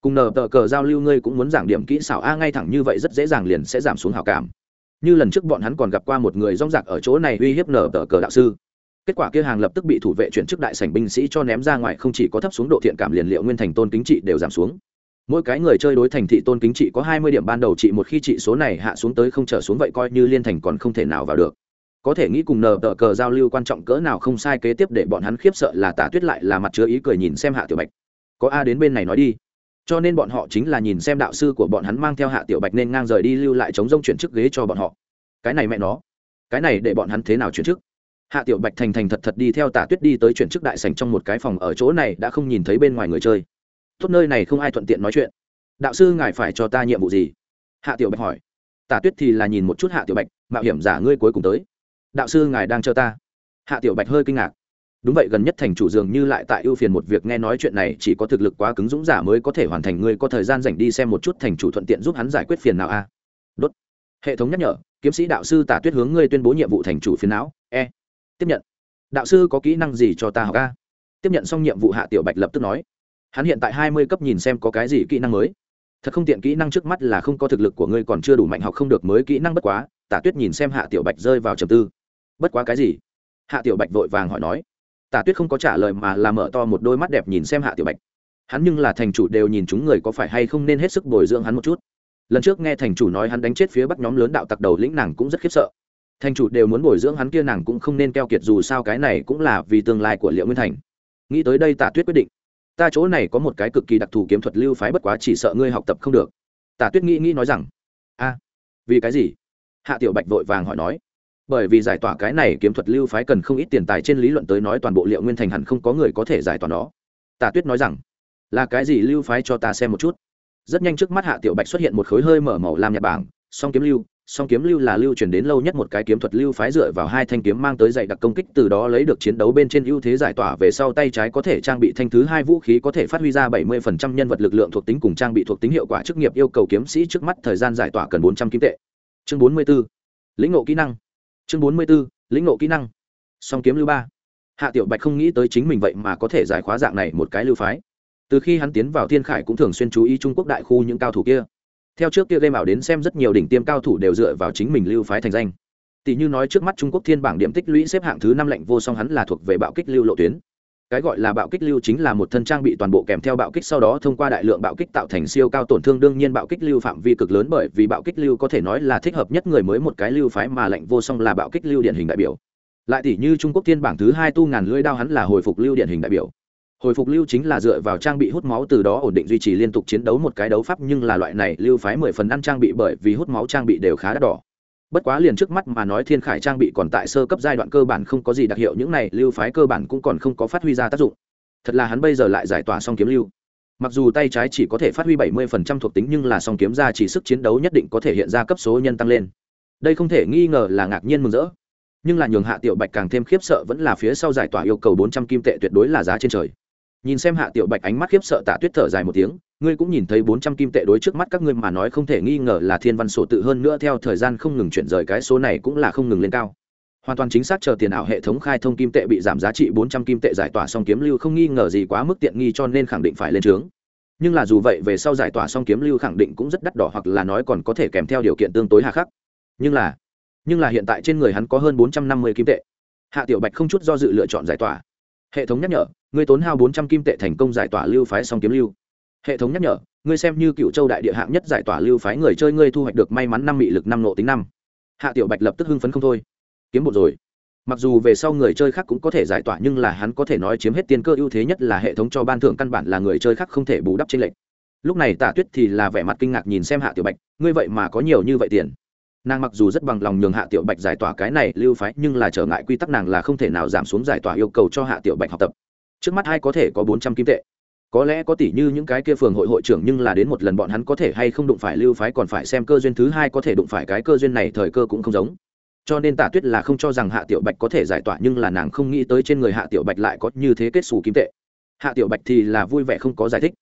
cùng nờ tờ cờ giao lưu ngươi cũng muốn giảng điểm kỹ xảo. A, ngay thẳng như vậy rất dễ dàng liền sẽ giảm xuống hào cảm. Như lần trước bọn hắn còn gặp qua một người rong rạc ở chỗ này uy hiếp nở tờ cờ đạo sư. Kết quả kia hàng lập tức bị thủ vệ chuyển chức đại sảnh binh sĩ cho ném ra ngoài, không chỉ có thấp xuống độ thiện cảm liền liệu nguyên thành tôn kính trị đều giảm xuống. Mỗi cái người chơi đối thành thị tôn kính trị có hai mươi điểm ban đầu trị một khi trị số này hạ xuống tới không trở xuống vậy coi như liên thành còn không thể nào vào được. Có thể nghĩ cùng nờ tờ cờ giao lưu quan trọng cỡ nào không sai kế tiếp để bọn hắn khiếp sợ là tả tuyết lại là mặt chứa ý cười nhìn xem hạ tiểu bạch. Có a đến bên này nói đi cho nên bọn họ chính là nhìn xem đạo sư của bọn hắn mang theo hạ tiểu bạch nên ngang rời đi lưu lại chống rông chuyển chức ghế cho bọn họ. Cái này mẹ nó. Cái này để bọn hắn thế nào chuyển chức? Hạ tiểu bạch thành thành thật thật đi theo tả tuyết đi tới chuyển chức đại sành trong một cái phòng ở chỗ này đã không nhìn thấy bên ngoài người chơi. Tốt nơi này không ai thuận tiện nói chuyện. Đạo sư ngài phải cho ta nhiệm vụ gì? Hạ tiểu bạch hỏi. Tả tuyết thì là nhìn một chút hạ tiểu bạch, mạo hiểm giả ngươi cuối cùng tới. Đạo sư ngài đang chờ ta. Hạ tiểu bạch hơi kinh ngạc đúng vậy, gần nhất thành chủ dường như lại tại ưu phiền một việc, nghe nói chuyện này chỉ có thực lực quá cứng dũng giả mới có thể hoàn thành. Ngươi có thời gian dành đi xem một chút thành chủ thuận tiện giúp hắn giải quyết phiền nào a à? đốt. Hệ thống nhắc nhở, kiếm sĩ đạo sư tả tuyết hướng ngươi tuyên bố nhiệm vụ thành chủ phiền não. E. Tiếp nhận. Đạo sư có kỹ năng gì cho ta học a tiếp nhận xong nhiệm vụ hạ tiểu bạch lập tức nói. Hắn hiện tại hai mươi cấp nhìn xem có cái gì kỹ năng mới. Thật không tiện, kỹ năng trước mắt là không có thực lực của ngươi còn chưa đủ mạnh học không được mới kỹ năng bất quá. Tả tuyết nhìn xem hạ tiểu bạch rơi vào trầm tư. Bất quá cái gì? Hạ tiểu bạch vội vàng hỏi nói tả tuyết không có trả lời mà là mở to một đôi mắt đẹp nhìn xem hạ tiểu bạch. Hắn nhưng là thành chủ đều nhìn chúng người có phải hay không nên hết sức bồi dưỡng hắn một chút. Lần trước nghe thành chủ nói hắn đánh chết phía bắc nhóm lớn đạo tặc đầu lĩnh nàng cũng rất khiếp sợ. Thành chủ đều muốn bồi dưỡng hắn kia nàng cũng không nên keo kiệt dù sao cái này cũng là vì tương lai của liệu nguyên thành. Nghĩ tới đây tả tuyết quyết định. Ta chỗ này có một cái cực kỳ đặc thù kiếm thuật lưu phái bất quá chỉ sợ ngươi học tập không được. Tả tuyết nghĩ nghĩ nói rằng, a, vì cái gì? Hạ tiểu bạch vội vàng hỏi nói bởi vì giải tỏa cái này kiếm thuật lưu phái cần không ít tiền tài trên lý luận tới nói toàn bộ liệu nguyên thành hẳn không có người có thể giải tỏa nó. Tà tuyết nói rằng, là cái gì lưu phái cho ta xem một chút? Rất nhanh trước mắt hạ tiểu bạch xuất hiện một khối hơi mở màu lam nhật bảng, song kiếm lưu, song kiếm lưu là lưu truyền đến lâu nhất một cái kiếm thuật lưu phái dựa vào hai thanh kiếm mang tới dạy đặc công kích, từ đó lấy được chiến đấu bên trên ưu thế giải tỏa về sau tay trái có thể trang bị thanh thứ hai vũ khí, có thể phát huy ra bảy mươi phần trăm nhân vật lực lượng thuộc tính cùng trang bị thuộc tính hiệu quả chức nghiệp yêu cầu kiếm sĩ trước mắt thời gian giải tỏa cần bốn trăm kim tệ. Chương bốn mươi 44. lĩnh ngộ kỹ năng chương bốn mươi 44. lĩnh ngộ kỹ năng. Song kiếm lưu ba. Hạ tiểu bạch không nghĩ tới chính mình vậy mà có thể giải khóa dạng này một cái lưu phái. Từ khi hắn tiến vào thiên khải cũng thường xuyên chú ý trung quốc đại khu những cao thủ kia. Theo trước kia game ảo đến xem rất nhiều đỉnh tiêm cao thủ đều dựa vào chính mình lưu phái thành danh. Tỷ như nói trước mắt trung quốc thiên bảng điểm tích lũy xếp hạng thứ năm lệnh vô song hắn là thuộc về bạo kích lưu lộ tuyến cái gọi là bạo kích lưu chính là một thân trang bị toàn bộ kèm theo bạo kích sau đó thông qua đại lượng bạo kích tạo thành siêu cao tổn thương. Đương nhiên bạo kích lưu phạm vi cực lớn bởi vì bạo kích lưu có thể nói là thích hợp nhất người mới một cái lưu phái mà lệnh vô song là bạo kích lưu điển hình đại biểu. Lại tỷ như trung quốc thiên bảng thứ hai tu ngàn lưỡi đao hắn là hồi phục lưu điển hình đại biểu. Hồi phục lưu chính là dựa vào trang bị hút máu từ đó ổn định duy trì liên tục chiến đấu một cái đấu pháp nhưng là loại này lưu phái mười phần ăn trang bị bởi vì hút máu trang bị đều khá đắt đỏ bất quá liền trước mắt mà nói thiên khải trang bị còn tại sơ cấp giai đoạn cơ bản không có gì đặc hiệu, những này lưu phái cơ bản cũng còn không có phát huy ra tác dụng. Thật là hắn bây giờ lại giải tỏa song kiếm lưu. Mặc dù tay trái chỉ có thể phát huy bảy mươi phần trăm thuộc tính nhưng là song kiếm ra chỉ sức chiến đấu nhất định có thể hiện ra cấp số nhân tăng lên. Đây không thể nghi ngờ là ngạc nhiên mừng rỡ. Nhưng là nhường hạ tiểu bạch càng thêm khiếp sợ vẫn là phía sau giải tỏa yêu cầu bốn trăm kim tệ tuyệt đối là giá trên trời nhìn xem hạ tiểu bạch ánh mắt khiếp sợ tạ tuyết thở dài một tiếng, ngươi cũng nhìn thấy bốn trăm kim tệ đối trước mắt các ngươi mà nói không thể nghi ngờ là thiên văn sổ tự hơn nữa theo thời gian không ngừng chuyển rời cái số này cũng là không ngừng lên cao. Hoàn toàn chính xác chờ tiền ảo hệ thống khai thông kim tệ bị giảm giá trị bốn trăm kim tệ giải tỏa xong kiếm lưu không nghi ngờ gì quá mức tiện nghi cho nên khẳng định phải lên trướng. Nhưng là dù vậy về sau giải tỏa xong kiếm lưu khẳng định cũng rất đắt đỏ hoặc là nói còn có thể kèm theo điều kiện tương tối hà khắc. Nhưng là nhưng là hiện tại trên người hắn có hơn bốn trăm năm mươi kim tệ. Hạ tiểu bạch không chút do dự lựa chọn giải tỏa hệ thống nhắc nhở, ngươi tốn hao bốn trăm kim tệ thành công giải tỏa lưu phái song kiếm lưu. Hệ thống nhắc nhở, ngươi xem như cựu châu đại địa hạng nhất giải tỏa lưu phái người chơi, ngươi thu hoạch được may mắn năm mị lực, năm nộ tính năm. Hạ tiểu bạch lập tức hưng phấn không thôi. Kiếm một rồi. Mặc dù về sau người chơi khác cũng có thể giải tỏa, nhưng là hắn có thể nói chiếm hết tiền cơ ưu thế nhất là hệ thống cho ban thưởng căn bản là người chơi khác không thể bù đắp trên lệch. lúc này tả tuyết thì là vẻ mặt kinh ngạc nhìn xem hạ tiểu bạch, ngươi vậy mà có nhiều như vậy tiền? Nàng mặc dù rất bằng lòng nhường hạ tiểu bạch giải tỏa cái này lưu phái, nhưng là trở ngại quy tắc nàng là không thể nào giảm xuống giải tỏa yêu cầu cho hạ tiểu bạch học tập. Trước mắt hai có thể có bốn trăm kim tệ? Có lẽ có tỷ như những cái kia phường hội hội trưởng nhưng là đến một lần bọn hắn có thể hay không đụng phải lưu phái còn phải xem cơ duyên thứ hai có thể đụng phải cái cơ duyên này thời cơ cũng không giống. Cho nên tả tuyết là không cho rằng hạ tiểu bạch có thể giải tỏa, nhưng là nàng không nghĩ tới trên người hạ tiểu bạch lại có như thế kết xù kim tệ. Hạ tiểu bạch thì là vui vẻ không có giải thích.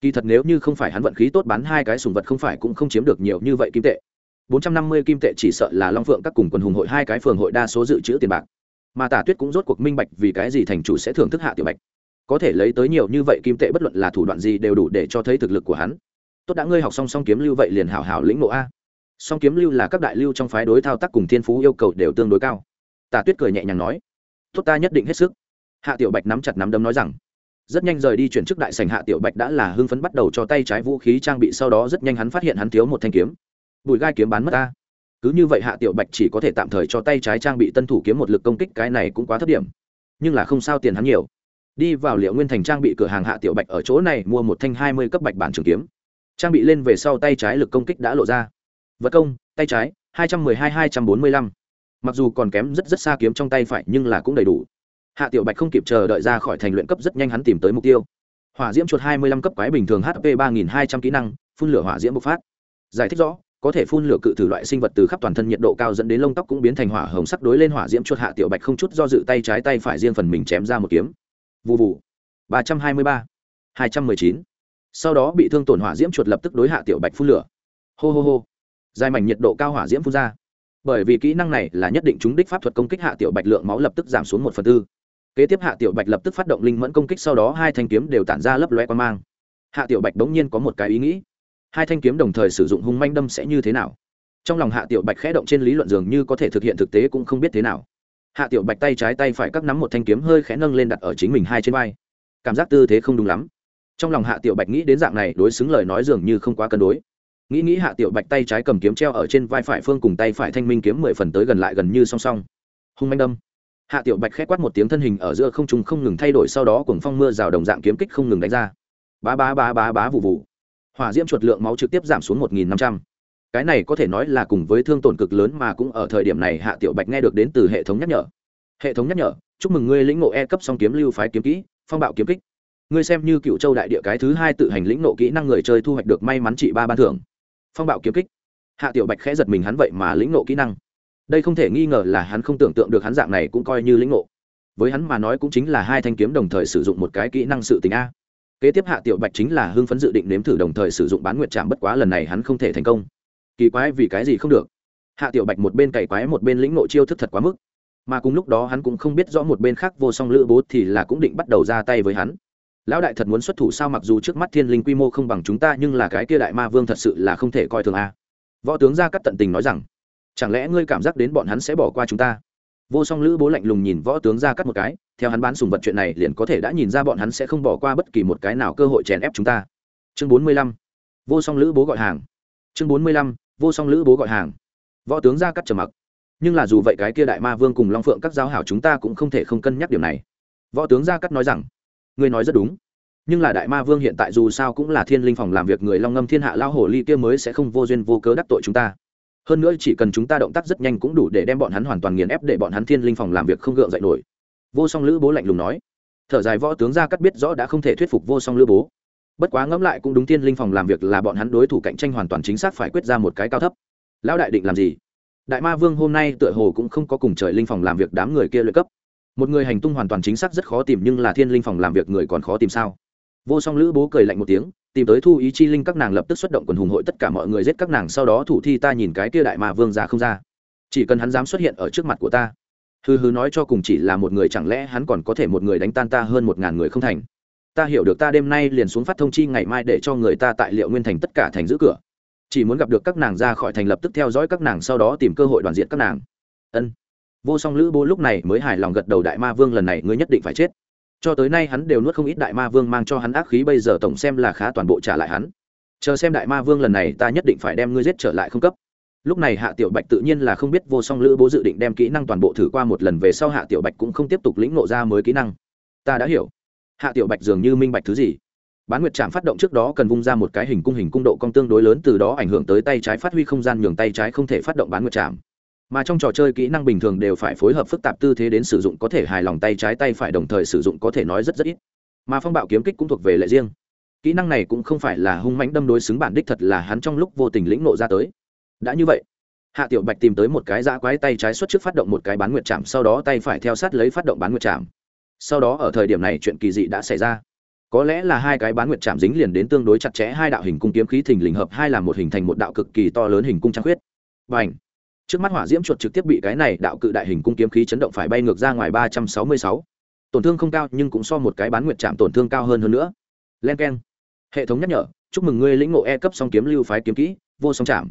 Kỳ thật nếu như không phải hắn vận khí tốt bán hai cái sùng vật không phải cũng không chiếm được nhiều như vậy kim tệ bốn trăm năm mươi kim tệ chỉ sợ là long phượng các cùng quần hùng hội hai cái phường hội đa số dự trữ tiền bạc. Mà tả tuyết cũng rốt cuộc minh bạch vì cái gì thành chủ sẽ thưởng thức hạ tiểu bạch. Có thể lấy tới nhiều như vậy kim tệ bất luận là thủ đoạn gì đều đủ để cho thấy thực lực của hắn. Tốt đã, ngươi học xong song kiếm lưu vậy liền hảo hảo lĩnh ngộ a. Song kiếm lưu là các đại lưu trong phái đối thao tác cùng thiên phú yêu cầu đều tương đối cao. Tả tuyết cười nhẹ nhàng nói, tốt ta nhất định hết sức. Hạ tiểu bạch nắm chặt nắm đấm nói rằng, rất nhanh rời đi chuyển chức đại sành hạ tiểu bạch đã là hưng phấn bắt đầu cho tay trái vũ khí trang bị, sau đó rất nhanh hắn phát hiện hắn thiếu một thanh kiếm bùi gai kiếm bán mất ta. Cứ như vậy hạ tiểu bạch chỉ có thể tạm thời cho tay trái trang bị tân thủ kiếm một lực công kích, cái này cũng quá thấp điểm. Nhưng là không sao tiền hắn nhiều. Đi vào liệu nguyên thành trang bị cửa hàng hạ tiểu bạch ở chỗ này, mua một thanh hai mươi cấp bạch bản trường kiếm. Trang bị lên về sau tay trái lực công kích đã lộ ra. Vật công, tay trái, hai trăm mười hai hai trăm bốn mươi lăm. Mặc dù còn kém rất rất xa kiếm trong tay phải, nhưng là cũng đầy đủ. Hạ tiểu bạch không kịp chờ đợi ra khỏi thành luyện cấp, rất nhanh hắn tìm tới mục tiêu. Hỏa diễm chuột hai mươi lăm cấp quái bình thường hp ba nghìn hai trăm kỹ năng, phun lửa hỏa diễm bộc phát. Giải thích rõ có thể phun lửa cự thử loại sinh vật từ khắp toàn thân nhiệt độ cao dẫn đến lông tóc cũng biến thành hỏa hồng sắc đối lên hỏa diễm chuột hạ tiểu bạch không chút do dự tay trái tay phải riêng phần mình chém ra một kiếm. Vụ vụ ba trăm hai mươi ba. Hai trăm mười chín. Sau đó bị thương tổn hỏa diễm chuột lập tức đối hạ tiểu bạch phun lửa. Hô hô hô. Dài mảnh nhiệt độ cao hỏa diễm phun ra. Bởi vì kỹ năng này là nhất định chúng đích pháp thuật công kích hạ tiểu bạch lượng máu lập tức giảm xuống một phần tư. Kế tiếp hạ tiểu bạch lập tức phát động linh mẫn công kích, sau đó hai thanh kiếm đều tản ra lấp loe quan mang. Hạ tiểu bạch bỗng nhiên có một cái ý nghĩ hai thanh kiếm đồng thời sử dụng hung manh đâm sẽ như thế nào? Trong lòng hạ tiểu bạch khẽ động trên lý luận dường như có thể thực hiện thực tế cũng không biết thế nào. Hạ tiểu bạch tay trái tay phải các nắm một thanh kiếm hơi khẽ nâng lên đặt ở chính mình hai trên vai. Cảm giác tư thế không đúng lắm. Trong lòng hạ tiểu bạch nghĩ đến dạng này, đối xứng lời nói dường như không quá cân đối. Nghĩ nghĩ hạ tiểu bạch tay trái cầm kiếm treo ở trên vai phải phương cùng tay phải thanh minh kiếm mười phần tới gần lại gần như song song. Hung manh đâm. Hạ tiểu bạch k h é quát một tiếng thân hình ở giữa không trung không ngừng thay đổi, sau đó cùng phong mưa rào đồng dạng kiếm kích không ngừng đánh ra. Bá bá bá bá bá vụ vụ hỏa diễm chuột lượng máu trực tiếp giảm xuống một nghìn năm trăm. Cái này có thể nói là cùng với thương tổn cực lớn mà cũng ở thời điểm này hạ tiểu bạch nghe được đến từ hệ thống nhắc nhở. Hệ thống nhắc nhở, chúc mừng ngươi lĩnh ngộ e cấp song kiếm lưu phái kiếm kỹ, phong bạo kiếm kích. Ngươi xem như cựu châu đại địa cái thứ hai tự hành lĩnh nộ kỹ năng người chơi thu hoạch được may mắn trị ba ban thưởng. Phong bạo kiếm kích. Hạ tiểu bạch khẽ giật mình hắn vậy mà lĩnh nộ kỹ năng. Đây không thể nghi ngờ là hắn không tưởng tượng được hắn dạng này cũng coi như lĩnh nộ với hắn mà nói cũng chính là hai thanh kiếm đồng thời sử dụng một cái kỹ năng sự tình a kế tiếp hạ tiểu bạch chính là hưng phấn dự định nếm thử đồng thời sử dụng bán nguyệt trạm bất quá lần này hắn không thể thành công. Kỳ quái vì cái gì không được? Hạ tiểu bạch một bên cày quái một bên lĩnh nộ chiêu thức thật quá mức. Mà cùng lúc đó hắn cũng không biết rõ một bên khác vô song lữ bố thì là cũng định bắt đầu ra tay với hắn. Lão đại thật muốn xuất thủ sao mặc dù trước mắt thiên linh quy mô không bằng chúng ta nhưng là cái kia đại ma vương thật sự là không thể coi thường a. Võ tướng gia cắt tận tình nói rằng, chẳng lẽ ngươi cảm giác đến bọn hắn sẽ bỏ qua chúng ta? Vô song lữ bố lạnh lùng nhìn võ tướng gia cắt một cái theo hắn bán sùng vật chuyện này liền có thể đã nhìn ra bọn hắn sẽ không bỏ qua bất kỳ một cái nào cơ hội chèn ép chúng ta. Chương bốn mươi lăm. Vô song lữ bố gọi hàng. Chương bốn mươi lăm. Vô song lữ bố gọi hàng. Võ tướng gia cắt trầm mặc. Nhưng là dù vậy cái kia đại ma vương cùng long phượng các giáo hảo chúng ta cũng không thể không cân nhắc điểm này. Võ tướng gia cắt nói rằng, ngươi nói rất đúng. Nhưng là đại ma vương hiện tại dù sao cũng là thiên linh phòng làm việc người long ngâm thiên hạ lao hồ ly kia mới sẽ không vô duyên vô cớ đắc tội chúng ta. Hơn nữa chỉ cần chúng ta động tác rất nhanh cũng đủ để đem bọn hắn hoàn toàn nghiền ép để bọn hắn thiên linh phòng làm việc không gượng dậy nổi vô song lữ bố lạnh lùng nói. Thở dài võ tướng gia cắt biết rõ đã không thể thuyết phục vô song lữ bố. Bất quá ngẫm lại cũng đúng thiên linh phòng làm việc là bọn hắn đối thủ cạnh tranh hoàn toàn chính xác phải quyết ra một cái cao thấp. Lão đại định làm gì? Đại ma vương hôm nay tựa hồ cũng không có cùng trời linh phòng làm việc đám người kia lợi cấp. Một người hành tung hoàn toàn chính xác rất khó tìm nhưng là thiên linh phòng làm việc người còn khó tìm sao? Vô song lữ bố cười lạnh một tiếng, tìm tới thu ý chi linh các nàng lập tức xuất động quần hùng hội tất cả mọi người giết các nàng, sau đó thủ thi ta nhìn cái kia đại ma vương ra không ra. Chỉ cần hắn dám xuất hiện ở trước mặt của ta hư hư nói cho cùng chỉ là một người chẳng lẽ hắn còn có thể một người đánh tan ta hơn một ngàn người không thành? Ta hiểu được ta đêm nay liền xuống phát thông chi ngày mai để cho người ta tại liệu nguyên thành tất cả thành giữ cửa. Chỉ muốn gặp được các nàng ra khỏi thành lập tức theo dõi các nàng sau đó tìm cơ hội đoàn diện các nàng. Ân. Vô song lữ bố lúc này mới hài lòng gật đầu đại ma vương lần này ngươi nhất định phải chết. Cho tới nay hắn đều nuốt không ít đại ma vương mang cho hắn ác khí bây giờ tổng xem là khá toàn bộ trả lại hắn. Chờ xem đại ma vương lần này ta nhất định phải đem ngươi giết trở lại không cấp lúc này hạ tiểu bạch tự nhiên là không biết vô song lữ bố dự định đem kỹ năng toàn bộ thử qua một lần về sau hạ tiểu bạch cũng không tiếp tục lĩnh nộ ra mới kỹ năng. Ta đã hiểu. Hạ tiểu bạch dường như minh bạch thứ gì. Bán nguyệt trạm phát động trước đó cần vung ra một cái hình cung hình cung độ cong tương đối lớn từ đó ảnh hưởng tới tay trái phát huy không gian nhường tay trái không thể phát động bán nguyệt trạm. Mà trong trò chơi kỹ năng bình thường đều phải phối hợp phức tạp tư thế đến sử dụng có thể hài lòng tay trái tay phải đồng thời sử dụng có thể nói rất rất ít. Mà phong bạo kiếm kích cũng thuộc về lệ riêng. Kỹ năng này cũng không phải là hung mãnh đâm đối xứng bản đích thật là hắn trong lúc vô tình lĩnh nộ ra tới đã như vậy, hạ tiểu bạch tìm tới một cái dã quái tay trái xuất trước phát động một cái bán nguyệt chạm, sau đó tay phải theo sát lấy phát động bán nguyệt chạm. Sau đó ở thời điểm này chuyện kỳ dị đã xảy ra. Có lẽ là hai cái bán nguyệt chạm dính liền đến tương đối chặt chẽ, hai đạo hình cung kiếm khí thình lình hợp, hai làm một hình thành một đạo cực kỳ to lớn hình cung trăng khuyết. Và ảnh trước mắt hỏa diễm chuột trực tiếp bị cái này đạo cự đại hình cung kiếm khí chấn động phải bay ngược ra ngoài ba trăm sáu mươi sáu. Tổn thương không cao, nhưng cũng so một cái bán nguyệt chạm tổn thương cao hơn hơn nữa. Len k e n hệ thống nhắc nhở, chúc mừng ngươi lĩnh ngộ e cấp song kiếm lưu phái kiếm kỹ, vô song chạm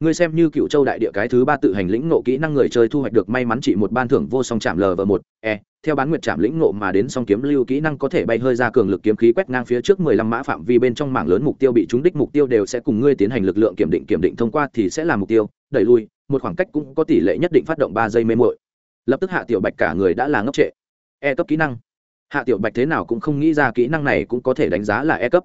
ngươi xem như cựu châu đại địa cái thứ ba tự hành lĩnh ngộ kỹ năng người chơi thu hoạch được may mắn chỉ một ban thưởng vô song chạm lv một e theo bán nguyệt chạm lĩnh ngộ mà đến song kiếm lưu kỹ năng có thể bay hơi ra cường lực kiếm khí quét ngang phía trước mười lăm mã phạm vi bên trong mảng lớn mục tiêu bị trúng đích mục tiêu đều sẽ cùng ngươi tiến hành lực lượng kiểm định kiểm định thông qua thì sẽ là mục tiêu, đẩy lui, một khoảng cách cũng có tỷ lệ nhất định phát động ba giây mê mội lập tức hạ tiểu bạch cả người đã là ngốc trệ. E cấp kỹ năng. Hạ tiểu bạch thế nào cũng không nghĩ ra kỹ năng này cũng có thể đánh giá là e cấp.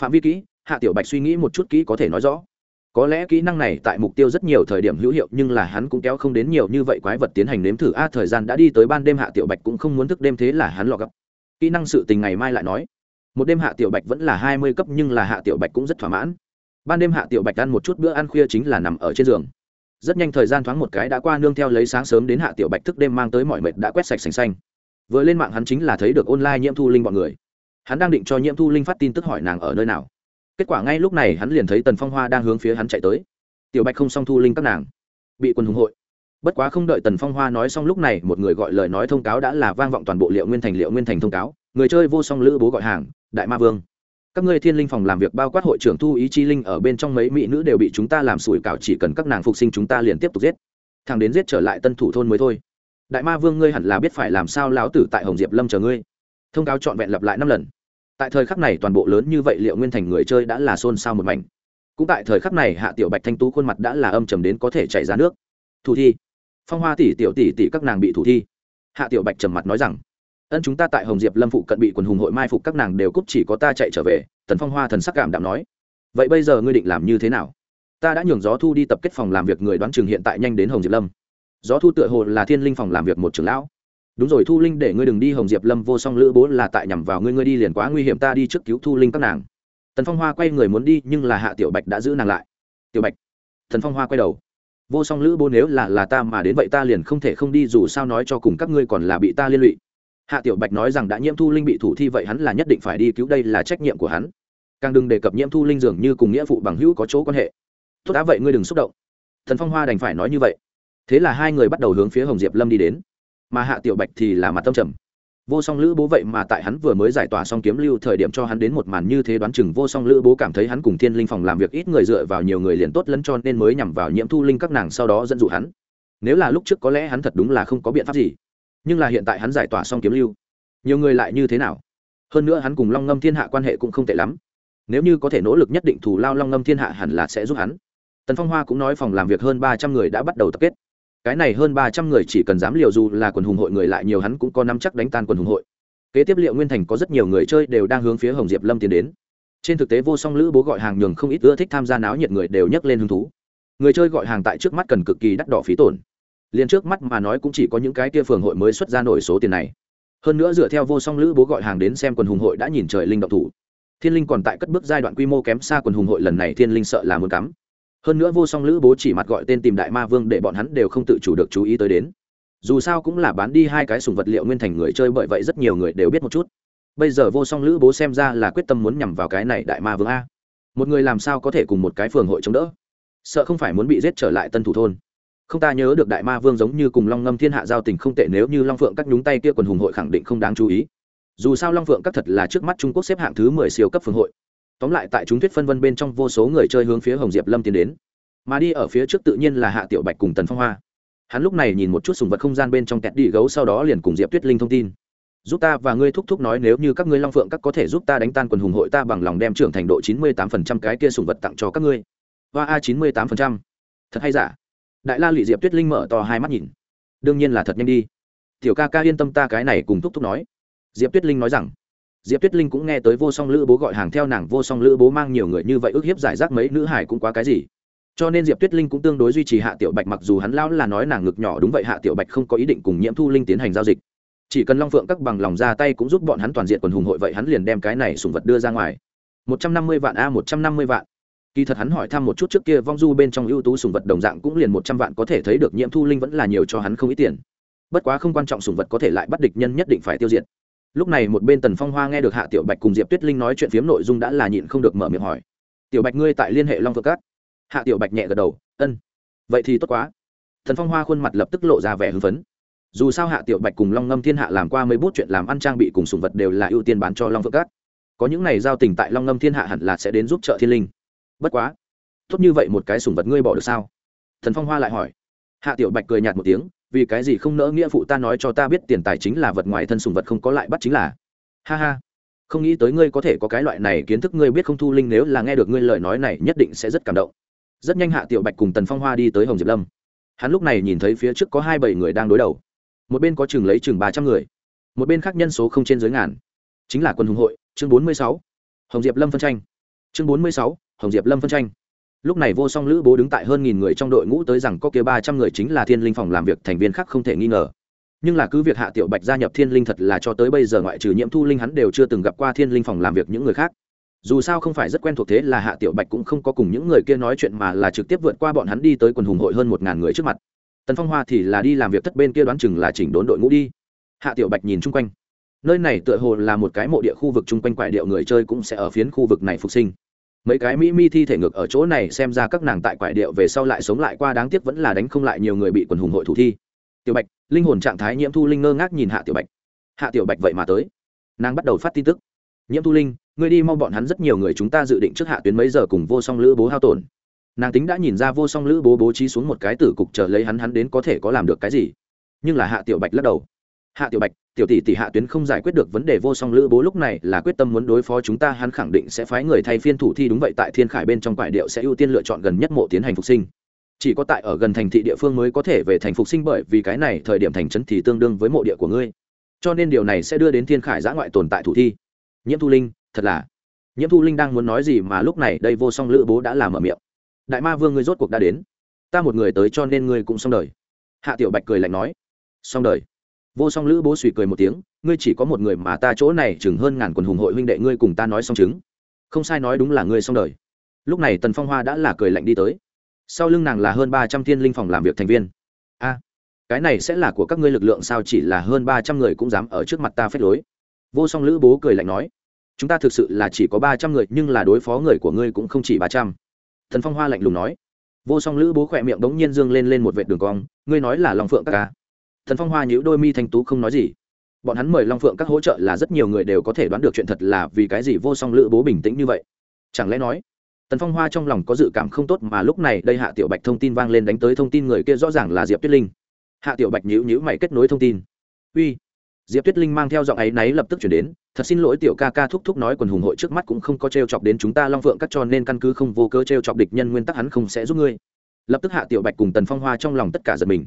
Phạm vi kỹ, hạ tiểu bạch suy nghĩ một chút kỹ có thể nói rõ có lẽ kỹ năng này tại mục tiêu rất nhiều thời điểm hữu hiệu, nhưng là hắn cũng kéo không đến nhiều như vậy quái vật tiến hành nếm thử. A, thời gian đã đi tới ban đêm, hạ tiểu bạch cũng không muốn thức đêm thế là hắn lọ gấp kỹ năng sự tình ngày mai lại nói. Một đêm hạ tiểu bạch vẫn là hai mươi cấp, nhưng là hạ tiểu bạch cũng rất thỏa mãn. Ban đêm hạ tiểu bạch ăn một chút bữa ăn khuya chính là nằm ở trên giường. Rất nhanh thời gian thoáng một cái đã qua, nương theo lấy sáng sớm đến hạ tiểu bạch thức đêm mang tới mọi mệt đã quét sạch sành xanh. Vừa lên mạng hắn chính là thấy được online nhiễm thu linh bọn người. Hắn đang định cho nhiễm thu linh phát tin tức hỏi nàng ở nơi nào kết quả ngay lúc này hắn liền thấy tần phong hoa đang hướng phía hắn chạy tới tiểu bạch không xong thu linh các nàng bị quân hùng hội bất quá không đợi tần phong hoa nói xong lúc này một người gọi lời nói thông cáo đã là vang vọng toàn bộ liệu nguyên thành liệu nguyên thành thông cáo người chơi vô song lữ bố gọi hàng đại ma vương các ngươi thiên linh phòng làm việc bao quát hội trưởng thu ý chi linh ở bên trong mấy mỹ nữ đều bị chúng ta làm sủi cảo chỉ cần các nàng phục sinh chúng ta liền tiếp tục giết thằng đến giết trở lại tân thủ thôn mới thôi đại ma vương ngươi hẳn là biết phải làm sao lão tử tại hồng diệp lâm chờ ngươi thông cáo trọn vẹn lặp lại năm lần tại thời khắc này toàn bộ lớn như vậy liệu nguyên thành người chơi đã là xôn xao một mảnh. Cũng tại thời khắc này hạ tiểu bạch thanh tú khuôn mặt đã là âm trầm đến có thể chảy ra nước. Thủ thi, phong hoa tỷ tiểu tỷ tỷ các nàng bị thủ thi. Hạ tiểu bạch trầm mặt nói rằng, ân chúng ta tại hồng diệp lâm phụ cận bị quần hùng hội mai phục các nàng đều cúp chỉ có ta chạy trở về, tần phong hoa thần sắc cảm đạm nói. Vậy bây giờ ngươi định làm như thế nào? Ta đã nhường gió thu đi tập kết phòng làm việc người đoán chừng hiện tại nhanh đến hồng diệp lâm. Gió thu tựa hồ là thiên linh phòng làm việc một trưởng lão đúng rồi, thu linh, để ngươi đừng đi, hồng diệp lâm vô song lữ bố là tại nhằm vào ngươi ngươi đi liền quá nguy hiểm, ta đi trước cứu thu linh các nàng. Tần phong hoa quay người muốn đi, nhưng là hạ tiểu bạch đã giữ nàng lại. Tiểu bạch thần phong hoa quay đầu. Vô song lữ bố nếu là là ta mà đến vậy ta liền không thể không đi, dù sao nói cho cùng các ngươi còn là bị ta liên lụy. Hạ tiểu bạch nói rằng đã nhiễm thu linh bị thủ thi vậy hắn là nhất định phải đi cứu, đây là trách nhiệm của hắn. Càng đừng đề cập nhiễm thu linh dường như cùng nghĩa phụ bằng hữu có chỗ quan hệ. Tốt đã vậy ngươi đừng xúc động. Thần phong hoa đành phải nói như vậy. Thế là hai người bắt đầu hướng phía hồng diệp lâm đi đến mà hạ tiểu bạch thì là mặt tâm trầm. Vô song lữ bố vậy mà tại hắn vừa mới giải tỏa xong kiếm lưu thời điểm cho hắn đến một màn như thế đoán chừng vô song lữ bố cảm thấy hắn cùng thiên linh phòng làm việc ít người dựa vào nhiều người liền tốt lẫn cho nên mới nhằm vào nhiễm thu linh các nàng sau đó dẫn dụ hắn. Nếu là lúc trước có lẽ hắn thật đúng là không có biện pháp gì, nhưng là hiện tại hắn giải tỏa xong kiếm lưu, nhiều người lại như thế nào? Hơn nữa hắn cùng long ngâm thiên hạ quan hệ cũng không tệ lắm. Nếu như có thể nỗ lực nhất định thủ lao long ngâm thiên hạ hẳn là sẽ giúp hắn. Tần phong hoa cũng nói phòng làm việc hơn ba trăm người đã bắt đầu tập kết cái này hơn ba trăm người chỉ cần dám liều dù là quần hùng hội người lại nhiều hắn cũng có nắm chắc đánh tan quần hùng hội. Kế tiếp liệu nguyên thành có rất nhiều người chơi đều đang hướng phía hồng diệp lâm tiến đến. Trên thực tế vô song lữ bố gọi hàng nhường không ít ưa thích tham gia náo nhiệt người đều nhấc lên hứng thú. Người chơi gọi hàng tại trước mắt cần cực kỳ đắt đỏ phí tổn. Liền trước mắt mà nói cũng chỉ có những cái kia phường hội mới xuất ra nổi số tiền này. Hơn nữa dựa theo vô song lữ bố gọi hàng đến xem quần hùng hội đã nhìn trời linh động thủ. Thiên linh còn tại cất bước giai đoạn quy mô kém xa quần hùng hội lần này thiên linh sợ là muốn cắm hơn nữa vô song lữ bố chỉ mặt gọi tên tìm đại ma vương để bọn hắn đều không tự chủ được chú ý tới đến. Dù sao cũng là bán đi hai cái sùng vật liệu nguyên thành người chơi bởi vậy rất nhiều người đều biết một chút. Bây giờ vô song lữ bố xem ra là quyết tâm muốn nhằm vào cái này đại ma vương a. Một người làm sao có thể cùng một cái phường hội chống đỡ? Sợ không phải muốn bị giết trở lại tân thủ thôn. Không ta nhớ được đại ma vương giống như cùng long ngâm thiên hạ giao tình không tệ nếu như long phượng các nhúng tay kia quần hùng hội khẳng định không đáng chú ý. Dù sao long phượng các thật là trước mắt trung quốc xếp hạng thứ mười siêu cấp phường hội tóm lại tại chúng thuyết phân vân bên trong vô số người chơi hướng phía hồng diệp lâm tiến đến. Mà đi ở phía trước tự nhiên là hạ tiểu bạch cùng tần phong hoa. Hắn lúc này nhìn một chút sùng vật không gian bên trong kẹt đi gấu, sau đó liền cùng diệp tuyết linh thông tin. Giúp ta và ngươi thúc thúc nói nếu như các ngươi long phượng các có thể giúp ta đánh tan quần hùng hội ta bằng lòng đem trưởng thành độ chín mươi tám phần trăm cái kia sùng vật tặng cho các ngươi. Hoa a chín mươi tám phần trăm. Thật hay giả? Đại la lụy diệp tuyết linh mở to hai mắt nhìn. Đương nhiên là thật nhanh đi. Tiểu ca ca yên tâm ta cái này cùng thúc thúc nói. Diệp tuyết linh nói rằng diệp tuyết linh cũng nghe tới vô song lữ bố gọi hàng theo nàng, vô song lữ bố mang nhiều người như vậy ức hiếp giải rác mấy nữ hải cũng quá cái gì. Cho nên diệp tuyết linh cũng tương đối duy trì hạ tiểu bạch, mặc dù hắn lão là nói nàng ngực nhỏ đúng vậy, hạ tiểu bạch không có ý định cùng nhiễm thu linh tiến hành giao dịch. Chỉ cần long phượng các bằng lòng ra tay cũng giúp bọn hắn toàn diện quần hùng hội vậy hắn liền đem cái này sùng vật đưa ra ngoài. Một trăm năm mươi vạn a, một trăm năm mươi vạn. Kỳ thật hắn hỏi thăm một chút trước kia vong du bên trong ưu tú sùng vật đồng dạng cũng liền một trăm vạn có thể thấy được nhiễm thu linh vẫn là nhiều cho hắn không ít tiền. Bất quá không quan trọng sùng vật có thể lại bắt địch nhân nhất định phải tiêu diệt lúc này một bên tần phong hoa nghe được hạ tiểu bạch cùng diệp tuyết linh nói chuyện phiếm nội dung đã là nhịn không được mở miệng hỏi. Tiểu bạch ngươi tại liên hệ long phượng cát? Hạ tiểu bạch nhẹ gật đầu, ân. Vậy thì tốt quá. Thần phong hoa khuôn mặt lập tức lộ ra vẻ hưng phấn. Dù sao hạ tiểu bạch cùng long ngâm thiên hạ làm qua mấy bút chuyện làm ăn trang bị cùng sùng vật đều là ưu tiên bán cho long phượng cát. Có những này giao tình tại long ngâm thiên hạ hẳn là sẽ đến giúp trợ thiên linh. Bất quá, tốt như vậy một cái sùng vật ngươi bỏ được sao? Thần phong hoa lại hỏi. Hạ tiểu bạch cười nhạt một tiếng vì cái gì không nỡ nghĩa phụ ta nói cho ta biết tiền tài chính là vật ngoài thân sùng vật không có lại bắt chính là. Ha ha. Không nghĩ tới ngươi có thể có cái loại này kiến thức ngươi biết không thu linh nếu là nghe được ngươi lời nói này nhất định sẽ rất cảm động. Rất nhanh hạ tiểu bạch cùng tần phong hoa đi tới hồng diệp lâm. Hắn lúc này nhìn thấy phía trước có hai bảy người đang đối đầu. Một bên có chừng lấy chừng ba trăm người, một bên khác nhân số không trên dưới ngàn. Chính là quân hùng hội, chương bốn mươi sáu, hồng diệp lâm phân tranh. Chương bốn mươi sáu, hồng diệp lâm phân tranh lúc này vô song lữ bố đứng tại hơn nghìn người trong đội ngũ tới rằng có kia ba trăm người chính là thiên linh phòng làm việc, thành viên khác không thể nghi ngờ. Nhưng là cứ việc hạ tiểu bạch gia nhập thiên linh thật là cho tới bây giờ ngoại trừ nhiễm thu linh hắn đều chưa từng gặp qua thiên linh phòng làm việc những người khác. Dù sao không phải rất quen thuộc thế là hạ tiểu bạch cũng không có cùng những người kia nói chuyện mà là trực tiếp vượt qua bọn hắn đi tới quần hùng hội hơn một ngàn người trước mặt. Tần phong hoa thì là đi làm việc thất bên kia đoán chừng là chỉnh đốn đội ngũ đi. Hạ tiểu bạch nhìn chung quanh. Nơi này tựa hồ là một cái mộ địa khu vực chung quanh quại điệu người chơi cũng sẽ ở phiến khu vực này phục sinh mấy cái mỹ mi thi thể ngược ở chỗ này xem ra các nàng tại quải điệu về sau lại sống lại qua đáng tiếc vẫn là đánh không lại nhiều người bị quần hùng hội thủ thi. Tiểu bạch, linh hồn trạng thái nhiễm thu linh ngơ ngác nhìn hạ tiểu bạch. Hạ tiểu bạch vậy mà tới. Nàng bắt đầu phát tin tức. Nhiễm thu linh, ngươi đi mau bọn hắn rất nhiều người chúng ta dự định trước hạ tuyến mấy giờ cùng vô song lữ bố hao tổn. Nàng tính đã nhìn ra vô song lữ bố bố trí xuống một cái tử cục chờ lấy hắn hắn đến có thể có làm được cái gì. Nhưng là hạ tiểu bạch lắc đầu hạ tiểu bạch, tiểu tỷ tỷ hạ tuyến không giải quyết được vấn đề vô song lữ bố lúc này là quyết tâm muốn đối phó chúng ta, hắn khẳng định sẽ phái người thay phiên thủ thi đúng vậy tại thiên khải bên trong quải điệu sẽ ưu tiên lựa chọn gần nhất mộ tiến hành phục sinh. Chỉ có tại ở gần thành thị địa phương mới có thể về thành phục sinh bởi vì cái này thời điểm thành trấn thì tương đương với mộ địa của ngươi. Cho nên điều này sẽ đưa đến thiên khải giã ngoại tồn tại thủ thi. Nhiễm thu linh, thật là. Nhiễm thu linh đang muốn nói gì mà lúc này đây vô song lữ bố đã làm ở miệng. Đại ma vương ngươi rốt cuộc đã đến. Ta một người tới cho nên ngươi cũng xong đời. Hạ tiểu bạch cười lạnh nói. Xong đời vô song lữ bố suy cười một tiếng, ngươi chỉ có một người mà ta chỗ này chừng hơn ngàn quần hùng hội huynh đệ ngươi cùng ta nói xong chứng. Không sai nói đúng là ngươi xong đời. Lúc này tần phong hoa đã là cười lạnh đi tới. Sau lưng nàng là hơn ba trăm thiên linh phòng làm việc thành viên. A, cái này sẽ là của các ngươi lực lượng sao chỉ là hơn ba trăm người cũng dám ở trước mặt ta phép lối? Vô song lữ bố cười lạnh nói, chúng ta thực sự là chỉ có ba trăm người, nhưng là đối phó người của ngươi cũng không chỉ ba trăm. Thần phong hoa lạnh lùng nói. Vô song lữ bố khỏe miệng đống nhiên dương lên lên một vệt đường cong, ngươi nói là lòng phượng các ca thần phong hoa nhíu đôi mi thanh tú không nói gì. Bọn hắn mời long phượng các hỗ trợ là rất nhiều người đều có thể đoán được chuyện thật là vì cái gì vô song lữ bố bình tĩnh như vậy. Chẳng lẽ nói tần phong hoa trong lòng có dự cảm không tốt mà lúc này đây hạ tiểu bạch thông tin vang lên đánh tới thông tin người kia rõ ràng là diệp tuyết linh. Hạ tiểu bạch nhíu nhíu mày kết nối thông tin. Uy. Diệp tuyết linh mang theo giọng ấy náy lập tức chuyển đến, thật xin lỗi tiểu ca ca thúc thúc nói quần hùng hội trước mắt cũng không có t r e o chọc đến chúng ta long phượng các cho nên căn cứ không vô cơ t r e o chọc địch nhân nguyên tắc hắn không sẽ giúp ngươi. Lập tức hạ tiểu bạch cùng tần phong hoa trong lòng tất cả giật mình.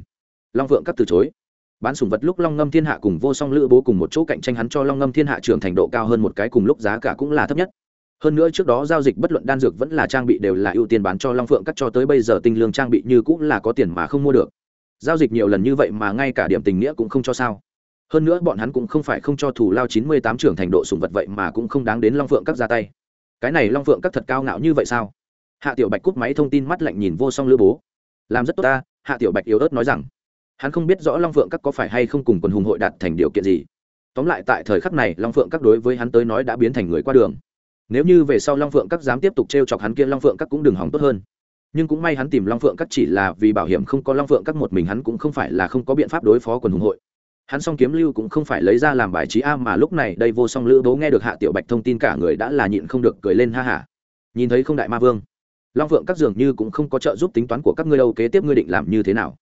Long phượng các từ chối bán sủng vật lúc long ngâm thiên hạ cùng vô song lữ bố cùng một chỗ cạnh tranh hắn cho long ngâm thiên hạ trưởng thành độ cao hơn một cái cùng lúc giá cả cũng là thấp nhất. Hơn nữa trước đó giao dịch bất luận đan dược vẫn là trang bị đều là ưu tiên bán cho long phượng cắt cho tới bây giờ tinh lương trang bị như cũng là có tiền mà không mua được. Giao dịch nhiều lần như vậy mà ngay cả điểm tình nghĩa cũng không cho sao. Hơn nữa bọn hắn cũng không phải không cho thủ lao chín mươi tám trưởng thành độ sủng vật vậy mà cũng không đáng đến long phượng các ra tay. Cái này long phượng các thật cao ngạo như vậy sao? Hạ tiểu bạch cúp máy thông tin mắt lạnh nhìn vô song lữ bố. Làm rất tốt ta, hạ tiểu bạch yếu ớt nói rằng hắn không biết rõ long phượng các có phải hay không cùng quần hùng hội đạt thành điều kiện gì. Tóm lại tại thời khắc này, long phượng các đối với hắn tới nói đã biến thành người qua đường. Nếu như về sau long phượng các dám tiếp tục t r e o chọc hắn kia, long phượng các cũng đừng hỏng tốt hơn. Nhưng cũng may hắn tìm long phượng các chỉ là vì bảo hiểm không có long phượng các một mình, hắn cũng không phải là không có biện pháp đối phó quần hùng hội. Hắn song kiếm lưu cũng không phải lấy ra làm bài trí a mà lúc này đây vô song lữ bố nghe được hạ tiểu bạch thông tin cả người đã là nhịn không được cười lên ha hả. Nhìn thấy không đại ma vương, long phượng các dường như cũng không có trợ giúp tính toán của các ngươi đâu, kế tiếp ngươi định làm như thế nào?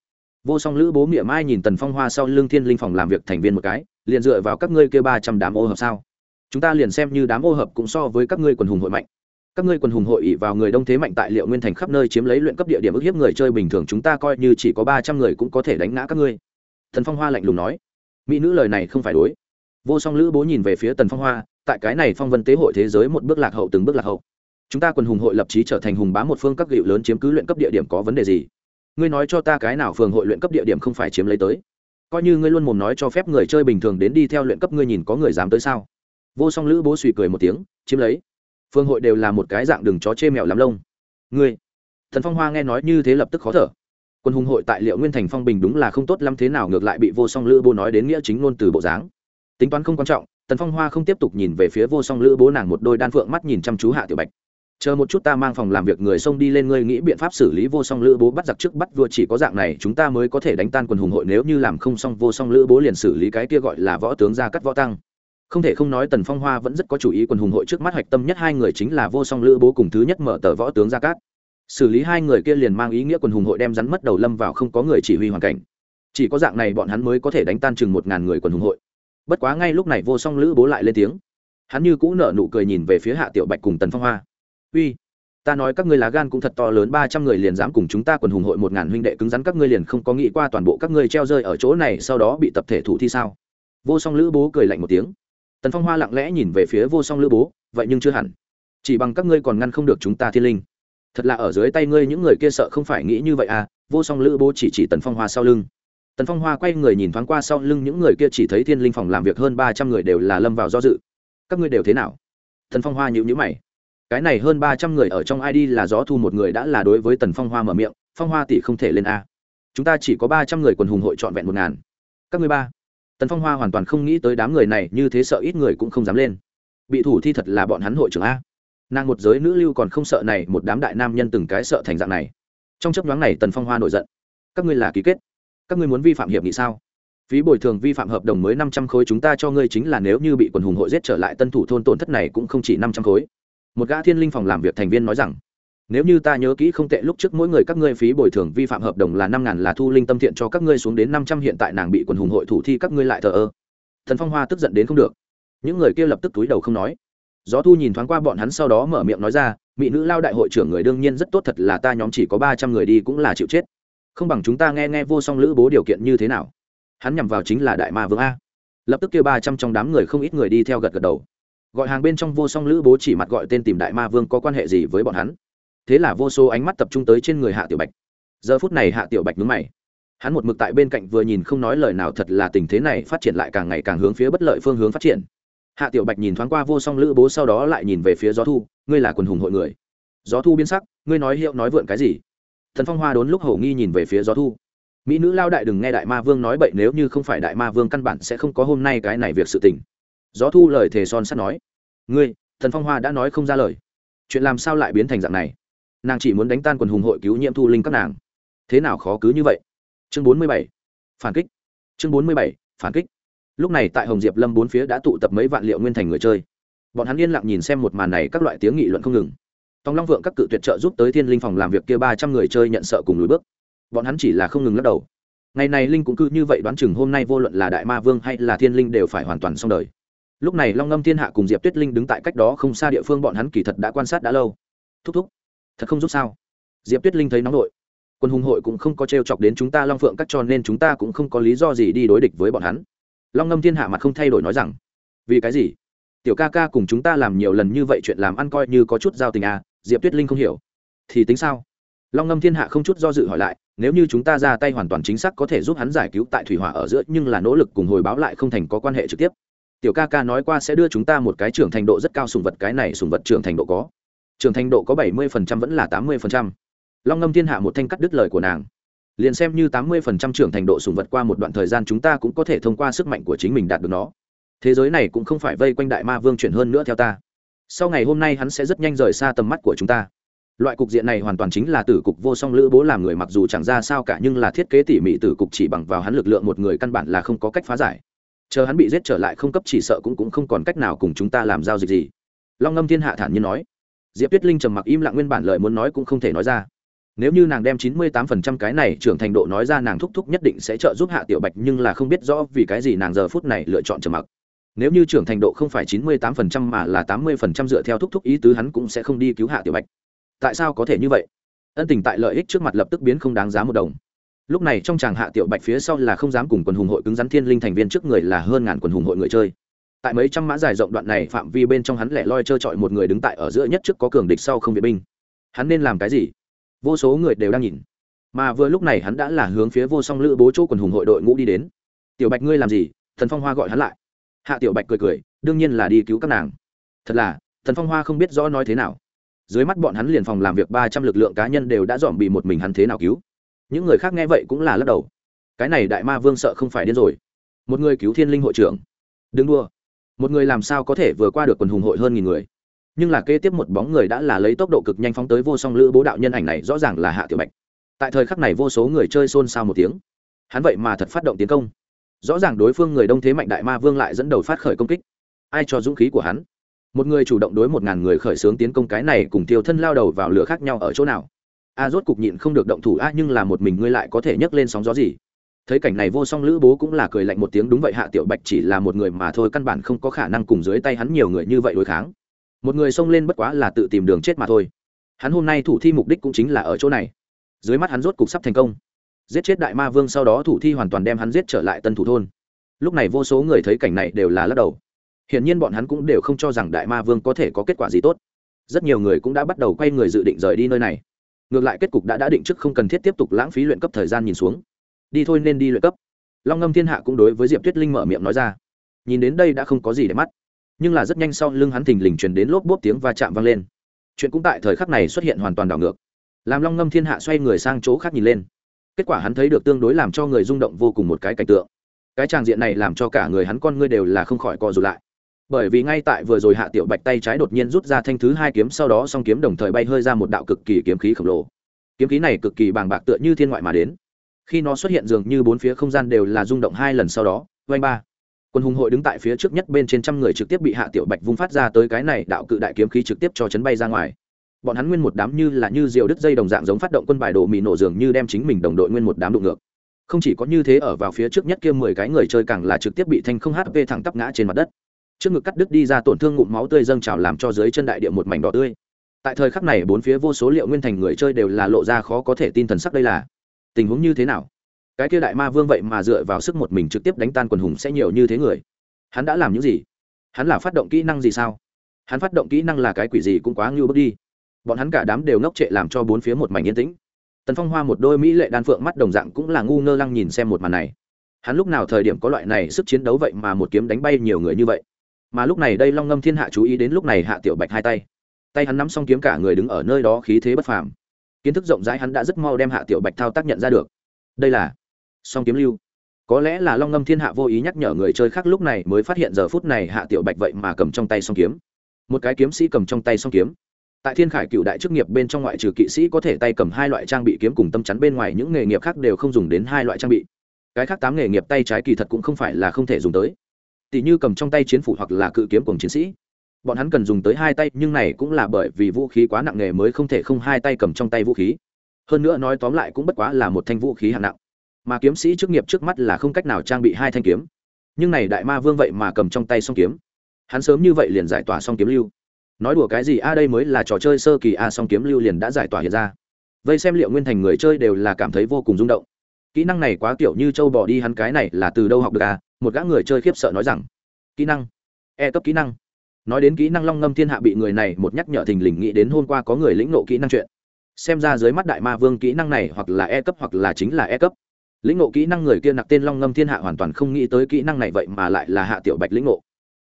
Vô song lữ bố miệng mai nhìn tần phong hoa sau lưng thiên linh phòng làm việc thành viên một cái, liền dựa vào các ngươi kêu ba trăm đám ô hợp sao? Chúng ta liền xem như đám ô hợp cũng so với các ngươi quần hùng hội mạnh. Các ngươi quần hùng hội ỉ vào người đông thế mạnh tại liệu nguyên thành khắp nơi chiếm lấy luyện cấp địa điểm ức hiếp người chơi bình thường chúng ta coi như chỉ có ba trăm người cũng có thể đánh ngã các ngươi. Thần phong hoa lạnh lùng nói. Mỹ nữ lời này không phải đối. Vô song lữ bố nhìn về phía tần phong hoa, tại cái này phong vân tế hội thế giới một bước lạc hậu từng bước lạc hậu. Chúng ta quần hùng hội lập trí trở thành hùng bá một phương các gịu lớn chiếm cứ luyện cấp địa điểm có vấn đề gì? Ngươi nói cho ta cái nào phường hội luyện cấp địa điểm không phải chiếm lấy tới? Coi như ngươi luôn mồm nói cho phép người chơi bình thường đến đi theo luyện cấp ngươi nhìn có người dám tới sao? Vô song lữ bố suy cười một tiếng, chiếm lấy. Phương hội đều là một cái dạng đừng chó chê mèo làm lông. Ngươi. Thần phong hoa nghe nói như thế lập tức khó thở. Quân hùng hội tại liệu nguyên thành phong bình đúng là không tốt lắm thế nào ngược lại bị vô song lữ bố nói đến nghĩa chính ngôn từ bộ dáng. Tính toán không quan trọng tần phong hoa không tiếp tục nhìn về phía vô song lữ bố nàng một đôi đan phượng mắt nhìn chăm chú hạ tiểu bạch chờ một chút ta mang phòng làm việc người xông đi lên, ngươi nghĩ biện pháp xử lý vô song lữ bố bắt giặc trước bắt vua chỉ có dạng này, chúng ta mới có thể đánh tan quần hùng hội nếu như làm không xong vô song lữ bố liền xử lý cái kia gọi là võ tướng gia cắt võ tăng. Không thể không nói tần phong hoa vẫn rất có chủ ý quần hùng hội trước mắt hạch tâm nhất hai người chính là vô song lữ bố cùng thứ nhất mở tờ võ tướng gia cát xử lý hai người kia liền mang ý nghĩa quần hùng hội đem rắn mất đầu lâm vào không có người chỉ huy hoàn cảnh. Chỉ có dạng này bọn hắn mới có thể đánh tan chừng một ngàn người quần hùng hội. Bất quá ngay lúc này vô song lữ bố lại lên tiếng. Hắn như cũ nở nụ cười nhìn về phía hạ tiểu bạch cùng tần phong hoa uy, ta nói các ngươi lá gan cũng thật to lớn, ba trăm người liền dám cùng chúng ta quần hùng hội một ngàn huynh đệ cứng rắn, các ngươi liền không có nghĩ qua toàn bộ các ngươi treo rơi ở chỗ này, sau đó bị tập thể thủ thi sao? Vô song lữ bố cười lạnh một tiếng. Tần phong hoa lặng lẽ nhìn về phía vô song lữ bố, vậy nhưng chưa hẳn. Chỉ bằng các ngươi còn ngăn không được chúng ta thiên linh. Thật là ở dưới tay ngươi những người kia sợ không phải nghĩ như vậy à? Vô song lữ bố chỉ chỉ tần phong hoa sau lưng. Tần phong hoa quay người nhìn thoáng qua sau lưng những người kia, chỉ thấy thiên linh phòng làm việc hơn ba trăm người đều là lâm vào do dự. Các ngươi đều thế nào? Tần phong hoa nhịu nhữ mày cái này hơn ba trăm người ở trong id là gió thu một người đã là đối với tần phong hoa mở miệng, phong hoa tỷ không thể lên a. Chúng ta chỉ có ba trăm người quần hùng hội trọn vẹn một ngàn. Các ngươi ba. Tần phong hoa hoàn toàn không nghĩ tới đám người này, như thế sợ ít người cũng không dám lên. Bị thủ thi thật là bọn hắn hội trưởng a. Nàng một giới nữ lưu còn không sợ này, một đám đại nam nhân từng cái sợ thành dạng này. Trong chấp nhoáng này tần phong hoa nổi giận. Các ngươi là ký kết. Các ngươi muốn vi phạm hiệp nghị sao? Phí bồi thường, vi phạm hợp đồng mới năm trăm khối, chúng ta cho ngươi chính là nếu như bị quần hùng hội giết trở lại, tân thủ thôn tổn thất này cũng không chỉ năm trăm khối một gã thiên linh phòng làm việc thành viên nói rằng, nếu như ta nhớ kỹ không tệ, lúc trước mỗi người các ngươi phí bồi thường vi phạm hợp đồng là năm ngàn là thu linh tâm thiện cho các ngươi xuống đến năm trăm, hiện tại nàng bị quần hùng hội thủ thi các ngươi lại thờ ơ. Thần phong hoa tức giận đến không được. Những người kia lập tức túi đầu không nói. Gió thu nhìn thoáng qua bọn hắn sau đó mở miệng nói ra, mỹ nữ lao đại hội trưởng người đương nhiên rất tốt, thật là ta nhóm chỉ có ba trăm người đi cũng là chịu chết. Không bằng chúng ta nghe nghe vô song lữ bố điều kiện như thế nào. Hắn nhằm vào chính là đại ma vương a. Lập tức kêu ba trăm trong đám người không ít người đi theo gật gật đầu gọi hàng bên trong vô song lữ bố chỉ mặt gọi tên tìm đại ma vương có quan hệ gì với bọn hắn? Thế là vô số ánh mắt tập trung tới trên người hạ tiểu bạch. Giờ phút này hạ tiểu bạch nhướng mày. Hắn một mực tại bên cạnh vừa nhìn không nói lời nào thật là tình thế này phát triển lại càng ngày càng hướng phía bất lợi phương hướng phát triển. Hạ tiểu bạch nhìn thoáng qua vô song lữ bố sau đó lại nhìn về phía gió thu, ngươi là quần hùng hội người. Gió thu biến sắc, ngươi nói hiệu nói vượn cái gì? Thần phong hoa đốn lúc hầu nghi nhìn về phía gió thu. Mỹ nữ lao đại đừng nghe đại ma vương nói bậy, nếu như không phải đại ma vương căn bản sẽ không có hôm nay cái này việc sự tình gió thu lời thề son sắt nói, ngươi, thần phong hoa đã nói không ra lời. Chuyện làm sao lại biến thành dạng này? Nàng chỉ muốn đánh tan quần hùng hội cứu nhiễm thu linh các nàng. Thế nào khó cứ như vậy? Chương bốn mươi bảy, phản kích. Chương bốn mươi bảy, phản kích. Lúc này tại hồng diệp lâm bốn phía đã tụ tập mấy vạn liệu nguyên thành người chơi. Bọn hắn yên lặng nhìn xem một màn này các loại tiếng nghị luận không ngừng. Tòng long vượng các cự tuyệt trợ giúp tới thiên linh phòng làm việc kia ba trăm người chơi nhận sợ cùng lùi bước. Bọn hắn chỉ là không ngừng lắc đầu. Ngày này linh cũng cứ như vậy đoán chừng hôm nay vô luận là đại ma vương hay là thiên linh đều phải hoàn toàn xong đời lúc này long ngâm thiên hạ cùng diệp tuyết linh đứng tại cách đó không xa địa phương, bọn hắn kỳ thật đã quan sát đã lâu. Thúc thúc, thật không giúp sao? Diệp tuyết linh thấy nóng nội. Quân hùng hội cũng không có t r e o chọc đến chúng ta long phượng các cho nên chúng ta cũng không có lý do gì đi đối địch với bọn hắn. Long ngâm thiên hạ mặt không thay đổi nói rằng, vì cái gì? Tiểu ca ca cùng chúng ta làm nhiều lần như vậy chuyện làm ăn coi như có chút giao tình à diệp tuyết linh không hiểu. Thì tính sao? Long ngâm thiên hạ không chút do dự hỏi lại, nếu như chúng ta ra tay hoàn toàn chính xác có thể giúp hắn giải cứu tại thủy hỏa ở giữa, nhưng là nỗ lực cùng hồi báo lại không thành có quan hệ trực tiếp tiểu ca ca nói qua sẽ đưa chúng ta một cái trưởng thành độ rất cao sùng vật, cái này sùng vật trưởng thành độ có, trưởng thành độ có bảy mươi phần trăm vẫn là tám mươi phần trăm. Long ngâm thiên hạ một thanh cắt đứt lời của nàng. Liền xem như tám mươi phần trăm trưởng thành độ sùng vật qua một đoạn thời gian chúng ta cũng có thể thông qua sức mạnh của chính mình đạt được nó. Thế giới này cũng không phải vây quanh đại ma vương chuyển hơn nữa theo ta. Sau ngày hôm nay hắn sẽ rất nhanh rời xa tầm mắt của chúng ta. Loại cục diện này hoàn toàn chính là tử cục vô song lữ bố làm người mặc dù chẳng ra sao cả, nhưng là thiết kế tỉ mỉ tử cục chỉ bằng vào hắn lực lượng một người căn bản là không có cách phá giải chờ hắn bị giết trở lại không cấp chỉ sợ cũng cũng không còn cách nào cùng chúng ta làm giao dịch gì. Long ngâm thiên hạ thản nhiên nói. Diệp tuyết linh trầm mặc im lặng nguyên bản lời muốn nói cũng không thể nói ra. Nếu như nàng đem chín mươi tám phần trăm cái này trưởng thành độ nói ra nàng thúc thúc nhất định sẽ trợ giúp hạ tiểu bạch, nhưng là không biết rõ vì cái gì nàng giờ phút này lựa chọn trầm mặc. Nếu như trưởng thành độ không phải chín mươi tám phần trăm mà là tám mươi phần trăm dựa theo thúc thúc ý tứ hắn cũng sẽ không đi cứu hạ tiểu bạch. Tại sao có thể như vậy? Ân tình tại lợi ích trước mặt lập tức biến không đáng giá một đồng lúc này trong tràng hạ tiểu bạch phía sau là không dám cùng quần hùng hội cứng rắn thiên linh thành viên trước người là hơn ngàn quần hùng hội người chơi. Tại mấy trăm mã dài rộng đoạn này, phạm vi bên trong hắn lẻ loi trơ trọi một người đứng tại ở giữa nhất trước có cường địch sau không vệ binh. Hắn nên làm cái gì? Vô số người đều đang nhìn. Mà vừa lúc này hắn đã là hướng phía vô song lữ bố chỗ quần hùng hội đội ngũ đi đến. Tiểu bạch ngươi làm gì? Thần phong hoa gọi hắn lại. Hạ tiểu bạch cười cười, đương nhiên là đi cứu các nàng. Thật là, thần phong hoa không biết rõ nói thế nào. Dưới mắt bọn hắn liền phòng làm việc ba trăm lực lượng cá nhân đều đã dòm bị một mình hắn thế nào cứu những người khác nghe vậy cũng là lắc đầu. Cái này đại ma vương sợ không phải điên rồi. Một người cứu thiên linh hội trưởng. Đừng đua một người làm sao có thể vừa qua được quần hùng hội hơn nghìn người. Nhưng là kế tiếp một bóng người đã là lấy tốc độ cực nhanh phóng tới vô song lữ bố đạo nhân ảnh này, rõ ràng là hạ tiểu bạch. Tại thời khắc này vô số người chơi xôn xao một tiếng. Hắn vậy mà thật phát động tiến công. Rõ ràng đối phương người đông thế mạnh đại ma vương lại dẫn đầu phát khởi công kích. Ai cho dũng khí của hắn? Một người chủ động đối một ngàn người khởi xướng tiến công cái này cùng tiêu thân lao đầu vào lửa khác nhau ở chỗ nào? A rốt cục nhịn không được động thủ. A nhưng là một mình ngươi lại có thể nhấc lên sóng gió gì? Thấy cảnh này vô song lữ bố cũng là cười lạnh một tiếng. Đúng vậy, hạ tiểu bạch chỉ là một người mà thôi, căn bản không có khả năng cùng dưới tay hắn nhiều người như vậy đối kháng. Một người xông lên bất quá là tự tìm đường chết mà thôi. Hắn hôm nay thủ thi mục đích cũng chính là ở chỗ này. Dưới mắt hắn rốt cục sắp thành công. Giết chết đại ma vương sau đó thủ thi hoàn toàn đem hắn giết trở lại tân thủ thôn. Lúc này vô số người thấy cảnh này đều là lắc đầu. Hiển nhiên bọn hắn cũng đều không cho rằng đại ma vương có thể có kết quả gì tốt. Rất nhiều người cũng đã bắt đầu quay người dự định rời đi nơi này ngược lại kết cục đã đã định trước không cần thiết tiếp tục lãng phí luyện cấp thời gian nhìn xuống. Đi thôi nên đi luyện cấp. Long ngâm thiên hạ cũng đối với diệp tuyết linh mở miệng nói ra. Nhìn đến đây đã không có gì để mắt. Nhưng là rất nhanh sau lưng hắn thình lình truyền đến lốp bốp tiếng va chạm vang lên. Chuyện cũng tại thời khắc này xuất hiện hoàn toàn đảo ngược. Làm long ngâm thiên hạ xoay người sang chỗ khác nhìn lên. Kết quả hắn thấy được tương đối làm cho người rung động vô cùng một cái cảnh tượng. Cái tràng diện này làm cho cả người hắn con ngươi đều là không khỏi co rụt lại bởi vì ngay tại vừa rồi hạ tiểu bạch tay trái đột nhiên rút ra thanh thứ hai kiếm, sau đó song kiếm đồng thời bay hơi ra một đạo cực kỳ kiếm khí khổng lồ. Kiếm khí này cực kỳ bàng bạc tựa như thiên ngoại mà đến. Khi nó xuất hiện dường như bốn phía không gian đều là rung động hai lần sau đó, oanh ba. Quân hùng hội đứng tại phía trước nhất bên trên trăm người trực tiếp bị hạ tiểu bạch vung phát ra tới cái này đạo cự đại kiếm khí trực tiếp cho chấn bay ra ngoài. Bọn hắn nguyên một đám như là như diều đứt dây đồng dạng giống phát động quân bài đồ mì nổ dường như đem chính mình đồng đội nguyên một đám đụng ngược. Không chỉ có như thế, ở vào phía trước nhất kia mười cái người chơi càng là trực tiếp bị thanh không hp thẳng tắp ngã trên mặt đất trước ngực cắt đứt đi ra tổn thương ngụm máu tươi dâng trào làm cho dưới chân đại địa một mảnh đỏ tươi. Tại thời khắc này, bốn phía vô số liệu nguyên thành người chơi đều là lộ ra khó có thể tin thần sắc đây là. Tình huống như thế nào? Cái kia đại ma vương vậy mà dựa vào sức một mình trực tiếp đánh tan quần hùng sẽ nhiều như thế người? Hắn đã làm những gì? Hắn là phát động kỹ năng gì sao? Hắn phát động kỹ năng là cái quỷ gì cũng quá ngưu bước đi. Bọn hắn cả đám đều ngốc trệ làm cho bốn phía một mảnh yên tĩnh. Tần phong hoa một đôi mỹ lệ đan phượng mắt đồng dạng cũng là ngu ngơ lăng nhìn xem một màn này. Hắn lúc nào thời điểm có loại này sức chiến đấu vậy mà một kiếm đánh bay nhiều người như vậy? Mà lúc này đây long ngâm thiên hạ chú ý đến lúc này hạ tiểu bạch hai tay. Tay hắn nắm xong kiếm cả người đứng ở nơi đó khí thế bất phàm. Kiến thức rộng rãi hắn đã rất mau đem hạ tiểu bạch thao tác nhận ra được. Đây là song kiếm lưu. Có lẽ là long ngâm thiên hạ vô ý nhắc nhở người chơi khác lúc này mới phát hiện giờ phút này hạ tiểu bạch vậy mà cầm trong tay song kiếm. Một cái kiếm sĩ cầm trong tay song kiếm. Tại thiên khải cựu đại chức nghiệp bên trong ngoại trừ kỵ sĩ có thể tay cầm hai loại trang bị kiếm cùng tâm chắn bên ngoài, những nghề nghiệp khác đều không dùng đến hai loại trang bị. Cái khác tám nghề nghiệp tay trái kỳ thật cũng không phải là không thể dùng tới tỷ như cầm trong tay chiến phủ hoặc là cự kiếm cùng chiến sĩ. Bọn hắn cần dùng tới hai tay, nhưng này cũng là bởi vì vũ khí quá nặng nghề mới không thể không hai tay cầm trong tay vũ khí. Hơn nữa nói tóm lại cũng bất quá là một thanh vũ khí hạng nặng. Mà kiếm sĩ chức nghiệp trước mắt là không cách nào trang bị hai thanh kiếm. Nhưng này đại ma vương vậy mà cầm trong tay song kiếm. Hắn sớm như vậy liền giải tỏa song kiếm lưu. Nói đùa cái gì, a, đây mới là trò chơi sơ kỳ, a, song kiếm lưu liền đã giải tỏa hiện ra. Vây xem liệu nguyên thành người chơi đều là cảm thấy vô cùng rung động. Kỹ năng này quá kiểu như châu bỏ đi hắn cái này là từ đâu học được à một gã người chơi khiếp sợ nói rằng, kỹ năng e cấp kỹ năng. Nói đến kỹ năng long ngâm thiên hạ bị người này một nhắc nhở thình lình nghĩ đến hôm qua có người lĩnh nộ kỹ năng chuyện. Xem ra dưới mắt đại ma vương kỹ năng này hoặc là e cấp hoặc là chính là e cấp. Lĩnh nộ kỹ năng người kia nặc tên long ngâm thiên hạ hoàn toàn không nghĩ tới kỹ năng này vậy mà lại là hạ tiểu bạch lĩnh nộ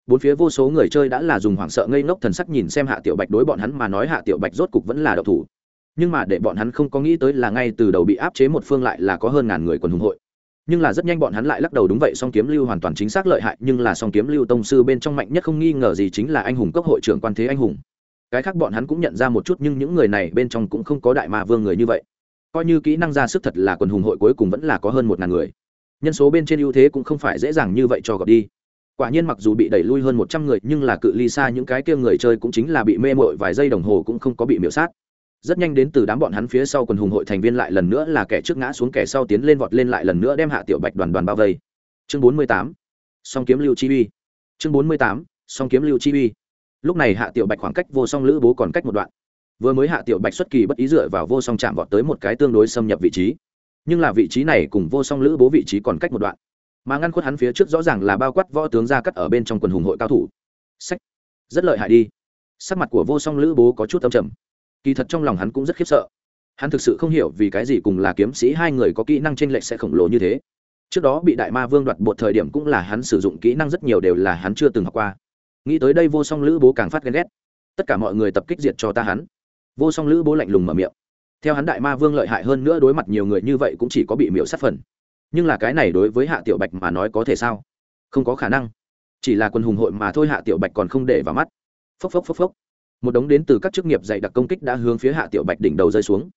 bốn phía vô số người chơi đã là dùng hoảng sợ ngây ngốc thần sắc nhìn xem hạ tiểu bạch đối bọn hắn mà nói hạ tiểu bạch rốt cục vẫn là độc thủ. Nhưng mà để bọn hắn không có nghĩ tới là ngay từ đầu bị áp chế một phương lại là có hơn ngàn người quần hùng hội nhưng là rất nhanh bọn hắn lại lắc đầu đúng vậy, song kiếm lưu hoàn toàn chính xác lợi hại, nhưng là song kiếm lưu tông sư bên trong mạnh nhất không nghi ngờ gì chính là anh hùng cấp hội trưởng quan thế anh hùng. Cái khác bọn hắn cũng nhận ra một chút, nhưng những người này bên trong cũng không có đại ma vương người như vậy. Coi như kỹ năng ra sức thật là quần hùng hội cuối cùng vẫn là có hơn một ngàn người. Nhân số bên trên ưu thế cũng không phải dễ dàng như vậy cho gặp đi. Quả nhiên mặc dù bị đẩy lui hơn một trăm người, nhưng là cự ly xa những cái kia người chơi cũng chính là bị mê mội vài giây đồng hồ cũng không có bị miễu sát rất nhanh đến từ đám bọn hắn phía sau quần hùng hội thành viên lại lần nữa là kẻ trước ngã xuống kẻ sau tiến lên vọt lên lại lần nữa đem hạ tiểu bạch đoàn đoàn bao vây. Chương bốn mươi tám, song kiếm lưu chi uy. Chương bốn mươi tám, song kiếm lưu chi uy. Lúc này hạ tiểu bạch khoảng cách vô song lữ bố còn cách một đoạn. Vừa mới hạ tiểu bạch xuất kỳ bất ý dựa vào vô song chạm vọt tới một cái tương đối xâm nhập vị trí. Nhưng là vị trí này cùng vô song lữ bố vị trí còn cách một đoạn. Mà ngăn khuất hắn phía trước rõ ràng là bao quát võ tướng ra cắt ở bên trong quần hùng hội cao thủ. Sách. Rất lợi hại đi. Sắc mặt của vô song lữ bố có chút tâm trầm kỳ thật trong lòng hắn cũng rất khiếp sợ. Hắn thực sự không hiểu vì cái gì cùng là kiếm sĩ hai người có kỹ năng t r ê n lệch sẽ khổng lồ như thế. Trước đó bị đại ma vương đoạt bột thời điểm cũng là hắn sử dụng kỹ năng rất nhiều đều là hắn chưa từng học qua. Nghĩ tới đây vô song lữ bố càng phát ghen ghét. Tất cả mọi người tập kích diệt cho ta hắn. Vô song lữ bố lạnh lùng mở miệng. Theo hắn đại ma vương lợi hại hơn nữa đối mặt nhiều người như vậy cũng chỉ có bị miễu sát phần. Nhưng là cái này đối với hạ tiểu bạch mà nói có thể sao? Không có khả năng. Chỉ là quân hùng hội mà thôi hạ tiểu bạch còn không để vào mắt. Phốc phốc phốc phốc một đống đến từ các chức nghiệp dạy đặc công kích đã hướng phía hạ tiểu bạch đỉnh đầu rơi xuống.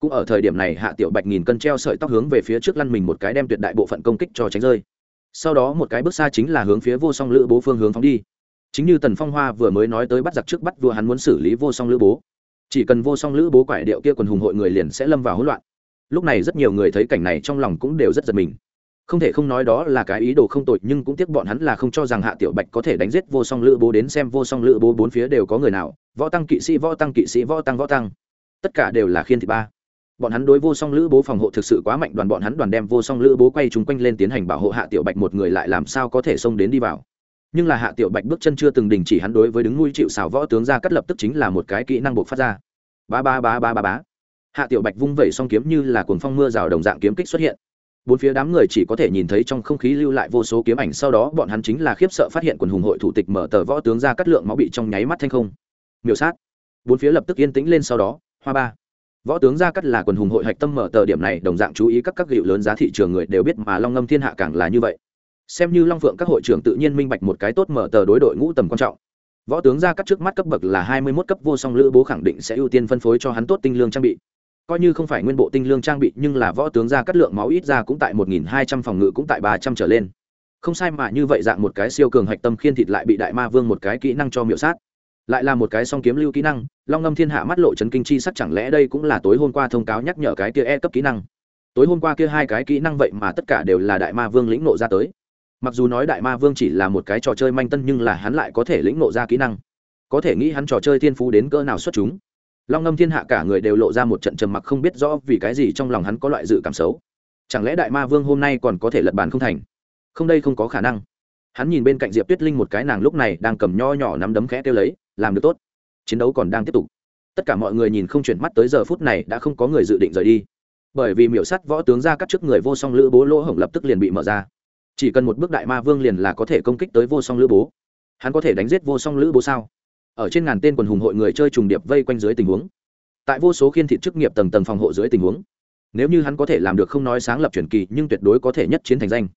Cũng ở thời điểm này, hạ tiểu bạch nghìn cân treo sợi tóc hướng về phía trước lăn mình một cái đem tuyệt đại bộ phận công kích cho tránh rơi. Sau đó một cái bước xa chính là hướng phía vô song lữ bố phương hướng phóng đi. Chính như tần phong hoa vừa mới nói tới bắt giặc trước bắt vua, hắn muốn xử lý vô song lữ bố. Chỉ cần vô song lữ bố quải điệu kia quần hùng hội người liền sẽ lâm vào hỗn loạn. Lúc này rất nhiều người thấy cảnh này trong lòng cũng đều rất giật mình không thể không nói đó là cái ý đồ không tội nhưng cũng tiếc bọn hắn là không cho rằng hạ tiểu bạch có thể đánh giết vô song lữ bố đến xem vô song lữ bố bốn phía đều có người nào, võ tăng kỵ sĩ, võ tăng kỵ sĩ, võ tăng võ tăng. Tất cả đều là khiên thị ba. Bọn hắn đối vô song lữ bố phòng hộ thực sự quá mạnh, đoàn bọn hắn đoàn đem vô song lữ bố quay chung quanh lên tiến hành bảo hộ hạ tiểu bạch một người lại làm sao có thể xông đến đi vào. Nhưng là hạ tiểu bạch bước chân chưa từng đình chỉ hắn đối với đứng nuôi chịu xào võ tướng ra cắt lập tức chính là một cái kỹ năng buộc phát ra. Ba ba ba ba ba ba. Hạ tiểu bạch vung vẩy song kiếm như là cuồng phong mưa rào đồng dạng kiếm kích xuất hiện bốn phía đám người chỉ có thể nhìn thấy trong không khí lưu lại vô số kiếm ảnh, sau đó bọn hắn chính là khiếp sợ phát hiện quần hùng hội thủ tịch mở tờ võ tướng ra cắt lượng máu bị trong nháy mắt thanh không. Miêu sát. Bốn phía lập tức yên tĩnh lên sau đó, hoa ba. Võ tướng gia cắt là quần hùng hội hạch tâm mở tờ điểm này, đồng dạng chú ý các các hiệu lớn giá thị trường người đều biết mà long ngâm thiên hạ càng là như vậy. Xem như long phượng các hội trưởng tự nhiên minh bạch một cái tốt mở tờ đối đội ngũ tầm quan trọng. Võ tướng gia cắt trước mắt cấp bậc là hai mươi 21 cấp, vô song lữ bố khẳng định sẽ ưu tiên phân phối cho hắn tốt tinh lương trang bị coi như không phải nguyên bộ tinh lương trang bị, nhưng là võ tướng gia cắt lượng máu ít ra cũng tại một nghìn hai trăm phòng ngự cũng tại ba trăm trở lên. Không sai mà như vậy dạng một cái siêu cường hạch tâm khiên thịt lại bị đại ma vương một cái kỹ năng cho miệu sát. Lại là một cái song kiếm lưu kỹ năng, long ngâm thiên hạ mắt lộ chấn kinh chi sắc chẳng lẽ đây cũng là tối hôm qua thông cáo nhắc nhở cái kia e cấp kỹ năng? Tối hôm qua kia hai cái kỹ năng vậy mà tất cả đều là đại ma vương lĩnh nộ ra tới. Mặc dù nói đại ma vương chỉ là một cái trò chơi manh tân nhưng là hắn lại có thể lĩnh nộ ra kỹ năng. Có thể nghĩ hắn trò chơi thiên phú đến cỡ nào xuất chúng long ngâm thiên hạ cả người đều lộ ra một trận trầm mặc không biết rõ vì cái gì trong lòng hắn có loại dự cảm xấu. Chẳng lẽ đại ma vương hôm nay còn có thể lật bàn không thành? Không, đây không có khả năng. Hắn nhìn bên cạnh diệp tuyết linh một cái nàng lúc này đang cầm nho nhỏ nắm đấm khẽ kêu lấy, làm được tốt. Chiến đấu còn đang tiếp tục. Tất cả mọi người nhìn không chuyển mắt tới giờ phút này đã không có người dự định rời đi. Bởi vì miểu sắt võ tướng ra cắt trước người vô song lữ bố lỗ hổng lập tức liền bị mở ra. Chỉ cần một bước đại ma vương liền là có thể công kích tới vô song lữ bố. Hắn có thể đánh giết vô song lữ bố sao? Ở trên ngàn tên quần hùng hội người chơi trùng điệp vây quanh dưới tình huống. Tại vô số khiên thị chức nghiệp tầng tầng phòng hộ dưới tình huống, nếu như hắn có thể làm được không nói sáng lập truyền kỳ, nhưng tuyệt đối có thể nhất chiến thành danh.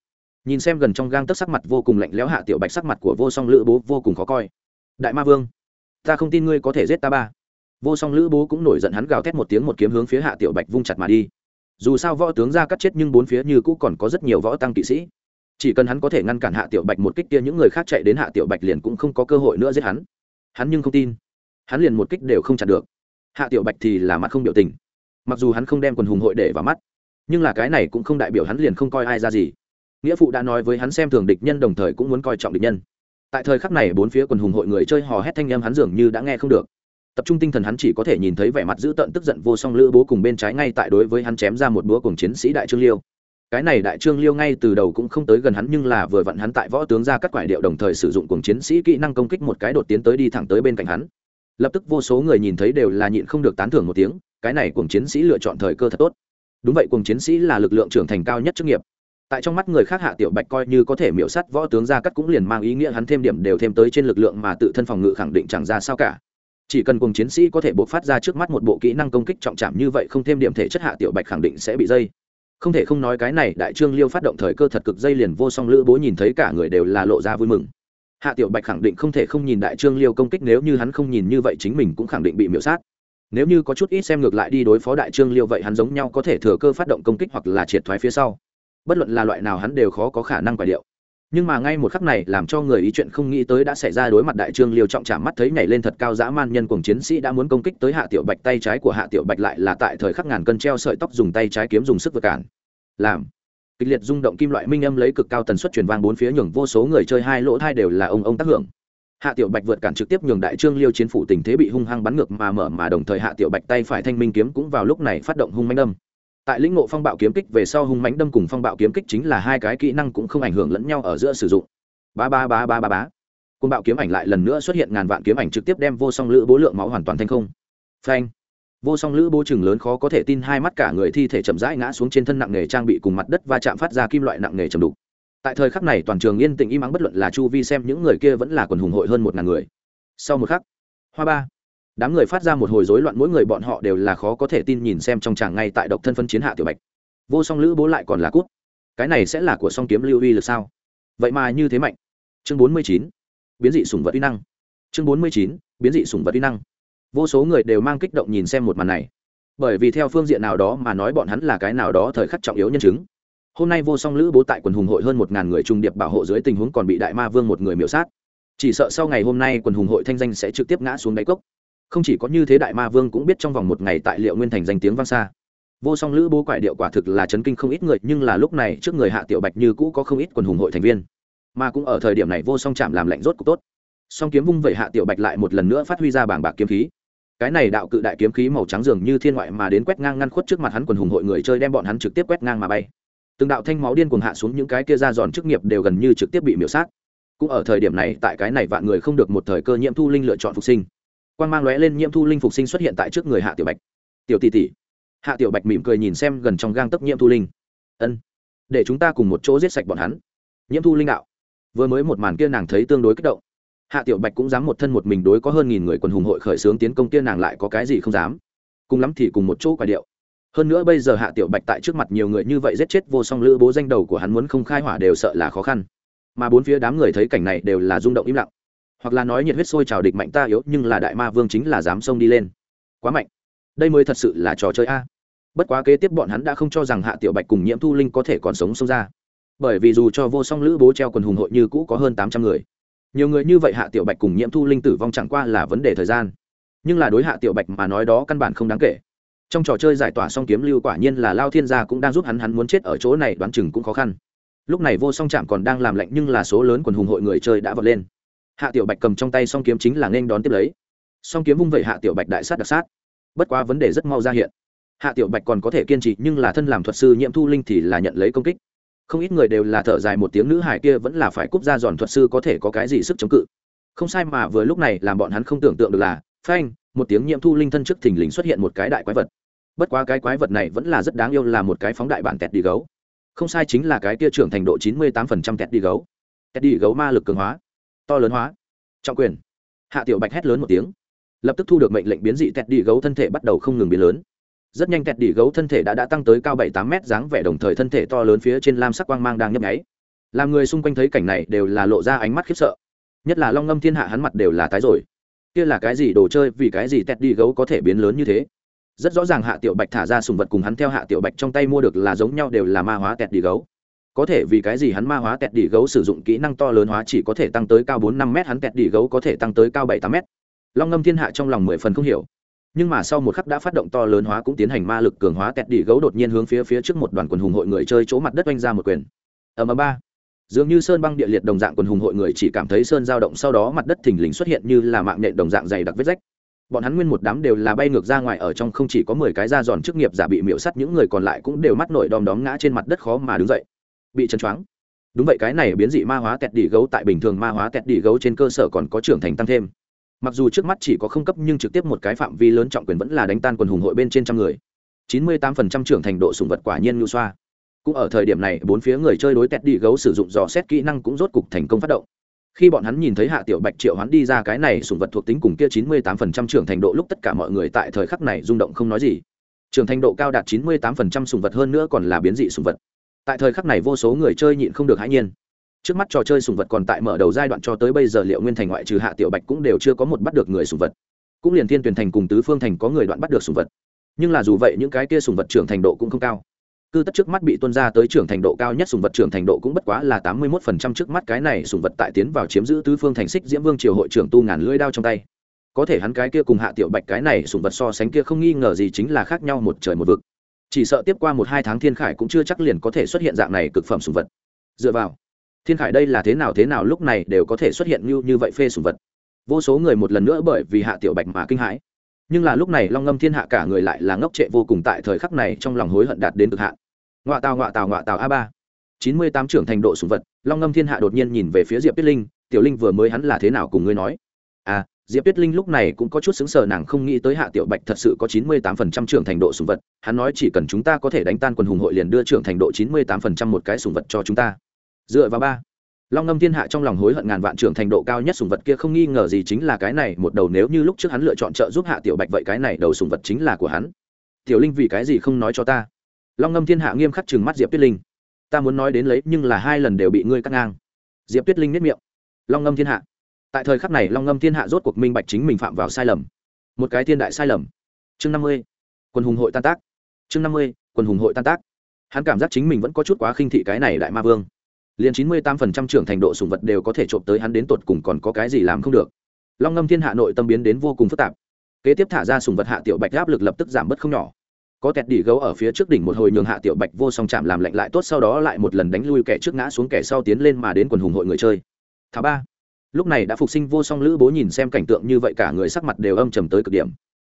Nhìn xem gần trong gang tấc sắc mặt vô cùng lạnh lẽo hạ tiểu bạch sắc mặt của vô song lữ bố vô cùng khó coi. Đại ma vương, ta không tin ngươi có thể giết ta ba. Vô song lữ bố cũng nổi giận hắn gào thét một tiếng một kiếm hướng phía hạ tiểu bạch vung chặt mà đi. Dù sao võ tướng ra cắt chết nhưng bốn phía như cũ còn có rất nhiều võ tăng kỵ sĩ. Chỉ cần hắn có thể ngăn cản hạ tiểu bạch một kích kia, những người khác chạy đến hạ tiểu bạch liền cũng không có cơ hội nữa giết hắn hắn nhưng không tin. Hắn liền một kích đều không chặn được. Hạ tiểu bạch thì là mặt không biểu tình. Mặc dù hắn không đem quần hùng hội để vào mắt, nhưng là cái này cũng không đại biểu hắn liền không coi ai ra gì. Nghĩa phụ đã nói với hắn xem thường địch nhân đồng thời cũng muốn coi trọng địch nhân. Tại thời khắc này, bốn phía quần hùng hội người chơi hò hét thanh em hắn dường như đã nghe không được. Tập trung tinh thần hắn chỉ có thể nhìn thấy vẻ mặt dữ tợn tức giận vô song lữ bố cùng bên trái ngay tại đối với hắn chém ra một búa cùng chiến sĩ đại trương liêu cái này đại trương liêu ngay từ đầu cũng không tới gần hắn, nhưng là vừa vặn hắn tại võ tướng ra cắt quải điệu đồng thời sử dụng cùng chiến sĩ kỹ năng công kích một cái đột tiến tới đi thẳng tới bên cạnh hắn. Lập tức vô số người nhìn thấy đều là nhịn không được tán thưởng một tiếng, cái này cùng chiến sĩ lựa chọn thời cơ thật tốt. Đúng vậy cùng chiến sĩ là lực lượng trưởng thành cao nhất chức nghiệp. Tại trong mắt người khác hạ tiểu bạch coi như có thể miễu sắt võ tướng ra cắt cũng liền mang ý nghĩa hắn thêm điểm đều thêm tới trên lực lượng mà tự thân phòng ngự khẳng định chẳng ra sao cả. Chỉ cần cùng chiến sĩ có thể buộc phát ra trước mắt một bộ kỹ năng công kích trọng chạm như vậy không thêm điểm thể chất hạ tiểu bạch khẳng định sẽ bị dây không thể không nói cái này, đại trương liêu phát động thời cơ thật cực dây liền vô song lữ bố nhìn thấy cả người đều là lộ ra vui mừng. Hạ tiểu bạch khẳng định không thể không nhìn đại trương liêu công kích, nếu như hắn không nhìn như vậy chính mình cũng khẳng định bị miễu sát. Nếu như có chút ít xem ngược lại đi đối phó đại trương liêu vậy hắn giống nhau có thể thừa cơ phát động công kích hoặc là triệt thoái phía sau. Bất luận là loại nào hắn đều khó có khả năng quả điệu nhưng mà ngay một khắc này làm cho người ý chuyện không nghĩ tới đã xảy ra đối mặt đại trương liêu trọng trả mắt thấy nhảy lên thật cao dã man nhân cùng chiến sĩ đã muốn công kích tới hạ tiểu bạch, tay trái của hạ tiểu bạch lại là tại thời khắc ngàn cân treo sợi tóc dùng tay trái kiếm dùng sức vượt cản. Làm. Kịch liệt rung động kim loại minh âm lấy cực cao tần suất truyền vang bốn phía nhường vô số người chơi hai lỗ thai đều là ông ông tác hưởng. Hạ tiểu bạch vượt cản trực tiếp nhường đại trương liêu chiến phủ tình thế bị hung hăng bắn ngược mà mở mà đồng thời hạ tiểu bạch tay phải thanh minh kiếm cũng vào lúc này phát động hung manh âm tại lĩnh ngộ phong bạo kiếm kích về sau hung mãnh đâm cùng phong bạo kiếm kích chính là hai cái kỹ năng cũng không ảnh hưởng lẫn nhau ở giữa sử dụng. Ba ba ba ba ba ba. Côn bạo kiếm ảnh lại lần nữa xuất hiện ngàn vạn kiếm ảnh trực tiếp đem vô song lữ bố lượng máu hoàn toàn thành không. Phanh. Vô song lữ bố chừng lớn khó có thể tin hai mắt cả người thi thể chậm rãi ngã xuống trên thân nặng nghề trang bị cùng mặt đất va chạm phát ra kim loại nặng nghề chầm đục. Tại thời khắc này toàn trường yên tĩnh im ắng bất luận là chu vi xem những người kia vẫn là quần hùng hội hơn một ngàn người. Sau một khắc, hoa ba đám người phát ra một hồi rối loạn, mỗi người bọn họ đều là khó có thể tin nhìn xem trong tràng ngay tại độc thân phân chiến hạ tiểu bạch. Vô song lữ bố lại còn là cút. Cái này sẽ là của song kiếm lưu uy lực sao? Vậy mà như thế mạnh. Chương bốn mươi chín, biến dị sủng vật uy năng. Chương bốn mươi chín, biến dị sủng vật uy năng. Vô số người đều mang kích động nhìn xem một màn này. Bởi vì theo phương diện nào đó mà nói bọn hắn là cái nào đó thời khắc trọng yếu nhân chứng. Hôm nay vô song lữ bố tại quần hùng hội hơn một ngàn người trung điệp bảo hộ dưới tình huống còn bị đại ma vương một người miễu sát. Chỉ sợ sau ngày hôm nay quần hùng hội thanh danh sẽ trực tiếp ngã xuống đáy cốc không chỉ có như thế đại ma vương cũng biết trong vòng một ngày tại liệu nguyên thành danh tiếng vang xa. Vô song lữ bố quại điệu quả thực là chấn kinh không ít người, nhưng là lúc này trước người hạ tiểu bạch như cũ có không ít quần hùng hội thành viên. Mà cũng ở thời điểm này vô song chạm làm lạnh rốt cục tốt. Song kiếm vung vẩy hạ tiểu bạch lại một lần nữa phát huy ra bảng bạc kiếm khí. Cái này đạo cự đại kiếm khí màu trắng dường như thiên ngoại mà đến quét ngang ngăn khuất trước mặt hắn quần hùng hội người chơi đem bọn hắn trực tiếp quét ngang mà bay. Từng đạo thanh máu điên cuồng hạ xuống những cái kia ra giòn chức nghiệp đều gần như trực tiếp bị miễu sát. Cũng ở thời điểm này, tại cái này vạn người không được một thời cơ nhiễm thu linh lựa chọn phục sinh quan mang lóe lên nhiễm thu linh phục sinh xuất hiện tại trước người hạ tiểu bạch. Tiểu tỷ tỷ. Hạ tiểu bạch mỉm cười nhìn xem gần trong gang tấp nhiễm thu linh. Ân. Để chúng ta cùng một chỗ giết sạch bọn hắn. Nhiễm thu linh đạo. Vừa mới một màn kia nàng thấy tương đối kích động. Hạ tiểu bạch cũng dám một thân một mình đối có hơn nghìn người quần hùng hội khởi xướng tiến công kia nàng lại có cái gì không dám. Cùng lắm thì cùng một chỗ quả điệu. Hơn nữa bây giờ hạ tiểu bạch tại trước mặt nhiều người như vậy giết chết vô song lữ bố danh đầu của hắn muốn không khai hỏa đều sợ là khó khăn. Mà bốn phía đám người thấy cảnh này đều là rung động im lặng hoặc là nói nhiệt huyết sôi trào địch mạnh ta yếu, nhưng là đại ma vương chính là dám xông đi lên. Quá mạnh. Đây mới thật sự là trò chơi a. Bất quá kế tiếp bọn hắn đã không cho rằng hạ tiểu bạch cùng nhiễm thu linh có thể còn sống xông ra. Bởi vì dù cho vô song lữ bố treo quần hùng hội như cũ có hơn tám trăm người, nhiều người như vậy hạ tiểu bạch cùng nhiễm thu linh tử vong chẳng qua là vấn đề thời gian. Nhưng là đối hạ tiểu bạch mà nói đó căn bản không đáng kể. Trong trò chơi giải tỏa song kiếm lưu quả nhiên là lao thiên gia cũng đang giúp hắn hắn muốn chết ở chỗ này đoán chừng cũng khó khăn. Lúc này vô song chạm còn đang làm lạnh nhưng là số lớn quần hùng hội người chơi đã vọt lên hạ tiểu bạch cầm trong tay song kiếm chính là nên đón tiếp lấy. Song kiếm vung vẩy hạ tiểu bạch đại sát đặc sát. Bất quá vấn đề rất mau ra hiện. Hạ tiểu bạch còn có thể kiên trì, nhưng là thân làm thuật sư nhiễm thu linh thì là nhận lấy công kích. Không ít người đều là thở dài một tiếng nữ hải kia vẫn là phải cúp ra giòn thuật sư có thể có cái gì sức chống cự. Không sai mà vừa lúc này làm bọn hắn không tưởng tượng được là, phanh, một tiếng nhiễm thu linh thân trước thình lình xuất hiện một cái đại quái vật. Bất quá cái quái vật này vẫn là rất đáng yêu là một cái phóng đại bản tẹt đi gấu. Không sai chính là cái kia trưởng thành độ chín mươi tám phần trăm tẹt đi gấu. Tẹt đi gấu ma lực cường hóa to lớn hóa. Trọng quyền. Hạ tiểu bạch hét lớn một tiếng. Lập tức thu được mệnh lệnh biến dị tẹt đi gấu thân thể bắt đầu không ngừng biến lớn. Rất nhanh tẹt đi gấu thân thể đã đã tăng tới cao bảy tám mét dáng vẻ đồng thời thân thể to lớn phía trên lam sắc quang mang đang nhấp nháy. Làm người xung quanh thấy cảnh này đều là lộ ra ánh mắt khiếp sợ. Nhất là long ngâm thiên hạ hắn mặt đều là tái rồi. Kia là cái gì đồ chơi, vì cái gì tẹt đi gấu có thể biến lớn như thế? Rất rõ ràng hạ tiểu bạch thả ra sùng vật cùng hắn theo hạ tiểu bạch trong tay mua được là giống nhau đều là ma hóa tẹt đi gấu có thể vì cái gì hắn ma hóa tẹt đỉ gấu sử dụng kỹ năng to lớn hóa chỉ có thể tăng tới cao bốn năm m hắn tẹt đỉ gấu có thể tăng tới cao bảy tám m long ngâm thiên hạ trong lòng mười phần không hiểu. Nhưng mà sau một khắc đã phát động to lớn hóa cũng tiến hành ma lực cường hóa, tẹt đỉ gấu đột nhiên hướng phía phía trước một đoàn quần hùng hội người chơi chỗ mặt đất oanh ra một quyền. Ở mà ba. Dường như sơn băng địa liệt đồng dạng quần hùng hội người chỉ cảm thấy sơn dao động sau đó mặt đất thình lình xuất hiện như là mạng nện đồng dạng dày đặc vết rách. Bọn hắn nguyên một đám đều là bay ngược ra ngoài, ở trong không chỉ có mười cái da giòn chức nghiệp giả bị miễu sắt những người còn lại cũng đều mắt nổi đom đóm ngã trên mặt đất khó mà đứng dậy bị chấn choáng. Đúng vậy, cái này biến dị ma hóa tẹt đỉ gấu tại bình thường ma hóa tẹt đỉ gấu trên cơ sở còn có trưởng thành tăng thêm. Mặc dù trước mắt chỉ có không cấp nhưng trực tiếp một cái phạm vi lớn trọng quyền vẫn là đánh tan quần hùng hội bên trên trăm người. Chín mươi tám phần trăm trưởng thành độ sùng vật quả nhiên nhu xoa. Cũng ở thời điểm này, bốn phía người chơi đối tẹt đỉ gấu sử dụng dò xét kỹ năng cũng rốt cục thành công phát động. Khi bọn hắn nhìn thấy hạ tiểu bạch triệu hắn đi ra cái này sùng vật thuộc tính cùng kia chín mươi tám phần trăm trưởng thành độ, lúc tất cả mọi người tại thời khắc này rung động không nói gì. Trưởng thành độ cao đạt chín mươi tám phần trăm sùng vật hơn nữa còn là biến dị sùng vật tại thời khắc này vô số người chơi nhịn không được hãi nhiên. Trước mắt trò chơi sùng vật còn tại mở đầu giai đoạn cho tới bây giờ liệu nguyên thành ngoại trừ hạ tiểu bạch cũng đều chưa có một bắt được người sùng vật. Cũng liền thiên tuyển thành cùng tứ phương thành có người đoạn bắt được sùng vật. Nhưng là dù vậy, những cái kia sùng vật trưởng thành độ cũng không cao. Cư tất trước mắt bị tuân ra tới trưởng thành độ cao nhất sùng vật trưởng thành độ cũng bất quá là tám mươi một phần trăm trước mắt cái này sùng vật tại tiến vào chiếm giữ tứ phương thành xích diễm vương triều hội trưởng tu ngàn lưỡi đao trong tay. Có thể hắn cái kia cùng hạ tiểu bạch cái này sùng vật so sánh kia không nghi ngờ gì chính là khác nhau một trời một vực chỉ sợ tiếp qua một hai tháng thiên khải cũng chưa chắc liền có thể xuất hiện dạng này cực phẩm sùng vật. Dựa vào, thiên khải đây là thế nào thế nào lúc này đều có thể xuất hiện như như vậy phê sùng vật. Vô số người một lần nữa bởi vì hạ tiểu bạch mà kinh hãi. Nhưng là lúc này long ngâm thiên hạ cả người lại là ngốc trệ vô cùng tại thời khắc này trong lòng hối hận đạt đến cực hạn. Ngoạ tàu ngoạ tàu ngoạ tàu a ba. Chín mươi tám trưởng thành độ sùng vật, long ngâm thiên hạ đột nhiên nhìn về phía diệp tuyết linh. Tiểu linh vừa mới hắn là thế nào cùng ngươi nói? À diệp tuyết linh lúc này cũng có chút xứng sờ, nàng không nghĩ tới hạ tiểu bạch thật sự có chín mươi tám phần trăm trưởng thành độ sùng vật, hắn nói chỉ cần chúng ta có thể đánh tan quần hùng hội liền đưa trưởng thành độ chín mươi tám phần trăm một cái sùng vật cho chúng ta. Dựa vào ba. Long ngâm thiên hạ trong lòng hối hận ngàn vạn trưởng thành độ cao nhất sùng vật kia không nghi ngờ gì chính là cái này, một đầu nếu như lúc trước hắn lựa chọn trợ giúp hạ tiểu bạch vậy cái này đầu sùng vật chính là của hắn. Tiểu linh vì cái gì không nói cho ta? Long ngâm thiên hạ nghiêm khắc chừng mắt diệp tuyết linh. Ta muốn nói đến lấy, nhưng là hai lần đều bị ngươi cắt ngang. Diệp tuyết linh nếp miệng. Long ngâm thiên hạ tại thời khắc này long ngâm thiên hạ rốt cuộc minh bạch chính mình phạm vào sai lầm. Một cái thiên đại sai lầm. Chương năm mươi, quân hùng hội tan tác. Chương năm mươi, quân hùng hội tan tác. Hắn cảm giác chính mình vẫn có chút quá khinh thị cái này đại ma vương. Liền chín mươi tám phần trăm trưởng thành độ sùng vật đều có thể trộm tới hắn đến tột cùng còn có cái gì làm không được. Long ngâm thiên hạ nội tâm biến đến vô cùng phức tạp. Kế tiếp thả ra sùng vật hạ tiểu bạch áp lực lập tức giảm bớt không nhỏ. Có tẹt đỉ gấu ở phía trước đỉnh một hồi nhường hạ tiểu bạch vô song chạm làm lạnh lại tốt sau đó lại một lần đánh lui kẻ trước ngã xuống kẻ sau tiến lên mà đến quần hùng hội người chơi. Thả ba lúc này đã phục sinh vô song lữ bố nhìn xem cảnh tượng như vậy cả người sắc mặt đều âm trầm tới cực điểm.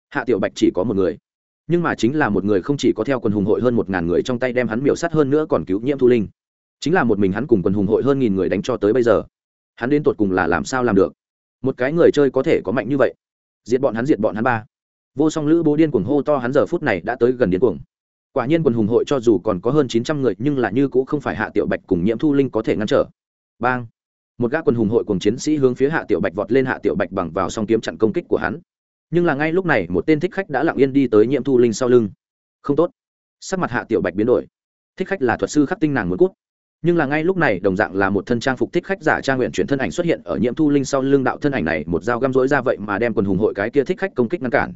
Hạ tiểu bạch chỉ có một người, nhưng mà chính là một người không chỉ có theo quần hùng hội hơn một ngàn người trong tay đem hắn miểu sát hơn nữa còn cứu nhiễm thu linh. Chính là một mình hắn cùng quần hùng hội hơn nghìn người đánh cho tới bây giờ, hắn đến tột cùng là làm sao làm được? Một cái người chơi có thể có mạnh như vậy, diệt bọn hắn diệt bọn hắn ba. Vô song lữ bố điên cuồng hô to hắn giờ phút này đã tới gần điên cuồng. Quả nhiên quần hùng hội cho dù còn có hơn chín trăm người nhưng là như cũng không phải hạ tiểu bạch cùng nhiễm thu linh có thể ngăn trở. Bang! Một gã quân hùng hội cùng chiến sĩ hướng phía hạ tiểu bạch vọt lên hạ tiểu bạch bằng vào song kiếm chặn công kích của hắn. Nhưng là ngay lúc này, một tên thích khách đã lặng yên đi tới nhiễm thu linh sau lưng. Không tốt. Sắc mặt hạ tiểu bạch biến đổi. Thích khách là thuật sư khắc tinh nàng muốn cút. Nhưng là ngay lúc này, đồng dạng là một thân trang phục thích khách giả trang nguyện chuyển thân ảnh xuất hiện ở nhiễm thu linh sau lưng đạo thân ảnh này, một dao găm rỗi ra vậy mà đem quần hùng hội cái kia thích khách công kích ngăn cản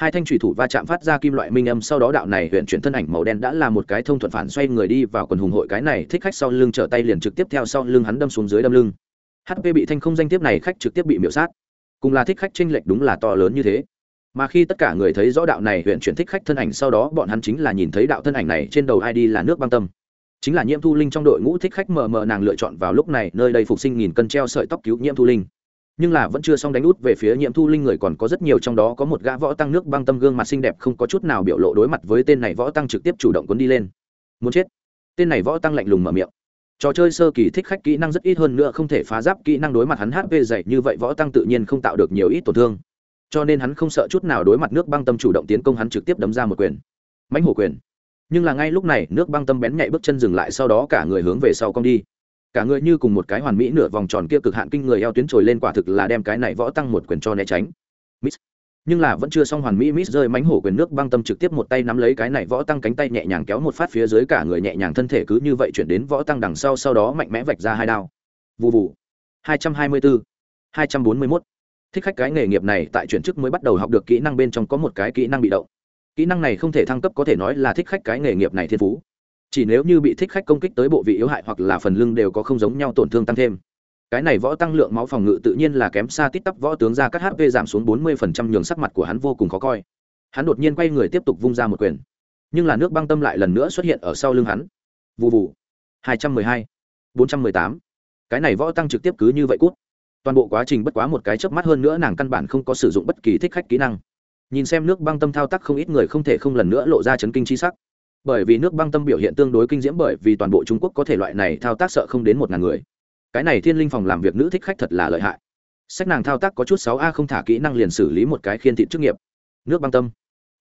hai thanh thủy thủ va chạm phát ra kim loại minh âm, sau đó đạo này huyện chuyển thân ảnh màu đen đã là một cái thông thuận phản xoay người đi vào quần hùng hội cái này, thích khách sau lưng trở tay liền trực tiếp theo sau lưng hắn đâm xuống dưới đâm lưng. Hp bị thanh không danh tiếp này khách trực tiếp bị miễu sát. Cùng là thích khách tranh lệch đúng là to lớn như thế. Mà khi tất cả người thấy rõ đạo này huyện chuyển thích khách thân ảnh sau đó, bọn hắn chính là nhìn thấy đạo thân ảnh này trên đầu id là nước băng tâm. Chính là nhiễm thu linh trong đội ngũ thích khách mờ mờ nàng lựa chọn vào lúc này, nơi đây phục sinh nghìn cân treo sợi tóc cứu nhiễm thu linh nhưng là vẫn chưa xong đánh út về phía nhiễm thu linh người còn có rất nhiều trong đó có một gã võ tăng nước băng tâm gương mặt xinh đẹp không có chút nào biểu lộ đối mặt với tên này võ tăng trực tiếp chủ động cuốn đi lên. Muốn chết. Tên này võ tăng lạnh lùng mở miệng. Trò chơi sơ kỳ thích khách kỹ năng rất ít hơn nữa không thể phá giáp kỹ năng đối mặt hắn hp dày như vậy võ tăng tự nhiên không tạo được nhiều ít tổn thương. Cho nên hắn không sợ chút nào đối mặt nước băng tâm chủ động tiến công hắn trực tiếp đấm ra một quyền. Mãnh hổ quyền. Nhưng là ngay lúc này, nước băng tâm bén nhạy bước chân dừng lại, sau đó cả người hướng về sau cong đi cả người như cùng một cái hoàn mỹ nửa vòng tròn kia cực hạn kinh người eo tuyến trồi lên quả thực là đem cái này võ tăng một quyền cho né tránh. Miss. Nhưng là vẫn chưa xong hoàn mỹ miss rơi mánh hổ quyền nước băng tâm trực tiếp một tay nắm lấy cái này võ tăng cánh tay nhẹ nhàng kéo một phát phía dưới cả người nhẹ nhàng thân thể cứ như vậy chuyển đến võ tăng đằng sau sau đó mạnh mẽ vạch ra hai đao. Vụ vụ hai trăm hai mươi bốn hai trăm bốn mươi mốt. Thích khách cái nghề nghiệp này tại chuyển chức mới bắt đầu học được kỹ năng bên trong có một cái kỹ năng bị động. Kỹ năng này không thể thăng cấp có thể nói là thích khách cái nghề nghiệp này thiên phú chỉ nếu như bị thích khách công kích tới bộ vị yếu hại hoặc là phần lưng đều có không giống nhau tổn thương tăng thêm. Cái này võ tăng lượng máu phòng ngự tự nhiên là kém xa tít tắp võ tướng ra cắt hp giảm xuống bốn mươi phần trăm nhường sắc mặt của hắn vô cùng khó coi. Hắn đột nhiên quay người tiếp tục vung ra một quyền. Nhưng là nước băng tâm lại lần nữa xuất hiện ở sau lưng hắn. Vụ vụ hai trăm mười hai. bốn trăm mười tám. Cái này võ tăng trực tiếp cứ như vậy cút. Toàn bộ quá trình bất quá một cái chớp mắt hơn nữa nàng căn bản không có sử dụng bất kỳ thích khách kỹ năng. Nhìn xem nước băng tâm thao tác không ít người không thể không lần nữa lộ ra chấn kinh chi sắc bởi vì nước băng tâm biểu hiện tương đối kinh diễm bởi vì toàn bộ trung quốc có thể loại này thao tác sợ không đến một ngàn người. Cái này thiên linh phòng làm việc nữ thích khách thật là lợi hại. Sách nàng thao tác có chút sáu a, không thả kỹ năng liền xử lý một cái khiên thị chức nghiệp. Nước băng tâm.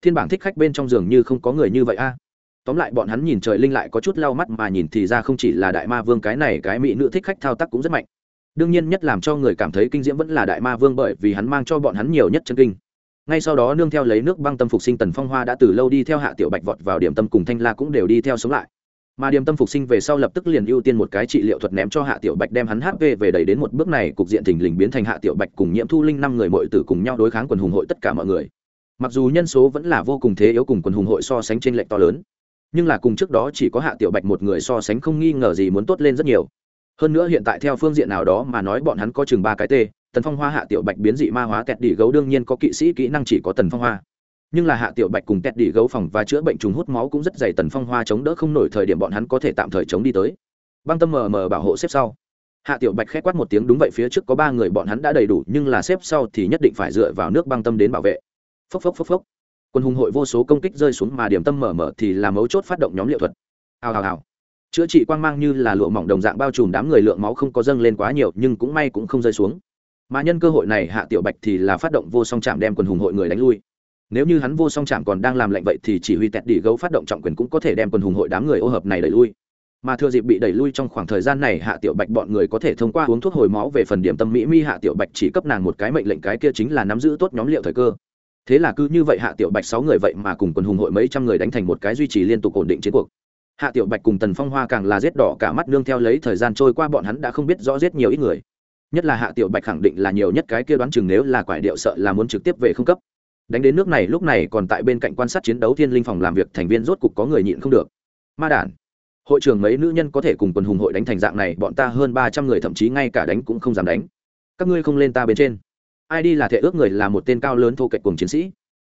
Thiên bảng thích khách bên trong giường như không có người như vậy a. Tóm lại bọn hắn nhìn trời linh lại có chút lau mắt mà nhìn thì ra không chỉ là đại ma vương, cái này cái mỹ nữ thích khách thao tác cũng rất mạnh. Đương nhiên nhất làm cho người cảm thấy kinh diễm vẫn là đại ma vương bởi vì hắn mang cho bọn hắn nhiều nhất chân kinh ngay sau đó nương theo lấy nước băng tâm phục sinh tần phong hoa đã từ lâu đi theo hạ tiểu bạch vọt vào điểm tâm cùng thanh la cũng đều đi theo sống lại. Mà điểm tâm phục sinh về sau lập tức liền ưu tiên một cái trị liệu thuật ném cho hạ tiểu bạch đem hắn hp về đẩy đến một bước này, cục diện thình lình biến thành hạ tiểu bạch cùng nhiễm thu linh năm người mọi tử cùng nhau đối kháng quần hùng hội tất cả mọi người. Mặc dù nhân số vẫn là vô cùng thế yếu cùng quần hùng hội so sánh trên lệnh to lớn, nhưng là cùng trước đó chỉ có hạ tiểu bạch một người so sánh không nghi ngờ gì muốn tốt lên rất nhiều. Hơn nữa hiện tại theo phương diện nào đó mà nói bọn hắn có chừng ba cái t tần phong hoa hạ tiểu bạch biến dị ma hóa kẹt đỉ gấu đương nhiên có kỵ sĩ kỹ năng chỉ có tần phong hoa. Nhưng là hạ tiểu bạch cùng kẹt đỉ gấu phòng và chữa bệnh trùng hút máu cũng rất dày tần phong hoa chống đỡ không nổi thời điểm bọn hắn có thể tạm thời chống đi tới. Băng tâm mờ mờ bảo hộ xếp sau. Hạ tiểu bạch khét quát một tiếng, đúng vậy, phía trước có ba người bọn hắn đã đầy đủ, nhưng là xếp sau thì nhất định phải dựa vào nước băng tâm đến bảo vệ. Phốc phốc phốc phốc. Quân hùng hội vô số công kích rơi xuống mà điểm tâm mở mở thì là mấu chốt phát động nhóm liệu thuật. Hào hào hào. Chữa trị quang mang như là lụa mỏng đồng dạng bao trùm đám người, lượng máu không có dâng lên quá nhiều, nhưng cũng may cũng không rơi xuống mà nhân cơ hội này hạ tiểu bạch thì là phát động vô song chạm đem quần hùng hội người đánh lui. Nếu như hắn vô song chạm còn đang làm lệnh vậy thì chỉ huy tẹt đi gấu phát động trọng quyền cũng có thể đem quần hùng hội đám người ô hợp này đẩy lui. Mà thừa dịp bị đẩy lui trong khoảng thời gian này hạ tiểu bạch bọn người có thể thông qua uống thuốc hồi máu về phần điểm tâm mỹ mi hạ tiểu bạch chỉ cấp nàng một cái mệnh lệnh cái kia chính là nắm giữ tốt nhóm liệu thời cơ. Thế là cứ như vậy hạ tiểu bạch sáu người vậy mà cùng quần hùng hội mấy trăm người đánh thành một cái duy trì liên tục ổn định chiến cuộc. Hạ tiểu bạch cùng tần phong hoa càng là giết đỏ cả mắt nương theo lấy thời gian trôi qua bọn hắn đã không biết rõ giết nhiều ít người nhất là hạ tiểu bạch khẳng định là nhiều nhất cái kia đoán chừng nếu là quải điệu sợ là muốn trực tiếp về không cấp. Đánh đến nước này, lúc này còn tại bên cạnh quan sát chiến đấu thiên linh phòng làm việc, thành viên rốt cục có người nhịn không được. Ma đản, hội trưởng mấy nữ nhân có thể cùng quần hùng hội đánh thành dạng này, bọn ta hơn ba trăm người thậm chí ngay cả đánh cũng không dám đánh. Các ngươi không lên ta bên trên. Ai đi là thể ước người là một tên cao lớn thô kệch cùng chiến sĩ.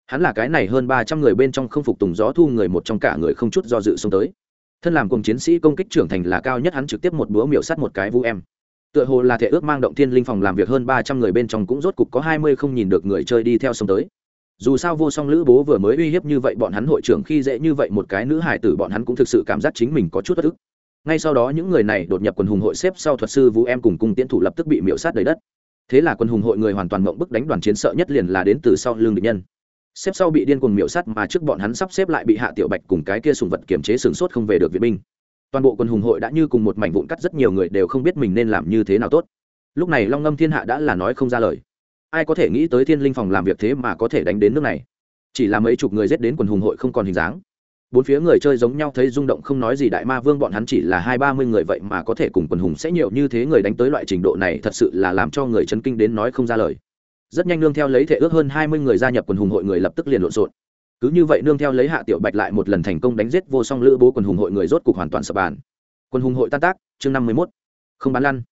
Hắn là cái này hơn ba trăm người bên trong không phục tùng gió thu người một trong cả người không chút do dự xông tới. Thân làm cùng chiến sĩ công kích trưởng thành là cao nhất, hắn trực tiếp một búa miểu sát một cái vũ em tựa hồ là thể ước mang động thiên linh phòng làm việc hơn ba trăm người bên trong cũng rốt cục có hai mươi không nhìn được người chơi đi theo sông tới. Dù sao vô song lữ bố vừa mới uy hiếp như vậy bọn hắn hội trưởng khi dễ như vậy một cái nữ hải tử bọn hắn cũng thực sự cảm giác chính mình có chút bất ức. Ngay sau đó những người này đột nhập quần hùng hội xếp sau thuật sư vũ em cùng cung tiến thủ lập tức bị miễu sát đầy đất. Thế là quân hùng hội người hoàn toàn mộng bức đánh đoàn chiến sợ nhất liền là đến từ sau lương địch nhân. Xếp sau bị điên cuồng miễu sát mà trước bọn hắn sắp xếp lại bị hạ tiểu bạch cùng cái kia sùng vật kiểm chế sừng sốt không về được viện binh toàn bộ quân hùng hội đã như cùng một mảnh vụn cắt, rất nhiều người đều không biết mình nên làm như thế nào tốt. Lúc này long ngâm thiên hạ đã là nói không ra lời. Ai có thể nghĩ tới thiên linh phòng làm việc thế mà có thể đánh đến nước này? Chỉ là mấy chục người giết đến quần hùng hội không còn hình dáng. Bốn phía người chơi giống nhau thấy rung động không nói gì đại ma vương bọn hắn chỉ là hai ba mươi người vậy mà có thể cùng quần hùng sẽ nhiều như thế người đánh tới loại trình độ này thật sự là làm cho người chấn kinh đến nói không ra lời. Rất nhanh nương theo lấy thể ước hơn hai mươi người gia nhập quần hùng hội, người lập tức liền lộn xộn cứ như vậy nương theo lấy hạ tiểu bạch lại một lần thành công đánh giết vô song lữ bố quần hùng hội người rốt cục hoàn toàn sập bàn. Quần hùng hội tan tác, chương năm mươi mốt. Không bán lăn.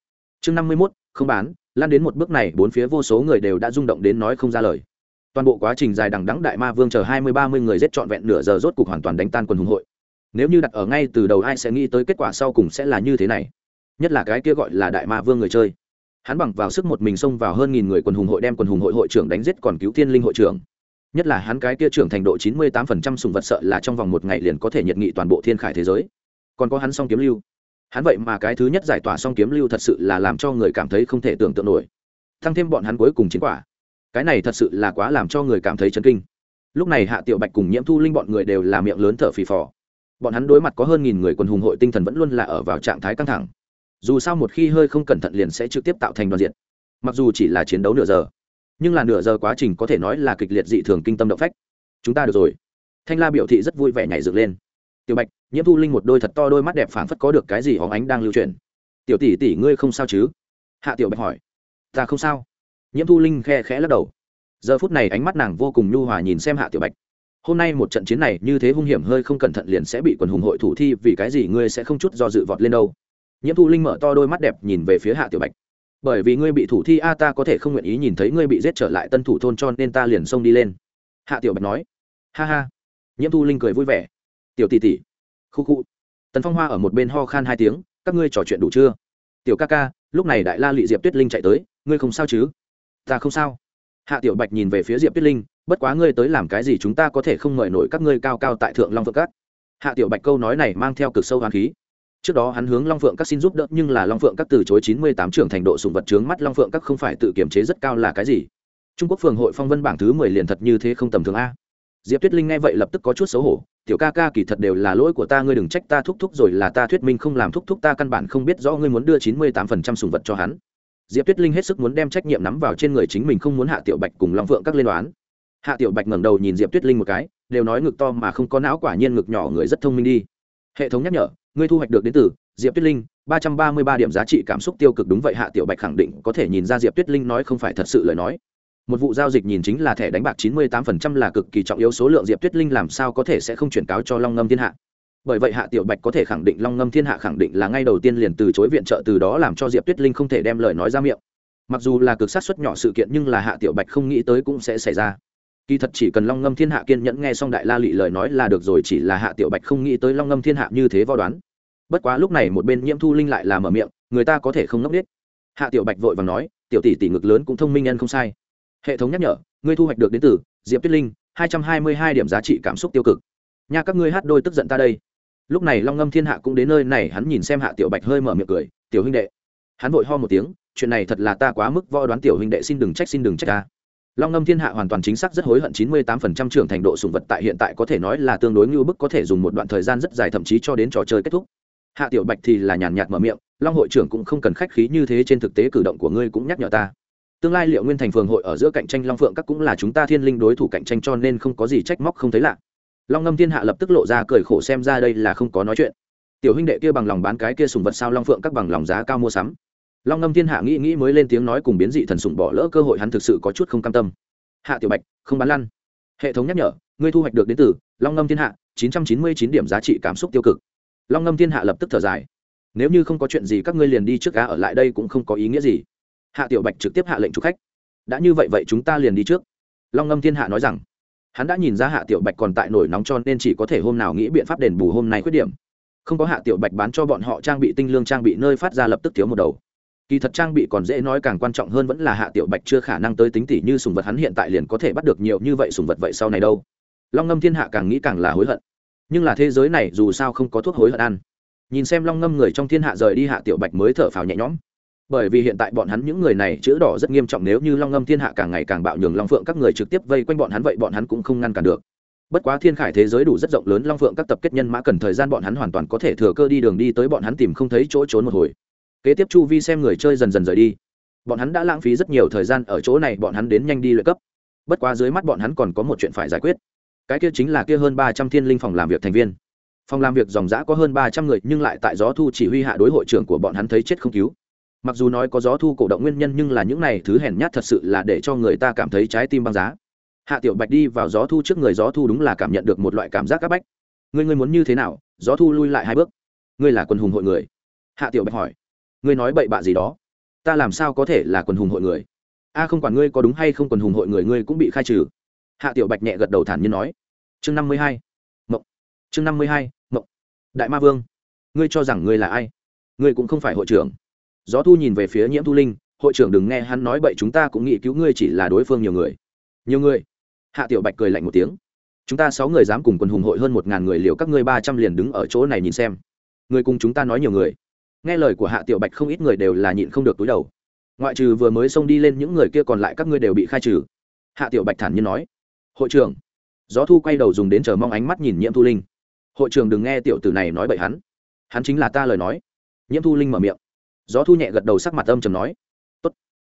Chương năm mươi mốt, không bán lan đến một bước này, bốn phía vô số người đều đã rung động đến nói không ra lời. Toàn bộ quá trình dài đằng đắng đại ma vương chờ hai mươi ba mươi người giết trọn vẹn nửa giờ rốt cục hoàn toàn đánh tan quần hùng hội. Nếu như đặt ở ngay từ đầu ai sẽ nghĩ tới kết quả sau cùng sẽ là như thế này? Nhất là cái kia gọi là đại ma vương người chơi. Hắn bằng vào sức một mình xông vào hơn nghìn người quần hùng hội đem quần hùng hội hội trưởng đánh giết còn cứu thiên linh hội trưởng nhất là hắn cái kia trưởng thành độ chín mươi tám phần trăm sùng vật sợ là trong vòng một ngày liền có thể nhiệt nghị toàn bộ thiên khải thế giới. Còn có hắn song kiếm lưu. Hắn vậy mà cái thứ nhất giải tỏa song kiếm lưu thật sự là làm cho người cảm thấy không thể tưởng tượng nổi. Thăng thêm bọn hắn cuối cùng chiến quả. Cái này thật sự là quá làm cho người cảm thấy chấn kinh. Lúc này hạ tiểu bạch cùng nhiễm thu linh bọn người đều là miệng lớn thở phì phò. Bọn hắn đối mặt có hơn nghìn người quần hùng hội tinh thần vẫn luôn là ở vào trạng thái căng thẳng. Dù sao một khi hơi không cẩn thận liền sẽ trực tiếp tạo thành đoàn diện mặc dù chỉ là chiến đấu nửa giờ nhưng là nửa giờ quá trình có thể nói là kịch liệt dị thường kinh tâm động phách. Chúng ta được rồi. Thanh la biểu thị rất vui vẻ nhảy dựng lên. Tiểu bạch, nhiễm thu linh một đôi thật to đôi mắt đẹp phảng phất có được cái gì hóng ánh đang lưu truyền. Tiểu tỷ tỷ ngươi không sao chứ? Hạ tiểu bạch hỏi. Ta không sao. Nhiễm thu linh khe khẽ lắc đầu. Giờ phút này ánh mắt nàng vô cùng nhu hòa nhìn xem hạ tiểu bạch. Hôm nay một trận chiến này, như thế hung hiểm hơi không cẩn thận liền sẽ bị quần hùng hội thủ thi vì cái gì ngươi sẽ không chút do dự vọt lên đâu. Nhiễm thu linh mở to đôi mắt đẹp nhìn về phía hạ tiểu bạch bởi vì ngươi bị thủ thi a, ta có thể không nguyện ý nhìn thấy ngươi bị giết trở lại tân thủ thôn cho nên ta liền xông đi lên. Hạ tiểu bạch nói. Ha ha. Nhiễm thu linh cười vui vẻ. Tiểu tỷ tỷ. Khu khu. Tần phong hoa ở một bên ho khan hai tiếng. Các ngươi trò chuyện đủ chưa? Tiểu ca ca, lúc này đại la lị diệp tuyết linh chạy tới. Ngươi không sao chứ? Ta không sao. Hạ tiểu bạch nhìn về phía diệp tuyết linh. Bất quá ngươi tới làm cái gì chúng ta có thể không mời nổi các ngươi cao cao tại thượng long vượng cát. Hạ tiểu bạch câu nói này mang theo cực sâu hoàng khí trước đó hắn hướng long phượng các xin giúp đỡ, nhưng là long phượng các từ chối chín mươi tám trưởng thành độ sùng vật trướng mắt, long phượng các không phải tự kiểm chế rất cao là cái gì? Trung quốc phường hội phong vân bảng thứ mười liền thật như thế không tầm thường a. Diệp tuyết linh nghe vậy lập tức có chút xấu hổ, tiểu ca ca, kỳ thật đều là lỗi của ta, ngươi đừng trách ta thúc thúc rồi là ta thuyết minh không làm thúc thúc, ta căn bản không biết rõ ngươi muốn đưa chín mươi tám phần trăm sùng vật cho hắn. Diệp tuyết linh hết sức muốn đem trách nhiệm nắm vào trên người chính mình không muốn hạ tiểu bạch cùng long phượng các lên đoán. Hạ tiểu bạch ngẩng đầu nhìn diệp tuyết linh một cái, đều nói ngực to mà không có não, quả nhiên ngực nhỏ người rất thông minh đi. Hệ thống nhắc nhở ngươi thu hoạch được đến từ diệp tuyết linh, ba trăm ba mươi ba điểm giá trị cảm xúc tiêu cực đúng vậy hạ tiểu bạch khẳng định có thể nhìn ra diệp tuyết linh nói không phải thật sự lời nói. Một vụ giao dịch nhìn chính là thẻ đánh bạc chín mươi tám phần trăm là cực kỳ trọng yếu số lượng diệp tuyết linh làm sao có thể sẽ không chuyển cáo cho long ngâm thiên hạ. Bởi vậy hạ tiểu bạch có thể khẳng định long ngâm thiên hạ khẳng định là ngay đầu tiên liền từ chối viện trợ từ đó làm cho diệp tuyết linh không thể đem lời nói ra miệng. Mặc dù là cực sát xuất nhỏ sự kiện nhưng là hạ tiểu bạch không nghĩ tới cũng sẽ xảy ra kỳ thật chỉ cần long ngâm thiên hạ kiên nhẫn nghe xong đại la lị lời nói là được rồi, chỉ là hạ tiểu bạch không nghĩ tới long ngâm thiên hạ như thế vo đoán. Bất quá lúc này một bên nhiễm thu linh lại là mở miệng, người ta có thể không ngốc biết hạ tiểu bạch vội và nói, tiểu tỷ tỷ ngực lớn cũng thông minh nhân không sai. Hệ thống nhắc nhở, ngươi thu hoạch được đến từ diệp tuyết linh, hai trăm hai mươi hai điểm giá trị cảm xúc tiêu cực. Nha, các ngươi hát đôi tức giận ta đây. Lúc này long ngâm thiên hạ cũng đến nơi này, hắn nhìn xem hạ tiểu bạch hơi mở miệng cười, tiểu huynh đệ. Hắn vội ho một tiếng, chuyện này thật là ta quá mức võ đoán, tiểu huynh đệ xin đừng trách, xin đừng trách ta long ngâm thiên hạ hoàn toàn chính xác rất hối hận chín mươi tám phần trăm trưởng thành độ sùng vật tại hiện tại có thể nói là tương đối ngưu bức có thể dùng một đoạn thời gian rất dài thậm chí cho đến trò chơi kết thúc. Hạ tiểu bạch thì là nhàn nhạt mở miệng, long hội trưởng cũng không cần khách khí như thế trên thực tế cử động của ngươi cũng nhắc nhở ta. Tương lai liệu nguyên thành phường hội ở giữa cạnh tranh long phượng các cũng là chúng ta thiên linh đối thủ cạnh tranh cho nên không có gì trách móc không thấy lạ. Long ngâm thiên hạ lập tức lộ ra cười khổ xem ra đây là không có nói chuyện. Tiểu huynh đệ kia bằng lòng bán cái kia sùng vật sao long phượng các bằng lòng giá cao mua sắm? Long ngâm thiên hạ nghĩ nghĩ mới lên tiếng nói cùng biến dị thần sùng bỏ lỡ cơ hội hắn thực sự có chút không cam tâm. Hạ tiểu bạch, không bán lăn. Hệ thống nhắc nhở, ngươi thu hoạch được đến từ long ngâm thiên hạ, chín trăm chín mươi chín điểm giá trị cảm xúc tiêu cực. Long ngâm thiên hạ lập tức thở dài. Nếu như không có chuyện gì các ngươi liền đi trước cá ở lại đây cũng không có ý nghĩa gì. Hạ tiểu bạch trực tiếp hạ lệnh chủ khách. Đã như vậy vậy chúng ta liền đi trước. Long ngâm thiên hạ nói rằng. Hắn đã nhìn ra hạ tiểu bạch còn tại nổi nóng cho nên chỉ có thể hôm nào nghĩ biện pháp đền bù hôm nay khuyết điểm. Không có hạ tiểu bạch bán cho bọn họ trang bị tinh lương trang bị nơi phát ra lập tức thiếu một đầu kỳ thật trang bị còn dễ nói càng quan trọng hơn vẫn là hạ tiểu bạch chưa khả năng tới tính tỷ như sùng vật hắn hiện tại liền có thể bắt được nhiều như vậy sùng vật vậy sau này đâu. Long ngâm thiên hạ càng nghĩ càng là hối hận. Nhưng là thế giới này dù sao không có thuốc hối hận ăn. Nhìn xem long ngâm người trong thiên hạ rời đi hạ tiểu bạch mới thở phào nhẹ nhõm. Bởi vì hiện tại bọn hắn những người này chữ đỏ rất nghiêm trọng nếu như long ngâm thiên hạ càng ngày càng bạo nhường long phượng các người trực tiếp vây quanh bọn hắn vậy bọn hắn cũng không ngăn cản được. Bất quá thiên khải thế giới đủ rất rộng lớn long phượng các tập kết nhân mã cần thời gian bọn hắn hoàn toàn có thể thừa cơ đi đường đi tới bọn hắn tìm không thấy chỗ trốn một hồi kế tiếp chu vi xem người chơi dần dần rời đi. Bọn hắn đã lãng phí rất nhiều thời gian ở chỗ này, bọn hắn đến nhanh đi lợi cấp. Bất quá dưới mắt bọn hắn còn có một chuyện phải giải quyết. Cái kia chính là kia hơn ba trăm thiên linh phòng làm việc thành viên. Phòng làm việc dòng giã có hơn ba trăm người, nhưng lại tại gió thu chỉ huy hạ đối hội trưởng của bọn hắn thấy chết không cứu. Mặc dù nói có gió thu cổ động nguyên nhân, nhưng là những này thứ hèn nhát thật sự là để cho người ta cảm thấy trái tim băng giá. Hạ tiểu bạch đi vào gió thu trước người, gió thu đúng là cảm nhận được một loại cảm giác áp bách. Ngươi ngươi muốn như thế nào? Gió thu lui lại hai bước. Ngươi là quần hùng hội người. Hạ tiểu bạch hỏi ngươi nói bậy bạ gì đó. Ta làm sao có thể là quần hùng hội người? A, không quản ngươi có đúng hay không quần hùng hội người, ngươi cũng bị khai trừ. Hạ tiểu bạch nhẹ gật đầu thản nhiên nói. Chương năm mươi hai, mộng. Chương năm mươi hai, mộng. Đại ma vương, ngươi cho rằng ngươi là ai? Ngươi cũng không phải hội trưởng. Gió thu nhìn về phía nhiễm thu linh, hội trưởng đừng nghe hắn nói bậy, chúng ta cũng nghĩ cứu ngươi chỉ là đối phương nhiều người. Nhiều người? Hạ tiểu bạch cười lạnh một tiếng. Chúng ta sáu người dám cùng quần hùng hội hơn một ngàn người liệu các ngươi ba trăm liền đứng ở chỗ này nhìn xem. Người cùng chúng ta nói nhiều người nghe lời của hạ tiểu bạch không ít người đều là nhịn không được túi đầu. Ngoại trừ vừa mới xông đi lên những người kia còn lại các ngươi đều bị khai trừ. Hạ tiểu bạch thản nhiên nói. Hội trưởng. Gió thu quay đầu dùng đến chờ mong ánh mắt nhìn nhiễm thu linh. Hội trưởng đừng nghe tiểu tử này nói bậy hắn. Hắn chính là ta lời nói. Nhiễm thu linh mở miệng. Gió thu nhẹ gật đầu sắc mặt âm trầm nói. Tốt.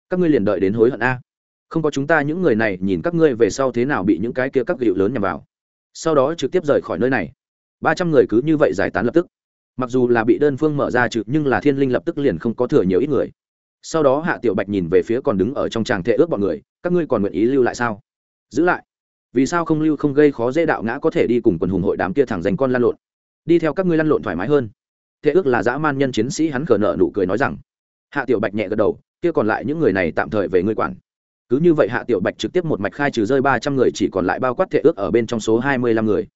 Các ngươi liền đợi đến hối hận a. Không có chúng ta những người này nhìn các ngươi về sau thế nào bị những cái kia các gịu lớn nhằm vào. Sau đó trực tiếp rời khỏi nơi này. Ba trăm người cứ như vậy giải tán lập tức mặc dù là bị đơn phương mở ra trừ nhưng là thiên linh lập tức liền không có thừa nhiều ít người. Sau đó hạ tiểu bạch nhìn về phía còn đứng ở trong tràng thệ ước bọn người, các ngươi còn nguyện ý lưu lại sao? Giữ lại. Vì sao không lưu không gây khó dễ đạo ngã có thể đi cùng quần hùng hội đám kia thẳng dành con lăn lộn? Đi theo các ngươi lăn lộn thoải mái hơn. Thệ ước là dã man nhân chiến sĩ hắn cờ nợ nụ cười nói rằng. Hạ tiểu bạch nhẹ gật đầu, kia còn lại những người này tạm thời về ngươi quản. Cứ như vậy hạ tiểu bạch trực tiếp một mạch khai trừ rơi ba trăm người, chỉ còn lại bao quát thệ ước ở bên trong số hai mươi lăm người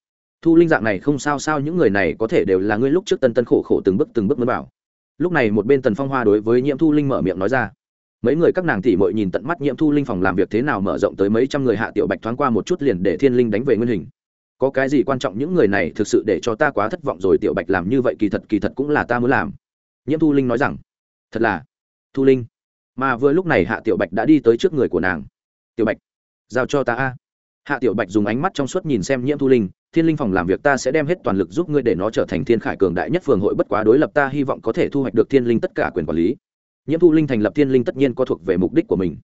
thu linh dạng này không sao sao những người này có thể đều là ngươi lúc trước tân tân khổ khổ từng bước từng bước mới bảo. Lúc này một bên tần phong hoa đối với nhiễm thu linh mở miệng nói ra. Mấy người các nàng tỉ mội nhìn tận mắt nhiễm thu linh phòng làm việc thế nào mở rộng tới mấy trăm người hạ tiểu bạch thoáng qua một chút liền để thiên linh đánh về nguyên hình. Có cái gì quan trọng những người này thực sự để cho ta quá thất vọng rồi, tiểu bạch làm như vậy kỳ thật kỳ thật cũng là ta muốn làm. Nhiễm thu linh nói rằng, thật là, thu linh, mà vừa lúc này hạ tiểu bạch đã đi tới trước người của nàng. Tiểu bạch, giao cho ta a. Hạ tiểu bạch dùng ánh mắt trong suốt nhìn xem nhiễm thu linh thiên linh phòng làm việc ta sẽ đem hết toàn lực giúp ngươi để nó trở thành thiên khải cường đại nhất phường hội bất quá đối lập ta hy vọng có thể thu hoạch được thiên linh tất cả quyền quản lý. Nhiễm thu linh thành lập thiên linh tất nhiên có thuộc về mục đích của mình.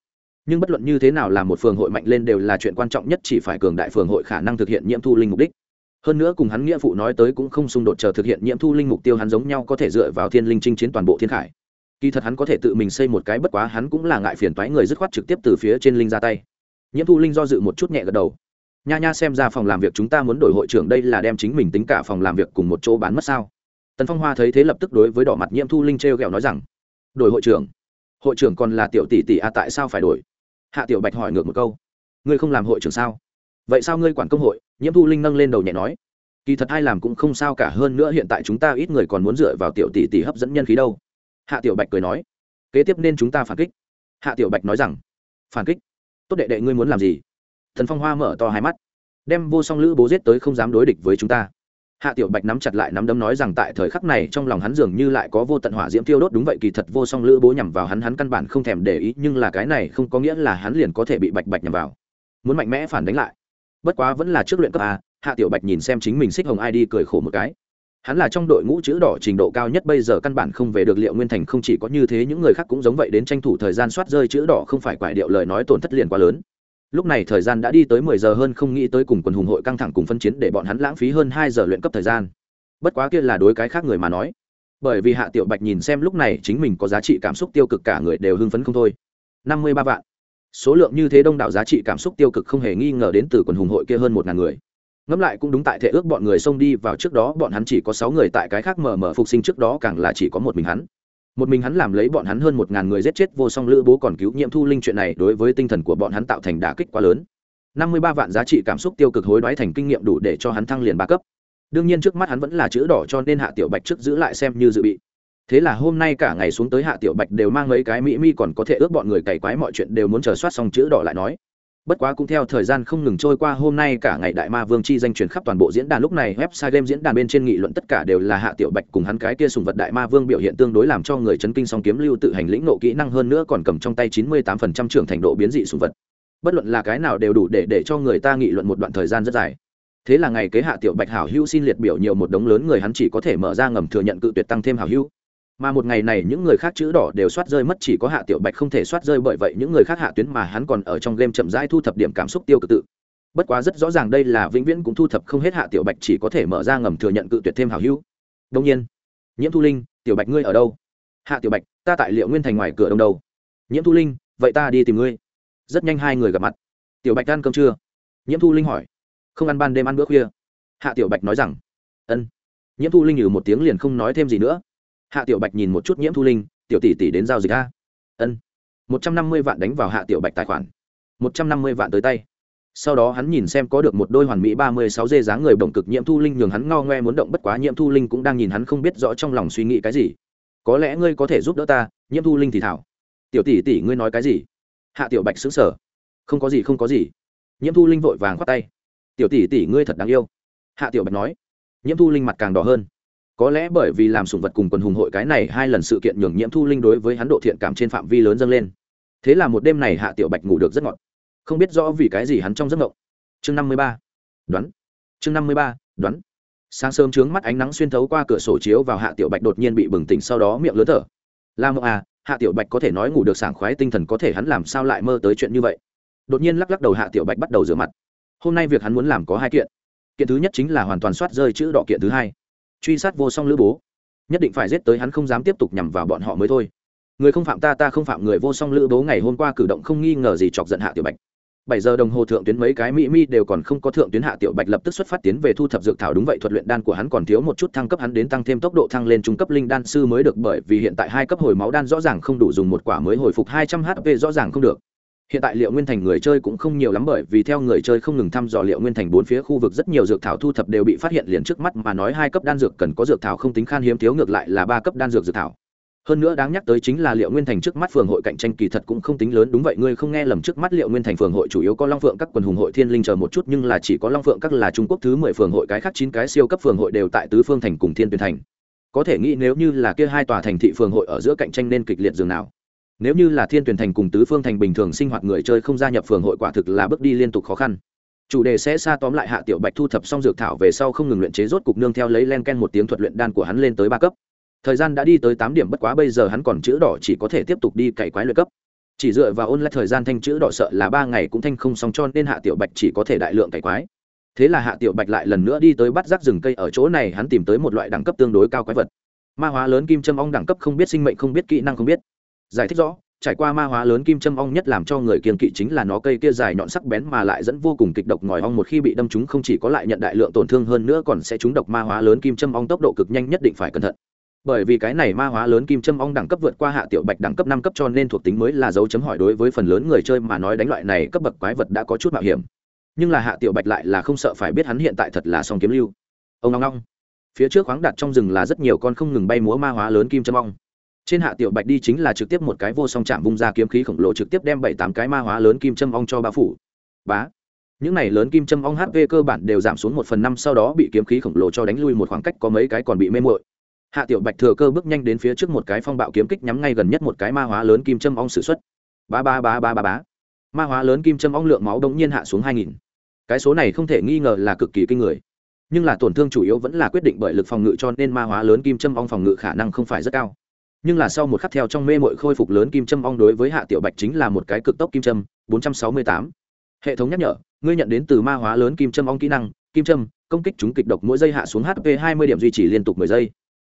Nhưng bất luận như thế nào là một phường hội mạnh lên đều là chuyện quan trọng nhất chỉ phải cường đại phường hội khả năng thực hiện nhiễm thu linh mục đích. Hơn nữa cùng hắn nghĩa phụ nói tới cũng không xung đột chờ thực hiện nhiễm thu linh mục tiêu hắn giống nhau có thể dựa vào thiên linh chinh chiến toàn bộ thiên khải. Kỳ thật hắn có thể tự mình xây một cái bất quá hắn cũng là ngại phiền toái người dứt khoát trực tiếp từ phía trên linh ra tay. Nhiễm thu linh do dự một chút nhẹ gật đầu nha nha xem ra phòng làm việc chúng ta muốn đổi hội trưởng đây là đem chính mình tính cả phòng làm việc cùng một chỗ bán mất sao? Tần phong hoa thấy thế lập tức đối với đỏ mặt nhiễm thu linh t r e o g ẹ o nói rằng đổi hội trưởng? Hội trưởng còn là tiểu tỷ tỷ a à, tại sao phải đổi? Hạ tiểu bạch hỏi ngược một câu ngươi không làm hội trưởng sao? Vậy sao ngươi quản công hội? Nhiễm thu linh nâng lên đầu nhẹ nói kỳ thật ai làm cũng không sao cả hơn nữa hiện tại chúng ta ít người còn muốn dựa vào tiểu tỷ tỷ hấp dẫn nhân khí đâu. Hạ tiểu bạch cười nói kế tiếp nên chúng ta phản kích. Hạ tiểu bạch nói rằng phản kích? Tốt đệ đệ ngươi muốn làm gì? Thần phong hoa mở to hai mắt. Đem vô song lữ bố giết tới không dám đối địch với chúng ta. Hạ tiểu bạch nắm chặt lại nắm đấm nói rằng tại thời khắc này trong lòng hắn dường như lại có vô tận hỏa diễm tiêu đốt đúng vậy kỳ thật vô song lữ bố nhằm vào hắn hắn căn bản không thèm để ý, nhưng là cái này không có nghĩa là hắn liền có thể bị bạch bạch nhằm vào. Muốn mạnh mẽ phản đánh lại. Bất quá vẫn là trước luyện cấp a, hạ tiểu bạch nhìn xem chính mình xích hồng ai đi cười khổ một cái. Hắn là trong đội ngũ chữ đỏ trình độ cao nhất, bây giờ căn bản không về được liệu nguyên thành, không chỉ có như thế, những người khác cũng giống vậy đến tranh thủ thời gian soát rơi chữ đỏ, không phải quải điệu lời nói tổn thất liền quá lớn lúc này thời gian đã đi tới mười giờ hơn, không nghĩ tới cùng quần hùng hội căng thẳng cùng phân chiến để bọn hắn lãng phí hơn hai giờ luyện cấp thời gian. Bất quá kia là đối cái khác người mà nói. Bởi vì hạ tiểu bạch nhìn xem lúc này chính mình có giá trị cảm xúc tiêu cực cả người đều hưng phấn không thôi. Năm mươi ba vạn. Số lượng như thế đông đảo giá trị cảm xúc tiêu cực không hề nghi ngờ đến từ quần hùng hội kia hơn một ngàn người. Ngẫm lại cũng đúng tại thể ước bọn người xông đi vào trước đó, bọn hắn chỉ có sáu người tại cái khác mở mở phục sinh trước đó, càng là chỉ có một mình hắn một mình hắn làm lấy bọn hắn hơn một ngàn người giết chết vô song lữ bố còn cứu nhiễm thu linh chuyện này đối với tinh thần của bọn hắn tạo thành đả kích quá lớn. Năm mươi ba vạn giá trị cảm xúc tiêu cực hối đoái thành kinh nghiệm đủ để cho hắn thăng liền ba cấp. Đương nhiên trước mắt hắn vẫn là chữ đỏ cho nên hạ tiểu bạch trước giữ lại xem như dự bị. Thế là hôm nay cả ngày xuống tới hạ tiểu bạch đều mang mấy cái mỹ mi còn có thể ước bọn người cày quái mọi chuyện đều muốn chờ soát xong chữ đỏ lại nói bất quá cũng theo thời gian không ngừng trôi qua, hôm nay cả ngày đại ma vương chi danh truyền khắp toàn bộ diễn đàn, lúc này website game diễn đàn bên trên nghị luận tất cả đều là hạ tiểu bạch cùng hắn cái kia sùng vật đại ma vương biểu hiện tương đối làm cho người chấn kinh, song kiếm lưu tự hành lĩnh nộ kỹ năng hơn nữa còn cầm trong tay chín mươi tám phần trăm trưởng thành độ biến dị sùng vật. Bất luận là cái nào đều đủ để để cho người ta nghị luận một đoạn thời gian rất dài. Thế là ngày kế hạ tiểu bạch hảo hữu xin liệt biểu nhiều một đống lớn người hắn chỉ có thể mở ra ngầm thừa nhận cự tuyệt tăng thêm hảo hữu mà một ngày này những người khác chữ đỏ đều soát rơi mất, chỉ có hạ tiểu bạch không thể soát rơi bởi vậy những người khác hạ tuyến mà hắn còn ở trong game chậm rãi thu thập điểm cảm xúc tiêu cực tự. Bất quá rất rõ ràng đây là vĩnh viễn cũng thu thập không hết hạ tiểu bạch chỉ có thể mở ra ngầm thừa nhận cự tuyệt thêm hảo hữu. Đông nhiên, nhiễm thu linh, tiểu bạch ngươi ở đâu? Hạ tiểu bạch, ta tại liệu nguyên thành ngoài cửa đông đầu. Nhiễm thu linh, vậy ta đi tìm ngươi. Rất nhanh hai người gặp mặt. Tiểu bạch ăn cơm chưa? Nhiễm thu linh hỏi. Không ăn ban đêm ăn bữa khuya. Hạ tiểu bạch nói rằng, ân. Nhiễm thu linh nhừ một tiếng liền không nói thêm gì nữa hạ tiểu bạch nhìn một chút nhiễm thu linh, tiểu tỷ tỷ đến giao dịch a? Ân. Một trăm năm mươi vạn đánh vào hạ tiểu bạch tài khoản. Một trăm năm mươi vạn tới tay. Sau đó hắn nhìn xem có được một đôi hoàn mỹ ba mươi sáu dê dáng người bổng cực nhiễm thu linh, nhường hắn ngao ngoe muốn động bất quá nhiễm thu linh cũng đang nhìn hắn không biết rõ trong lòng suy nghĩ cái gì. Có lẽ ngươi có thể giúp đỡ ta, nhiễm thu linh thì thảo. Tiểu tỷ tỷ ngươi nói cái gì? Hạ tiểu bạch xứng sở không có gì, không có gì. Nhiễm thu linh vội vàng khoát tay. Tiểu tỷ tỷ ngươi thật đáng yêu. Hạ tiểu bạch nói. Nhiễm thu linh mặt càng đỏ hơn có lẽ bởi vì làm sủng vật cùng quần hùng hội cái này hai lần sự kiện nhường nhiễm thu linh đối với hắn độ thiện cảm trên phạm vi lớn dâng lên. Thế là một đêm này hạ tiểu bạch ngủ được rất ngọt. Không biết rõ vì cái gì hắn trong giấc ngộng. Chương năm mươi ba. Đoán. Chương năm mươi ba, đoán. Sáng sớm trướng mắt ánh nắng xuyên thấu qua cửa sổ chiếu vào hạ tiểu bạch đột nhiên bị bừng tỉnh sau đó miệng lớn thở. La mộng à hạ tiểu bạch có thể nói ngủ được sảng khoái tinh thần có thể hắn làm sao lại mơ tới chuyện như vậy? Đột nhiên lắc lắc đầu hạ tiểu bạch bắt đầu rửa mặt. Hôm nay việc hắn muốn làm có hai kiện. Kiện thứ nhất chính là hoàn toàn soát rơi chữ đỏ kiện thứ hai truy sát vô song lữ bố. Nhất định phải giết tới hắn không dám tiếp tục nhằm vào bọn họ mới thôi. Người không phạm ta ta không phạm người vô song lữ bố ngày hôm qua cử động không nghi ngờ gì chọc giận hạ tiểu bạch. Bảy giờ đồng hồ thượng tuyến mấy cái mỹ mi đều còn không có thượng tuyến hạ tiểu bạch lập tức xuất phát tiến về thu thập dược thảo. Đúng vậy, thuật luyện đan của hắn còn thiếu một chút, thăng cấp hắn đến tăng thêm tốc độ thăng lên trung cấp linh đan sư mới được, bởi vì hiện tại hai cấp hồi máu đan rõ ràng không đủ dùng, một quả mới hồi phục hai trăm hp rõ ràng không được hiện tại liệu nguyên thành người chơi cũng không nhiều lắm bởi vì theo người chơi không ngừng thăm dò liệu nguyên thành bốn phía khu vực rất nhiều dược thảo thu thập đều bị phát hiện liền trước mắt mà nói hai cấp đan dược cần có dược thảo không tính khan hiếm thiếu ngược lại là ba cấp đan dược dược thảo. Hơn nữa đáng nhắc tới chính là liệu nguyên thành trước mắt phường hội cạnh tranh kỳ thật cũng không tính lớn, đúng vậy, ngươi không nghe lầm trước mắt liệu nguyên thành phường hội chủ yếu có long phượng các quần hùng hội thiên linh chờ một chút, nhưng là chỉ có long phượng các là trung quốc thứ mười phường hội, cái khác chín cái siêu cấp phường hội đều tại tứ phương thành cùng thiên tuyển thành. Có thể nghĩ nếu như là kia hai tòa thành thị phường hội ở giữa cạnh tranh nên kịch liệt dường nào nếu như là thiên tuyển thành cùng tứ phương thành bình thường sinh hoạt người chơi không gia nhập phường hội quả thực là bước đi liên tục khó khăn. Chủ đề sẽ xa tóm lại hạ tiểu bạch thu thập xong dược thảo về sau không ngừng luyện chế rốt cục nương theo lấy len ken một tiếng thuật luyện đan của hắn lên tới ba cấp. Thời gian đã đi tới tám điểm bất quá bây giờ hắn còn chữ đỏ chỉ có thể tiếp tục đi cày quái luyện cấp. Chỉ dựa vào ôn lại thời gian thanh chữ đỏ sợ là ba ngày cũng thanh không xong cho nên hạ tiểu bạch chỉ có thể đại lượng cày quái. Thế là hạ tiểu bạch lại lần nữa đi tới bắt rác rừng cây ở chỗ này, hắn tìm tới một loại đẳng cấp tương đối cao quái vật. Ma hóa lớn kim châm ong đẳng cấp không biết sinh mệnh không biết kỹ năng không biết giải thích rõ, trải qua ma hóa lớn kim châm ong nhất làm cho người kiên kỵ chính là nó cây kia dài nhọn sắc bén mà lại dẫn vô cùng kịch độc ngòi ong một khi bị đâm chúng không chỉ có lại nhận đại lượng tổn thương hơn nữa còn sẽ trúng độc ma hóa lớn kim châm ong tốc độ cực nhanh nhất định phải cẩn thận. Bởi vì cái này ma hóa lớn kim châm ong đẳng cấp vượt qua hạ tiểu bạch đẳng cấp năm cấp cho nên thuộc tính mới là dấu chấm hỏi đối với phần lớn người chơi mà nói đánh loại này cấp bậc quái vật đã có chút mạo hiểm. Nhưng là hạ tiểu bạch lại là không sợ phải biết hắn hiện tại thật là song kiếm lưu. Ông long long phía trước khoáng đặt trong rừng là rất nhiều con không ngừng bay múa ma hóa lớn kim châm ong trên hạ tiểu bạch đi chính là trực tiếp một cái vô song chạm vung ra kiếm khí khổng lồ trực tiếp đem bảy tám cái ma hóa lớn kim châm ong cho bao phủ. Bá. Những này lớn kim châm ong hp cơ bản đều giảm xuống một phần năm sau đó bị kiếm khí khổng lồ cho đánh lui một khoảng cách có mấy cái còn bị mê mội hạ tiểu bạch thừa cơ bước nhanh đến phía trước một cái phong bạo kiếm kích nhắm ngay gần nhất một cái ma hóa lớn kim châm ong s ử x u ấ t ba ba ba ba ba ma hóa lớn kim châm ong lượng máu đ nhiên hạ xuống hai nghìn. Cái số này không thể nghi ngờ là cực kỳ kinh người. Nhưng là tổn thương chủ yếu vẫn là quyết định bởi lực phòng ngự cho nên ma hóa lớn kim châm ong phòng ngự khả năng không phải rất cao nhưng là sau một khắc theo trong mê mội khôi phục lớn kim châm ong đối với hạ tiểu bạch chính là một cái cực tốc kim châm, bốn trăm sáu mươi tám. Hệ thống nhắc nhở, ngươi nhận đến từ ma hóa lớn kim châm ong kỹ năng, kim châm, công kích chúng kịch độc mỗi giây hạ xuống hp hai mươi điểm duy trì liên tục mười giây.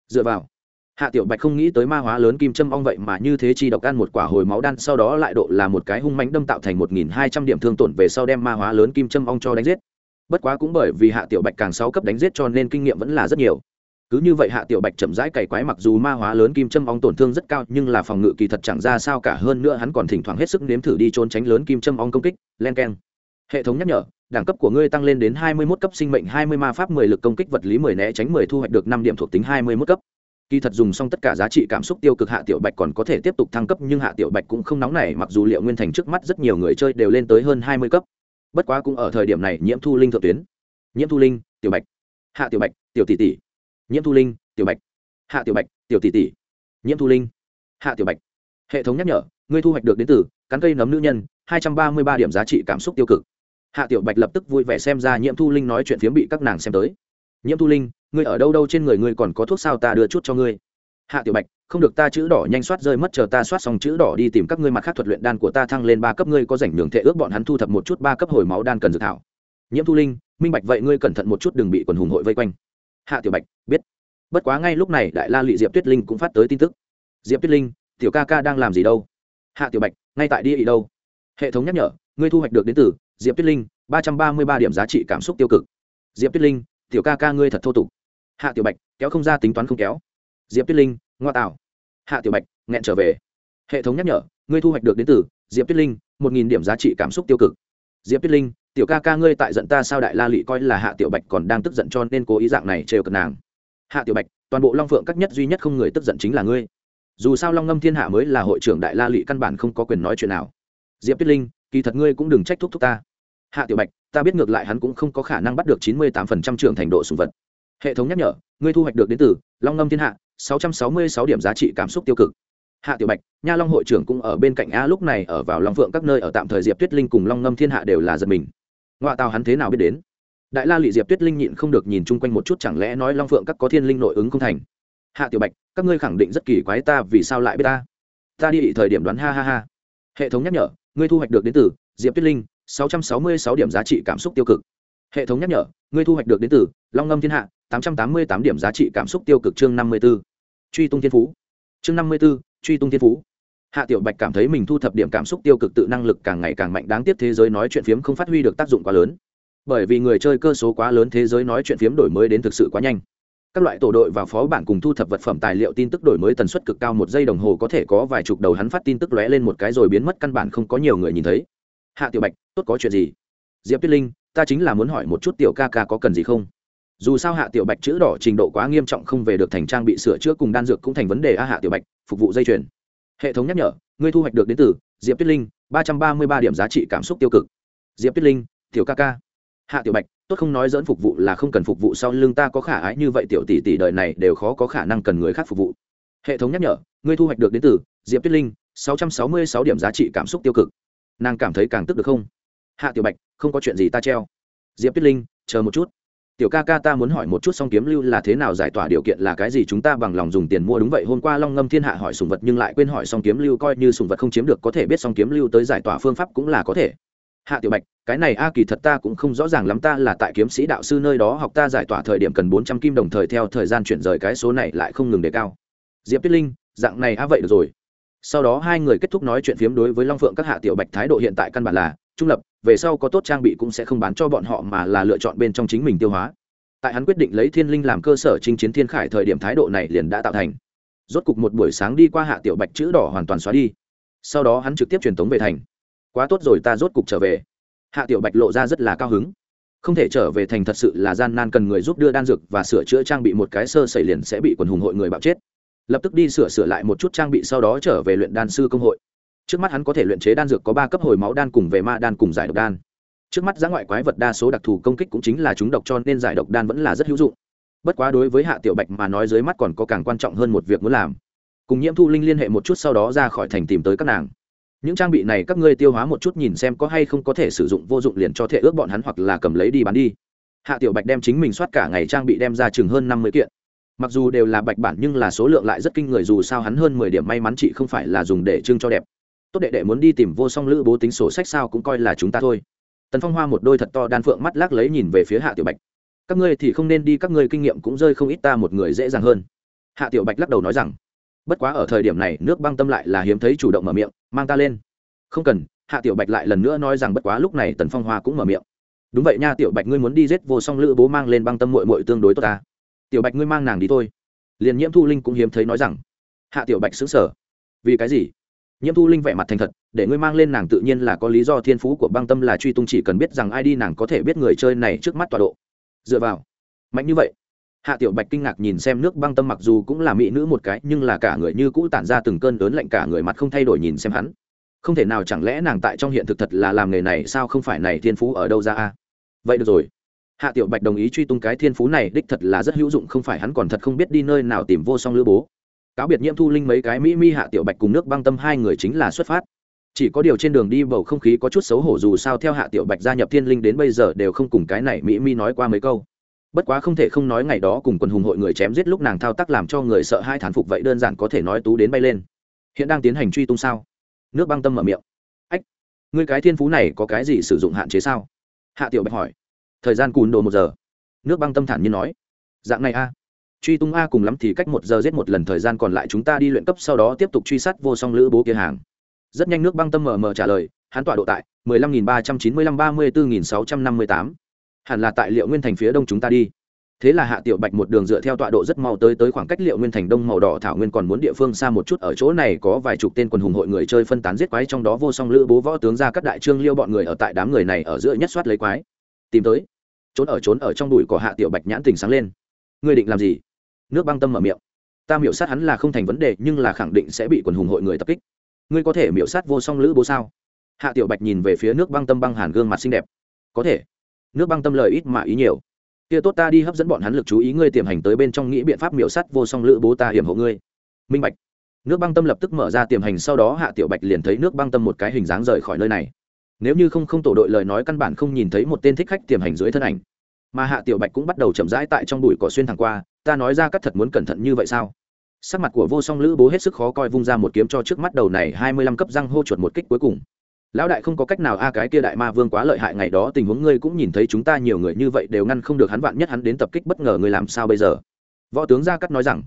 Dựa vào, hạ tiểu bạch không nghĩ tới ma hóa lớn kim châm ong vậy mà như thế chi độc ăn một quả hồi máu đan, sau đó lại độ là một cái hung mánh đâm tạo thành một nghìn hai trăm điểm thương tổn về sau đem ma hóa lớn kim châm ong cho đánh giết. Bất quá cũng bởi vì hạ tiểu bạch càng sáu cấp đánh giết cho nên kinh nghiệm vẫn là rất nhiều cứ như vậy hạ tiểu bạch chậm rãi cày quái mặc dù ma hóa lớn kim châm ong tổn thương rất cao, nhưng là phòng ngự kỳ thật chẳng ra sao cả, hơn nữa hắn còn thỉnh thoảng hết sức nếm thử đi trốn tránh lớn kim châm ong công kích, len keng. Hệ thống nhắc nhở, đẳng cấp của ngươi tăng lên đến hai mươi 21 cấp, sinh mệnh hai mươi ma pháp, mười lực công kích, vật lý mười né tránh, mười thu hoạch được năm điểm thuộc tính hai mươi 21 cấp. Kỳ thật dùng xong tất cả giá trị cảm xúc tiêu cực hạ tiểu bạch còn có thể tiếp tục thăng cấp, nhưng hạ tiểu bạch cũng không nóng nảy, mặc dù liệu nguyên thành trước mắt rất nhiều người chơi đều lên tới hơn hai mươi cấp. Bất quá cũng ở thời điểm này, nhiễm thu linh thượng tuyến. Nhiễm thu linh, tiểu bạch. Hạ tiểu bạch, tiểu tỷ tỷ nhiễm thu linh, tiểu bạch. Hạ tiểu bạch, tiểu tỷ tỷ. Nhiễm thu linh. Hạ tiểu bạch. Hệ thống nhắc nhở, ngươi thu hoạch được đến từ cắn cây nấm nữ nhân, hai trăm ba mươi ba điểm giá trị cảm xúc tiêu cực. Hạ tiểu bạch lập tức vui vẻ xem ra nhiễm thu linh nói chuyện phiếm bị các nàng xem tới. Nhiễm thu linh, ngươi ở đâu đâu trên người ngươi còn có thuốc sao ta đưa chút cho ngươi. Hạ tiểu bạch, không được ta chữ đỏ nhanh soát rơi mất, chờ ta soát xong chữ đỏ đi tìm các ngươi mặt khác thuật luyện đan của ta thăng lên ba cấp, ngươi có rảnh nhường thệ ước bọn hắn thu thập một chút ba cấp hồi máu đan cần dự thảo. Nhiễm thu linh, minh bạch vậy ngươi cẩn thận một chút đừng bị quần hùng hội vây quanh hạ tiểu bạch, biết. Bất quá ngay lúc này đại la lụy diệp tuyết linh cũng phát tới tin tức. Diệp tuyết linh, tiểu ca ca đang làm gì đâu? Hạ tiểu bạch, ngay tại đi ý đâu? Hệ thống nhắc nhở, ngươi thu hoạch được đến từ diệp tuyết linh, ba trăm ba mươi ba điểm giá trị cảm xúc tiêu cực. Diệp tuyết linh, tiểu ca ca ngươi thật thô tục. Hạ tiểu bạch, kéo không ra tính toán không kéo. Diệp tuyết linh, ngoa tạo. Hạ tiểu bạch, nghẹn trở về. Hệ thống nhắc nhở, ngươi thu hoạch được đến từ diệp tuyết linh, một nghìn điểm giá trị cảm xúc tiêu cực. Diệp tuyết linh tiểu ca ca ngươi tại giận ta sao đại la lị coi là hạ tiểu bạch còn đang tức giận cho nên cố ý dạng này trêu cợt nàng. Hạ tiểu bạch, toàn bộ long phượng các nhất duy nhất không người tức giận chính là ngươi. Dù sao long ngâm thiên hạ mới là hội trưởng đại la lị căn bản không có quyền nói chuyện nào. Diệp tuyết linh, kỳ thật ngươi cũng đừng trách thúc thúc ta. Hạ tiểu bạch, ta biết ngược lại hắn cũng không có khả năng bắt được chín mươi tám phần trăm trưởng thành độ sùng vật. Hệ thống nhắc nhở, ngươi thu hoạch được đến từ long ngâm thiên hạ, sáu trăm sáu mươi sáu điểm giá trị cảm xúc tiêu cực. Hạ tiểu bạch, nha long hội trưởng cũng ở bên cạnh a, lúc này ở vào long phượng các nơi ở tạm thời diệp tuyết linh cùng long ngâm thiên hạ đều là giật mình ngoại tàu hắn thế nào biết đến? Đại la lị diệp tuyết linh nhịn không được nhìn chung quanh một chút chẳng lẽ nói long phượng các có thiên linh nội ứng không thành? Hạ tiểu bạch các ngươi khẳng định rất kỳ quái ta vì sao lại biết ta? Ta đi thời điểm đoán ha ha ha. Hệ thống nhắc nhở ngươi thu hoạch được đến từ diệp tuyết linh 666 điểm giá trị cảm xúc tiêu cực. Hệ thống nhắc nhở ngươi thu hoạch được đến từ long ngâm thiên hạ 888 điểm giá trị cảm xúc tiêu cực chương 54. truy tung thiên phú. Chương 54, truy tung thiên phú hạ tiểu bạch cảm thấy mình thu thập điểm cảm xúc tiêu cực tự năng lực càng ngày càng mạnh, đáng tiếc thế giới nói chuyện phiếm không phát huy được tác dụng quá lớn. Bởi vì người chơi cơ số quá lớn, thế giới nói chuyện phiếm đổi mới đến thực sự quá nhanh. Các loại tổ đội và phó bản cùng thu thập vật phẩm tài liệu tin tức đổi mới tần suất cực cao, một giây đồng hồ có thể có vài chục đầu hắn phát tin tức lóe lên một cái rồi biến mất, căn bản không có nhiều người nhìn thấy. Hạ tiểu bạch, tốt có chuyện gì? Diệp tuyết linh, ta chính là muốn hỏi một chút tiểu ca ca có cần gì không? Dù sao hạ tiểu bạch chữ đỏ trình độ quá nghiêm trọng, không về được thành trang bị sửa chữa cùng đan dược cũng thành vấn đề a hạ tiểu bạch, phục vụ dây chuyền hệ thống nhắc nhở, ngươi thu hoạch được đến từ diệp tuyết linh, ba trăm ba mươi ba điểm giá trị cảm xúc tiêu cực. Diệp tuyết linh, tiểu ca ca. Hạ tiểu bạch, tốt không nói dẫn phục vụ là không cần phục vụ sau lưng ta có khả ái như vậy tiểu tỷ tỷ đời này đều khó có khả năng cần người khác phục vụ. Hệ thống nhắc nhở, ngươi thu hoạch được đến từ diệp tuyết linh, sáu trăm sáu mươi sáu điểm giá trị cảm xúc tiêu cực. Nàng cảm thấy càng tức được không? Hạ tiểu bạch, không có chuyện gì ta treo. Diệp tuyết linh, chờ một chút tiểu ca ca ta muốn hỏi một chút song kiếm lưu là thế nào giải tỏa điều kiện là cái gì? Chúng ta bằng lòng dùng tiền mua đúng vậy. Hôm qua long ngâm thiên hạ hỏi sùng vật nhưng lại quên hỏi song kiếm lưu, coi như sùng vật không chiếm được có thể biết song kiếm lưu tới giải tỏa phương pháp cũng là có thể. Hạ tiểu bạch, cái này a kỳ thật ta cũng không rõ ràng lắm. Ta là tại kiếm sĩ đạo sư nơi đó học ta giải tỏa thời điểm cần bốn trăm kim đồng thời theo thời gian chuyển rời cái số này lại không ngừng đề cao. Diệp tuyết linh, dạng này a vậy được rồi. Sau đó hai người kết thúc nói chuyện phiếm đối với long phượng các hạ tiểu bạch thái độ hiện tại căn bản là trung lập, về sau có tốt trang bị cũng sẽ không bán cho bọn họ mà là lựa chọn bên trong chính mình tiêu hóa. Tại hắn quyết định lấy thiên linh làm cơ sở chinh chiến thiên khải thời điểm thái độ này liền đã tạo thành. Rốt cục một buổi sáng đi qua hạ tiểu bạch chữ đỏ hoàn toàn xóa đi. Sau đó hắn trực tiếp truyền tống về thành. Quá tốt rồi, ta rốt cục trở về. Hạ tiểu bạch lộ ra rất là cao hứng. Không thể trở về thành thật sự là gian nan cần người giúp đưa đan dược và sửa chữa trang bị một cái sơ xảy liền sẽ bị quần hùng hội người bạo chết. Lập tức đi sửa sửa lại một chút trang bị sau đó trở về luyện đan sư công hội trước mắt hắn có thể luyện chế đan dược có ba cấp hồi máu đan cùng về ma đan cùng giải độc đan. Trước mắt giá ngoại quái vật đa số đặc thù công kích cũng chính là chúng độc cho nên giải độc đan vẫn là rất hữu dụng. Bất quá đối với hạ tiểu bạch mà nói dưới mắt còn có càng quan trọng hơn một việc muốn làm. Cùng nhiễm thu linh liên hệ một chút sau đó ra khỏi thành tìm tới các nàng. Những trang bị này các ngươi tiêu hóa một chút nhìn xem có hay không có thể sử dụng vô dụng liền cho thể ước bọn hắn hoặc là cầm lấy đi bán đi. Hạ tiểu bạch đem chính mình soát cả ngày trang bị đem ra chừng hơn năm mươi kiện. Mặc dù đều là bạch bản nhưng là số lượng lại rất kinh người dù sao hắn hơn mười điểm may mắn chị không phải là dùng để trưng cho đẹp tốt đệ đệ muốn đi tìm vô song lữ bố tính sổ sách sao cũng coi là chúng ta thôi. Tần phong hoa một đôi thật to đan phượng mắt lác lấy nhìn về phía hạ tiểu bạch. Các ngươi thì không nên đi, các ngươi kinh nghiệm cũng rơi không ít ta một người dễ dàng hơn. Hạ tiểu bạch lắc đầu nói rằng, bất quá ở thời điểm này, nước băng tâm lại là hiếm thấy chủ động mở miệng, mang ta lên. Không cần, hạ tiểu bạch lại lần nữa nói rằng bất quá lúc này tần phong hoa cũng mở miệng. Đúng vậy nha tiểu bạch ngươi muốn đi giết vô song lữ bố mang lên băng tâm mội mội tương đối tốt ta. Tiểu bạch ngươi mang nàng đi thôi. Liền nhiễm thu linh cũng hiếm thấy nói rằng. Hạ tiểu bạch xứng sở vì cái gì? Nhiễm thu linh vẻ mặt thành thật, để ngươi mang lên nàng tự nhiên là có lý do, thiên phú của băng tâm là truy tung chỉ cần biết rằng ai đi nàng có thể biết người chơi này trước mắt tọa độ. Dựa vào, mạnh như vậy. Hạ tiểu bạch kinh ngạc nhìn xem nước băng tâm mặc dù cũng là mỹ nữ một cái, nhưng là cả người như cũ tản ra từng cơn lớn lạnh, cả người mặt không thay đổi nhìn xem hắn. Không thể nào chẳng lẽ nàng tại trong hiện thực thật là làm nghề này, sao không phải này thiên phú ở đâu ra a? Vậy được rồi. Hạ tiểu bạch đồng ý truy tung cái thiên phú này, đích thật là rất hữu dụng, không phải hắn còn thật không biết đi nơi nào tìm vô song lữ bố cáo biệt nhiễm thu linh mấy cái mỹ mi hạ tiểu bạch cùng nước băng tâm hai người chính là xuất phát. Chỉ có điều trên đường đi bầu không khí có chút xấu hổ dù sao theo hạ tiểu bạch gia nhập thiên linh đến bây giờ đều không cùng cái này mỹ mi nói qua mấy câu. Bất quá không thể không nói ngày đó cùng quần hùng hội người chém giết lúc nàng thao tác làm cho người sợ hai thán phục vậy đơn giản có thể nói tú đến bay lên. Hiện đang tiến hành truy tung sao? Nước băng tâm mở miệng. Ách, ngươi cái thiên phú này có cái gì sử dụng hạn chế sao? Hạ tiểu bạch hỏi. Thời gian cùn đồ một giờ. Nước băng tâm thản nhiên nói. Dạng này a truy tung a cùng lắm thì cách một giờ giết một lần thời gian còn lại chúng ta đi luyện cấp sau đó tiếp tục truy sát vô song lữ bố kia hàng. Rất nhanh nước băng tâm mờ mờ trả lời, hắn tọa độ tại mười lăm nghìn ba trăm chín mươi lăm ba mươi bốn nghìn sáu trăm năm mươi tám. Hẳn là tại liệu nguyên thành phía đông chúng ta đi. Thế là hạ tiểu bạch một đường dựa theo tọa độ rất mau tới tới khoảng cách liệu nguyên thành đông màu đỏ thảo nguyên còn muốn địa phương xa một chút ở chỗ này có vài chục tên quần hùng hội người chơi phân tán giết quái trong đó vô song lữ bố võ tướng ra các đại trương liêu bọn người ở tại đám người này ở giữa nhất soát lấy quái. Tìm tới. Trốn ở trốn ở trong đùi của hạ tiểu bạch nhãn tình sáng lên ngươi định làm gì? Nước băng tâm mở miệng. Ta miểu sát hắn là không thành vấn đề, nhưng là khẳng định sẽ bị quần hùng hội người tập kích. Ngươi có thể miểu sát vô song lữ bố sao? Hạ tiểu bạch nhìn về phía nước băng tâm băng hàn gương mặt xinh đẹp. Có thể. Nước băng tâm lời ít mà ý nhiều. Kia tốt ta đi hấp dẫn bọn hắn lực chú ý ngươi tiềm hành tới bên trong nghĩ biện pháp miểu sát vô song lữ bố ta hiểm hộ ngươi. Minh bạch. Nước băng tâm lập tức mở ra tiềm hành, sau đó hạ tiểu bạch liền thấy nước băng tâm một cái hình dáng rời khỏi nơi này. Nếu như không không tổ đội lời nói căn bản không nhìn thấy một tên thích khách tiềm hành dưới thân ảnh mà hạ tiểu bạch cũng bắt đầu chậm rãi tại trong bụi cỏ xuyên thẳng qua, ta nói ra cắt thật muốn cẩn thận như vậy sao? Sắc mặt của vô song lữ bố hết sức khó coi vung ra một kiếm cho trước mắt đầu này hai mươi lăm cấp răng hô chuột một kích cuối cùng. Lão đại không có cách nào, a, cái kia đại ma vương quá lợi hại, ngày đó tình huống ngươi cũng nhìn thấy chúng ta nhiều người như vậy đều ngăn không được hắn vạn nhất hắn đến tập kích bất ngờ ngươi làm sao bây giờ? Võ tướng gia cắt nói rằng,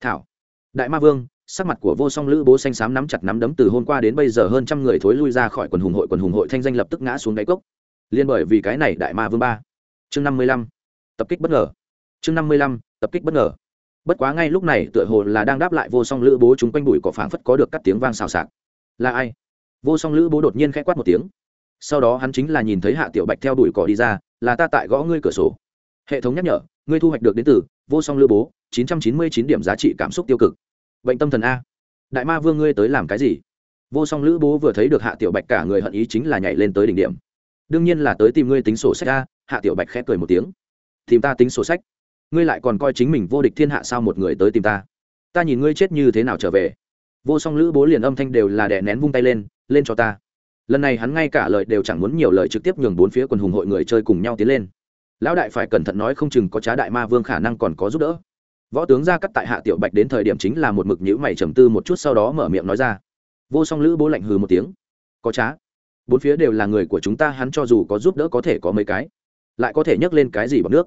thảo, đại ma vương, sắc mặt của vô song lữ bố xanh xám nắm chặt nắm đấm từ hôm qua đến bây giờ hơn trăm người thối lui ra khỏi quần hùng hội, quần hùng hội thanh danh lập tức ngã xuống đáy cốc. Liên bởi vì cái này đại ma vương ba chương năm mươi lăm, tập kích bất ngờ. Chương năm mươi lăm, tập kích bất ngờ. Bất quá ngay lúc này tựa hồ là đang đáp lại vô song lữ bố chúng quanh bụi cỏ phảng phất có được các tiếng vang xào xạc. Là ai? Vô song lữ bố đột nhiên k h ẽ quát một tiếng. Sau đó hắn chính là nhìn thấy hạ tiểu bạch theo đuổi cỏ đi ra, là ta tại gõ ngươi cửa sổ. Hệ thống nhắc nhở, ngươi thu hoạch được đến từ vô song lữ bố, chín trăm chín mươi chín điểm giá trị cảm xúc tiêu cực. Bệnh tâm thần a. Đại ma vương ngươi tới làm cái gì? Vô song lữ bố vừa thấy được hạ tiểu bạch cả người hận ý chính là nhảy lên tới đỉnh điểm. Đương nhiên là tới tìm ngươi tính sổ sách a hạ tiểu bạch khẽ cười một tiếng. Tìm ta tính sổ sách. Ngươi lại còn coi chính mình vô địch thiên hạ sao một người tới tìm ta? Ta nhìn ngươi chết như thế nào trở về. Vô song lữ bố liền âm thanh đều là đè nén vung tay lên lên cho ta. Lần này hắn ngay cả lời đều chẳng muốn nhiều lời trực tiếp nhường bốn phía quần hùng hội người chơi cùng nhau tiến lên. Lão đại phải cẩn thận nói không chừng có trá đại ma vương khả năng còn có giúp đỡ. Võ tướng ra cắt tại hạ tiểu bạch đến thời điểm chính là một mực nhữ mày trầm tư một chút sau đó mở miệng nói ra. Vô song lữ bố lạnh hừ một tiếng. Có trá. Bốn phía đều là người của chúng ta, hắn cho dù có giúp đỡ có thể có mấy cái lại có thể nhấc lên cái gì bằng nước?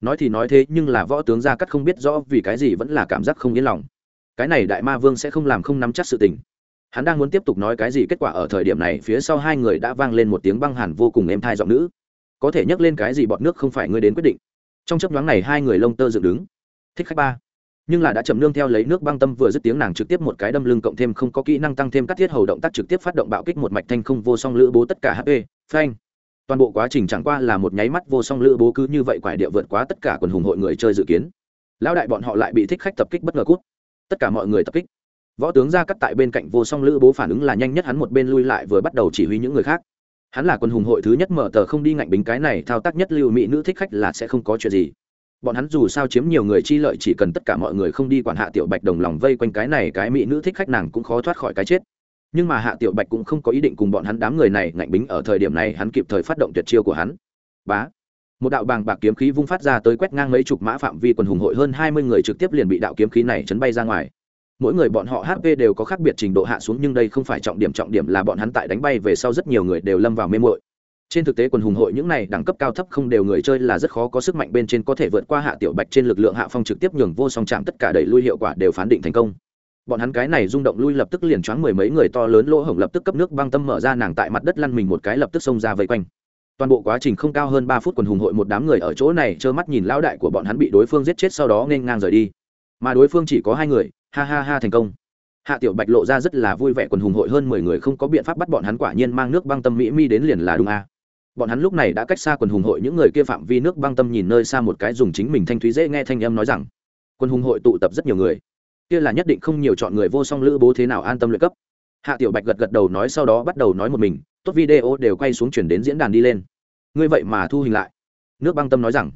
Nói thì nói thế, nhưng là võ tướng gia cắt không biết rõ vì cái gì vẫn là cảm giác không yên lòng. Cái này đại ma vương sẽ không làm không nắm chắc sự tình. Hắn đang muốn tiếp tục nói cái gì kết quả ở thời điểm này, phía sau hai người đã vang lên một tiếng băng hàn vô cùng êm thai giọng nữ. Có thể nhấc lên cái gì bọt nước không phải ngươi đến quyết định. Trong chấp nhoáng này hai người lông tơ dựng đứng. Thích khách ba. Nhưng là đã chậm nương theo lấy nước băng tâm vừa dứt tiếng nàng trực tiếp một cái đâm lưng cộng thêm không có kỹ năng tăng thêm các thiết hầu động tác trực tiếp phát động bạo kích một mạch thanh không vô song lữ bố tất cả hp phanh toàn bộ quá trình chẳng qua là một nháy mắt vô song lữ bố cứ như vậy quải địa vượt quá tất cả quần hùng hội người chơi dự kiến. Lão đại bọn họ lại bị thích khách tập kích bất ngờ cút. Tất cả mọi người tập kích. Võ tướng ra cắt tại bên cạnh vô song lữ bố phản ứng là nhanh nhất hắn một bên lui lại vừa bắt đầu chỉ huy những người khác. Hắn là quân hùng hội thứ nhất mở tờ không đi ngạnh bính cái này, thao tác nhất lưu mỹ nữ thích khách là sẽ không có chuyện gì. Bọn hắn dù sao chiếm nhiều người chi lợi chỉ cần tất cả mọi người không đi quản hạ tiểu bạch đồng lòng vây quanh cái này, cái mỹ nữ thích khách nàng cũng khó thoát khỏi cái chết nhưng mà hạ tiểu bạch cũng không có ý định cùng bọn hắn đám người này ngạnh bính ở thời điểm này, hắn kịp thời phát động tuyệt chiêu của hắn. Bá. Một đạo bàng bạc kiếm khí vung phát ra tới quét ngang mấy chục mã phạm vi quần hùng hội hơn hai mươi người trực tiếp liền bị đạo kiếm khí này chấn bay ra ngoài. Mỗi người bọn họ hp đều có khác biệt trình độ hạ xuống, nhưng đây không phải trọng điểm trọng điểm là bọn hắn tại đánh bay về sau rất nhiều người đều lâm vào mê mội trên thực tế quần hùng hội những này đẳng cấp cao thấp không đều người chơi là rất khó có sức mạnh bên trên có thể vượt qua hạ tiểu bạch trên lực lượng hạ phong trực tiếp nhường vô song chạm tất cả đẩy lui hiệu quả đều phán định thành công bọn hắn cái này rung động lui lập tức liền choáng mười mấy người to lớn lỗ hổng lập tức cấp nước băng tâm mở ra nàng tại mặt đất lăn mình một cái lập tức xông ra vây quanh. Toàn bộ quá trình không cao hơn ba phút quần hùng hội một đám người ở chỗ này trơ mắt nhìn lão đại của bọn hắn bị đối phương giết chết sau đó nên ngang rời đi. Mà đối phương chỉ có hai người, ha ha ha thành công. Hạ tiểu bạch lộ ra rất là vui vẻ quần hùng hội hơn mười người không có biện pháp bắt bọn hắn quả nhiên mang nước băng tâm mỹ mi đến liền là đúng a. Bọn hắn lúc này đã cách xa quần hùng hội những người kia phạm vi nước băng tâm nhìn nơi xa một cái dùng chính mình thanh thúy dễ nghe thanh âm nói rằng quân hùng hội tụ tập rất nhiều người kia là nhất định không nhiều chọn người vô song lữ bố thế nào an tâm luyện cấp. Hạ tiểu bạch gật gật đầu nói sau đó bắt đầu nói một mình, tốt video đều quay xuống chuyển đến diễn đàn đi lên. Ngươi vậy mà thu hình lại. Nước băng tâm nói rằng,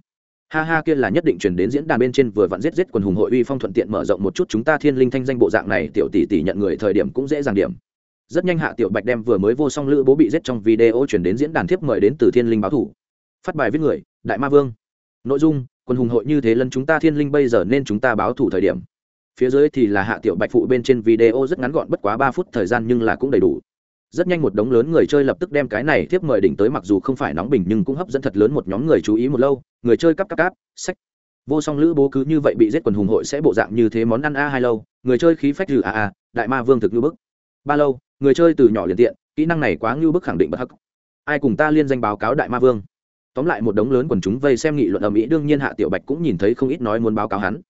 ha ha kia là nhất định chuyển đến diễn đàn bên trên vừa vặn giết giết quần hùng hội uy phong thuận tiện mở rộng một chút chúng ta thiên linh thanh danh bộ dạng này, tiểu tỷ tỷ nhận người thời điểm cũng dễ dàng điểm. Rất nhanh hạ tiểu bạch đem vừa mới vô song lữ bố bị giết trong video chuyển đến diễn đàn thiếp mời đến từ thiên linh báo thủ. Phát bài viết người, đại ma vương. Nội dung, quần hùng hội như thế lần chúng ta thiên linh bây giờ nên chúng ta báo thủ thời điểm phía dưới thì là hạ tiểu bạch phụ bên trên video rất ngắn gọn, bất quá ba phút thời gian nhưng là cũng đầy đủ. Rất nhanh một đống lớn người chơi lập tức đem cái này tiếp mời đỉnh tới, mặc dù không phải nóng bình nhưng cũng hấp dẫn thật lớn một nhóm người chú ý một lâu. Người chơi cắp cắp cắp sách vô song lữ bố cứ như vậy bị giết quần hùng hội sẽ bộ dạng như thế món ăn a hai lâu. Người chơi khí phách trừ a a, đại ma vương thực như bức. Ba lâu, người chơi từ nhỏ liền tiện, kỹ năng này quá ngưu bức khẳng định bất hắc. Ai cùng ta liên danh báo cáo đại ma vương? Tóm lại một đống lớn quần chúng vây xem nghị luận ở mỹ đương nhiên hạ tiểu bạch cũng nhìn thấy không ít nói muốn báo cáo hắn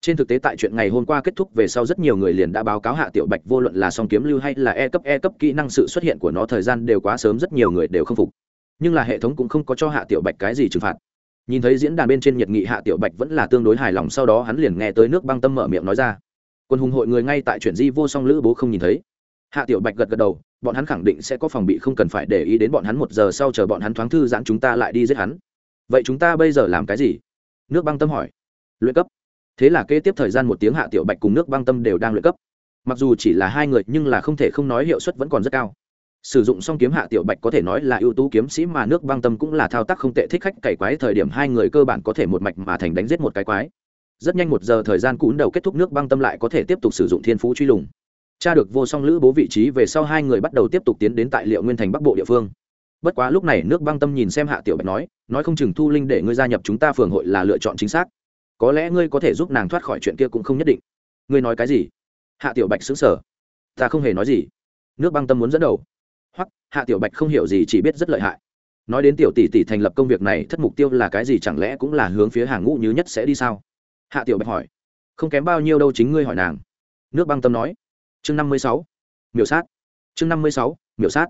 trên thực tế tại chuyện ngày hôm qua kết thúc về sau rất nhiều người liền đã báo cáo hạ tiểu bạch vô luận là song kiếm lưu hay là e cấp e cấp kỹ năng sự xuất hiện của nó thời gian đều quá sớm, rất nhiều người đều không phục. Nhưng là hệ thống cũng không có cho hạ tiểu bạch cái gì trừng phạt. Nhìn thấy diễn đàn bên trên nhiệt nghị hạ tiểu bạch vẫn là tương đối hài lòng, sau đó hắn liền nghe tới nước băng tâm mở miệng nói ra. Quân hùng hội người ngay tại chuyện di vô song lữ bố không nhìn thấy. Hạ tiểu bạch gật gật đầu, bọn hắn khẳng định sẽ có phòng bị, không cần phải để ý đến bọn hắn một giờ sau chờ bọn hắn thoáng thư giãn chúng ta lại đi giết hắn. Vậy chúng ta bây giờ làm cái gì? Nước băng tâm hỏi. Luyện cấp thế là kế tiếp thời gian một tiếng hạ tiểu bạch cùng nước băng tâm đều đang luyện cấp. Mặc dù chỉ là hai người, nhưng là không thể không nói hiệu suất vẫn còn rất cao. Sử dụng xong kiếm hạ tiểu bạch có thể nói là ưu tú kiếm sĩ mà nước băng tâm cũng là thao tác không tệ, thích khách cày quái thời điểm hai người cơ bản có thể một mạch mà thành đánh giết một cái quái. Rất nhanh một giờ thời gian cún đầu kết thúc, nước băng tâm lại có thể tiếp tục sử dụng thiên phú truy lùng. Tra được vô song lữ bố vị trí về sau hai người bắt đầu tiếp tục tiến đến tại liệu nguyên thành bắc bộ địa phương. Bất quá lúc này nước băng tâm nhìn xem hạ tiểu bạch nói nói không chừng thu linh để ngươi gia nhập chúng ta phường hội là lựa chọn chính xác có lẽ ngươi có thể giúp nàng thoát khỏi chuyện kia cũng không nhất định. Ngươi nói cái gì? Hạ tiểu bạch xứng sở ta không hề nói gì. Nước băng tâm muốn dẫn đầu. Hoặc, hạ tiểu bạch không hiểu gì chỉ biết rất lợi hại. Nói đến tiểu tỷ tỷ thành lập công việc này, thất mục tiêu là cái gì chẳng lẽ cũng là hướng phía hàng ngũ như nhất sẽ đi sao? Hạ tiểu bạch hỏi. Không kém bao nhiêu đâu chính ngươi hỏi nàng. Nước băng tâm nói. Chương năm mươi sáu. Miểu sát. Chương năm mươi sáu. Miểu sát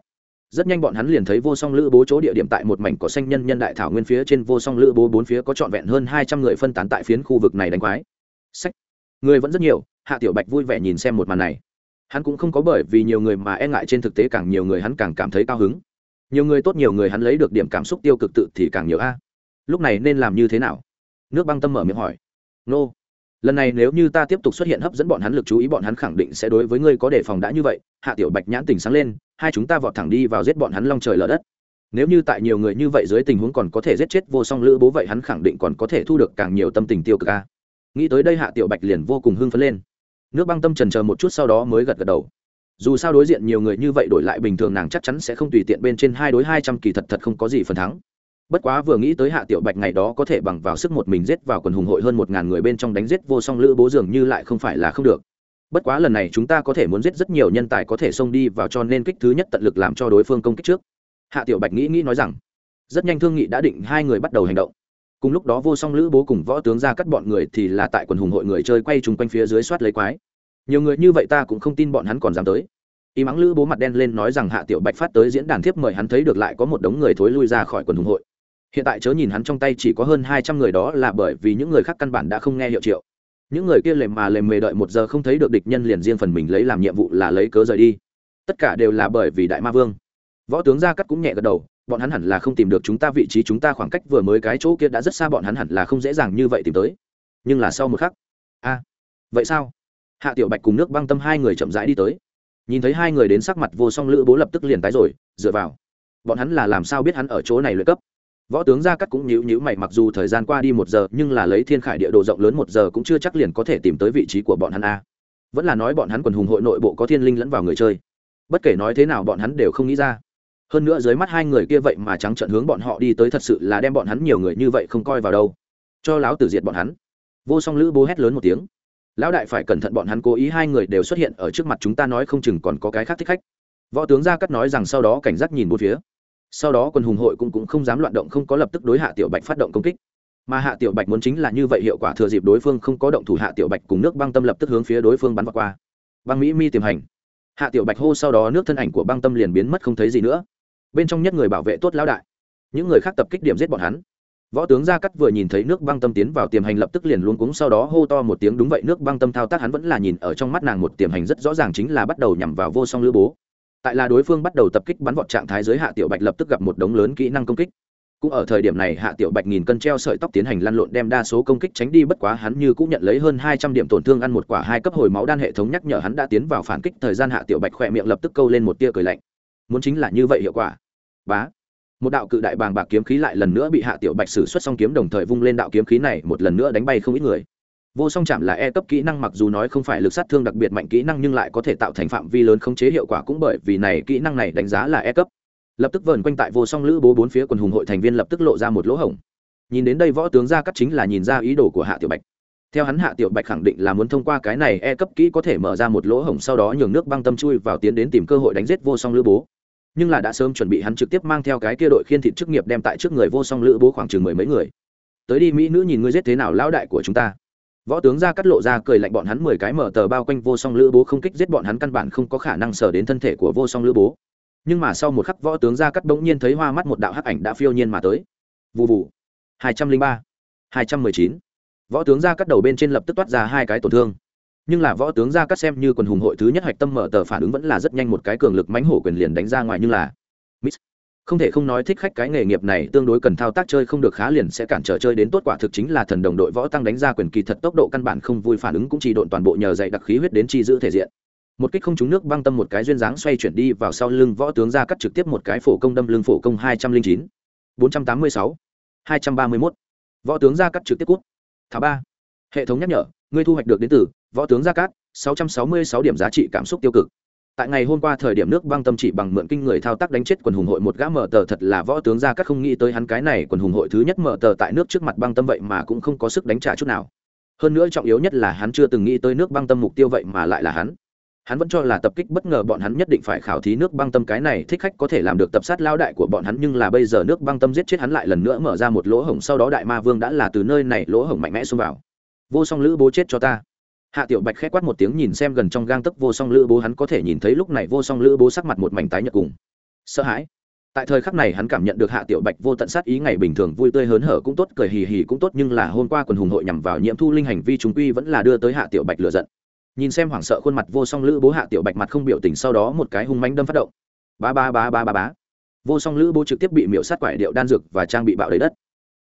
rất nhanh bọn hắn liền thấy vô song lữ bố chỗ địa điểm tại một mảnh cỏ xanh nhân nhân đại thảo nguyên phía trên vô song lữ bố bốn phía có trọn vẹn hơn hai trăm người phân tán tại phiến khu vực này đánh quái. Sách. Người vẫn rất nhiều, hạ tiểu bạch vui vẻ nhìn xem một màn này. Hắn cũng không có bởi vì nhiều người mà e ngại trên thực tế càng nhiều người hắn càng cảm thấy cao hứng. Nhiều người tốt nhiều người hắn lấy được điểm cảm xúc tiêu cực tự thì càng nhiều a. Lúc này nên làm như thế nào? Nước băng tâm mở miệng hỏi. Nô lần này nếu như ta tiếp tục xuất hiện hấp dẫn bọn hắn lực chú ý, bọn hắn khẳng định sẽ đối với ngươi có đề phòng đã như vậy. Hạ tiểu bạch nhãn tình sáng lên, hai chúng ta vọt thẳng đi vào giết bọn hắn long trời lở đất. Nếu như tại nhiều người như vậy dưới tình huống còn có thể giết chết vô song lữ bố vậy hắn khẳng định còn có thể thu được càng nhiều tâm tình tiêu cực ca nghĩ tới đây hạ tiểu bạch liền vô cùng hưng phấn lên. Nước băng tâm trần chờ một chút sau đó mới gật gật đầu. Dù sao đối diện nhiều người như vậy đổi lại bình thường nàng chắc chắn sẽ không tùy tiện bên trên hai đối hai trăm kỳ thật thật không có gì phần thắng bất quá vừa nghĩ tới hạ tiểu bạch ngày đó có thể bằng vào sức một mình giết vào quần hùng hội hơn một ngàn người bên trong đánh giết vô song lữ bố dường như lại không phải là không được. Bất quá lần này chúng ta có thể muốn giết rất nhiều nhân tài có thể xông đi vào cho nên kích thứ nhất tận lực làm cho đối phương công kích trước. Hạ tiểu bạch nghĩ nghĩ nói rằng, rất nhanh thương nghị đã định hai người bắt đầu hành động. Cùng lúc đó vô song lữ bố cùng võ tướng ra cắt bọn người thì là tại quần hùng hội người chơi quay chung quanh phía dưới soát lấy quái. Nhiều người như vậy ta cũng không tin bọn hắn còn dám tới. Y mắng lữ bố mặt đen lên nói rằng hạ tiểu bạch phát tới diễn đàn thiếp mời hắn thấy được lại có một đống người thối lui ra khỏi quần hùng hội hiện tại chớ nhìn hắn trong tay chỉ có hơn hai trăm người đó là bởi vì những người khác căn bản đã không nghe hiệu triệu. Những người kia lềm mà lềm mề đợi một giờ không thấy được địch nhân liền riêng phần mình lấy làm nhiệm vụ là lấy cớ rời đi. Tất cả đều là bởi vì đại ma vương. Võ tướng gia cắt cũng nhẹ gật đầu, bọn hắn hẳn là không tìm được chúng ta, vị trí chúng ta khoảng cách vừa mới cái chỗ kia đã rất xa, bọn hắn hẳn là không dễ dàng như vậy tìm tới. Nhưng là sau một khắc, a, vậy sao? Hạ tiểu bạch cùng nước băng tâm hai người chậm rãi đi tới. Nhìn thấy hai người đến sắc mặt vô song, lữ bố lập tức liền tái rồi, dựa vào. Bọn hắn là làm sao biết hắn ở chỗ này luyện cấp? Võ tướng gia cắt cũng nhíu nhíu mày, mặc dù thời gian qua đi một giờ, nhưng là lấy thiên khải địa đồ rộng lớn một giờ cũng chưa chắc liền có thể tìm tới vị trí của bọn hắn a. Vẫn là nói bọn hắn quần hùng hội nội bộ có thiên linh lẫn vào người chơi. Bất kể nói thế nào bọn hắn đều không nghĩ ra. Hơn nữa dưới mắt hai người kia vậy mà trắng trận hướng bọn họ đi tới thật sự là đem bọn hắn nhiều người như vậy không coi vào đâu. Cho lão tử diệt bọn hắn. Vô song lữ bố hét lớn một tiếng. Lão đại phải cẩn thận bọn hắn cố ý hai người đều xuất hiện ở trước mặt chúng ta nói không chừng còn có cái khác thích khách. Võ tướng gia cắt nói rằng sau đó cảnh giác nhìn một phía sau đó quân hùng hội cũng, cũng không dám loạn động không có lập tức đối hạ tiểu bạch phát động công kích. Mà hạ tiểu bạch muốn chính là như vậy hiệu quả thừa dịp đối phương không có động thủ hạ tiểu bạch cùng nước băng tâm lập tức hướng phía đối phương bắn vào qua. Băng mỹ mi tiềm hành. Hạ tiểu bạch hô sau đó nước thân ảnh của băng tâm liền biến mất không thấy gì nữa. Bên trong nhất người bảo vệ tốt lão đại. Những người khác tập kích điểm giết bọn hắn. Võ tướng gia cắt vừa nhìn thấy nước băng tâm tiến vào tiềm hành lập tức liền luôn cúng sau đó hô to một tiếng đúng vậy nước băng tâm thao tác hắn vẫn là nhìn ở trong mắt nàng một tiềm hành rất rõ ràng chính là bắt đầu nhằm vào vô song lữ bố tại là đối phương bắt đầu tập kích bắn vọt trạng thái giới hạ tiểu bạch lập tức gặp một đống lớn kỹ năng công kích. Cũng ở thời điểm này hạ tiểu bạch nghìn cân treo sợi tóc tiến hành lăn lộn đem đa số công kích tránh đi, bất quá hắn như cũng nhận lấy hơn hai trăm điểm tổn thương ăn một quả hai cấp hồi máu đan hệ thống nhắc nhở hắn đã tiến vào phản kích thời gian. Hạ tiểu bạch khỏe miệng lập tức câu lên một tia cười lạnh. Muốn chính là như vậy hiệu quả. Bá. Một đạo cự đại bàng bạc kiếm khí lại lần nữa bị hạ tiểu bạch sử xuất xong kiếm đồng thời vung lên đạo kiếm khí này, một lần nữa đánh bay không ít người vô song chạm là e cấp kỹ năng mặc dù nói không phải lực sát thương đặc biệt mạnh kỹ năng nhưng lại có thể tạo thành phạm vi lớn khống chế hiệu quả cũng bởi vì này kỹ năng này đánh giá là e cấp. Lập tức vờn quanh tại vô song lữ bố bốn phía quần hùng hội thành viên lập tức lộ ra một lỗ hổng. Nhìn đến đây võ tướng gia cắt chính là nhìn ra ý đồ của hạ tiểu bạch. Theo hắn hạ tiểu bạch khẳng định là muốn thông qua cái này e cấp kỹ có thể mở ra một lỗ hổng sau đó nhường nước băng tâm chui vào tiến đến tìm cơ hội đánh giết vô song lữ bố. Nhưng là đã sớm chuẩn bị hắn trực tiếp mang theo cái kia đội khiên thịt chức nghiệp đem tại trước người vô song lữ bố khoảng chừng mười mấy người. Tới đi, mỹ nữ nhìn ngươi giết thế nào, lão đại của chúng ta võ tướng ra cắt lộ ra cười lạnh bọn hắn mười cái mở tờ bao quanh vô song lữ bố không kích giết bọn hắn căn bản không có khả năng sở đến thân thể của vô song lữ bố. Nhưng mà sau một khắc võ tướng ra cắt bỗng nhiên thấy hoa mắt một đạo hắc ảnh đã phiêu nhiên mà tới. Vụ vụ hai trăm linh ba. Hai trăm mười chín. Võ tướng ra cắt đầu bên trên lập tức toát ra hai cái tổn thương. Nhưng là võ tướng ra cắt xem như quần hùng hội thứ nhất hạch tâm mở tờ phản ứng vẫn là rất nhanh một cái cường lực mánh hổ quyền liền đánh ra ngoài nhưng là không thể không nói thích khách cái nghề nghiệp này tương đối cần thao tác chơi không được khá liền sẽ cản trở chơi đến tốt quả thực chính là thần đồng đội võ tăng đánh ra quyền kỳ thật tốc độ căn bản không vui phản ứng cũng chỉ độn toàn bộ nhờ dạy đặc khí huyết đến chi giữ thể diện. Một kích không trúng nước băng tâm một cái duyên dáng xoay chuyển đi vào sau lưng võ tướng ra cắt trực tiếp một cái phổ công đâm lưng phổ công hai trăm linh chín, bốn trăm tám mươi sáu, hai trăm ba mươi mốt. Võ tướng ra cắt trực tiếp cút. Thả ba. Hệ thống nhắc nhở, ngươi thu hoạch được đến từ võ tướng gia cát sáu trăm sáu mươi sáu điểm giá trị cảm xúc tiêu cực tại ngày hôm qua thời điểm nước băng tâm chỉ bằng mượn kinh người thao tác đánh chết quần hùng hội một gã mở tờ thật là võ tướng gia các không nghĩ tới hắn cái này quần hùng hội thứ nhất mở tờ tại nước trước mặt băng tâm vậy mà cũng không có sức đánh trả chút nào. Hơn nữa trọng yếu nhất là hắn chưa từng nghĩ tới nước băng tâm mục tiêu vậy mà lại là hắn. Hắn vẫn cho là tập kích bất ngờ bọn hắn nhất định phải khảo thí nước băng tâm cái này thích khách có thể làm được tập sát lao đại của bọn hắn, nhưng là bây giờ nước băng tâm giết chết hắn lại lần nữa mở ra một lỗ hổng, sau đó đại ma vương đã là từ nơi này lỗ hổng mạnh mẽ xông vào. Vô song lữ bố chết cho ta hạ tiểu bạch khét quát một tiếng nhìn xem gần trong gang tấc vô song lữ bố, hắn có thể nhìn thấy lúc này vô song lữ bố sắc mặt một mảnh tái nhợt cùng. Sợ hãi. Tại thời khắc này hắn cảm nhận được hạ tiểu bạch vô tận sát ý ngày bình thường vui tươi hớn hở cũng tốt, cười hì hì cũng tốt, nhưng là hôm qua quần hùng hội nhằm vào nhiễm thu linh hành vi chúng quy vẫn là đưa tới hạ tiểu bạch lựa giận. Nhìn xem hoảng sợ khuôn mặt vô song lữ bố, hạ tiểu bạch mặt không biểu tình sau đó một cái hung manh đâm phát động. Ba ba ba ba ba ba vô song lữ bố trực tiếp bị miễu sát quải điệu đan dược và trang bị bạo đầy đất.